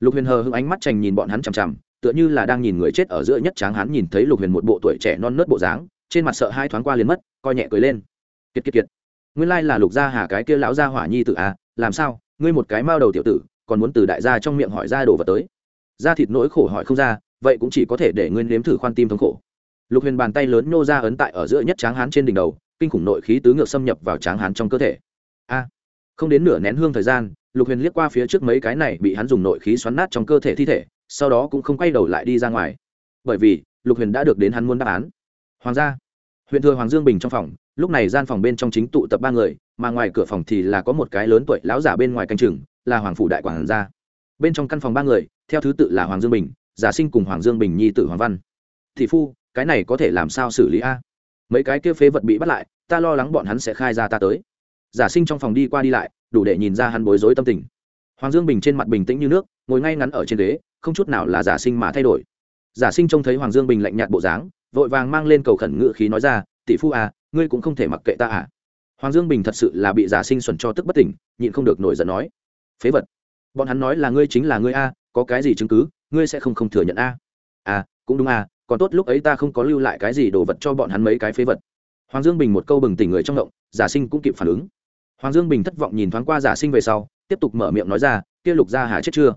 Lục huyền hờ hững ánh mắt chành nhìn bọn hắn chằm chằm tựa như là đang nhìn người chết ở giữa nhất tráng hắn nhìn thấy lục huyền một bộ tuổi trẻ non nớt bộ dáng, trên mặt sợ hai thoáng qua liền mất, coi nhẹ cười lên. Kiệt kiệt kiệt. Nguyên lai là lục gia hà cái kia lão gia hỏa nhi tử à làm sao? Ngươi một cái mao đầu tiểu tử, còn muốn từ đại gia trong miệng hỏi ra đồ vật tới. Da thịt nỗi khổ hỏi không ra, vậy cũng chỉ có thể để ngươi nếm thử khoan tim thống khổ. Lục huyền bàn tay lớn nô ra ấn tại ở giữa nhất tráng hán trên đỉnh đầu, kinh khủng nội khí tứ ngược xâm nhập vào tráng hán trong cơ thể. A. Không đến nửa nén hương thời gian, lục huyền liếc qua phía trước mấy cái này bị hắn dùng nội khí xoắn nát trong cơ thể thi thể sau đó cũng không quay đầu lại đi ra ngoài. Bởi vì, lục huyền đã được đến hắn muốn đáp án. Hoàng gia. Huyện thừa hoàng dương bình trong phòng, lúc này gian phòng bên trong chính tụ tập ba người, mà ngoài cửa phòng thì là có một cái lớn tuổi lão giả bên ngoài canh chừng, là hoàng phủ đại quản gia. Bên trong căn phòng ba người, theo thứ tự là hoàng dương bình, giả sinh cùng hoàng dương bình nhi tử hoàng văn. Thị phu, cái này có thể làm sao xử lý a? Mấy cái kia phế vật bị bắt lại, ta lo lắng bọn hắn sẽ khai ra ta tới. Giả sinh trong phòng đi qua đi lại, đủ để nhìn ra hắn bối rối tâm tình. Hoàng dương bình trên mặt bình tĩnh như nước, ngồi ngay ngắn ở trên ghế không chút nào là giả sinh mà thay đổi. Giả sinh trông thấy hoàng dương bình lạnh nhạt bộ dáng vội vàng mang lên cầu khẩn ngự khí nói ra tỷ phu à ngươi cũng không thể mặc kệ ta à. Hoàng dương bình thật sự là bị giả sinh xuẩn cho tức bất tỉnh nhịn không được nổi giận nói phế vật! Bọn hắn nói là ngươi chính là ngươi a có cái gì chứng cứ ngươi sẽ không không thừa nhận a. À cũng đúng à, còn tốt lúc ấy ta không có lưu lại cái gì đồ vật cho bọn hắn mấy cái phế vật. Hoàng dương bình một câu bừng tỉnh người trong động giả sinh cũng kịp phản ứng. Hoàng dương bình thất vọng nhìn thoáng qua giả sinh về sau tiếp tục mở miệng nói ra kia lục gia hà chết chưa?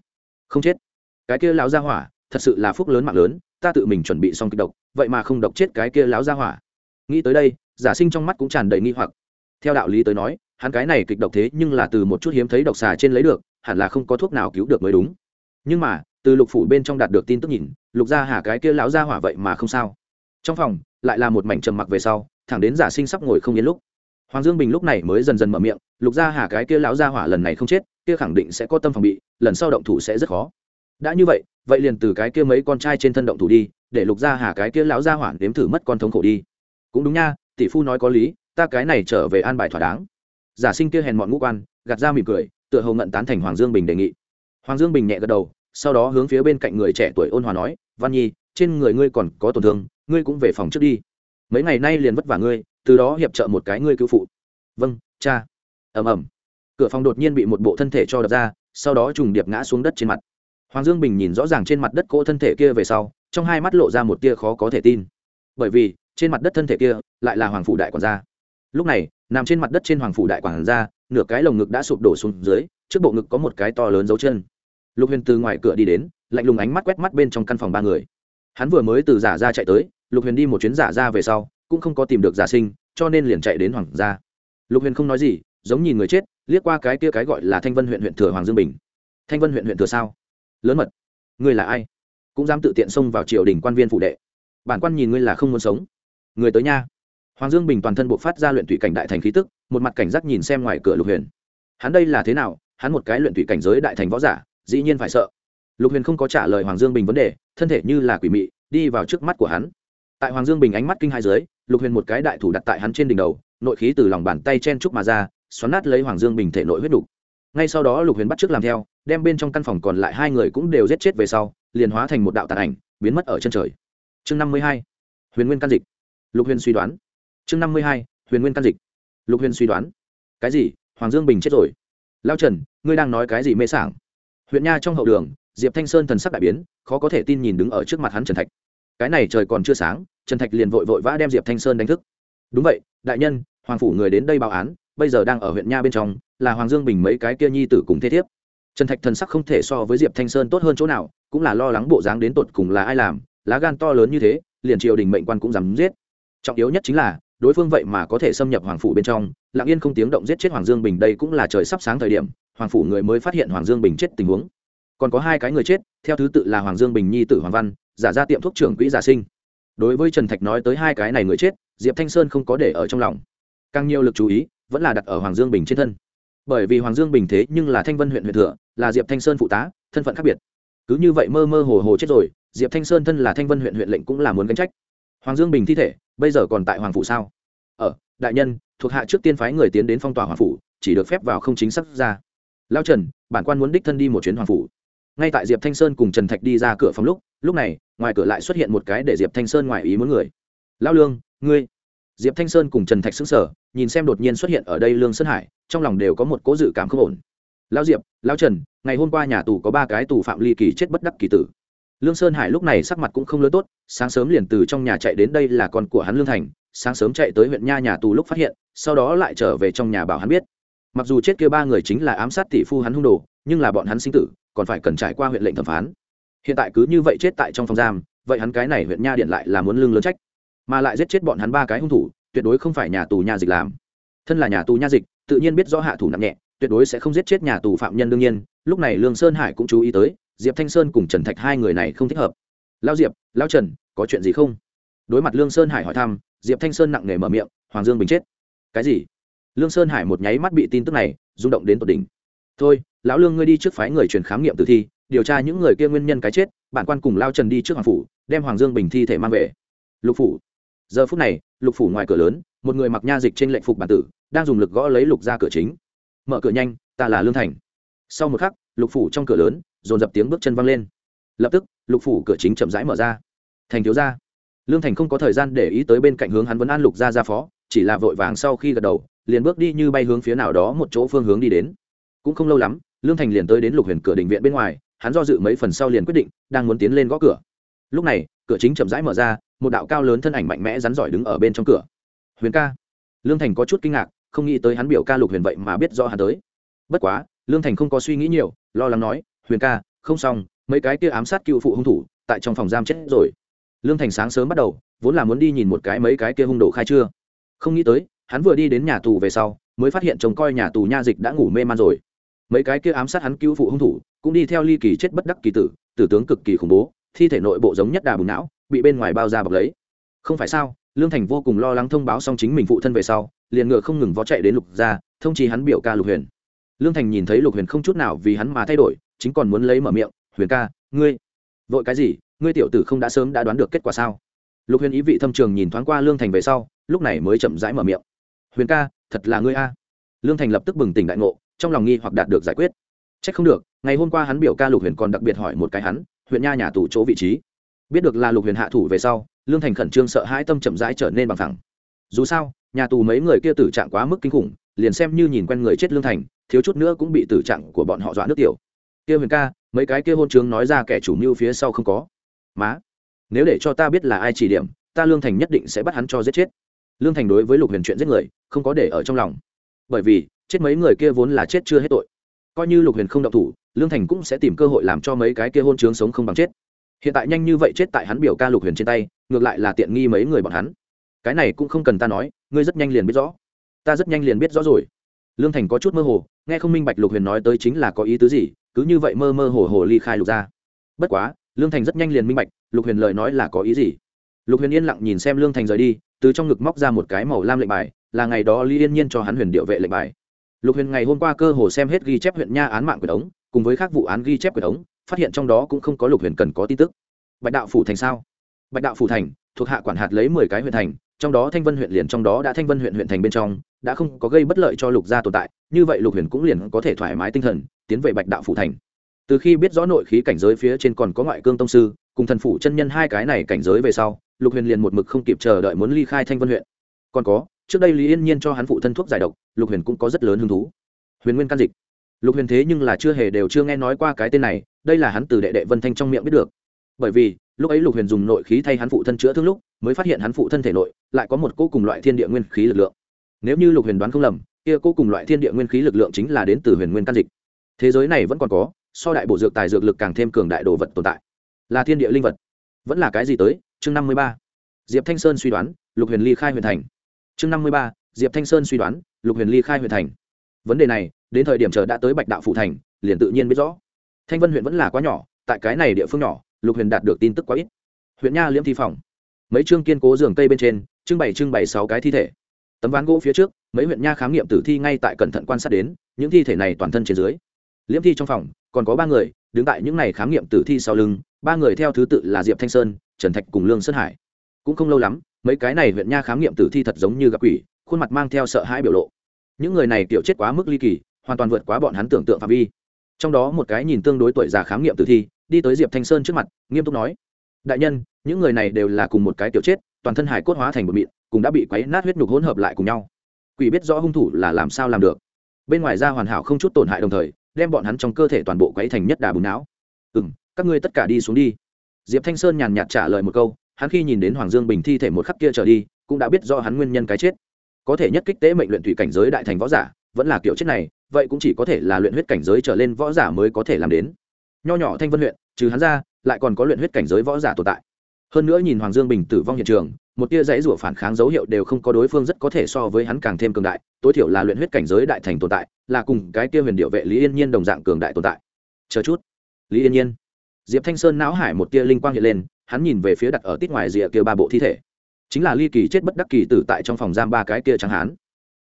Không chết cái kia lão gia hỏa, thật sự là phúc lớn mạng lớn, ta tự mình chuẩn bị xong kịch độc, vậy mà không độc chết cái kia lão gia hỏa. Nghĩ tới đây, giả sinh trong mắt cũng tràn đầy nghi hoặc. Theo đạo lý tới nói, hắn cái này kịch độc thế nhưng là từ một chút hiếm thấy độc xà trên lấy được, hẳn là không có thuốc nào cứu được mới đúng. Nhưng mà, từ lục phủ bên trong đạt được tin tức nhìn, lục gia hà cái kia lão gia hỏa vậy mà không sao. Trong phòng, lại là một mảnh trầm mặc về sau, thẳng đến giả sinh sắp ngồi không yên lúc. Hoàng dương bình lúc này mới dần dần mở miệng, lục gia hà cái kia lão gia hỏa lần này không chết, kia khẳng định sẽ có tâm phòng bị, lần sau động thủ sẽ rất khó đã như vậy vậy liền từ cái kia mấy con trai trên thân động thủ đi, để lục gia hà cái kia lão gia hỏa đếm thử mất con thống khổ đi. Cũng đúng nha, tỷ phu nói có lý, ta cái này trở về an bài thỏa đáng. Giả sinh kia hèn mọn ngũ quan, gạt ra mỉm cười, tựa hồ ngận tán thành hoàng dương bình đề nghị. Hoàng dương bình nhẹ gật đầu, sau đó hướng phía bên cạnh người trẻ tuổi ôn hòa nói, văn nhi, trên người ngươi còn có tổn thương, ngươi cũng về phòng trước đi. Mấy ngày nay liền vất vả ngươi, từ đó hiệp trợ một cái ngươi cứu phụ. Vâng cha. Ầm ầm. Cửa phòng đột nhiên bị một bộ thân thể cho đập ra, sau đó trùng điệp ngã xuống đất trên mặt hoàng dương bình nhìn rõ ràng trên mặt đất cỗ thân thể kia về sau, trong hai mắt lộ ra một tia khó có thể tin. Bởi vì, trên mặt đất thân thể kia lại là hoàng phủ đại quản gia. Lúc này, nằm trên mặt đất trên hoàng phủ đại quản gia, nửa cái lồng ngực đã sụp đổ xuống dưới, trước bộ ngực có một cái to lớn dấu chân. Lục huyền từ ngoài cửa đi đến, lạnh lùng ánh mắt quét mắt bên trong căn phòng ba người. Hắn vừa mới từ giả ra chạy tới, lục huyền đi một chuyến giả ra về sau, cũng không có tìm được giả sinh, cho nên liền chạy đến hoàng gia. Lục huyền không nói gì, giống nhìn người chết, liếc qua cái kia cái gọi là thanh vân huyện huyện thừa hoàng dương bình. Thanh vân huyện huyện thừa sao? Lớn mật. Ngươi là ai? Cũng dám tự tiện xông vào triều đình quan viên phụ đệ. Bản quan nhìn ngươi là không muốn sống. Người tới nha. Hoàng dương bình toàn thân buộc phát ra luyện thủy cảnh đại thành khí tức, một mặt cảnh giác nhìn xem ngoài cửa lục huyền. Hắn đây là thế nào? Hắn một cái luyện thủy cảnh giới đại thành võ giả, dĩ nhiên phải sợ. Lục huyền không có trả lời hoàng dương bình vấn đề, thân thể như là quỷ mị, đi vào trước mắt của hắn. Tại hoàng dương bình ánh mắt kinh hai dưới, lục huyền một cái đại thủ đặt tại hắn trên đỉnh đầu, nội khí từ lòng bàn tay chen trúc mà ra, xoắn nát lấy hoàng dương bình thể nội huyết đục ngay sau đó lục huyền bắt t làm theo, đem bên trong căn phòng còn lại hai người cũng đều giết chết về sau, liền hóa thành một đạo tàn ảnh, biến mất ở chân trời. Chương năm mươi hai, huyền nguyên căn dịch. Lục huyền suy đoán. Chương năm mươi hai, huyền nguyên căn dịch. Lục huyền suy đoán. Cái gì? Hoàng dương bình chết rồi. Lao trần, ngươi đang nói cái gì mê sảng? Huyện nha trong hậu đường, diệp thanh sơn thần sắc đại biến, khó có thể tin nhìn đứng ở trước mặt hắn trần thạch. Cái này trời còn chưa sáng, trần thạch liền vội vội vã đem diệp thanh sơn đánh thức. Đúng vậy, đại nhân, hoàng phủ người đến đây báo án bây giờ đang ở huyện nha bên trong, là hoàng dương bình mấy cái kia nhi tử cùng thế thiếp. Trần thạch thần sắc không thể so với diệp thanh sơn tốt hơn chỗ nào, cũng là lo lắng bộ dáng đến tột cùng là ai làm, lá gan to lớn như thế, liền triều đình mệnh quan cũng dám giết. Trọng yếu nhất chính là, đối phương vậy mà có thể xâm nhập hoàng phủ bên trong, lặng yên không tiếng động giết chết hoàng dương bình đây cũng là trời sắp sáng thời điểm, hoàng phủ người mới phát hiện hoàng dương bình chết tình huống. Còn có hai cái người chết, theo thứ tự là hoàng dương bình nhi tử hoàng văn, giả ra tiệm thuốc trưởng quỹ giả sinh. Đối với trần thạch nói tới hai cái này người chết, diệp thanh sơn không có để ở trong lòng. Càng nhiều lực chú ý vẫn là đặt ở hoàng dương bình trên thân. Bởi vì hoàng dương bình thế nhưng là thanh vân huyện huyện thừa, là diệp thanh sơn phụ tá, thân phận khác biệt. Cứ như vậy mơ mơ hồ hồ chết rồi, diệp thanh sơn thân là thanh vân huyện huyện lệnh cũng là muốn gánh trách. Hoàng dương bình thi thể, bây giờ còn tại hoàng phủ sao? Ở, đại nhân, thuộc hạ trước tiên phái người tiến đến phong tỏa hoàng phủ, chỉ được phép vào không chính xác ra. Lao trần, bản quan muốn đích thân đi một chuyến hoàng phủ. Ngay tại diệp thanh sơn cùng trần thạch đi ra cửa phòng lúc lúc này, ngoài cửa lại xuất hiện một cái để diệp thanh sơn ngoài ý muốn người. Lao lương, ngươi diệp thanh sơn cùng trần thạch xứng sở nhìn xem đột nhiên xuất hiện ở đây lương sơn hải, trong lòng đều có một cố dự cảm không ổn. Lao diệp lao trần, ngày hôm qua nhà tù có ba cái tù phạm ly kỳ chết bất đắc kỳ tử. Lương sơn hải lúc này sắc mặt cũng không lớn tốt, sáng sớm liền từ trong nhà chạy đến đây là con của hắn lương thành, sáng sớm chạy tới huyện nha nhà tù lúc phát hiện, sau đó lại trở về trong nhà bảo hắn biết. Mặc dù chết kia ba người chính là ám sát tỷ phu hắn hung đồ, nhưng là bọn hắn sinh tử, còn phải cần trải qua huyện lệnh thẩm phán. Hiện tại cứ như vậy chết tại trong phòng giam, vậy hắn cái này huyện nha điện lại là muốn lương lớn trách mà lại giết chết bọn hắn ba cái hung thủ, tuyệt đối không phải nhà tù nha dịch làm. Thân là nhà tù nha dịch, tự nhiên biết rõ hạ thủ nặng nhẹ, tuyệt đối sẽ không giết chết nhà tù phạm nhân đương nhiên. Lúc này lương sơn hải cũng chú ý tới, diệp thanh sơn cùng trần thạch hai người này không thích hợp. Lao diệp lao trần, có chuyện gì không? Đối mặt lương sơn hải hỏi thăm, diệp thanh sơn nặng nề mở miệng, hoàng dương bình chết. Cái gì? Lương sơn hải một nháy mắt bị tin tức này rung động đến tột đỉnh. Thôi, lão lương ngươi đi trước phái người truyền khám nghiệm tử thi, điều tra những người kia nguyên nhân cái chết, bản quan cùng lao trần đi trước hoàng phủ, đem hoàng dương bình thi thể mang về. Lục phủ giờ phút này, lục phủ ngoài cửa lớn, một người mặc nha dịch trên lệnh phục bản tử, đang dùng lực gõ lấy lục ra cửa chính. Mở cửa nhanh, ta là lương thành. Sau một khắc, lục phủ trong cửa lớn, dồn dập tiếng bước chân văng lên. Lập tức, lục phủ cửa chính chậm rãi mở ra. Thành thiếu ra lương thành không có thời gian để ý tới bên cạnh hướng hắn vẫn an lục ra ra phó, chỉ là vội vàng sau khi gật đầu, liền bước đi như bay hướng phía nào đó một chỗ phương hướng đi đến. Cũng không lâu lắm, lương thành liền tới đến lục huyền cửa đình viện bên ngoài, hắn do dự mấy phần sau liền quyết định, đang muốn tiến lên gõ cửa. Lúc này, cửa chính chậm rãi mở ra một đạo cao lớn thân ảnh mạnh mẽ rắn giỏi đứng ở bên trong cửa. Huyền ca. Lương thành có chút kinh ngạc, không nghĩ tới hắn biểu ca lục huyền vậy mà biết do hắn tới. Bất quá, lương thành không có suy nghĩ nhiều, lo lắng nói, huyền ca, không xong, mấy cái kia ám sát cựu phụ hung thủ, tại trong phòng giam chết rồi. Lương thành sáng sớm bắt đầu, vốn là muốn đi nhìn một cái mấy cái kia hung đồ khai chưa. Không nghĩ tới, hắn vừa đi đến nhà tù về sau, mới phát hiện chồng coi nhà tù nha dịch đã ngủ mê man rồi. Mấy cái kia ám sát hắn cứu phụ hung thủ, cũng đi theo ly kỳ chết bất đắc kỳ tử tử tướng cực kỳ khủng bố, thi thể nội bộ giống nhất đà bùng não bị bên ngoài bao ra bọc lấy. Không phải sao, lương thành vô cùng lo lắng thông báo xong chính mình phụ thân về sau, liền ngựa không ngừng vó chạy đến lục gia, thông chí hắn biểu ca lục huyền. Lương thành nhìn thấy lục huyền không chút nào vì hắn mà thay đổi, chính còn muốn lấy mở miệng, huyền ca, ngươi, vội cái gì? Ngươi tiểu tử không đã sớm đã đoán được kết quả sao? Lục huyền ý vị thâm trường nhìn thoáng qua lương thành về sau, lúc này mới chậm rãi mở miệng. Huyền ca, thật là ngươi a. Lương thành lập tức bừng tỉnh đại ngộ, trong lòng nghi hoặc đạt được giải quyết. C h ắ c không được, ngày hôm qua hắn biểu ca lục huyền còn đặc biệt hỏi một cái hắn huyện nha nhà tù chỗ vị trí? Biết được là lục huyền hạ thủ về sau, lương thành khẩn trương sợ hãi tâm chậm rãi trở nên bằng thẳng dù sao, nhà tù mấy người kia tử trạng quá mức kinh khủng, liền xem như nhìn quen người chết lương thành, thiếu chút nữa cũng bị tử trạng của bọn họ dọa nước tiểu. Kia huyền ca, mấy cái kia hôn trướng nói ra kẻ chủ mưu phía sau không có. Má, nếu để cho ta biết là ai chỉ điểm, ta lương thành nhất định sẽ bắt hắn cho giết chết. Lương thành đối với lục huyền chuyện giết người, không có để ở trong lòng. Bởi vì, chết mấy người kia vốn là chết chưa hết tội. Coi như lục huyền không động thủ, lương thành cũng sẽ tìm cơ hội làm cho mấy cái kia hôn trướng sống không bằng chết hiện tại nhanh như vậy chết tại hắn biểu ca lục huyền trên tay, ngược lại là tiện nghi mấy người bọn hắn. Cái này cũng không cần ta nói, ngươi rất nhanh liền biết rõ. Ta rất nhanh liền biết rõ rồi. Lương thành có chút mơ hồ, nghe không minh bạch lục huyền nói tới chính là có ý tứ gì, cứ như vậy mơ mơ hồ hồ ly khai lục ra bất quá, lương thành rất nhanh liền minh bạch, lục huyền lời nói là có ý gì. Lục huyền yên lặng nhìn xem lương thành rời đi, từ trong ngực móc ra một cái màu lam lệnh bài, là ngày đó ly yên nhiên cho hắn huyền điệu vệ lệnh bài. Lục huyền ngày hôm qua cơ hồ xem hết ghi chép huyện nha án mạng quyền ống, cùng với các vụ án ghi chép quyền ống phát hiện trong đó cũng không có lục huyền cần có tin tức. Bạch đạo phủ thành sao? Bạch đạo phủ thành, thuộc hạ quản hạt lấy mười cái huyện thành, trong đó thanh vân huyện liền trong đó đã thanh vân huyện huyện thành bên trong, đã không có gây bất lợi cho lục gia tồn tại, như vậy lục huyền cũng liền có thể thoải mái tinh thần, tiến về bạch đạo phủ thành. Từ khi biết rõ nội khí cảnh giới phía trên còn có ngoại cương tông sư, cùng thần phủ chân nhân hai cái này cảnh giới về sau, lục huyền liền một mực không kịp chờ đợi muốn ly khai thanh vân huyện. Còn có, trước đây lý yên nhiên cho hắn phụ thân thuốc giải độc, lục huyền cũng có rất lớn hứng thú. Huyền nguyên can dịch. Lục huyền thế nhưng là chưa hề đều chưa nghe nói qua cái tên này đây là hắn từ đệ đệ vân thanh trong miệng biết được. Bởi vì, lúc ấy lục huyền dùng nội khí thay hắn phụ thân chữa thương lúc, mới phát hiện hắn phụ thân thể nội lại có một cô cùng loại thiên địa nguyên khí lực lượng. Nếu như lục huyền đoán không lầm, kia cô cùng loại thiên địa nguyên khí lực lượng chính là đến từ huyền nguyên căn dịch. Thế giới này vẫn còn có, so đại bộ dược tài dược lực càng thêm cường đại đồ vật tồn tại. Là thiên địa linh vật. Vẫn là cái gì tới? Chương năm mươi ba. Diệp thanh sơn suy đoán, lục huyền ly khai huyền thành. Chương năm mươi ba. Diệp thanh sơn suy đoán, lục huyền ly khai huyền thành. Vấn đề này, đến thời điểm chờ đã tới bạch đạo phụ thành, liền tự nhiên biết rõ thanh vân huyện vẫn là quá nhỏ, tại cái này địa phương nhỏ, lục huyền đạt được tin tức quá ít. Huyện nha liễm thi phòng. Mấy chương kiên cố giường cây bên trên, trưng bày trưng bày sáu cái thi thể. Tấm ván gỗ phía trước, mấy huyện nha khám nghiệm tử thi ngay tại cẩn thận quan sát đến, những thi thể này toàn thân trên dưới. Liễm thi trong phòng, còn có ba người, đứng tại những n à y khám nghiệm tử thi sau lưng, ba người theo thứ tự là diệp thanh sơn, trần thạch cùng lương sơn hải. Cũng không lâu lắm, mấy cái này huyện nha khám nghiệm tử thi thật giống như gặp quỷ, khuôn mặt mang theo sợ hãi biểu lộ. Những người này kiểu chết quá mức ly kỳ, hoàn toàn vượt quá bọn hắn tưởng tượng phạm vi trong đó một cái nhìn tương đối tuổi già khám nghiệm tử thi, đi tới diệp thanh sơn trước mặt, nghiêm túc nói, đại nhân, những người này đều là cùng một cái tiểu chết, toàn thân hải cốt hóa thành một mịn, cùng đã bị quấy nát huyết nhục hỗn hợp lại cùng nhau. Quỷ biết rõ hung thủ là làm sao làm được. Bên ngoài ra hoàn hảo không chút tổn hại đồng thời, đem bọn hắn trong cơ thể toàn bộ quấy thành nhất đà bùn não. Ừ m các ngươi tất cả đi xuống đi. Diệp thanh sơn nhàn nhạt trả lời một câu, hắn khi nhìn đến hoàng dương bình thi thể một khắc kia trở đi, cũng đã biết do hắn nguyên nhân cái chết. Có thể nhất kích tế mệnh luyện thủy cảnh giới đại thành võ giả vẫn là kiểu chết này, vậy cũng chỉ có thể là luyện huyết cảnh giới trở lên võ giả mới có thể làm đến. Nho nhỏ thanh vân huyện, trừ hắn ra, lại còn có luyện huyết cảnh giới võ giả tồn tại. Hơn nữa nhìn hoàng dương bình tử vong hiện trường, một tia dãy rủa phản kháng dấu hiệu đều không có đối phương rất có thể so với hắn càng thêm cường đại, tối thiểu là luyện huyết cảnh giới đại thành tồn tại, là cùng cái tia huyền điệu vệ lý yên nhiên đồng dạng cường đại tồn tại. Chờ chút. Lý yên nhiên. Diệp thanh sơn não hải một tia linh quang hiện lên, hắn nhìn về phía đặt ở tít ngoài rìa kia ba bộ thi thể. Chính là ly kỳ chết bất đắc kỳ tử tại trong phòng giam ba cái kia chẳng hắn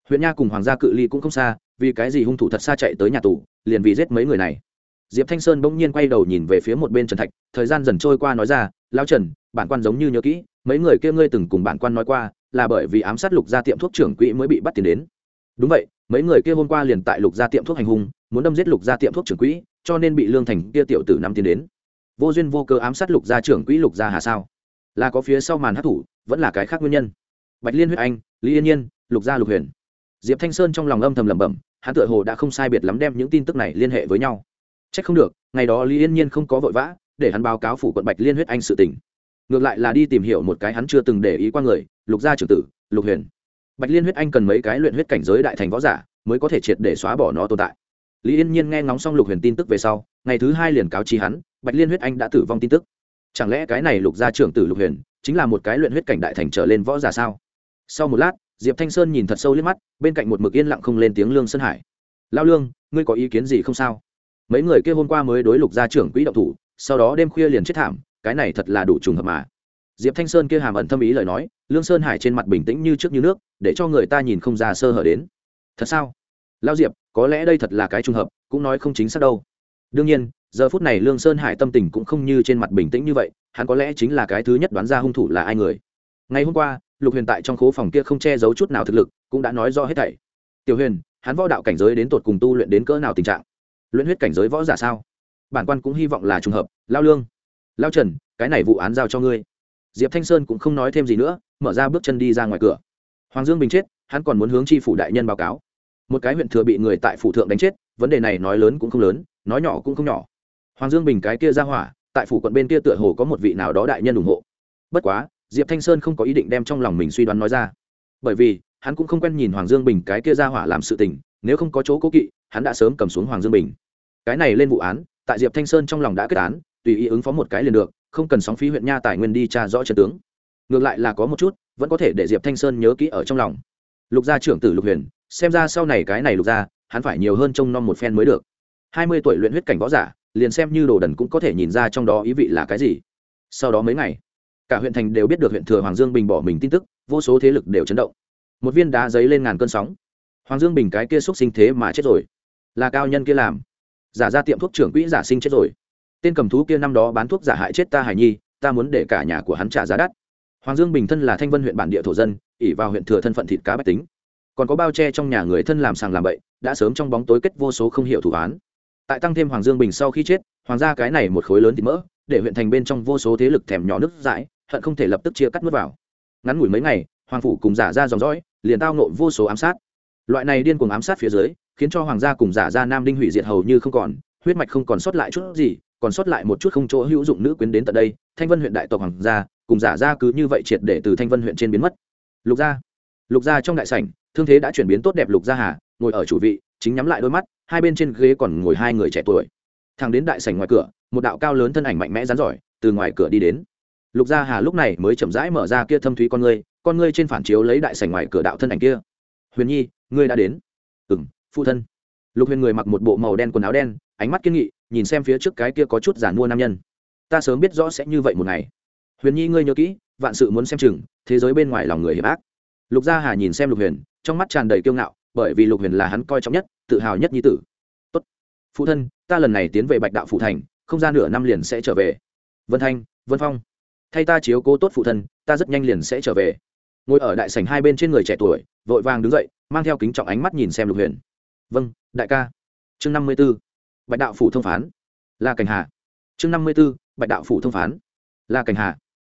huyện nha cùng hoàng gia cự ly cũng không xa, vì cái gì hung thủ thật xa chạy tới nhà tù, liền vì giết mấy người này. Diệp thanh sơn bỗng nhiên quay đầu nhìn về phía một bên trần thạch, thời gian dần trôi qua nói ra lao trần, bản quan giống như nhớ kỹ, mấy người kia ngươi từng cùng bản quan nói qua, là bởi vì ám sát lục gia tiệm thuốc trưởng quỹ mới bị bắt tiền đến. Đúng vậy, mấy người kia hôm qua liền tại lục gia tiệm thuốc hành hung, muốn đâm giết lục gia tiệm thuốc trưởng quỹ, cho nên bị lương thành kia tiểu tử năm tiền đến. Vô duyên vô cơ ám sát lục gia trưởng quỹ lục gia hà sao? Là có phía sau màn hát thủ vẫn là cái khác nguyên nhân. Bạch liên huyết anh, lý yên nhiên, lục gia lục huyền diệp thanh sơn trong lòng âm thầm lẩm bẩm, hắn tựa hồ đã không sai biệt lắm đem những tin tức này liên hệ với nhau. C h ắ c không được, ngày đó lý yên nhiên không có vội vã, để hắn báo cáo phủ quận bạch liên huyết anh sự tình. Ngược lại là đi tìm hiểu một cái hắn chưa từng để ý qua người, lục gia trưởng tử, lục huyền. Bạch liên huyết anh cần mấy cái luyện huyết cảnh giới đại thành võ giả, mới có thể triệt để xóa bỏ nó tồn tại. Lý yên nhiên nghe ngóng xong lục huyền tin tức về sau, ngày thứ hai liền cáo chi hắn, bạch liên huyết anh đã tử vong tin tức. Chẳng lẽ cái này lục gia trưởng tử lục huyền, chính là một cái luyện huyết cảnh đại thành trở lên võ giả sao? Sau một lát diệp thanh sơn nhìn thật sâu liếc mắt, bên cạnh một mực yên lặng không lên tiếng lương sơn hải. Lao lương, ngươi có ý kiến gì không sao? Mấy người kia hôm qua mới đối lục gia trưởng quỹ động thủ, sau đó đêm khuya liền chết thảm, cái này thật là đủ trùng hợp mà. Diệp thanh sơn kia hàm ẩn thâm ý lời nói, lương sơn hải trên mặt bình tĩnh như trước như nước, để cho người ta nhìn không ra sơ hở đến. Thật sao? Lao diệp, có lẽ đây thật là cái trùng hợp, cũng nói không chính xác đâu. Đương nhiên, giờ phút này lương sơn hải tâm tình cũng không như trên mặt bình tĩnh như vậy, hắn có lẽ chính là cái thứ nhất đoán ra hung thủ là ai người. Ngày hôm qua lục huyền tại trong khố phòng kia không che giấu chút nào thực lực, cũng đã nói rõ hết thảy. Tiểu huyền, hắn võ đạo cảnh giới đến tột cùng tu luyện đến cỡ nào tình trạng? Luyện huyết cảnh giới võ giả sao? Bản quan cũng hy vọng là trùng hợp. Lao lương, lao trần, cái này vụ án giao cho ngươi. Diệp thanh sơn cũng không nói thêm gì nữa, mở ra bước chân đi ra ngoài cửa. Hoàng dương bình chết, hắn còn muốn hướng tri phủ đại nhân báo cáo. Một cái huyện thừa bị người tại phủ thượng đánh chết, vấn đề này nói lớn cũng không lớn, nói nhỏ cũng không nhỏ. Hoàng dương bình cái kia ra hỏa, tại phủ quận bên kia tựa hồ có một vị nào đó đại nhân ủng hộ. Bất quá diệp thanh sơn không có ý định đem trong lòng mình suy đoán nói ra. Bởi vì, hắn cũng không quen nhìn hoàng dương bình cái kia ra hỏa làm sự tình, nếu không có chỗ cố kỵ, hắn đã sớm cầm xuống hoàng dương bình. Cái này lên vụ án, tại diệp thanh sơn trong lòng đã kết án, tùy ý ứng phó một cái liền được, không cần sóng phí huyện nha tài nguyên đi tra rõ trận tướng. Ngược lại là có một chút, vẫn có thể để diệp thanh sơn nhớ kỹ ở trong lòng. Lục gia trưởng tử lục huyền, xem ra sau này cái này lục gia, hắn phải nhiều hơn trông nom một phen mới được. Hai mươi tuổi luyện huyết cảnh võ giả, liền xem như đồ đần cũng có thể nhìn ra trong đó ý vị là cái gì. Sau đó mấy ngày cả huyện thành đều biết được huyện thừa hoàng dương bình bỏ mình tin tức, vô số thế lực đều chấn động. Một viên đá giấy lên ngàn cơn sóng. Hoàng dương bình cái kia xúc sinh thế mà chết rồi. Là cao nhân kia làm. Giả ra tiệm thuốc trưởng quỹ giả sinh chết rồi. Tên cầm thú kia năm đó bán thuốc giả hại chết ta hải nhi, ta muốn để cả nhà của hắn trả giá đắt. Hoàng dương bình thân là thanh vân huyện bản địa thổ dân ỉ vào huyện thừa thân phận thịt cá bách tính. Còn có bao che trong nhà người thân làm sàng làm bậy, đã sớm trong bóng tối kết vô số không hiểu thủ án. Tại tăng thêm hoàng dương bình sau khi chết, hoàng gia cái này một khối lớn thịt mỡ, để huyện thành bên trong vô số thế lực thèm nhỏ nước dãi hận không thể lập tức chia cắt mất vào. Ngắn ngủi mấy ngày, hoàng phủ cùng giả ra dòng dõi liền tao nộ vô số ám sát. Loại này điên cuồng ám sát phía dưới, khiến cho hoàng gia cùng giả ra nam đinh hủy diệt hầu như không còn, huyết mạch không còn sót lại chút gì, còn sót lại một chút không chỗ hữu dụng nữ quyến đến tận đây, thanh vân huyện đại tộc hoàng gia, cùng giả ra cứ như vậy triệt để từ thanh vân huyện trên biến mất. Lục gia lục gia trong đại sảnh, thương thế đã chuyển biến tốt đẹp lục gia hà, ngồi ở chủ vị, chính nhắm lại đôi mắt, hai bên trên ghế còn ngồi hai người trẻ tuổi. Thằng đến đại sảnh ngoài cửa, một đạo cao lớn thân ảnh mạnh mẽ rắn giỏi từ ngoài cửa đi đến lục gia hà lúc này mới chậm rãi mở ra kia thâm thúy con ngươi con ngươi trên phản chiếu lấy đại sảnh ngoài cửa đạo thân ảnh kia. Huyền nhi, ngươi đã đến. Ừ m phụ thân. Lục huyền người mặc một bộ màu đen quần áo đen, ánh mắt kiên nghị, nhìn xem phía trước cái kia có chút giản mua nam nhân. Ta sớm biết rõ sẽ như vậy một ngày. Huyền nhi, ngươi nhớ kỹ, vạn sự muốn xem chừng, thế giới bên ngoài lòng người hiểm ác. Lục gia hà nhìn xem lục huyền, trong mắt tràn đầy kiêu ngạo, bởi vì lục huyền là hắn coi trọng nhất, tự hào nhất nhi tử. Tốt, phụ thân, ta lần này tiến về bạch đạo phụ thành, không ra nửa năm liền sẽ trở về. Vân thanh, vân phong thay ta chiếu cố tốt phụ thân, ta rất nhanh liền sẽ trở về. Ngồi ở đại sảnh hai bên trên người trẻ tuổi, vội vàng đứng dậy, mang theo kính trọng ánh mắt nhìn xem lục huyền. Vâng đại ca. Chương năm mươi b ố bạch đạo phủ thông phán. La cảnh hà. Chương năm mươi b ố bạch đạo phủ thông phán. La cảnh hà.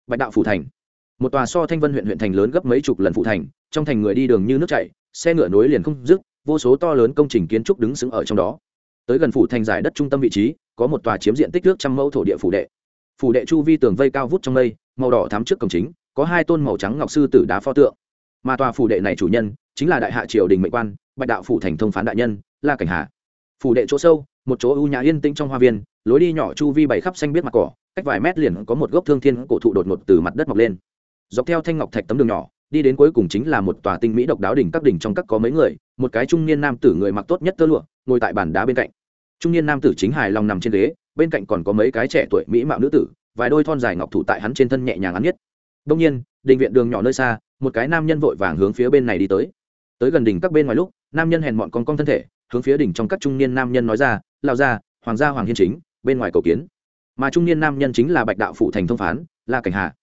Bạch đạo phủ thành. Một tòa so thanh vân huyện huyện thành lớn gấp mấy chục lần phụ thành, trong thành người đi đường như nước chảy, xe ngựa nối liền không dứt, vô số to lớn công trình kiến trúc đứng xứng ở trong đó. Tới gần phủ thành giải đất trung tâm vị trí, có một tòa chiếm diện tích nước trăm mẫu thổ địa phủ đệ phủ đệ chu vi tường vây cao vút trong mây, màu đỏ thắm trước cổng chính, có hai tôn màu trắng ngọc sư tử đá pho tượng. Mà tòa phủ đệ này chủ nhân, chính là đại hạ triều đình mệnh quan, bạch đạo phủ thành thông phán đại nhân, la cảnh hà. Phủ đệ chỗ sâu, một chỗ ưu nhã yên tĩnh trong hoa viên, lối đi nhỏ chu vi bảy khắp xanh biết mặt cỏ, cách vài mét liền có một gốc thương thiên cổ thụ đột ngột từ mặt đất mọc lên. Dọc theo thanh ngọc thạch tấm đường nhỏ, đi đến cuối cùng chính là một tòa tinh mỹ độc đáo đỉnh các đỉnh trong các có mấy người, một cái trung niên nam tử người mặc tốt nhất tơ lụa, ngồi tại bàn đá bên cạnh trung niên nam tử chính hài lòng nằm trên ghế, bên cạnh còn có mấy cái trẻ tuổi mỹ mạo nữ tử, vài đôi thon dài ngọc thủ tại hắn trên thân nhẹ nhàng ăn nhất. Đông nhiên, đình viện đường nhỏ nơi xa, một cái nam nhân vội vàng hướng phía bên này đi tới. Tới gần đỉnh các bên ngoài lúc, nam nhân hèn mọn con con thân thể, hướng phía đỉnh trong các trung niên nam nhân nói ra lao ra hoàng gia hoàng hiên chính, bên ngoài cầu kiến. Mà trung niên nam nhân chính là bạch đạo phụ thành thông phán, la cảnh hà.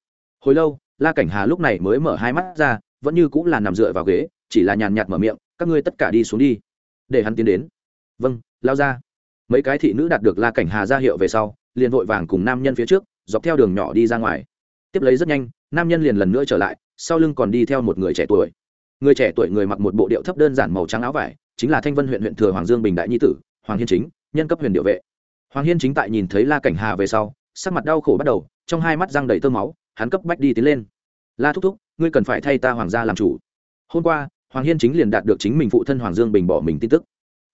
Hồi lâu, la cảnh hà lúc này mới mở hai mắt ra, vẫn như cũng là nằm dựa vào ghế, chỉ là nhàn nhạt mở miệng, các ngươi tất cả đi xuống đi, để hắn tiến đến. Vâng lao ra mấy cái thị nữ đạt được la cảnh hà ra hiệu về sau, liền vội vàng cùng nam nhân phía trước, dọc theo đường nhỏ đi ra ngoài. Tiếp lấy rất nhanh, nam nhân liền lần nữa trở lại, sau lưng còn đi theo một người trẻ tuổi. Người trẻ tuổi người mặc một bộ điệu thấp đơn giản màu trắng áo vải, chính là thanh vân huyện huyện thừa hoàng dương bình đại nhi tử, hoàng hiên chính, nhân cấp huyền điệu vệ. Hoàng hiên chính tại nhìn thấy la cảnh hà về sau, sắc mặt đau khổ bắt đầu, trong hai mắt răng đầy tơ máu, hắn cấp bách đi tiến lên. La thúc thúc, ngươi cần phải thay ta hoàng gia làm chủ. Hôm qua, hoàng hiên chính liền đạt được chính mình phụ thân hoàng dương bình bỏ mình tin tức.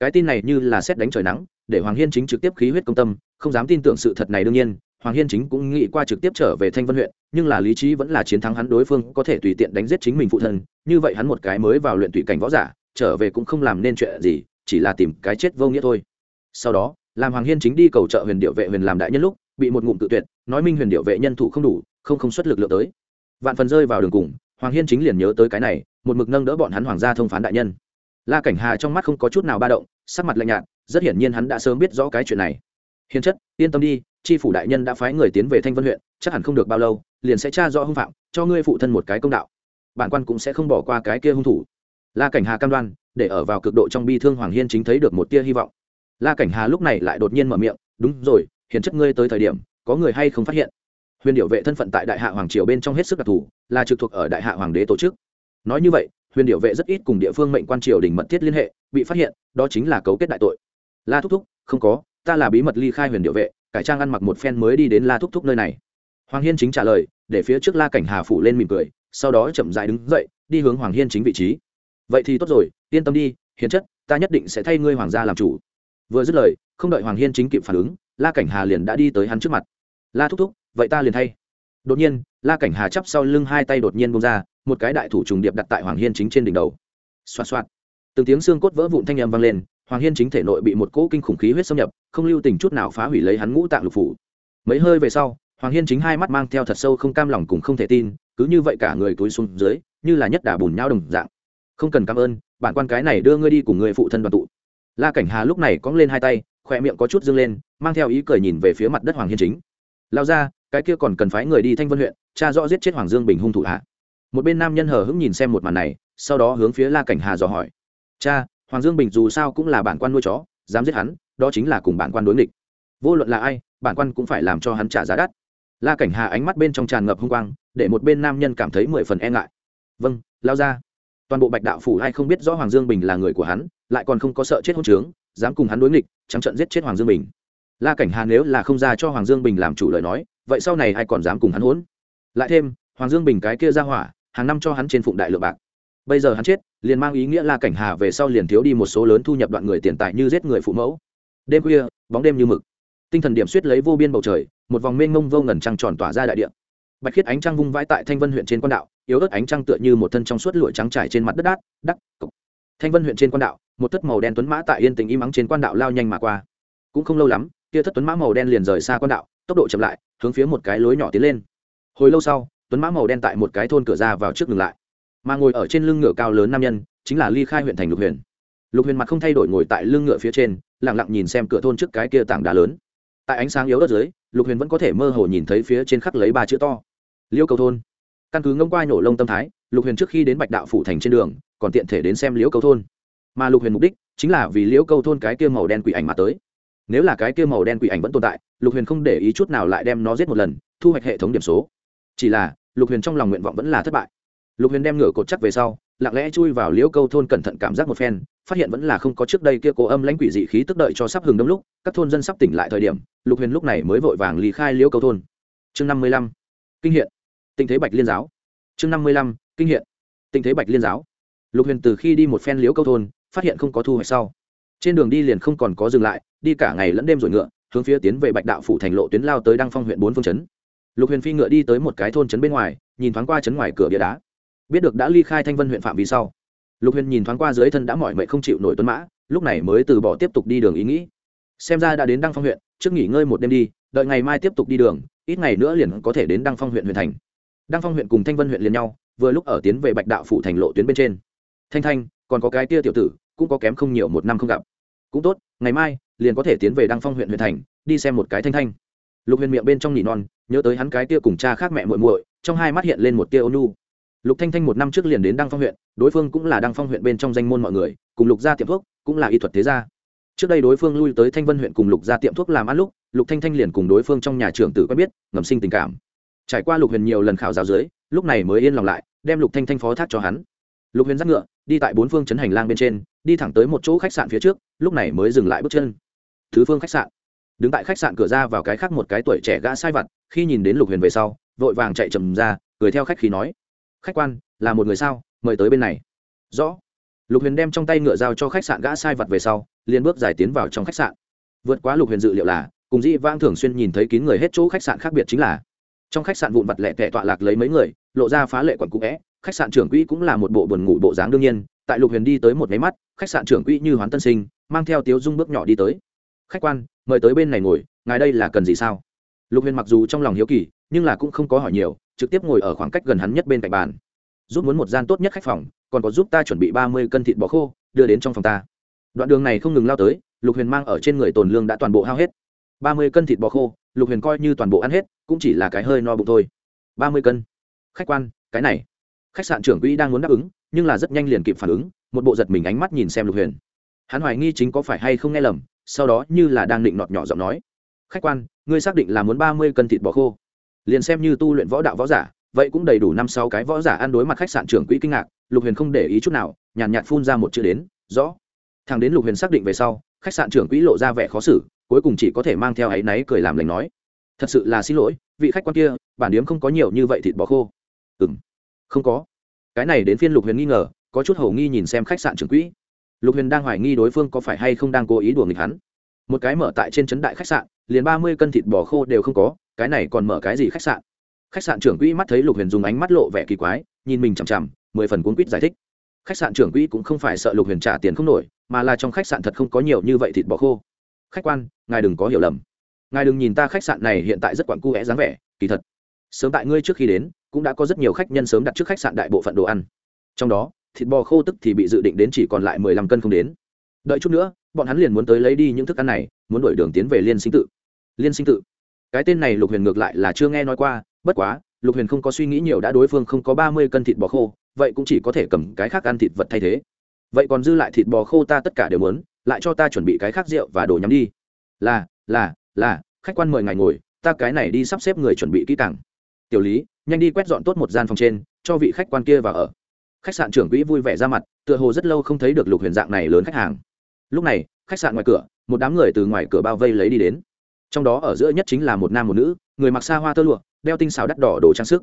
Cái tin này như là xét đánh trời nắng để hoàng hiên chính trực tiếp khí huyết công tâm, không dám tin tưởng sự thật này đương nhiên, hoàng hiên chính cũng nghĩ qua trực tiếp trở về thanh vân huyện, nhưng là lý trí vẫn là chiến thắng hắn đối phương, có thể tùy tiện đánh giết chính mình phụ thân, như vậy hắn một cái mới vào luyện tùy cảnh võ giả, trở về cũng không làm nên chuyện gì, chỉ là tìm cái chết vô nghĩa thôi. Sau đó, làm hoàng hiên chính đi cầu trợ huyền điệu vệ huyền làm đại nhân lúc, bị một ngụm tự tuyệt, nói minh huyền điệu vệ nhân thủ không đủ, không không xuất lực lượng tới. Vạn phần rơi vào đường cùng, hoàng hiên chính liền nhớ tới cái này, một mực nâng đỡ bọn hắn hoàng gia thông phán đại nhân. La cảnh hà trong mắt không có chút nào ba động, sắc mặt lạnh nhạt rất hiển nhiên hắn đã sớm biết rõ cái chuyện này. Hiền chất, yên tâm đi tri phủ đại nhân đã phái người tiến về thanh vân huyện, chắc hẳn không được bao lâu, liền sẽ tra rõ hung phạm, cho ngươi phụ thân một cái công đạo. Bản quan cũng sẽ không bỏ qua cái kia hung thủ. La cảnh hà cam đoan, để ở vào cực độ trong bi thương hoàng hiên chính thấy được một tia hy vọng. La cảnh hà lúc này lại đột nhiên mở miệng, đúng rồi, hiền chất ngươi tới thời điểm, có người hay không phát hiện? Huyền điệu vệ thân phận tại đại hạ hoàng triều bên trong hết sức đặc thù, là trực thuộc ở đại hạ hoàng đế tổ chức. Nói như vậy, huyền điệu vệ rất ít cùng địa phương mệnh quan triều đình mật thiết liên hệ, bị phát hiện, đó chính là cấu kết đại tội la thúc thúc, không có, ta là bí mật ly khai huyền điệu vệ, cải trang ăn mặc một phen mới đi đến la thúc thúc nơi này. Hoàng hiên chính trả lời, để phía trước la cảnh hà phủ lên mỉm cười, sau đó chậm dại đứng dậy, đi hướng hoàng hiên chính vị trí. Vậy thì tốt rồi, yên tâm đi, hiền chất, ta nhất định sẽ thay ngươi hoàng gia làm chủ. Vừa dứt lời, không đợi hoàng hiên chính kịp phản ứng, la cảnh hà liền đã đi tới hắn trước mặt. La thúc thúc, vậy ta liền thay. Đột nhiên, la cảnh hà chắp sau lưng hai tay đột nhiên bông ra, một cái đại thủ trùng điệp đặt tại hoàng hiên chính trên đỉnh đầu. Xoa xoa từng tiếng xương cốt vỡ vụn thanh âm vang lên hoàng hiên chính thể nội bị một cỗ kinh khủng khí huyết xâm nhập, không lưu tình chút nào phá hủy lấy hắn ngũ tạng lục phủ. Mấy hơi về sau, hoàng hiên chính hai mắt mang theo thật sâu không cam lòng cùng không thể tin, cứ như vậy cả người túi xuống dưới, như là nhất đà bùn nhau đồng dạng. Không cần cảm ơn, bản quan cái này đưa ngươi đi cùng người phụ thân đoàn tụ. La cảnh hà lúc này cóng lên hai tay khoe miệng có chút dâng lên, mang theo ý cười nhìn về phía mặt đất hoàng hiên chính. Lao ra, cái kia còn cần phái người đi thanh vân huyện, cha rõ giết chết hoàng dương bình hung thủ hạ một bên nam nhân hờ hững nhìn xem một màn này, sau đó hướng phía la cảnh hà dò hỏi. Cha hoàng dương bình dù sao cũng là bản quan nuôi chó, dám giết hắn, đó chính là cùng bản quan đối nghịch. Vô luận là ai, bản quan cũng phải làm cho hắn trả giá đắt. La cảnh hà ánh mắt bên trong tràn ngập hung quang, để một bên nam nhân cảm thấy mười phần e ngại. Vâng lao ra. Toàn bộ bạch đạo phủ ai không biết rõ hoàng dương bình là người của hắn, lại còn không có sợ chết hôn trướng, dám cùng hắn đối nghịch, trắng trận giết chết hoàng dương bình. La cảnh hà nếu là không ra cho hoàng dương bình làm chủ lời nói, vậy sau này ai còn dám cùng hắn hỗn? Lại thêm, hoàng dương bình cái kia ra hỏa, hàng năm cho hắn trên phụng đại lượng bạc bây giờ hắn chết, liền mang ý nghĩa la cảnh hà về sau liền thiếu đi một số lớn thu nhập đoạn người tiền tài như giết người phụ mẫu. Đêm khuya, bóng đêm như mực. Tinh thần điểm suýt lấy vô biên bầu trời, một vòng mênh mông vô ngần trăng tròn tỏa ra đại địa. Bạch khiết ánh trăng vung vãi tại thanh vân huyện trên quan đạo, yếu ớt ánh trăng tựa như một thân trong suốt lụa trắng trải trên mặt đất đát, đắc, cộc. thanh vân huyện trên quan đạo, một thất màu đen tuấn mã tại yên tình im ắng trên quan đạo lao nhanh mà qua. Cũng không lâu lắm, kia thất tuấn mã màu đen liền rời xa quan đạo, tốc độ chậm lại, hướng phía một cái lối nhỏ tiến lên. Hồi lâu sau, tuấn mã màu đen tại một cái thôn cửa ra vào trước ngừng lại mà ngồi ở trên lưng ngựa cao lớn nam nhân, chính là ly khai huyện thành lục huyền. Lục huyền mặt không thay đổi ngồi tại lưng ngựa phía trên lẳng lặng nhìn xem cửa thôn trước cái kia tảng đá lớn. Tại ánh sáng yếu đất dưới, lục huyền vẫn có thể mơ hồ nhìn thấy phía trên khắc lấy ba chữ to. Liêu cầu thôn. Căn cứ ngông qua nhổ lông tâm thái, lục huyền trước khi đến bạch đạo phủ thành trên đường, còn tiện thể đến xem liễu cầu thôn. Mà lục huyền mục đích chính là vì liễu cầu thôn cái kia màu đen quỷ ảnh mà tới. Nếu là cái kia màu đen quỷ ảnh vẫn tồn tại, lục huyền không để ý chút nào lại đem nó giết một lần, thu hoạch hệ thống điểm số. Chỉ là, lục huyền trong lòng nguyện vọng vẫn là thất bại lục huyền đem ngửa cột chắc về sau, lặng lẽ chui vào liễu câu thôn cẩn thận cảm giác một phen, phát hiện vẫn là không có trước đây kia cố âm lãnh quỷ dị khí tức đợi cho sắp hừng đông lúc, các thôn dân sắp tỉnh lại thời điểm, lục huyền lúc này mới vội vàng lý khai liễu câu thôn. Chương năm mươi lăm, kinh hiện. Tình thế bạch liên giáo. Chương năm mươi lăm, kinh hiện. Tình thế bạch liên giáo. Lục huyền từ khi đi một phen liễu câu thôn, phát hiện không có thu hoạch sau. Trên đường đi liền không còn có dừng lại, đi cả ngày lẫn đêm rồi ngựa, hướng phía tiến về bạch đạo phủ thành lộ tuyến lao tới đăng phong huyện bốn phương chấn. Lục huyền phi ngựa đi tới một cái thôn trấn bên ngoài, nhìn thoáng qua trấn ngoài cửa bia đá biết được đã ly khai thanh vân huyện phạm vi sau. Lục huyền nhìn thoáng qua dưới thân đã mỏi mệt không chịu nổi tuấn mã, lúc này mới từ bỏ tiếp tục đi đường ý nghĩ. Xem ra đã đến đăng phong huyện, trước nghỉ ngơi một đêm đi, đợi ngày mai tiếp tục đi đường, ít ngày nữa liền có thể đến đăng phong huyện huyện thành. Đăng phong huyện cùng thanh vân huyện liền nhau, vừa lúc ở tiến về bạch đạo phủ thành lộ tuyến bên trên. Thanh thanh, còn có cái tia tiểu tử, cũng có kém không nhiều một năm không gặp. Cũng tốt, ngày mai, liền có thể tiến về đăng phong huyện huyện thành, đi xem một cái thanh thanh. Lục huyền miệng bên trong nỉ non, nhớ tới hắn cái tia cùng cha khác mẹ muội muội, trong hai mắt hiện lên một tia ônu lục thanh thanh một năm trước liền đến đăng phong huyện, đối phương cũng là đăng phong huyện bên trong danh môn mọi người, cùng lục gia tiệm thuốc, cũng là y thuật thế gia. Trước đây đối phương lui tới thanh vân huyện cùng lục gia tiệm thuốc làm ăn lúc, lục thanh thanh liền cùng đối phương trong nhà trưởng tử quen biết, ngầm sinh tình cảm. Trải qua lục huyền nhiều lần khảo giáo dưới, lúc này mới yên lòng lại, đem lục thanh thanh phó thác cho hắn. Lục huyền dắt ngựa, đi tại bốn phương chấn hành lang bên trên, đi thẳng tới một chỗ khách sạn phía trước, lúc này mới dừng lại bước chân. Thứ phương khách sạn. Đứng tại khách sạn cửa ra vào cái khác một cái tuổi trẻ gã sai vặt, khi nhìn đến lục huyền về sau, vội vàng chạy trầm ra, cười theo khách khí nói khách quan, là một người sao? Mời tới bên này. Rõ. Lục huyền đem trong tay ngựa giao cho khách sạn gã sai vặt về sau, liền bước giải tiến vào trong khách sạn. Vượt quá lục huyền dự liệu là, cùng dĩ vãng thường xuyên nhìn thấy kín người hết chỗ khách sạn khác biệt chính là, trong khách sạn vụn vặt lẹ tệ tọa lạc lấy mấy người, lộ ra phá lệ quận cũ vẽ, khách sạn trưởng quỹ cũng là một bộ buồn ngủ bộ dáng đương nhiên, tại lục huyền đi tới một máy mắt, khách sạn trưởng quỹ như hoán tân sinh, mang theo tiếu dung bước nhỏ đi tới. Khách quan, mời tới bên này ngồi, ngài đây là cần gì sao? Lục huyền mặc dù trong lòng hiếu kỳ, nhưng là cũng không có hỏi nhiều trực tiếp ngồi ở khoảng cách gần hắn nhất bên cạnh bàn. Giúp muốn một gian tốt nhất khách phòng, còn có giúp ta chuẩn bị ba mươi cân thịt bò khô, đưa đến trong phòng ta. Đoạn đường này không ngừng lao tới, lục huyền mang ở trên người tồn lương đã toàn bộ hao hết. ba mươi cân thịt bò khô, lục huyền coi như toàn bộ ăn hết, cũng chỉ là cái hơi no bụng thôi. ba mươi cân. Khách quan, cái này. Khách sạn trưởng quỹ đang muốn đáp ứng, nhưng là rất nhanh liền kịp phản ứng, một bộ giật mình ánh mắt nhìn xem lục huyền. Hắn hoài nghi chính có phải hay không nghe lầm, sau đó như là đang định nọt nhỏ giọng nói. Khách quan, ngươi xác định là muốn ba mươi cân thịt bò khô liền xem như tu luyện võ đạo võ giả vậy cũng đầy đủ năm sáu cái võ giả ăn đối mặt khách sạn trưởng quỹ kinh ngạc lục huyền không để ý chút nào nhàn nhạt, nhạt phun ra một chữ đến rõ. Thằng đến lục huyền xác định về sau khách sạn trưởng quỹ lộ ra vẻ khó xử cuối cùng chỉ có thể mang theo áy náy cười làm lành nói thật sự là xin lỗi vị khách quan kia bản điếm không có nhiều như vậy thịt bò khô. Ừ m không có. Cái này đến phiên lục huyền nghi ngờ có chút hầu nghi nhìn xem khách sạn trưởng quỹ. Lục huyền đang hoài nghi đối phương có phải hay không đang cố ý đùa nghịch hắn. Một cái mở tại trên trấn đại khách sạn liền ba mươi cân thịt bò khô đều không có cái này còn mở cái gì khách sạn? Khách sạn trưởng quỹ mắt thấy lục huyền dùng ánh mắt lộ vẻ kỳ quái, nhìn mình chằm chằm, mười phần cuốn quýt giải thích. Khách sạn trưởng quỹ cũng không phải sợ lục huyền trả tiền không nổi, mà là trong khách sạn thật không có nhiều như vậy thịt bò khô. Khách quan, ngài đừng có hiểu lầm. Ngài đừng nhìn ta khách sạn này hiện tại rất quặn cu vẽ dáng vẻ, kỳ thật. Sớm tại ngươi trước khi đến, cũng đã có rất nhiều khách nhân sớm đặt trước khách sạn đại bộ phận đồ ăn. Trong đó, thịt bò khô tức thì bị dự định đến chỉ còn lại mười lăm cân không đến. Đợi chút nữa, bọn hắn liền muốn tới lấy đi những thức ăn này, muốn đổi đường tiến về liên sinh tự. Liên sinh tự cái tên này lục huyền ngược lại là chưa nghe nói qua, bất quá, lục huyền không có suy nghĩ nhiều đã đối phương không có ba mươi cân thịt bò khô, vậy cũng chỉ có thể cầm cái khác ăn thịt vật thay thế. Vậy còn dư lại thịt bò khô ta tất cả đều muốn, lại cho ta chuẩn bị cái khác rượu và đồ nhắm đi. Là là là, khách quan mời ngài ngồi, ta cái này đi sắp xếp người chuẩn bị kỹ càng. Tiểu lý, nhanh đi quét dọn tốt một gian phòng trên, cho vị khách quan kia vào ở. Khách sạn trưởng quỹ vui vẻ ra mặt, tựa hồ rất lâu không thấy được lục huyền dạng này lớn khách hàng. Lúc này, khách sạn ngoài cửa, một đám người từ ngoài cửa bao vây lấy đi đến trong đó ở giữa nhất chính là một nam một nữ, người mặc xa hoa tơ lụa, đeo tinh xào đắt đỏ đồ trang sức.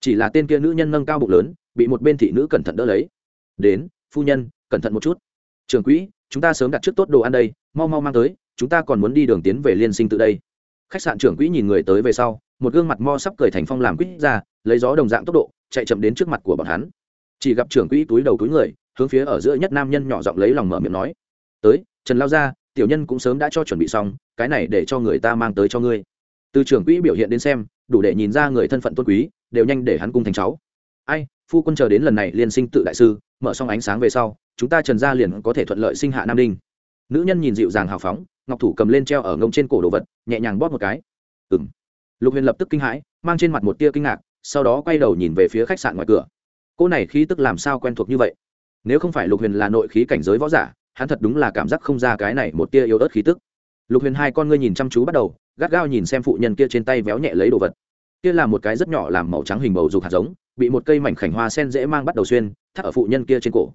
Chỉ là tên kia nữ nhân nâng cao bụng lớn, bị một bên thị nữ cẩn thận đỡ lấy. Đến, phu nhân, cẩn thận một chút. Trưởng quỹ, chúng ta sớm đặt trước tốt đồ ăn đây, mau mau mang tới, chúng ta còn muốn đi đường tiến về liên sinh tự đây. Khách sạn trưởng quỹ nhìn người tới về sau, một gương mặt mo sắp cười thành phong làm quýt ra, lấy gió đồng dạng tốc độ, chạy chậm đến trước mặt của bọn hắn. Chỉ gặp trưởng quỹ túi đầu túi người, hướng phía ở giữa nhất nam nhân nhỏ giọng lấy lòng mở miệng nói, tới, trần lao ra tiểu nhân cũng sớm đã cho chuẩn bị xong, cái này để cho người ta mang tới cho ngươi. Từ trưởng quỹ biểu hiện đến xem, đủ để nhìn ra người thân phận tôn quý, đều nhanh để hắn cung thành cháu. Ai, phu quân chờ đến lần này liên sinh tự đại sư, mở xong ánh sáng về sau, chúng ta trần gia liền có thể thuận lợi sinh hạ nam đinh. Nữ nhân nhìn dịu dàng hào phóng, ngọc thủ cầm lên treo ở ngông trên cổ đồ vật, nhẹ nhàng bóp một cái. Ừ m lục huyền lập tức kinh hãi, mang trên mặt một tia kinh ngạc, sau đó quay đầu nhìn về phía khách sạn ngoài cửa. Cô này khí tức làm sao quen thuộc như vậy? Nếu không phải lục huyền là nội khí cảnh giới võ giả hắn thật đúng là cảm giác không ra cái này một tia yếu ớt khí tức. Lục huyền hai con ngươi nhìn chăm chú bắt đầu, gắt gao nhìn xem phụ nhân kia trên tay véo nhẹ lấy đồ vật. Kia là một cái rất nhỏ làm màu trắng hình bầu dục hạt giống, bị một cây mảnh khảnh hoa sen dễ mang bắt đầu xuyên, thắt ở phụ nhân kia trên cổ.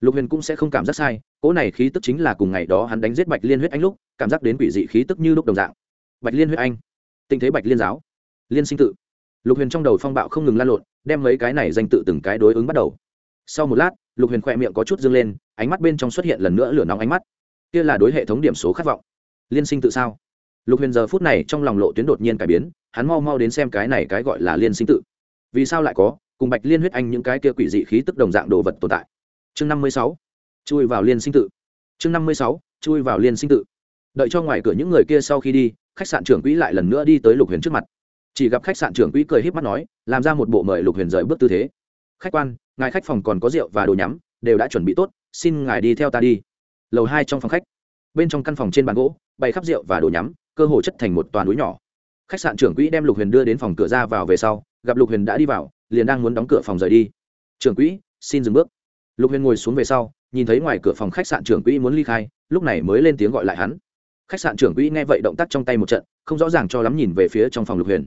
Lục huyền cũng sẽ không cảm giác sai, cỗ này khí tức chính là cùng ngày đó hắn đánh giết bạch liên huyết anh lúc, cảm giác đến quỷ dị khí tức như lúc đồng dạng. Bạch liên huyết anh tình thế bạch liên giáo, liên sinh tự. Lục huyền trong đầu phong bạo không ngừng lan lộn, đem mấy cái này danh tự từng cái đối ứng bắt đầu. Sau một lát, lục huyền khỏe miệng có chút dâng lên ánh mắt bên trong xuất hiện lần nữa lửa nóng ánh mắt. Kia là đối hệ thống điểm số khát vọng. Liên sinh tự sao? Lục huyền giờ phút này trong lòng lộ tuyến đột nhiên cải biến, hắn mau mau đến xem cái này cái gọi là liên sinh tự. Vì sao lại có? Cùng bạch liên huyết anh những cái kia quỷ dị khí tức đồng dạng đồ vật tồn tại. Chương năm mươi sáu, chui vào liên sinh tự. Chương năm mươi sáu, chui vào liên sinh tự. Đợi cho ngoài cửa những người kia sau khi đi, khách sạn trưởng quỹ lại lần nữa đi tới lục huyền trước mặt. Chỉ gặp khách sạn trưởng quỹ cười h í p mắt nói, làm ra một bộ mời lục huyền rời bước tư thế. Khách quan, ngài khách phòng còn có rượu và đồ nhắm, đều đã chuẩn bị tốt xin ngài đi theo ta đi. Lầu hai trong phòng khách. Bên trong căn phòng trên bàn gỗ, bày khắp rượu và đồ nhắm, cơ hồ chất thành một toàn núi nhỏ. Khách sạn trưởng quỹ đem lục huyền đưa đến phòng cửa ra vào về sau, gặp lục huyền đã đi vào, liền đang muốn đóng cửa phòng rời đi. Trưởng quỹ, xin dừng bước. Lục huyền ngồi xuống về sau, nhìn thấy ngoài cửa phòng khách sạn trưởng quỹ muốn ly khai, lúc này mới lên tiếng gọi lại hắn. Khách sạn trưởng quỹ nghe vậy động tác trong tay một trận, không rõ ràng cho lắm nhìn về phía trong phòng lục huyền.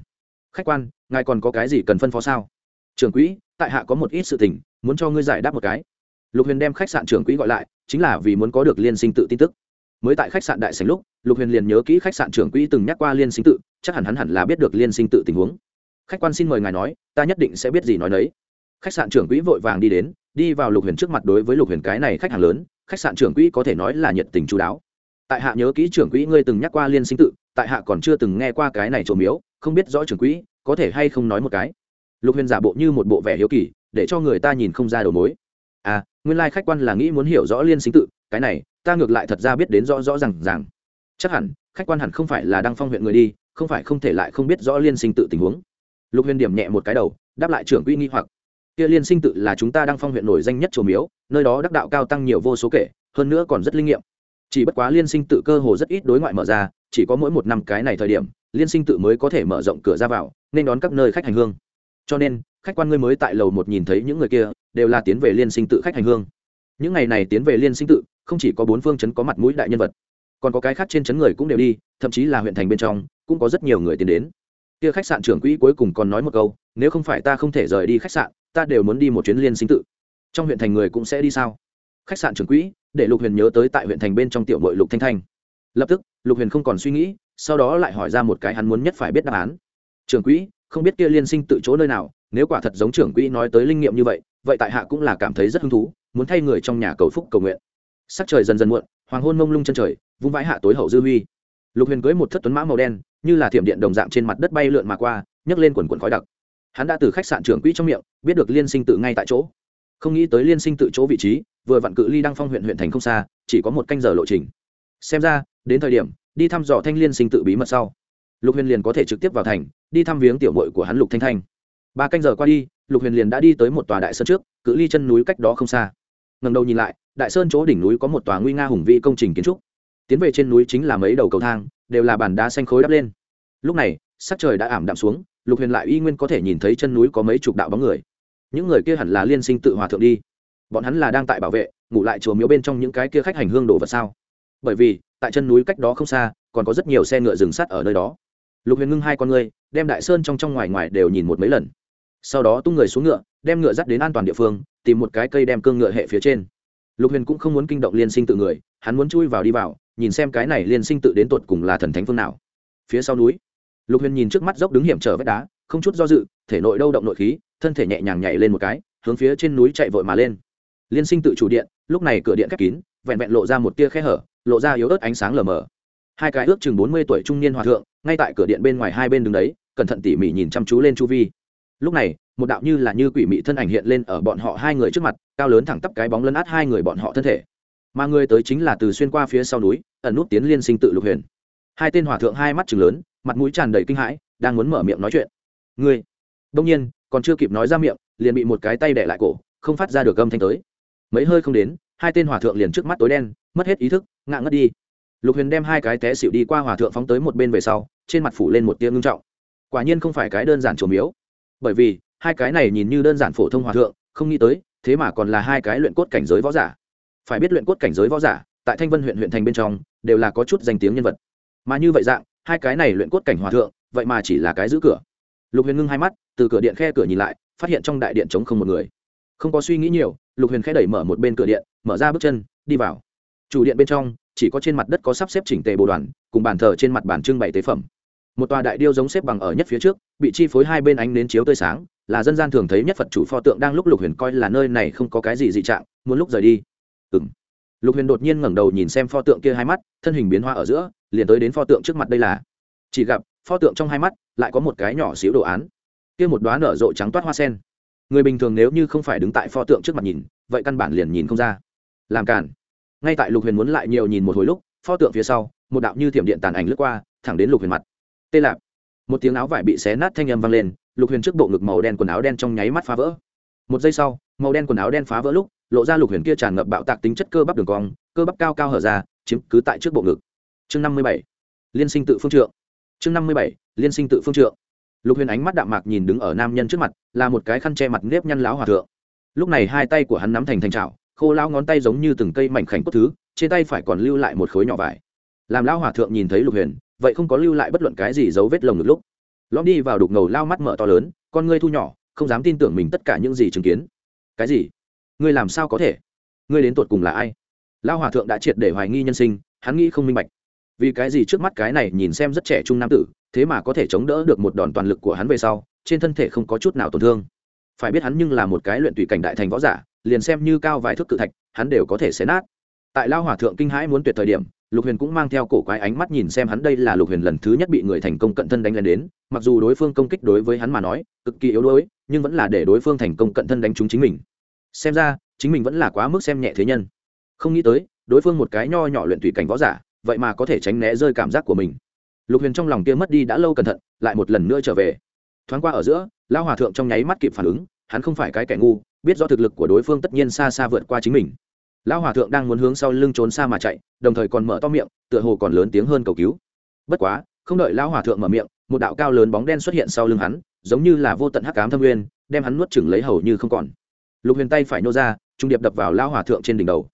Khách quan, ngài còn có cái gì cần phân phó sao? Trưởng quỹ, tại hạ có một ít sự tình, muốn cho ngươi giải đáp một cái lục huyền đem khách sạn trưởng quỹ gọi lại, chính là vì muốn có được liên sinh tự tin tức. Mới tại khách sạn đại sành lúc, lục huyền liền nhớ kỹ khách sạn trưởng quỹ từng nhắc qua liên sinh tự, chắc hẳn hắn hẳn là biết được liên sinh tự tình huống. Khách quan xin mời ngài nói, ta nhất định sẽ biết gì nói đấy khách sạn trưởng quỹ vội vàng đi đến, đi vào lục huyền trước mặt đối với lục huyền cái này khách hàng lớn, khách sạn trưởng quỹ có thể nói là nhiệt tình chú đáo. Tại hạ nhớ kỹ trưởng quỹ ngươi từng nhắc qua liên sinh tự, tại hạ còn chưa từng nghe qua cái này trộm miếu, không biết rõ trưởng quỹ, có thể hay không nói một cái. Lục huyền giả bộ như một bộ vẻ hiếu kỳ, để cho người ta nhìn không ra đầu mối. À nguyên lai khách quan là nghĩ muốn hiểu rõ liên sinh tự, cái này, ta ngược lại thật ra biết đến rõ rõ r à n g rằng chắc hẳn, khách quan hẳn không phải là đăng phong huyện người đi, không phải không thể lại không biết rõ liên sinh tự tình huống. Lục huyền điểm nhẹ một cái đầu, đáp lại trưởng quỹ nghi hoặc. Kia liên sinh tự là chúng ta đăng phong huyện nổi danh nhất chùa miếu, nơi đó đắc đạo cao tăng nhiều vô số kể, hơn nữa còn rất linh nghiệm. Chỉ bất quá liên sinh tự cơ hồ rất ít đối ngoại mở ra, chỉ có mỗi một năm cái này thời điểm, liên sinh tự mới có thể mở rộng cửa ra vào, nên đón các nơi khách hành hương cho nên, khách quan ngươi mới tại lầu một nhìn thấy những người kia, đều là tiến về liên sinh tự khách hành hương. Những ngày này tiến về liên sinh tự, không chỉ có bốn phương chấn có mặt mũi đại nhân vật, còn có cái khác trên chấn người cũng đều đi, thậm chí là huyện thành bên trong, cũng có rất nhiều người tiến đến. Kia khách sạn trưởng quỹ cuối cùng còn nói một câu, nếu không phải ta không thể rời đi khách sạn, ta đều muốn đi một chuyến liên sinh tự. Trong huyện thành người cũng sẽ đi sao? Khách sạn trưởng quỹ, để lục huyền nhớ tới tại huyện thành bên trong tiểu mội lục thanh thanh. Lập tức, lục huyền không còn suy nghĩ, sau đó lại hỏi ra một cái hắn muốn nhất phải biết đáp án. Trưởng quỹ không biết kia liên sinh tự chỗ nơi nào, nếu quả thật giống trưởng quỹ nói tới linh nghiệm như vậy vậy tại hạ cũng là cảm thấy rất hứng thú, muốn thay người trong nhà cầu phúc cầu nguyện. Sắc trời dần dần muộn, hoàng hôn mông lung chân trời, vung vãi hạ tối hậu dư huy. Lục huyền cưới một thất tuấn mã màu đen, như là thiểm điện đồng dạng trên mặt đất bay lượn mà qua, nhấc lên quần quần khói đặc. Hắn đã từ khách sạn trưởng quỹ trong miệng, biết được liên sinh tự ngay tại chỗ. Không nghĩ tới liên sinh tự chỗ vị trí, vừa vặn cự ly đăng phong huyện huyện thành không xa, chỉ có một canh giờ lộ trình. Xem ra, đến thời điểm, đi thăm dò thanh liên sinh tự bí mật sau lục huyền liền có thể trực tiếp vào thành, đi thăm viếng tiểu mội của hắn lục thanh thanh. Ba canh giờ qua đi, lục huyền liền đã đi tới một tòa đại sơn trước, cự ly chân núi cách đó không xa. Ngầm đầu nhìn lại, đại sơn chỗ đỉnh núi có một tòa nguy nga hùng vĩ công trình kiến trúc. Tiến về trên núi chính là mấy đầu cầu thang, đều là bàn đá xanh khối đắp lên. Lúc này, sắc trời đã ảm đạm xuống, lục huyền lại y nguyên có thể nhìn thấy chân núi có mấy chục đạo bóng người. Những người kia hẳn là liên sinh tự hòa thượng đi. Bọn hắn là đang tại bảo vệ, ngủ lại chùa miếu bên trong những cái kia khách hành hương đồ vật sao? Bởi vì, tại chân núi cách đó không xa, còn có rất nhiều xe ngựa dừng sắt ở nơi đó lục huyền ngưng hai con người đem đại sơn trong trong ngoài ngoài đều nhìn một mấy lần. Sau đó tung người xuống ngựa, đem ngựa dắt đến an toàn địa phương, tìm một cái cây đem cương ngựa hệ phía trên. Lục huyền cũng không muốn kinh động liên sinh tự người, hắn muốn chui vào đi vào, nhìn xem cái này liên sinh tự đến tột cùng là thần thánh phương nào. Phía sau núi, lục huyền nhìn trước mắt dốc đứng hiểm trở vách đá, không chút do dự, thể nội đâu động nội khí, thân thể nhẹ nhàng nhảy lên một cái, hướng phía trên núi chạy vội mà lên. Liên sinh tự chủ điện, lúc này cửa điện khép kín, vẹn vẹn lộ ra một tia khe hở, lộ ra yếu ớt ánh sáng lờ mờ. Hai cái ước chừng bốn mươi tuổi trung niên hòa thượng ngay tại cửa điện bên ngoài hai bên đứng đấy, cẩn thận tỉ mỉ nhìn chăm chú lên chu vi. Lúc này, một đạo như là như quỷ mị thân ảnh hiện lên ở bọn họ hai người trước mặt, cao lớn thẳng tắp cái bóng lấn át hai người bọn họ thân thể. Mà người tới chính là từ xuyên qua phía sau núi, ẩn nút tiến liên sinh tự lục huyền. Hai tên hòa thượng hai mắt chừng lớn, mặt mũi tràn đầy kinh hãi, đang muốn mở miệng nói chuyện. Ngươi? Đông nhiên, còn chưa kịp nói ra miệng, liền bị một cái tay đẻ lại cổ, không phát ra được âm thanh tới. Mấy hơi không đến, hai tên hòa thượng liền trước mắt tối đen, mất hết ý thức, ngã ngất đi lục huyền đem hai cái té xịu đi qua hòa thượng phóng tới một bên về sau, trên mặt phủ lên một tiếng ngưng trọng. Quả nhiên không phải cái đơn giản trổ miếu. Bởi vì, hai cái này nhìn như đơn giản phổ thông hòa thượng, không nghĩ tới, thế mà còn là hai cái luyện cốt cảnh giới võ giả. Phải biết luyện cốt cảnh giới võ giả, tại thanh vân huyện huyện thành bên trong, đều là có chút danh tiếng nhân vật. Mà như vậy dạng, hai cái này luyện cốt cảnh hòa thượng, vậy mà chỉ là cái giữ cửa. Lục huyền ngưng hai mắt, từ cửa điện khe cửa nhìn lại, phát hiện trong đại điện trống không một người. Không có suy nghĩ nhiều, lục huyền khe đẩy mở một bên cửa điện, mở ra bước chân, đi vào. Chủ điện bên trong chỉ có trên mặt đất có sắp xếp chỉnh tề bồ đoàn, cùng bàn thờ trên mặt bàn trưng bày tế phẩm. Một tòa đại điêu giống xếp bằng ở nhất phía trước, bị chi phối hai bên ánh nến chiếu tươi sáng, là dân gian thường thấy nhất phật chủ pho tượng đang lúc lục huyền coi là nơi này không có cái gì dị trạng, muốn lúc rời đi. Ừ m lục huyền đột nhiên ngẩng đầu nhìn xem pho tượng kia hai mắt, thân hình biến hoa ở giữa, liền tới đến pho tượng trước mặt đây là. Chỉ gặp, pho tượng trong hai mắt, lại có một cái nhỏ xíu đồ án. Kia một đoá nở rộ trắng toát hoa sen. Người bình thường nếu như không phải đứng tại pho tượng trước mặt nhìn, vậy căn bản liền nhìn không ra. Làm cản ngay tại lục huyền muốn lại nhiều nhìn một hồi lúc, pho tượng phía sau, một đạo như thiểm điện tàn ảnh lướt qua, thẳng đến lục huyền mặt. Tê lạp. Một tiếng áo vải bị xé nát thanh âm vang lên, lục huyền trước bộ ngực màu đen quần áo đen trong nháy mắt phá vỡ. Một giây sau, màu đen quần áo đen phá vỡ lúc, lộ ra lục huyền kia tràn ngập bạo tạc tính chất cơ bắp đường cong, cơ bắp cao cao hở ra, chiếm cứ tại trước bộ ngực. Chương năm mươi bảy. Liên sinh tự phương trượng. Chương năm mươi bảy. Liên sinh tự phương trượng. Lục huyền ánh mắt đạm mạc nhìn đứng ở nam nhân trước mặt, là một cái khăn che mặt nếp nhăn láo hòa thượng. Lúc này hai tay của hắn nắm thành thành trào khô lao ngón tay giống như từng cây mảnh khảnh cốt thứ, trên tay phải còn lưu lại một khối nhỏ vải. Làm lao hòa thượng nhìn thấy lục huyền, vậy không có lưu lại bất luận cái gì dấu vết lồng ngực lúc. Lõm đi vào đục ngầu lao mắt mở to lớn, con ngươi thu nhỏ, không dám tin tưởng mình tất cả những gì chứng kiến. Cái gì? Ngươi làm sao có thể? Ngươi đến tột cùng là ai? Lao hòa thượng đã triệt để hoài nghi nhân sinh, hắn nghĩ không minh bạch. Vì cái gì trước mắt cái này nhìn xem rất trẻ trung nam tử, thế mà có thể chống đỡ được một đòn toàn lực của hắn về sau, trên thân thể không có chút nào tổn thương. Phải biết hắn nhưng là một cái luyện tùy cảnh đại thành võ giả liền xem như cao vài thước cự thạch, hắn đều có thể xé nát. Tại lao hòa thượng kinh hãi muốn tuyệt thời điểm, lục huyền cũng mang theo cổ quái ánh mắt nhìn xem hắn đây là lục huyền lần thứ nhất bị người thành công cận thân đánh lên đến, mặc dù đối phương công kích đối với hắn mà nói, cực kỳ yếu đuối, nhưng vẫn là để đối phương thành công cận thân đánh trúng chính mình. Xem ra, chính mình vẫn là quá mức xem nhẹ thế nhân. Không nghĩ tới, đối phương một cái nho nhỏ luyện tùy cảnh võ giả, vậy mà có thể tránh né rơi cảm giác của mình. Lục huyền trong lòng kia mất đi đã lâu cẩn thận, lại một lần nữa trở về. Thoáng qua ở giữa, lao hòa thượng trong nháy mắt kịp phản ứng hắn không phải cái kẻ ngu, biết do thực lực của đối phương tất nhiên xa xa vượt qua chính mình. Lão hòa thượng đang muốn hướng sau lưng trốn xa mà chạy, đồng thời còn mở to miệng, tựa hồ còn lớn tiếng hơn cầu cứu. Bất quá, không đợi lão hòa thượng mở miệng, một đạo cao lớn bóng đen xuất hiện sau lưng hắn, giống như là vô tận hắc cám thâm nguyên, đem hắn nuốt chửng lấy hầu như không còn. Lục huyền tay phải nô ra, trung điệp đập vào lão hòa thượng trên đỉnh đầu.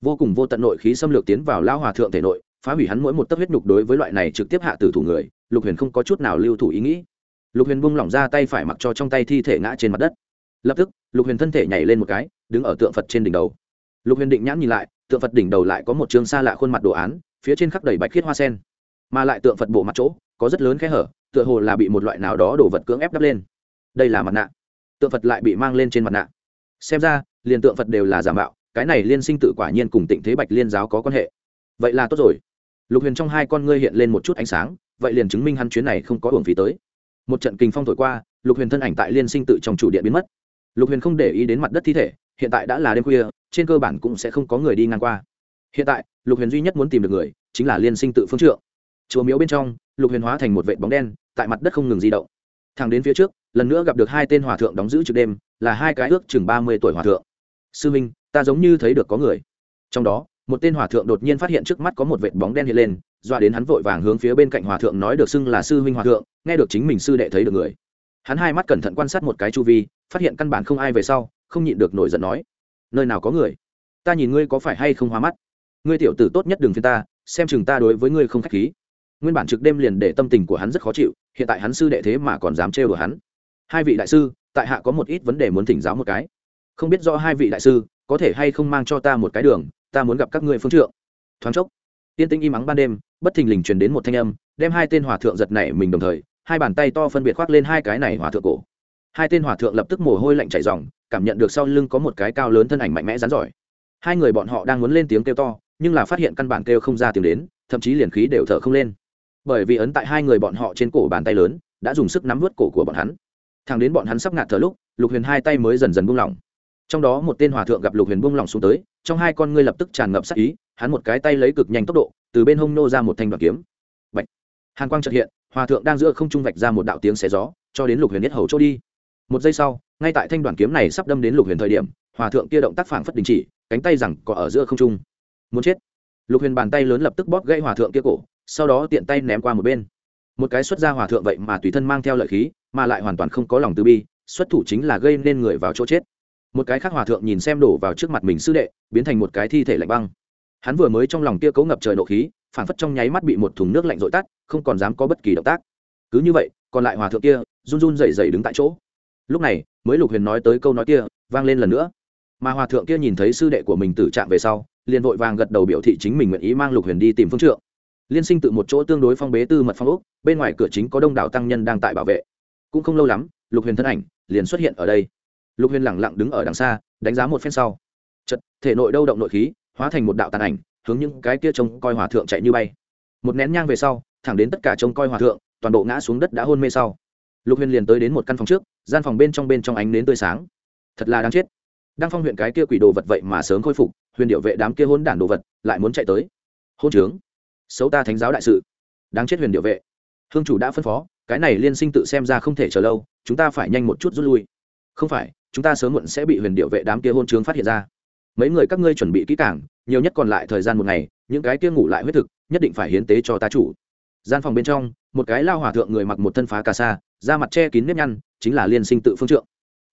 Vô cùng vô tận nội khí xâm lược tiến vào lão hòa thượng thể nội, phá hủy hắn mỗi một tấc huyết nhục đối với loại này trực tiếp hạ tử thủ người, lục huyền không có chút nào lưu thủ ý nghĩ. Lục huyền buông lỏng ra tay phải mặc cho trong tay thi thể ngã trên mặt đất lập tức, lục huyền thân thể nhảy lên một cái, đứng ở tượng phật trên đỉnh đầu. Lục huyền định nhãn nhìn lại, tượng phật đỉnh đầu lại có một chương xa lạ khuôn mặt đồ án, phía trên khắp đầy bạch khiết hoa sen. Mà lại tượng phật bộ mặt chỗ, có rất lớn khe hở, tựa hồ là bị một loại nào đó đổ vật cưỡng ép đắp lên. Đây là mặt nạ. Tượng phật lại bị mang lên trên mặt nạ. Xem ra, liền tượng phật đều là giả mạo, cái này liên sinh tự quả nhiên cùng tịnh thế bạch liên giáo có quan hệ. Vậy là tốt rồi. Lục huyền trong hai con ngươi hiện lên một chút ánh sáng, vậy liền chứng minh hắn chuyến này không có hưởng phí tới. Một trận kinh phong thổi qua, lục huyền thân ảnh tại liên sinh tự trong chủ điện biến mất lục huyền không để ý đến mặt đất thi thể, hiện tại đã là đêm khuya, trên cơ bản cũng sẽ không có người đi ngang qua. Hiện tại, lục huyền duy nhất muốn tìm được người, chính là liên sinh tự phương trượng. Chùa miếu bên trong, lục huyền hóa thành một vệ bóng đen, tại mặt đất không ngừng di động. Thẳng đến phía trước, lần nữa gặp được hai tên hòa thượng đóng giữ trực đêm, là hai cái ước chừng ba mươi tuổi hòa thượng. Sư minh, ta giống như thấy được có người. Trong đó, một tên hòa thượng đột nhiên phát hiện trước mắt có một vệt bóng đen hiện lên, doa đến hắn vội vàng hướng phía bên cạnh hòa thượng nói được xưng là sư huynh hòa thượng, nghe được chính mình sư đệ thấy được người. Hắn hai mắt cẩn thận quan sát một cái chu vi phát hiện căn bản không ai về sau, không nhịn được nổi giận nói, nơi nào có người? Ta nhìn ngươi có phải hay không hóa mắt? Ngươi tiểu tử tốt nhất đừng phiên ta, xem chừng ta đối với ngươi không k h á c h khí. Nguyên bản trực đêm liền để tâm tình của hắn rất khó chịu, hiện tại hắn sư đệ thế mà còn dám trêu đùa hắn. Hai vị đại sư, tại hạ có một ít vấn đề muốn thỉnh giáo một cái. Không biết rõ hai vị đại sư, có thể hay không mang cho ta một cái đường, ta muốn gặp các ngươi phương trượng. Thoáng chốc, tiên tĩnh im ắng ban đêm, bất thình lình truyền đến một thanh âm, đem hai tên hòa thượng giật nảy mình đồng thời, hai bàn tay to phân biệt khoác lên hai cái này hòa thượng cổ hai tên hòa thượng lập tức mồ hôi lạnh chảy dòng cảm nhận được sau lưng có một cái cao lớn thân ảnh mạnh mẽ rắn giỏi. Hai người bọn họ đang muốn lên tiếng kêu to, nhưng là phát hiện căn bản kêu không ra tiếng đến, thậm chí liền khí đều thở không lên. Bởi vì ấn tại hai người bọn họ trên cổ bàn tay lớn, đã dùng sức nắm vớt cổ của bọn hắn. Thằng đến bọn hắn sắp ngạt thở lúc, lục huyền hai tay mới dần dần buông lỏng. Trong đó một tên hòa thượng gặp lục huyền buông lỏng xuống tới, trong hai con ngươi lập tức tràn ngập sắc ý, hắn một cái tay lấy cực nhanh tốc độ, từ bên hông nô ra một thanh đoạn kiếm. Bạch. hàn quang trật hiện, hòa thượng đang giữa không trung vạch ra một đạo tiếng xé gió, cho đến lục huyền nhất hầu chỗ đi một giây sau, ngay tại thanh đoàn kiếm này sắp đâm đến lục huyền thời điểm, hòa thượng kia động tác phảng phất đình chỉ, cánh tay rằng có ở giữa không trung. Muốn chết. Lục huyền bàn tay lớn lập tức bóp gãy hòa thượng kia cổ, sau đó tiện tay ném qua một bên. Một cái xuất ra hòa thượng vậy mà tùy thân mang theo lợi khí, mà lại hoàn toàn không có lòng từ bi, xuất thủ chính là gây nên người vào chỗ chết. Một cái khác hòa thượng nhìn xem đổ vào trước mặt mình sư đệ, biến thành một cái thi thể lạnh băng. Hắn vừa mới trong lòng kia cấu ngập trời nộ khí phản phất trong nháy mắt bị một thùng nước lạnh dội tắt, không còn dám có bất kỳ động tác. Cứ như vậy, còn lại hòa thượng kia, run run rẩy rẩy đứng tại chỗ lúc này, mới lục huyền nói tới câu nói kia, vang lên lần nữa. Mà hòa thượng kia nhìn thấy sư đệ của mình tử trạng về sau, liền vội vàng gật đầu biểu thị chính mình nguyện ý mang lục huyền đi tìm phương trượng. Liên sinh tự một chỗ tương đối phong bế tư mật phong úc bên ngoài cửa chính có đông đảo tăng nhân đang tại bảo vệ. Cũng không lâu lắm, lục huyền thân ảnh liền xuất hiện ở đây. Lục huyền lẳng lặng đứng ở đằng xa, đánh giá một phen sau. Chật thể nội đâu động nội khí, hóa thành một đạo tàn ảnh, hướng những cái kia trông coi hòa thượng chạy như bay. Một nén nhang về sau, thẳng đến tất cả trông coi hòa thượng, toàn bộ ngã xuống đất đã hôn mê sau lục huyền liền tới đến một căn phòng trước, gian phòng bên trong bên trong ánh nến tươi sáng. Thật là đáng chết. Đang phong huyện cái kia quỷ đồ vật vậy mà sớm khôi phục, huyền điệu vệ đám kia hôn đản đồ vật lại muốn chạy tới. Hôn trướng. Xấu ta thánh giáo đại sự. Đáng chết huyền điệu vệ. Hương chủ đã phân phó, cái này liên sinh tự xem ra không thể chờ lâu, chúng ta phải nhanh một chút rút lui. Không phải, chúng ta sớm muộn sẽ bị huyền điệu vệ đám kia hôn trướng phát hiện ra. Mấy người các ngươi chuẩn bị kỹ càng, nhiều nhất còn lại thời gian một ngày, những cái kia ngủ lại huyết thực, nhất định phải hiến tế cho ta chủ. Gian phòng bên trong, một cái lao hòa thượng người mặc một thân phá cà sa da mặt che kín nếp nhăn, chính là liên sinh tự phương trượng.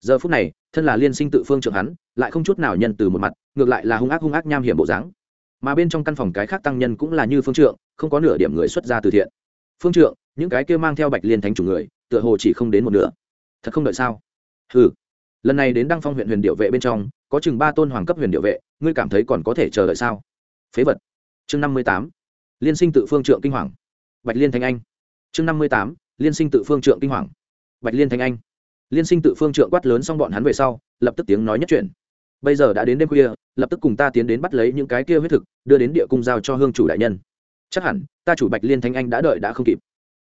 Giờ phút này, thân là liên sinh tự phương trượng hắn, lại không chút nào nhân từ một mặt, ngược lại là hung ác hung ác nham hiểm bộ dáng. Mà bên trong căn phòng cái khác tăng nhân cũng là như phương trượng, không có nửa điểm người xuất ra từ thiện. Phương trượng, những cái kia mang theo bạch liên thánh chủ người, tựa hồ chỉ không đến một nửa. Thật không đợi sao? Ừ lần này đến đăng phong huyện huyền điệu vệ bên trong, có chừng ba tôn hoàng cấp huyền điệu vệ, ngươi cảm thấy còn có thể chờ đợi sao? Phế vật. Chương năm mươi tám. Liên sinh tự phương trượng kinh hoàng. Bạch liên thanh anh. Chương năm mươi tám liên sinh tự phương trượng kinh hoàng. Bạch liên thanh anh. Liên sinh tự phương trượng quát lớn xong bọn hắn về sau, lập tức tiếng nói nhất chuyển. Bây giờ đã đến đêm khuya, lập tức cùng ta tiến đến bắt lấy những cái kia huyết thực, đưa đến địa cung giao cho hương chủ đại nhân. Chắc hẳn, ta chủ bạch liên thanh anh đã đợi đã không kịp.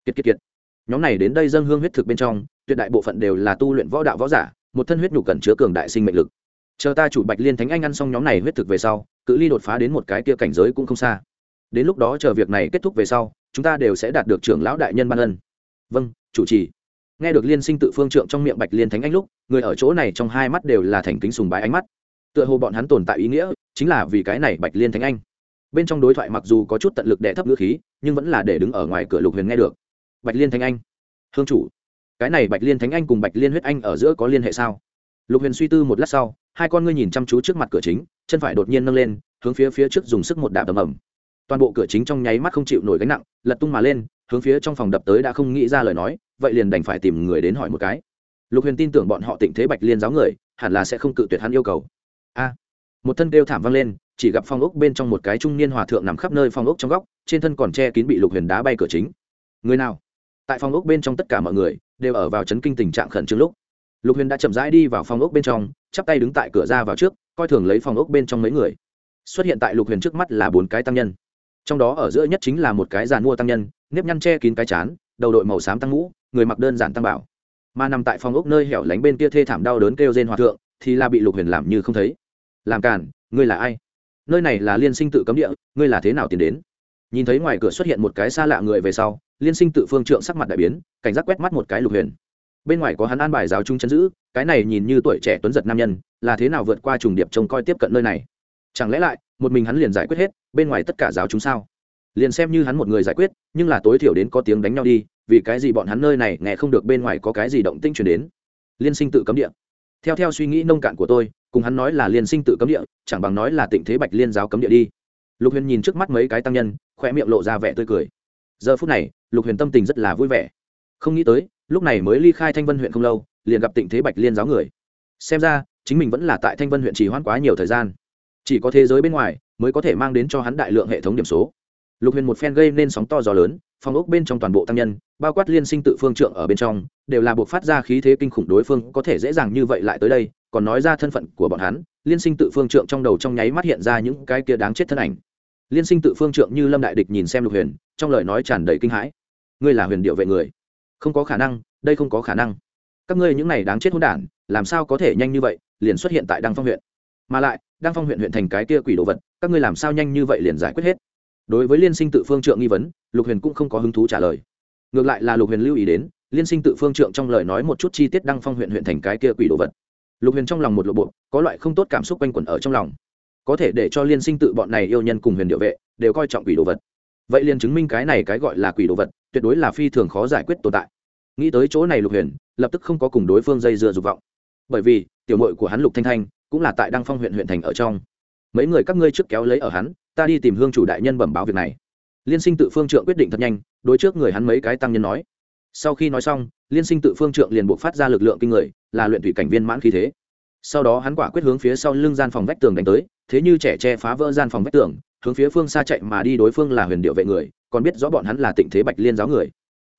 Kiệt kiệt kiệt. Nhóm này đến đây dâng hương huyết thực bên trong, tuyệt đại bộ phận đều là tu luyện võ đạo võ giả, một thân huyết nhục cần chứa cường đại sinh mệnh lực. Chờ ta chủ bạch liên thánh anh ăn xong nhóm này huyết thực về sau, cự ly đột phá đến một cái kia cảnh giới cũng không xa. Đến lúc đó chờ việc này kết thúc về sau, chúng ta đều sẽ đạt được trưởng lão đại nhân ban ân vâng chủ trì. Nghe được liên sinh tự phương trượng trong miệng bạch liên thánh anh lúc, người ở chỗ này trong hai mắt đều là thành kính sùng bái ánh mắt. Tựa hồ bọn hắn tồn tại ý nghĩa, chính là vì cái này bạch liên thánh anh. Bên trong đối thoại mặc dù có chút tận lực đẻ thấp ngữ khí, nhưng vẫn là để đứng ở ngoài cửa lục huyền nghe được. Bạch liên thánh anh. Hương chủ. Cái này bạch liên thánh anh cùng bạch liên huyết anh ở giữa có liên hệ sao? Lục huyền suy tư một lát sau, hai con ngươi nhìn chăm chú trước mặt cửa chính, chân phải đột nhiên nâng lên, hướng phía phía trước dùng sức một đạp ầm ẩm toàn bộ cửa chính trong nháy mắt không chịu nổi gánh nặng, lật tung mà lên, hướng phía trong phòng đập tới đã không nghĩ ra lời nói, vậy liền đành phải tìm người đến hỏi một cái. Lục huyền tin tưởng bọn họ tịnh thế bạch liên giáo người, hẳn là sẽ không cự tuyệt hắn yêu cầu. A, một thân kêu thảm vang lên, chỉ gặp phong ốc bên trong một cái trung niên hòa thượng nằm khắp nơi phong ốc trong góc, trên thân còn che kín bị lục huyền đá bay cửa chính. Người nào? Tại phong ốc bên trong tất cả mọi người đều ở vào chấn kinh tình trạng khẩn trương lúc. Lục huyền đã chậm rãi đi vào phong ốc bên trong, chắp tay đứng tại cửa ra vào trước, coi thường lấy phong ốc bên trong mấy người. Xuất hiện tại lục huyền trước mắt là bốn cái tăng nhân trong đó ở giữa nhất chính là một cái giàn mua tăng nhân, nếp nhăn che kín cái chán, đầu đội màu xám tăng ngũ người mặc đơn giản tăng bảo. Mà nằm tại phòng ốc nơi hẻo lánh bên kia thê thảm đau đớn kêu trên hòa thượng, thì là bị lục huyền làm như không thấy. Làm cản ngươi là ai? Nơi này là liên sinh tự cấm địa, ngươi là thế nào tiến đến? Nhìn thấy ngoài cửa xuất hiện một cái xa lạ người về sau, liên sinh tự phương trượng sắc mặt đại biến, cảnh giác quét mắt một cái lục huyền. Bên ngoài có hắn an bài giáo trung chấn giữ, cái này nhìn như tuổi trẻ tuấn giật nam nhân, là thế nào vượt qua trùng điệp trông coi tiếp cận nơi này? Chẳng lẽ lại, một mình hắn liền giải quyết hết, bên ngoài tất cả giáo chúng sao? Liền xem như hắn một người giải quyết, nhưng là tối thiểu đến có tiếng đánh nhau đi, vì cái gì bọn hắn nơi này nghe không được bên ngoài có cái gì động tinh chuyển đến? Liên sinh tự cấm địa. Theo theo suy nghĩ nông cạn của tôi, cùng hắn nói là liên sinh tự cấm địa, chẳng bằng nói là tịnh thế bạch liên giáo cấm địa đi. Lục huyền nhìn trước mắt mấy cái tăng nhân khoe miệng lộ ra vẻ tươi cười. Giờ phút này, lục huyền tâm tình rất là vui vẻ. Không nghĩ tới, lúc này mới ly khai thanh vân huyện không lâu, liền gặp tịnh thế bạch liên giáo người. Xem ra, chính mình vẫn là tại thanh vân huyện trì hoãn quá nhiều thời gian chỉ có thế giới bên ngoài mới có thể mang đến cho hắn đại lượng hệ thống điểm số. Lục huyền một phen gây nên sóng to gió lớn, phòng ốc bên trong toàn bộ tăng nhân, bao quát liên sinh tự phương trượng ở bên trong, đều là buộc phát ra khí thế kinh khủng đối phương, có thể dễ dàng như vậy lại tới đây, còn nói ra thân phận của bọn hắn, liên sinh tự phương trượng trong đầu trong nháy mắt hiện ra những cái kia đáng chết thân ảnh. Liên sinh tự phương trượng như lâm đại địch nhìn xem lục huyền, trong lời nói tràn đầy kinh hãi. Ngươi là huyền điệu vệ người. Không có khả năng, đây không có khả năng. Các ngươi những này đáng chết hỗn đản, làm sao có thể nhanh như vậy, liền xuất hiện tại đăng phong huyện? Mà lại Đang phong huyện huyện thành cái kia quỷ đồ vật, các ngươi làm sao nhanh như vậy liền giải quyết hết? Đối với liên sinh tự phương trượng nghi vấn, lục huyền cũng không có hứng thú trả lời. Ngược lại là lục huyền lưu ý đến, liên sinh tự phương trượng trong lời nói một chút chi tiết đăng phong huyện huyện thành cái kia quỷ đồ vật. Lục huyền trong lòng một lộ bộ, có loại không tốt cảm xúc quanh quẩn ở trong lòng. Có thể để cho liên sinh tự bọn này yêu nhân cùng huyền điệu vệ, đều coi trọng quỷ đồ vật. Vậy liền chứng minh cái này cái gọi là quỷ đồ vật, tuyệt đối là phi thường khó giải quyết tồn tại. Nghĩ tới chỗ này lục huyền, lập tức không có cùng đối phương dây dưa dục vọng. Bởi vì, tiểu mội của hắn lục thanh thanh cũng là tại đăng phong huyện huyện thành ở trong. Mấy người các ngươi trước kéo lấy ở hắn, ta đi tìm hương chủ đại nhân bẩm báo việc này. Liên sinh tự phương trượng quyết định thật nhanh, đối trước người hắn mấy cái tăng nhân nói. Sau khi nói xong, liên sinh tự phương trượng liền buộc phát ra lực lượng kinh người, là luyện thủy cảnh viên mãn khí thế. Sau đó hắn quả quyết hướng phía sau lưng gian phòng vách tường đánh tới, thế như trẻ che phá vỡ gian phòng vách tường, hướng phía phương xa chạy mà đi đối phương là huyền điệu vệ người, còn biết rõ bọn hắn là tịnh thế bạch liên giáo người.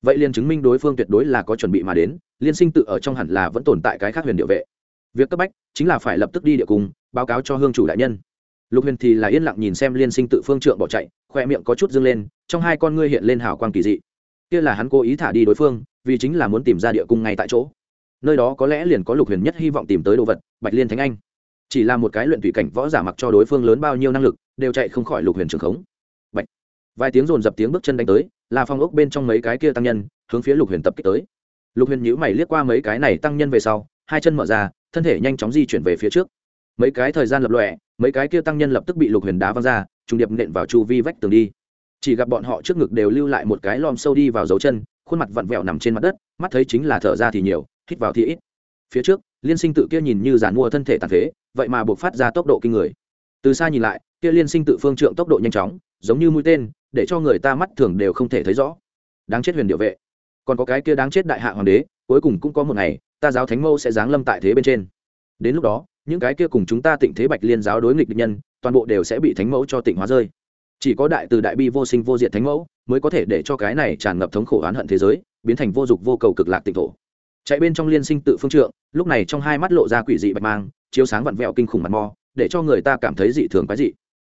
Vậy liền chứng minh đối phương tuyệt đối là có chuẩn bị mà đến, liên sinh tự ở trong hẳn là vẫn tồn tại cái khác huyền điệu vệ việc cấp bách chính là phải lập tức đi địa cung, báo cáo cho hương chủ đại nhân. Lục huyền thì là yên lặng nhìn xem liên sinh tự phương trượng bỏ chạy khoe miệng có chút dâng lên, trong hai con ngươi hiện lên hào quang kỳ dị. Kia là hắn cố ý thả đi đối phương, vì chính là muốn tìm ra địa cung ngay tại chỗ. Nơi đó có lẽ liền có lục huyền nhất hy vọng tìm tới đồ vật, bạch liên thánh anh. Chỉ là một cái luyện thủy cảnh võ giả mặc cho đối phương lớn bao nhiêu năng lực, đều chạy không khỏi lục huyền trường khống. Bạch. vài tiếng rồn dập tiếng bước chân đánh tới, là phong ốc bên trong mấy cái kia tăng nhân, hướng phía lục huyền tập kích tới. Lục huyền nhíu mày liếc qua mấy cái này tăng nhân về sau, hai chân mở ra thân thể nhanh chóng di chuyển về phía trước. Mấy cái thời gian lập lòe, mấy cái kia tăng nhân lập tức bị lục huyền đá văng ra, trùng điệp nện vào chu vi vách tường đi. Chỉ gặp bọn họ trước ngực đều lưu lại một cái lom sâu đi vào dấu chân, khuôn mặt vặn vẹo nằm trên mặt đất, mắt thấy chính là thở ra thì nhiều, hít vào thì ít. Phía trước, liên sinh tự kia nhìn như giàn mua thân thể tàn phế, vậy mà buộc phát ra tốc độ kinh người. Từ xa nhìn lại, kia liên sinh tự phương trượng tốc độ nhanh chóng, giống như mũi tên, để cho người ta mắt thường đều không thể thấy rõ. Đáng chết huyền điệu vệ. Còn có cái kia đáng chết đại hạ hoàng đế, cuối cùng cũng có một ngày ta giáo thánh mâu sẽ giáng lâm tại thế bên trên. Đến lúc đó, những cái kia cùng chúng ta tịnh thế bạch liên giáo đối nghịch địch nhân, toàn bộ đều sẽ bị thánh mẫu cho tịnh hóa rơi. Chỉ có đại từ đại bi vô sinh vô diệt thánh mẫu mới có thể để cho cái này tràn ngập thống khổ oán hận thế giới, biến thành vô dục vô cầu cực lạc tịnh thổ. Chạy bên trong liên sinh tự phương trượng, lúc này trong hai mắt lộ ra quỷ dị bạch mang, chiếu sáng vặn vẹo kinh khủng mặt mò để cho người ta cảm thấy dị thường quái dị.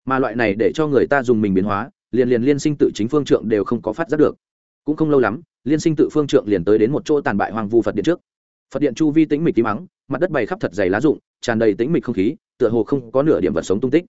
Mà loại này để cho người ta dùng mình biến hóa, liền liền liên sinh tự chính phương trượng đều không có phát giác được. Cũng không lâu lắm, liên sinh tự phương trượng liền tới đến một chỗ tàn bại hoàng vu phật điện trước phật điện chu vi tĩnh mịch tím mắng mặt đất bày khắp thật dày lá rụng, tràn đầy tĩnh mịch không khí, tựa hồ không có nửa điểm vật sống tung tích.